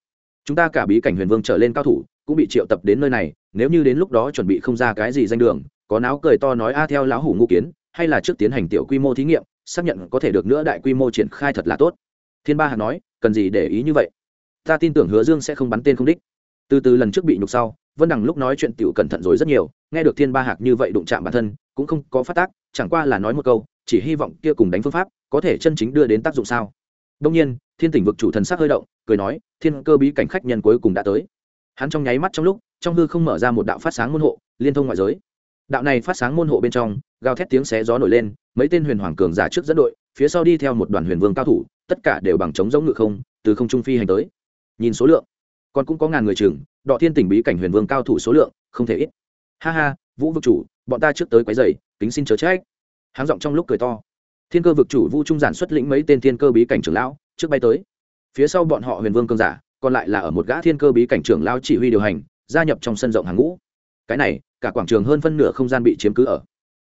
Chúng ta cả bí cảnh huyền vương trở lên cao thủ, cũng bị triệu tập đến nơi này, nếu như đến lúc đó chuẩn bị không ra cái gì danh đường, có náo cười to nói, a, theo lão hủ ngũ kiến, hay là trước tiến hành tiểu quy mô thí nghiệm, xác nhận có thể được nữa đại quy mô triển khai thật là tốt. Thiên ba hạt nói, cần gì để ý như vậy? Ta tin tưởng hứa dương sẽ không bắn tên không đích. Từ từ lần trước bị nhục sau vân đằng lúc nói chuyện tiểu cẩn thận rồi rất nhiều, nghe được thiên ba hạc như vậy đụng chạm bản thân, cũng không có phát tác, chẳng qua là nói một câu, chỉ hy vọng kia cùng đánh phương pháp, có thể chân chính đưa đến tác dụng sao. Đông nhiên, thiên tỉnh vực chủ thần sắc hơi động, cười nói, thiên cơ bí cảnh khách nhân cuối cùng đã tới. Hắn trong nháy mắt trong lúc, trong hư không mở ra một đạo phát sáng môn hộ, liên thông ngoại giới. Đạo này phát sáng môn hộ bên trong, gào thét tiếng xé gió nổi lên, mấy tên huyền hoàng cường giả trước dẫn đội, phía sau đi theo một đoàn huyền vương cao thủ, tất cả đều bằng chống giống ngự không, từ không trung phi hành tới. Nhìn số lượng còn cũng có ngàn người chừng, đọ thiên tỉnh bí cảnh huyền vương cao thủ số lượng, không thể ít. Ha ha, vũ vực chủ, bọn ta trước tới quấy dày kính xin chớ trách. Háng giọng trong lúc cười to. Thiên cơ vực chủ vu trung giản xuất lĩnh mấy tên thiên cơ bí cảnh trưởng lão, trước bay tới. Phía sau bọn họ huyền vương cương giả, còn lại là ở một gã thiên cơ bí cảnh trưởng lão chỉ huy điều hành, gia nhập trong sân rộng hàng ngũ. Cái này, cả quảng trường hơn phân nửa không gian bị chiếm cứ ở.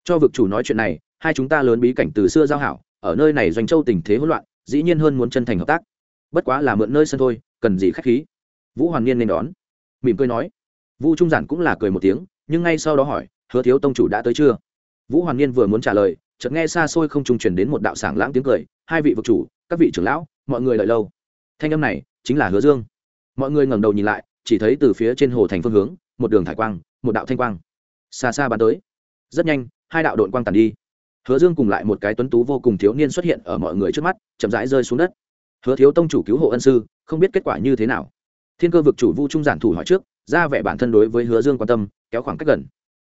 Cho vực chủ nói chuyện này, hai chúng ta lớn bí cảnh từ xưa giao hảo, ở nơi này doanh châu tình thế hỗn loạn, dĩ nhiên hơn muốn chân thành hợp tác. Bất quá là mượn nơi sân thôi, cần gì khách khí vũ hoàn niên nên đón. Mỉm cười nói. Vu trung giản cũng là cười một tiếng, nhưng ngay sau đó hỏi, hứa thiếu tông chủ đã tới chưa? Vũ hoàn niên vừa muốn trả lời, chợt nghe xa xôi không trung truyền đến một đạo sảng lãng tiếng cười, hai vị vực chủ, các vị trưởng lão, mọi người đợi lâu. Thanh âm này chính là hứa dương. Mọi người ngẩng đầu nhìn lại, chỉ thấy từ phía trên hồ thành phương hướng, một đường thải quang, một đạo thanh quang. Xa xa bắn tới. Rất nhanh, hai đạo đội quang tàn đi. Hứa dương cùng lại một cái tuấn tú vô cùng thiếu niên xuất hiện ở mọi người trước mắt, chậm rãi rơi xuống đất. Hứa thiếu tông chủ cứu hộ ân sư, không biết kết quả như thế nào thiên cơ vực chủ vu trung giản thủ hỏi trước, ra vẻ bản thân đối với hứa dương quan tâm, kéo khoảng cách gần.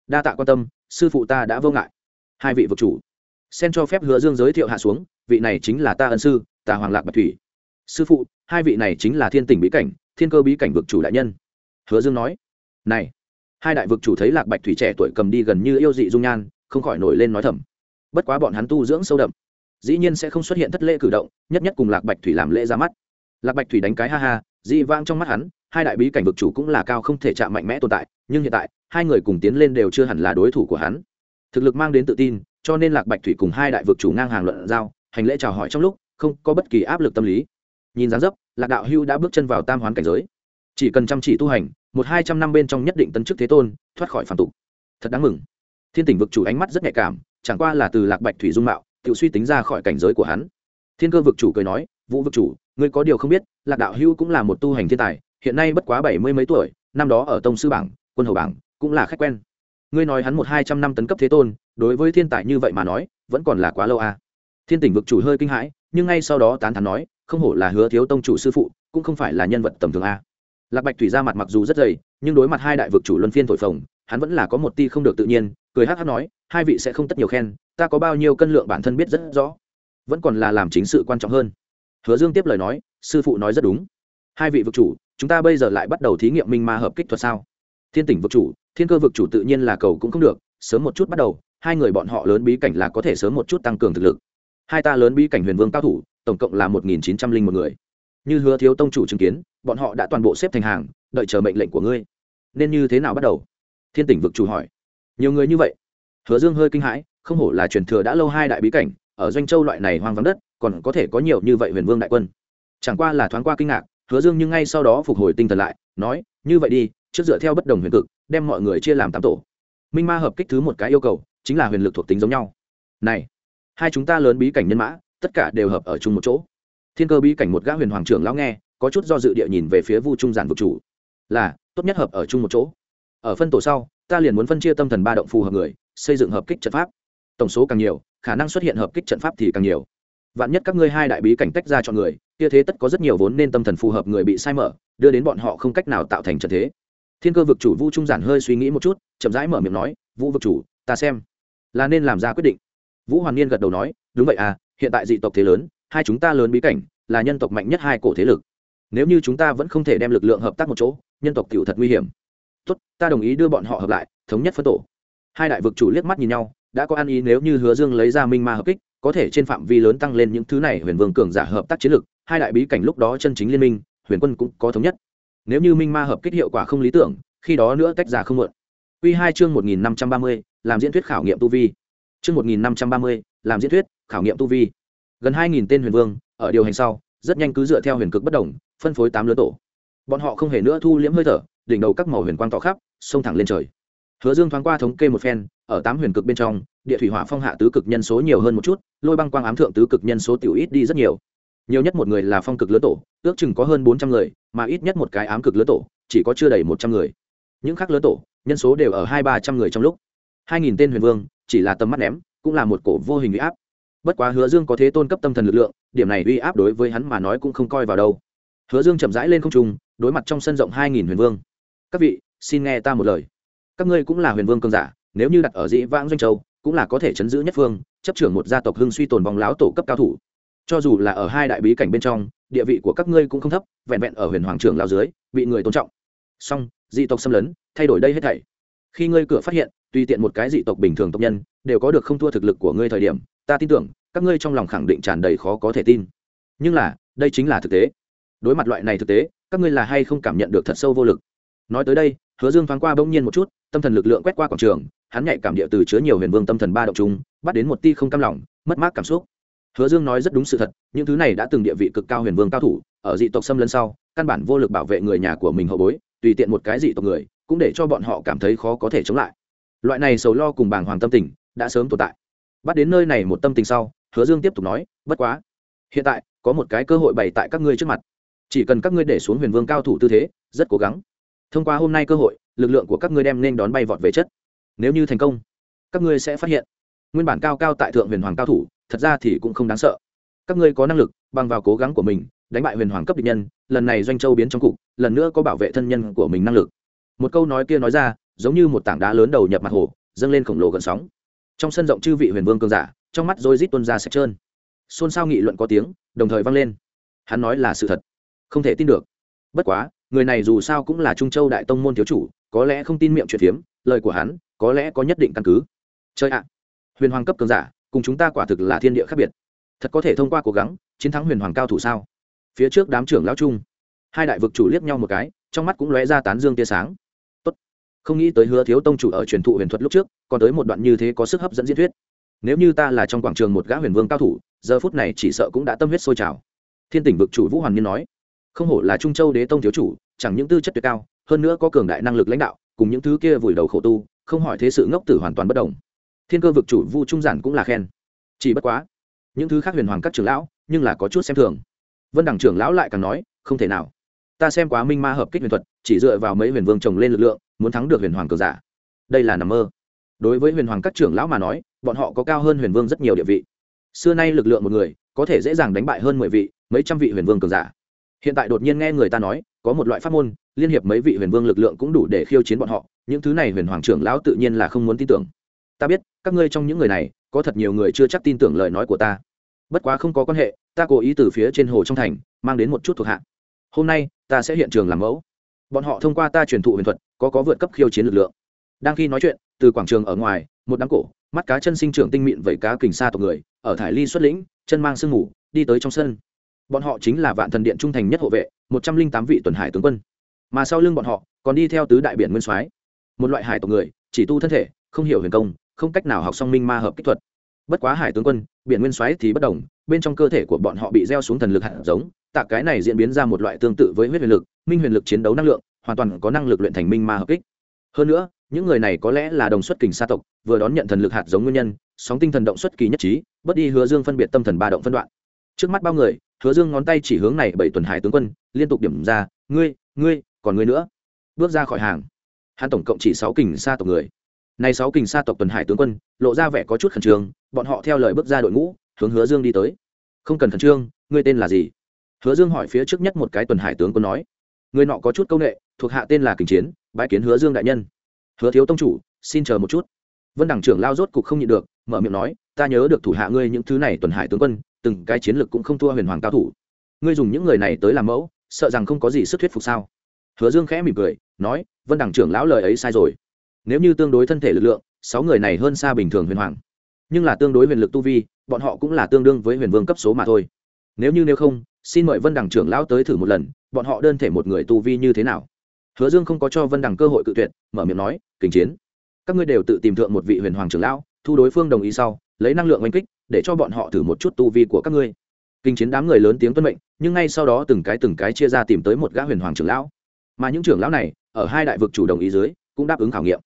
Đa tạ quan tâm, sư phụ ta đã vô ngại. Hai vị vực chủ. Xen cho phép hứa dương giới thiệu hạ xuống, vị này chính là ta ân sư tà hoàng lạc bạch thủy. Sư phụ, hai vị này chính là thiên tỉnh bí cảnh, thiên cơ bí cảnh vực chủ đại nhân. Hứa dương nói. Này, hai đại vực chủ thấy lạc bạch thủy trẻ tuổi cầm đi gần như yêu dị dung nhan, không khỏi nổi lên nói thầm. Bất quá bọn hắn tu dưỡng sâu đậm, dĩ nhiên sẽ không xuất hiện thất lễ cử động, nhất nhất cùng lạc bạch thủy làm lễ ra mắt. Lạc bạch thủy đánh cái ha ha dị vang trong mắt hắn, hai đại bí cảnh vực chủ cũng là cao không thể chạm mạnh mẽ tồn tại, nhưng hiện tại, hai người cùng tiến lên đều chưa hẳn là đối thủ của hắn. Thực lực mang đến tự tin, cho nên lạc bạch thủy cùng hai đại vực chủ ngang hàng luận giao, hành lễ chào hỏi trong lúc, không có bất kỳ áp lực tâm lý. Nhìn dáng dấp, lạc đạo hưu đã bước chân vào tam hoán cảnh giới. Chỉ cần chăm chỉ tu hành, một hai trăm năm bên trong nhất định tân chức thế tôn, thoát khỏi phản tục. Thật đáng mừng. Thiên tỉnh vực chủ ánh mắt rất nhạy cảm, chẳng qua là từ lạc bạch thủy dung mạo, tự suy tính ra khỏi cảnh giới của hắn. Thiên cơ vực chủ cười nói, vũ vực chủ ngươi có điều không biết, lạc đạo hưu cũng là một tu hành thiên tài, hiện nay bất quá bảy mươi mấy tuổi, năm đó ở tông sư bảng, quân hầu bảng, cũng là khách quen. Ngươi nói hắn một hai trăm năm tấn cấp thế tôn, đối với thiên tài như vậy mà nói, vẫn còn là quá lâu à. thiên tỉnh vực chủ hơi kinh hãi, nhưng ngay sau đó tán thán nói, không hổ là hứa thiếu tông chủ sư phụ, cũng không phải là nhân vật tầm thường a lạc bạch thủy ra mặt mặc dù rất dày, nhưng đối mặt hai đại vực chủ luân phiên thổi phồng, hắn vẫn là có một ti không được tự nhiên, cười hát hát nói, hai vị sẽ không tất nhiều khen, ta có bao nhiêu cân lượng bản thân biết rất rõ, vẫn còn là làm chính sự quan trọng hơn hứa dương tiếp lời nói, sư phụ nói rất đúng. Hai vị vực chủ, chúng ta bây giờ lại bắt đầu thí nghiệm minh ma hợp kích thuật sao? Thiên tỉnh vực chủ, thiên cơ vực chủ tự nhiên là cầu cũng không được, sớm một chút bắt đầu, hai người bọn họ lớn bí cảnh là có thể sớm một chút tăng cường thực lực. Hai ta lớn bí cảnh huyền vương cao thủ, tổng cộng là một nghìn chín trăm linh một người. Như hứa thiếu tông chủ chứng kiến, bọn họ đã toàn bộ xếp thành hàng, đợi chờ mệnh lệnh của ngươi. Nên như thế nào bắt đầu? Thiên tỉnh vực chủ hỏi. Nhiều người như vậy? Hứa dương hơi kinh hãi, không hổ là truyền thừa đã lâu hai đại bí cảnh, ở doanh châu loại này hoang vắng đất còn có thể có nhiều như vậy huyền vương đại quân. Chẳng qua là thoáng qua kinh ngạc, hứa dương nhưng ngay sau đó phục hồi tinh thần lại, nói, như vậy đi, trước dựa theo bất đồng huyền cực, đem mọi người chia làm tám tổ. Minh ma hợp kích thứ một cái yêu cầu, chính là huyền lực thuộc tính giống nhau. Này, hai chúng ta lớn bí cảnh nhân mã, tất cả đều hợp ở chung một chỗ. Thiên cơ bí cảnh một gã huyền hoàng trưởng lão nghe, có chút do dự địa nhìn về phía vu trung giản vực chủ. Là, tốt nhất hợp ở chung một chỗ. Ở phân tổ sau, ta liền muốn phân chia tâm thần ba động phù hợp người, xây dựng hợp kích trận pháp. Tổng số càng nhiều, khả năng xuất hiện hợp kích trận pháp thì càng nhiều vạn nhất các ngươi hai đại bí cảnh tách ra cho người, kia thế tất có rất nhiều vốn nên tâm thần phù hợp người bị sai mở, đưa đến bọn họ không cách nào tạo thành trận thế. Thiên cơ vực chủ vu trung giản hơi suy nghĩ một chút, chậm rãi mở miệng nói vũ vực chủ, ta xem, là nên làm ra quyết định. Vũ hoàn niên gật đầu nói, đúng vậy à hiện tại dị tộc thế lớn, hai chúng ta lớn bí cảnh, là nhân tộc mạnh nhất hai cổ thế lực. Nếu như chúng ta vẫn không thể đem lực lượng hợp tác một chỗ, nhân tộc tiểu thật nguy hiểm. Tốt, ta đồng ý đưa bọn họ hợp lại, thống nhất phân tổ. Hai đại vực chủ liếc mắt nhìn nhau, đã có ăn ý nếu như hứa dương lấy ra minh ma hợp kích có thể trên phạm vi lớn tăng lên những thứ này huyền vương cường giả hợp tác chiến lực hai đại bí cảnh lúc đó chân chính liên minh, huyền quân cũng có thống nhất. Nếu như minh ma hợp kích hiệu quả không lý tưởng, khi đó nữa tách ra không muộn. Quy hai chương một nghìn năm trăm ba mươi, làm diễn thuyết khảo nghiệm tu vi. Chương một nghìn năm trăm ba mươi, làm diễn thuyết khảo nghiệm tu vi. Gần hai nghìn tên huyền vương, ở điều hành sau, rất nhanh cứ dựa theo huyền cực bất đồng, phân phối tám lứa tổ. Bọn họ không hề nữa thu liễm hơi thở, đỉnh đầu các màu huyền quang tỏ khắp xông thẳng lên trời. Hứa dương thoáng qua thống kê một phen ở tám huyền cực bên trong, địa thủy hỏa phong hạ tứ cực nhân số nhiều hơn một chút, lôi băng quang ám thượng tứ cực nhân số tiểu ít đi rất nhiều. Nhiều nhất một người là phong cực lứa tổ, ước chừng có hơn bốn trăm người, mà ít nhất một cái ám cực lứa tổ, chỉ có chưa đầy một trăm người. Những khác lứa tổ, nhân số đều ở hai ba trăm người trong lúc. Hai nghìn tên huyền vương, chỉ là tầm mắt ném, cũng là một cổ vô hình uy áp. Bất quá hứa dương có thế tôn cấp tâm thần lực lượng, điểm này uy áp đối với hắn mà nói cũng không coi vào đâu. Hứa dương chậm rãi lên không trung, đối mặt trong sân rộng hai nghìn huyền vương. Các vị, xin nghe ta một lời. Các ngươi cũng là huyền vương cường giả nếu như đặt ở dĩ vãng doanh châu, cũng là có thể chấn giữ nhất phương, chấp trưởng một gia tộc hưng suy tồn vòng láo tổ cấp cao thủ. Cho dù là ở hai đại bí cảnh bên trong, địa vị của các ngươi cũng không thấp, vẹn vẹn ở huyền hoàng trưởng lao dưới, bị người tôn trọng. Song, dị tộc xâm lấn, thay đổi đây hết thảy. Khi ngươi cửa phát hiện, tùy tiện một cái dị tộc bình thường tộc nhân, đều có được không thua thực lực của ngươi thời điểm, ta tin tưởng, các ngươi trong lòng khẳng định tràn đầy khó có thể tin. Nhưng là, đây chính là thực tế. Đối mặt loại này thực tế, các ngươi là hay không cảm nhận được thật sâu vô lực? Nói tới đây, hứa dương thoáng qua bỗng nhiên một chút, tâm thần lực lượng quét qua quảng trường hắn nhạy cảm địa từ chứa nhiều huyền vương tâm thần ba động chung, bắt đến một ti không cam lòng, mất mát cảm xúc. Hứa dương nói rất đúng sự thật, những thứ này đã từng địa vị cực cao huyền vương cao thủ, ở dị tộc xâm lấn sau, căn bản vô lực bảo vệ người nhà của mình hậu bối, tùy tiện một cái dị tộc người, cũng để cho bọn họ cảm thấy khó có thể chống lại. Loại này sầu lo cùng bàng hoàng tâm tình, đã sớm tồn tại. Bắt đến nơi này một tâm tình sau, hứa dương tiếp tục nói, bất quá, hiện tại, có một cái cơ hội bày tại các ngươi trước mặt. Chỉ cần các ngươi để xuống huyền vương cao thủ tư thế, rất cố gắng. Thông qua hôm nay cơ hội, lực lượng của các ngươi đem nên đón bay vọt về chất nếu như thành công, các ngươi sẽ phát hiện, nguyên bản cao cao tại thượng huyền hoàng cao thủ, thật ra thì cũng không đáng sợ. Các ngươi có năng lực, bằng vào cố gắng của mình, đánh bại huyền hoàng cấp địch nhân, lần này doanh châu biến trong cục, lần nữa có bảo vệ thân nhân của mình năng lực. Một câu nói kia nói ra, giống như một tảng đá lớn đầu nhập mặt hồ, dâng lên khổng lồ gần sóng. Trong sân rộng chư vị huyền vương cường giả, trong mắt rối rít tuân ra sạch trơn. Xôn xao nghị luận có tiếng, đồng thời vang lên. Hắn nói là sự thật, không thể tin được. Bất quá, người này dù sao cũng là trung châu đại tông môn thiếu chủ có lẽ không tin miệng chuyện phiếm, lời của hắn có lẽ có nhất định căn cứ. Chơi ạ. À, huyền hoàng cấp cường giả, cùng chúng ta quả thực là thiên địa khác biệt. Thật có thể thông qua cố gắng, chiến thắng huyền hoàng cao thủ sao? Phía trước đám trưởng lão trung hai đại vực chủ liếc nhau một cái, trong mắt cũng lóe ra tán dương tia sáng. Tốt. Không nghĩ tới hứa thiếu tông chủ ở truyền thụ huyền thuật lúc trước, còn tới một đoạn như thế có sức hấp dẫn diễn thuyết. Nếu như ta là trong quảng trường một gã huyền vương cao thủ, giờ phút này chỉ sợ cũng đã tâm huyết sôi trào. Thiên tỉnh vực chủ vũ hoàn nhiên nói, không hổ là trung châu đế tông thiếu chủ, chẳng những tư chất tuyệt cao hơn nữa có cường đại năng lực lãnh đạo, cùng những thứ kia vùi đầu khổ tu, không hỏi thế sự ngốc tử hoàn toàn bất đồng. Thiên cơ vực chủ vu trung giản cũng là khen. Chỉ bất quá, những thứ khác huyền hoàng các trưởng lão, nhưng là có chút xem thường. Vân đẳng trưởng lão lại càng nói, không thể nào. Ta xem quá minh ma hợp kích huyền thuật, chỉ dựa vào mấy huyền vương trồng lên lực lượng, muốn thắng được huyền hoàng cường giả. Đây là nằm mơ. Đối với huyền hoàng các trưởng lão mà nói, bọn họ có cao hơn huyền vương rất nhiều địa vị. Xưa nay lực lượng một người, có thể dễ dàng đánh bại hơn mười vị, mấy trăm vị huyền vương cường giả. Hiện tại đột nhiên nghe người ta nói, có một loại pháp môn liên hiệp mấy vị huyền vương lực lượng cũng đủ để khiêu chiến bọn họ, những thứ này huyền hoàng trưởng lão tự nhiên là không muốn tin tưởng. Ta biết, các ngươi trong những người này, có thật nhiều người chưa chắc tin tưởng lời nói của ta. Bất quá không có quan hệ, ta cố ý từ phía trên hồ trong thành, mang đến một chút thuộc hạ. Hôm nay, ta sẽ hiện trường làm mẫu. Bọn họ thông qua ta truyền thụ huyền thuật, có có vượt cấp khiêu chiến lực lượng. Đang khi nói chuyện, từ quảng trường ở ngoài, một đám cổ, mắt cá chân sinh trưởng tinh mịn vẩy cá kình xa tộc người, ở thải ly xuất lĩnh, chân mang sương mù, đi tới trong sân. Bọn họ chính là vạn thần điện trung thành nhất hộ vệ, một trăm linh tám vị tuần hải tướng quân mà sau lưng bọn họ còn đi theo tứ đại biển nguyên soái. Một loại hải tộc người, chỉ tu thân thể, không hiểu huyền công, không cách nào học song minh ma hợp kích thuật. Bất quá hải tướng quân, biển nguyên soái thì bất đồng, bên trong cơ thể của bọn họ bị gieo xuống thần lực hạt giống, tạ cái này diễn biến ra một loại tương tự với huyết huyền lực, minh huyền lực chiến đấu năng lượng, hoàn toàn có năng lực luyện thành minh ma hợp kích. Hơn nữa, những người này có lẽ là đồng xuất kình sa tộc, vừa đón nhận thần lực hạt giống nguyên nhân, sóng tinh thần động xuất kỳ nhất trí, bất đi hứa dương phân biệt tâm thần ba động phân đoạn. Trước mắt bao người, hứa dương ngón tay chỉ hướng này bảy tuần hải tướng quân, liên tục điểm ra, ngươi ngươi còn ngươi nữa. Bước ra khỏi hàng. Hắn tổng cộng chỉ sáu kình xa tộc người. Này sáu kình xa tộc tuần hải tướng quân, lộ ra vẻ có chút khẩn trương, bọn họ theo lời bước ra đội ngũ, hướng hứa dương đi tới. Không cần khẩn trương, ngươi tên là gì? Hứa dương hỏi phía trước nhất một cái tuần hải tướng quân nói. Người nọ có chút công nghệ, thuộc hạ tên là kình chiến bãi kiến hứa dương đại nhân. Hứa thiếu tông chủ, xin chờ một chút. Vân đẳng trưởng lao rốt cục không nhịn được, mở miệng nói, ta nhớ được thủ hạ ngươi những thứ này tuần hải tướng quân, từng cái chiến lược cũng không thua huyền hoàng cao thủ. Ngươi dùng những người này tới làm mẫu, sợ rằng không có gì sức thuyết phục sao? Hứa dương khẽ mỉm cười, nói, vân đẳng trưởng lão lời ấy sai rồi. Nếu như tương đối thân thể lực lượng, sáu người này hơn xa bình thường huyền hoàng. Nhưng là tương đối huyền lực tu vi, bọn họ cũng là tương đương với huyền vương cấp số mà thôi. Nếu như nếu không, xin mời vân đẳng trưởng lão tới thử một lần, bọn họ đơn thể một người tu vi như thế nào? Hứa dương không có cho vân đẳng cơ hội cự tuyệt, mở miệng nói, kình chiến. Các ngươi đều tự tìm thượng một vị huyền hoàng trưởng lão, thu đối phương đồng ý sau, lấy năng lượng oanh kích, để cho bọn họ thử một chút tu vi của các ngươi. Kinh chiến đám người lớn tiếng tuân mệnh, nhưng ngay sau đó từng cái từng cái chia ra tìm tới một gã huyền hoàng trưởng lão mà những trưởng lão này ở hai đại vực chủ đồng ý dưới cũng đáp ứng khảo nghiệm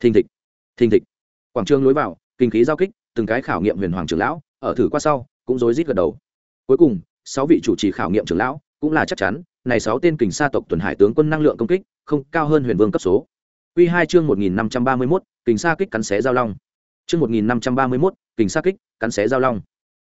thình thịch thình thịch quảng trường lối vào kinh khí giao kích từng cái khảo nghiệm huyền hoàng trưởng lão ở thử qua sau cũng rối rít gật đầu cuối cùng sáu vị chủ trì khảo nghiệm trưởng lão cũng là chắc chắn này sáu tên kình sa tộc tuần hải tướng quân năng lượng công kích không cao hơn huyền vương cấp số Quy hai chương một nghìn năm trăm ba mươi 1531, kình sa kích cắn xé giao long. Chương một nghìn năm trăm ba mươi 1531, kình sa kích, cắn xé giao long.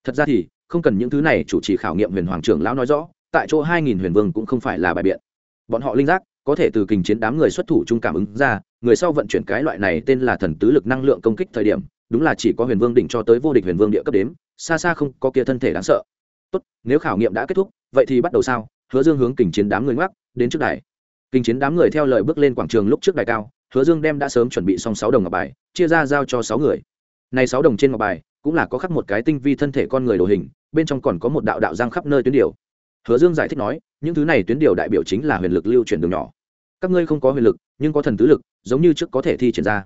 Thật ra thì, không cần những thứ này chủ trì khảo nghiệm huyền hoàng trưởng lão nói rõ, tại chỗ hai nghìn huyền vương cũng không phải là bài biện. Bọn họ linh giác có thể từ kình chiến đám người xuất thủ chung cảm ứng ra, người sau vận chuyển cái loại này tên là thần tứ lực năng lượng công kích thời điểm, đúng là chỉ có huyền vương đỉnh cho tới vô địch huyền vương địa cấp đếm, xa xa không có kia thân thể đáng sợ. Tốt, nếu khảo nghiệm đã kết thúc, vậy thì bắt đầu sao? Hứa Dương hướng kình chiến đám người ngoắc, đến trước đài. Kình chiến đám người theo lời bước lên quảng trường lúc trước đài cao, Hứa Dương đem đã sớm chuẩn bị xong sáu đồng ngọc bài, chia ra giao cho sáu người. Này sáu đồng trên ngọc bài, cũng là có khắc một cái tinh vi thân thể con người đồ hình, bên trong còn có một đạo đạo giang khắp nơi tuyến điều. Hứa Dương giải thích nói, những thứ này tuyến điều đại biểu chính là huyền lực lưu chuyển đường nhỏ. Các ngươi không có huyền lực, nhưng có thần tứ lực, giống như trước có thể thi triển ra.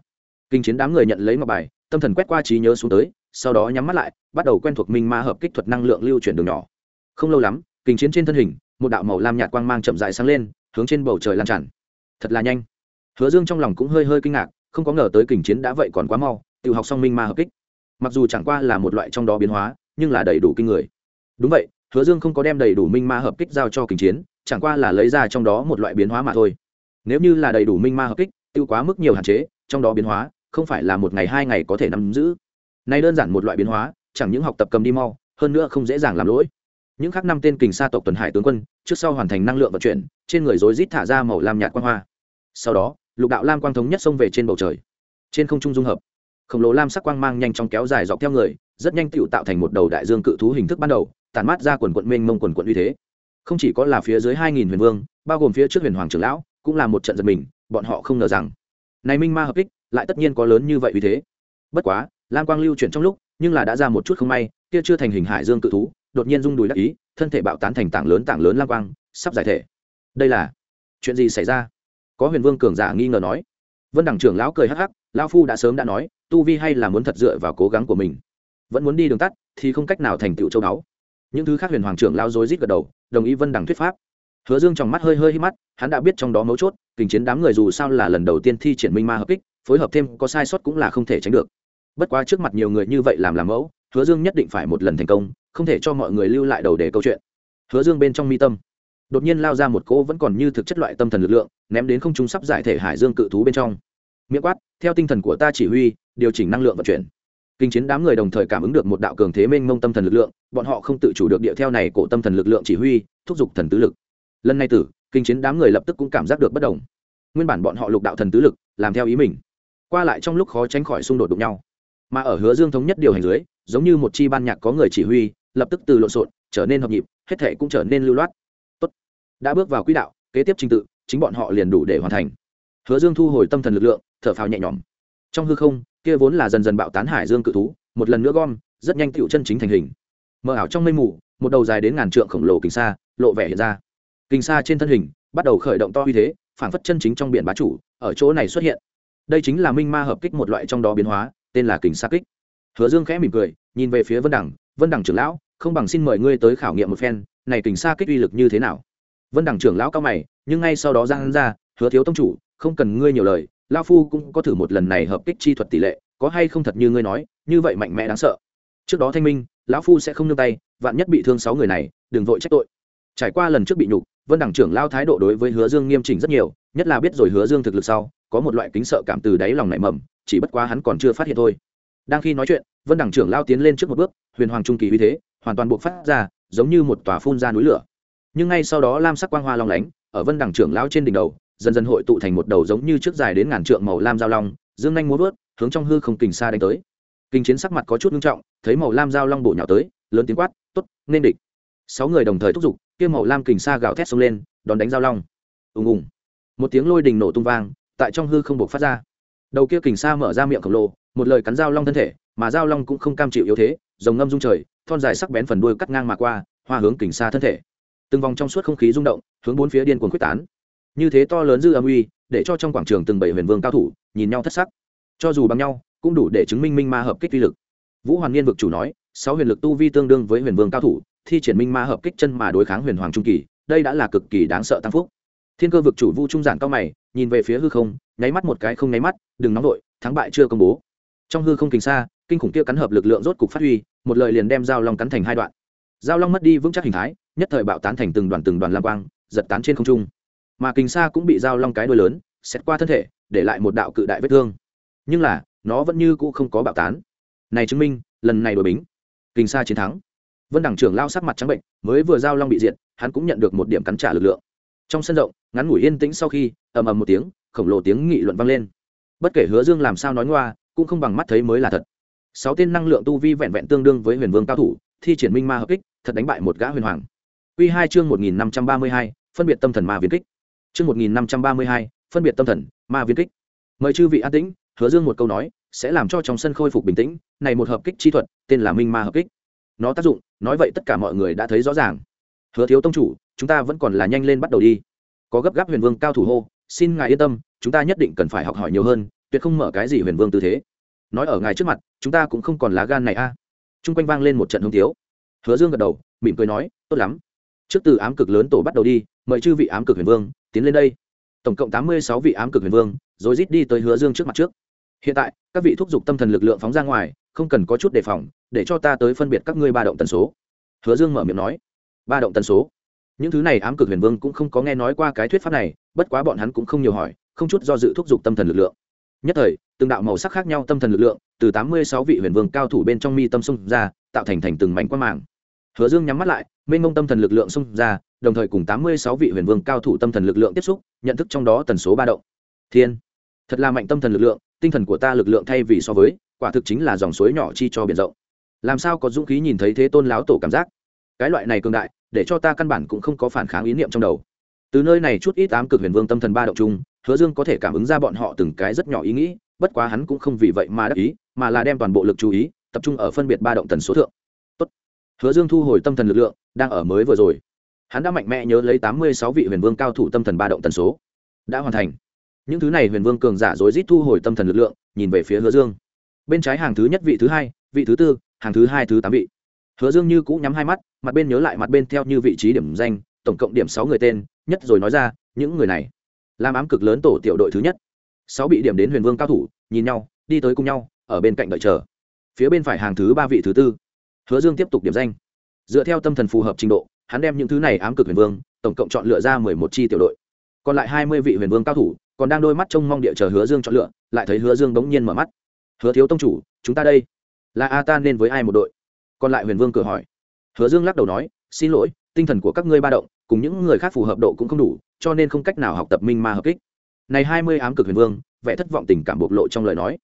Kinh chiến đám người nhận lấy ngọc bài, tâm thần quét qua trí nhớ xuống tới, sau đó nhắm mắt lại, bắt đầu quen thuộc minh ma hợp kích thuật năng lượng lưu chuyển đường nhỏ. Không lâu lắm, kinh chiến trên thân hình, một đạo màu lam nhạt quang mang chậm rãi sáng lên, hướng trên bầu trời lan tràn thật là nhanh hứa dương trong lòng cũng hơi hơi kinh ngạc không có ngờ tới kình chiến đã vậy còn quá mau tự học xong minh ma hợp kích mặc dù chẳng qua là một loại trong đó biến hóa nhưng là đầy đủ kinh người đúng vậy hứa dương không có đem đầy đủ minh ma hợp kích giao cho kình chiến, chẳng qua là lấy ra trong đó một loại biến hóa mà thôi. Nếu như là đầy đủ minh ma hợp kích, tiêu quá mức nhiều hạn chế, trong đó biến hóa, không phải là một ngày hai ngày có thể nắm giữ. Nay đơn giản một loại biến hóa, chẳng những học tập cầm đi mau, hơn nữa không dễ dàng làm lỗi. Những khác năm tên kình sa tộc tuần hải tướng quân, trước sau hoàn thành năng lượng vận chuyển, trên người rối rít thả ra màu lam nhạt quang hoa. Sau đó, lục đạo lam quang thống nhất xông về trên bầu trời. Trên không trung dung hợp, khổng lồ lam sắc quang mang nhanh chóng kéo dài dọc theo người, rất nhanh tựu tạo thành một đầu đại dương cự thú hình thức ban đầu tản mát ra quần quận mênh mông quần quận uy thế. Không chỉ có là phía dưới hai nghìn huyền vương, bao gồm phía trước huyền hoàng trưởng lão, cũng là một trận giật mình, bọn họ không ngờ rằng, này minh ma hợp kích lại tất nhiên có lớn như vậy uy thế. Bất quá, lam quang lưu chuyển trong lúc, nhưng là đã ra một chút không may, kia chưa thành hình hải dương cự thú, đột nhiên rung đùi đắc ý, thân thể bạo tán thành tảng lớn tảng lớn lam quang, sắp giải thể. Đây là chuyện gì xảy ra? Có huyền vương cường giả nghi ngờ nói. Vân đẳng trưởng lão cười hắc hắc, lão phu đã sớm đã nói, tu vi hay là muốn thật dựa vào cố gắng của mình. Vẫn muốn đi đường tắt, thì không cách nào thành tựu châu đáo những thứ khác huyền hoàng trưởng lao dối rít gật đầu, đồng ý vân Đằng thuyết pháp. Hứa dương trong mắt hơi hơi hít mắt, hắn đã biết trong đó mấu chốt, kình chiến đám người dù sao là lần đầu tiên thi triển minh ma hợp kích, phối hợp thêm có sai sót cũng là không thể tránh được. Bất quá trước mặt nhiều người như vậy làm làm mẫu, hứa dương nhất định phải một lần thành công, không thể cho mọi người lưu lại đầu để câu chuyện. Hứa dương bên trong mi tâm, đột nhiên lao ra một cỗ vẫn còn như thực chất loại tâm thần lực lượng, ném đến không trung sắp giải thể hải dương cự thú bên trong. Miệng quát, theo tinh thần của ta chỉ huy, điều chỉnh năng lượng vận chuyển kinh chiến đám người đồng thời cảm ứng được một đạo cường thế mênh mông tâm thần lực lượng, bọn họ không tự chủ được địa theo này cổ tâm thần lực lượng chỉ huy, thúc giục thần tứ lực. Lần này tử, kinh chiến đám người lập tức cũng cảm giác được bất đồng. Nguyên bản bọn họ lục đạo thần tứ lực, làm theo ý mình. Qua lại trong lúc khó tránh khỏi xung đột đụng nhau. Mà ở hứa dương thống nhất điều hành dưới, giống như một chi ban nhạc có người chỉ huy, lập tức từ lộn xộn, trở nên hợp nhịp, hết thể cũng trở nên lưu loát. Tốt. đã bước vào quỹ đạo, kế tiếp trình tự, chính bọn họ liền đủ để hoàn thành. Hứa dương thu hồi tâm thần lực lượng, thở phào nhẹ nhõm. Trong hư không kia vốn là dần dần bạo tán hải dương cự thú, một lần nữa gom, rất nhanh tựu chân chính thành hình. Mờ ảo trong mây mù, một đầu dài đến ngàn trượng khổng lồ kình xa lộ vẻ hiện ra. Kình xa trên thân hình, bắt đầu khởi động to uy thế phản phất chân chính trong biển bá chủ, ở chỗ này xuất hiện. Đây chính là minh ma hợp kích một loại trong đó biến hóa, tên là kình xa kích. Hứa dương khẽ mỉm cười, nhìn về phía vân đẳng vân đẳng trưởng lão, không bằng xin mời ngươi tới khảo nghiệm một phen, này kình xa kích uy lực như thế nào? Vân đẳng trưởng lão cao mày, nhưng ngay sau đó giang ra, hứa thiếu tông chủ, không cần ngươi nhiều lời lao phu cũng có thử một lần này hợp kích chi thuật tỷ lệ, có hay không thật như ngươi nói, như vậy mạnh mẽ đáng sợ. Trước đó thanh minh, lão phu sẽ không nương tay, vạn nhất bị thương sáu người này, đừng vội trách tội. Trải qua lần trước bị nhục, vân đẳng trưởng lao thái độ đối với hứa dương nghiêm chỉnh rất nhiều, nhất là biết rồi hứa dương thực lực sau, có một loại kính sợ cảm từ đáy lòng nảy mầm, chỉ bất quá hắn còn chưa phát hiện thôi. Đang khi nói chuyện, vân đẳng trưởng lao tiến lên trước một bước, huyền hoàng trung kỳ uy thế, hoàn toàn buộc phát ra, giống như một tòa phun ra núi lửa. Nhưng ngay sau đó lam sắc quang hoa long lánh, ở vân đẳng trưởng lao trên đỉnh đầu dần dần hội tụ thành một đầu giống như trước dài đến ngàn trượng màu lam giao long, dương nhanh múa vớt, hướng trong hư không kình xa đánh tới. Kinh chiến sắc mặt có chút nghiêm trọng, thấy màu lam giao long bổ nhào tới, lớn tiếng quát t ố t nên địch. Sáu người đồng thời thúc giục, kia màu lam kình xa gào thét xông lên, đón đánh giao long. Ùng ùng. Một tiếng lôi đình nổ tung vang, tại trong hư không buộc phát ra. Đầu kia kình xa mở ra miệng khổng lồ, một lời cắn giao long thân thể, mà giao long cũng không cam chịu yếu thế dòng ngâm rung trời, thon dài sắc bén phần đuôi cắt ngang mà qua, hoa hướng kình xa thân thể. Từng vòng trong suốt không khí rung động, hướng bốn phía điên cuồng quyết tán như thế to lớn dư âm uy để cho trong quảng trường từng bảy huyền vương cao thủ nhìn nhau thất sắc. Cho dù bằng nhau cũng đủ để chứng minh minh ma hợp kích uy lực. Vũ hoàn niên vực chủ nói sáu huyền lực tu vi tương đương với huyền vương cao thủ thi triển minh ma hợp kích chân mà đối kháng huyền hoàng trung kỳ đây đã là cực kỳ đáng sợ tăng phúc. Thiên cơ vực chủ vu trung giản cao mày nhìn về phía hư không nháy mắt một cái không nháy mắt đừng nóng vội, thắng bại chưa công bố. Trong hư không kính xa kinh khủng kia cắn hợp lực lượng rốt cục phát huy một lời liền đem dao long cắn thành hai đoạn. Dao long mất đi vững chắc hình thái nhất thời bạo tán thành từng đoàn từng đoàn lam quang giật tán trên không trung mà Kình xa cũng bị dao long cái đuôi lớn xét qua thân thể, để lại một đạo cự đại vết thương. Nhưng là, nó vẫn như cũ không có bạo tán. Này chứng minh, lần này đổi bính, Kình xa chiến thắng. Vân đẳng trưởng lao sắc mặt trắng bệnh, mới vừa giao long bị diệt, hắn cũng nhận được một điểm cắn trả lực lượng. Trong sân rộng, ngắn ngủi yên tĩnh sau khi, ầm ầm một tiếng, khổng lồ tiếng nghị luận vang lên. Bất kể hứa dương làm sao nói ngoa, cũng không bằng mắt thấy mới là thật. Sáu tên năng lượng tu vi vẹn vẹn tương đương với huyền vương cao thủ, thi triển minh ma hợp kích, thật đánh bại một gã huyền hoàng. Quy hai chương một nghìn năm trăm ba mươi hai, phân biệt tâm thần ma viên kích chương một nghìn năm trăm ba mươi hai, phân biệt tâm thần, ma viên kích. Mời chư vị an tĩnh, hứa dương một câu nói, sẽ làm cho trong sân khôi phục bình tĩnh, này một hợp kích chi thuật, tên là minh ma hợp kích. Nó tác dụng, nói vậy tất cả mọi người đã thấy rõ ràng. Hứa thiếu tông chủ, chúng ta vẫn còn là nhanh lên bắt đầu đi. Có gấp gáp huyền vương cao thủ hô, xin ngài yên tâm, chúng ta nhất định cần phải học hỏi nhiều hơn, tuyệt không mở cái gì huyền vương tư thế. Nói ở ngài trước mặt, chúng ta cũng không còn lá gan này a. À. quanh vang lên một trận hống thiếu. hứa dương gật đầu, mỉm cười nói, tốt lắm. Trước từ ám cực lớn tổ bắt đầu đi, mời chư vị ám cực huyền vương tiến lên đây. Tổng cộng tám mươi sáu vị ám cực huyền vương, rồi rít đi tới hứa dương trước mặt trước. Hiện tại, các vị thúc giục tâm thần lực lượng phóng ra ngoài, không cần có chút đề phòng, để cho ta tới phân biệt các ngươi ba động tần số. Hứa dương mở miệng nói. Ba động tần số. Những thứ này ám cực huyền vương cũng không có nghe nói qua cái thuyết pháp này, bất quá bọn hắn cũng không nhiều hỏi, không chút do dự thúc giục tâm thần lực lượng. Nhất thời, từng đạo màu sắc khác nhau tâm thần lực lượng, từ tám mươi sáu vị huyền vương cao thủ bên trong mi tâm xung ra, tạo thành thành từng mảnh quan mạng hứa dương nhắm mắt lại, mênh mông tâm thần lực lượng xung ra đồng thời cùng tám mươi sáu vị huyền vương cao thủ tâm thần lực lượng tiếp xúc, nhận thức trong đó tần số ba động. Thiên, thật là mạnh tâm thần lực lượng, tinh thần của ta lực lượng thay vì so với, quả thực chính là dòng suối nhỏ chi cho biển rộng. Làm sao có dũng khí nhìn thấy thế tôn láo tổ cảm giác? Cái loại này cường đại, để cho ta căn bản cũng không có phản kháng ý niệm trong đầu. Từ nơi này chút ít ám cực huyền vương tâm thần ba động chung, hứa dương có thể cảm ứng ra bọn họ từng cái rất nhỏ ý nghĩ, bất quá hắn cũng không vì vậy mà đắc ý, mà là đem toàn bộ lực chú ý, tập trung ở phân biệt ba động tần số thượng. Tốt. hứa dương thu hồi tâm thần lực lượng, đang ở mới vừa rồi hắn đã mạnh mẽ nhớ lấy tám mươi sáu vị huyền vương cao thủ tâm thần ba động tần số. Đã hoàn thành. Những thứ này huyền vương cường giả rối rít thu hồi tâm thần lực lượng, nhìn về phía hứa dương. Bên trái hàng thứ nhất vị thứ hai, vị thứ tư, hàng thứ hai thứ tám vị. Hứa dương như cũ nhắm hai mắt, mặt bên nhớ lại mặt bên theo như vị trí điểm danh, tổng cộng điểm sáu người tên, nhất rồi nói ra, những người này, làm ám cực lớn tổ tiểu đội thứ nhất. Sáu bị điểm đến huyền vương cao thủ, nhìn nhau, đi tới cùng nhau, ở bên cạnh đợi chờ. Phía bên phải hàng thứ ba vị thứ tư, hứa dương tiếp tục điểm danh. Dựa theo tâm thần phù hợp trình độ hắn đem những thứ này ám cực huyền vương, tổng cộng chọn lựa ra mười một chi tiểu đội. Còn lại hai mươi vị huyền vương cao thủ, còn đang đôi mắt trông mong địa chờ hứa dương chọn lựa, lại thấy hứa dương bỗng nhiên mở mắt. Hứa thiếu tông chủ, chúng ta đây. Là a ta nên với ai một đội? Còn lại huyền vương cửa hỏi. Hứa dương lắc đầu nói, xin lỗi, tinh thần của các ngươi ba động, cùng những người khác phù hợp độ cũng không đủ, cho nên không cách nào học tập minh ma hợp kích. Này hai mươi ám cực huyền vương vẽ thất vọng tình cảm bộc lộ trong lời nói.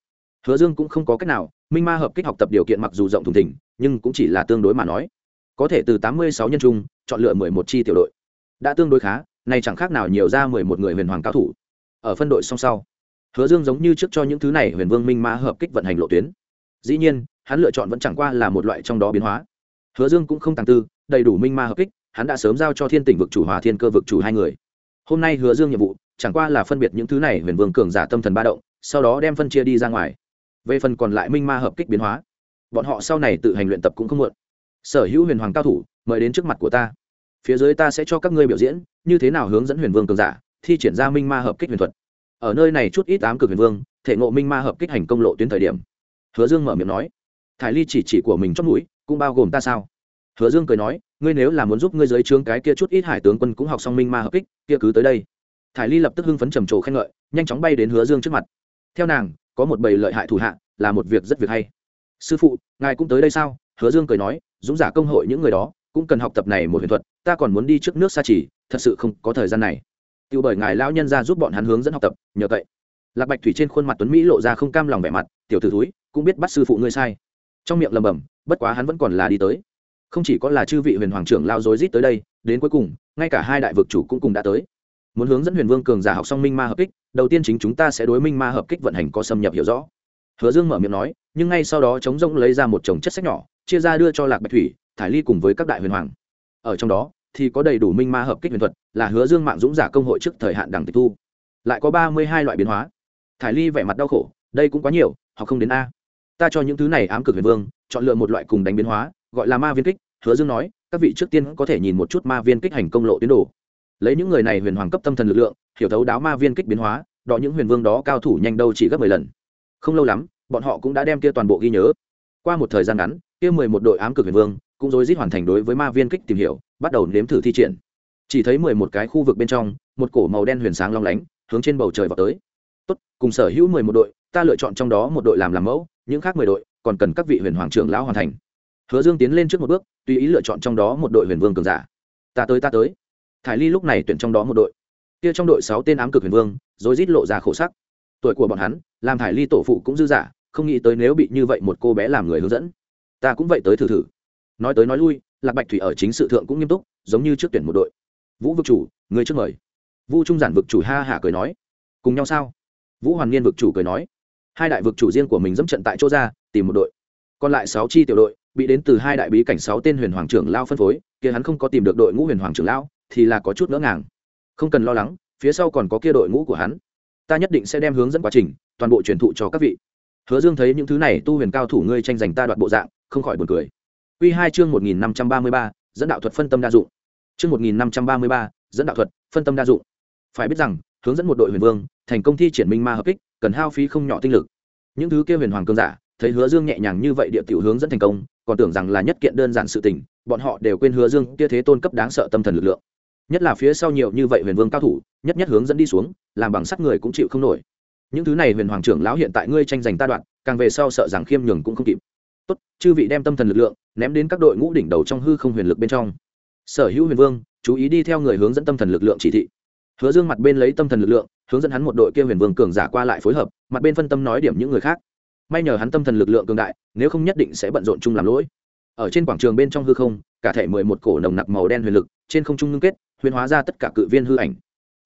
Hứa dương cũng không có cách nào, minh ma hợp kích học tập điều kiện mặc dù rộng thùng thỉnh nhưng cũng chỉ là tương đối mà nói. Có thể từ tám mươi sáu nhân trung chọn lựa mười một chi tiểu đội. Đã tương đối khá này chẳng khác nào nhiều ra mười một người huyền hoàng cao thủ. Ở phân đội song sau, hứa dương giống như trước cho những thứ này huyền vương minh ma hợp kích vận hành lộ tuyến. Dĩ nhiên, hắn lựa chọn vẫn chẳng qua là một loại trong đó biến hóa. Hứa dương cũng không tàng tư, đầy đủ minh ma hợp kích, hắn đã sớm giao cho thiên tỉnh vực chủ hòa thiên cơ vực chủ hai người. Hôm nay hứa dương nhiệm vụ, chẳng qua là phân biệt những thứ này huyền vương cường giả tâm thần ba động, sau đó đem phân chia đi ra ngoài. Về phần còn lại minh ma hợp kích biến hóa, bọn họ sau này tự hành luyện tập cũng không muộn. Sở hữu huyền hoàng cao thủ mời đến trước mặt của ta. Phía dưới ta sẽ cho các ngươi biểu diễn, như thế nào hướng dẫn huyền vương cường giả, thi triển ra minh ma hợp kích huyền thuật. Ở nơi này chút ít ám cực huyền vương, thể ngộ minh ma hợp kích hành công lộ tuyến thời điểm. Hứa dương mở miệng nói, thải ly chỉ chỉ của mình trong mũi, cũng bao gồm ta sao? Hứa dương cười nói, ngươi nếu là muốn giúp ngươi giới trướng cái kia chút ít hải tướng quân cũng học xong minh ma hợp kích, kia cứ tới đây. Thải ly lập tức hưng phấn trầm trồ khen ngợi, nhanh chóng bay đến hứa dương trước mặt. Theo nàng, có một bầy lợi hại thủ hạ, là một việc rất việc hay. Sư phụ, ngài cũng tới đây sao? Hứa dương cười nói, dũng giả công hội những người đó cũng cần học tập này một huyền thuật, ta còn muốn đi trước nước xa chỉ thật sự không có thời gian này. Tiêu bởi ngài lão nhân ra giúp bọn hắn hướng dẫn học tập, nhờ vậy. Lạc bạch thủy trên khuôn mặt tuấn mỹ lộ ra không cam lòng vẻ mặt, tiểu t ử cũng biết bắt sư phụ ngươi sai. Trong miệng lầm bầm bất quá hắn vẫn còn là đi tới. Không chỉ có là chư vị huyền hoàng trưởng lao dối rít tới đây, đến cuối cùng, ngay cả hai đại vực chủ cũng cùng đã tới. Muốn hướng dẫn huyền vương cường giả học xong minh ma hợp kích, đầu tiên chính chúng ta sẽ đối minh ma hợp kích vận hành có xâm nhập hiểu rõ. Hứa dương mở miệng nói, nhưng ngay sau đó chống rông lấy ra một chồng chất sách nhỏ, chia ra đưa cho lạc bạch thủy thải ly cùng với các đại huyền hoàng. Ở trong đó, thì có đầy đủ minh ma hợp kích huyền thuật, là hứa dương mạng dũng giả công hội trước thời hạn đẳng tịch thu. Lại có ba mươi hai loại biến hóa. Thải ly vẻ mặt đau khổ, đây cũng quá nhiều, họ không đến a. Ta cho những thứ này ám cực huyền vương, chọn lựa một loại cùng đánh biến hóa, gọi là ma viên kích. Hứa dương nói, các vị trước tiên có thể nhìn một chút ma viên kích hành công lộ tiến đồ lấy những người này huyền hoàng cấp tâm thần lực lượng, hiểu thấu đáo ma viên kích biến hóa, đọ những huyền vương đó cao thủ nhanh đâu chỉ gấp mười lần. Không lâu lắm, bọn họ cũng đã đem kia toàn bộ ghi nhớ. Qua một thời gian ngắn, kia mười một đội ám cực huyền vương cũng rối rít hoàn thành đối với ma viên kích tìm hiểu, bắt đầu nếm thử thi triển. Chỉ thấy mười một cái khu vực bên trong, một cổ màu đen huyền sáng long lánh, hướng trên bầu trời vào tới. Tốt, cùng sở hữu mười một đội, ta lựa chọn trong đó một đội làm làm mẫu, những khác mười đội còn cần các vị huyền hoàng trưởng lão hoàn thành. Hứa dương tiến lên trước một bước, tùy ý lựa chọn trong đó một đội huyền vương cường giả. Ta tới ta tới. Thải ly lúc này tuyển trong đó một đội. Kia trong đội sáu tên ám cực huyền vương rồi rít lộ ra khổ sắc. Tuổi của bọn hắn, làm thải ly tổ phụ cũng dư giả không nghĩ tới nếu bị như vậy một cô bé làm người hướng dẫn. Ta cũng vậy tới thử thử nói tới nói lui, lạc bạch thủy ở chính sự thượng cũng nghiêm túc, giống như trước tuyển một đội. Vũ vực chủ, người trước mời. Vu trung giản vực chủ ha hả cười nói. Cùng nhau sao? Vũ hoàn niên vực chủ cười nói. Hai đại vực chủ riêng của mình dẫm trận tại chỗ ra, tìm một đội. Còn lại sáu chi tiểu đội, bị đến từ hai đại bí cảnh sáu tên huyền hoàng trưởng lao phân phối, kia hắn không có tìm được đội ngũ huyền hoàng trưởng lao, thì là có chút ngỡ ngàng. Không cần lo lắng, phía sau còn có kia đội ngũ của hắn. Ta nhất định sẽ đem hướng dẫn quá trình, toàn bộ truyền thụ cho các vị. Hứa dương thấy những thứ này, tu huyền cao thủ ngươi tranh giành ta đoạt bộ dạng, không khỏi buồn cười. Quy hai chương một nghìn năm trăm ba mươi ba, dẫn đạo thuật phân tâm đa dụng. Chương một nghìn năm trăm ba mươi ba, dẫn đạo thuật phân tâm đa dụng. Phải biết rằng, hướng dẫn một đội huyền vương, thành công thi triển minh ma hợp kích, cần hao phí không nhỏ tinh lực. Những thứ kia huyền hoàng cương giả, thấy hứa dương nhẹ nhàng như vậy địa tiểu hướng dẫn thành công, còn tưởng rằng là nhất kiện đơn giản sự tình, bọn họ đều quên hứa dương kia thế tôn cấp đáng sợ tâm thần lực lượng. Nhất là phía sau nhiều như vậy huyền vương cao thủ, nhất nhất hướng dẫn đi xuống, làm bằng sắt người cũng chịu không nổi. Những thứ này huyền hoàng trưởng lão hiện tại ngươi tranh giành ta đoạn, càng về sau sợ rằng khiêm nhường cũng không kịp tốt, chư vị đem tâm thần lực lượng ném đến các đội ngũ đỉnh đầu trong hư không huyền lực bên trong. Sở hữu huyền vương, chú ý đi theo người hướng dẫn tâm thần lực lượng chỉ thị. Hứa dương mặt bên lấy tâm thần lực lượng, hướng dẫn hắn một đội kia huyền vương cường giả qua lại phối hợp, mặt bên phân tâm nói điểm những người khác. May nhờ hắn tâm thần lực lượng cường đại, nếu không nhất định sẽ bận rộn chung làm lỗi. Ở trên quảng trường bên trong hư không, cả thể mười một cổ nồng nặc màu đen huyền lực, trên không trung ngưng kết, huyền hóa ra tất cả cự viên hư ảnh.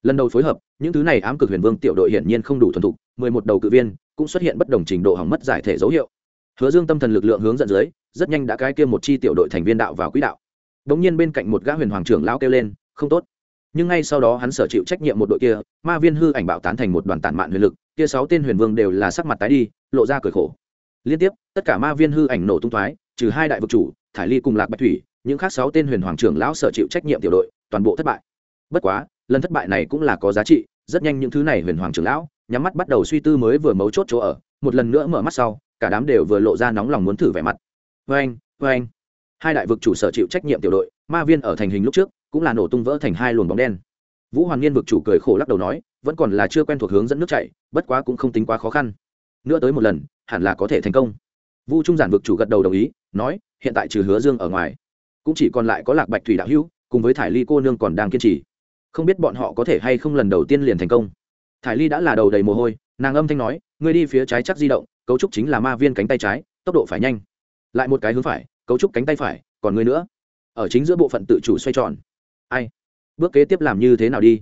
Lần đầu phối hợp, những thứ này ám cực huyền vương tiểu đội hiển nhiên không đủ thuần thục, mười một đầu cự viên cũng xuất hiện bất đồng trình độ hỏng mất giải thể dấu hiệu hứa dương tâm thần lực lượng hướng dẫn dưới, rất nhanh đã cái kia một chi tiểu đội thành viên đạo vào quỹ đạo. Đ ỗ n g nhiên bên cạnh một gã huyền hoàng trưởng lão kêu lên, không tốt. Nhưng ngay sau đó hắn sở chịu trách nhiệm một đội kia, ma viên hư ảnh bạo tán thành một đoàn tản mạn huyền lực, kia sáu tên huyền vương đều là sắc mặt tái đi, lộ ra cười khổ. Liên tiếp, tất cả ma viên hư ảnh nổ tung thoái, trừ hai đại vực chủ, thải ly cùng lạc bạch thủy, những khác sáu tên huyền hoàng trưởng lão sở chịu trách nhiệm tiểu đội, toàn bộ thất bại. Bất quá, lần thất bại này cũng là có giá trị, rất nhanh những thứ này huyền hoàng trưởng lão, nhắm mắt bắt đầu suy tư mới vừa mấu chốt chỗ ở một lần nữa mở mắt sau, cả đám đều vừa lộ ra nóng lòng muốn thử vẻ mặt. Vê anh vê anh hai đại vực chủ sở chịu trách nhiệm tiểu đội, ma viên ở thành hình lúc trước, cũng là nổ tung vỡ thành hai luồng bóng đen. Vũ hoàn niên vực chủ cười khổ lắc đầu nói, vẫn còn là chưa quen thuộc hướng dẫn nước chạy bất quá cũng không tính quá khó khăn. Nữa tới một lần, hẳn là có thể thành công. Vu trung giản vực chủ gật đầu đồng ý, nói, hiện tại trừ hứa dương ở ngoài, cũng chỉ còn lại có lạc bạch thủy đạo hữu, cùng với thải ly cô nương còn đang kiên trì. Không biết bọn họ có thể hay không lần đầu tiên liền thành công. Thải ly đã là đầu đầy mồ hôi nàng âm thanh nói, ngươi đi phía trái chắc di động, cấu trúc chính là ma viên cánh tay trái, tốc độ phải nhanh. Lại một cái hướng phải, cấu trúc cánh tay phải, còn ngươi nữa. Ở chính giữa bộ phận tự chủ xoay tròn. Ai? Bước kế tiếp làm như thế nào đi?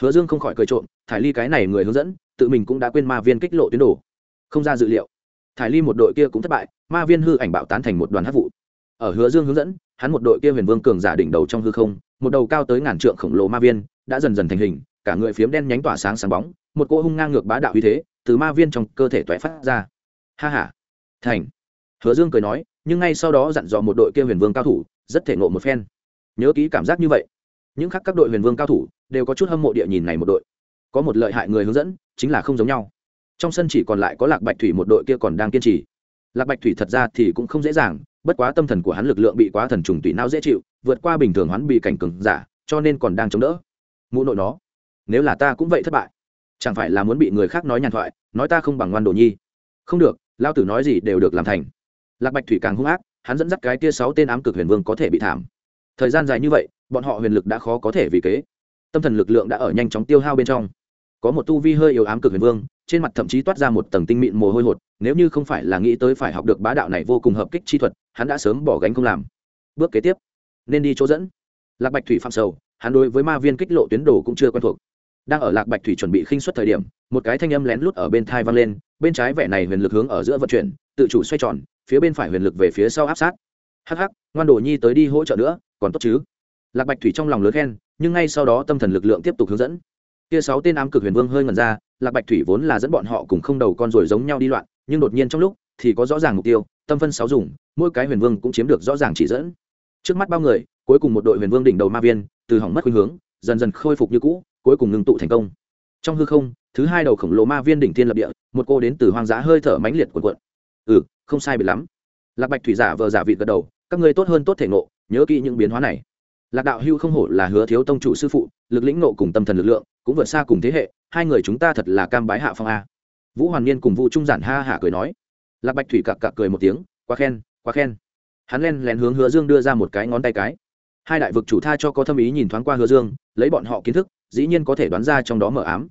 Hứa dương không khỏi cười trộm, thải ly cái này người hướng dẫn, tự mình cũng đã quên ma viên kích lộ tuyến đồ không ra dự liệu. Thải ly một đội kia cũng thất bại, ma viên hư ảnh bạo tán thành một đoàn hát vụ. Ở hứa dương hướng dẫn, hắn một đội kia huyền vương cường giả đỉnh đầu trong hư không, một đầu cao tới ngàn trượng khổng lồ ma viên, đã dần dần thành hình, cả người phiếm đen nhánh tỏa sáng sáng bóng một cỗ hung ngang ngược bá đạo uy thế từ ma viên trong cơ thể toé phát ra. Ha ha. Thành. Hứa dương cười nói, nhưng ngay sau đó dặn dò một đội kia huyền vương cao thủ, rất thể ngộ một phen. Nhớ kỹ cảm giác như vậy. Những khác các đội huyền vương cao thủ đều có chút hâm mộ địa nhìn này một đội. Có một lợi hại người hướng dẫn, chính là không giống nhau. Trong sân chỉ còn lại có lạc bạch thủy một đội kia còn đang kiên trì. Lạc bạch thủy thật ra thì cũng không dễ dàng, bất quá tâm thần của hắn lực lượng bị quá thần trùng tùy não dễ chịu, vượt qua bình thường hắn bị cảnh cừng giả, cho nên còn đang chống đỡ. Mụ nội nó, nếu là ta cũng vậy thất bại chẳng phải là muốn bị người khác nói nhàn thoại, nói ta không bằng ngoan đồ nhi. Không được lao tử nói gì đều được làm thành. Lạc bạch thủy càng hung ác, hắn dẫn dắt cái tia sáu tên ám cực huyền vương có thể bị thảm. Thời gian dài như vậy, bọn họ huyền lực đã khó có thể vì kế. Tâm thần lực lượng đã ở nhanh chóng tiêu hao bên trong. Có một tu vi hơi yếu ám cực huyền vương, trên mặt thậm chí toát ra một tầng tinh mịn mồ hôi hột, nếu như không phải là nghĩ tới phải học được bá đạo này vô cùng hợp kích chi thuật, hắn đã sớm bỏ gánh không làm. Bước kế tiếp, nên đi chỗ dẫn. Lạc bạch thủy phạm sầu, hắn đối với ma viên kích lộ tuyến đồ cũng chưa quen thuộc đang ở lạc bạch thủy chuẩn bị khinh suất thời điểm, một cái thanh âm lén lút ở bên thai vang lên, bên trái vẻ này huyền lực hướng ở giữa vận chuyển, tự chủ xoay tròn, phía bên phải huyền lực về phía sau áp sát. Hắc hắc, ngoan đồ nhi tới đi hỗ trợ nữa, còn tốt chứ? Lạc bạch thủy trong lòng lớn khen, nhưng ngay sau đó tâm thần lực lượng tiếp tục hướng dẫn. Kia sáu tên ám cực huyền vương hơi ngần ra, lạc bạch thủy vốn là dẫn bọn họ cùng không đầu con rồi giống nhau đi loạn, nhưng đột nhiên trong lúc thì có rõ ràng mục tiêu, tâm phân sáu dùng, mỗi cái huyền vương cũng chiếm được rõ ràng chỉ dẫn. Trước mắt bao người, cuối cùng một đội huyền vương đỉnh đầu ma viên, từ hỏng mất khuynh hướng, dần dần khôi phục như cũ cuối cùng ngưng tụ thành công. Trong hư không, thứ hai đầu khổng lồ ma viên đỉnh thiên lập địa, một cô đến từ hoang dã hơi thở mãnh liệt cuộn cuộn. Ừ không sai bị lắm. Lạc bạch thủy giả vờ giả vị gật đầu, các ngươi tốt hơn tốt thể ngộ, nhớ kỹ những biến hóa này. Lạc đạo hưu không hổ là hứa thiếu tông chủ sư phụ, lực lĩnh nộ cùng tâm thần lực lượng, cũng vượt xa cùng thế hệ, hai người chúng ta thật là cam bái hạ phong a. Vũ hoàn niên cùng vũ trung giản ha hả cười nói. Lạc bạch thủy cặc cặc cười một tiếng, quá khen quá khen. Hắn len lén hướng hứa dương đưa ra một cái ngón tay cái. Hai đại vực chủ tha cho có thâm ý nhìn thoáng qua hứa dương, lấy bọn họ kiến thức dĩ nhiên có thể đoán ra trong đó mở ám.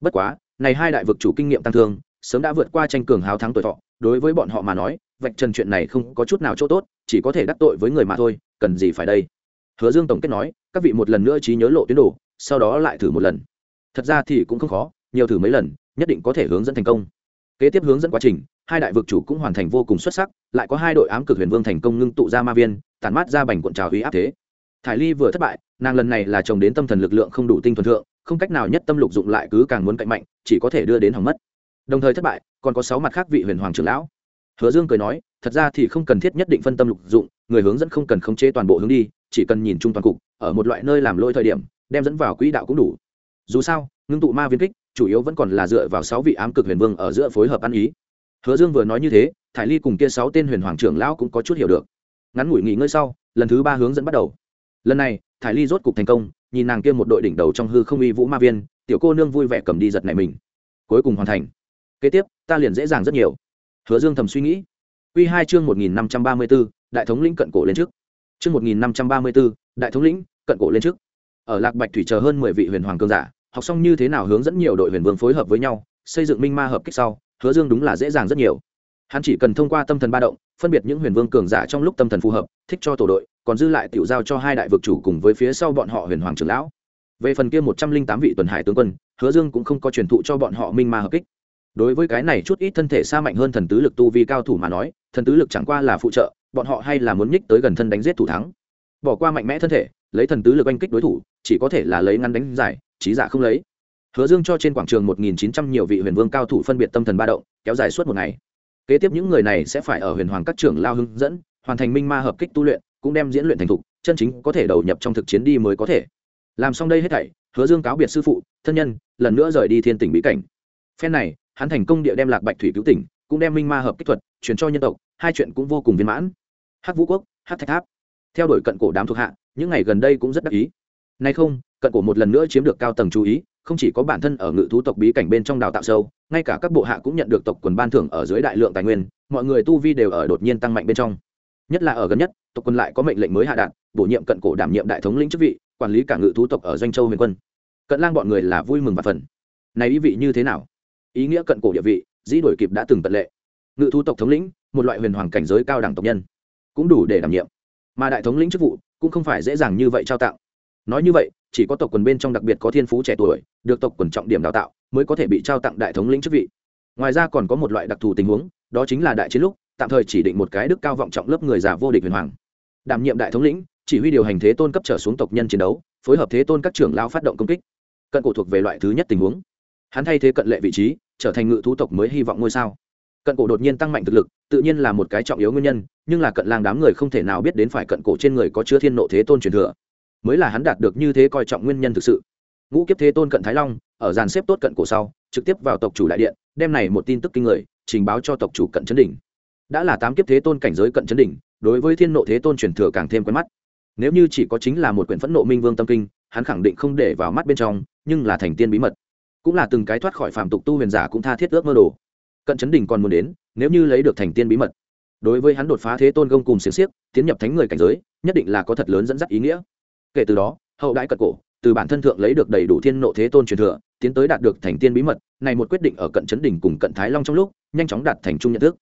Bất quá, này hai đại vực chủ kinh nghiệm tăng thương, sớm đã vượt qua tranh cường hào thắng tuổi thọ, đối với bọn họ mà nói, vạch trần chuyện này không có chút nào chỗ tốt, chỉ có thể đắc tội với người mà thôi, cần gì phải đây? Hứa dương tổng kết nói, các vị một lần nữa trí nhớ lộ tuyến đồ, sau đó lại thử một lần. Thật ra thì cũng không khó, nhiều thử mấy lần, nhất định có thể hướng dẫn thành công. Kế tiếp hướng dẫn quá trình, hai đại vực chủ cũng hoàn thành vô cùng xuất sắc, lại có hai đội ám cực huyền vương thành công ngưng tụ ra ma viên, tản mát ra bành cuộn trào uy áp thế thải ly vừa thất bại, nàng lần này là chồng đến tâm thần lực lượng không đủ tinh thuần thượng, không cách nào nhất tâm lục dụng lại cứ càng muốn cạnh mạnh, chỉ có thể đưa đến hỏng mất. Đồng thời thất bại, còn có sáu mặt khác vị huyền hoàng trưởng lão. Hứa dương cười nói, thật ra thì không cần thiết nhất định phân tâm lục dụng, người hướng dẫn không cần khống chế toàn bộ hướng đi, chỉ cần nhìn chung toàn cục, ở một loại nơi làm lôi thời điểm, đem dẫn vào quỹ đạo cũng đủ. Dù sao, ngưng tụ ma viên kích, chủ yếu vẫn còn là dựa vào sáu vị ám cực huyền vương ở giữa phối hợp ăn ý. Hứa dương vừa nói như thế, thải ly cùng kia sáu tên huyền hoàng trưởng lão cũng có chút hiểu được. Ngắn ngủi nghỉ ngơi sau, lần thứ ba hướng dẫn bắt đầu lần này thải ly rốt cục thành công nhìn nàng kia một đội đỉnh đầu trong hư không uy vũ ma viên tiểu cô nương vui vẻ cầm đi giật này mình cuối cùng hoàn thành kế tiếp ta liền dễ dàng rất nhiều hứa dương thầm suy nghĩ Quy hai chương một nghìn năm trăm ba mươi 1534, đại thống lĩnh cận cổ lên trước. Chương một nghìn năm trăm ba mươi 1534, đại thống lĩnh, cận cổ lên trước. Ở Lạc Bạch Thủy chờ hơn mười vị huyền hoàng cường giả, học xong như thế nào hướng dẫn nhiều đội huyền vương phối hợp với nhau, xây dựng minh ma hợp kích sau, Hứa Dương đúng là dễ dàng rất nhiều. Hắn chỉ cần thông qua tâm thần ba động, phân biệt những huyền vương cường giả trong lúc tâm thần phù hợp, thích cho tổ đội, còn dư lại tiểu giao cho hai đại vực chủ cùng với phía sau bọn họ huyền hoàng trưởng lão. Về phần kia một trăm linh tám vị tuần hải tướng quân, Hứa Dương cũng không có truyền thụ cho bọn họ minh ma hợp kích. Đối với cái này chút ít thân thể xa mạnh hơn thần tứ lực tu vi cao thủ mà nói thần tứ lực chẳng qua là phụ trợ bọn họ hay là muốn nhích tới gần thân đánh giết thủ thắng. Bỏ qua mạnh mẽ thân thể lấy thần tứ lực oanh kích đối thủ chỉ có thể là lấy ngắn đánh giải trí giả không lấy. Hứa dương cho trên quảng trường một nghìn chín trăm nhiều vị huyền vương cao thủ phân biệt tâm thần ba động kéo dài suốt một ngày. Kế tiếp những người này sẽ phải ở huyền hoàng các trưởng lao hướng dẫn hoàn thành minh ma hợp kích tu luyện cũng đem diễn luyện thành thục, chân chính có thể đầu nhập trong thực chiến đi mới có thể. Làm xong đây hết thảy, hứa dương cáo biệt sư phụ, thân nhân, lần nữa rời đi thiên tỉnh bí cảnh. Phen này, hắn thành công địa đem lạc bạch thủy cứu tỉnh, cũng đem minh ma hợp kích thuật truyền cho nhân tộc, hai chuyện cũng vô cùng viên mãn. Hắc vũ quốc, hắc thạch tháp. Theo đuổi cận cổ đám thuộc hạ, những ngày gần đây cũng rất đắc ý. Nay không, cận cổ một lần nữa chiếm được cao tầng chú ý, không chỉ có bản thân ở ngự thú tộc bí cảnh bên trong đào tạo sâu, ngay cả các bộ hạ cũng nhận được tộc quần ban thưởng ở dưới đại lượng tài nguyên, mọi người tu vi đều ở đột nhiên tăng mạnh bên trong nhất là ở gần nhất, tộc quân lại có mệnh lệnh mới hạ đạn bổ nhiệm cận cổ đảm nhiệm đại thống lĩnh chức vị, quản lý cả ngự thú tộc ở doanh châu huyền quân. Cận lang bọn người là vui mừng và phần này ý vị như thế nào? Ý nghĩa cận cổ địa vị, dĩ đổi kịp đã từng tận lệ. Ngự thú tộc thống lĩnh, một loại huyền hoàng cảnh giới cao đẳng tộc nhân, cũng đủ để đảm nhiệm. Mà đại thống lĩnh chức vụ, cũng không phải dễ dàng như vậy trao tặng. Nói như vậy, chỉ có tộc quần bên trong đặc biệt có thiên phú trẻ tuổi, được tộc quần trọng điểm đào tạo, mới có thể bị trao tặng đại thống lĩnh chức vị. Ngoài ra còn có một loại đặc thù tình huống, đó chính là đại chiến lúc tạm thời chỉ định một cái đức cao vọng trọng lớp người già vô địch huyền hoàng. Đảm nhiệm đại thống lĩnh, chỉ huy điều hành thế tôn cấp trở xuống tộc nhân chiến đấu, phối hợp thế tôn các trưởng lao phát động công kích. Cận cổ thuộc về loại thứ nhất tình huống. Hắn thay thế cận lệ vị trí, trở thành ngự thú tộc mới hy vọng ngôi sao. Cận cổ đột nhiên tăng mạnh thực lực, tự nhiên là một cái trọng yếu nguyên nhân, nhưng là cận lang đám người không thể nào biết đến phải cận cổ trên người có chứa thiên nộ thế tôn truyền thừa. Mới là hắn đạt được như thế coi trọng nguyên nhân thực sự. Ngũ kiếp thế tôn cận thái long, ở dàn xếp tốt cận cổ sau, trực tiếp vào tộc chủ đại điện, đem này một tin tức kinh người, trình báo cho tộc chủ cận chấn đỉnh đã là tám kiếp thế tôn cảnh giới cận chấn đỉnh, đối với thiên nộ thế tôn truyền thừa càng thêm quen mắt. Nếu như chỉ có chính là một quyển phẫn nộ minh vương tâm kinh, hắn khẳng định không để vào mắt bên trong, nhưng là thành tiên bí mật. Cũng là từng cái thoát khỏi phạm tục tu huyền giả cũng tha thiết ước mơ đồ. Cận chấn đỉnh còn muốn đến, nếu như lấy được thành tiên bí mật. Đối với hắn đột phá thế tôn gông cùng xiềng xiếc, tiến nhập thánh người cảnh giới, nhất định là có thật lớn dẫn dắt ý nghĩa. Kể từ đó, hậu đại cật cổ, từ bản thân thượng lấy được đầy đủ thiên nộ thế tôn truyền thừa, tiến tới đạt được thành tiên bí mật, này một quyết định ở cận chấn đỉnh cùng cận thái long trong lúc, nhanh chóng đạt thành trung nhận thức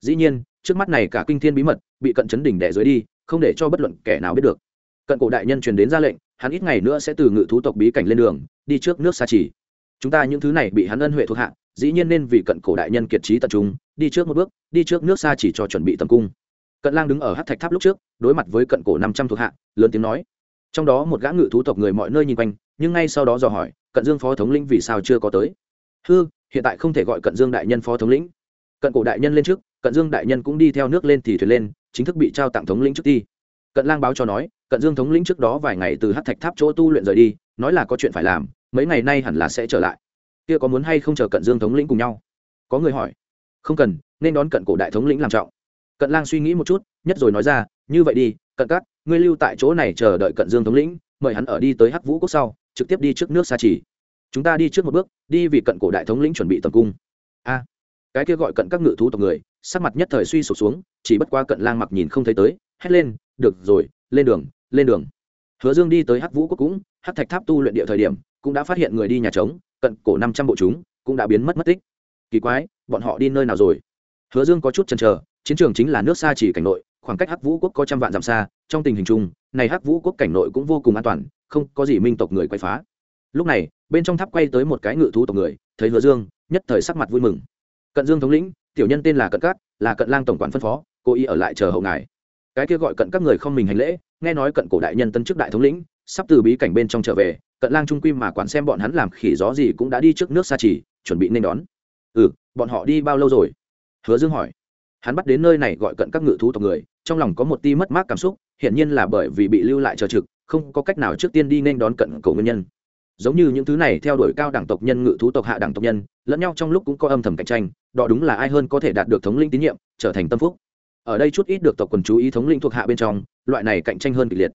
dĩ nhiên, trước mắt này cả kinh thiên bí mật bị cận chấn đỉnh đẻ dưới đi, không để cho bất luận kẻ nào biết được. Cận cổ đại nhân truyền đến ra lệnh, hắn ít ngày nữa sẽ từ ngự thú tộc bí cảnh lên đường, đi trước nước xa chỉ chúng ta những thứ này bị hắn ân huệ thuộc hạ, dĩ nhiên nên vì cận cổ đại nhân kiệt trí tập trung, đi trước một bước, đi trước nước xa chỉ cho chuẩn bị tầm cung. Cận lang đứng ở hát thạch tháp lúc trước, đối mặt với cận cổ năm trăm thuộc hạ, lớn tiếng nói. Trong đó một gã ngự thú tộc người mọi nơi nhìn quanh, nhưng ngay sau đó dò hỏi, cận dương phó thống lĩnh vì sao chưa có tới? Hư, hiện tại không thể gọi cận dương đại nhân phó thống lĩnh. Cận cổ đại nhân lên trước cận dương đại nhân cũng đi theo nước lên thì thuyền lên chính thức bị trao tặng thống lĩnh trước ti cận lang báo cho nói cận dương thống lĩnh trước đó vài ngày từ hát thạch tháp chỗ tu luyện rời đi nói là có chuyện phải làm mấy ngày nay hẳn là sẽ trở lại. Kia có muốn hay không chờ cận dương thống lĩnh cùng nhau? Có người hỏi. Không cần nên đón cận cổ đại thống lĩnh làm trọng. Cận lang suy nghĩ một chút nhất rồi nói ra như vậy đi cận Cát, ngươi lưu tại chỗ này chờ đợi cận dương thống lĩnh mời hắn ở đi tới hắc vũ quốc sau trực tiếp đi trước nước xa chỉ chúng ta đi trước một bước đi vì cận cổ đại thống lĩnh chuẩn bị tầm cung. A. Cái kia gọi cận các ngự thú tộc người sắc mặt nhất thời suy sụp xuống, chỉ bất qua cận lang mặc nhìn không thấy tới, hét lên, được rồi, lên đường lên đường. Hứa dương đi tới hắc vũ quốc cũng, hắc thạch tháp tu luyện địa thời điểm, cũng đã phát hiện người đi nhà trống, cận cổ năm trăm bộ chúng, cũng đã biến mất mất tích. Kỳ quái, bọn họ đi nơi nào rồi? Hứa dương có chút chần chờ, chiến trường chính là nước xa chỉ cảnh nội, khoảng cách hắc vũ quốc có trăm vạn dặm xa, trong tình hình chung, này hắc vũ quốc cảnh nội cũng vô cùng an toàn, không có gì minh tộc người quay phá. Lúc này, bên trong tháp quay tới một cái ngự thú tộc người, thấy hứa dương, nhất thời sắc mặt vui mừng. Cận dương thống lĩnh tiểu nhân tên là cận cát, là cận lang tổng quản phân phó, cố ý ở lại chờ hậu ngài. Cái kia gọi cận các người không mình hành lễ, nghe nói cận cổ đại nhân tân chức đại thống lĩnh, sắp từ bí cảnh bên trong trở về, cận lang trung quy mà quản xem bọn hắn làm khỉ gió gì cũng đã đi trước nước xa chỉ chuẩn bị nên đón. Ừ bọn họ đi bao lâu rồi? Hứa dương hỏi. Hắn bắt đến nơi này gọi cận các ngự thú tộc người, trong lòng có một ti mất mát cảm xúc, hiển nhiên là bởi vì bị lưu lại chờ trực, không có cách nào trước tiên đi nên đón cận cổ nguyên nhân giống như những thứ này theo đuổi cao đẳng tộc nhân, ngự thú tộc hạ đẳng tộc nhân, lẫn nhau trong lúc cũng có âm thầm cạnh tranh, đó đúng là ai hơn có thể đạt được thống linh tín nhiệm, trở thành tâm phúc. Ở đây chút ít được tộc quần chú ý thống linh thuộc hạ bên trong, loại này cạnh tranh hơn kịch liệt.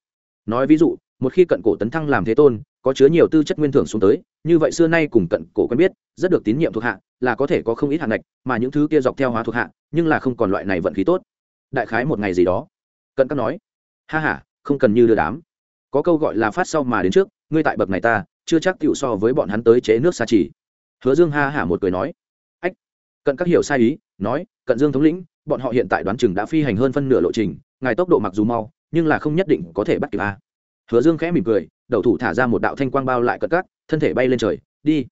Nói ví dụ, một khi cận cổ tấn thăng làm thế tôn, có chứa nhiều tư chất nguyên thưởng xuống tới, như vậy xưa nay cùng cận cổ quen biết, rất được tín nhiệm thuộc hạ, là có thể có không ít hạng ngạch, mà những thứ kia dọc theo hóa thuộc hạ, nhưng là không còn loại này vận khí tốt. Đại khái một ngày gì đó. Cận các nói, ha ha, không cần như đưa đám. Có câu gọi là phát sau mà đến trước, ngươi tại bậc này ta chưa chắc tiểu so với bọn hắn tới chế nước xa chỉ. Hứa dương ha hả một cười nói, ách, cận các hiểu sai ý, nói, cận dương thống lĩnh, bọn họ hiện tại đoán chừng đã phi hành hơn phân nửa lộ trình, ngài tốc độ mặc dù mau, nhưng là không nhất định có thể bắt kịp a. Hứa dương khẽ mỉm cười, đầu thủ thả ra một đạo thanh quang bao lại cận các, thân thể bay lên trời, đi.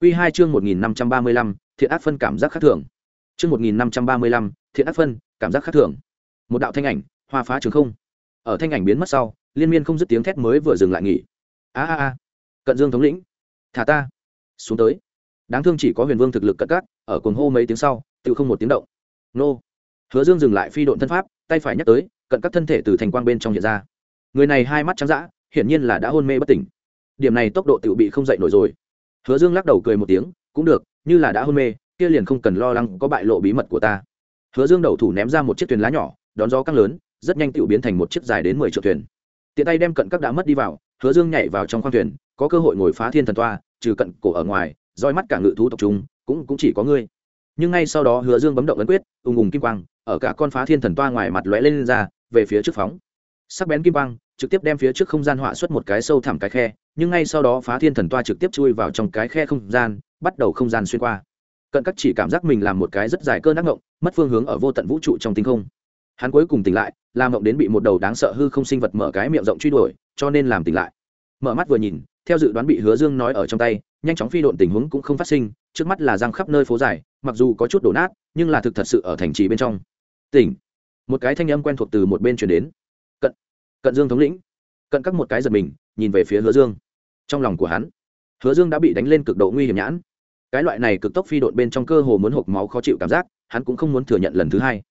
Quy hai chương một nghìn năm trăm ba mươi lăm, thiện ác phân cảm giác khác thường. Chương một nghìn năm trăm ba mươi lăm, thiện ác phân cảm giác khác thường. Một đạo thanh ảnh, hoa phá trường không. Ở thanh ảnh biến mất sau, liên miên không dứt tiếng thét mới vừa dừng lại nghỉ. A a a cận dương thống lĩnh, thả ta, xuống tới. Đáng thương chỉ có huyền vương thực lực cận cát, ở cuồng hô mấy tiếng sau, tự không một tiếng động. Nô. Hứa dương dừng lại phi độn thân pháp, tay phải nhắc tới, cận các thân thể từ thành quang bên trong hiện ra. Người này hai mắt trắng d hiển nhiên là đã hôn mê bất tỉnh. Điểm này tốc độ tự bị không dậy nổi rồi. Hứa dương lắc đầu cười một tiếng, cũng được, như là đã hôn mê, kia liền không cần lo lắng có bại lộ bí mật của ta. Hứa dương đầu thủ ném ra một chiếc thuyền lá nhỏ, đón gió căng lớn, rất nhanh tự biến thành một chiếc dài đến mười triệu thuyền. Tiện tay đem cận các đã mất đi vào, hứa dương nhảy vào trong khoang thuyền có cơ hội ngồi phá thiên thần toa trừ cận cổ ở ngoài roi mắt cả ngự thú tộc trung cũng cũng chỉ có ngươi. Nhưng ngay sau đó hứa dương bấm động ấn quyết ùng ùng kim quang ở cả con phá thiên thần toa ngoài mặt lóe lên, lên ra về phía trước phóng. Sắc bén kim quang trực tiếp đem phía trước không gian họa xuất một cái sâu thẳm cái khe nhưng ngay sau đó phá thiên thần toa trực tiếp chui vào trong cái khe không gian bắt đầu không gian xuyên qua. Cận các chỉ cảm giác mình làm một cái rất dài cơn ác ngộng mất phương hướng ở vô tận vũ trụ trong tinh không. Hắn cuối cùng tỉnh lại làm ngộng đến bị một đầu đáng sợ hư không sinh vật mở cái miệng rộng truy đuổi cho nên làm tỉnh lại. Mở mắt vừa nhìn theo dự đoán bị hứa dương nói ở trong tay nhanh chóng phi độn tình huống cũng không phát sinh trước mắt là giang khắp nơi phố dài mặc dù có chút đổ nát nhưng là thực thật sự ở thành trì bên trong. Tỉnh. Một cái thanh âm quen thuộc từ một bên truyền đến. Cận. Cận dương thống lĩnh. Cận các một cái giật mình nhìn về phía hứa dương. Trong lòng của hắn hứa dương đã bị đánh lên cực độ nguy hiểm nhãn. Cái loại này cực tốc phi độn bên trong cơ hồ muốn hộc máu khó chịu cảm giác hắn cũng không muốn thừa nhận lần thứ hai.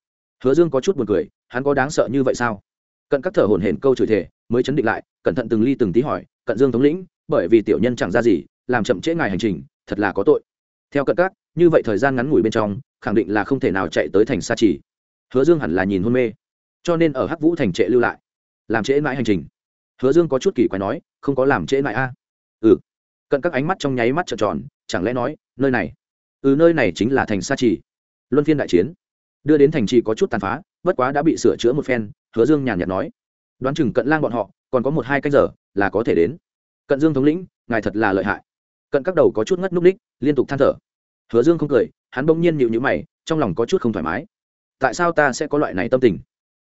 Hứa dương có chút buồn cười hắn có đáng sợ như vậy sao? Cận các thở hổn hển câu chửi thề, mới chấn định lại cẩn thận từng ly từng tí hỏi cận dương thống lĩnh bởi vì tiểu nhân chẳng ra gì, làm chậm trễ ngài hành trình, thật là có tội. Theo cận các, như vậy thời gian ngắn ngủi bên trong, khẳng định là không thể nào chạy tới thành sa chỉ hứa dương hẳn là nhìn hôn mê. Cho nên ở hắc vũ thành trệ lưu lại. Làm trễ mãi hành trình. Hứa dương có chút kỳ quái nói, không có làm trễ mãi a. Ừ. Cận các ánh mắt trong nháy mắt trợn tròn, chẳng lẽ nói, nơi này ừ nơi này chính là thành sa trì. Luân phiên đại chiến. Đưa đến thành trì có chút tàn phá, bất quá đã bị sửa chữa một phen, hứa dương nhàn nhạt nói. Đoán chừng cận lang bọn họ, còn có một hai canh giờ là có thể đến cận dương thống lĩnh, ngài thật là lợi hại. Cận các đầu có chút ngất núp ních liên tục than thở. Hứa dương không cười, hắn bỗng nhiên nhịu nhữ mày, trong lòng có chút không thoải mái. Tại sao ta sẽ có loại này tâm tình?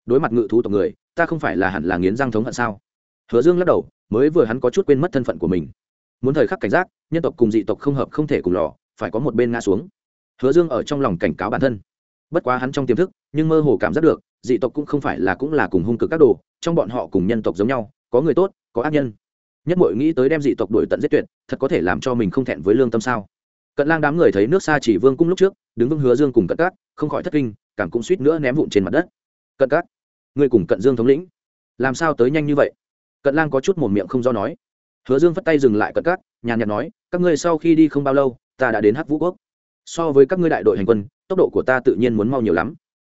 Đối mặt ngự thú tộc người, ta không phải là hẳn là nghiến răng thống hận sao? Hứa dương lắc đầu, mới vừa hắn có chút quên mất thân phận của mình. Muốn thời khắc cảnh giác, nhân tộc cùng dị tộc không hợp không thể cùng lò, phải có một bên ngã xuống. Hứa dương ở trong lòng cảnh cáo bản thân. Bất quá hắn trong tiềm thức, nhưng mơ hồ cảm giác được, dị tộc cũng không phải là cũng là cùng hung cực các đồ, trong bọn họ cùng nhân tộc giống nhau, có người tốt, có ác nhân nhất mội nghĩ tới đem dị tộc đổi tận giết tuyệt, thật có thể làm cho mình không thẹn với lương tâm sao? Cận lang đám người thấy nước xa chỉ vương cung lúc trước, đứng vững hứa dương cùng cận cát, không khỏi thất kinh, cảm cũng suýt nữa ném vụn trên mặt đất. Cận cát người cùng cận dương thống lĩnh, làm sao tới nhanh như vậy? Cận lang có chút một miệng không do nói. Hứa dương phất tay dừng lại cận cát, nhàn nhạt nói, các ngươi sau khi đi không bao lâu, ta đã đến hắc vũ quốc. So với các ngươi đại đội hành quân, tốc độ của ta tự nhiên muốn mau nhiều lắm.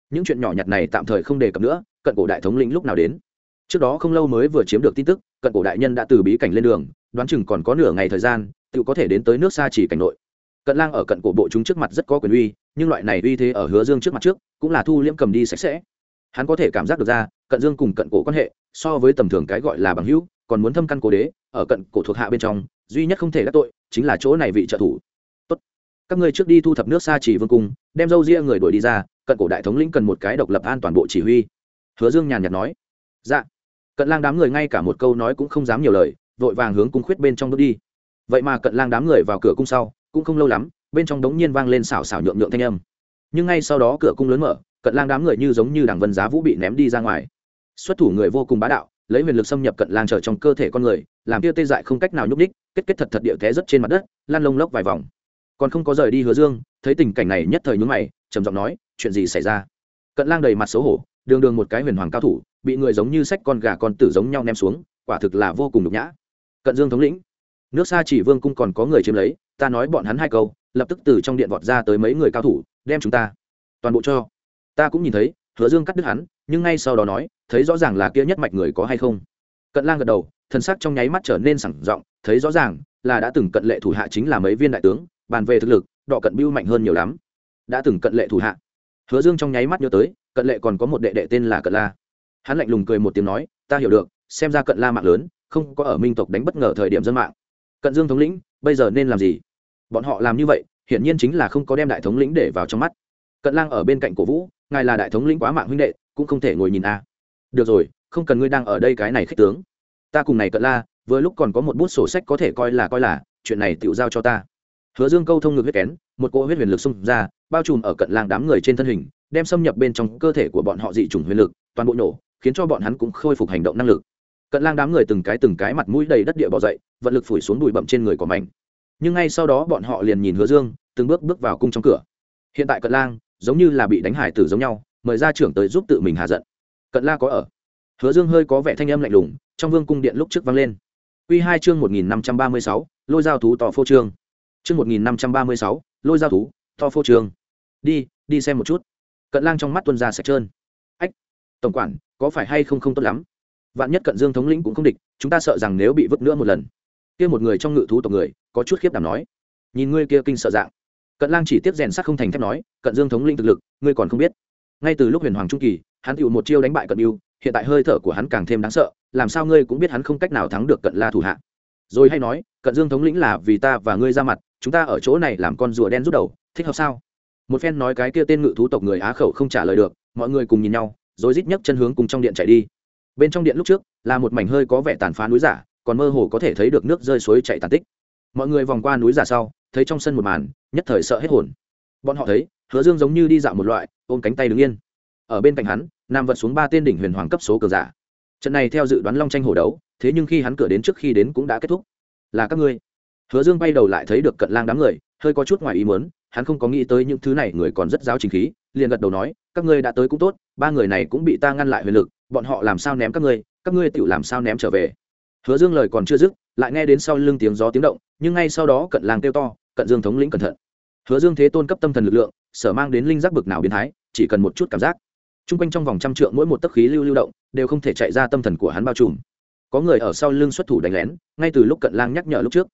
Những chuyện nhỏ nhặt này tạm thời không đề cập nữa, cận cổ đại thống lĩnh lúc nào đến? Trước đó không lâu mới vừa chiếm được tin tức cận cổ đại nhân đã từ bí cảnh lên đường, đoán chừng còn có nửa ngày thời gian, tự có thể đến tới nước xa chỉ cảnh nội. Cận lang ở cận cổ bộ chúng trước mặt rất có quyền uy, nhưng loại này uy thế ở hứa dương trước mặt trước, cũng là thu liễm cầm đi sạch sẽ. Hắn có thể cảm giác được ra, cận dương cùng cận cổ quan hệ, so với tầm thường cái gọi là bằng hữu, còn muốn thâm căn cổ đế, ở cận cổ thuộc hạ bên trong, duy nhất không thể đắc tội, chính là chỗ này vị trợ thủ. Tốt. các ngươi trước đi thu thập nước xa chỉ vương cung, đem dâu ria người đuổi đi ra, cận cổ đại thống lĩnh cần một cái độc lập an toàn bộ chỉ huy. Hứa dương nhàn nhạt nói. Dạ cận lang đám người ngay cả một câu nói cũng không dám nhiều lời, vội vàng hướng cung khuyết bên trong bước đi. Vậy mà cận lang đám người vào cửa cung sau, cũng không lâu lắm, bên trong đống nhiên vang lên xào xào nhượng nhượng thanh âm. Nhưng ngay sau đó cửa cung lớn mở, cận lang đám người như giống như đảng vân giá vũ bị ném đi ra ngoài. Xuất thủ người vô cùng bá đạo, lấy huyền lực xâm nhập cận lang trở trong cơ thể con người, làm tiêu tê dại không cách nào nhúc ních kết kết thật thật địa té rất trên mặt đất lan lông lốc vài vòng. Còn không có rời đi hứa dương, thấy tình cảnh này nhất thời nhúng mày, trầm giọng nói, chuyện gì xảy ra? Cận lang đầy mặt xấu hổ, đường đường một cái huyền hoàng cao thủ bị người giống như sách con gà con tử giống nhau ném xuống, quả thực là vô cùng nhục nhã. Cận dương thống lĩnh, nước xa chỉ vương cung còn có người chiếm lấy, ta nói bọn hắn hai câu, lập tức từ trong điện vọt ra tới mấy người cao thủ, đem chúng ta toàn bộ cho. Ta cũng nhìn thấy, hứa dương cắt đứt hắn, nhưng ngay sau đó nói, thấy rõ ràng là kia nhất mạch người có hay không. Cận lang gật đầu thân sắc trong nháy mắt trở nên sẳng giọng, thấy rõ ràng là đã từng cận lệ thủ hạ chính là mấy viên đại tướng, bàn về thực lực, đọ cận bưu mạnh hơn nhiều lắm. Đã từng cận lệ thủ hạ. Hứa dương trong nháy mắt nhớ tới, cận lệ còn có một đệ đệ tên là cận la hắn lạnh lùng cười một tiếng nói, ta hiểu được, xem ra cận la mạng lớn, không có ở minh tộc đánh bất ngờ thời điểm dân mạng. Cận dương thống lĩnh, bây giờ nên làm gì? Bọn họ làm như vậy, hiển nhiên chính là không có đem đại thống lĩnh để vào trong mắt. Cận lang ở bên cạnh cổ vũ, ngài là đại thống lĩnh quá mạng huynh đệ, cũng không thể ngồi nhìn a. Được rồi, không cần ngươi đang ở đây cái này khích tướng. Ta cùng này cận la, vừa lúc còn có một bút sổ sách có thể coi là coi là, chuyện này tự giao cho ta. Hứa dương câu thông ngược huyết kén, một cỗ huyết huyền lực xung ra, bao trùm ở cận lang đám người trên thân hình, đem xâm nhập bên trong cơ thể của bọn họ dị chủng huyền lực, toàn bộ nổ khiến cho bọn hắn cũng khôi phục hành động năng lực. Cận lang đám người từng cái từng cái mặt mũi đầy đất địa bỏ dậy, vận lực phủi xuống bụi bậm trên người của mình. Nhưng ngay sau đó bọn họ liền nhìn hứa dương, từng bước bước vào cung trong cửa. Hiện tại cận lang giống như là bị đánh hải tử giống nhau, mời ra trưởng tới giúp tự mình hạ giận. Cận la có ở. Hứa dương hơi có vẻ thanh âm lạnh lùng, trong vương cung điện lúc trước vang lên. Quy hai chương một nghìn năm trăm ba mươi sáu, lôi giao thú tỏ phô trương. Chương một nghìn năm trăm ba mươi sáu, lôi giao thú to phô trương. Đi đi xem một chút. Cận lang trong mắt tuân ra sạch trơn tổng quản, có phải hay không không tốt lắm? Vạn nhất cận dương thống lĩnh cũng không địch, chúng ta sợ rằng nếu bị vứt nữa một lần. Kia một người trong ngự thú tộc người, có chút khiếp đảm nói. Nhìn ngươi kia kinh sợ dạng. Cận lang chỉ tiếp rèn sắc không thành thép nói, cận dương thống lĩnh thực lực, ngươi còn không biết. Ngay từ lúc huyền hoàng trung kỳ, hắn tựu một chiêu đánh bại cận yêu, hiện tại hơi thở của hắn càng thêm đáng sợ, làm sao ngươi cũng biết hắn không cách nào thắng được cận la thủ hạ. Rồi hay nói, cận dương thống lĩnh là vì ta và ngươi ra mặt, chúng ta ở chỗ này làm con rùa đen rút đầu, thích hợp sao? Một phen nói cái kia tên ngự thú tộc người á khẩu không trả lời được, mọi người cùng nhìn nhau rồi rít nhấc chân hướng cùng trong điện chạy đi. Bên trong điện lúc trước, là một mảnh hơi có vẻ tàn phá núi giả, còn mơ hồ có thể thấy được nước rơi suối chạy tàn tích. Mọi người vòng qua núi giả sau, thấy trong sân một màn, nhất thời sợ hết hồn. Bọn họ thấy, hứa dương giống như đi dạo một loại, ôm cánh tay đứng yên. Ở bên cạnh hắn, nam vật xuống ba tên đỉnh huyền hoàng cấp số cờ giả. Trận này theo dự đoán long tranh hổ đấu, thế nhưng khi hắn cửa đến trước khi đến cũng đã kết thúc. Là các ngươi. Hứa dương bay đầu lại thấy được cận lang đám người, hơi có chút ngoài ý muốn hắn không có nghĩ tới những thứ này người còn rất giáo trình khí, liền gật đầu nói, các ngươi đã tới cũng tốt, ba người này cũng bị ta ngăn lại huyền lực, bọn họ làm sao ném các ngươi các ngươi tự làm sao ném trở về. Hứa dương lời còn chưa dứt, lại nghe đến sau lưng tiếng gió tiếng động, nhưng ngay sau đó cận lang kêu to, cận dương thống lĩnh cẩn thận. Hứa dương thế tôn cấp tâm thần lực lượng, sở mang đến linh giác bực nào biến thái, chỉ cần một chút cảm giác. T r u n g quanh trong vòng trăm trượng mỗi một tấc khí lưu lưu động, đều không thể chạy ra tâm thần của hắn bao trùm. Có người ở sau lưng xuất thủ đánh lén, ngay từ lúc cận lang nhắc nhở lúc trước,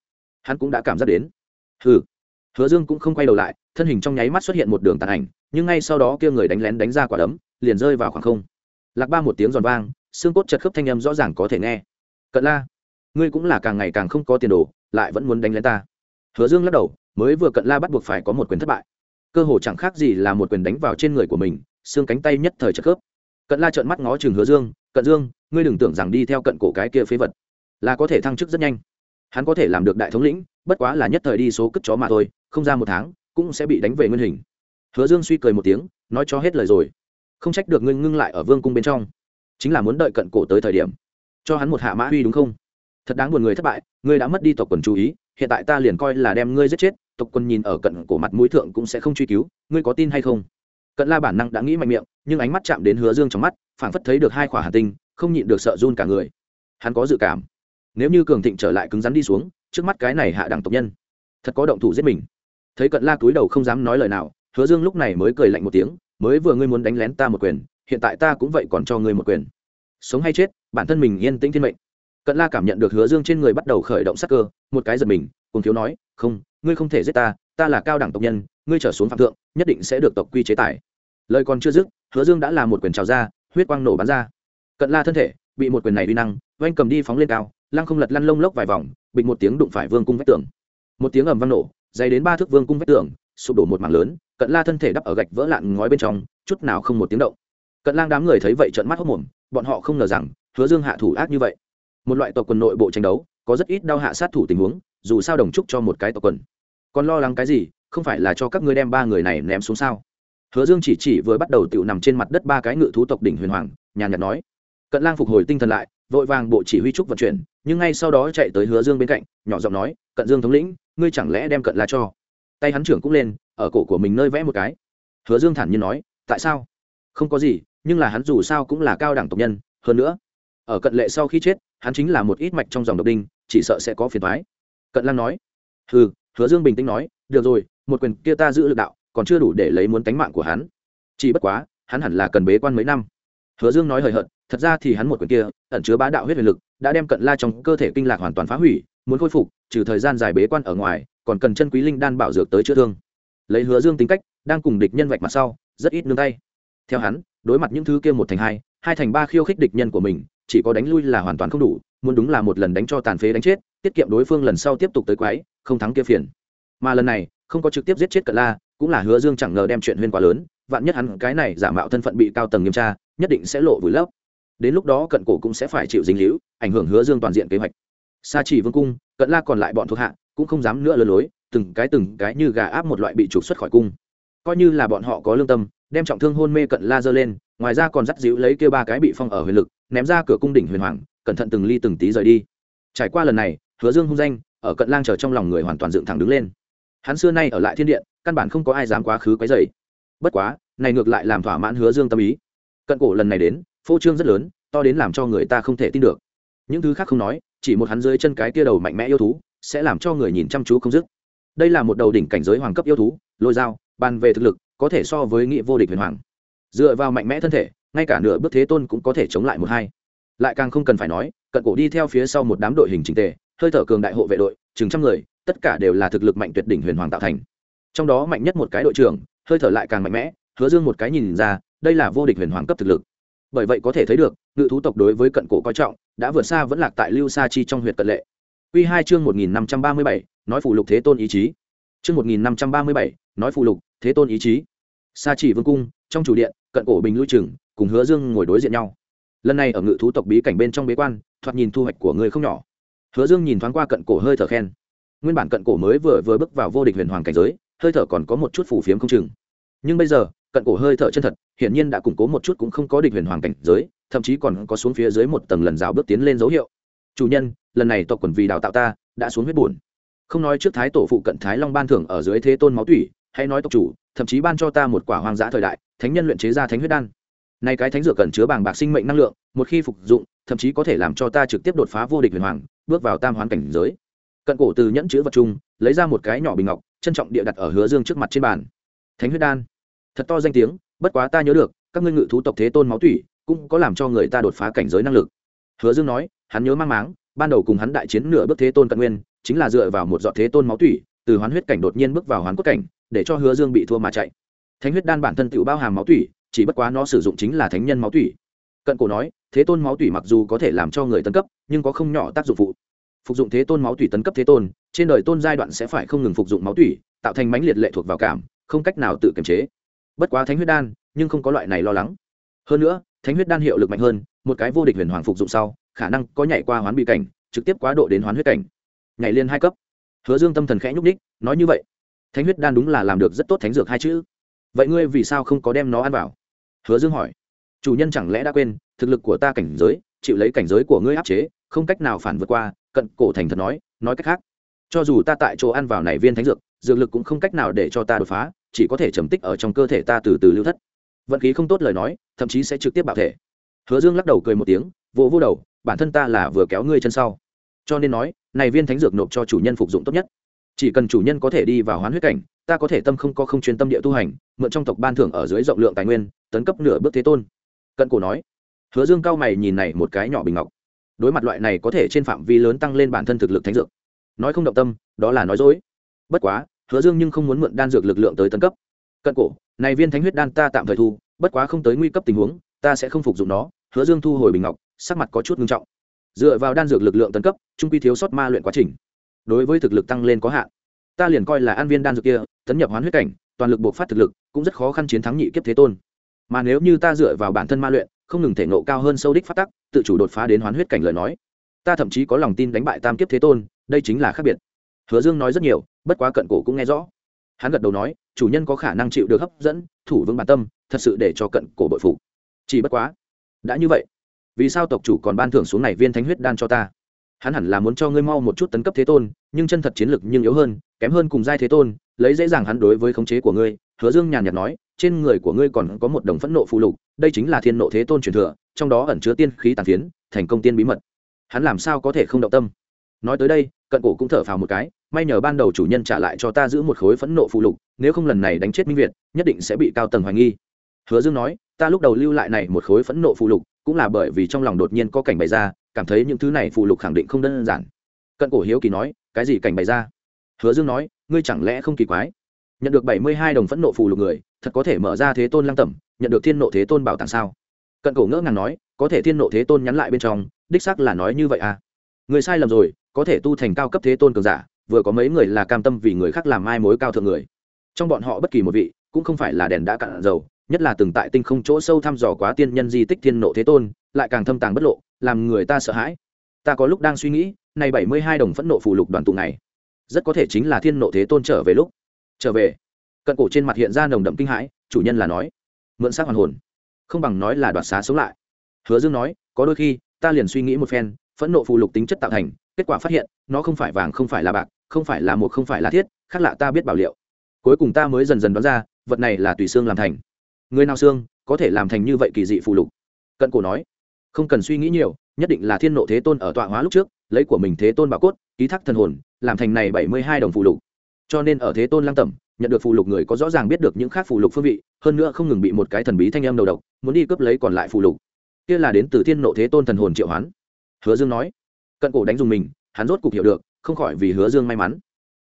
hắn cũng đã cảm giác đến. Hừ hứa dương cũng không quay đầu lại, thân hình trong nháy mắt xuất hiện một đường tàn ảnh, nhưng ngay sau đó kia người đánh lén đánh ra quả đấm, liền rơi vào khoảng không. Lạc ba một tiếng giòn vang, xương cốt chật khớp thanh âm rõ ràng có thể nghe. Cận la, ngươi cũng là càng ngày càng không có tiền đồ, lại vẫn muốn đánh lén ta. Hứa dương lắc đầu, mới vừa cận la bắt buộc phải có một quyền thất bại. Cơ hồ chẳng khác gì là một quyền đánh vào trên người của mình, xương cánh tay nhất thời chật khớp. Cận la trợn mắt ngó chừng hứa dương, cận dương, ngươi đừng tưởng rằng đi theo cận cổ cái kia phế vật, là có thể thăng chức rất nhanh. Hắn có thể làm được đại thống lĩnh, bất quá là nhất thời đi số cất chó mà thôi không ra một tháng, cũng sẽ bị đánh về nguyên hình. Hứa dương suy cười một tiếng, nói cho hết lời rồi. Không trách được ngươi ngưng lại ở vương cung bên trong. Chính là muốn đợi cận cổ tới thời điểm. Cho hắn một hạ mã uy đúng không? Thật đáng buồn người thất bại, ngươi đã mất đi tộc quần chú ý, hiện tại ta liền coi là đem ngươi giết chết, tộc quân nhìn ở cận cổ mặt mũi thượng cũng sẽ không truy cứu, ngươi có tin hay không? Cận la bản năng đã nghĩ mạnh miệng, nhưng ánh mắt chạm đến hứa dương trong mắt, phảng phất thấy được hai khỏa hà tinh, không nhịn được sợ run cả người. Hắn có dự cảm. Nếu như cường thịnh trở lại cứng rắn đi xuống, trước mắt cái này hạ đẳng tộc nhân, thật có động thủ giết mình thấy cận la túi đầu không dám nói lời nào, hứa dương lúc này mới cười lạnh một tiếng, mới vừa ngươi muốn đánh lén ta một quyền, hiện tại ta cũng vậy còn cho ngươi một quyền. Sống hay chết, bản thân mình yên tĩnh thiên mệnh. Cận la cảm nhận được hứa dương trên người bắt đầu khởi động sắc cơ, một cái giật mình, cùng thiếu nói, không, ngươi không thể giết ta ta là cao đẳng tộc nhân, ngươi trở xuống phạm thượng, nhất định sẽ được tộc quy chế tài lời còn chưa dứt, hứa dương đã làm một quyền trào ra, huyết quang nổ bắn ra. Cận la thân thể bị một quyền này uy năng, oanh cầm đi phóng lên cao, lăng không lật lăn lông lốc vài vòng bịch một tiếng đụng phải vương cung vách tường. Một tiếng ầm vang nổ dày đến ba thước vương cung vách tường, sụp đổ một mảng lớn, cận la thân thể đắp ở gạch vỡ lạn ngói bên trong, chút nào không một tiếng động. Cận lang đám người thấy vậy trợn mắt hốc mồm, bọn họ không ngờ rằng, hứa dương hạ thủ ác như vậy. Một loại tộc quần nội bộ tranh đấu, có rất ít đau hạ sát thủ tình huống, dù sao đồng chúc cho một cái tộc quần. Còn lo lắng cái gì, không phải là cho các ngươi đem ba người này ném xuống sao? Hứa dương chỉ chỉ vừa bắt đầu tựu nằm trên mặt đất ba cái ngự thú tộc đỉnh huyền hoàng, nhàn nhạt nói. Cận lang phục hồi tinh thần lại, vội vàng bộ chỉ huy trúc vận chuyển, nhưng ngay sau đó chạy tới hứa dương bên cạnh, nhỏ giọng nói, cận dương thống lĩnh ngươi chẳng lẽ đem cận la cho? Tay hắn trưởng cũng lên, ở cổ của mình nơi vẽ một cái. Hứa dương thản nhiên nói, tại sao? Không có gì, nhưng là hắn dù sao cũng là cao đẳng tộc nhân, hơn nữa, ở cận lệ sau khi chết, hắn chính là một ít mạch trong dòng độc đinh, chỉ sợ sẽ có phiền thoái cận lan nói, hừ, hứa dương bình tĩnh nói, được rồi, một quyền kia ta giữ lực đạo, còn chưa đủ để lấy muốn tánh mạng của hắn. Chỉ bất quá, hắn hẳn là cần bế quan mấy năm. Hứa dương nói hời hợt, thật ra thì hắn một quyền kia, ẩn chứa bá đạo huyết huyền lực, đã đem cận la trong cơ thể kinh lạc hoàn toàn phá hủy, muốn khôi phục trừ thời gian dài bế quan ở ngoài, còn cần chân quý linh đan bảo dược tới chữa thương. Lấy hứa dương tính cách, đang cùng địch nhân vạch mặt sau, rất ít nương tay. Theo hắn, đối mặt những thứ kia một thành hai hai thành ba khiêu khích địch nhân của mình, chỉ có đánh lui là hoàn toàn không đủ, muốn đúng là một lần đánh cho tàn phế đánh chết, tiết kiệm đối phương lần sau tiếp tục tới quái, không thắng kia phiền. Mà lần này, không có trực tiếp giết chết cận la, cũng là hứa dương chẳng ngờ đem chuyện huyên quá lớn, vạn nhất hắn cái này giả mạo thân phận bị cao tầng nghiêm tra, nhất định sẽ lộ vùi lấp. Đến lúc đó cận cổ cũng sẽ phải chịu dính líu, ảnh hưởng hứa dương toàn diện kế hoạch sa chỉ vương cung, cận la còn lại bọn thuộc hạ cũng không dám nữa lừa lối, từng cái từng cái như gà áp một loại bị trục xuất khỏi cung. Coi như là bọn họ có lương tâm, đem trọng thương hôn mê cận la dơ lên, ngoài ra còn dắt dịu lấy kêu ba cái bị phong ở huyền lực, ném ra cửa cung đỉnh huyền hoàng, cẩn thận từng ly từng tí rời đi. Trải qua lần này, hứa dương hung danh, ở cận lang chờ trong lòng người hoàn toàn dựng thẳng đứng lên. Hắn xưa nay ở lại thiên điện, căn bản không có ai dám quá khứ quấy dày bất quá, này ngược lại làm thỏa mãn hứa dương tâm ý. Cận cổ lần này đến, phô trương rất lớn, to đến làm cho người ta không thể tin được. Những thứ khác không nói chỉ một hắn dưới chân cái tia đầu mạnh mẽ yêu thú, sẽ làm cho người nhìn chăm chú không dứt. Đây là một đầu đỉnh cảnh giới hoàng cấp yêu thú, lôi dao, bàn về thực lực, có thể so với nghị vô địch huyền hoàng. Dựa vào mạnh mẽ thân thể, ngay cả nửa bước thế tôn cũng có thể chống lại một hai. Lại càng không cần phải nói, cận cổ đi theo phía sau một đám đội hình trình tề, hơi thở cường đại hộ vệ đội, chừng trăm người, tất cả đều là thực lực mạnh tuyệt đỉnh huyền hoàng tạo thành. Trong đó mạnh nhất một cái đội trưởng, hơi thở lại càng mạnh mẽ, hứa dương một cái nhìn ra, đây là vô địch huyền hoàng cấp thực lực bởi vậy có thể thấy được, ngự thú tộc đối với cận cổ coi trọng, đã vượt xa vẫn lạc tại lưu sa chi trong huyện cận lệ. Quy hai chương một nghìn năm trăm ba mươi bảy, nói phụ lục thế tôn ý chí. Chương một nghìn năm trăm ba mươi bảy, nói phụ lục thế tôn ý chí. Sa chỉ vương cung, trong chủ điện, cận cổ bình lui trừng cùng hứa dương ngồi đối diện nhau. Lần này ở ngự thú tộc bí cảnh bên trong bế quan, thoạt nhìn thu hoạch của người không nhỏ. Hứa dương nhìn thoáng qua cận cổ hơi thở khen. Nguyên bản cận cổ mới vừa vừa bước vào vô địch huyền hoàng cảnh giới, hơi thở còn có một chút phủ phiếm không chừng. Nhưng bây giờ cận cổ hơi thở chân thật, hiển nhiên đã củng cố một chút cũng không có địch huyền hoàng cảnh giới, thậm chí còn có xuống phía dưới một tầng lần rào bước tiến lên dấu hiệu. Chủ nhân, lần này tộc quần vì đào tạo ta, đã xuống huyết buồn. Không nói trước thái tổ phụ cận thái long ban thưởng ở dưới thế tôn máu tủy hay nói tộc chủ, thậm chí ban cho ta một quả hoang dã thời đại, thánh nhân luyện chế ra thánh huyết đan. Nay cái thánh dược cần chứa bàng bạc sinh mệnh năng lượng, một khi phục dụng, thậm chí có thể làm cho ta trực tiếp đột phá vô địch huyền hoàng, bước vào tam hoán cảnh giới. Cận cổ từ nhẫn chữ vật chung, lấy ra một cái nhỏ bình ngọc, trân trọng địa đặt ở hứa dương trước mặt trên bàn. Thánh huyết đan thật to danh tiếng bất quá ta nhớ được các ngươi ngự thú tộc thế tôn máu thủy cũng có làm cho người ta đột phá cảnh giới năng lực. Hứa dương nói hắn nhớ mang máng ban đầu cùng hắn đại chiến nửa bước thế tôn cận nguyên chính là dựa vào một dọn thế tôn máu thủy, từ hoán huyết cảnh đột nhiên bước vào hoán quốc cảnh để cho hứa dương bị thua mà chạy. Thánh huyết đan bản thân tự bao hàm máu thủy, chỉ bất quá nó sử dụng chính là thánh nhân máu thủy. cận cổ nói thế tôn máu thủy mặc dù có thể làm cho người tấn cấp nhưng có không nhỏ tác dụng phụ. Phục dụng thế tôn máu thủy tấn cấp thế tôn trên đời tôn giai đoạn sẽ phải không ngừng phục dụng máu thủy, tạo thành mãnh liệt lệ thuộc vào cảm không cách nào tự kiềm chế bất quá thánh huyết đan, nhưng không có loại này lo lắng. Hơn nữa, thánh huyết đan hiệu lực mạnh hơn, một cái vô địch huyền hoàng phục dụng sau, khả năng có nhảy qua hoán bị cảnh, trực tiếp quá độ đến hoán huyết cảnh. Nhảy liên hai cấp. Hứa dương tâm thần khẽ nhúc ních nói như vậy. Thánh huyết đan đúng là làm được rất tốt thánh dược hai chữ. Vậy ngươi vì sao không có đem nó ăn vào? Hứa dương hỏi. Chủ nhân chẳng lẽ đã quên, thực lực của ta cảnh giới, chịu lấy cảnh giới của ngươi áp chế, không cách nào phản vượt qua, cận cổ thành thật nói nói cách khác cho dù ta tại chỗ ăn vào này viên thánh dược dược lực cũng không cách nào để cho ta đột phá, chỉ có thể trầm tích ở trong cơ thể ta từ từ lưu thất. Vận khí không tốt lời nói, thậm chí sẽ trực tiếp bạo thể. Hứa dương lắc đầu cười một tiếng, vỗ vô đầu, bản thân ta là vừa kéo ngươi chân sau. Cho nên nói, này viên thánh dược nộp cho chủ nhân phục dụng tốt nhất. Chỉ cần chủ nhân có thể đi vào hoán huyết cảnh, ta có thể tâm không có không chuyên tâm địa tu hành, mượn trong tộc ban thưởng ở dưới rộng lượng tài nguyên, tấn cấp nửa bước thế tôn. Cận cổ nói. Hứa dương cao mày nhìn này một cái nhỏ bình ngọc. Đối mặt loại này có thể trên phạm vi lớn tăng lên bản thân thực lực thánh dược nói không động tâm, đó là nói dối. Bất quá, hứa dương nhưng không muốn mượn đan dược lực lượng tới tấn cấp. Cận cổ, này viên thánh huyết đan ta tạm thời thu, bất quá không tới nguy cấp tình huống, ta sẽ không phục dụng nó. Hứa dương thu hồi bình ngọc, sắc mặt có chút nghiêm trọng. Dựa vào đan dược lực lượng tấn cấp, trung quy thiếu sót ma luyện quá trình. Đối với thực lực tăng lên có hạn, ta liền coi là an viên đan dược kia, tấn nhập hoán huyết cảnh, toàn lực buộc phát thực lực, cũng rất khó khăn chiến thắng nhị kiếp thế tôn. Mà nếu như ta dựa vào bản thân ma luyện, không ngừng thể nộ cao hơn sâu đích phát tắc, tự chủ đột phá đến hoán huyết cảnh lời nói, ta thậm chí có lòng tin đánh bại tam kiếp thế tôn đây chính là khác biệt. Hứa dương nói rất nhiều, bất quá cận cổ cũng nghe rõ. Hắn gật đầu nói, chủ nhân có khả năng chịu được hấp dẫn, thủ vững bản tâm, thật sự để cho cận cổ bội phụ chỉ bất quá, đã như vậy, vì sao tộc chủ còn ban thưởng xuống này viên thánh huyết đan cho ta? Hắn hẳn là muốn cho ngươi mau một chút tấn cấp thế tôn, nhưng chân thật chiến lực nhưng yếu hơn, kém hơn cùng giai thế tôn, lấy dễ dàng hắn đối với khống chế của ngươi. Hứa dương nhàn nhạt nói, trên người của ngươi còn có một đồng phẫn nộ phụ lục, đây chính là thiên nộ thế tôn truyền thừa, trong đó ẩn chứa tiên khí tàn phiến, thành công tiên bí mật. Hắn làm sao có thể không động tâm? Nói tới đây, cận cổ cũng thở phào một cái, may nhờ ban đầu chủ nhân trả lại cho ta giữ một khối phẫn nộ phụ lục, nếu không lần này đánh chết minh việt, nhất định sẽ bị cao tầng hoài nghi. Hứa dương nói, ta lúc đầu lưu lại này một khối phẫn nộ phụ lục, cũng là bởi vì trong lòng đột nhiên có cảnh bày ra, cảm thấy những thứ này phụ lục khẳng định không đơn giản. Cận cổ hiếu kỳ nói, cái gì cảnh bày ra? Hứa dương nói, ngươi chẳng lẽ không kỳ quái? Nhận được bảy mươi hai đồng phẫn nộ phù lục người, thật có thể mở ra thế tôn lăng tẩm, nhận được thiên nộ thế tôn bảo tàng sao? Cận cổ ngỡ ngàng nói, có thể thiên nộ thế tôn nhắn lại bên trong, đích xác là nói như vậy à? Người sai lầm rồi có thể tu thành cao cấp thế tôn cường giả, vừa có mấy người là cam tâm vì người khác làm mai mối cao thượng người. Trong bọn họ bất kỳ một vị, cũng không phải là đèn đã cạn dầu, nhất là từng tại tinh không chỗ sâu thăm dò quá tiên nhân di tích thiên nộ thế tôn, lại càng thâm tàng bất lộ, làm người ta sợ hãi. Ta có lúc đang suy nghĩ, này bảy mươi hai đồng phẫn nộ phù lục đoàn tụ này, rất có thể chính là thiên nộ thế tôn trở về lúc. Trở về. Cận cổ trên mặt hiện ra nồng đậm kinh hãi, chủ nhân là nói. Mượn xác hoàn hồn. Không bằng nói là đoạt xá sống lại. Hứa dương nói, có đôi khi, ta liền suy nghĩ một phen phẫn nộ phù lục tính chất tạo thành, kết quả phát hiện, nó không phải vàng, không phải là bạc, không phải là một, không phải là thiết, khác lạ ta biết bảo liệu. Cuối cùng ta mới dần dần đoán ra, vật này là tùy xương làm thành. Người nào xương, có thể làm thành như vậy kỳ dị phù lục. Cận cổ nói, không cần suy nghĩ nhiều, nhất định là thiên nộ thế tôn ở tọa hóa lúc trước, lấy của mình thế tôn bảo cốt, ký thác thần hồn, làm thành này bảy mươi hai đồng phù lục. Cho nên ở thế tôn lăng tẩm, nhận được phù lục người có rõ ràng biết được những khác phù lục phương vị, hơn nữa không ngừng bị một cái thần bí thanh em đầu độc, muốn đi cướp lấy còn lại phù lục. Kia là đến từ thiên nộ thế tôn thần hồn triệu hoán hứa dương nói. Cận cổ đánh dùng mình, hắn rốt cục hiểu được, không khỏi vì hứa dương may mắn.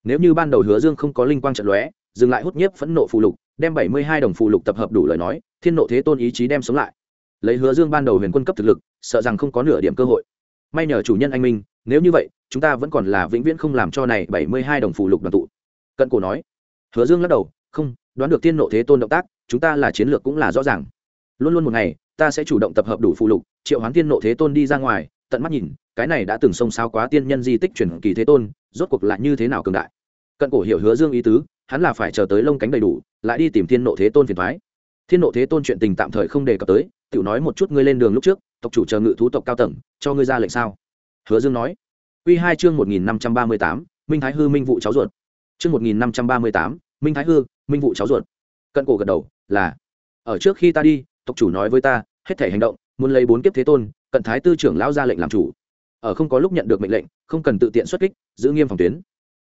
Nếu như ban đầu hứa dương không có linh quang trận lóe, dừng lại hút nhiếp phẫn nộ phù lục, đem bảy mươi hai đồng phù lục tập hợp đủ lời nói, thiên nộ thế tôn ý chí đem sống lại. Lấy hứa dương ban đầu huyền quân cấp thực lực, sợ rằng không có nửa điểm cơ hội. May nhờ chủ nhân anh minh, nếu như vậy, chúng ta vẫn còn là vĩnh viễn không làm cho này bảy mươi hai đồng phù lục đoàn tụ. Cận cổ nói. Hứa dương lắc đầu, không, đoán được tiên nộ thế tôn động tác, chúng ta là chiến lược cũng là rõ ràng. Luôn luôn một ngày, ta sẽ chủ động tập hợp đủ phụ lục, triệu hoán tiên nộ thế tôn đi ra ngoài tận mắt nhìn, cái này đã từng xông xao quá tiên nhân di tích truyền kỳ thế tôn, rốt cuộc lại như thế nào cường đại? Cận cổ hiểu hứa dương ý tứ, hắn là phải chờ tới lông cánh đầy đủ, lại đi tìm thiên nộ thế tôn phiền thoái thiên nộ thế tôn chuyện tình tạm thời không đề cập tới tự nói một chút ngươi lên đường lúc trước, tộc chủ chờ ngự thú tộc cao tầng, cho ngươi ra lệnh sao? Hứa dương nói. Quy hai chương một nghìn năm trăm ba mươi tám, minh thái hư, minh vụ cháu ruột. Chương một nghìn năm trăm ba mươi tám, minh thái hư, minh vụ cháu ruột. Cận cổ gật đầu, là. Ở trước khi ta đi, tộc chủ nói với ta, hết thể hành động, muốn lấy bốn kiếp thế tôn cận thái tư trưởng lão ra lệnh làm chủ. Ở không có lúc nhận được mệnh lệnh, không cần tự tiện xuất kích, giữ nghiêm phòng tuyến.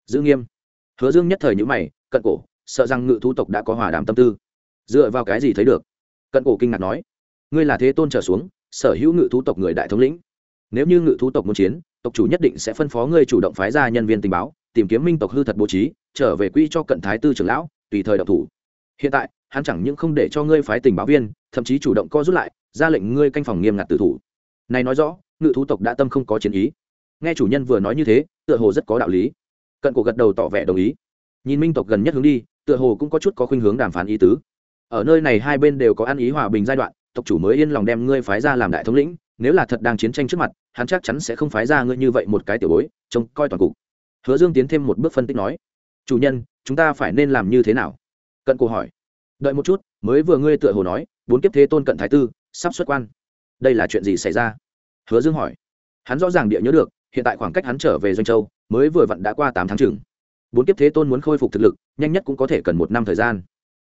Giữ nghiêm. Hứa dương nhất thời nhữ mày, cận cổ, sợ rằng ngự thú tộc đã có hòa đàm tâm tư. Dựa vào cái gì thấy được? Cận cổ kinh ngạc nói. Ngươi là thế tôn trở xuống, sở hữu ngự thú tộc người đại thống lĩnh. Nếu như ngự thú tộc muốn chiến, tộc chủ nhất định sẽ phân phó ngươi chủ động phái ra nhân viên tình báo, tìm kiếm minh tộc hư thật bố trí, trở về quỹ cho cận thái tư trưởng lão, tùy thời độc thủ. Hiện tại, hắn chẳng những không để cho ngươi phái tình báo viên, thậm chí chủ động co rút lại, ra lệnh ngươi canh phòng nghiêm ngặt tử thủ này nói rõ, ngự thú tộc đã tâm không có chiến ý. Nghe chủ nhân vừa nói như thế, tựa hồ rất có đạo lý. Cận cổ gật đầu tỏ vẻ đồng ý. Nhìn minh tộc gần nhất hướng đi, tựa hồ cũng có chút có khuynh hướng đàm phán ý tứ. Ở nơi này hai bên đều có ăn ý hòa bình giai đoạn, tộc chủ mới yên lòng đem ngươi phái ra làm đại thống lĩnh, nếu là thật đang chiến tranh trước mặt, hắn chắc chắn sẽ không phái ra ngươi như vậy một cái tiểu bối, trông coi toàn cục. Hứa dương tiến thêm một bước phân tích nói, chủ nhân, chúng ta phải nên làm như thế nào? Cận cổ hỏi. Đợi một chút, mới vừa ngươi tựa hồ nói, bốn kiếp thế tôn cận thái tư, sắp xuất quan đây là chuyện gì xảy ra? Hứa dương hỏi. Hắn rõ ràng địa nhớ được, hiện tại khoảng cách hắn trở về doanh châu, mới vừa vặn đã qua tám tháng chừng. Bốn kiếp thế tôn muốn khôi phục thực lực, nhanh nhất cũng có thể cần một năm thời gian.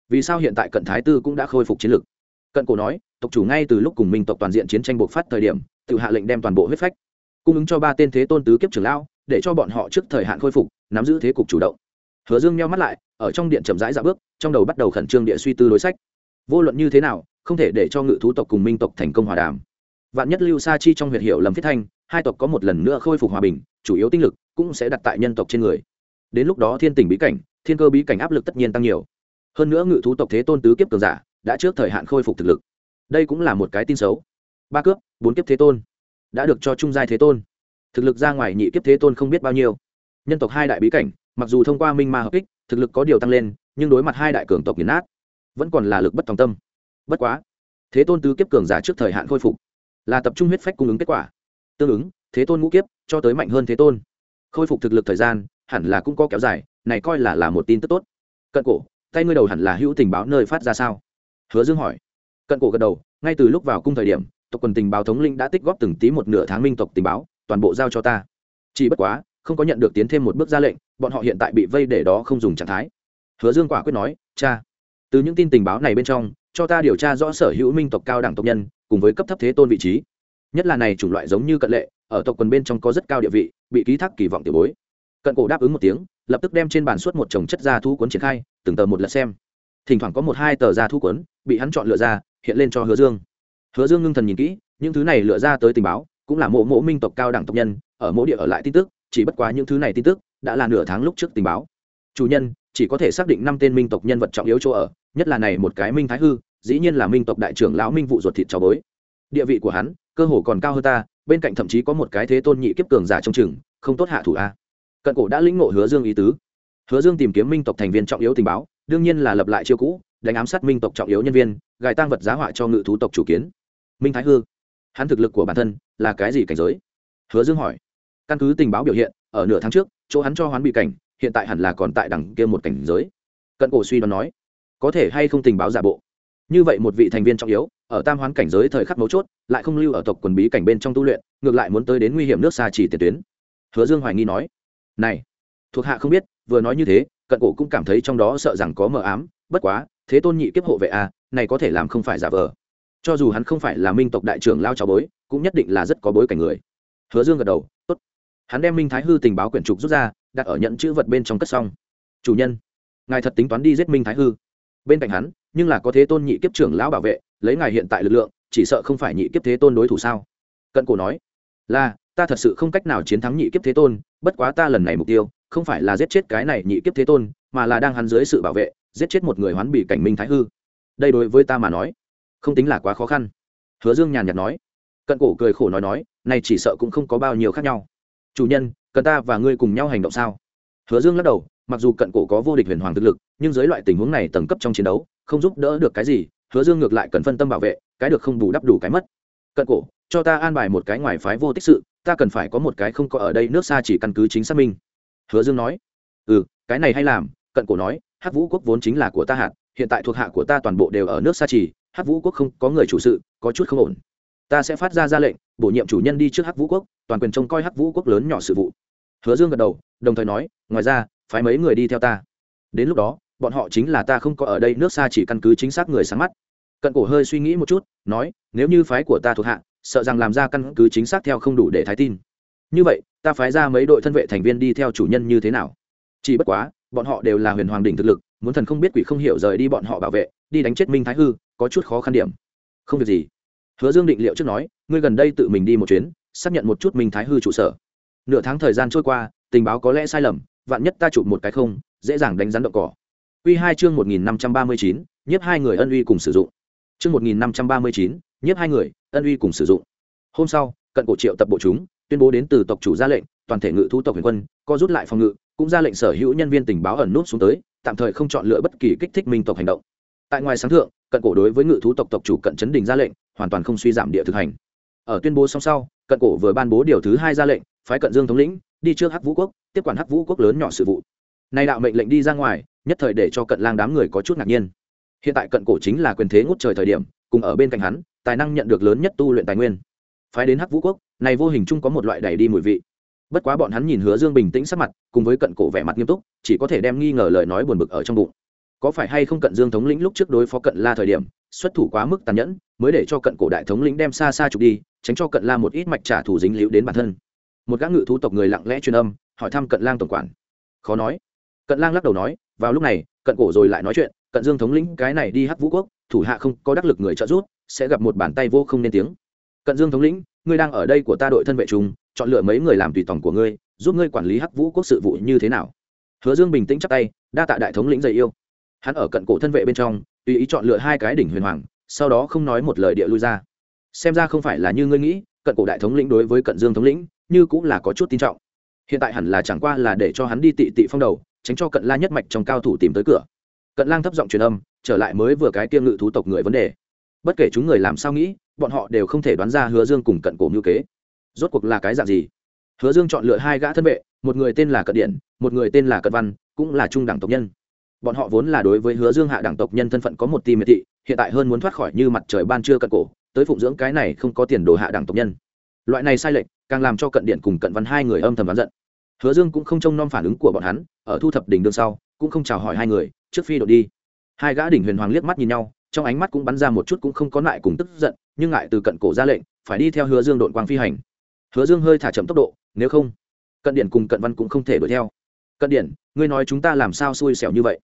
Vì sao hiện tại cận thái tư cũng đã khôi phục chiến lực? Cận cổ nói, tộc chủ ngay từ lúc cùng minh tộc toàn diện chiến tranh bộc phát thời điểm, tự hạ lệnh đem toàn bộ huyết phách, cung ứng cho ba tên thế tôn tứ kiếp trưởng lão, để cho bọn họ trước thời hạn khôi phục, nắm giữ thế cục chủ động. Hứa dương meo mắt lại, ở trong điện chậm rãi dạo bước, trong đầu bắt đầu khẩn trương địa suy tư đối sách. Vô luận như thế nào không thể để cho ngự thú tộc cùng minh tộc thành công hòa đàm. Vạn nhất lưu sa chi trong huyệt hiệu lầm thiết thanh, hai tộc có một lần nữa khôi phục hòa bình, chủ yếu tinh lực cũng sẽ đặt tại nhân tộc trên người. Đến lúc đó thiên tình bí cảnh, thiên cơ bí cảnh áp lực tất nhiên tăng nhiều. Hơn nữa ngự thú tộc thế tôn tứ kiếp cường giả đã trước thời hạn khôi phục thực lực. Đây cũng là một cái tin xấu. Ba cướp, bốn kiếp thế tôn. Đã được cho trung giai thế tôn. Thực lực ra ngoài nhị kiếp thế tôn không biết bao nhiêu. Nhân tộc hai đại bí cảnh, mặc dù thông qua minh ma hợp kích, thực lực có điều tăng lên, nhưng đối mặt hai đại cường tộc nghiền nát, vẫn còn là lực bất tòng tâm bất quá, thế tôn tứ kiếp cường giả trước thời hạn khôi phục, là tập trung huyết phách cung ứng kết quả. Tương ứng, thế tôn ngũ kiếp, cho tới mạnh hơn thế tôn. Khôi phục thực lực thời gian, hẳn là cũng có kéo dài, này coi là là một tin tức tốt. Cận cổ, tay ngươi đầu hẳn là hữu tình báo nơi phát ra sao? Hứa dương hỏi. Cận cổ gật đầu, ngay từ lúc vào cung thời điểm, tộc quần tình báo thống linh đã tích góp từng tí một nửa tháng minh tộc tình báo, toàn bộ giao cho ta. Chỉ bất quá, không có nhận được tiến thêm một bước ra lệnh, bọn họ hiện tại bị vây để đó không dùng trạng thái. Hứa dương quả quyết nói, cha, từ những tin tình báo này bên trong cho ta điều tra rõ sở hữu minh tộc cao đẳng tộc nhân, cùng với cấp thấp thế tôn vị trí. Nhất là này chủng loại giống như cận lệ, ở tộc quần bên trong có rất cao địa vị, bị ký thác kỳ vọng tiểu bối. Cận cổ đáp ứng một tiếng, lập tức đem trên bàn suốt một chồng chất da thu cuốn triển khai, từng tờ một lật xem. Thỉnh thoảng có một hai tờ da thu cuốn, bị hắn chọn lựa ra, hiện lên cho hứa dương. Hứa dương ngưng thần nhìn kỹ, những thứ này lựa ra tới tình báo, cũng là mộ mộ minh tộc cao đẳng tộc nhân, ở mỗi địa ở lại tin tức, chỉ bất quá những thứ này tin tức, đã là nửa tháng lúc trước tình báo. Chủ nhân, chỉ có thể xác định năm tên minh tộc nhân vật trọng yếu chỗ ở nhất là này một cái minh thái hư, dĩ nhiên là minh tộc đại trưởng lão minh vụ ruột thịt cháu bối. Địa vị của hắn, cơ hồ còn cao hơn ta, bên cạnh thậm chí có một cái thế tôn nhị kiếp cường giả trong chừng, không tốt hạ thủ a. Cận cổ đã lĩnh ngộ hứa dương ý tứ. Hứa dương tìm kiếm minh tộc thành viên trọng yếu tình báo, đương nhiên là lập lại chiêu cũ, đánh ám sát minh tộc trọng yếu nhân viên, gài tăng vật giá họa cho ngự thú tộc chủ kiến. Minh thái hư. Hắn thực lực của bản thân là cái gì cảnh giới? Hứa dương hỏi. Căn cứ tình báo biểu hiện, ở nửa tháng trước, chỗ hắn cho hoán bị cảnh, hiện tại hẳn là còn tại đẳng kia một cảnh giới. Cận cổ suy đoán nói có thể hay không tình báo giả bộ. Như vậy một vị thành viên trọng yếu ở tam hoán cảnh giới thời khắc mấu chốt lại không lưu ở tộc quần bí cảnh bên trong tu luyện ngược lại muốn tới đến nguy hiểm nước xa chỉ tiền tuyến. Hứa dương hoài nghi nói này thuộc hạ không biết vừa nói như thế cận cổ cũng cảm thấy trong đó sợ rằng có mờ ám bất quá thế tôn nhị kiếp hộ vệ a à, này có thể làm không phải giả vờ. Cho dù hắn không phải là minh tộc đại trưởng lao cháu bối cũng nhất định là rất có bối cảnh người. Hứa dương gật đầu tốt. Hắn đem minh thái hư tình báo quyển trục rút ra đặt ở nhận chữ vật bên trong cất xong. Chủ nhân ngài thật tính toán đi giết minh thái hư bên cạnh hắn, nhưng là có thế tôn nhị kiếp trưởng lão bảo vệ, lấy ngài hiện tại lực lượng, chỉ sợ không phải nhị kiếp thế tôn đối thủ sao? Cận cổ nói, là, ta thật sự không cách nào chiến thắng nhị kiếp thế tôn, bất quá ta lần này mục tiêu, không phải là giết chết cái này nhị kiếp thế tôn, mà là đang hắn dưới sự bảo vệ, giết chết một người hoán bị cảnh minh thái hư. Đây đối với ta mà nói, không tính là quá khó khăn. Hứa dương nhàn nhạt nói. Cận cổ cười khổ nói nói, này chỉ sợ cũng không có bao nhiêu khác nhau. Chủ nhân, cần ta và ngươi cùng nhau hành động sao? Hứa dương lắc đầu, mặc dù cận cổ có vô địch huyền hoàng thực lực nhưng dưới loại tình huống này tầng cấp trong chiến đấu, không giúp đỡ được cái gì, hứa dương ngược lại cần phân tâm bảo vệ, cái được không bù đắp đủ cái mất. Cận cổ, cho ta an bài một cái ngoài phái vô tích sự, ta cần phải có một cái không có ở đây nước xa chỉ căn cứ chính xác minh. Hứa dương nói. Ừ cái này hay làm, cận cổ nói Hát vũ quốc vốn chính là của ta hạt, hiện tại thuộc hạ của ta toàn bộ đều ở nước xa chỉ Hát vũ quốc không có người chủ sự, có chút không ổn. Ta sẽ phát ra ra lệnh, bổ nhiệm chủ nhân đi trước Hát vũ quốc, toàn quyền trông coi Hát vũ quốc lớn nhỏ sự vụ. Hứa dương gật đầu, đồng thời nói, ngoài ra, phái mấy người đi theo ta. Đến lúc đó bọn họ chính là ta không có ở đây, nước xa chỉ căn cứ chính xác người sáng mắt. Cận cổ hơi suy nghĩ một chút, nói, nếu như phái của ta thuộc hạ, sợ rằng làm ra căn cứ chính xác theo không đủ để thái tin. Như vậy, ta phái ra mấy đội thân vệ thành viên đi theo chủ nhân như thế nào? Chỉ bất quá, bọn họ đều là huyền hoàng đỉnh thực lực, muốn thần không biết quỷ không hiểu rời đi bọn họ bảo vệ, đi đánh chết minh thái hư, có chút khó khăn điểm. Không việc gì. Hứa dương định liệu trước nói, ngươi gần đây tự mình đi một chuyến, xác nhận một chút minh thái hư trụ sở. Nửa tháng thời gian trôi qua, tình báo có lẽ sai lầm, vạn nhất ta chụp một cái không, dễ dàng đánh rắn động cỏ. Quy hai chương một nghìn năm trăm ba mươi chín, nhiếp hai người ân uy cùng sử dụng. Chương một nghìn năm trăm ba mươi chín, nhiếp hai người ân uy cùng sử dụng. Hôm sau, cận cổ triệu tập bộ chúng, tuyên bố đến từ tộc chủ ra lệnh, toàn thể ngự thú tộc huyền quân, co rút lại phòng ngự, cũng ra lệnh sở hữu nhân viên tình báo ẩn nút xuống tới, tạm thời không chọn lựa bất kỳ kích thích minh tộc hành động. Tại ngoài sáng thượng, cận cổ đối với ngự thú tộc tộc chủ cận chấn đình ra lệnh, hoàn toàn không suy giảm địa thực hành. Ở tuyên bố song sau, cận cổ vừa ban bố điều thứ hai ra lệnh, phái cận dương thống lĩnh, đi trước hắc vũ quốc, tiếp quản hắc vũ quốc lớn nhỏ sự vụ nay đạo mệnh lệnh đi ra ngoài, nhất thời để cho cận lang đám người có chút ngạc nhiên. Hiện tại cận cổ chính là quyền thế ngút trời thời điểm, cùng ở bên cạnh hắn, tài năng nhận được lớn nhất tu luyện tài nguyên. Phái đến hắc vũ quốc, này vô hình chung có một loại đẩy đi mùi vị. Bất quá bọn hắn nhìn hứa dương bình tĩnh sắc mặt, cùng với cận cổ vẻ mặt nghiêm túc, chỉ có thể đem nghi ngờ lời nói buồn bực ở trong bụng. Có phải hay không cận dương thống lĩnh lúc trước đối phó cận la thời điểm, xuất thủ quá mức tàn nhẫn, mới để cho cận cổ đại thống lĩnh đem xa xa trục đi, tránh cho cận la một ít mạch trả thù dính liễu đến bản thân. Một gã ngự thú tộc người lặng lẽ truyền âm, hỏi thăm cận lang tổng quản. Khó nói cận lang lắc đầu nói, vào lúc này, cận cổ rồi lại nói chuyện, cận dương thống lĩnh cái này đi hắc vũ quốc, thủ hạ không có đắc lực người trợ giúp, sẽ gặp một bàn tay vô không nên tiếng. Cận dương thống lĩnh, ngươi đang ở đây của ta đội thân vệ trùng, chọn lựa mấy người làm tùy tòng của ngươi, giúp ngươi quản lý hắc vũ quốc sự vụ như thế nào? Hứa dương bình tĩnh chắc tay, đa tạ đại thống lĩnh dày yêu. Hắn ở cận cổ thân vệ bên trong, tùy ý chọn lựa hai cái đỉnh huyền hoàng, sau đó không nói một lời địa lui ra. Xem ra không phải là như ngươi nghĩ, cận cổ đại thống lĩnh đối với cận dương thống lĩnh, như cũng là có chút tin trọng. Hiện tại hẳn là chẳng qua là để cho hắn đi tị tị phong đầu tránh cho cận la nhất mạch trong cao thủ tìm tới cửa. Cận lang thấp giọng truyền âm, trở lại mới vừa cái tiêm ngự thú tộc người vấn đề. Bất kể chúng người làm sao nghĩ, bọn họ đều không thể đoán ra hứa dương cùng cận cổ mưu kế. Rốt cuộc là cái dạng gì? Hứa dương chọn lựa hai gã thân vệ, một người tên là cận điện, một người tên là cận văn, cũng là trung đẳng tộc nhân. Bọn họ vốn là đối với hứa dương hạ đẳng tộc nhân thân phận có một tim miệt thị, hiện tại hơn muốn thoát khỏi như mặt trời ban trưa cận cổ, tới phụng dưỡng cái này không có tiền đồ hạ đẳng tộc nhân. Loại này sai lệch, càng làm cho cận điện cùng cận văn hai người âm thầm bán giận hứa dương cũng không trông nom phản ứng của bọn hắn, ở thu thập đỉnh đường sau, cũng không chào hỏi hai người, trước phi đội đi. Hai gã đỉnh huyền hoàng liếc mắt nhìn nhau, trong ánh mắt cũng bắn ra một chút cũng không có lại cùng tức giận, nhưng ngại từ cận cổ ra lệnh, phải đi theo hứa dương đội quang phi hành. Hứa dương hơi thả chậm tốc độ, nếu không, cận điện cùng cận văn cũng không thể đuổi theo. Cận điện, ngươi nói chúng ta làm sao xui xẻo như vậy?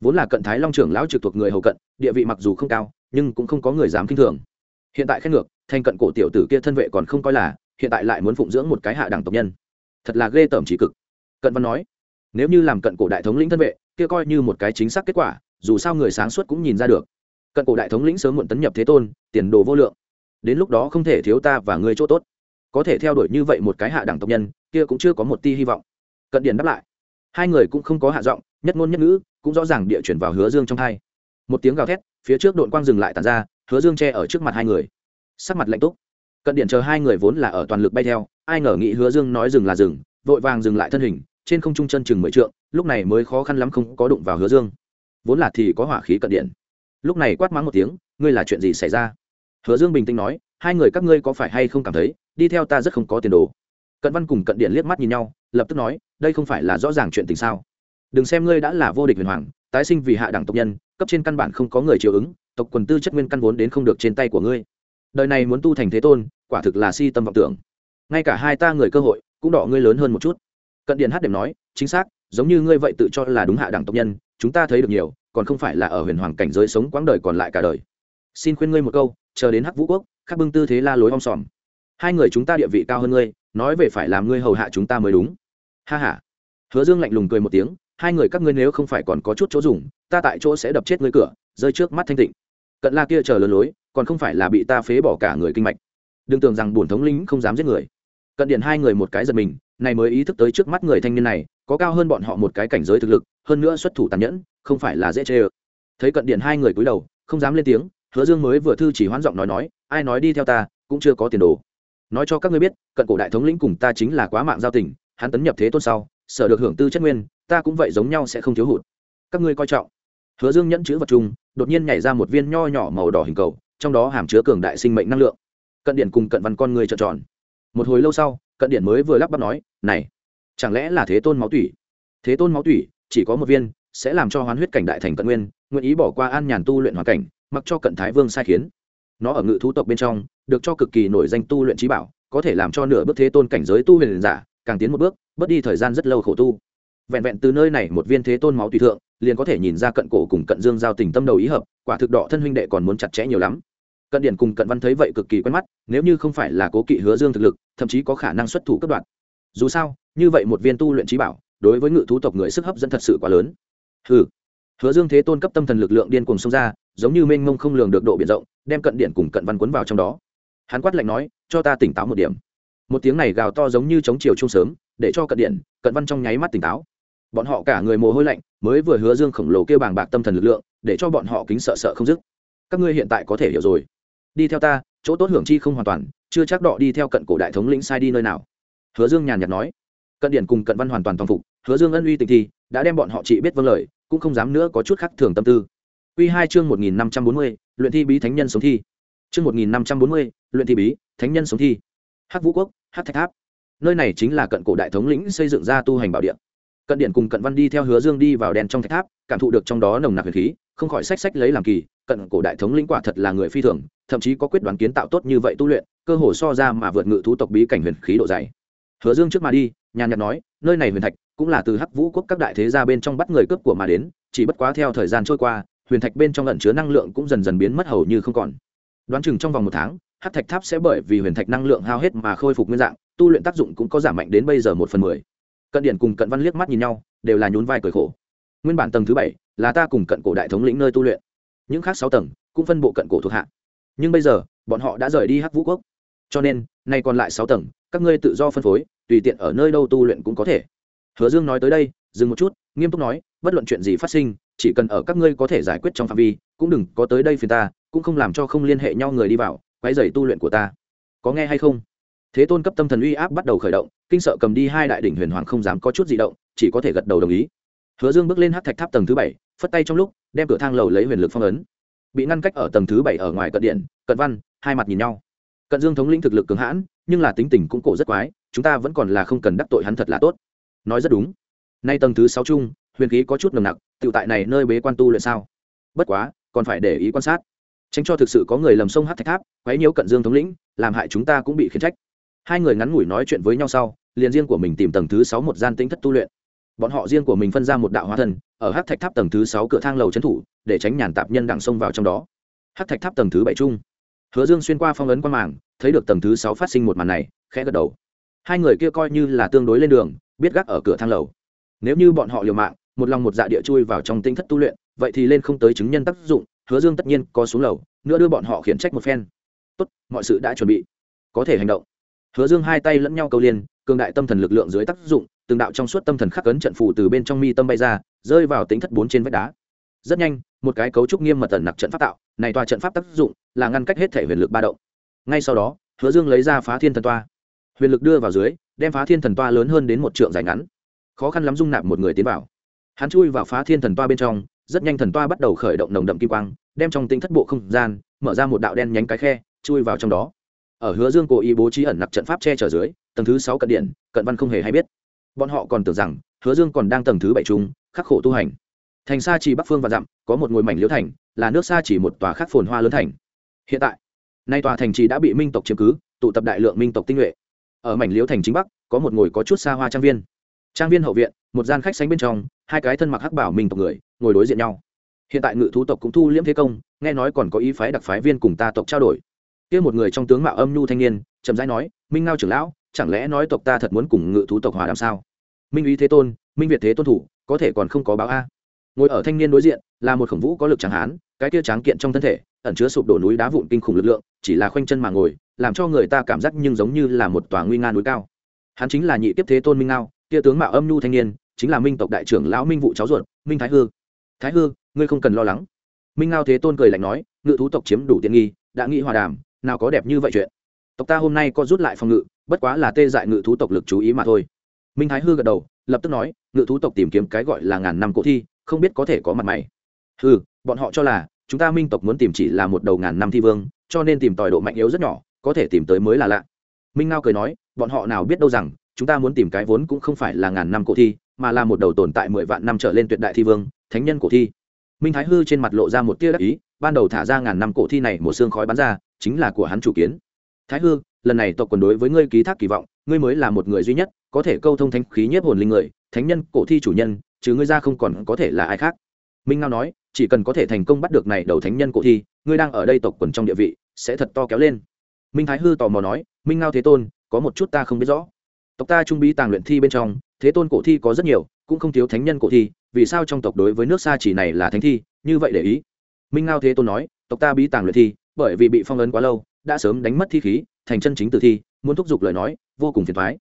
Vốn là cận thái long trưởng lão trực thuộc người hầu cận, địa vị mặc dù không cao, nhưng cũng không có người dám k i n h thường. Hiện tại khen ngược, thành cận cổ tiểu tử kia thân vệ còn không coi là, hiện tại lại muốn phụng dưỡng một cái hạ đẳng tộc nhân thật là ghê tởm chỉ cực. Cận văn nói, nếu như làm cận cổ đại thống lĩnh thân vệ, kia coi như một cái chính xác kết quả, dù sao người sáng suốt cũng nhìn ra được. Cận cổ đại thống lĩnh sớm muộn tấn nhập thế tôn, tiền đồ vô lượng. Đến lúc đó không thể thiếu ta và ngươi chỗ tốt. Có thể theo đuổi như vậy một cái hạ đẳng tộc nhân, kia cũng chưa có một ti hy vọng. Cận điền đáp lại, hai người cũng không có hạ giọng, nhất ngôn nhất ngữ, cũng rõ ràng địa chuyển vào hứa dương trong hai. Một tiếng gào thét, phía trước đội quang dừng lại tàn ra, hứa dương che ở trước mặt hai người. Sắc mặt lạnh túc cận điện chờ hai người vốn là ở toàn lực bay theo, ai ngờ nghĩ hứa dương nói dừng là dừng, vội vàng dừng lại thân hình, trên không trung chân chừng mười trượng, lúc này mới khó khăn lắm không có đụng vào hứa dương. Vốn là thì có hỏa khí cận điện. Lúc này quát mắng một tiếng, ngươi là chuyện gì xảy ra? Hứa dương bình tĩnh nói, hai người các ngươi có phải hay không cảm thấy, đi theo ta rất không có tiền đồ? Cận văn cùng cận điện liếc mắt nhìn nhau, lập tức nói, đây không phải là rõ ràng chuyện tình sao? Đừng xem ngươi đã là vô địch huyền hoàng, tái sinh vì hạ đẳng tộc nhân, cấp trên căn bản không có người chiều ứng, tộc quần tư chất nguyên căn vốn đến không được trên tay của ngươi đời này muốn tu thành thế tôn, quả thực là si tâm vọng tưởng. Ngay cả hai ta người cơ hội, cũng đỏ ngươi lớn hơn một chút. Cận điện hát điểm nói, chính xác, giống như ngươi vậy tự cho là đúng hạ đẳng tộc nhân, chúng ta thấy được nhiều, còn không phải là ở huyền hoàng cảnh giới sống quãng đời còn lại cả đời. Xin khuyên ngươi một câu, chờ đến hắc vũ quốc, khắc bưng tư thế la lối om sòm. Hai người chúng ta địa vị cao hơn ngươi, nói về phải làm ngươi hầu hạ chúng ta mới đúng. Ha ha. Hứa dương lạnh lùng cười một tiếng, hai người các ngươi nếu không phải còn có chút chỗ dùng, ta tại chỗ sẽ đập chết ngươi cửa, rơi trước mắt thanh tịnh. Cận la kia chờ lớn lối còn không phải là bị ta phế bỏ cả người kinh mạch. Đừng tưởng rằng bổn thống lĩnh không dám giết người. Cận điện hai người một cái giật mình, này mới ý thức tới trước mắt người thanh niên này, có cao hơn bọn họ một cái cảnh giới thực lực, hơn nữa xuất thủ tàn nhẫn, không phải là dễ chê ơ. Thấy cận điện hai người cúi đầu, không dám lên tiếng, hứa dương mới vừa thư chỉ hoãn giọng nói nói, ai nói đi theo ta, cũng chưa có tiền đồ. Nói cho các ngươi biết, cận cổ đại thống lĩnh cùng ta chính là quá mạng giao tình, hắn tấn nhập thế tôn sau, sở được hưởng tư chất nguyên, ta cũng vậy giống nhau sẽ không thiếu hụt. Các ngươi coi trọng. Hứa dương nhẫn chữ vật chung đột nhiên nhảy ra một viên nho nhỏ màu đỏ hình cầu trong đó hàm chứa cường đại sinh mệnh năng lượng. Cận điện cùng cận văn con người trợn tròn. Một hồi lâu sau, cận điện mới vừa lắp bắp nói, này, chẳng lẽ là thế tôn máu tủy? Thế tôn máu tủy, chỉ có một viên, sẽ làm cho hoán huyết cảnh đại thành cận nguyên, nguyện ý bỏ qua an nhàn tu luyện hoàn cảnh, mặc cho cận thái vương sai khiến. Nó ở ngự thú tộc bên trong, được cho cực kỳ nổi danh tu luyện trí bảo, có thể làm cho nửa bước thế tôn cảnh giới tu huyền giả, càng tiến một bước, bớt đi thời gian rất lâu khổ tu. Vẹn vẹn từ nơi này một viên thế tôn máu tùy thượng, liền có thể nhìn ra cận cổ cùng cận dương giao tình tâm đầu ý hợp, quả thực đỏ thân huynh đệ còn muốn chặt chẽ nhiều lắm cận điển cùng cận văn thấy vậy cực kỳ quen mắt, nếu như không phải là cố kỵ hứa dương thực lực, thậm chí có khả năng xuất thủ cấp đoạn. Dù sao, như vậy một viên tu luyện trí bảo, đối với ngự thú tộc người sức hấp dẫn thật sự quá lớn. Ừ hứa dương thế tôn cấp tâm thần lực lượng điên cùng xông ra, giống như mênh mông không lường được độ biển rộng, đem cận điển cùng cận văn cuốn vào trong đó. Hắn quát lạnh nói, cho ta tỉnh táo một điểm. Một tiếng này gào to giống như chống chiều chung sớm, để cho cận điện cận văn trong nháy mắt tỉnh táo. Bọn họ cả người mồ hôi lạnh, mới vừa hứa dương khổng lồ kêu bàng bạc tâm thần lực lượng, để cho bọn họ kính sợ sợ không dứt. Các ngươi hiện tại có thể hiểu rồi đi theo ta, chỗ tốt hưởng chi không hoàn toàn, chưa chắc đọ đi theo cận cổ đại thống lĩnh sai đi nơi nào. Hứa dương nhàn nhạt nói. Cận điển cùng cận văn hoàn toàn toàn phục, hứa dương ân uy tình thi đã đem bọn họ chị biết vâng lời, cũng không dám nữa có chút khác thường tâm tư. Quy hai chương một nghìn năm trăm bốn mươi, luyện thi bí thánh nhân sống thi. Chương một nghìn năm trăm bốn mươi, luyện thi bí thánh nhân sống thi. Hắc vũ quốc, hắc thạch tháp. Nơi này chính là cận cổ đại thống lĩnh xây dựng ra tu hành bảo địa. Cận điện cùng cận văn đi theo hứa dương đi vào đèn trong thạch tháp, cảm thụ được trong đó nồng nặc huyền khí, không khỏi sách sách lấy làm kỳ cận cổ đại thống lĩnh quả thật là người phi thường, thậm chí có quyết đoán kiến tạo tốt như vậy tu luyện, cơ hồ so ra mà vượt ngự thú tộc bí cảnh huyền khí độ dày. Hứa dương trước mà đi, nhàn nhạt nói, nơi này huyền thạch cũng là từ hắc vũ quốc các đại thế gia bên trong bắt người cướp của mà đến, chỉ bất quá theo thời gian trôi qua, huyền thạch bên trong ẩn chứa năng lượng cũng dần dần biến mất hầu như không còn. Đoán chừng trong vòng một tháng, hắc thạch tháp sẽ bởi vì huyền thạch năng lượng hao hết mà khôi phục nguyên dạng, tu luyện tác dụng cũng có giảm mạnh đến bây giờ một phần mười. Cận điện cùng cận văn liếc mắt nhìn nhau, đều là nhún vai cười khổ. Nguyên bản tầng thứ bảy là ta cùng cận cổ đại thống lĩnh nơi tu luyện những khác sáu tầng cũng phân bộ cận cổ thuộc hạ. Nhưng bây giờ, bọn họ đã rời đi hắc vũ quốc. Cho nên, nay còn lại sáu tầng, các ngươi tự do phân phối, tùy tiện ở nơi đâu tu luyện cũng có thể. Hứa dương nói tới đây, dừng một chút, nghiêm túc nói, bất luận chuyện gì phát sinh, chỉ cần ở các ngươi có thể giải quyết trong phạm vi, cũng đừng có tới đây phiền ta, cũng không làm cho không liên hệ nhau người đi vào, quấy dày tu luyện của ta. Có nghe hay không? Thế tôn cấp tâm thần uy áp bắt đầu khởi động, kinh sợ cầm đi hai đại đỉnh huyền hoàng không dám có chút gì động, chỉ có thể gật đầu đồng ý. Hứa dương bước lên hát thạch tháp tầng thứ bảy phất tay trong lúc, đem cửa thang lầu lấy huyền lực phong ấn. Bị ngăn cách ở tầng thứ bảy ở ngoài cận điện, cận văn, hai mặt nhìn nhau. Cận dương thống lĩnh thực lực cường hãn, nhưng là tính tình cũng cổ rất quái, chúng ta vẫn còn là không cần đắc tội hắn thật là tốt. Nói rất đúng. Nay tầng thứ sáu chung, huyền khí có chút nồng nặc tự tại này nơi bế quan tu luyện sao? Bất quá, còn phải để ý quan sát. Tránh cho thực sự có người lầm sông hát thạch tháp, quấy nhiễu cận dương thống lĩnh, làm hại chúng ta cũng bị khiển trách. Hai người ngắn ngủi nói chuyện với nhau sau, liền riêng của mình tìm tầng thứ sáu một gian tính thất tu luyện bọn họ riêng của mình phân ra một đạo hóa thần, ở hát thạch tháp tầng thứ sáu cửa thang lầu trấn thủ, để tránh nhàn tạp nhân đặng xông vào trong đó. Hát thạch tháp tầng thứ bảy chung hứa dương xuyên qua phong ấn quan mảng thấy được tầng thứ sáu phát sinh một màn này, khẽ gật đầu. Hai người kia coi như là tương đối lên đường, biết gác ở cửa thang lầu. Nếu như bọn họ liều mạng, một lòng một dạ địa chui vào trong tinh thất tu luyện, vậy thì lên không tới chứng nhân tác dụng, hứa dương tất nhiên có xuống lầu, nữa đưa bọn họ khiển trách một phen. Tốt, mọi sự đã chuẩn bị. Có thể hành động. Hứa dương hai tay lẫn nhau câu liên cường đại tâm thần lực lượng dưới tác dụng, từng đạo trong suốt tâm thần khắc ấn trận phù từ bên trong mi tâm bay ra, rơi vào tính thất bốn trên vách đá. Rất nhanh, một cái cấu trúc nghiêm mật tần nặc trận pháp tạo, này tòa trận pháp tác dụng là ngăn cách hết thể huyền lực ba động. Ngay sau đó, hứa dương lấy ra phá thiên thần toa. Huyền lực đưa vào dưới, đem phá thiên thần toa lớn hơn đến một trượng dài ngắn. Khó khăn lắm dung nạp một người tiến vào. Hắn chui vào phá thiên thần toa bên trong, rất nhanh thần toa bắt đầu khởi động nồng đậm kim quang, đem trong tính thất bộ không gian, mở ra một đạo đen nhánh cái khe, chui vào trong đó ở hứa dương cố ý bố trí ẩn nặc trận pháp che chở dưới, tầng thứ sáu cận điện, cận văn không hề hay biết. Bọn họ còn tưởng rằng, hứa dương còn đang tầng thứ bảy trung, khắc khổ tu hành. Thành xa chỉ bắc phương và dặm, có một ngôi mảnh liễu thành, là nước xa chỉ một tòa khắc phồn hoa lớn thành. Hiện tại, nay tòa thành trì đã bị minh tộc chiếm cứ, tụ tập đại lượng minh tộc tinh nhuệ. Ở mảnh liễu thành chính bắc, có một ngồi có chút xa hoa trang viên. Trang viên hậu viện, một gian khách sánh bên trong, hai cái thân mặc hắc bảo minh tộc người, ngồi đối diện nhau. Hiện tại ngự thú tộc cũng thu liễm thế công, nghe nói còn có ý phái đặc phái viên cùng ta tộc trao đổi kia một người trong tướng mạo âm nhu thanh niên, chậm rãi nói, minh ngao trưởng lão, chẳng lẽ nói tộc ta thật muốn cùng ngự thú tộc hòa đàm sao? Minh uy thế tôn, minh việt thế tôn thủ, có thể còn không có báo a. Ngồi ở thanh niên đối diện, là một khổng vũ có lực tráng hán, cái kia tráng kiện trong thân thể, ẩn chứa sụp đổ núi đá vụn kinh khủng lực lượng, chỉ là khoanh chân mà ngồi, làm cho người ta cảm giác nhưng giống như là một tòa nguy nga núi cao. Hắn chính là nhị tiếp thế tôn minh ngao, kia tướng mạo âm nhu thanh niên, chính là minh tộc đại trưởng lão minh vụ cháu ruột, minh thái hư. Thái hư, ngươi không cần lo lắng. Minh ngao thế tôn cười lạnh nói, ngự thú tộc chiếm đủ tiện nghi, đã nghĩ hòa đàm nào có đẹp như vậy chuyện. Tộc ta hôm nay có rút lại phòng ngự, bất quá là tê dại ngự thú tộc lực chú ý mà thôi. Minh thái hư gật đầu, lập tức nói, ngự thú tộc tìm kiếm cái gọi là ngàn năm cổ thi, không biết có thể có mặt mày. Hư bọn họ cho là, chúng ta minh tộc muốn tìm chỉ là một đầu ngàn năm thi vương, cho nên tìm tòi độ mạnh yếu rất nhỏ, có thể tìm tới mới là lạ. Minh ngao cười nói, bọn họ nào biết đâu rằng, chúng ta muốn tìm cái vốn cũng không phải là ngàn năm cổ thi, mà là một đầu tồn tại mười vạn năm trở lên tuyệt đại thi vương, thánh nhân cổ thi minh thái hư trên mặt lộ ra một tia đắc ý, ban đầu thả ra ngàn năm cổ thi này một xương khói bắn ra, chính là của hắn chủ kiến. Thái hư, lần này tộc quần đối với ngươi ký thác kỳ vọng, ngươi mới là một người duy nhất, có thể câu thông thánh khí nhất hồn linh người, thánh nhân, cổ thi chủ nhân chứ ngươi ra không còn có thể là ai khác. Minh ngao nói, chỉ cần có thể thành công bắt được này đầu thánh nhân cổ thi, ngươi đang ở đây tộc quần trong địa vị, sẽ thật to kéo lên. Minh thái hư tò mò nói, minh ngao thế tôn, có một chút ta không biết rõ. Tộc ta trung bí tàng luyện thi bên trong, thế tôn cổ thi có rất nhiều, cũng không thiếu thánh nhân cổ thi vì sao trong tộc đối với nước xa chỉ này là thánh thi, như vậy để ý. Minh ngao thế tôn nói, tộc ta bí tàng luyện thi, bởi vì bị phong ấn quá lâu, đã sớm đánh mất thi khí, thành chân chính tử thi, muốn thúc giục lời nói, vô cùng phiền thoái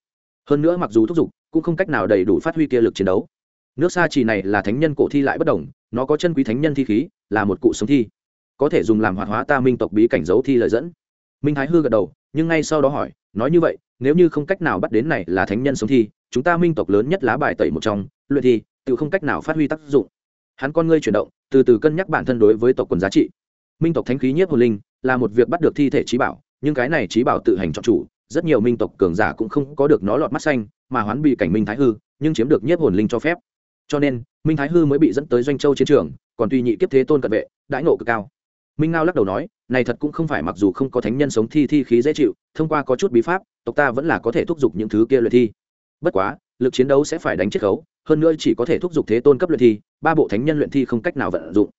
hơn nữa mặc dù thúc giục, cũng không cách nào đầy đủ phát huy kia lực chiến đấu. Nước xa chỉ này là thánh nhân cổ thi lại bất đồng, nó có chân quý thánh nhân thi khí, là một cụ sống thi. Có thể dùng làm hoạt hóa ta minh tộc bí cảnh dấu thi lời dẫn. Minh thái hư gật đầu, nhưng ngay sau đó hỏi, nói như vậy, nếu như không cách nào bắt đến này là thánh nhân sống thi, chúng ta minh tộc lớn nhất lá bài tẩy một trong, luyện thi tự không cách nào phát huy tác dụng. Hắn con ngươi chuyển động, từ từ cân nhắc bản thân đối với tộc quần giá trị. Minh tộc thánh khí nhiếp hồn linh là một việc bắt được thi thể trí bảo, nhưng cái này trí bảo tự hành chọn chủ, rất nhiều minh tộc cường giả cũng không có được nó lọt mắt xanh, mà hoán bị cảnh minh thái hư, nhưng chiếm được nhiếp hồn linh cho phép. Cho nên, minh thái hư mới bị dẫn tới doanh châu chiến trường, còn tùy nhị kiếp thế tôn cận vệ, đãi nộ cực cao. Minh ngao lắc đầu nói, này thật cũng không phải mặc dù không có thánh nhân sống thi thi khí dễ chịu, thông qua có chút bí pháp, tộc ta vẫn là có thể thúc giục những thứ kia luyện thi. Bất quá, lực chiến đấu sẽ phải đánh chiết khấu hơn nữa chỉ có thể thúc giục thế tôn cấp luyện thi, ba bộ thánh nhân luyện thi không cách nào vận dụng.